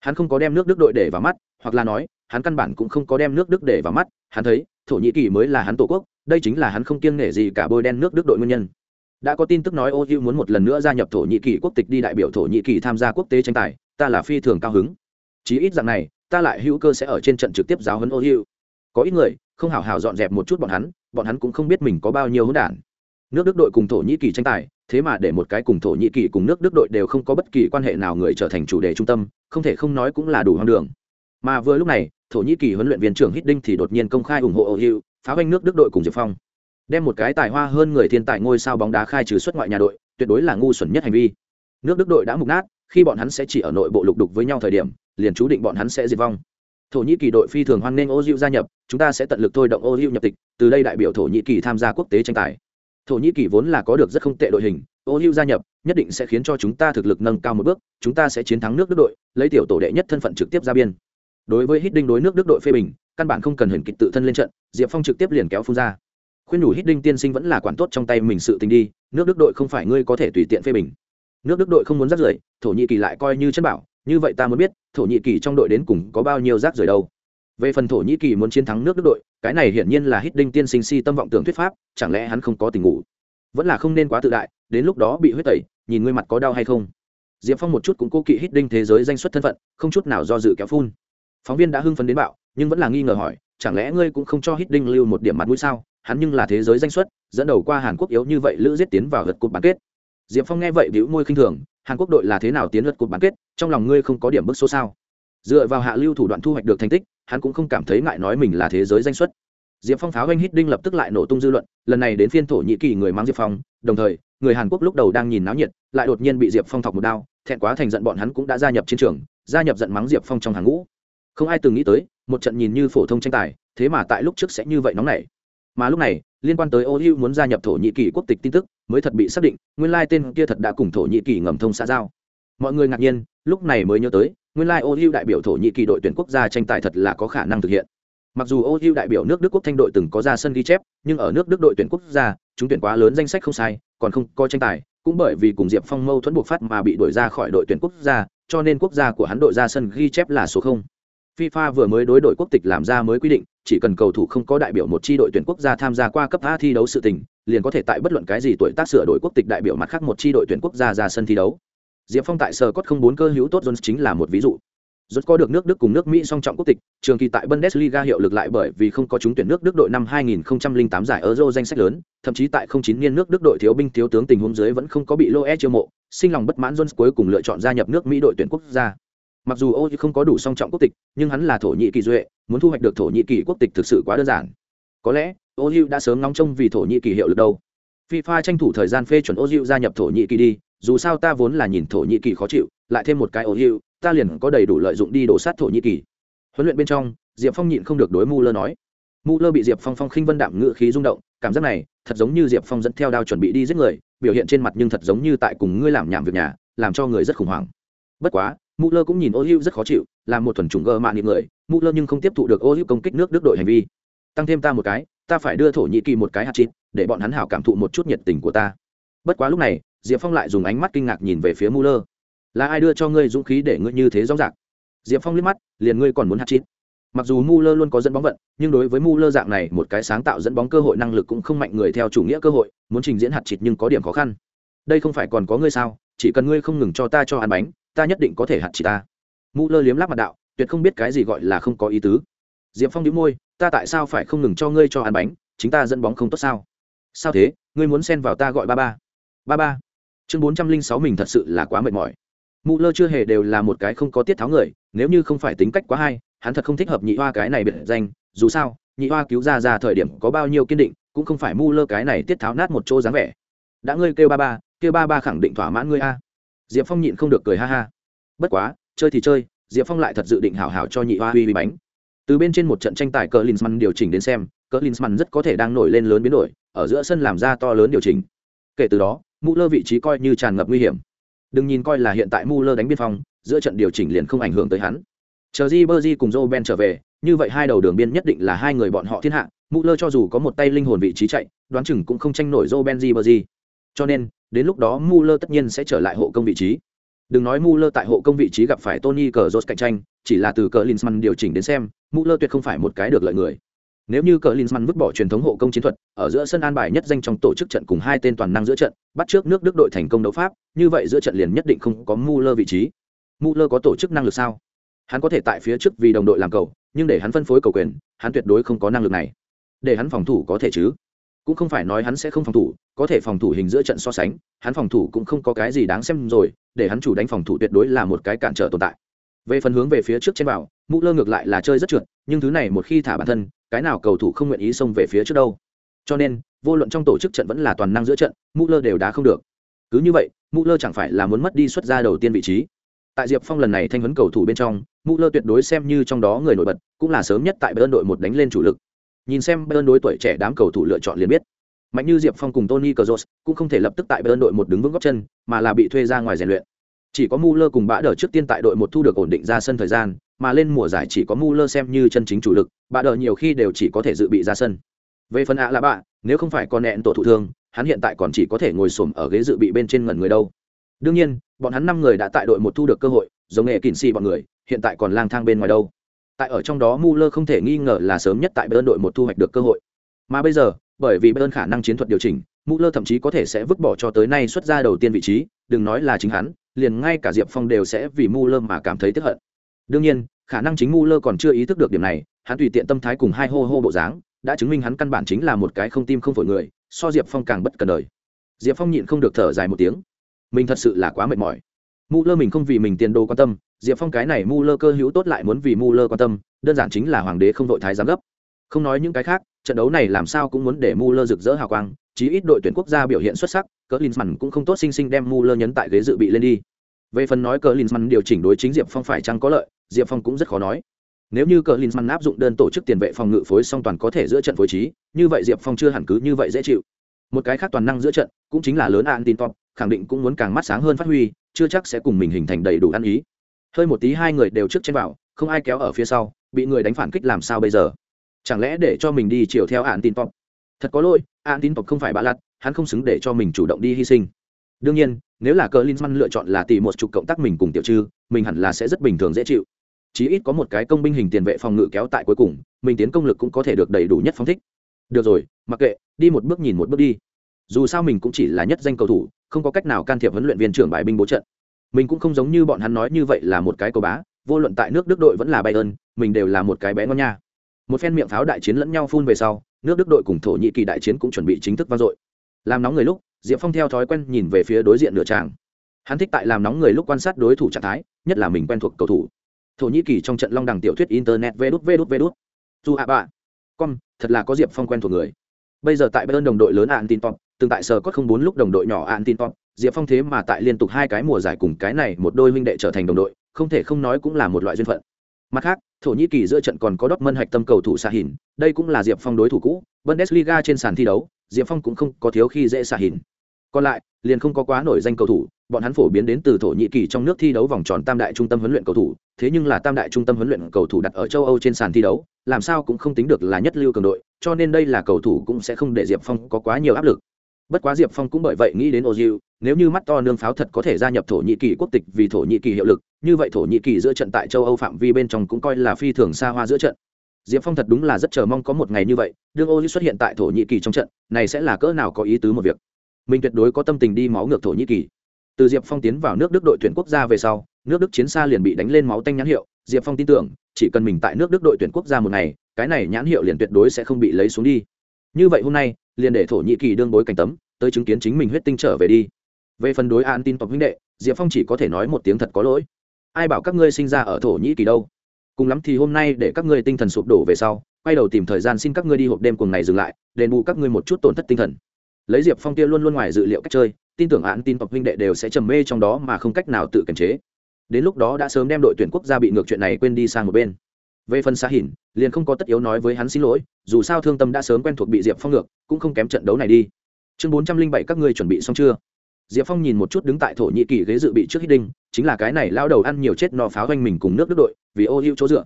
Speaker 1: Hắn không có đem nước đức đội để vào mắt, hoặc là nói, hắn căn bản cũng không có đem nước đức để vào mắt. Hắn thấy, thổ nhĩ kỳ mới là hắn tổ quốc, đây chính là hắn không kiêng nể gì cả bôi đen nước đức đội nguyên nhân. Đã có tin tức nói ô hữu muốn một lần nữa gia nhập thổ nhĩ kỳ quốc tịch đi đại biểu thổ nhĩ kỳ tham gia quốc tế tranh tài, ta là phi thường cao hứng. Chí ít rằng này, ta lại hữu cơ sẽ ở trên trận trực tiếp giáo huấn ô hữu. Có ít người, không hào hào dọn dẹp một chút bọn hắn bọn hắn cũng không biết mình có bao nhiêu hỗn đản. Nước đức đội cùng thổ nhĩ kỳ tranh tài thế mà để một cái cùng thổ nhĩ kỳ cùng nước đức đội đều không có bất kỳ quan hệ nào người trở thành chủ đề trung tâm không thể không nói cũng là đủ hoang đường mà vừa lúc này thổ nhĩ kỳ huấn luyện viên trưởng Hiddink thì đột nhiên công khai ủng hộ Ô Hữu, phá hoanh nước Đức đội cùng Diệp Phong. Đem một cái tài hoa hơn người thiên tài ngôi sao bóng đá khai trừ xuất ngoại nhà đội, tuyệt đối là ngu xuẩn nhất hành vi. Nước Đức đội đã mục nát, khi bọn hắn sẽ chỉ ở nội bộ lục đục với nhau thời điểm, liền chú định bọn hắn sẽ diệt vong. Thổ Nhĩ Kỳ đội phi thường hoan nghênh Ô Hữu gia nhập, chúng ta sẽ tận lực thôi động Ô Hữu nhập tịch, từ đây đại biểu Thổ Nhĩ Kỳ tham gia quốc tế tranh tài. Thổ Nhĩ Kỳ vốn là có được rất không tệ đội hình, Ô Hữu gia nhập, nhất định sẽ khiến cho chúng ta thực lực nâng cao một bước, chúng ta sẽ chiến thắng nước Đức đội, lấy tiểu tổ đệ nhất thân phận trực tiếp ra biên. Đối với hít đinh đối nước đức đội phê bình căn bản không cần hình kịch tự thân lên trận diệp phong trực tiếp liền kéo phun ra. Khuyên nhủ hít đinh tiên sinh vẫn là quản tốt trong tay mình sự tình đi nước đức đội không phải ngươi có thể tùy tiện phê bình. Nước đức đội không muốn rác rưởi thổ nhĩ kỳ lại coi như chân bảo như vậy ta muốn biết thổ nhĩ kỳ trong đội đến cùng có bao nhiêu rác rưởi đâu? Về phần thổ nhĩ kỳ muốn chiến thắng nước đức đội, cái này hiển nhiên là hít đinh tiên sinh si tâm vọng tưởng thuyết pháp, chẳng lẽ hắn không có tình ngủ? Vẫn là không nên quá tự đại, đến lúc đó bị huyết tẩy, nhìn ngươi mặt có đau hay không. Diệp phong một chút cũng cố kỵ hít đinh thế giới danh xuất thân phận, không chút nào do dự kéo phun. Phóng viên đã hưng phấn đến bạo, nhưng vẫn là nghi ngờ hỏi, chẳng lẽ ngươi cũng không cho hít đinh lưu một điểm mặt mũi sao? Hắn nhưng là thế giới danh xuất, dẫn đầu qua hàn quốc yếu như vậy lữ giết tiến vào lượt cục bán kết. Diệp phong nghe vậy bĩu môi khinh thường, hàn quốc đội là thế nào tiến lượt cuộc bán kết, trong lòng ngươi không có điểm bức số sao? Dựa vào hạ lưu thủ đoạn thu hoạch được thành tích, hắn cũng không cảm thấy ngại nói mình là thế giới danh xuất. Diệp phong pháo anh hít đinh lập tức lại nổ tung dư luận, lần này đến phiên thổ nhĩ kỳ người mang diệp phong, đồng thời, người hàn quốc lúc đầu đang nhìn náo nhiệt, lại đột nhiên bị diệp phong thọc một đao, thẹn quá thành giận bọn hắn cũng đã gia nhập chiến trường, gia nhập giận mắng diệp phong trong hàng ngũ. Không ai từng nghĩ tới, một trận nhìn như phổ thông tranh tài, thế mà tại lúc trước sẽ như vậy nóng nảy. Mà lúc này, liên quan tới ô hữu muốn gia nhập thổ nhĩ kỳ quốc tịch tin tức, mới thật bị xác định, nguyên lai tên kia thật đã cùng thổ nhĩ kỳ ngầm thông xã giao. Mọi người ngạc nhiên, lúc này mới nhớ tới nguyên lai ô hữu đại biểu thổ nhĩ kỳ đội tuyển quốc gia tranh tài thật là có khả năng thực hiện mặc dù ô hữu đại biểu nước đức quốc thanh đội từng có ra sân ghi chép nhưng ở nước đức đội tuyển quốc gia chúng tuyển quá lớn danh sách không sai còn không có tranh tài cũng bởi vì cùng diệp phong mâu thuẫn buộc phát mà bị đuổi ra khỏi đội tuyển quốc gia cho nên quốc gia của hắn đội ra sân ghi chép là số không FIFA vừa mới đối đội quốc tịch làm ra mới quy định, chỉ cần cầu thủ không có đại biểu một chi đội tuyển quốc gia tham gia qua cấp A thi đấu sự tình, liền có thể tại bất luận cái gì tuổi tác sửa đổi quốc tịch đại biểu mặt khác một chi đội tuyển quốc gia ra sân thi đấu. Diệp Phong tại sở cốt không bốn cơ hữu tốt Jones chính là một ví dụ. Rốt có được nước Đức cùng nước Mỹ song trọng quốc tịch, trường kỳ tại Bundesliga hiệu lực lại bởi vì không có chúng tuyển nước Đức đội năm 2008 giải Euro danh sách lớn, thậm chí tại 09 niên nước Đức đội thiếu binh thiếu tướng tình huống dưới vẫn không có bị Loe chiêu mộ, sinh lòng bất mãn Jones cuối cùng lựa chọn gia nhập nước Mỹ đội tuyển quốc gia. Mặc dù Ô không có đủ song trọng quốc tịch, nhưng hắn là thổ nhĩ kỳ duệ, muốn thu hoạch được thổ nhĩ kỳ quốc tịch thực sự quá đơn giản. Có lẽ, Ô đã sớm ngóng trông vì thổ nhĩ kỳ hiệu lực đâu. FIFA tranh thủ thời gian phê chuẩn Ô gia nhập thổ nhĩ kỳ đi, dù sao ta vốn là nhìn thổ nhĩ kỳ khó chịu, lại thêm một cái Ô ta liền có đầy đủ lợi dụng đi đổ sát thổ nhĩ kỳ. Huấn luyện bên trong diệp phong nhịn không được đối mu lơ nói. Mu lơ bị diệp phong phong khinh vân đạm ngự khí rung động cảm giác này thật giống như diệp phong dẫn theo đao chuẩn bị đi giết người biểu hiện trên mặt nhưng thật giống như tại cùng ngươi làm nhảm việc nhà làm cho người rất khủng hoảng. Bất quá mu lơ cũng nhìn ô hữu rất khó chịu làm một thuần chủng gơ mạ những người mu lơ nhưng không tiếp thụ được ô hữu công kích nước đức đội hành vi. Tăng thêm ta một cái ta phải đưa thổ nhĩ kỳ một cái hạt chít để bọn hắn hảo cảm thụ một chút nhiệt tình của ta. Bất quá lúc này diệp phong lại dùng ánh mắt kinh ngạc nhìn về phía muller. Là ai đưa cho ngươi dũng khí để ngươi như thế rõ ràng? Diệp phong liếc mắt, liền ngươi còn muốn hạt chít. Mặc dù Muller luôn có dẫn bóng vận, nhưng đối với Muller dạng này, một cái sáng tạo dẫn bóng cơ hội năng lực cũng không mạnh người theo chủ nghĩa cơ hội, muốn trình diễn hạt chít nhưng có điểm khó khăn. Đây không phải còn có ngươi sao? Chỉ cần ngươi không ngừng cho ta cho ăn bánh, ta nhất định có thể hạt chít ta. Muller liếm láp mặt đạo, tuyệt không biết cái gì gọi là không có ý tứ. Diệp phong nhíu môi, ta tại sao phải không ngừng cho ngươi cho ăn bánh? Chính ta dẫn bóng không tốt sao? Sao thế? Ngươi muốn xen vào ta gọi ba ba? Ba ba chương bốn trăm linh sáu mình thật sự là quá mệt mỏi. Mụ lơ chưa hề đều là một cái không có tiết tháo người, nếu như không phải tính cách quá hay, hắn thật không thích hợp nhị hoa cái này biệt danh. Dù sao, nhị hoa cứu ra ra thời điểm có bao nhiêu kiên định, cũng không phải mu lơ cái này tiết tháo nát một chỗ dáng vẻ. Đã ngươi kêu ba ba, kêu ba ba khẳng định thỏa mãn ngươi a. Diệp phong nhịn không được cười ha ha. Bất quá, chơi thì chơi, diệp phong lại thật dự định hảo hảo cho nhị hoa huy uy bánh. Từ bên trên một trận tranh tài cờ linsman điều chỉnh đến xem, cờ linsman rất có thể đang nổi lên lớn biến đổi, ở giữa sân làm ra to lớn điều chỉnh. Kể từ đó mũ lơ vị trí coi như tràn ngập nguy hiểm đừng nhìn coi là hiện tại Muller đánh biên phòng, giữa trận điều chỉnh liền không ảnh hưởng tới hắn. Chờ Ribery cùng Joe Ben trở về, như vậy hai đầu đường biên nhất định là hai người bọn họ thiên hạ, Muller cho dù có một tay linh hồn vị trí chạy, đoán chừng cũng không tranh nổi Joe Ben Ribery. Cho nên, đến lúc đó Muller tất nhiên sẽ trở lại hộ công vị trí. Đừng nói Muller tại hộ công vị trí gặp phải Tony Cazorla cạnh tranh, chỉ là từ cờ Linsman điều chỉnh đến xem, Muller tuyệt không phải một cái được lợi người. Nếu như cờ Linsman vứt bỏ truyền thống hộ công chiến thuật, ở giữa sân an bài nhất danh trong tổ chức trận cùng hai tên toàn năng giữa trận, bắt trước nước Đức đội thành công đấu pháp, như vậy giữa trận liền nhất định không có Muller vị trí. Muller có tổ chức năng lực sao? Hắn có thể tại phía trước vì đồng đội làm cầu, nhưng để hắn phân phối cầu quyền, hắn tuyệt đối không có năng lực này. Để hắn phòng thủ có thể chứ? Cũng không phải nói hắn sẽ không phòng thủ, có thể phòng thủ hình giữa trận so sánh, hắn phòng thủ cũng không có cái gì đáng xem rồi, để hắn chủ đánh phòng thủ tuyệt đối là một cái cản trở tồn tại. Về phần hướng về phía trước trên vào, Lơ ngược lại là chơi rất trượt, nhưng thứ này một khi thả bản thân, cái nào cầu thủ không nguyện ý xông về phía trước đâu. Cho nên, vô luận trong tổ chức trận vẫn là toàn năng giữa trận, Muller đều đá không được. Cứ như vậy, Muller chẳng phải là muốn mất đi xuất ra đầu tiên vị trí. Tại diệp phong lần này thanh huấn cầu thủ bên trong, Muller tuyệt đối xem như trong đó người nổi bật, cũng là sớm nhất tại bayern đội một đánh lên chủ lực. Nhìn xem bayern đối tuổi trẻ đám cầu thủ lựa chọn liền biết. Mạnh như diệp phong cùng tony cazorla cũng không thể lập tức tại bayern đội một đứng vững góc chân, mà là bị thuê ra ngoài rèn luyện. Chỉ có Muller cùng bã đỡ trước tiên tại đội một thu được ổn định ra sân thời gian mà lên mùa giải chỉ có Muller xem như chân chính chủ lực, bà đỡ nhiều khi đều chỉ có thể dự bị ra sân. Về phần ạ là bạ, nếu không phải con nẹn tổ thụ thương, hắn hiện tại còn chỉ có thể ngồi xổm ở ghế dự bị bên trên ngẩn người đâu. Đương nhiên, bọn hắn năm người đã tại đội một thu được cơ hội, giống nghệ kỉnh si bọn người, hiện tại còn lang thang bên ngoài đâu. Tại ở trong đó Muller không thể nghi ngờ là sớm nhất tại Bayern đội một thu hoạch được cơ hội. Mà bây giờ, bởi vì Bayern khả năng chiến thuật điều chỉnh, Muller thậm chí có thể sẽ vứt bỏ cho tới nay xuất ra đầu tiên vị trí, đừng nói là chính hắn, liền ngay cả Diệp Phong đều sẽ vì Muller mà cảm thấy tức hận đương nhiên, khả năng chính mu lơ còn chưa ý thức được điểm này, hắn tùy tiện tâm thái cùng hai hô hô bộ dáng, đã chứng minh hắn căn bản chính là một cái không tim không phổi người, so diệp phong càng bất cần đời. Diệp phong nhịn không được thở dài một tiếng. Mình thật sự là quá mệt mỏi. Mu lơ mình không vì mình tiền đồ quan tâm, diệp phong cái này mu lơ cơ hữu tốt lại muốn vì mu lơ quan tâm, đơn giản chính là hoàng đế không đội thái giám gấp. Không nói những cái khác, trận đấu này làm sao cũng muốn để mu lơ rực rỡ hào quang, chí ít đội tuyển quốc gia biểu hiện xuất sắc, cỡ linsman cũng không tốt xinh xinh đem mu lơ nhấn tại ghế dự bị lên đi. Về phần nói cờ linsman điều chỉnh đối chính diệp phong phải chăng có lợi diệp phong cũng rất khó nói. Nếu như cờ linsman áp dụng đơn tổ chức tiền vệ phòng ngự phối song toàn có thể giữa trận phối trí, như vậy diệp phong chưa hẳn cứ như vậy dễ chịu. Một cái khác toàn năng giữa trận, cũng chính là lớn an tin top, khẳng định cũng muốn càng mắt sáng hơn phát huy, chưa chắc sẽ cùng mình hình thành đầy đủ ăn ý. Hơi một tí hai người đều trước trên vào, không ai kéo ở phía sau, bị người đánh phản kích làm sao bây giờ? Chẳng lẽ để cho mình đi chiều theo An tin pop thật có lỗi, An tin pop không phải bạ lặt, hắn không xứng để cho mình chủ động đi hy sinh. Đương nhiên, nếu là cờ linzmann lựa chọn là tìm một chục cộng tác mình cùng tiểu trư, mình hẳn là sẽ rất bình thường dễ chịu chí ít có một cái công binh hình tiền vệ phòng ngự kéo tại cuối cùng, mình tiến công lực cũng có thể được đầy đủ nhất phóng thích. Được rồi, mặc kệ, đi một bước nhìn một bước đi. Dù sao mình cũng chỉ là nhất danh cầu thủ, không có cách nào can thiệp huấn luyện viên trưởng bài binh bố trận. Mình cũng không giống như bọn hắn nói như vậy là một cái cầu bá, vô luận tại nước đức đội vẫn là bayern, mình đều là một cái bé ngon nha. Một phen miệng pháo đại chiến lẫn nhau phun về sau, nước đức đội cùng thổ nhĩ kỳ đại chiến cũng chuẩn bị chính thức vang dội. Làm nóng người lúc, diệp phong theo thói quen nhìn về phía đối diện nửa tràng. Hắn thích tại làm nóng người lúc quan sát đối thủ trạng thái, nhất là mình quen thuộc cầu thủ thổ nhĩ kỳ trong trận long đằng tiểu thuyết internet vê đút vê đút vê đút. Dù ạ bạ, con, thật là có diệp phong quen thuộc người. Bây giờ tại bayern đồng đội lớn ạn tin pop từng tại sở có không bốn lúc đồng đội nhỏ ạn tin pop diệp phong thế mà tại liên tục hai cái mùa giải cùng cái này một đôi huynh đệ trở thành đồng đội, không thể không nói cũng là một loại duyên phận. Mặt khác, thổ nhĩ kỳ giữa trận còn có đốc mân hạch tâm cầu thủ xạ hìn đây cũng là diệp phong đối thủ cũ, bundesliga trên sàn thi đấu, diệp phong cũng không có thiếu khi dễ xạ hìn còn lại, liền không có quá nổi danh cầu thủ, bọn hắn phổ biến đến từ thổ nhĩ kỳ trong nước thi đấu vòng tròn tam đại trung tâm huấn luyện cầu thủ, thế nhưng là tam đại trung tâm huấn luyện cầu thủ đặt ở châu âu trên sàn thi đấu, làm sao cũng không tính được là nhất lưu cường đội, cho nên đây là cầu thủ cũng sẽ không để diệp phong có quá nhiều áp lực. Bất quá diệp phong cũng bởi vậy nghĩ đến ozil, nếu như mắt to nương pháo thật có thể gia nhập thổ nhĩ kỳ quốc tịch vì thổ nhĩ kỳ hiệu lực, như vậy thổ nhĩ kỳ giữa trận tại châu âu phạm vi bên trong cũng coi là phi thường xa hoa giữa trận. Diệp phong thật đúng là rất chờ mong có một ngày như vậy, đương ozil xuất hiện tại thổ nhĩ kỳ trong trận, này sẽ là cỡ nào có ý tứ một việc mình tuyệt đối có tâm tình đi máu ngược thổ nhĩ kỳ. Từ diệp phong tiến vào nước đức đội tuyển quốc gia về sau, nước đức chiến xa liền bị đánh lên máu tanh nhãn hiệu. Diệp phong tin tưởng, chỉ cần mình tại nước đức đội tuyển quốc gia một ngày, cái này nhãn hiệu liền tuyệt đối sẽ không bị lấy xuống đi. Như vậy hôm nay, liền để thổ nhĩ kỳ đương bối cảnh tấm, tới chứng kiến chính mình huyết tinh trở về đi. Về phần đối an tin tộc huynh đệ, diệp phong chỉ có thể nói một tiếng thật có lỗi. Ai bảo các ngươi sinh ra ở thổ nhĩ kỳ đâu? Cùng lắm thì hôm nay để các ngươi tinh thần sụp đổ về sau, quay đầu tìm thời gian xin các ngươi đi hộp đêm cùng ngày dừng lại, đền bù các ngươi một chút tổn thất tinh thần lấy diệp phong kia luôn luôn ngoài dự liệu cách chơi, tin tưởng án tin tộc huynh đệ đều sẽ trầm mê trong đó mà không cách nào tự kiềm chế. Đến lúc đó đã sớm đem đội tuyển quốc gia bị ngược chuyện này quên đi sang một bên. Về phần xa hỉn, liền không có tất yếu nói với hắn xin lỗi, dù sao thương tâm đã sớm quen thuộc bị diệp phong ngược, cũng không kém trận đấu này đi. Chương bốn trăm linh bảy các ngươi chuẩn bị xong chưa? Diệp phong nhìn một chút đứng tại thổ nhĩ kỳ ghế dự bị trước hít đinh chính là cái này lao đầu ăn nhiều chết no pháo doanh mình cùng nước đức đội, vì ô hữu chỗ dựa.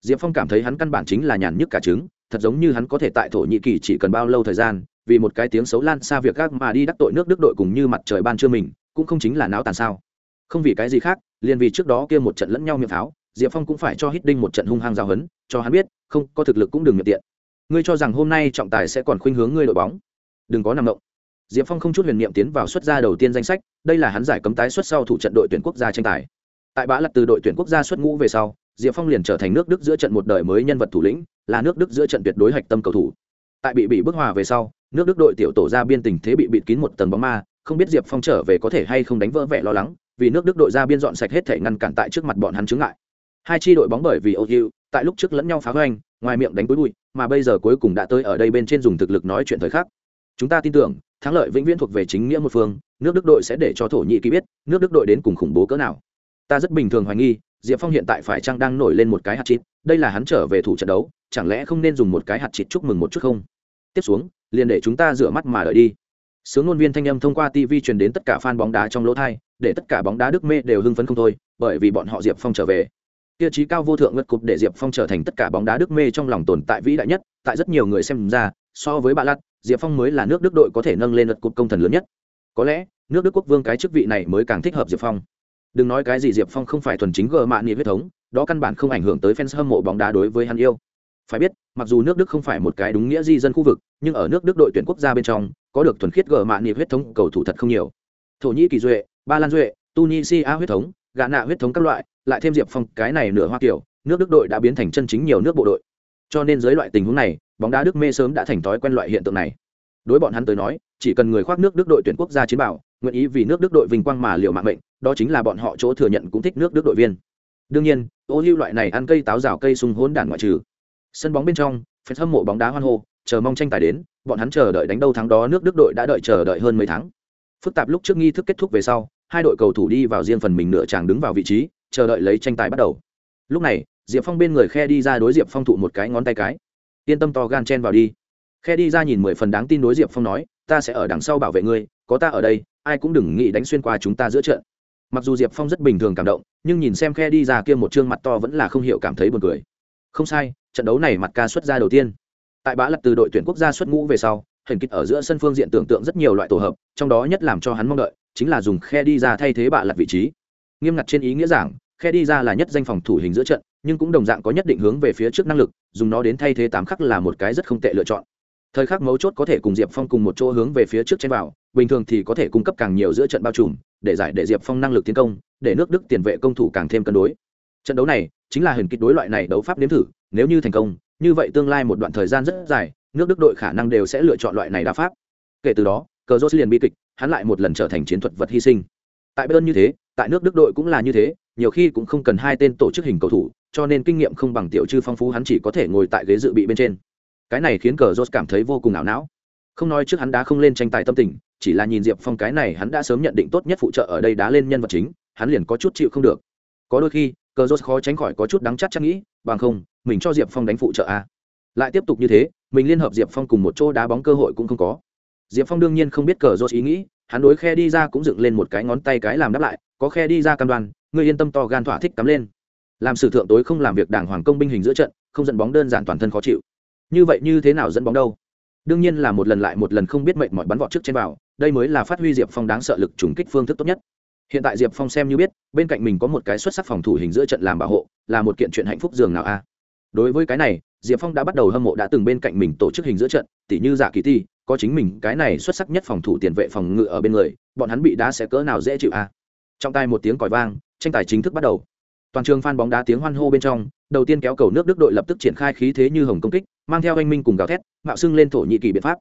Speaker 1: Diệp phong cảm thấy hắn căn bản chính là nhàn nhức cả trứng, thật giống như hắn có thể tại thổ nhĩ kỳ chỉ cần bao lâu thời gian vì một cái tiếng xấu lan xa việc gác mà đi đắc tội nước đức đội cùng như mặt trời ban trưa mình, cũng không chính là náo tàn sao. Không vì cái gì khác, liền vì trước đó kia một trận lẫn nhau miệng pháo diệp phong cũng phải cho hít đinh một trận hung hăng giao hấn, cho hắn biết, không, có thực lực cũng đừng miệng tiện. Ngươi cho rằng hôm nay trọng tài sẽ còn khuynh hướng ngươi đội bóng. Đừng có nằm động. Diệp phong không chút huyền niệm tiến vào xuất gia đầu tiên danh sách, đây là hắn giải cấm tái xuất sau thủ trận đội tuyển quốc gia tranh tài. Tại bã lặt từ đội tuyển quốc gia xuất ngũ về sau, diệp phong liền trở thành nước đức giữa trận một đời mới nhân vật thủ lĩnh, là nước đức giữa trận tuyệt đối hạch tâm cầu thủ. Tại bị bị bức hòa về sau nước đức đội tiểu tổ ra biên tình thế bị bịt kín một tầng bóng ma, không biết diệp phong trở về có thể hay không đánh vỡ vẻ lo lắng, vì nước đức đội ra biên dọn sạch hết thể ngăn cản tại trước mặt bọn hắn chứng lại hai chi đội bóng bởi vì ô hữu tại lúc trước lẫn nhau phá hoành, ngoài miệng đánh bối bụi, mà bây giờ cuối cùng đã tới ở đây bên trên dùng thực lực nói chuyện thời khắc. Chúng ta tin tưởng, thắng lợi vĩnh viễn thuộc về chính nghĩa một phương, nước đức đội sẽ để cho thổ nhĩ kỳ biết, nước đức đội đến cùng khủng bố cỡ nào. Ta rất bình thường hoài nghi, diệp phong hiện tại phải chăng đang nổi lên một cái hạt chít đây là hắn trở về thủ trận đấu, chẳng lẽ không nên dùng một cái hạt chít chúc mừng một chút không? Tiếp xuống liền để chúng ta rửa mắt mà đợi đi. Sướng ngôn viên thanh âm thông qua tv truyền đến tất cả fan bóng đá trong lỗ thai, để tất cả bóng đá đức mê đều hưng phấn không thôi, bởi vì bọn họ diệp phong trở về. Tiêu chí cao vô thượng ngất cục để diệp phong trở thành tất cả bóng đá đức mê trong lòng tồn tại vĩ đại nhất, tại rất nhiều người xem ra, so với bà lặt diệp phong mới là nước đức đội có thể nâng lên ngất cục công thần lớn nhất. Có lẽ, nước đức quốc vương cái chức vị này mới càng thích hợp diệp phong. Đừng nói cái gì diệp phong không phải thuần chính gờ mạ nghị huyết thống, đó căn bản không ảnh hưởng tới fans hâm mộ bóng đá đối với hắn yêu phải biết, mặc dù nước đức không phải một cái đúng nghĩa di dân khu vực, nhưng ở nước đức đội tuyển quốc gia bên trong, có được thuần khiết gờ mạ nghiệp huyết thống cầu thủ thật không nhiều. Thổ nhĩ kỳ duệ, ba lan duệ, tunisia huyết thống gà nạ huyết thống các loại, lại thêm diệp phong, cái này nửa hoa kiểu nước đức đội đã biến thành chân chính nhiều nước bộ đội. Cho nên dưới loại tình huống này, bóng đá đức mê sớm đã thành thói quen loại hiện tượng này. Đối bọn hắn tới nói, chỉ cần người khoác nước đức đội tuyển quốc gia chiến bảo, nguyện ý vì nước đức đội vinh quang mà liệu mạng mệnh, đó chính là bọn họ chỗ thừa nhận cũng thích nước đức đội viên. Đương nhiên, ô hưu loại này ăn cây táo rào cây sung hỗn đản ngoại trừ sân bóng bên trong phải hâm mộ bóng đá hoan hô, chờ mong tranh tài đến, bọn hắn chờ đợi đánh đâu thắng đó nước đức đội đã đợi chờ đợi hơn mấy tháng. Phức tạp lúc trước nghi thức kết thúc về sau, hai đội cầu thủ đi vào riêng phần mình nửa chàng đứng vào vị trí, chờ đợi lấy tranh tài bắt đầu. Lúc này, diệp phong bên người khe đi ra đối diệp phong thụ một cái ngón tay cái. Yên tâm to gan chen vào đi. Khe đi ra nhìn mười phần đáng tin đối diệp phong nói, ta sẽ ở đằng sau bảo vệ ngươi, có ta ở đây, ai cũng đừng nghĩ đánh xuyên qua chúng ta giữa trận. Mặc dù diệp phong rất bình thường cảm động, nhưng nhìn xem khe đi ra kia một trương mặt to vẫn là không hiểu cảm thấy buồn cười. Không sai trận đấu này mặt ca xuất ra đầu tiên. Tại bã lật từ đội tuyển quốc gia xuất ngũ về sau, hình kích ở giữa sân phương diện tưởng tượng rất nhiều loại tổ hợp, trong đó nhất làm cho hắn mong đợi chính là dùng khe đi ra thay thế bạ lật vị trí. Nghiêm ngặt trên ý nghĩa giảng, khe đi ra là nhất danh phòng thủ hình giữa trận, nhưng cũng đồng dạng có nhất định hướng về phía trước năng lực, dùng nó đến thay thế tám khắc là một cái rất không tệ lựa chọn. Thời khắc mấu chốt có thể cùng diệp phong cùng một chỗ hướng về phía trước trên vào, bình thường thì có thể cung cấp càng nhiều giữa trận bao trùm, để giải để diệp phong năng lực tiến công, để nước đức tiền vệ công thủ càng thêm cân đối. Trận đấu này chính là hình kích đối loại này đấu pháp nếm thử nếu như thành công, như vậy tương lai một đoạn thời gian rất dài, nước đức đội khả năng đều sẽ lựa chọn loại này đá pháp. Kể từ đó, cờ jose liền bi kịch, hắn lại một lần trở thành chiến thuật vật hy sinh. Tại bên như thế, tại nước đức đội cũng là như thế, nhiều khi cũng không cần hai tên tổ chức hình cầu thủ, cho nên kinh nghiệm không bằng tiểu chư phong phú hắn chỉ có thể ngồi tại ghế dự bị bên trên. Cái này khiến cờ jose cảm thấy vô cùng ảo não. Không nói trước hắn đã không lên tranh tài tâm tình, chỉ là nhìn diệp phong cái này hắn đã sớm nhận định tốt nhất phụ trợ ở đây đá lên nhân vật chính, hắn liền có chút chịu không được. Có đôi khi, cờ jose khó tránh khỏi có chút đắng chắc chắc nghĩ, bằng không mình cho diệp phong đánh phụ trợ a. Lại tiếp tục như thế, mình liên hợp diệp phong cùng một chỗ đá bóng cơ hội cũng không có. Diệp phong đương nhiên không biết cờ jose ý nghĩ, hắn đối khe đi ra cũng dựng lên một cái ngón tay cái làm đáp lại, có khe đi ra cam đoan người yên tâm to gan thỏa thích cắm lên. Làm sử thượng tối không làm việc đảng hoàng công binh hình giữa trận, không dẫn bóng đơn giản toàn thân khó chịu. Như vậy như thế nào dẫn bóng đâu? Đương nhiên là một lần lại một lần không biết mệnh mọi bắn vọt trước trên vào, đây mới là phát huy diệp phong đáng sợ lực trùng kích phương thức tốt nhất. Hiện tại diệp phong xem như biết, bên cạnh mình có một cái xuất sắc phòng thủ hình giữa trận làm bảo hộ, là một kiện chuyện hạnh phúc dường nào a đối với cái này, diệp phong đã bắt đầu hâm mộ đã từng bên cạnh mình tổ chức hình giữa trận, tỉ như giả kỳ ti, có chính mình cái này xuất sắc nhất phòng thủ tiền vệ phòng ngự ở bên người, bọn hắn bị đá sẽ cỡ nào dễ chịu à? trong tay một tiếng còi vang, tranh tài chính thức bắt đầu. Toàn trường phan bóng đá tiếng hoan hô bên trong, đầu tiên kéo cầu nước đức đội lập tức triển khai khí thế như hồng công kích, mang theo anh minh cùng gào thét, mạo xưng lên thổ nhĩ kỳ biện pháp.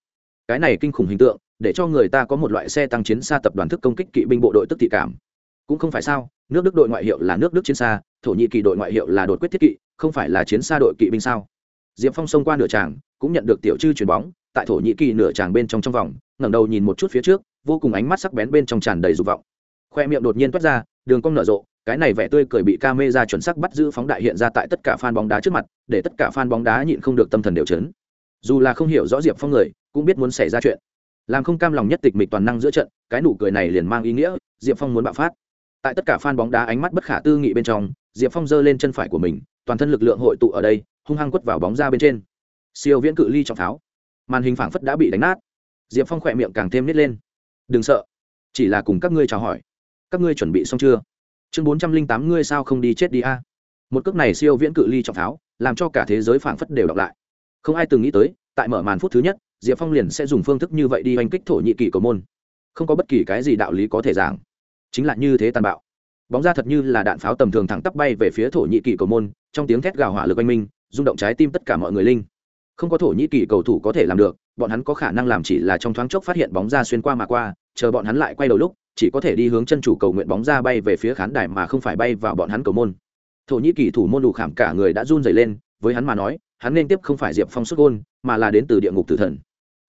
Speaker 1: Cái này kinh khủng hình tượng, để cho người ta có một loại xe tăng chiến xa tập đoàn thức công kích kỵ binh bộ đội tức thị cảm. Cũng không phải sao, nước đức đội ngoại hiệu là nước đức chiến xa, thổ nhĩ kỳ đội ngoại hiệu là đột quyết thiết kỵ không phải là chiến xa đội kỵ binh sao? Diệp phong xông qua nửa tràng, cũng nhận được tiểu chư chuyền bóng, tại thổ nhĩ kỳ nửa tràng bên trong trong vòng, ngẩng đầu nhìn một chút phía trước, vô cùng ánh mắt sắc bén bên trong tràn đầy dục vọng. Khoe miệng đột nhiên toát ra, đường cong nở rộ, cái này vẻ tươi cười bị ca mê ra chuẩn sắc bắt giữ phóng đại hiện ra tại tất cả fan bóng đá trước mặt, để tất cả fan bóng đá nhịn không được tâm thần đều chấn. Dù là không hiểu rõ diệp phong người, cũng biết muốn xảy ra chuyện. Làm không cam lòng nhất tịch mịch toàn năng giữa trận, cái nụ cười này liền mang ý nghĩa, diệp phong muốn bạo phát. Tại tất cả fan bóng đá ánh mắt bất khả tư nghị bên trong, diệp phong giơ lên chân phải của mình toàn thân lực lượng hội tụ ở đây, hung hăng quất vào bóng ra bên trên. Siêu viễn cự ly trọng tháo. Màn hình phảng phất đã bị đánh nát. Diệp phong khỏe miệng càng thêm nít lên. Đừng sợ, chỉ là cùng các ngươi chào hỏi. Các ngươi chuẩn bị xong chưa? Chương bốn trăm linh tám ngươi sao không đi chết đi a? Một cước này siêu viễn cự ly trọng tháo, làm cho cả thế giới phảng phất đều đọc lại. Không ai từng nghĩ tới, tại mở màn phút thứ nhất, diệp phong liền sẽ dùng phương thức như vậy đi oanh kích thổ nhị kỳ cầu môn. Không có bất kỳ cái gì đạo lý có thể giảng. Chính là như thế tàn bạo bóng ra thật như là đạn pháo tầm thường thẳng tắp bay về phía thổ nhị kỳ cầu môn, trong tiếng thét gào hỏa lực oanh minh, rung động trái tim tất cả mọi người linh. Không có thổ nhĩ kỳ cầu thủ có thể làm được, bọn hắn có khả năng làm chỉ là trong thoáng chốc phát hiện bóng ra xuyên qua mà qua, chờ bọn hắn lại quay đầu lúc, chỉ có thể đi hướng chân chủ cầu nguyện bóng ra bay về phía khán đài mà không phải bay vào bọn hắn cầu môn. Thổ nhĩ kỳ thủ môn đủ khảm cả người đã run dày lên, với hắn mà nói, hắn nên tiếp không phải diệp phong xuất gôn, mà là đến từ địa ngục tử thần.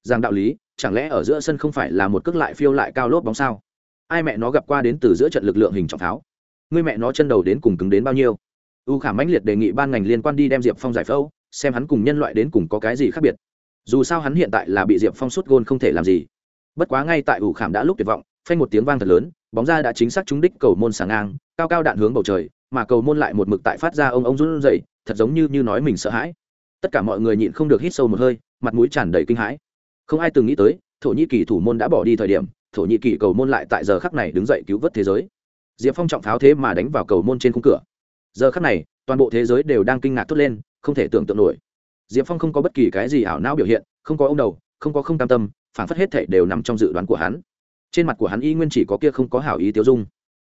Speaker 1: Rằng đạo lý, chẳng lẽ ở giữa sân không phải là một cước lại phiêu lại cao lốp bóng sao? Ai mẹ nó gặp qua đến từ giữa trận lực lượng hình trọng tháo Ngươi mẹ nó chân đầu đến cùng cứng đến bao nhiêu? U khả mãnh liệt đề nghị ban ngành liên quan đi đem diệp phong giải phẫu, xem hắn cùng nhân loại đến cùng có cái gì khác biệt. Dù sao hắn hiện tại là bị diệp phong sút gôn không thể làm gì. Bất quá ngay tại ủ khảm đã lúc tuyệt vọng, phanh một tiếng vang thật lớn, bóng ra đã chính xác trúng đích cầu môn sàng ngang, cao cao đạn hướng bầu trời, mà cầu môn lại một mực tại phát ra ông ông run rẩy, thật giống như như nói mình sợ hãi. Tất cả mọi người nhịn không được hít sâu một hơi, mặt mũi tràn đầy kinh hãi. Không ai từng nghĩ tới, thổ nhĩ kỳ thủ môn đã bỏ đi thời điểm, thổ nhĩ kỳ cầu môn lại tại giờ khắc này đứng dậy cứu vớt thế giới diệp phong trọng pháo thế mà đánh vào cầu môn trên khung cửa. Giờ khắc này, toàn bộ thế giới đều đang kinh ngạc thốt lên, không thể tưởng tượng nổi. Diệp phong không có bất kỳ cái gì ảo não biểu hiện, không có ông đầu, không có không cam tâm, phản phất hết thể đều nằm trong dự đoán của hắn. Trên mặt của hắn y nguyên chỉ có kia không có hảo ý tiêu dung.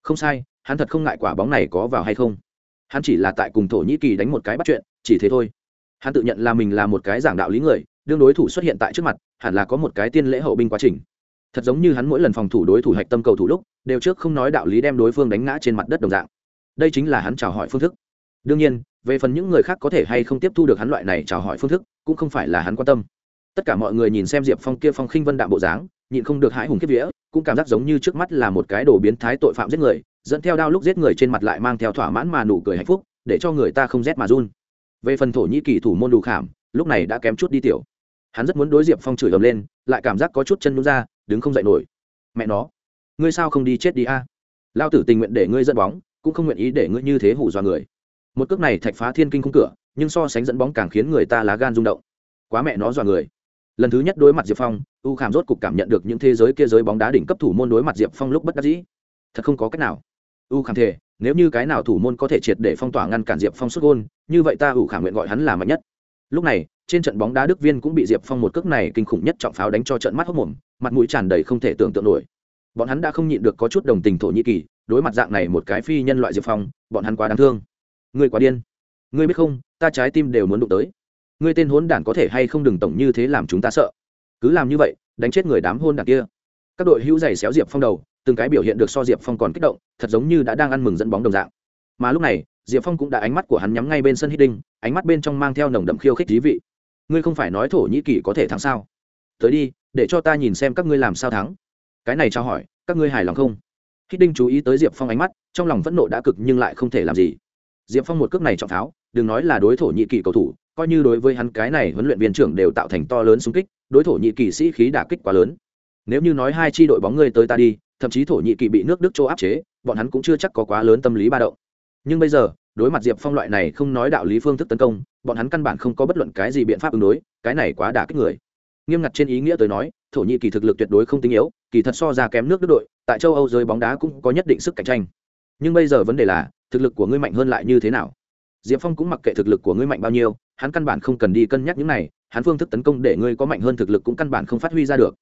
Speaker 1: Không sai, hắn thật không ngại quả bóng này có vào hay không. Hắn chỉ là tại cùng thổ nhĩ kỳ đánh một cái bắt chuyện, chỉ thế thôi. Hắn tự nhận là mình là một cái giảng đạo lý người, đương đối thủ xuất hiện tại trước mặt, hẳn là có một cái tiên lễ hậu binh quá trình thật giống như hắn mỗi lần phòng thủ đối thủ hạch tâm cầu thủ lúc, đều trước không nói đạo lý đem đối phương đánh ngã trên mặt đất đồng dạng. Đây chính là hắn chào hỏi phương thức. Đương nhiên, về phần những người khác có thể hay không tiếp thu được hắn loại này chào hỏi phương thức, cũng không phải là hắn quan tâm. Tất cả mọi người nhìn xem diệp phong kia phong khinh vân đạm bộ dáng, nhịn không được hãi hùng kiếp vía, cũng cảm giác giống như trước mắt là một cái đồ biến thái tội phạm giết người, dẫn theo đao lúc giết người trên mặt lại mang theo thỏa mãn mà nụ cười hạnh phúc, để cho người ta không rét mà run. Về phần thổ nhĩ kỳ thủ môn đủ khảm, lúc này đã kém chút đi tiểu. Hắn rất muốn đối diệp phong chửi ầm lên, lại cảm giác có chút chân nhún ra đứng không dậy nổi. Mẹ nó, ngươi sao không đi chết đi a? Lao tử tình nguyện để ngươi dẫn bóng, cũng không nguyện ý để ngươi như thế hủ dọa người. Một cước này thạch phá thiên kinh khung cửa, nhưng so sánh dẫn bóng càng khiến người ta lá gan rung động. Quá mẹ nó dọa người. Lần thứ nhất đối mặt diệp phong, u khảm rốt cục cảm nhận được những thế giới kia giới bóng đá đỉnh cấp thủ môn đối mặt diệp phong lúc bất đắc dĩ. Thật không có cách nào. U khảm thể nếu như cái nào thủ môn có thể triệt để phong tỏa ngăn cản diệp phong xuất gôn, như vậy ta u khảm nguyện gọi hắn là mạnh nhất. Lúc này trên trận bóng đá đức viên cũng bị diệp phong một cước này kinh khủng nhất trọng pháo đánh cho trận mắt hốc mồm, mặt mũi tràn đầy không thể tưởng tượng nổi. Bọn hắn đã không nhịn được có chút đồng tình thổ nhĩ kỳ, đối mặt dạng này một cái phi nhân loại diệp phong, bọn hắn quá đáng thương. Ngươi quá điên. Ngươi biết không, ta trái tim đều muốn đụng tới. Ngươi tên hốn đản có thể hay không đừng tổng như thế làm chúng ta sợ. Cứ làm như vậy, đánh chết người đám hôn đản kia. Các đội hữu giày xéo diệp phong đầu, từng cái biểu hiện được so diệp phong còn kích động, thật giống như đã đang ăn mừng dẫn bóng đồng dạng. Mà lúc này, diệp phong cũng đã ánh mắt của hắn nhắm ngay bên sân hít đinh, ánh mắt bên trong mang theo nồng đậm khiêu khích thí vị ngươi không phải nói thổ nhĩ kỳ có thể thắng sao? Tới đi, để cho ta nhìn xem các ngươi làm sao thắng. Cái này trao hỏi, các ngươi hài lòng không? Hít đinh chú ý tới diệp phong ánh mắt, trong lòng phẫn nộ đã cực nhưng lại không thể làm gì. Diệp phong một cước này trọng pháo đừng nói là đối thổ nhĩ kỳ cầu thủ, coi như đối với hắn cái này huấn luyện viên trưởng đều tạo thành to lớn xung kích, đối thổ nhĩ kỳ sĩ khí đả kích quá lớn. Nếu như nói hai chi đội bóng ngươi tới ta đi, thậm chí thổ nhĩ kỳ bị nước đức châu áp chế, bọn hắn cũng chưa chắc có quá lớn tâm lý ba động. Nhưng bây giờ, đối mặt diệp phong loại này không nói đạo lý phương thức tấn công bọn hắn căn bản không có bất luận cái gì biện pháp ứng đối, cái này quá đả kích người. Nghiêm ngặt trên ý nghĩa tới nói, thổ nhĩ kỳ thực lực tuyệt đối không tinh yếu, kỳ thật so ra kém nước đức đội, tại châu âu giới bóng đá cũng có nhất định sức cạnh tranh. Nhưng bây giờ vấn đề là, thực lực của ngươi mạnh hơn lại như thế nào? Diệp phong cũng mặc kệ thực lực của ngươi mạnh bao nhiêu, hắn căn bản không cần đi cân nhắc những này, hắn phương thức tấn công để ngươi có mạnh hơn thực lực cũng căn bản không phát huy ra được.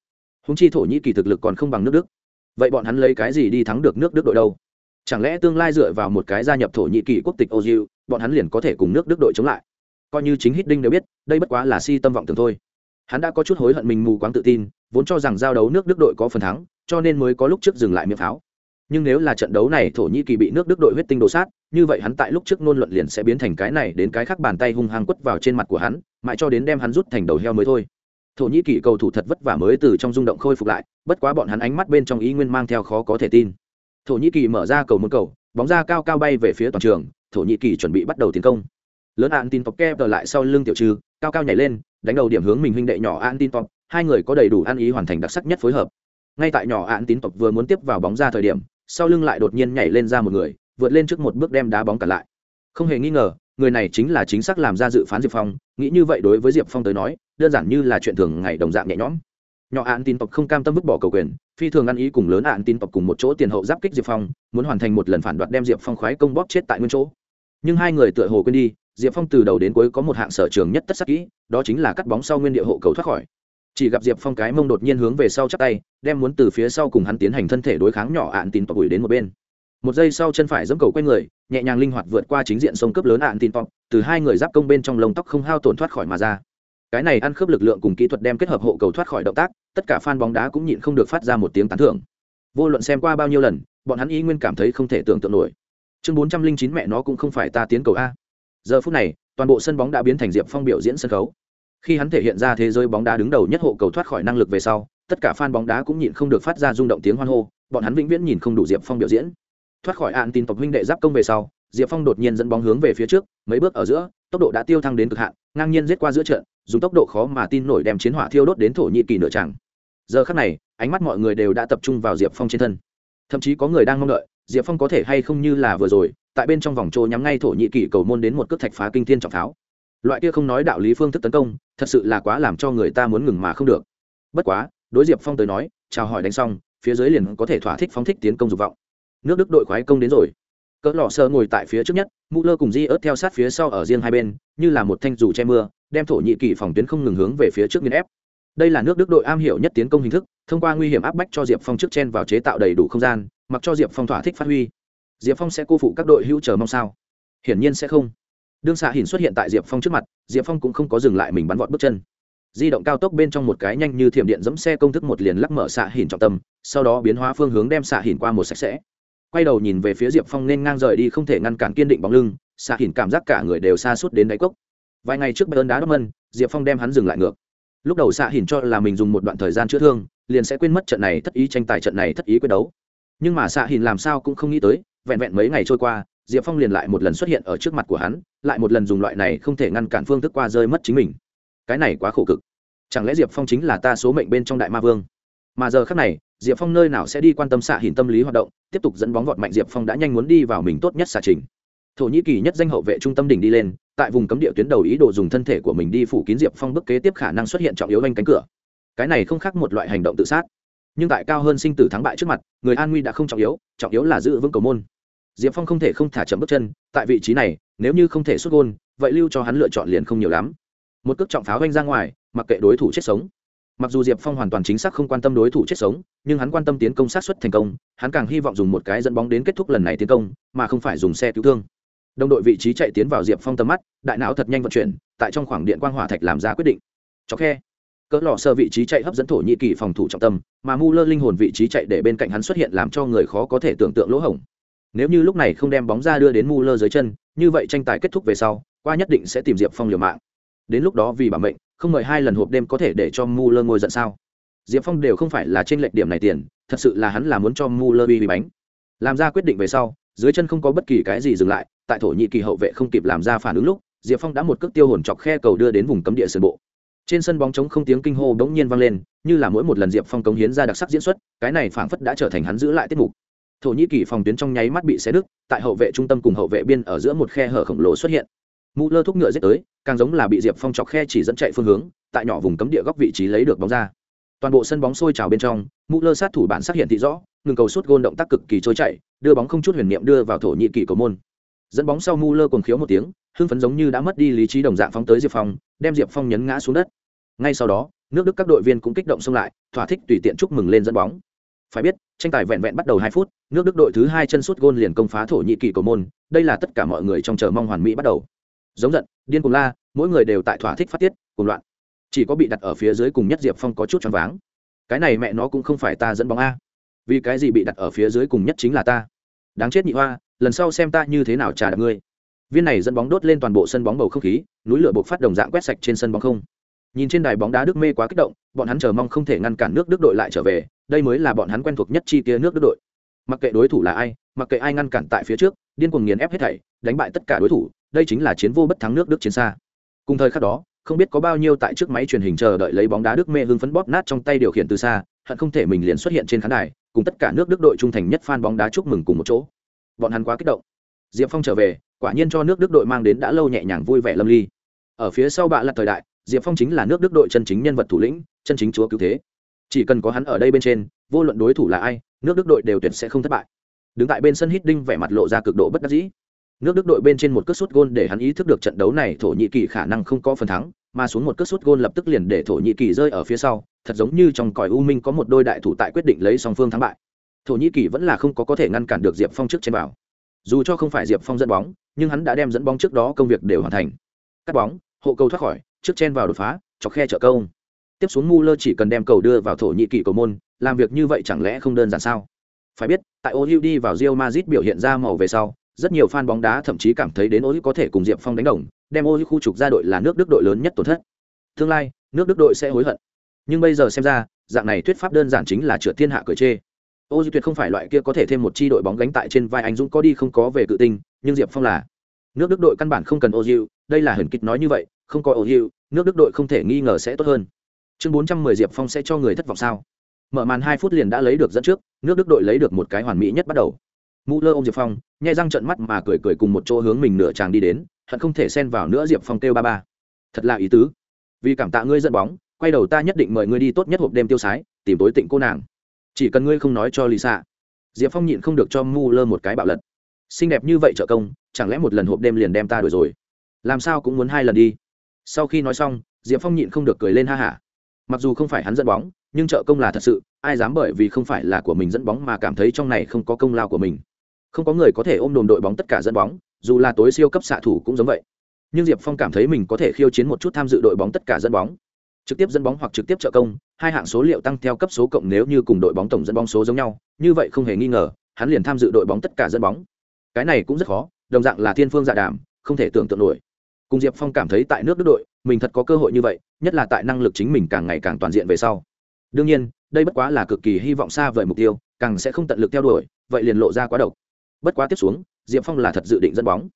Speaker 1: Húng chi thổ nhĩ kỳ thực lực còn không bằng nước đức. Vậy bọn hắn lấy cái gì đi thắng được nước đức đội đâu? Chẳng lẽ tương lai dựa vào một cái gia nhập thổ nhĩ kỳ quốc tịch ozil bọn hắn liền có thể cùng nước đức đội chống lại? Coi như chính hít đinh đều biết, đây bất quá là si tâm vọng tưởng thôi. Hắn đã có chút hối hận mình mù quáng tự tin, vốn cho rằng giao đấu nước đức đội có phần thắng, cho nên mới có lúc trước dừng lại miệng pháo. Nhưng nếu là trận đấu này thổ nhĩ kỳ bị nước đức đội huyết tinh đồ sát, như vậy hắn tại lúc trước nôn luận liền sẽ biến thành cái này đến cái khác bàn tay hung hăng quất vào trên mặt của hắn, mãi cho đến đem hắn rút thành đầu heo mới thôi. Thổ nhĩ kỳ cầu thủ thật vất vả mới từ trong rung động khôi phục lại, bất quá bọn hắn ánh mắt bên trong ý nguyên mang theo khó có thể tin. Thổ nhĩ kỳ mở ra cầu môn cầu, bóng ra cao cao bay về phía toàn trường, thổ nhĩ kỳ chuẩn bị bắt đầu tiến công lớn an tin tộc kép lại sau lưng tiểu trừ, cao cao nhảy lên, đánh đầu điểm hướng mình huynh đệ nhỏ an tin tộc hai người có đầy đủ ăn ý hoàn thành đặc sắc nhất phối hợp. Ngay tại nhỏ an tin tộc vừa muốn tiếp vào bóng ra thời điểm, sau lưng lại đột nhiên nhảy lên ra một người, vượt lên trước một bước đem đá bóng cả lại. Không hề nghi ngờ, người này chính là chính xác làm ra dự phán diệp phong, nghĩ như vậy đối với diệp phong tới nói, đơn giản như là chuyện thường ngày đồng dạng nhẹ nhõm. Nhỏ an tin tộc không cam tâm vứt bỏ cầu quyền, phi thường ăn ý cùng lớn an tin tộc cùng một chỗ tiền hậu giáp kích diệp phong, muốn hoàn thành một lần phản đoạt đem diệp phong khoái công bóp chết tại nguyên chỗ. Nhưng hai người tựa hồ quên đi diệp phong từ đầu đến cuối có một hạng sở trường nhất tất sắc kỹ, đó chính là cắt bóng sau nguyên địa hộ cầu thoát khỏi. Chỉ gặp diệp phong cái mông đột nhiên hướng về sau chắc tay, đem muốn từ phía sau cùng hắn tiến hành thân thể đối kháng nhỏ ạn tin tộc ủi đến một bên. Một giây sau chân phải dẫm cầu q u a y người, nhẹ nhàng linh hoạt vượt qua chính diện sông cấp lớn ạn tin tộc từ hai người giáp công bên trong lông tóc không hao tổn thoát khỏi mà ra. Cái này ăn khớp lực lượng cùng kỹ thuật đem kết hợp hộ cầu thoát khỏi động tác, tất cả fan bóng đá cũng nhịn không được phát ra một tiếng tán thưởng. Vô luận xem qua bao nhiêu lần, bọn hắn ý nguyên cảm thấy không thể tưởng tượng nổi. Chương bốn trăm linh chín mẹ nó cũng không phải ta tiến cầu a giờ phút này, toàn bộ sân bóng đã biến thành diệp phong biểu diễn sân khấu. Khi hắn thể hiện ra thế giới bóng đá đứng đầu nhất hộ cầu thoát khỏi năng lực về sau, tất cả fan bóng đá cũng nhịn không được phát ra rung động tiếng hoan hô, bọn hắn vĩnh viễn nhìn không đủ diệp phong biểu diễn. Thoát khỏi an tin tộc huynh đệ giáp công về sau, diệp phong đột nhiên dẫn bóng hướng về phía trước, mấy bước ở giữa, tốc độ đã tiêu thăng đến cực hạn, ngang nhiên giết qua giữa trận, dùng tốc độ khó mà tin nổi đem chiến hỏa thiêu đốt đến thổ nhĩ kỳ nửa tràng. Giờ khắc này, ánh mắt mọi người đều đã tập trung vào diệp phong trên thân. Thậm chí có người đang mong đợi, diệp phong có thể hay không như là vừa rồi tại bên trong vòng trô nhắm ngay thổ nhĩ kỳ cầu môn đến một cước thạch phá kinh thiên trọng pháo. Loại kia không nói đạo lý phương thức tấn công, thật sự là quá làm cho người ta muốn ngừng mà không được. Bất quá, đối diệp phong tới nói, chào hỏi đánh xong, phía dưới liền có thể thỏa thích phóng thích tiến công dục vọng. Nước đức đội khoái công đến rồi. Cỡ lọ sơ ngồi tại phía trước nhất, mũ lơ cùng di ớt theo sát phía sau ở riêng hai bên, như là một thanh dù che mưa, đem thổ nhĩ kỳ phòng tuyến không ngừng hướng về phía trước nghiên ép. Đây là nước đức đội am hiểu nhất tiến công hình thức, thông qua nguy hiểm áp bách cho diệp phong trước chen vào chế tạo đầy đủ không gian, mặc cho diệp phong thỏa thích phát huy diệp phong sẽ cô phụ các đội hữu chờ mong sao? Hiển nhiên sẽ không. Đương xạ hình xuất hiện tại diệp phong trước mặt, diệp phong cũng không có dừng lại mình bắn vọt bước chân. Di động cao tốc bên trong một cái nhanh như thiểm điện dẫm xe công thức một liền lắc mở xạ hình trọng tâm, sau đó biến hóa phương hướng đem xạ hình qua một sạch sẽ. Quay đầu nhìn về phía diệp phong nên ngang rời đi không thể ngăn cản kiên định bóng lưng xạ hình cảm giác cả người đều xa suốt đến đáy cốc. Vài ngày trước bayern đá đốc mân diệp phong đem hắn dừng lại ngược. Lúc đầu xạ hình cho là mình dùng một đoạn thời gian chữa thương, liền sẽ quên mất trận này thất ý tranh tài trận này thất ý quyết đấu. Nhưng mà xạ hình làm sao cũng không nghĩ tới vẹn vẹn mấy ngày trôi qua, diệp phong liền lại một lần xuất hiện ở trước mặt của hắn, lại một lần dùng loại này không thể ngăn cản phương thức qua rơi mất chính mình. Cái này quá khổ cực. Chẳng lẽ diệp phong chính là ta số mệnh bên trong đại ma vương? Mà giờ khác này, diệp phong nơi nào sẽ đi quan tâm xạ hình tâm lý hoạt động, tiếp tục dẫn bóng vọt mạnh diệp phong đã nhanh muốn đi vào mình tốt nhất xạ trình. Thổ nhĩ kỳ nhất danh hậu vệ trung tâm đỉnh đi lên, tại vùng cấm địa tuyến đầu ý đồ dùng thân thể của mình đi phủ kín diệp phong bức kế tiếp khả năng xuất hiện trọng yếu anh cánh cửa. Cái này không khác một loại hành động tự sát. Nhưng tại cao hơn sinh tử thắng bại trước mặt, người an nguy đã không trọng yếu trọng yếu là giữ vững cầu môn diệp phong không thể không thả chậm bước chân, tại vị trí này, nếu như không thể xuất gôn, vậy lưu cho hắn lựa chọn liền không nhiều lắm. Một cước trọng pháo vanh ra ngoài, mặc kệ đối thủ chết sống. Mặc dù diệp phong hoàn toàn chính xác không quan tâm đối thủ chết sống, nhưng hắn quan tâm tiến công sát xuất thành công, hắn càng hy vọng dùng một cái dẫn bóng đến kết thúc lần này tiến công, mà không phải dùng xe cứu thương. Đồng đội vị trí chạy tiến vào diệp phong tầm mắt, đại não thật nhanh vận chuyển, tại trong khoảng điện quang hỏa thạch làm ra quyết định. Chọc khe. Cỡ lò sơ vị trí chạy hấp dẫn thổ nhĩ kỳ phòng thủ trọng tâm, mà mu lơ linh hồn vị trí chạy để bên cạnh hắn xuất hiện làm cho người khó có thể tưởng tượng lỗ hổng nếu như lúc này không đem bóng ra đưa đến mu lơ dưới chân, như vậy tranh tài kết thúc về sau, qua nhất định sẽ tìm diệp phong liều mạng. Đến lúc đó vì bảo mệnh, không mời hai lần hộp đêm có thể để cho mu lơ ngồi giận sao? Diệp phong đều không phải là trên lệch điểm này tiền, thật sự là hắn là muốn cho mu lơ bị bánh. Làm ra quyết định về sau, dưới chân không có bất kỳ cái gì dừng lại, tại thổ nhị kỳ hậu vệ không kịp làm ra phản ứng lúc, diệp phong đã một cước tiêu hồn chọc khe cầu đưa đến vùng cấm địa sườn bộ. Trên sân bóng trống không tiếng kinh hô bỗng nhiên vang lên, như là mỗi một lần diệp phong cống hiến ra đặc sắc diễn xuất, cái này phảng phất đã trở thành hắn giữ lại tiết mục thổ nhĩ kỳ phòng tuyến trong nháy mắt bị xé đứt tại hậu vệ trung tâm cùng hậu vệ biên ở giữa một khe hở khổng lồ xuất hiện. Mũ lơ thúc ngựa giết tới, càng giống là bị diệp phong chọc khe chỉ dẫn chạy phương hướng, tại nhỏ vùng cấm địa góc vị trí lấy được bóng ra. Toàn bộ sân bóng sôi trào bên trong, mũ lơ sát thủ bản xác hiện thị rõ, ngừng cầu suốt gôn động tác cực kỳ trôi chạy đưa bóng không chút huyền niệm đưa vào thổ nhĩ kỳ cầu môn. Dẫn bóng sau mu lơ còn khiếu một tiếng, hưng phấn giống như đã mất đi lý trí đồng dạng phóng tới diệp phong, đem diệp phong nhấn ngã xuống đất. Ngay sau đó, nước đức các đội viên cũng kích động xông lại, thỏa thích tùy tiện chúc mừng lên dẫn bóng phải biết, tranh tài vẹn vẹn bắt đầu hai phút, nước đức đội thứ hai chân suốt gôn liền công phá thổ nhĩ kỳ cầu môn, đây là tất cả mọi người trong chờ mong hoàn mỹ bắt đầu. Giống giận, điên cùng la, mỗi người đều tại thỏa thích phát tiết cùng loạn. Chỉ có bị đặt ở phía dưới cùng nhất diệp phong có chút choáng váng. Cái này mẹ nó cũng không phải ta dẫn bóng a. Vì cái gì bị đặt ở phía dưới cùng nhất chính là ta? Đáng chết nhị hoa, lần sau xem ta như thế nào trả đạp ngươi. Viên này dẫn bóng đốt lên toàn bộ sân bóng bầu không khí, núi lửa buộc phát đồng dạng quét sạch trên sân bóng không. Nhìn trên đài bóng đá đức mê quá kích động, bọn hắn chờ mong không thể ngăn cản nước đức đội lại trở về đây mới là bọn hắn quen thuộc nhất chi kia nước đức đội. Mặc kệ đối thủ là ai, mặc kệ ai ngăn cản tại phía trước, điên cuồng nghiền ép hết thảy, đánh bại tất cả đối thủ, đây chính là chiến vô bất thắng nước đức chiến xa. Cùng thời khắc đó, không biết có bao nhiêu tại trước máy truyền hình chờ đợi lấy bóng đá đức mê hưng phấn bóp nát trong tay điều khiển từ xa, hận không thể mình liền xuất hiện trên khán đài, cùng tất cả nước đức đội trung thành nhất fan bóng đá chúc mừng cùng một chỗ. Bọn hắn quá kích động. Diệp phong trở về, quả nhiên cho nước đức đội mang đến đã lâu nhẹ nhàng vui vẻ lâm ly. Ở phía sau bạ là thời đại, diệp phong chính là nước đức đội chân chính nhân vật thủ lĩnh, chân chính chúa cứu thế chỉ cần có hắn ở đây bên trên, vô luận đối thủ là ai, nước đức đội đều tuyệt sẽ không thất bại. Đứng tại bên sân hít đinh vẻ mặt lộ ra cực độ bất đắc dĩ. Nước đức đội bên trên một cất sút gôn để hắn ý thức được trận đấu này thổ nhĩ kỳ khả năng không có phần thắng, mà xuống một cất sút gôn lập tức liền để thổ nhĩ kỳ rơi ở phía sau, thật giống như trong còi u minh có một đôi đại thủ tại quyết định lấy song phương thắng bại. Thổ nhĩ kỳ vẫn là không có có thể ngăn cản được diệp phong trước trên bảo dù cho không phải diệp phong dẫn bóng, nhưng hắn đã đem dẫn bóng trước đó công việc đều hoàn thành. Cắt bóng, hộ cầu thoát khỏi, trước chen vào đột phá, chọc khe trợ công tiếp xuống Muller lơ chỉ cần đem cầu đưa vào thổ nhĩ kỳ cầu môn, làm việc như vậy chẳng lẽ không đơn giản sao? Phải biết, tại ô đi vào Real Madrid biểu hiện ra màu về sau, rất nhiều fan bóng đá thậm chí cảm thấy đến ô có thể cùng diệp phong đánh đồng, đem ô khu trục ra đội là nước đức đội lớn nhất tổn thất. Tương lai, nước đức đội sẽ hối hận. Nhưng bây giờ xem ra, dạng này thuyết pháp đơn giản chính là trượt thiên hạ cười chê. Ô tuyệt không phải loại kia có thể thêm một chi đội bóng gánh tại trên vai anh dũng có đi không có về cự tinh, nhưng diệp phong là. Nước đức đội căn bản không cần ô đây là hẩn kịch nói như vậy, không có ô nước đức đội không thể nghi ngờ sẽ tốt hơn chương bốn trăm mười diệp phong sẽ cho người thất vọng sao? Mở màn hai phút liền đã lấy được dẫn trước, nước đức đội lấy được một cái hoàn mỹ nhất bắt đầu. Mũ lơ ôm diệp phong, nhai răng trận mắt mà cười cười cùng một chỗ hướng mình nửa chàng đi đến, hận không thể xen vào nữa diệp phong kêu ba ba. Thật là ý tứ. Vì cảm tạ ngươi dẫn bóng, quay đầu ta nhất định mời ngươi đi tốt nhất hộp đêm tiêu sái, tìm tối tịnh cô nàng. Chỉ cần ngươi không nói cho lì xạ diệp phong nhịn không được cho mu lơ một cái bạo lật. Xinh đẹp như vậy trợ công, chẳng lẽ một lần hộp đêm liền đem ta đuổi rồi? Làm sao cũng muốn hai lần đi. Sau khi nói xong, diệp phong nhịn không được cười lên ha hả mặc dù không phải hắn dẫn bóng, nhưng trợ công là thật sự, ai dám bởi vì không phải là của mình dẫn bóng mà cảm thấy trong này không có công lao của mình. Không có người có thể ôm đồn đội bóng tất cả dẫn bóng, dù là tối siêu cấp xạ thủ cũng giống vậy. Nhưng diệp phong cảm thấy mình có thể khiêu chiến một chút tham dự đội bóng tất cả dẫn bóng. Trực tiếp dẫn bóng hoặc trực tiếp trợ công, hai hạng số liệu tăng theo cấp số cộng nếu như cùng đội bóng tổng dẫn bóng số giống nhau, như vậy không hề nghi ngờ, hắn liền tham dự đội bóng tất cả dẫn bóng. Cái này cũng rất khó, đồng dạng là thiên phương dạ đàm, không thể tưởng tượng nổi cùng diệp phong cảm thấy tại nước đức đội, mình thật có cơ hội như vậy, nhất là tại năng lực chính mình càng ngày càng toàn diện về sau. Đương nhiên, đây bất quá là cực kỳ hy vọng xa vời mục tiêu, càng sẽ không tận lực theo đuổi, vậy liền lộ ra quá độc. Bất quá tiếp xuống, diệp phong là thật dự định dẫn bóng.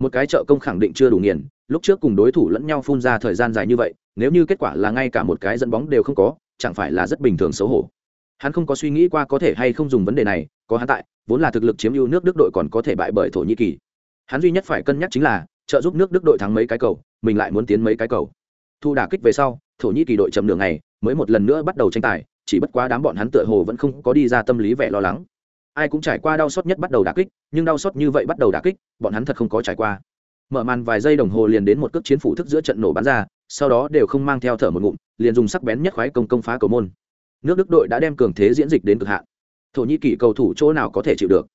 Speaker 1: Một cái trợ công khẳng định chưa đủ nghiền, lúc trước cùng đối thủ lẫn nhau phun ra thời gian dài như vậy, nếu như kết quả là ngay cả một cái dẫn bóng đều không có, chẳng phải là rất bình thường xấu hổ. Hắn không có suy nghĩ qua có thể hay không dùng vấn đề này, có hắn tại, vốn là thực lực chiếm ưu nước đức đội còn có thể bại bởi thổ nhĩ kỳ. Hắn duy nhất phải cân nhắc chính là trợ giúp nước đức đội thắng mấy cái cầu, mình lại muốn tiến mấy cái cầu. Thu đà kích về sau, thổ nhĩ kỳ đội chậm đường này mới một lần nữa bắt đầu tranh tài, chỉ bất quá đám bọn hắn tựa hồ vẫn không có đi ra tâm lý vẻ lo lắng. Ai cũng trải qua đau xót nhất bắt đầu đà kích, nhưng đau xót như vậy bắt đầu đà kích, bọn hắn thật không có trải qua. Mở màn vài giây đồng hồ liền đến một cước chiến phủ thức giữa trận nổ bắn ra, sau đó đều không mang theo thở một ngụm, liền dùng sắc bén nhất khoái công công phá cầu môn. Nước đức đội đã đem cường thế diễn dịch đến cực hạn. Thổ nhĩ kỳ cầu thủ chỗ nào có thể chịu được?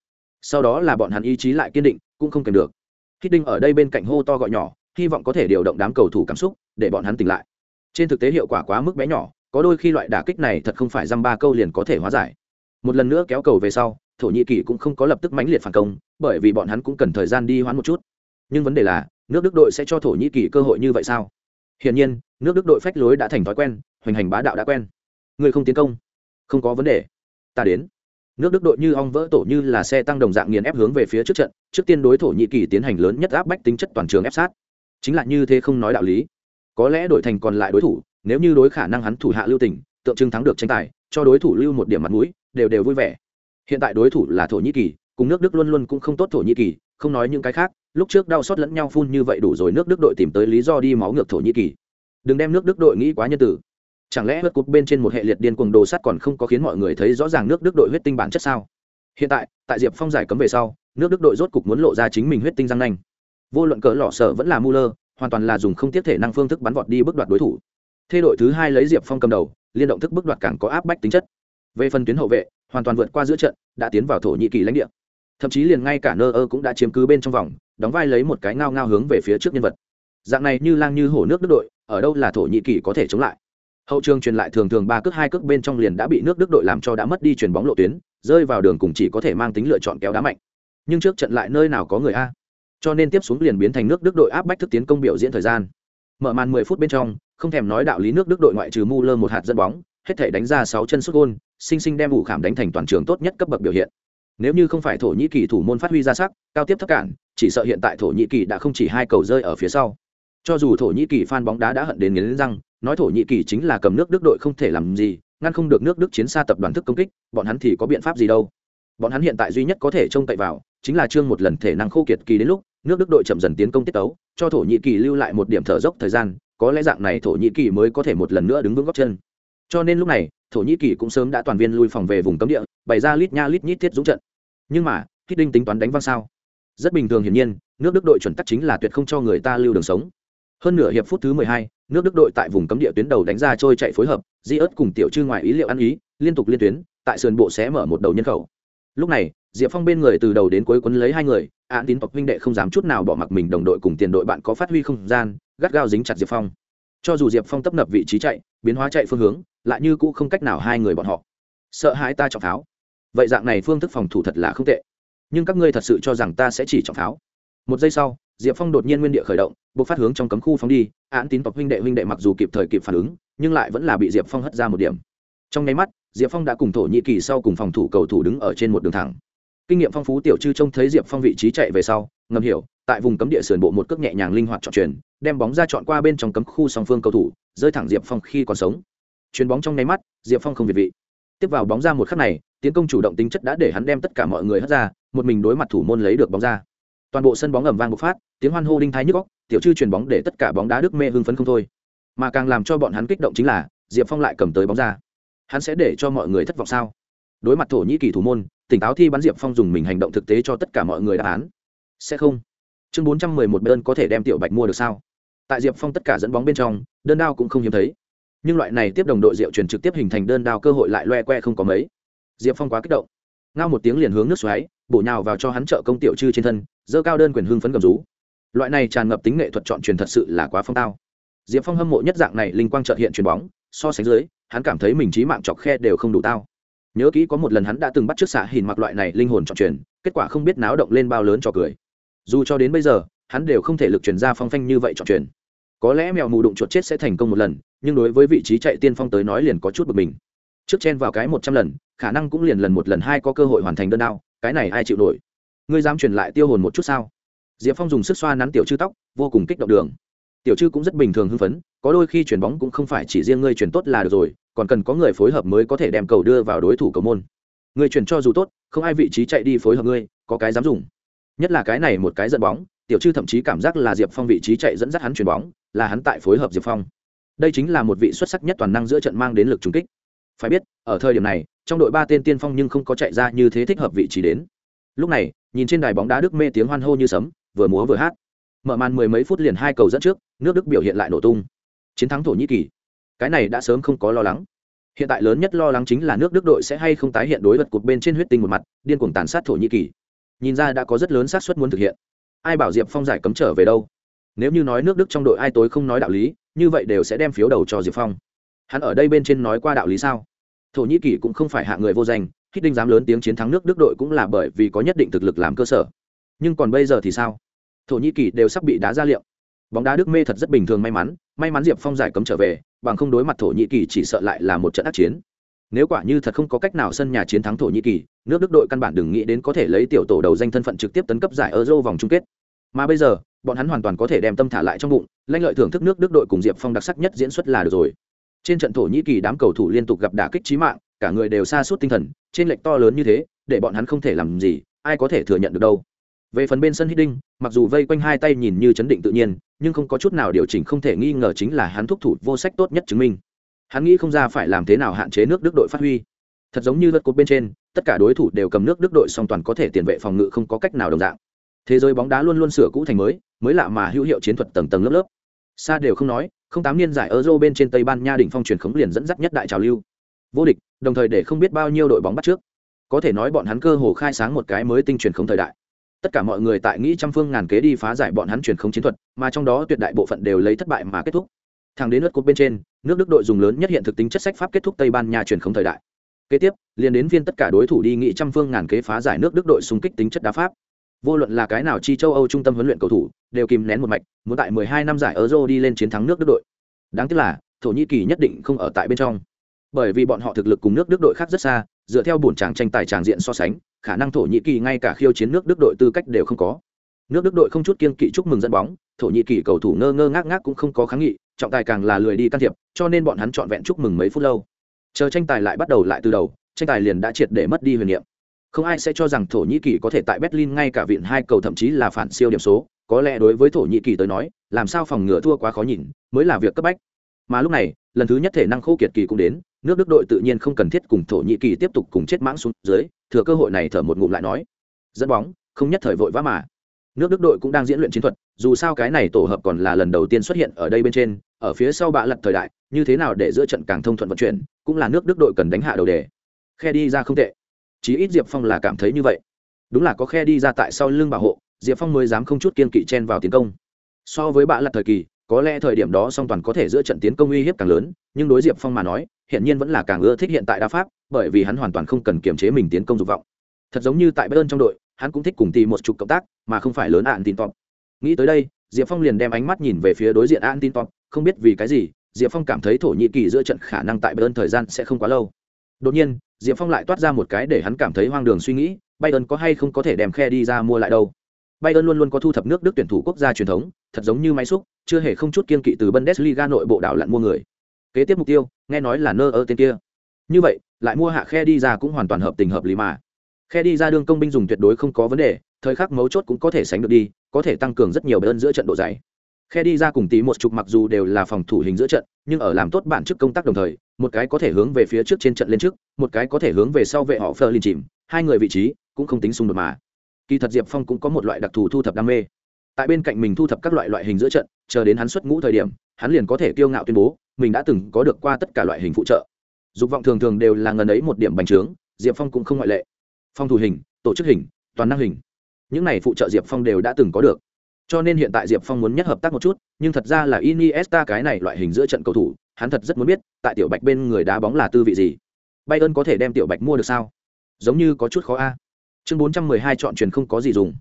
Speaker 1: Sau đó là bọn hắn ý chí lại kiên định, cũng không kèm được hít đinh ở đây bên cạnh hô to gọi nhỏ, hy vọng có thể điều động đám cầu thủ cảm xúc, để bọn hắn tỉnh lại. Trên thực tế hiệu quả quá mức bé nhỏ, có đôi khi loại đả kích này thật không phải dăm ba câu liền có thể hóa giải. Một lần nữa kéo cầu về sau, thổ nhĩ kỳ cũng không có lập tức mãnh liệt phản công, bởi vì bọn hắn cũng cần thời gian đi hoãn một chút. Nhưng vấn đề là, nước đức đội sẽ cho thổ nhĩ kỳ cơ hội như vậy sao? Hiển nhiên, nước đức đội phách lối đã thành thói quen, hoành hành bá đạo đã quen. Người không tiến công, không có vấn đề. Ta đến nước đức đội như ong vỡ tổ như là xe tăng đồng dạng nghiền ép hướng về phía trước trận, trước tiên đối thổ nhĩ kỳ tiến hành lớn nhất áp bách tính chất toàn trường ép sát. Chính là như thế không nói đạo lý. Có lẽ đội thành còn lại đối thủ, nếu như đối khả năng hắn thủ hạ lưu tình, tượng trưng thắng được tranh tài, cho đối thủ lưu một điểm mặt mũi, đều đều vui vẻ. Hiện tại đối thủ là thổ nhĩ kỳ, cùng nước đức luôn luôn cũng không tốt thổ nhĩ kỳ, không nói những cái khác, lúc trước đau xót lẫn nhau phun như vậy đủ rồi, nước đức đội tìm tới lý do đi máu ngược thổ nhĩ kỳ. Đừng đem nước đức đội nghĩ quá nhân tử chẳng lẽ hớt cúp bên trên một hệ liệt điên cuồng đồ sắt còn không có khiến mọi người thấy rõ ràng nước đức đội huyết tinh bản chất sao? Hiện tại tại diệp phong giải cấm về sau, nước đức đội rốt cục muốn lộ ra chính mình huyết tinh răng nanh. Vô luận cỡ lọ sợ vẫn là muller, hoàn toàn là dùng không tiếp thể năng phương thức bắn vọt đi bước đoạt đối thủ. Thê đội thứ hai lấy diệp phong cầm đầu, liên động thức bước đoạt càng có áp bách tính chất. Về phần tuyến hậu vệ, hoàn toàn vượt qua giữa trận, đã tiến vào thổ nhĩ kỳ lãnh địa. Thậm chí liền ngay cả nơ ơ cũng đã chiếm cứ bên trong vòng, đóng vai lấy một cái ngao ngao hướng về phía trước nhân vật. Dạng này như lang như hổ nước đức đội, ở đâu là thổ nhĩ kỳ có thể chống lại? Hậu trường truyền lại thường thường ba cước, hai cước bên trong liền đã bị nước đức đội làm cho đã mất đi chuyền bóng lộ tuyến, rơi vào đường cùng chỉ có thể mang tính lựa chọn kéo đá mạnh. Nhưng trước trận lại nơi nào có người a? Cho nên tiếp xuống liền biến thành nước đức đội áp bách thức tiến công biểu diễn thời gian. Mở màn 10 phút bên trong, không thèm nói đạo lý nước đức đội ngoại trừ mu lơ một hạt dẫn bóng, hết thể đánh ra 6 chân sút gôn sinh sinh đem ủ khảm đánh thành toàn trường tốt nhất cấp bậc biểu hiện. Nếu như không phải thổ nhĩ kỳ thủ môn phát huy ra sắc, cao tiếp thấp cản, chỉ sợ hiện tại thổ nhĩ kỳ đã không chỉ hai cầu rơi ở phía sau. Cho dù thổ nhĩ kỳ fan bóng đá đã hận đến nghiến răng nói thổ nhĩ kỳ chính là cầm nước đức đội không thể làm gì, ngăn không được nước đức chiến xa tập đoàn thức công kích, bọn hắn thì có biện pháp gì đâu. Bọn hắn hiện tại duy nhất có thể trông cậy vào, chính là chương một lần thể năng khô kiệt kỳ đến lúc, nước đức đội chậm dần tiến công tiết tấu, cho thổ nhĩ kỳ lưu lại một điểm thở dốc thời gian, có lẽ dạng này thổ nhĩ kỳ mới có thể một lần nữa đứng vững góc chân. Cho nên lúc này, thổ nhĩ kỳ cũng sớm đã toàn viên lui phòng về vùng cấm địa, bày ra lít nha lít nhít thiết dũng trận. Nhưng mà hít đinh tính toán đánh văng sao? Rất bình thường hiển nhiên, nước đức đội chuẩn tắc chính là tuyệt không cho người ta lưu đường sống hơn nửa hiệp phút thứ mười hai, nước đức đội tại vùng cấm địa tuyến đầu đánh ra trôi chạy phối hợp di ớt cùng tiểu trư ngoài ý liệu ăn ý liên tục liên tuyến tại sườn bộ xé mở một đầu nhân khẩu. Lúc này diệp phong bên người từ đầu đến cuối quấn lấy hai người án tín tộc huynh đệ không dám chút nào bỏ mặc mình đồng đội cùng tiền đội bạn có phát huy không gian gắt gao dính chặt diệp phong. Cho dù diệp phong tấp nập vị trí chạy biến hóa chạy phương hướng lại như cũ không cách nào hai người bọn họ. Sợ hãi ta trọng pháo vậy dạng này phương thức phòng thủ thật là không tệ. Nhưng các ngươi thật sự cho rằng ta sẽ chỉ trọng pháo một giây sau diệp phong đột nhiên nguyên địa khởi động buộc phát hướng trong cấm khu phóng đi, án tín tộc huynh đệ huynh đệ mặc dù kịp thời kịp phản ứng, nhưng lại vẫn là bị diệp phong hất ra một điểm. Trong nháy mắt, diệp phong đã cùng thổ nhĩ kỳ sau cùng phòng thủ cầu thủ đứng ở trên một đường thẳng. Kinh nghiệm phong phú tiểu chư trông thấy diệp phong vị trí chạy về sau, ngầm hiểu, tại vùng cấm địa sườn bộ một cước nhẹ nhàng linh hoạt chọn chuyển đem bóng ra chọn qua bên trong cấm khu song phương cầu thủ, rơi thẳng diệp phong khi còn sống. Chuyền bóng trong nháy mắt, diệp phong không việt vị. Tiếp vào bóng ra một khắc này, tiến công chủ động tính chất đã để hắn đem tất cả mọi người hất ra, một mình đối mặt thủ môn lấy được bóng ra toàn bộ sân bóng ầm vang bộc phát, tiếng hoan hô đinh thái nhức góc tiểu chư chuyền bóng để tất cả bóng đá đức mê hưng phấn không thôi. Mà càng làm cho bọn hắn kích động chính là, diệp phong lại cầm tới bóng ra. Hắn sẽ để cho mọi người thất vọng sao? Đối mặt thổ nhĩ kỳ thủ môn, tỉnh táo thi bắn diệp phong dùng mình hành động thực tế cho tất cả mọi người đáp án. Sẽ không. Chương bốn trăm mười một đơn có thể đem tiểu bạch mua được sao? Tại diệp phong tất cả dẫn bóng bên trong, đơn đao cũng không hiếm thấy. Nhưng loại này tiếp đồng đội diệu truyền trực tiếp hình thành đơn đao cơ hội lại loe que không có mấy. Diệp phong quá kích động. Ngao một tiếng liền hướng nước xoáy, bổ nhào vào cho hắn trợ công tiểu chư trên thân dơ cao đơn quyền hưng phấn cầm rú. Loại này tràn ngập tính nghệ thuật chọn truyền thật sự là quá phong tao. Diệp phong hâm mộ nhất dạng này linh quang trợt hiện chuyền bóng, so sánh dưới, hắn cảm thấy mình trí mạng chọc khe đều không đủ tao. Nhớ kỹ có một lần hắn đã từng bắt t r ư ớ c xạ hình mặc loại này linh hồn chọn truyền, kết quả không biết náo động lên bao lớn cho cười. Dù cho đến bây giờ, hắn đều không thể lực chuyển ra phong phanh như vậy chọn truyền. Có lẽ mèo mù đụng chuột chết sẽ thành công một lần, nhưng đối với vị trí chạy tiên phong tới nói liền có chút bực mình. Trước chen vào cái một trăm lần, khả năng cũng liền lần một lần hai có cơ hội hoàn thành đơn đao, cái này ai chịu nổi? Ngươi dám truyền lại tiêu hồn một chút sao? Diệp phong dùng sức xoa nắn tiểu chư tóc, vô cùng kích động đường. Tiểu chư cũng rất bình thường hưng phấn, có đôi khi chuyển bóng cũng không phải chỉ riêng ngươi chuyển tốt là được rồi, còn cần có người phối hợp mới có thể đem cầu đưa vào đối thủ cầu môn. Người chuyển cho dù tốt, không ai vị trí chạy đi phối hợp ngươi, có cái dám dùng. Nhất là cái này một cái dẫn bóng, tiểu chư thậm chí cảm giác là diệp phong vị trí chạy dẫn dắt hắn chuyền bóng, là hắn tại phối hợp diệp phong. Đây chính là một vị xuất sắc nhất toàn năng giữa trận mang đến lực trúng kích. Phải biết, ở thời điểm này, trong đội ba tên tiên phong nhưng không có chạy ra như thế thích hợp vị trí đến. Lúc này nhìn trên đài bóng đá đức mê tiếng hoan hô như sấm, vừa múa vừa hát. Mở màn mười mấy phút liền hai cầu dẫn trước, nước đức biểu hiện lại nổ tung. Chiến thắng thổ nhĩ kỳ. Cái này đã sớm không có lo lắng. Hiện tại lớn nhất lo lắng chính là nước đức đội sẽ hay không tái hiện đối vật cột bên trên huyết tinh một mặt, điên cuồng tàn sát thổ nhĩ kỳ. Nhìn ra đã có rất lớn xác suất muốn thực hiện. Ai bảo diệp phong giải cấm trở về đâu? Nếu như nói nước đức trong đội ai tối không nói đạo lý, như vậy đều sẽ đem phiếu đầu cho diệp phong. Hắn ở đây bên trên nói qua đạo lý sao? Thổ nhĩ kỳ cũng không phải hạ người vô danh hít đinh dám lớn tiếng chiến thắng nước đức đội cũng là bởi vì có nhất định thực lực làm cơ sở. Nhưng còn bây giờ thì sao? Thổ nhĩ kỳ đều sắp bị đá ra liệu. Bóng đá đức mê thật rất bình thường may mắn may mắn diệp phong giải cấm trở về, bằng không đối mặt thổ nhĩ kỳ chỉ sợ lại là một trận ác chiến. Nếu quả như thật không có cách nào sân nhà chiến thắng thổ nhĩ kỳ, nước đức đội căn bản đừng nghĩ đến có thể lấy tiểu tổ đầu danh thân phận trực tiếp tấn cấp giải euro vòng chung kết. Mà bây giờ, bọn hắn hoàn toàn có thể đem tâm thả lại trong bụng lanh lợi thưởng thức nước đức đội cùng diệp phong đặc sắc nhất diễn xuất là được rồi. Trên trận thổ nhĩ kỳ đám cầu thủ liên tục gặp đả kích trí mạng cả người đều xa suốt tinh thần trên lệch to lớn như thế để bọn hắn không thể làm gì ai có thể thừa nhận được đâu. Về phần bên sân Hiddink, mặc dù vây quanh hai tay nhìn như chấn định tự nhiên nhưng không có chút nào điều chỉnh không thể nghi ngờ chính là hắn thúc thủ vô sách tốt nhất chứng minh. Hắn nghĩ không ra phải làm thế nào hạn chế nước đức đội phát huy. Thật giống như lượt cột bên trên tất cả đối thủ đều cầm nước đức đội song toàn có thể tiền vệ phòng ngự không có cách nào đồng dạng. Thế giới bóng đá luôn luôn sửa cũ thành mới mới lạ mà hữu hiệu chiến thuật tầng tầng lớp lớp. Xa đều không nói không tám niên giải euro bên trên tây ban nha đỉnh phong truyền khống liền dẫn dắt nhất đại trào lưu vô địch, đồng thời để không biết bao nhiêu đội bóng bắt trước. Có thể nói bọn hắn cơ hồ khai sáng một cái mới tinh truyền khống thời đại. Tất cả mọi người tại nghĩ trăm phương ngàn kế đi phá giải bọn hắn truyền khống chiến thuật, mà trong đó tuyệt đại bộ phận đều lấy thất bại mà kết thúc. Thẳng đến lượt cột bên trên, nước đức đội dùng lớn nhất hiện thực tính chất sách pháp kết thúc tây ban nha truyền khống thời đại. Kế tiếp, liền đến viên tất cả đối thủ đi nghị trăm phương ngàn kế phá giải nước đức đội xung kích tính chất đá pháp. Vô luận là cái nào chi châu âu trung tâm huấn luyện cầu thủ, đều kìm nén một mạch, muốn tại 12 năm giải euro đi lên chiến thắng nước đức đội. Đáng tiếc là, thổ nhĩ kỳ nhất định không ở tại bên trong bởi vì bọn họ thực lực cùng nước đức đội khác rất xa, dựa theo bổn tràng tranh tài tràng diện so sánh, khả năng thổ nhĩ kỳ ngay cả khiêu chiến nước đức đội tư cách đều không có. Nước đức đội không chút kiên kỵ chúc mừng dẫn bóng, thổ nhĩ kỳ cầu thủ ngơ ngơ ngác ngác cũng không có kháng nghị, trọng tài càng là lười đi can thiệp, cho nên bọn hắn trọn vẹn chúc mừng mấy phút lâu. Chờ tranh tài lại bắt đầu lại từ đầu, tranh tài liền đã triệt để mất đi huyền niệm. Không ai sẽ cho rằng thổ nhĩ kỳ có thể tại berlin ngay cả viện hai cầu thậm chí là phản siêu điểm số, có lẽ đối với thổ nhĩ kỳ tới nói, làm sao phòng ngừa thua quá khó nhìn, mới là việc cấp bách mà lúc này, lần thứ nhất thể năng khô kiệt kỳ cũng đến, nước đức đội tự nhiên không cần thiết cùng thổ nhĩ kỳ tiếp tục cùng chết mãng xuống dưới, thừa cơ hội này thở một ngụm lại nói. Dẫn bóng, không nhất thời vội vã mà. Nước đức đội cũng đang diễn luyện chiến thuật, dù sao cái này tổ hợp còn là lần đầu tiên xuất hiện ở đây bên trên, ở phía sau bạ lật thời đại, như thế nào để giữa trận càng thông thuận vận chuyển, cũng là nước đức đội cần đánh hạ đầu đề. Khe đi ra không tệ. Chí ít diệp phong là cảm thấy như vậy. Đúng là có khe đi ra tại sau lưng bảo hộ, diệp phong mới dám không chút kiên kỵ chen vào tiến công. So với bạ lật thời kỳ có lẽ thời điểm đó song toàn có thể giữa trận tiến công uy hiếp càng lớn, nhưng đối diệp phong mà nói hiện nhiên vẫn là càng ưa thích hiện tại đa pháp, bởi vì hắn hoàn toàn không cần kiềm chế mình tiến công dục vọng. Thật giống như tại bayern trong đội, hắn cũng thích cùng tìm một chục cộng tác, mà không phải lớn ạn tin top nghĩ tới đây, diệp phong liền đem ánh mắt nhìn về phía đối diện an tin top không biết vì cái gì, diệp phong cảm thấy thổ nhĩ kỳ giữa trận khả năng tại bayern thời gian sẽ không quá lâu. Đột nhiên, diệp phong lại toát ra một cái để hắn cảm thấy hoang đường suy nghĩ, bayern có hay không có thể đem khe đi ra mua lại đâu? Bayern luôn luôn có thu thập nước đức tuyển thủ quốc gia truyền thống thật giống như máy xúc, chưa hề không chút kiên kỵ từ bundesliga nội bộ đảo lặn mua người. Kế tiếp mục tiêu, nghe nói là nơ ở tên kia. Như vậy, lại mua hạ khe đi ra cũng hoàn toàn hợp tình hợp lý mà. Khe đi ra đương công binh dùng tuyệt đối không có vấn đề, thời khắc mấu chốt cũng có thể sánh được đi, có thể tăng cường rất nhiều bên giữa trận độ dày. Khe đi ra cùng tí một chục mặc dù đều là phòng thủ hình giữa trận, nhưng ở làm tốt bản chức công tác đồng thời, một cái có thể hướng về phía trước trên trận lên trước, một cái có thể hướng về sau vệ họ Fleur chìm, hai người vị trí cũng không tính xung đột mà. Kỳ thật diệp phong cũng có một loại đặc thù thu thập đam mê tại bên cạnh mình thu thập các loại loại hình giữa trận, chờ đến hắn xuất ngũ thời điểm, hắn liền có thể kiêu ngạo tuyên bố, mình đã từng có được qua tất cả loại hình phụ trợ. Dục vọng thường thường đều là ngần ấy một điểm bành trướng, diệp phong cũng không ngoại lệ. Phong thủ hình, tổ chức hình, toàn năng hình. Những này phụ trợ diệp phong đều đã từng có được. Cho nên hiện tại diệp phong muốn nhất hợp tác một chút, nhưng thật ra là iniesta cái này loại hình giữa trận cầu thủ, hắn thật rất muốn biết, tại tiểu bạch bên người đá bóng là tư vị gì. Bayern có thể đem tiểu bạch mua được sao? Giống như có chút khó a. Chương bốn trăm mười hai chọn truyền không có gì dùng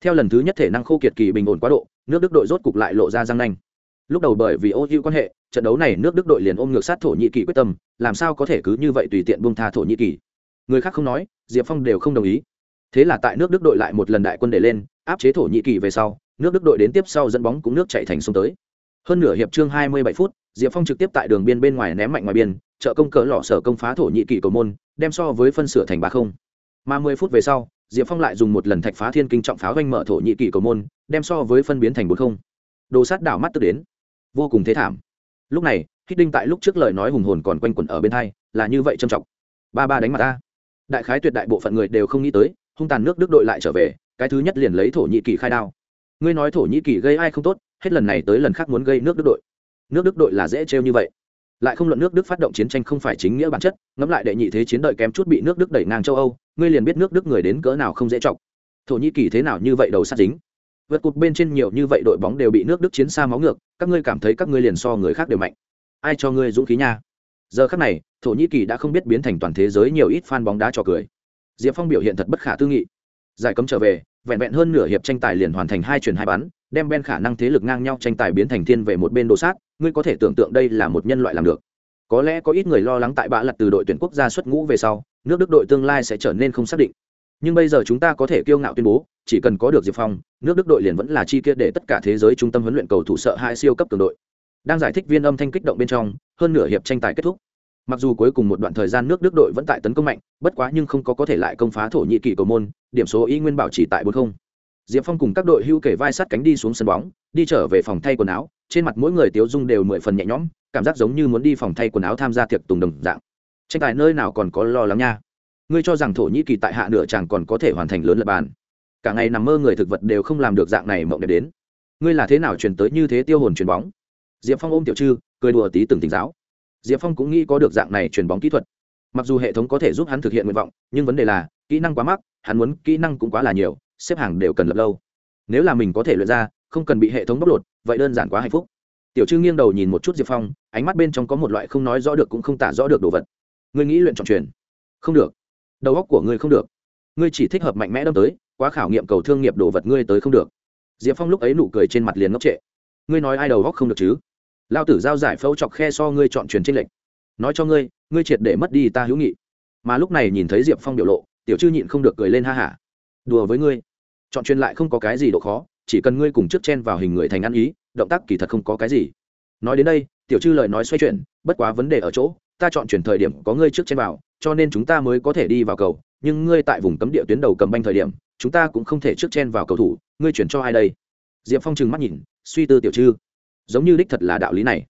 Speaker 1: theo lần thứ nhất thể năng khô kiệt kỳ bình ổn quá độ, nước đức đội rốt cục lại lộ ra răng nanh. Lúc đầu bởi vì ô hữu quan hệ, trận đấu này nước đức đội liền ôm ngược sát thổ nhĩ kỳ quyết tâm, làm sao có thể cứ như vậy tùy tiện buông tha thổ nhĩ kỳ. Người khác không nói, diệp phong đều không đồng ý. Thế là tại nước đức đội lại một lần đại quân để lên, áp chế thổ nhĩ kỳ về sau, nước đức đội đến tiếp sau dẫn bóng cũng nước chạy thành sông tới. Hơn nửa hiệp chương hai mươi bảy phút, diệp phong trực tiếp tại đường biên bên ngoài ném mạnh ngoài biên, trợ công cỡ lọ sở công phá thổ nhĩ kỳ cầu môn, đem so với phân sửa thành ba không. Mà mười phút về sau diệp phong lại dùng một lần thạch phá thiên kinh trọng pháo doanh mở thổ nhị kỳ cầu môn đem so với phân biến thành bốn không. Đồ sát đảo mắt tức đến. Vô cùng thế thảm. Lúc này hít đinh tại lúc trước lời nói hùng hồn còn quanh quẩn ở bên thay, là như vậy trầm trọng. Ba ba đánh mặt ta. Đại khái tuyệt đại bộ phận người đều không nghĩ tới hung tàn nước đức đội lại trở về cái thứ nhất liền lấy thổ nhĩ kỳ khai đao. Ngươi nói thổ nhĩ kỳ gây ai không tốt hết lần này tới lần khác muốn gây nước đức đội. Nước đức đội là dễ trêu như vậy. Lại không luận nước đức phát động chiến tranh không phải chính nghĩa bản chất ngẫm lại đệ nhị thế chiến đợi kém chút bị nước đức đẩy ngang châu âu ngươi liền biết nước đức người đến cỡ nào không dễ chọc. Thổ nhĩ kỳ thế nào như vậy đầu sát dính? Vượt cụt bên trên nhiều như vậy đội bóng đều bị nước đức chiến xa máu ngược, các ngươi cảm thấy các ngươi liền so người khác đều mạnh. Ai cho ngươi dũng khí nha? Giờ khắc này, thổ nhĩ kỳ đã không biết biến thành toàn thế giới nhiều ít fan bóng đá trò cười. Diệp phong biểu hiện thật bất khả tư nghị. Giải cấm trở về, vẹn vẹn hơn nửa hiệp tranh tài liền hoàn thành hai chuyển hai bắn, đem ben khả năng thế lực ngang nhau tranh tài biến thành thiên về một bên đồ sát, ngươi có thể tưởng tượng đây là một nhân loại làm được. Có lẽ có ít người lo lắng tại bã lặt từ đội tuyển quốc gia xuất ngũ về sau nước đức đội tương lai sẽ trở nên không xác định. Nhưng bây giờ chúng ta có thể kiêu ngạo tuyên bố, chỉ cần có được diệp phong, nước đức đội liền vẫn là chi kia để tất cả thế giới trung tâm huấn luyện cầu thủ sợ hai siêu cấp cường đội. Đang giải thích viên âm thanh kích động bên trong, hơn nửa hiệp tranh tài kết thúc. Mặc dù cuối cùng một đoạn thời gian nước đức đội vẫn tại tấn công mạnh, bất quá nhưng không có có thể lại công phá thổ nhĩ kỳ cầu môn, điểm số y nguyên bảo chỉ tại bốn không. Diệp phong cùng các đội hưu kể vai sát cánh đi xuống sân bóng, đi trở về phòng thay quần áo, trên mặt mỗi người tiếu dung đều mười phần nhẹ nhõm, cảm giác giống như muốn đi phòng thay quần áo tham gia tiệc tùng đồng dạng tranh tài nơi nào còn có lo lắng nha. Ngươi cho rằng thổ nhĩ kỳ tại hạ nửa chàng còn có thể hoàn thành lớn lập bàn. Cả ngày nằm mơ người thực vật đều không làm được dạng này mộng đẹp đến. Ngươi là thế nào truyền tới như thế tiêu hồn truyền bóng? Diệp phong ôm tiểu trư, cười đùa tí từng tỉnh giáo. Diệp phong cũng nghĩ có được dạng này truyền bóng kỹ thuật. Mặc dù hệ thống có thể giúp hắn thực hiện nguyện vọng, nhưng vấn đề là, kỹ năng quá mắc, hắn muốn kỹ năng cũng quá là nhiều, xếp hàng đều cần lập lâu. Nếu là mình có thể luyện ra, không cần bị hệ thống bóc lột, vậy đơn giản quá hạnh phúc. Tiểu trư nghiêng đầu nhìn một chút diệp phong, ánh mắt bên trong có một loại không nói rõ được cũng không tả rõ được đồ vật ngươi nghĩ luyện chọn truyền. Không được. Đầu óc của ngươi không được. Ngươi chỉ thích hợp mạnh mẽ đâm tới, quá khảo nghiệm cầu thương nghiệp đồ vật ngươi tới không được. Diệp phong lúc ấy nụ cười trên mặt liền ngốc trệ. Ngươi nói ai đầu óc không được chứ? Lao tử giao giải phẫu chọc khe so ngươi chọn truyền trinh lệnh nói cho ngươi ngươi triệt để mất đi ta hữu nghị. Mà lúc này nhìn thấy diệp phong biểu lộ, tiểu chư nhịn không được cười lên ha hả. Đùa với ngươi. Chọn truyền lại không có cái gì độ khó, chỉ cần ngươi cùng trước chen vào hình người thành ăn ý, động tác kỳ thật không có cái gì. Nói đến đây, tiểu chư lời nói xoay chuyển, bất quá vấn đề ở chỗ ta chọn chuyển thời điểm có ngươi trước trên vào, cho nên chúng ta mới có thể đi vào cầu. Nhưng ngươi tại vùng cấm địa tuyến đầu cầm banh thời điểm, chúng ta cũng không thể trước chen vào cầu thủ. Ngươi chuyển cho ai đây? Diệp phong trừng mắt nhìn, suy tư tiểu chư giống như đích thật là đạo lý này.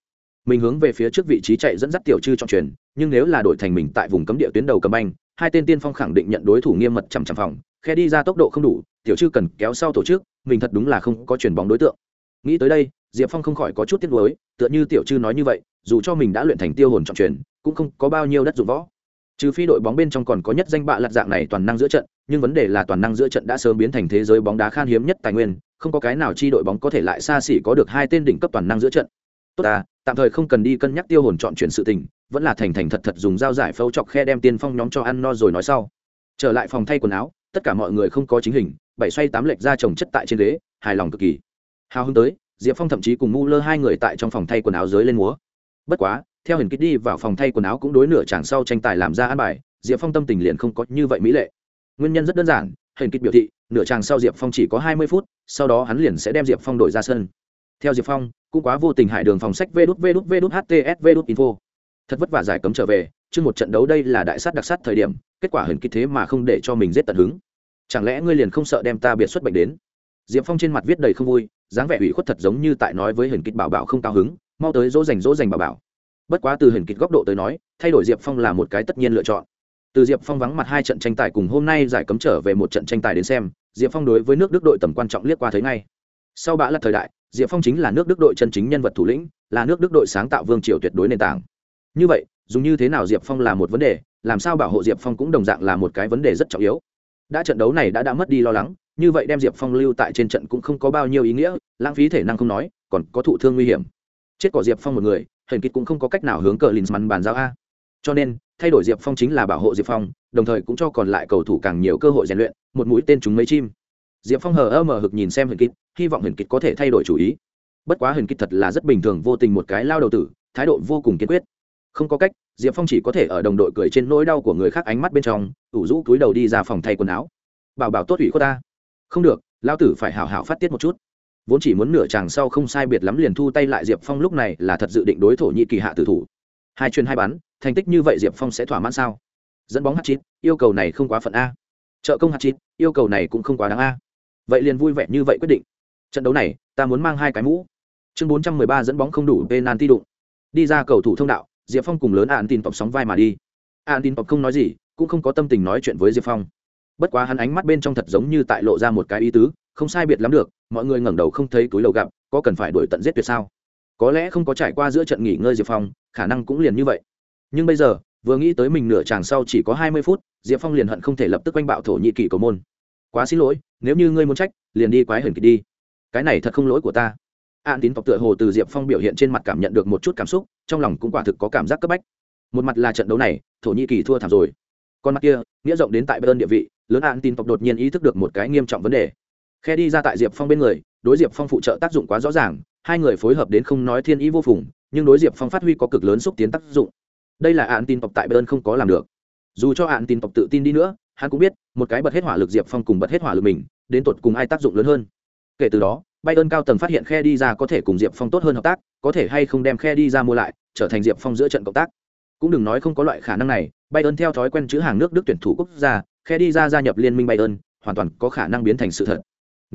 Speaker 1: Mình hướng về phía trước vị trí chạy dẫn dắt tiểu chư chọn truyền nhưng nếu là đổi thành mình tại vùng cấm địa tuyến đầu cầm banh, hai tên tiên phong khẳng định nhận đối thủ nghiêm mật chằm chằm phòng, khe đi ra tốc độ không đủ, tiểu chư cần kéo sau tổ chức, mình thật đúng là không có chuyển bóng đối tượng. Nghĩ tới đây, diệp phong không khỏi có chút tiếc nuối, tựa như tiểu chư nói như vậy, dù cho mình đã luyện thành tiêu hồn chọn truyền cũng không có bao nhiêu đất dụng võ. Trừ phi đội bóng bên trong còn có nhất danh bạ lặt dạng này toàn năng giữa trận, nhưng vấn đề là toàn năng giữa trận đã sớm biến thành thế giới bóng đá khan hiếm nhất tài nguyên, không có cái nào chi đội bóng có thể lại xa xỉ có được hai tên đỉnh cấp toàn năng giữa trận. Tốt à tạm thời không cần đi cân nhắc tiêu hồn chọn chuyển sự tình, vẫn là thành thành thật thật dùng dao giải phâu chọc khe đem tiên phong nhóm cho ăn no rồi nói sau. Trở lại phòng thay quần áo, tất cả mọi người không có chính hình, bảy xoay tám lệch ra trồng chất tại trên ghế, hài lòng cực kỳ. Hào hứng tới, diệp phong thậm chí cùng mu lơ hai người tại trong phòng thay quần áo dưới lên múa. Bất quá theo hình kích đi vào phòng thay quần áo cũng đối nửa chàng sau tranh tài làm ra an bài, diệp phong tâm tình liền không có như vậy mỹ lệ. Nguyên nhân rất đơn giản hình kích biểu thị, nửa chàng sau diệp phong chỉ có hai mươi phút, sau đó hắn liền sẽ đem diệp phong đổi ra sân. Theo diệp phong, cũng quá vô tình hại đường phòng sách vê đút vê đút vê đút hts vê đút info. Thật vất vả giải cấm trở về chứ một trận đấu đây là đại sát đặc sát thời điểm, kết quả hình kích thế mà không để cho mình giết tận hứng. Chẳng lẽ ngươi liền không sợ đem ta biệt xuất bệnh đến? Diệp phong trên mặt viết đầy không vui, dáng vẻ ủy khuất thật giống như tại nói với hình kích bảo bảo không cao hứng, mau tới dỗ dành dỗ dành bảo bảo bất quá từ hình kịch góc độ tới nói, thay đổi diệp phong là một cái tất nhiên lựa chọn. Từ diệp phong vắng mặt hai trận tranh tài cùng hôm nay giải cấm trở về một trận tranh tài đến xem, diệp phong đối với nước đức đội tầm quan trọng liếc qua thấy ngay. Sau bã là thời đại, diệp phong chính là nước đức đội chân chính nhân vật thủ lĩnh, là nước đức đội sáng tạo vương triều tuyệt đối nền tảng. Như vậy dùng như thế nào diệp phong là một vấn đề, làm sao bảo hộ diệp phong cũng đồng dạng là một cái vấn đề rất trọng yếu. Đã trận đấu này đã đã mất đi lo lắng, như vậy đem diệp phong lưu tại trên trận cũng không có bao nhiêu ý nghĩa, lãng phí thể năng không nói, còn có thụ thương nguy hiểm. Chết cỏ diệp phong một người hển kịch cũng không có cách nào hướng cờ linsman bàn giao a. Cho nên, thay đổi diệp phong chính là bảo hộ diệp phong, đồng thời cũng cho còn lại cầu thủ càng nhiều cơ hội rèn luyện, một mũi tên chúng mấy chim. Diệp phong hờ ơ mờ hực nhìn xem hển kịch hy vọng hển kịch có thể thay đổi chủ ý. Bất quá hển kịch thật là rất bình thường, vô tình một cái lao đầu tử, thái độ vô cùng kiên quyết. Không có cách, diệp phong chỉ có thể ở đồng đội cười trên nỗi đau của người khác ánh mắt bên trong, ủ rũ túi đầu đi ra phòng thay quần áo. Bảo bảo tốt ủy cô ta. Không được, lao tử phải hảo hảo phát tiết một chút vốn chỉ muốn nửa chàng sau không sai biệt lắm liền thu tay lại diệp phong lúc này là thật dự định đối thổ nhĩ kỳ hạ tử thủ. Hai chuyên hai bắn thành tích như vậy diệp phong sẽ thỏa mãn sao? Dẫn bóng hát chín yêu cầu này không quá phận a. Trợ công h chín yêu cầu này cũng không quá đáng a. Vậy liền vui vẻ như vậy quyết định. Trận đấu này, ta muốn mang hai cái mũ. Chương bốn trăm mười ba dẫn bóng không đủ, penalty đụng. Đi ra cầu thủ thông đạo, diệp phong cùng lớn ạn tin tộc sóng vai mà đi. Ạn tin tộc không nói gì, cũng không có tâm tình nói chuyện với diệp phong. Bất quá hắn ánh mắt bên trong thật giống như tại lộ ra một cái ý tứ, không sai biệt lắm được mọi người ngẩng đầu không thấy túi lầu gặp, có cần phải đuổi tận giết tuyệt sao? Có lẽ không có trải qua giữa trận nghỉ ngơi diệp phong, khả năng cũng liền như vậy. Nhưng bây giờ, vừa nghĩ tới mình nửa chàng sau chỉ có hai mươi phút, diệp phong liền hận không thể lập tức quanh bạo thổ nhị kỳ cầu môn. Quá xin lỗi, nếu như ngươi muốn trách, liền đi quái hển kịch đi. Cái này thật không lỗi của ta. An tín tộc tựa hồ từ diệp phong biểu hiện trên mặt cảm nhận được một chút cảm xúc, trong lòng cũng quả thực có cảm giác cấp bách. Một mặt là trận đấu này, thổ nhĩ kỳ thua thảm rồi. Còn mặt kia, nghĩa rộng đến tại bayern địa vị, lớn an tín tộc đột nhiên ý thức được một cái nghiêm trọng vấn đề khe đi ra tại diệp phong bên người đối diệp phong phụ trợ tác dụng quá rõ ràng hai người phối hợp đến không nói thiên ý vô phùng nhưng đối diệp phong phát huy có cực lớn xúc tiến tác dụng đây là hạn tin tộc tại bayern không có làm được dù cho hạn tin tộc tự tin đi nữa hắn cũng biết một cái bật hết hỏa lực diệp phong cùng bật hết hỏa lực mình đến tột cùng ai tác dụng lớn hơn kể từ đó Bayern cao tầng phát hiện khe đi ra có thể cùng Diệp Phong tốt hơn hợp tác, có thể hay không đem khe đi ra mua lại, trở thành Diệp Phong giữa trận cộng tác. Cũng đừng nói không có loại khả năng này, Bayern theo thói quen chữ hàng nước Đức tuyển thủ quốc gia, khe đi ra gia nhập liên minh Bayern, hoàn toàn có khả năng biến thành sự thật.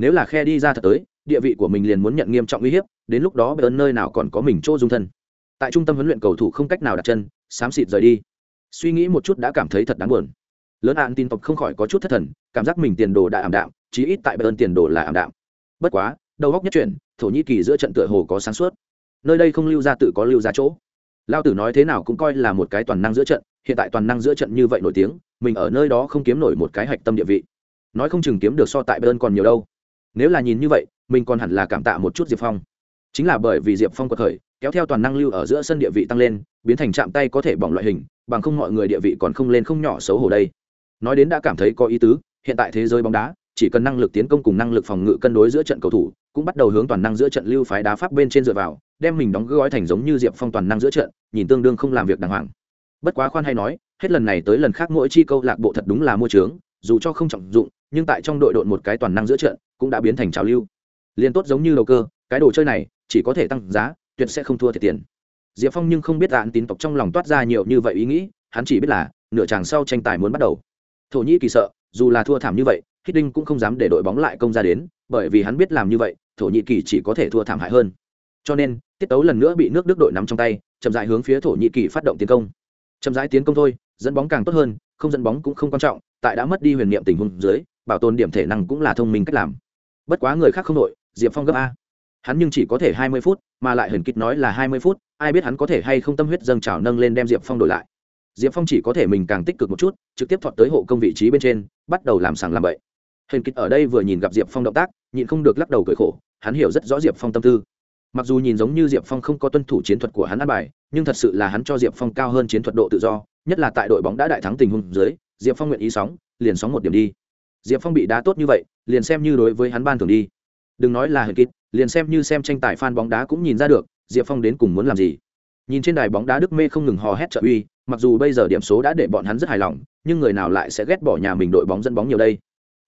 Speaker 1: Nếu là khe đi ra thật tới, địa vị của mình liền muốn nhận nghiêm trọng uy hiếp, đến lúc đó Bayern nơi nào còn có mình chỗ dung thân. Tại trung tâm huấn luyện cầu thủ không cách nào đặt chân, xám xịt rời đi. Suy nghĩ một chút đã cảm thấy thật đáng buồn. Lớn An tin tộc không khỏi có chút thất thần, cảm giác mình tiền đồ đã ảm đạm, chí ít tại Bayern tiền đồ là ảm đạm. Bất quá, đầu góc nhất chuyển thổ nhĩ kỳ giữa trận tựa hồ có sáng suốt nơi đây không lưu ra tự có lưu ra chỗ lao tử nói thế nào cũng coi là một cái toàn năng giữa trận hiện tại toàn năng giữa trận như vậy nổi tiếng mình ở nơi đó không kiếm nổi một cái hạch tâm địa vị nói không chừng kiếm được so tại bên còn nhiều đâu nếu là nhìn như vậy, mình còn hẳn là cảm tạ một chút diệp phong. Chính là bởi vì diệp phong có thời kéo theo toàn năng lưu ở giữa sân địa vị tăng lên, biến thành chạm tay có thể bỏng loại hình, bằng không mọi người địa vị còn không lên không nhỏ xấu hổ đây. Nói đến đã cảm thấy có ý tứ, hiện tại thế giới bóng đá, chỉ cần năng lực tiến công cùng năng lực phòng ngự cân đối giữa trận cầu thủ, cũng bắt đầu hướng toàn năng giữa trận lưu phái đá pháp bên trên dựa vào, đem mình đóng gói thành giống như diệp phong toàn năng giữa trận, nhìn tương đương không làm việc đàng hoàng. Bất quá khoan hay nói, hết lần này tới lần khác mỗi chi câu lạc bộ thật đúng là mua trướng dù cho không trọng dụng, nhưng tại trong đội đội một cái toàn năng giữa trận cũng đã biến thành trào lưu liên tốt giống như đầu cơ cái đồ chơi này chỉ có thể tăng giá tuyệt sẽ không thua thiệt tiền diệp phong nhưng không biết đạn tín tộc trong lòng toát ra nhiều như vậy ý nghĩ hắn chỉ biết là nửa chàng sau tranh tài muốn bắt đầu thổ nhĩ kỳ sợ dù là thua thảm như vậy Hiddink cũng không dám để đội bóng lại công ra đến, bởi vì hắn biết làm như vậy, Thổ Nhĩ Kỳ chỉ có thể thua thảm hại hơn. Cho nên, tiết tấu lần nữa bị nước Đức đội nắm trong tay, chậm rãi hướng phía Thổ Nhĩ Kỳ phát động tiến công. Chậm rãi tiến công thôi, dẫn bóng càng tốt hơn, không dẫn bóng cũng không quan trọng, tại đã mất đi huyền niệm tình huống dưới, bảo tồn điểm thể năng cũng là thông minh cách làm. Bất quá người khác không đội, Diệp Phong gấp a. Hắn nhưng chỉ có thể 20 phút, mà lại huyền kịch nói là 20 phút, ai biết hắn có thể hay không tâm huyết dâng trào nâng lên đem Diệp Phong đổi lại. Diệp Phong chỉ có thể mình càng tích cực một chút, trực tiếp thọt tới hộ công vị trí bên trên, bắt đầu làm sàng làm bậy hình kịch ở đây vừa nhìn gặp diệp phong động tác nhịn không được lắc đầu cười khổ hắn hiểu rất rõ diệp phong tâm tư mặc dù nhìn giống như diệp phong không có tuân thủ chiến thuật của hắn ăn bài nhưng thật sự là hắn cho diệp phong cao hơn chiến thuật độ tự do nhất là tại đội bóng đã đại thắng tình huống dưới diệp phong nguyện ý sóng liền sóng một điểm đi diệp phong bị đá tốt như vậy, liền xem như đối với hắn ban thường đi. Đừng nói là hận kịch, liền xem như xem tranh tài f bóng đá cũng nhìn ra được, diệp phong đến cùng muốn làm gì. Nhìn trên đài bóng đá đức mê không ngừng hò hét trợ uy, mặc dù bây giờ điểm số đã để bọn hắn rất hài lòng, nhưng người nào lại sẽ ghét bỏ nhà mình đội bóng dẫn bóng nhiều đây?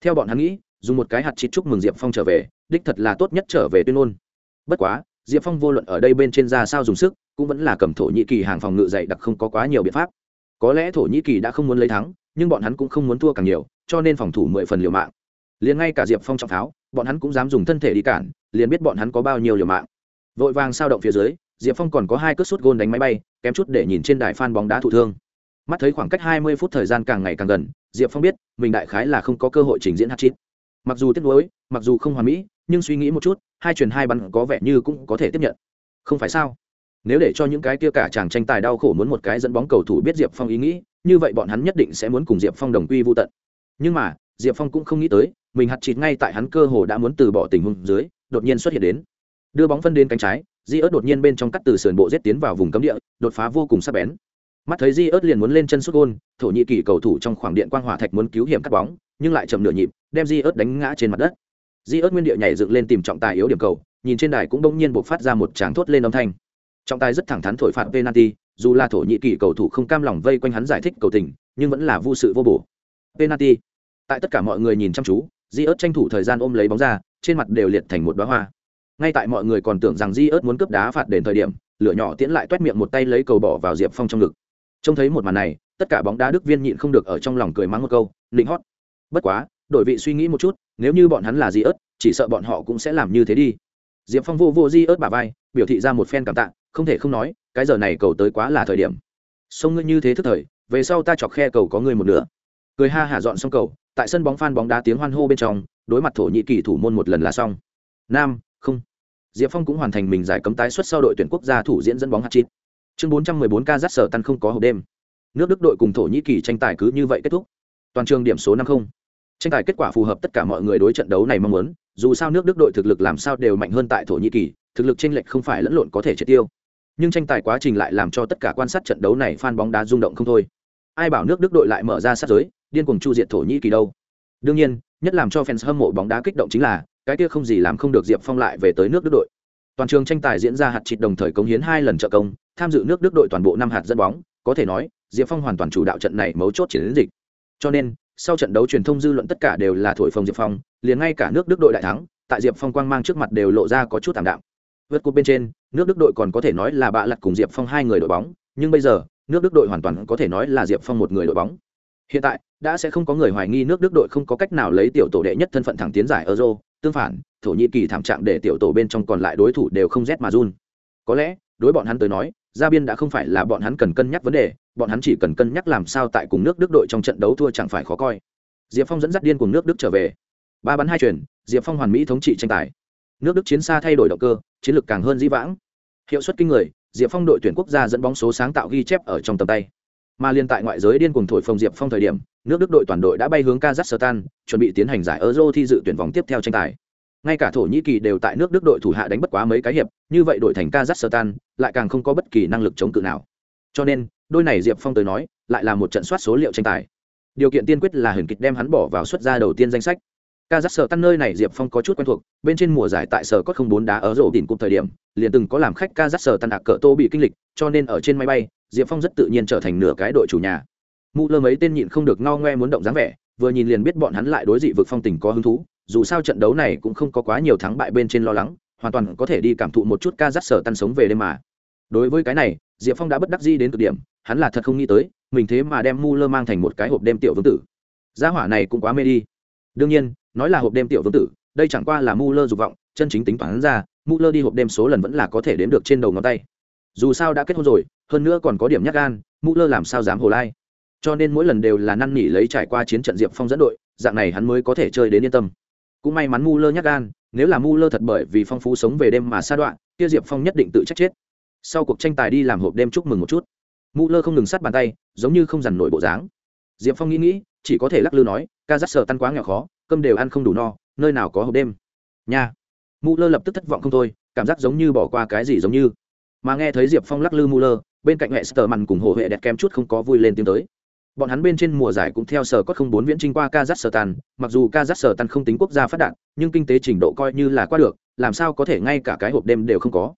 Speaker 1: Theo bọn hắn nghĩ, dùng một cái hạt chít chúc mừng diệp phong trở về, đích thật là tốt nhất trở về tuyên ngôn. Bất quá, diệp phong vô luận ở đây bên trên ra sao dùng sức, cũng vẫn là cầm thổ nhĩ kỳ hàng phòng ngự dày đặc không có quá nhiều biện pháp. Có lẽ thổ nhĩ kỳ đã không muốn lấy thắng nhưng bọn hắn cũng không muốn thua càng nhiều cho nên phòng thủ mười phần liều mạng. Liền ngay cả diệp phong trọng pháo, bọn hắn cũng dám dùng thân thể đi cản liền biết bọn hắn có bao nhiêu liều mạng. Vội vàng sao động phía dưới diệp phong còn có hai cất sút gôn đánh máy bay kém chút để nhìn trên đài phan bóng đá thụ thương. Mắt thấy khoảng cách hai mươi phút thời gian càng ngày càng gần diệp phong biết mình đại khái là không có cơ hội trình diễn hát chít mặc dù tiếc nuối mặc dù không hoàn mỹ nhưng suy nghĩ một chút hai truyền hai bắn có vẻ như cũng có thể tiếp nhận. Không phải sao? Nếu để cho những cái kia cả chàng tranh tài đau khổ muốn một cái dẫn bóng cầu thủ biết diệp phong ý nghĩ như vậy bọn hắn nhất định sẽ muốn cùng diệp phong đồng quy vô tận. Nhưng mà, diệp phong cũng không nghĩ tới, mình hạt chịt ngay tại hắn cơ hồ đã muốn từ bỏ tình huống dưới, đột nhiên xuất hiện đến. Đưa bóng phân đến cánh trái, di ớt đột nhiên bên trong cắt từ sườn bộ rết tiến vào vùng cấm địa, đột phá vô cùng sắc bén. Mắt thấy di ớt liền muốn lên chân xuất gôn, thổ nhĩ kỳ cầu thủ trong khoảng điện quang hỏa thạch muốn cứu hiểm cắt bóng, nhưng lại chậm nửa nhịp, đem di ớt đánh ngã trên mặt đất. Di ớt nguyên địa nhảy dựng lên tìm trọng tài yếu điểm cầu, nhìn trên đài cũng đông nhiên buộc phát ra một tràng thốt lên âm thanh. Trọng tài rất thẳng thắn thổi phạt penalty dù là thổ nhĩ kỳ cầu thủ không cam lòng vây quanh hắn giải thích cầu tình, nhưng vẫn là vô sự vô bổ. Penalty. Tại tất cả mọi người nhìn chăm chú di ớt tranh thủ thời gian ôm lấy bóng ra, trên mặt đều liệt thành một đoá hoa. Ngay tại mọi người còn tưởng rằng di ớt muốn cướp đá phạt đền thời điểm, lửa nhỏ tiễn lại t miệng một tay lấy cầu bỏ vào diệp phong trong ngực. Trông thấy một màn này, tất cả bóng đá đức viên nhịn không được ở trong lòng cười mắng một câu định hót. Bất quá đổi vị suy nghĩ một chút, nếu như bọn hắn là di ớt chỉ sợ bọn họ cũng sẽ làm như thế đi. Diệp phong vô vô di ớt bà vai, biểu thị ra một phen cảm tạ, không thể không nói cái giờ này cầu tới quá là thời điểm. Sông ngươi như thế thức thời, về sau ta chọc khe cầu có ngươi một nửa. Cười ha hả dọn xong cầu, tại sân bóng phan bóng đá tiếng hoan hô bên trong, đối mặt thổ nhĩ kỳ thủ môn một lần là xong. Nam, không. Diệp phong cũng hoàn thành mình giải cấm tái xuất sau đội tuyển quốc gia thủ diễn dẫn bóng hạt chít chương bốn trăm mười bốn ca rắt sở tăng không có hộp đêm. Nước đức đội cùng thổ nhĩ kỳ tranh tài cứ như vậy kết thúc. Toàn trường điểm số năm không. Tranh tài kết quả phù hợp tất cả mọi người đối trận đấu này mong muốn, dù sao nước đức đội thực lực làm sao đều mạnh hơn tại thổ nhĩ kỳ, thực lực chênh lệch không phải lẫn lộn có thể triệt tiêu nhưng tranh tài quá trình lại làm cho tất cả quan sát trận đấu này fan bóng đá rung động không thôi. Ai bảo nước đức đội lại mở ra sát giới, điên cuồng chu diệt thổ nhĩ kỳ đâu. Đương nhiên, nhất làm cho fans hâm mộ bóng đá kích động chính là, cái kia không gì làm không được diệp phong lại về tới nước đức đội. Toàn trường tranh tài diễn ra hạt chịt đồng thời cống hiến hai lần trợ công, tham dự nước đức đội toàn bộ năm hạt dẫn bóng, có thể nói, diệp phong hoàn toàn chủ đạo trận này mấu chốt chiến dịch. Cho nên, sau trận đấu truyền thông dư luận tất cả đều là thổi phồng diệp phong, liền ngay cả nước đức đội đại thắng, tại diệp phong quang mang trước mặt đều lộ ra có chút thảm đạm. Vượt cúp bên trên nước đức đội còn có thể nói là bạ lặt cùng diệp phong hai người đội bóng, nhưng bây giờ, nước đức đội hoàn toàn có thể nói là diệp phong một người đội bóng. Hiện tại, đã sẽ không có người hoài nghi nước đức đội không có cách nào lấy tiểu tổ đệ nhất thân phận thẳng tiến giải euro, tương phản, thổ nhĩ kỳ thảm trạng để tiểu tổ bên trong còn lại đối thủ đều không rét mà run. Có lẽ, đối bọn hắn tới nói gia biên đã không phải là bọn hắn cần cân nhắc vấn đề, bọn hắn chỉ cần cân nhắc làm sao tại cùng nước đức đội trong trận đấu thua chẳng phải khó coi. Diệp phong dẫn dắt điên cùng nước đức trở về. Ba bắn hai chuyển diệp phong hoàn mỹ thống trị tranh tài. Nước đức chiến xa thay đổi động cơ chiến lược càng hơn dĩ vãng. Hiệu suất kinh người, diệp phong đội tuyển quốc gia dẫn bóng số sáng tạo ghi chép ở trong tầm tay. Mà liên tại ngoại giới điên cuồng thổi phồng diệp phong thời điểm, nước đức đội toàn đội đã bay hướng kazakhstan, chuẩn bị tiến hành giải euro thi dự tuyển vòng tiếp theo tranh tài. Ngay cả thổ nhĩ kỳ đều tại nước đức đội thủ hạ đánh bất quá mấy cái hiệp, như vậy đội thành kazakhstan, lại càng không có bất kỳ năng lực chống cự nào. Cho nên, đôi này diệp phong tới nói, lại là một trận soát số liệu tranh tài. Điều kiện tiên quyết là huyền kịch đem hắn bỏ vào xuất ra đầu tiên danh sách ca rát sở tan nơi này Diệp Phong có chút quen thuộc, bên trên mùa giải tại sở có không bốn đá ở rổ đỉnh cùng thời điểm, liền từng có làm khách ca rát sở Kazakhstan đạc cỡ tô bị kinh lịch, cho nên ở trên máy bay, Diệp Phong rất tự nhiên trở thành nửa cái đội chủ nhà. Mụ lơ mấy tên nhịn không được ngao ngoe muốn động dáng vẻ, vừa nhìn liền biết bọn hắn lại đối dị vực phong tình có hứng thú, dù sao trận đấu này cũng không có quá nhiều thắng bại bên trên lo lắng, hoàn toàn có thể đi cảm thụ một chút ca rát sở tan sống về đêm mà. Đối với cái này, Diệp Phong đã bất đắc dĩ đến cực điểm, hắn là thật không nghĩ tới, mình thế mà đem Mu lơ mang thành một cái hộp đem tiểu vương tử. Gia hỏa này cũng quá mê đi. Đương nhiên, nói là hộp đêm tiểu vương tử, đây chẳng qua là mu lơ dục vọng, chân chính tính toán ra mu lơ đi hộp đêm số lần vẫn là có thể đếm được trên đầu ngón tay. Dù sao đã kết hôn rồi, hơn nữa còn có điểm nhắc gan mu lơ làm sao dám hồ lai. Cho nên mỗi lần đều là năn nỉ lấy trải qua chiến trận diệp phong dẫn đội, dạng này hắn mới có thể chơi đến yên tâm. Cũng may mắn mu lơ nhắc gan, nếu là mu lơ thật bởi vì phong phú sống về đêm mà sa đoạn kia diệp phong nhất định tự trách chết. Sau cuộc tranh tài đi làm hộp đêm chúc mừng một chút. Mu lơ không ngừng sát bàn tay, giống như không dằn nổi bộ dáng. Diệp phong nghĩ nghĩ, chỉ có thể lắc lư nói ca dắt sờ tan quá nghèo khó, cơm đều ăn không đủ no, nơi nào có hộp đêm. Nha. Mụ lơ lập tức thất vọng không thôi, cảm giác giống như bỏ qua cái gì giống như. Mà nghe thấy diệp phong lắc lư mù lơ, bên cạnh hệ sờ mằn cùng hồ hệ đẹp kem chút không có vui lên tiếng tới. Bọn hắn bên trên mùa giải cũng theo sở cốt không bốn viễn trinh qua kazakhstan mặc dù kazakhstan không tính quốc gia phát đạt, nhưng kinh tế trình độ coi như là qua được, làm sao có thể ngay cả cái hộp đêm đều không có.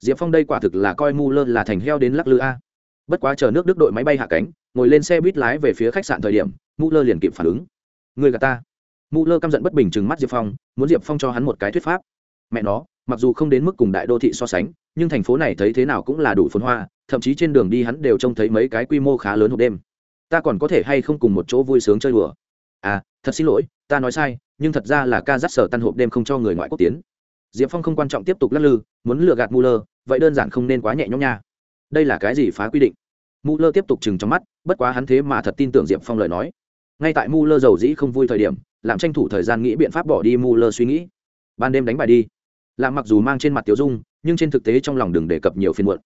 Speaker 1: Diệp phong đây quả thực là coi mu lơ là thành heo đến lắc lư a. Bất quá chờ nước đức đội máy bay hạ cánh, ngồi lên xe buýt lái về phía khách sạn thời điểm mu lơ liền kịp phản ứng người gà ta. Mụ lơ căm giận bất bình chừng mắt diệp phong, muốn diệp phong cho hắn một cái thuyết pháp. Mẹ nó, mặc dù không đến mức cùng đại đô thị so sánh, nhưng thành phố này thấy thế nào cũng là đủ phồn hoa, thậm chí trên đường đi hắn đều trông thấy mấy cái quy mô khá lớn hộp đêm. Ta còn có thể hay không cùng một chỗ vui sướng chơi đùa? À thật xin lỗi, ta nói sai, nhưng thật ra là ca dắt sở tan hộp đêm không cho người ngoại quốc tiến. Diệp phong không quan trọng tiếp tục lắc lư, muốn lừa gạt mù lơ, vậy đơn giản không nên quá nhẹ nhõm nha. Đây là cái gì phá quy định? Mù lơ tiếp tục chừng trong mắt, bất quá hắn thế mà thật tin tưởng diệp phong lời nói ngay tại mù lơ dầu dĩ không vui thời điểm làm tranh thủ thời gian nghĩ biện pháp bỏ đi mù lơ suy nghĩ. Ban đêm đánh bài đi. Làm mặc dù mang trên mặt tiểu dung, nhưng trên thực tế trong lòng đừng đề cập nhiều phiên muộn.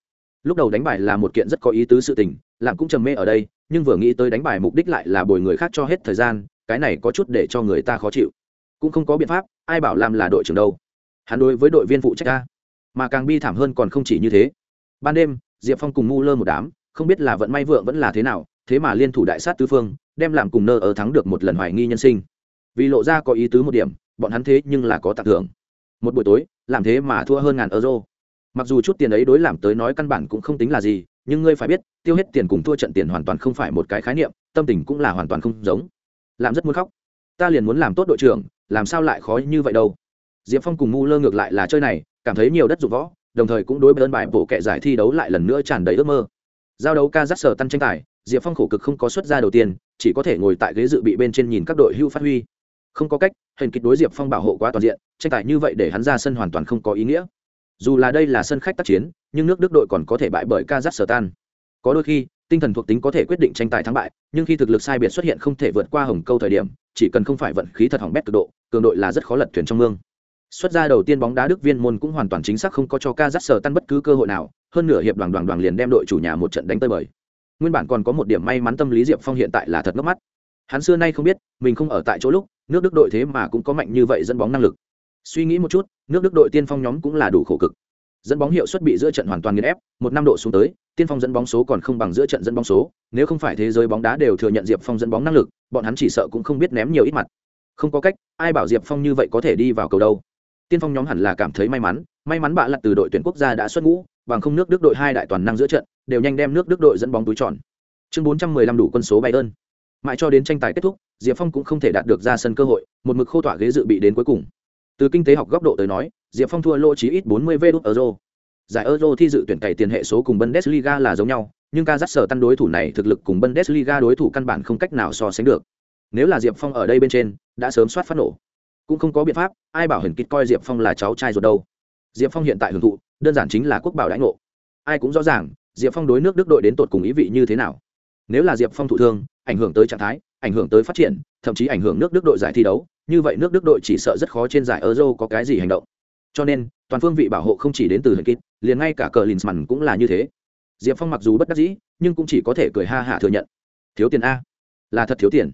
Speaker 1: Lúc đầu đánh bài là một kiện rất có ý tứ sự tình làm cũng trầm mê ở đây, nhưng vừa nghĩ tới đánh bài mục đích lại là bồi người khác cho hết thời gian, cái này có chút để cho người ta khó chịu. Cũng không có biện pháp, ai bảo làm là đội trưởng đâu. Hắn đối với đội viên phụ trách ca mà càng bi thảm hơn còn không chỉ như thế. Ban đêm, diệp phong cùng mu lơ một đám, không biết là vận may vượng vẫn là thế nào, thế mà liên thủ đại sát tứ phương đem làm cùng nơ ở thắng được một lần hoài nghi nhân sinh. Vì lộ ra có ý tứ một điểm, bọn hắn thế nhưng là có tặng thưởng. Một buổi tối, làm thế mà thua hơn ngàn euro. Mặc dù chút tiền ấy đối làm tới nói căn bản cũng không tính là gì, nhưng ngươi phải biết, tiêu hết tiền cùng thua trận tiền hoàn toàn không phải một cái khái niệm, tâm tình cũng là hoàn toàn không giống. Làm rất muốn khóc. Ta liền muốn làm tốt đội trưởng, làm sao lại khó như vậy đâu. Diệp phong cùng ngu lơ ngược lại là chơi này, cảm thấy nhiều đất dụng võ, đồng thời cũng đối với ơn bài bộ kệ giải thi đấu lại lần nữa tràn đầy ước mơ. Giao đấu ca dắt sở tăng tranh tài diệp phong khổ cực không có xuất ra đầu tiên, chỉ có thể ngồi tại ghế dự bị bên trên nhìn các đội hưu phát huy. Không có cách hình kịch đối diệp phong bảo hộ quá toàn diện, tranh tài như vậy để hắn ra sân hoàn toàn không có ý nghĩa. Dù là đây là sân khách tác chiến, nhưng nước đức đội còn có thể bại bởi kazakhstan. Có đôi khi, tinh thần thuộc tính có thể quyết định tranh tài thắng bại, nhưng khi thực lực sai biệt xuất hiện không thể vượt qua hồng câu thời điểm, chỉ cần không phải vận khí thật hỏng bét cực độ, cường đội là rất khó lật thuyền trong mương. Xuất ra đầu tiên bóng đá đức viên môn cũng hoàn toàn chính xác không có cho kazakhstan bất cứ cơ hội nào, hơn nửa hiệp đoàn đoàn đoàn liền đem đội chủ nhà một trận đánh tơi bời nguyên bản còn có một điểm may mắn tâm lý diệp phong hiện tại là thật ngốc mắt hắn xưa nay không biết mình không ở tại chỗ lúc nước đức đội thế mà cũng có mạnh như vậy dẫn bóng năng lực suy nghĩ một chút nước đức đội tiên phong nhóm cũng là đủ khổ cực dẫn bóng hiệu suất bị giữa trận hoàn toàn nghiền ép một năm độ xuống tới tiên phong dẫn bóng số còn không bằng giữa trận dẫn bóng số nếu không phải thế giới bóng đá đều thừa nhận diệp phong dẫn bóng năng lực bọn hắn chỉ sợ cũng không biết ném nhiều ít mặt không có cách ai bảo diệp phong như vậy có thể đi vào cầu đâu tiên phong nhóm hẳn là cảm thấy may mắn may mắn bạ lặt từ đội tuyển quốc gia đã xuất ngũ bằng không nước đức đội hai đại toàn năng giữa trận, đều nhanh đem nước đức đội dẫn bóng túi tròn. Chương bốn trăm mười lăm đủ quân số bay ơn. Mãi cho đến tranh tài kết thúc, diệp phong cũng không thể đạt được ra sân cơ hội, một mực khô tỏa ghế dự bị đến cuối cùng. Từ kinh tế học góc độ tới nói, diệp phong thua lỗ chí ít 40 VĐ euro. Giải euro thi dự tuyển cày tiền hệ số cùng bundesliga là giống nhau, nhưng ca dắt sở tăng đối thủ này thực lực cùng bundesliga đối thủ căn bản không cách nào so sánh được. Nếu là diệp phong ở đây bên trên, đã sớm soát phát nổ. Cũng không có biện pháp, ai bảo hình kịch coi diệp phong là cháu trai ruột đâu. Diệp phong hiện tại hưởng thụ đơn giản chính là quốc bảo đãi ngộ. Ai cũng rõ ràng, diệp phong đối nước đức đội đến tột cùng ý vị như thế nào. Nếu là diệp phong thụ thương, ảnh hưởng tới trạng thái, ảnh hưởng tới phát triển, thậm chí ảnh hưởng nước đức đội giải thi đấu, như vậy nước đức đội chỉ sợ rất khó trên giải euro có cái gì hành động. Cho nên, toàn phương vị bảo hộ không chỉ đến từ hình kít liền ngay cả cờ linsman cũng là như thế. Diệp phong mặc dù bất đắc dĩ, nhưng cũng chỉ có thể cười ha hả thừa nhận. Thiếu tiền a. Là thật thiếu tiền.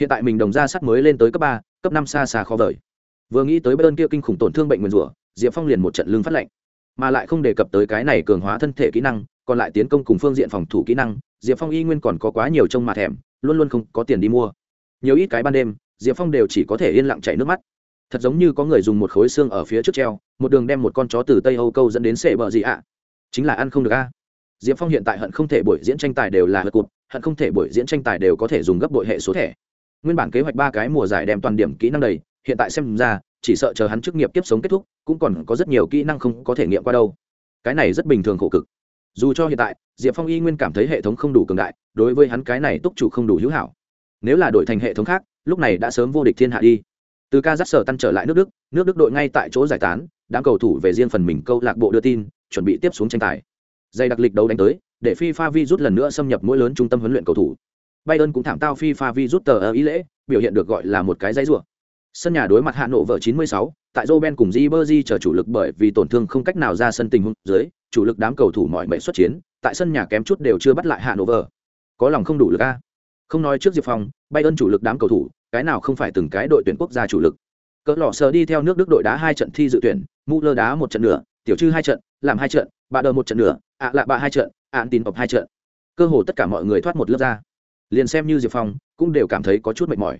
Speaker 1: Hiện tại mình đồng ra sắt mới lên tới cấp ba, cấp năm xa xa khó vời. Vừa nghĩ tới bên kia kinh khủng tổn thương bệnh nguyền rủa, diệp phong liền một trận lương phát lệnh mà lại không đề cập tới cái này cường hóa thân thể kỹ năng, còn lại tiến công cùng phương diện phòng thủ kỹ năng, diệp phong y nguyên còn có quá nhiều trông mà thèm, luôn luôn không có tiền đi mua. Nhiều ít cái ban đêm, diệp phong đều chỉ có thể yên lặng chảy nước mắt. Thật giống như có người dùng một khối xương ở phía trước treo, một đường đem một con chó từ tây âu câu dẫn đến sệ bờ gì ạ? Chính là ăn không được a. Diệp phong hiện tại hận không thể buổi diễn tranh tài đều là hận cụt, hận không thể buổi diễn tranh tài đều có thể dùng gấp bội hệ số thẻ. Nguyên bản kế hoạch ba cái mùa giải đem toàn điểm kỹ năng đầy, hiện tại xem ra chỉ sợ chờ hắn chức nghiệp tiếp sống kết thúc, cũng còn có rất nhiều kỹ năng không có thể nghiệm qua đâu. Cái này rất bình thường khổ cực. Dù cho hiện tại, diệp phong y nguyên cảm thấy hệ thống không đủ cường đại, đối với hắn cái này túc chủ không đủ hữu hảo. Nếu là đổi thành hệ thống khác, lúc này đã sớm vô địch thiên hạ đi. Từ ca dắt sở tăng trở lại nước đức nước đức đội ngay tại chỗ giải tán, đám cầu thủ về riêng phần mình câu lạc bộ đưa tin, chuẩn bị tiếp xuống tranh tài. Dây đặc lịch đấu đánh tới, để pha vi rút lần nữa xâm nhập mỗi lớn trung tâm huấn luyện cầu thủ. Bayern cũng thảm tao phi pha vi rút tờ ở ý lễ, biểu hiện được gọi là một cái dãy rủa sân nhà đối mặt hạ nộ vợ 96, tại Roben cùng Ribery chờ chủ lực bởi vì tổn thương không cách nào ra sân tình huống dưới, chủ lực đám cầu thủ mọi mệnh xuất chiến, tại sân nhà kém chút đều chưa bắt lại hạ nộ vợ. Có lòng không đủ lực a. Không nói trước Diệp Phong, Bayern chủ lực đám cầu thủ, cái nào không phải từng cái đội tuyển quốc gia chủ lực. Cỡ lọ sờ đi theo nước Đức đội đá hai trận thi dự tuyển, Müller đá một trận nửa, tiểu trư hai trận, làm hai trận, bà đờ một trận nửa, ạ à lạ bạ hai trận, ạn tin tập hai trận. Cơ hồ tất cả mọi người thoát một lớp ra. Liền xem như Diệp Phong, cũng đều cảm thấy có chút mệt mỏi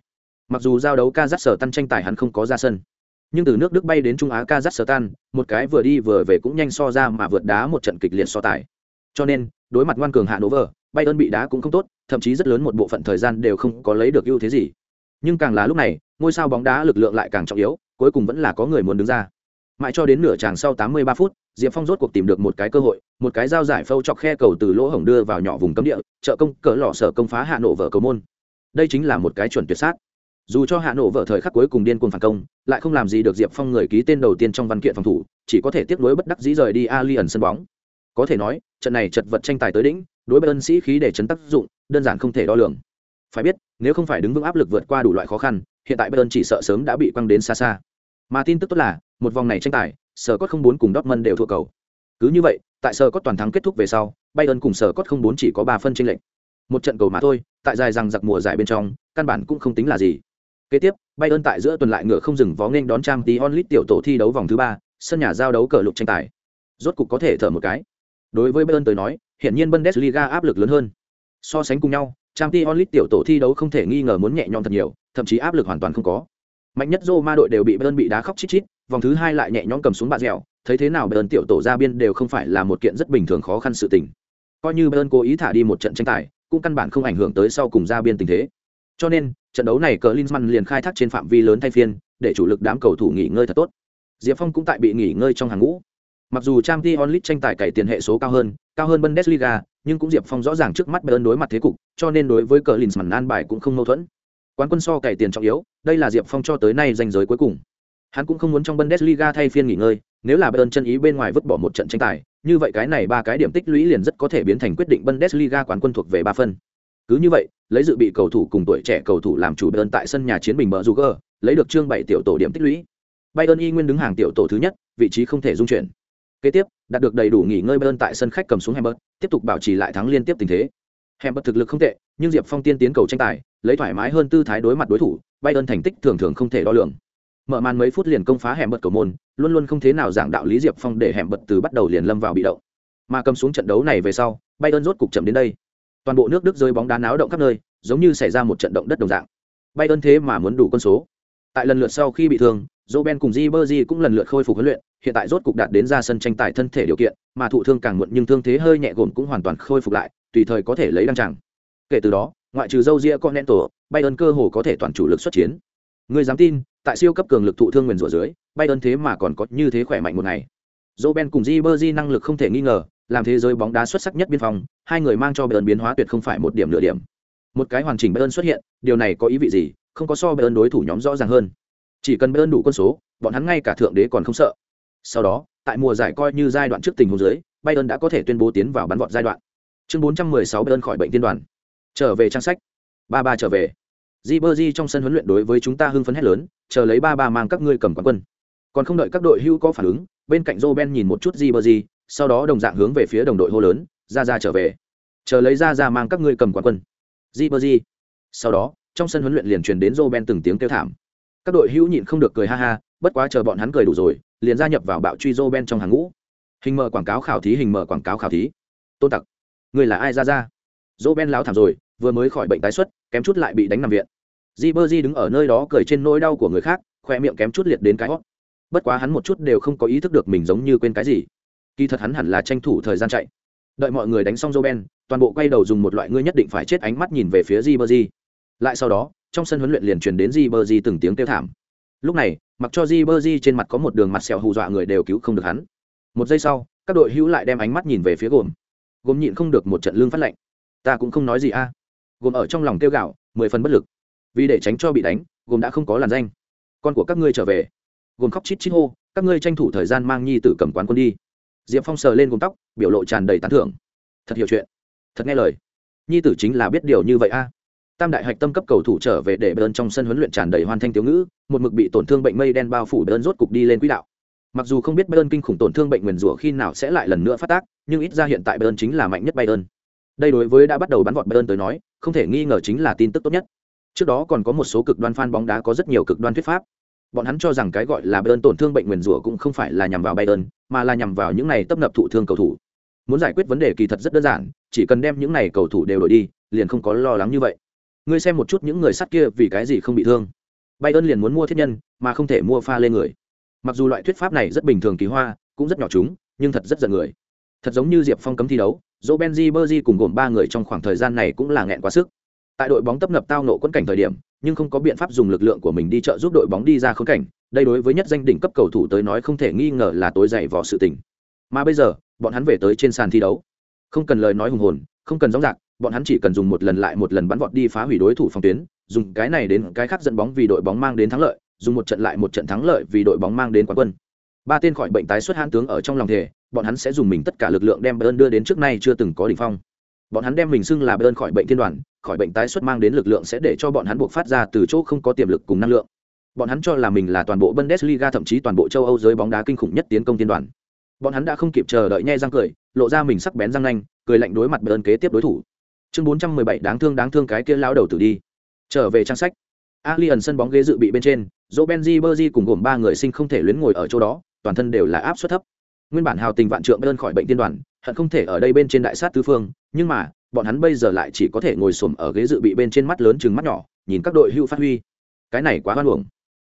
Speaker 1: mặc dù giao đấu kazakhstan tranh tài hắn không có ra sân, nhưng từ nước đức bay đến trung á kazakhstan, một cái vừa đi vừa về cũng nhanh so ra mà vượt đá một trận kịch liệt so tài. Cho nên, đối mặt ngoan cường hạ nỗ vờ bay ơn bị đá cũng không tốt, thậm chí rất lớn một bộ phận thời gian đều không có lấy được ưu thế gì. Nhưng càng là lúc này, ngôi sao bóng đá lực lượng lại càng trọng yếu, cuối cùng vẫn là có người muốn đứng ra. Mãi cho đến nửa tràng sau 83 phút, diệp phong rốt cuộc tìm được một cái cơ hội, một cái dao giải phâu chọc khe cầu từ lỗ hổng đưa vào nhỏ vùng cấm địa, trợ công cỡ lò sở công phá hạ nổ vở cầu môn. Đây chính là một cái chuẩn tuyệt sát dù cho hạ nổ vợ thời khắc cuối cùng điên cuồng phản công, lại không làm gì được diệp phong người ký tên đầu tiên trong văn kiện phòng thủ, chỉ có thể tiếp nối bất đắc dĩ rời đi ali ẩn sân bóng. Có thể nói, trận này chật vật tranh tài tới đỉnh, đối với ân sĩ khí để chấn tác dụng, đơn giản không thể đo lường. Phải biết, nếu không phải đứng vững áp lực vượt qua đủ loại khó khăn, hiện tại bayern chỉ sợ sớm đã bị quăng đến xa xa. Mà tin tức tốt là, một vòng này tranh tài sở cốt không bốn cùng dortmund đều thua cầu. Cứ như vậy, tại sở cốt toàn thắng kết thúc về sau, bayern cùng sở cốt không bốn chỉ có ba phân tranh lệch. Một trận cầu mà thôi, tại dài rằng giặc mùa giải bên trong, căn bản cũng không tính là gì. Kế tiếp, Bayern tại giữa tuần lại ngựa không dừng vó nghênh đón Champions League tiểu tổ thi đấu vòng thứ ba, sân nhà giao đấu cờ lục tranh tài. Rốt cục có thể thở một cái. Đối với Bayern tới nói, hiện nhiên Bundesliga áp lực lớn hơn. So sánh cùng nhau, Champions League tiểu tổ thi đấu không thể nghi ngờ muốn nhẹ nhõm thật nhiều, thậm chí áp lực hoàn toàn không có. Mạnh nhất Roma đội đều bị Bayern bị đá khóc chít chít, vòng thứ hai lại nhẹ nhõm cầm xuống bạ dẻo, thấy thế nào Bayern tiểu tổ ra biên đều không phải là một kiện rất bình thường khó khăn sự tình. Coi như Bayern cố ý thả đi một trận tranh tài, cũng căn bản không ảnh hưởng tới sau cùng ra biên tình thế. Cho nên, trận đấu này cờ Linsman liền khai thác trên phạm vi lớn thay phiên, để chủ lực đám cầu thủ nghỉ ngơi thật tốt. Diệp Phong cũng tại bị nghỉ ngơi trong hàng ngũ. Mặc dù Champions League tranh tài cày tiền hệ số cao hơn, cao hơn Bundesliga, nhưng cũng Diệp Phong rõ ràng trước mắt Bayern đối mặt thế cục, cho nên đối với cờ Klinsmann an bài cũng không mâu thuẫn. Quán quân so cày tiền trọng yếu, đây là Diệp Phong cho tới nay danh giới cuối cùng. Hắn cũng không muốn trong Bundesliga thay phiên nghỉ ngơi, nếu là Bayern chân ý bên ngoài vứt bỏ một trận tranh tài, như vậy cái này ba cái điểm tích lũy liền rất có thể biến thành quyết định Bundesliga quán quân thuộc về ba phân. Cứ như vậy, lấy dự bị cầu thủ cùng tuổi trẻ cầu thủ làm chủ Bayern tại sân nhà chiến bình bờ Juger, lấy được chương bảy tiểu tổ điểm tích lũy. Bayern y nguyên đứng hàng tiểu tổ thứ nhất, vị trí không thể dung chuyển. Kế tiếp, đạt được đầy đủ nghỉ ngơi Bayern tại sân khách cầm xuống Hamburg, tiếp tục bảo trì lại thắng liên tiếp tình thế. Hamburg thực lực không tệ, nhưng Diệp Phong tiên tiến cầu tranh tài, lấy thoải mái hơn tư thái đối mặt đối thủ, Bayern thành tích thường thường không thể đo lường. Mở màn mấy phút liền công phá hẻm bật cầu môn, luôn luôn không thế nào giảng đạo lý Diệp Phong để hẻm bật từ bắt đầu liền lâm vào bị động. Mà cầm xuống trận đấu này về sau, Bayern rốt cục chậm đến đây. Toàn bộ nước Đức rơi bóng đá náo động khắp nơi, giống như xảy ra một trận động đất đồng dạng. Bayern thế mà muốn đủ quân số. Tại lần lượt sau khi bị thương, Roben cùng Ribery cũng lần lượt khôi phục huấn luyện, hiện tại rốt cục đạt đến ra sân tranh tài thân thể điều kiện, mà thụ thương càng muộn nhưng thương thế hơi nhẹ gồm cũng hoàn toàn khôi phục lại, tùy thời có thể lấy đăng tràng. Kể từ đó, ngoại trừ Joe Continental, Bayern cơ hồ có thể toàn chủ lực xuất chiến. Người dám tin, tại siêu cấp cường lực thụ thương nguyền rủa dưới, Bayern thế mà còn có như thế khỏe mạnh một ngày. Roben cùng Ribery năng lực không thể nghi ngờ, làm thế giới bóng đá xuất sắc nhất biên phòng, hai người mang cho Bayern biến hóa tuyệt không phải một điểm nửa điểm. Một cái hoàn chỉnh Bayern xuất hiện, điều này có ý vị gì? Không có so Bayern đối thủ nhóm rõ ràng hơn. Chỉ cần Bayern đủ quân số, bọn hắn ngay cả thượng đế còn không sợ. Sau đó, tại mùa giải coi như giai đoạn trước tình huống dưới, Bayern đã có thể tuyên bố tiến vào bán vọt giai đoạn. Chương 416 Bayern khỏi bệnh tiên đoàn. Trở về trang sách. Ba ba trở về. Ribery trong sân huấn luyện đối với chúng ta hưng phấn hết lớn, chờ lấy ba ba mang các ngươi cầm quán quân. Còn không đợi các đội hưu có phản ứng, bên cạnh Roben nhìn một chút Ribery, sau đó đồng dạng hướng về phía đồng đội hô lớn, ra ra trở về. Chờ lấy ra ra mang các ngươi cầm quán quân. Ribery. Sau đó, trong sân huấn luyện liền truyền đến Roben từng tiếng kêu thảm. Các đội hữu nhịn không được cười ha ha, bất quá chờ bọn hắn cười đủ rồi, liền gia nhập vào bạo truy Roben trong hàng ngũ. Hình mở quảng cáo khảo thí hình mở quảng cáo khảo thí. Tôn Tặc, người là ai ra ra? Roben láo thảm rồi, vừa mới khỏi bệnh tái xuất, kém chút lại bị đánh nằm viện. Di Berji đứng ở nơi đó cười trên nỗi đau của người khác, khoe miệng kém chút liệt đến cái hót. Bất quá hắn một chút đều không có ý thức được mình giống như quên cái gì. Kỳ thật hắn hẳn là tranh thủ thời gian chạy. Đợi mọi người đánh xong Roben, toàn bộ quay đầu dùng một loại ngươi nhất định phải chết ánh mắt nhìn về phía Ribery. Lại sau đó, trong sân huấn luyện liền truyền đến Ribery từng tiếng kêu thảm. Lúc này, mặc cho Ribery trên mặt có một đường mặt sẹo hù dọa người đều cứu không được hắn. Một giây sau, các đội hữu lại đem ánh mắt nhìn về phía gồm. Gồm nhịn không được một trận lương phát lệnh, Ta cũng không nói gì a. Gồm ở trong lòng kêu gạo, mười phần bất lực vì để tránh cho bị đánh gồm đã không có làn danh con của các ngươi trở về gồm khóc chít chít hô các ngươi tranh thủ thời gian mang nhi tử cầm quán quân đi diệp phong sờ lên gồm tóc, biểu lộ tràn đầy tán thưởng. Thật hiểu chuyện. Thật nghe lời. Nhi tử chính là biết điều như vậy a. Tam đại hạch tâm cấp cầu thủ trở về để bơn trong sân huấn luyện tràn đầy hoàn thanh thiếu ngữ, một mực bị tổn thương bệnh mây đen bao phủ bơn rốt cục đi lên quỹ đạo. Mặc dù không biết bơn kinh khủng tổn thương bệnh nguyền rủa khi nào sẽ lại lần nữa phát tác, nhưng ít ra hiện tại bơn chính là mạnh nhất bayern. Đây đối với đã bắt đầu bắn vọt bayern tới nói, không thể nghi ngờ chính là tin tức tốt nhất. Trước đó còn có một số cực đoan fan bóng đá có rất nhiều cực đoan thuyết pháp. Bọn hắn cho rằng cái gọi là Bayern tổn thương bệnh nguyền rủa cũng không phải là nhằm vào Bayern, mà là nhằm vào những này tấp nập thụ thương cầu thủ. Muốn giải quyết vấn đề kỳ thật rất đơn giản, chỉ cần đem những này cầu thủ đều đổi đi, liền không có lo lắng như vậy. Ngươi xem một chút những người sắt kia vì cái gì không bị thương. Bayern liền muốn mua thiết nhân, mà không thể mua pha lên người. Mặc dù loại thuyết pháp này rất bình thường kỳ hoa, cũng rất nhỏ chúng, nhưng thật rất giận người. Thật giống như Diệp Phong cấm thi đấu, Robenzi Berzi cùng gồm ba người trong khoảng thời gian này cũng là nghẹn quá sức tại đội bóng tấp nập tao nộ quân cảnh thời điểm nhưng không có biện pháp dùng lực lượng của mình đi trợ giúp đội bóng đi ra khốn cảnh, đây đối với nhất danh đỉnh cấp cầu thủ tới nói không thể nghi ngờ là tối dày vò sự tình. Mà bây giờ, bọn hắn về tới trên sàn thi đấu. Không cần lời nói hùng hồn, không cần gióng dạc bọn hắn chỉ cần dùng một lần lại một lần bắn vọt đi phá hủy đối thủ phòng tuyến, dùng cái này đến cái khác dẫn bóng vì đội bóng mang đến thắng lợi, dùng một trận lại một trận thắng lợi vì đội bóng mang đến quán quân. Ba tên khỏi bệnh tái xuất hãn tướng ở trong lòng thể bọn hắn sẽ dùng mình tất cả lực lượng đem bayern đưa đến trước nay chưa từng có đỉnh phong. Bọn hắn đem mình xưng là bayern khỏi bệnh thiên đoàn khỏi bệnh tái xuất mang đến lực lượng sẽ để cho bọn hắn buộc phát ra từ chỗ không có tiềm lực cùng năng lượng. Bọn hắn cho là mình là toàn bộ Bundesliga thậm chí toàn bộ châu Âu giới bóng đá kinh khủng nhất tiến công tiên đoàn. Bọn hắn đã không kịp chờ đợi nhe răng cười, lộ ra mình sắc bén răng nanh, cười lạnh đối mặt Bayern kế tiếp đối thủ. Chương 417 đáng thương đáng thương cái kia lão đầu tử đi. Trở về trang sách. Alien sân bóng ghế dự bị bên trên, Robenzi Berzi cùng gồm ba người sinh không thể luyến ngồi ở chỗ đó, toàn thân đều là áp suất thấp. Nguyên bản hào tình vạn trượng Bayern khỏi bệnh tiên đoàn, hận không thể ở đây bên trên đại sát tứ phương, nhưng mà, bọn hắn bây giờ lại chỉ có thể ngồi xổm ở ghế dự bị bên trên mắt lớn chừng mắt nhỏ nhìn các đội hưu phát huy. Cái này quá hoan uổng.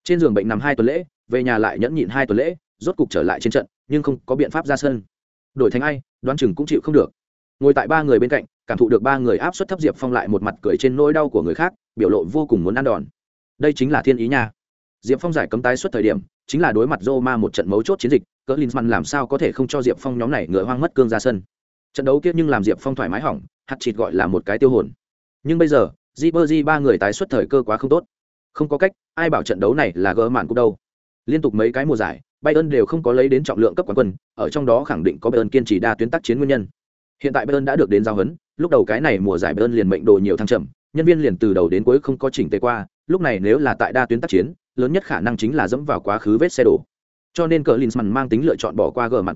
Speaker 1: trên giường bệnh nằm hai tuần lễ về nhà lại nhẫn nhịn hai tuần lễ rốt cục trở lại trên trận nhưng không có biện pháp ra sân. Đổi thành ai đoán chừng cũng chịu không được. Ngồi tại ba người bên cạnh cảm thụ được ba người áp suất thấp diệp phong lại một mặt cười trên nỗi đau của người khác biểu lộ vô cùng muốn ăn đòn. Đây chính là thiên ý nha. Diệp phong giải cấm tái xuất thời điểm chính là đối mặt Roma một trận mấu chốt chiến dịch, cỡ Klinsmann làm sao có thể không cho Diệp Phong nhóm này ngựa hoang mất cương ra sân. Trận đấu kia nhưng làm Diệp Phong thoải mái hỏng, hạt chịt gọi là một cái tiêu hồn. Nhưng bây giờ, Ribery ba người tái xuất thời cơ quá không tốt. Không có cách, ai bảo trận đấu này là gỡ mạn cũng đâu. Liên tục mấy cái mùa giải, Bayern đều không có lấy đến trọng lượng cấp quán quân, ở trong đó khẳng định có Bayern kiên trì đa tuyến tác chiến nguyên nhân. Hiện tại Bayern đã được đến giao huấn, lúc đầu cái này mùa giải Bayern liền mệnh đồ nhiều thăng trầm, nhân viên liền từ đầu đến cuối không có chỉnh tề qua, lúc này nếu là tại đa tuyến tác chiến, lớn nhất khả năng chính là dẫm vào quá khứ vết xe đổ. Cho nên cờ Linsman mang tính lựa chọn bỏ qua gờ mạn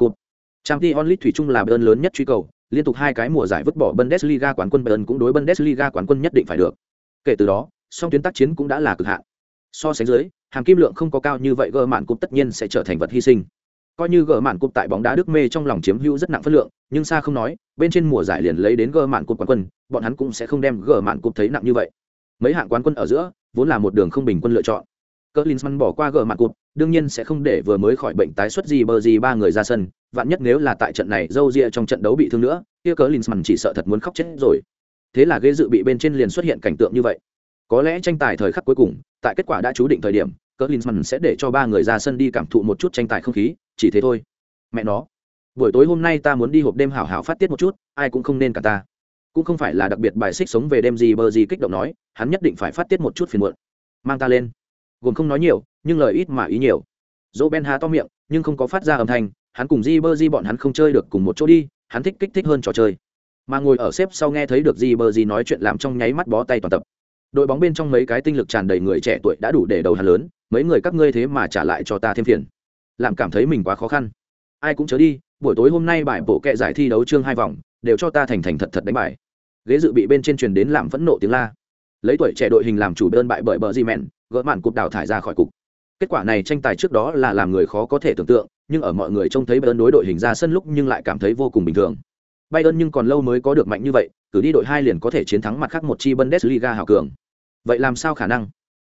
Speaker 1: Trang Champions League thủy chung là Bayern lớn nhất truy cầu, liên tục hai cái mùa giải vứt bỏ Bundesliga quán quân Bayern cũng đối Bundesliga quán quân nhất định phải được. Kể từ đó, song tuyến tác chiến cũng đã là cực hạn. So sánh dưới, hàm kim lượng không có cao như vậy gờ mạn cúp tất nhiên sẽ trở thành vật hy sinh. Coi như gờ mạn cúp tại bóng đá Đức mê trong lòng chiếm hữu rất nặng phân lượng, nhưng xa không nói, bên trên mùa giải liền lấy đến gờ mạn cúp quán quân, bọn hắn cũng sẽ không đem gờ mạn cúp thấy nặng như vậy. Mấy hạng quán quân ở giữa, vốn là một đường không bình quân lựa chọn. Cỡ Linsman bỏ qua gờ mạn cúp, đương nhiên sẽ không để vừa mới khỏi bệnh tái xuất gì bờ gì ba người ra sân, vạn nhất nếu là tại trận này dâu ria trong trận đấu bị thương nữa, kia cớ Linsman chỉ sợ thật muốn khóc chết rồi. Thế là ghế dự bị bên trên liền xuất hiện cảnh tượng như vậy. Có lẽ tranh tài thời khắc cuối cùng, tại kết quả đã chú định thời điểm, cớ Linsman sẽ để cho ba người ra sân đi cảm thụ một chút tranh tài không khí, chỉ thế thôi. Mẹ nó, buổi tối hôm nay ta muốn đi hộp đêm hảo hảo phát tiết một chút, ai cũng không nên cả ta. Cũng không phải là đặc biệt bài xích sống về đêm gì bờ gì kích động nói, hắn nhất định phải phát tiết một chút phiền muộn. Mang ta lên gồm không nói nhiều nhưng lời ít mà ý nhiều dỗ ben há to miệng nhưng không có phát ra âm thanh hắn cùng di bơ di bọn hắn không chơi được cùng một chỗ đi, hắn thích kích thích hơn trò chơi. Mà ngồi ở xếp sau nghe thấy được di bơ di nói chuyện làm trong nháy mắt bó tay toàn tập. Đội bóng bên trong mấy cái tinh lực tràn đầy người trẻ tuổi đã đủ để đầu hắn lớn, mấy người các ngươi thế mà trả lại cho ta thêm phiền. Làm cảm thấy mình quá khó khăn. Ai cũng chớ đi, buổi tối hôm nay bài bộ kệ giải thi đấu chương hai vòng, đều cho ta thành thành thật thật đánh bài. Ghế dự bị bên trên truyền đến làm phẫn nộ tiếng la. Lấy tuổi trẻ đội hình làm chủ đơn bại bởi bờ di mẹn, gỡ mạn cục đào thải ra khỏi cục. Kết quả này tranh tài trước đó là làm người khó có thể tưởng tượng nhưng ở mọi người trông thấy bayern đối đội hình ra sân lúc nhưng lại cảm thấy vô cùng bình thường. Bayern nhưng còn lâu mới có được mạnh như vậy, cử đi đội hai liền có thể chiến thắng mặt khác một chi bundesliga hào cường. Vậy làm sao khả năng?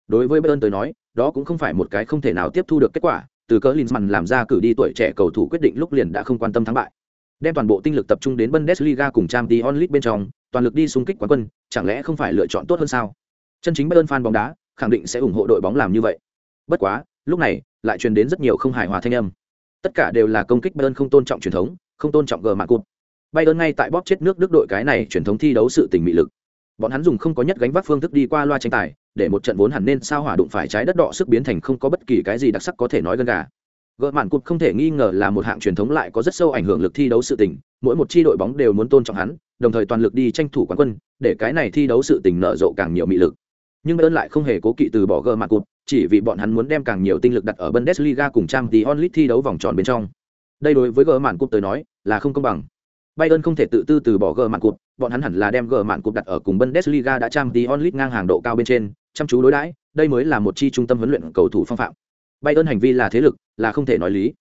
Speaker 1: Đối với bayern tới nói, đó cũng không phải một cái không thể nào tiếp thu được kết quả, từ cỡ linsman làm ra cử đi tuổi trẻ cầu thủ quyết định lúc liền đã không quan tâm thắng bại. Đem toàn bộ tinh lực tập trung đến bundesliga cùng Champions League bên trong, toàn lực đi xung kích quán quân, chẳng lẽ không phải lựa chọn tốt hơn sao? Chân chính bayern fan bóng đá, khẳng định sẽ ủng hộ đội bóng làm như vậy. Bất quá, lúc này, lại truyền đến rất nhiều không hài hòa thanh âm tất cả đều là công kích bayern không tôn trọng truyền thống không tôn trọng gờ mạ cụt bayern ngay tại bóp chết nước đức đội cái này truyền thống thi đấu sự tình mị lực. Bọn hắn dùng không có nhất gánh vác phương thức đi qua loa tranh tài để một trận vốn hẳn nên sao hỏa đụng phải trái đất đỏ sức biến thành không có bất kỳ cái gì đặc sắc có thể nói gần gà. Gỡ mạn cụt không thể nghi ngờ là một hạng truyền thống lại có rất sâu ảnh hưởng lực thi đấu sự tình mỗi một chi đội bóng đều muốn tôn trọng hắn đồng thời toàn lực đi tranh thủ quán quân để cái này thi đấu sự tình nở rộ càng nhiều mị lực. Nhưng Bayern lại không hề cố kỵ từ bỏ gờ mặt cụt, chỉ vì bọn hắn muốn đem càng nhiều tinh lực đặt ở Bundesliga cùng Champions League thi đấu vòng tròn bên trong. Đây đối với gờ mạn cụt tới nói là không công bằng. Bayern không thể tự tư từ bỏ gờ mạn cụt, bọn hắn hẳn là đem gờ mạn cụt đặt ở cùng Bundesliga đã Champions League ngang hàng độ cao bên trên, chăm chú đối đãi, đây mới là một chi trung tâm huấn luyện cầu thủ phong phạm. Bayern hành vi là thế lực, là không thể nói lý.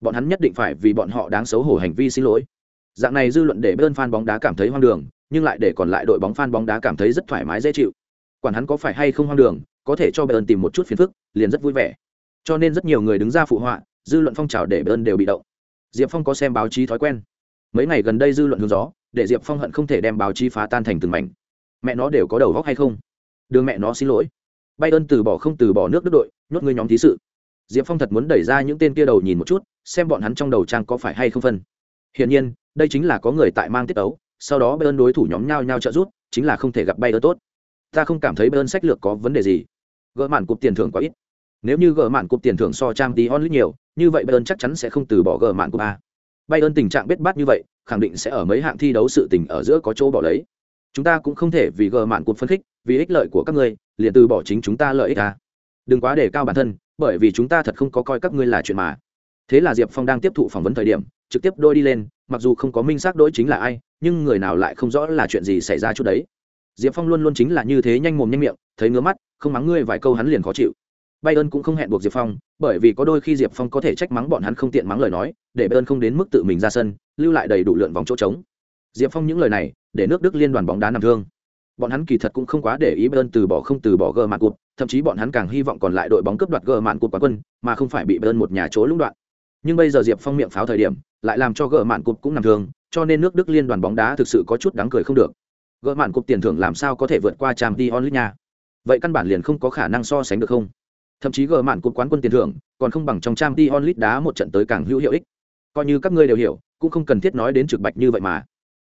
Speaker 1: Bọn hắn nhất định phải vì bọn họ đáng xấu hổ hành vi xin lỗi. Dạng này dư luận để Bayern fan bóng đá cảm thấy hoang đường, nhưng lại để còn lại đội bóng fan bóng đá cảm thấy rất thoải mái dễ chịu quản hắn có phải hay không hoang đường có thể cho bayern tìm một chút phiền phức, liền rất vui vẻ. Cho nên rất nhiều người đứng ra phụ họa, dư luận phong trào để bayern đều bị động. Diệp phong có xem báo chí thói quen. Mấy ngày gần đây dư luận hướng gió, để diệp phong hận không thể đem báo chí phá tan thành từng mảnh. Mẹ nó đều có đầu góc hay không? Đường mẹ nó xin lỗi. Bayern từ bỏ không từ bỏ nước đức đội, nhốt người nhóm thí sự. Diệp phong thật muốn đẩy ra những tên kia đầu nhìn một chút, xem bọn hắn trong đầu trang có phải hay không phân. Hiển nhiên, đây chính là có người tại mang tiết ấu sau đó bayern đối thủ nhóm nhau nhau trợ rút chính là không thể gặp bayern tốt. Ta không cảm thấy bayern sách lược có vấn đề gì gỡ mạn cục tiền thưởng quá ít. Nếu như gỡ mạn cục tiền thưởng so trang tí onlit nhiều, như vậy bayern chắc chắn sẽ không từ bỏ gỡ mạn cục a. Bayern tình trạng biết bát như vậy, khẳng định sẽ ở mấy hạng thi đấu sự tình ở giữa có chỗ bỏ lấy. Chúng ta cũng không thể vì gỡ mạn cục phân khích, vì ích lợi của các ngươi, liền từ bỏ chính chúng ta lợi ích a. Đừng quá đề cao bản thân, bởi vì chúng ta thật không có coi các ngươi là chuyện mà. Thế là diệp phong đang tiếp thụ phỏng vấn thời điểm, trực tiếp đôi đi lên, mặc dù không có minh xác đôi chính là ai, nhưng người nào lại không rõ là chuyện gì xảy ra chút đấy diệp phong luôn luôn chính là như thế nhanh mồm nhanh miệng, thấy ngứa mắt, không mắng ngươi vài câu hắn liền khó chịu. Bayern cũng không hẹn buộc diệp phong, bởi vì có đôi khi diệp phong có thể trách mắng bọn hắn không tiện mắng lời nói, để bayern không đến mức tự mình ra sân, lưu lại đầy đủ lượn vòng chỗ trống. Diệp phong những lời này, để nước đức liên đoàn bóng đá nằm thương. Bọn hắn kỳ thật cũng không quá để ý bayern từ bỏ không từ bỏ gờ mạn cụt, thậm chí bọn hắn càng hy vọng còn lại đội bóng cướp đoạt gờ mạn cụt quá quân, mà không phải bị bayern một nhà chỗ lũng đoạn. Nhưng bây giờ diệp phong miệng pháo thời điểm, lại làm cho gờ mạn cụt cũng nằm thương, cho nên nước đức liên đoàn bóng đá thực sự có chút đáng cười không được gỡ mạn cục tiền thưởng làm sao có thể vượt qua trang t onlit nha? Vậy căn bản liền không có khả năng so sánh được không? Thậm chí gỡ mạn cột quán quân tiền thưởng, còn không bằng trong trang t onlit đá một trận tới càng hữu hiệu ích. Coi như các ngươi đều hiểu, cũng không cần thiết nói đến trực bạch như vậy mà.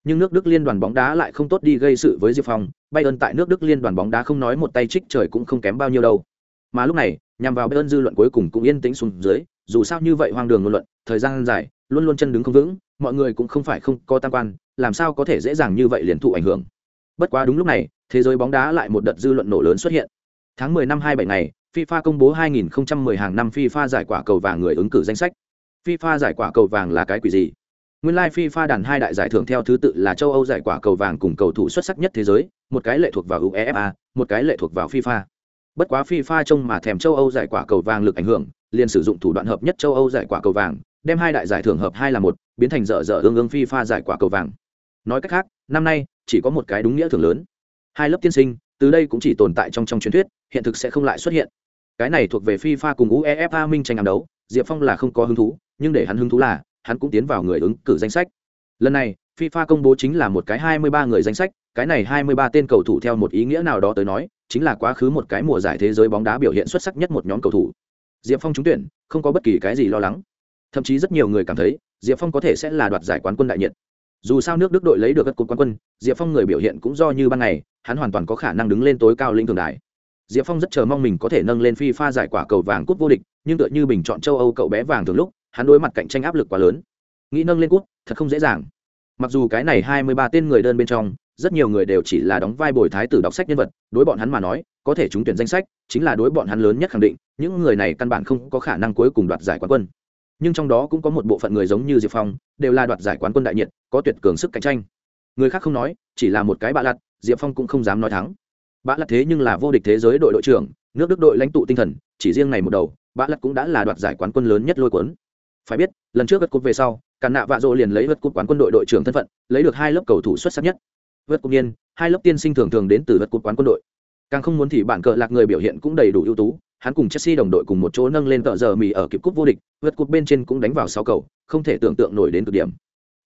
Speaker 1: Nhưng nước đức liên đoàn bóng đá lại không tốt đi gây sự với diệp phong, bayern tại nước đức liên đoàn bóng đá không nói một tay trích trời cũng không kém bao nhiêu đâu. Mà lúc này, nhằm vào bayern dư luận cuối cùng cũng yên tĩnh xuống dưới, dù sao như vậy hoang đường ngôn luận, thời gian dài, luôn luôn chân đứng không vững, mọi người cũng không phải không có tam quan, làm sao có thể dễ dàng như vậy liền thụ ảnh hưởng bất quá đúng lúc này thế giới bóng đá lại một đợt dư luận nổ lớn xuất hiện tháng 10 năm 27 ngày FIFA công bố 2010 hàng năm FIFA giải quả cầu vàng người ứng cử danh sách FIFA giải quả cầu vàng là cái quỷ gì Nguyên lai like FIFA đàn hai đại giải thưởng theo thứ tự là châu Âu giải quả cầu vàng cùng cầu thủ xuất sắc nhất thế giới, một cái lệ thuộc vào UEFA, một cái lệ thuộc vào FIFA. Bất quá FIFA trông mà thèm châu Âu giải quả cầu vàng lực ảnh hưởng, liền sử dụng thủ đoạn hợp nhất châu Âu giải quả cầu vàng, đem hai đại giải thưởng hợp hai là một, biến thành dở dở ương ương FIFA giải quả cầu vàng. Nói cách khác, năm nay chỉ có một cái đúng nghĩa thưởng lớn. Hai lớp tiên sinh, từ đây cũng chỉ tồn tại trong trong truyền thuyết, hiện thực sẽ không lại xuất hiện. Cái này thuộc về FIFA cùng UEFA minh tranh ám đấu, Diệp Phong là không có hứng thú, nhưng để hắn hứng thú là hắn cũng tiến vào người ứng cử danh sách. Lần này, FIFA công bố chính là một cái 23 người danh sách, cái này 23 tên cầu thủ theo một ý nghĩa nào đó tới nói, chính là quá khứ một cái mùa giải thế giới bóng đá biểu hiện xuất sắc nhất một nhóm cầu thủ. Diệp Phong trúng tuyển, không có bất kỳ cái gì lo lắng. Thậm chí rất nhiều người cảm thấy, Diệp Phong có thể sẽ là đoạt giải quán quân đại nhiệt. Dù sao nước Đức đội lấy được các cột quán quân, Diệp Phong người biểu hiện cũng do như ban ngày, hắn hoàn toàn có khả năng đứng lên tối cao lĩnh thường đài. Diệp Phong rất chờ mong mình có thể nâng lên phi pha giải quả cầu vàng cúp vô địch, nhưng tựa như bình chọn châu Âu cậu bé vàng thường lúc, hắn đối mặt cạnh tranh áp lực quá lớn. Nghĩ nâng lên cút thật không dễ dàng. Mặc dù cái này hai mươi ba tên người đơn bên trong rất nhiều người đều chỉ là đóng vai bồi thái tử đọc sách nhân vật đối bọn hắn mà nói có thể trúng tuyển danh sách chính là đối bọn hắn lớn nhất khẳng định những người này căn bản không có khả năng cuối cùng đoạt giải quán quân nhưng trong đó cũng có một bộ phận người giống như diệp phong, đều là đoạt giải quán quân đại nhiệt, có tuyệt cường sức cạnh tranh. Người khác không nói, chỉ là một cái bạ lặt diệp phong cũng không dám nói thắng. Bạ lặt thế nhưng là vô địch thế giới đội đội trưởng, nước đức đội lãnh tụ tinh thần, chỉ riêng này một đầu, bạ lặt cũng đã là đoạt giải quán quân lớn nhất lôi cuốn. Phải biết, lần trước vượt cúp về sau, càn nạ vạ dỗ liền lấy vượt cúp quán quân đội đội trưởng thân phận, lấy được hai lớp cầu thủ xuất sắc nhất. Vượt cúp niên, hai lớp tiên sinh thường thường đến từ vượt cúp quán quân đội. Càng không muốn thì bản cờ lạc người biểu hiện cũng đầy đủ ưu tú hắn cùng chelsea đồng đội cùng một chỗ nâng lên tợ giờ mì ở kịp cúp vô địch, vượt cúp bên trên cũng đánh vào sáu cầu, không thể tưởng tượng nổi đến cực điểm.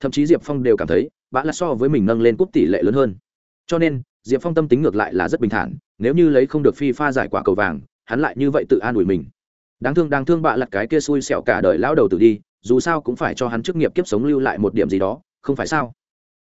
Speaker 1: Thậm chí diệp phong đều cảm thấy, bã là so với mình nâng lên cúp tỷ lệ lớn hơn. Cho nên, diệp phong tâm tính ngược lại là rất bình thản, nếu như lấy không được phi pha giải quả cầu vàng, hắn lại như vậy tự an ủi mình. Đáng thương đáng thương bạ lật cái kia xui xẻo cả đời lao đầu tử đi, dù sao cũng phải cho hắn chức nghiệp kiếp sống lưu lại một điểm gì đó, không phải sao?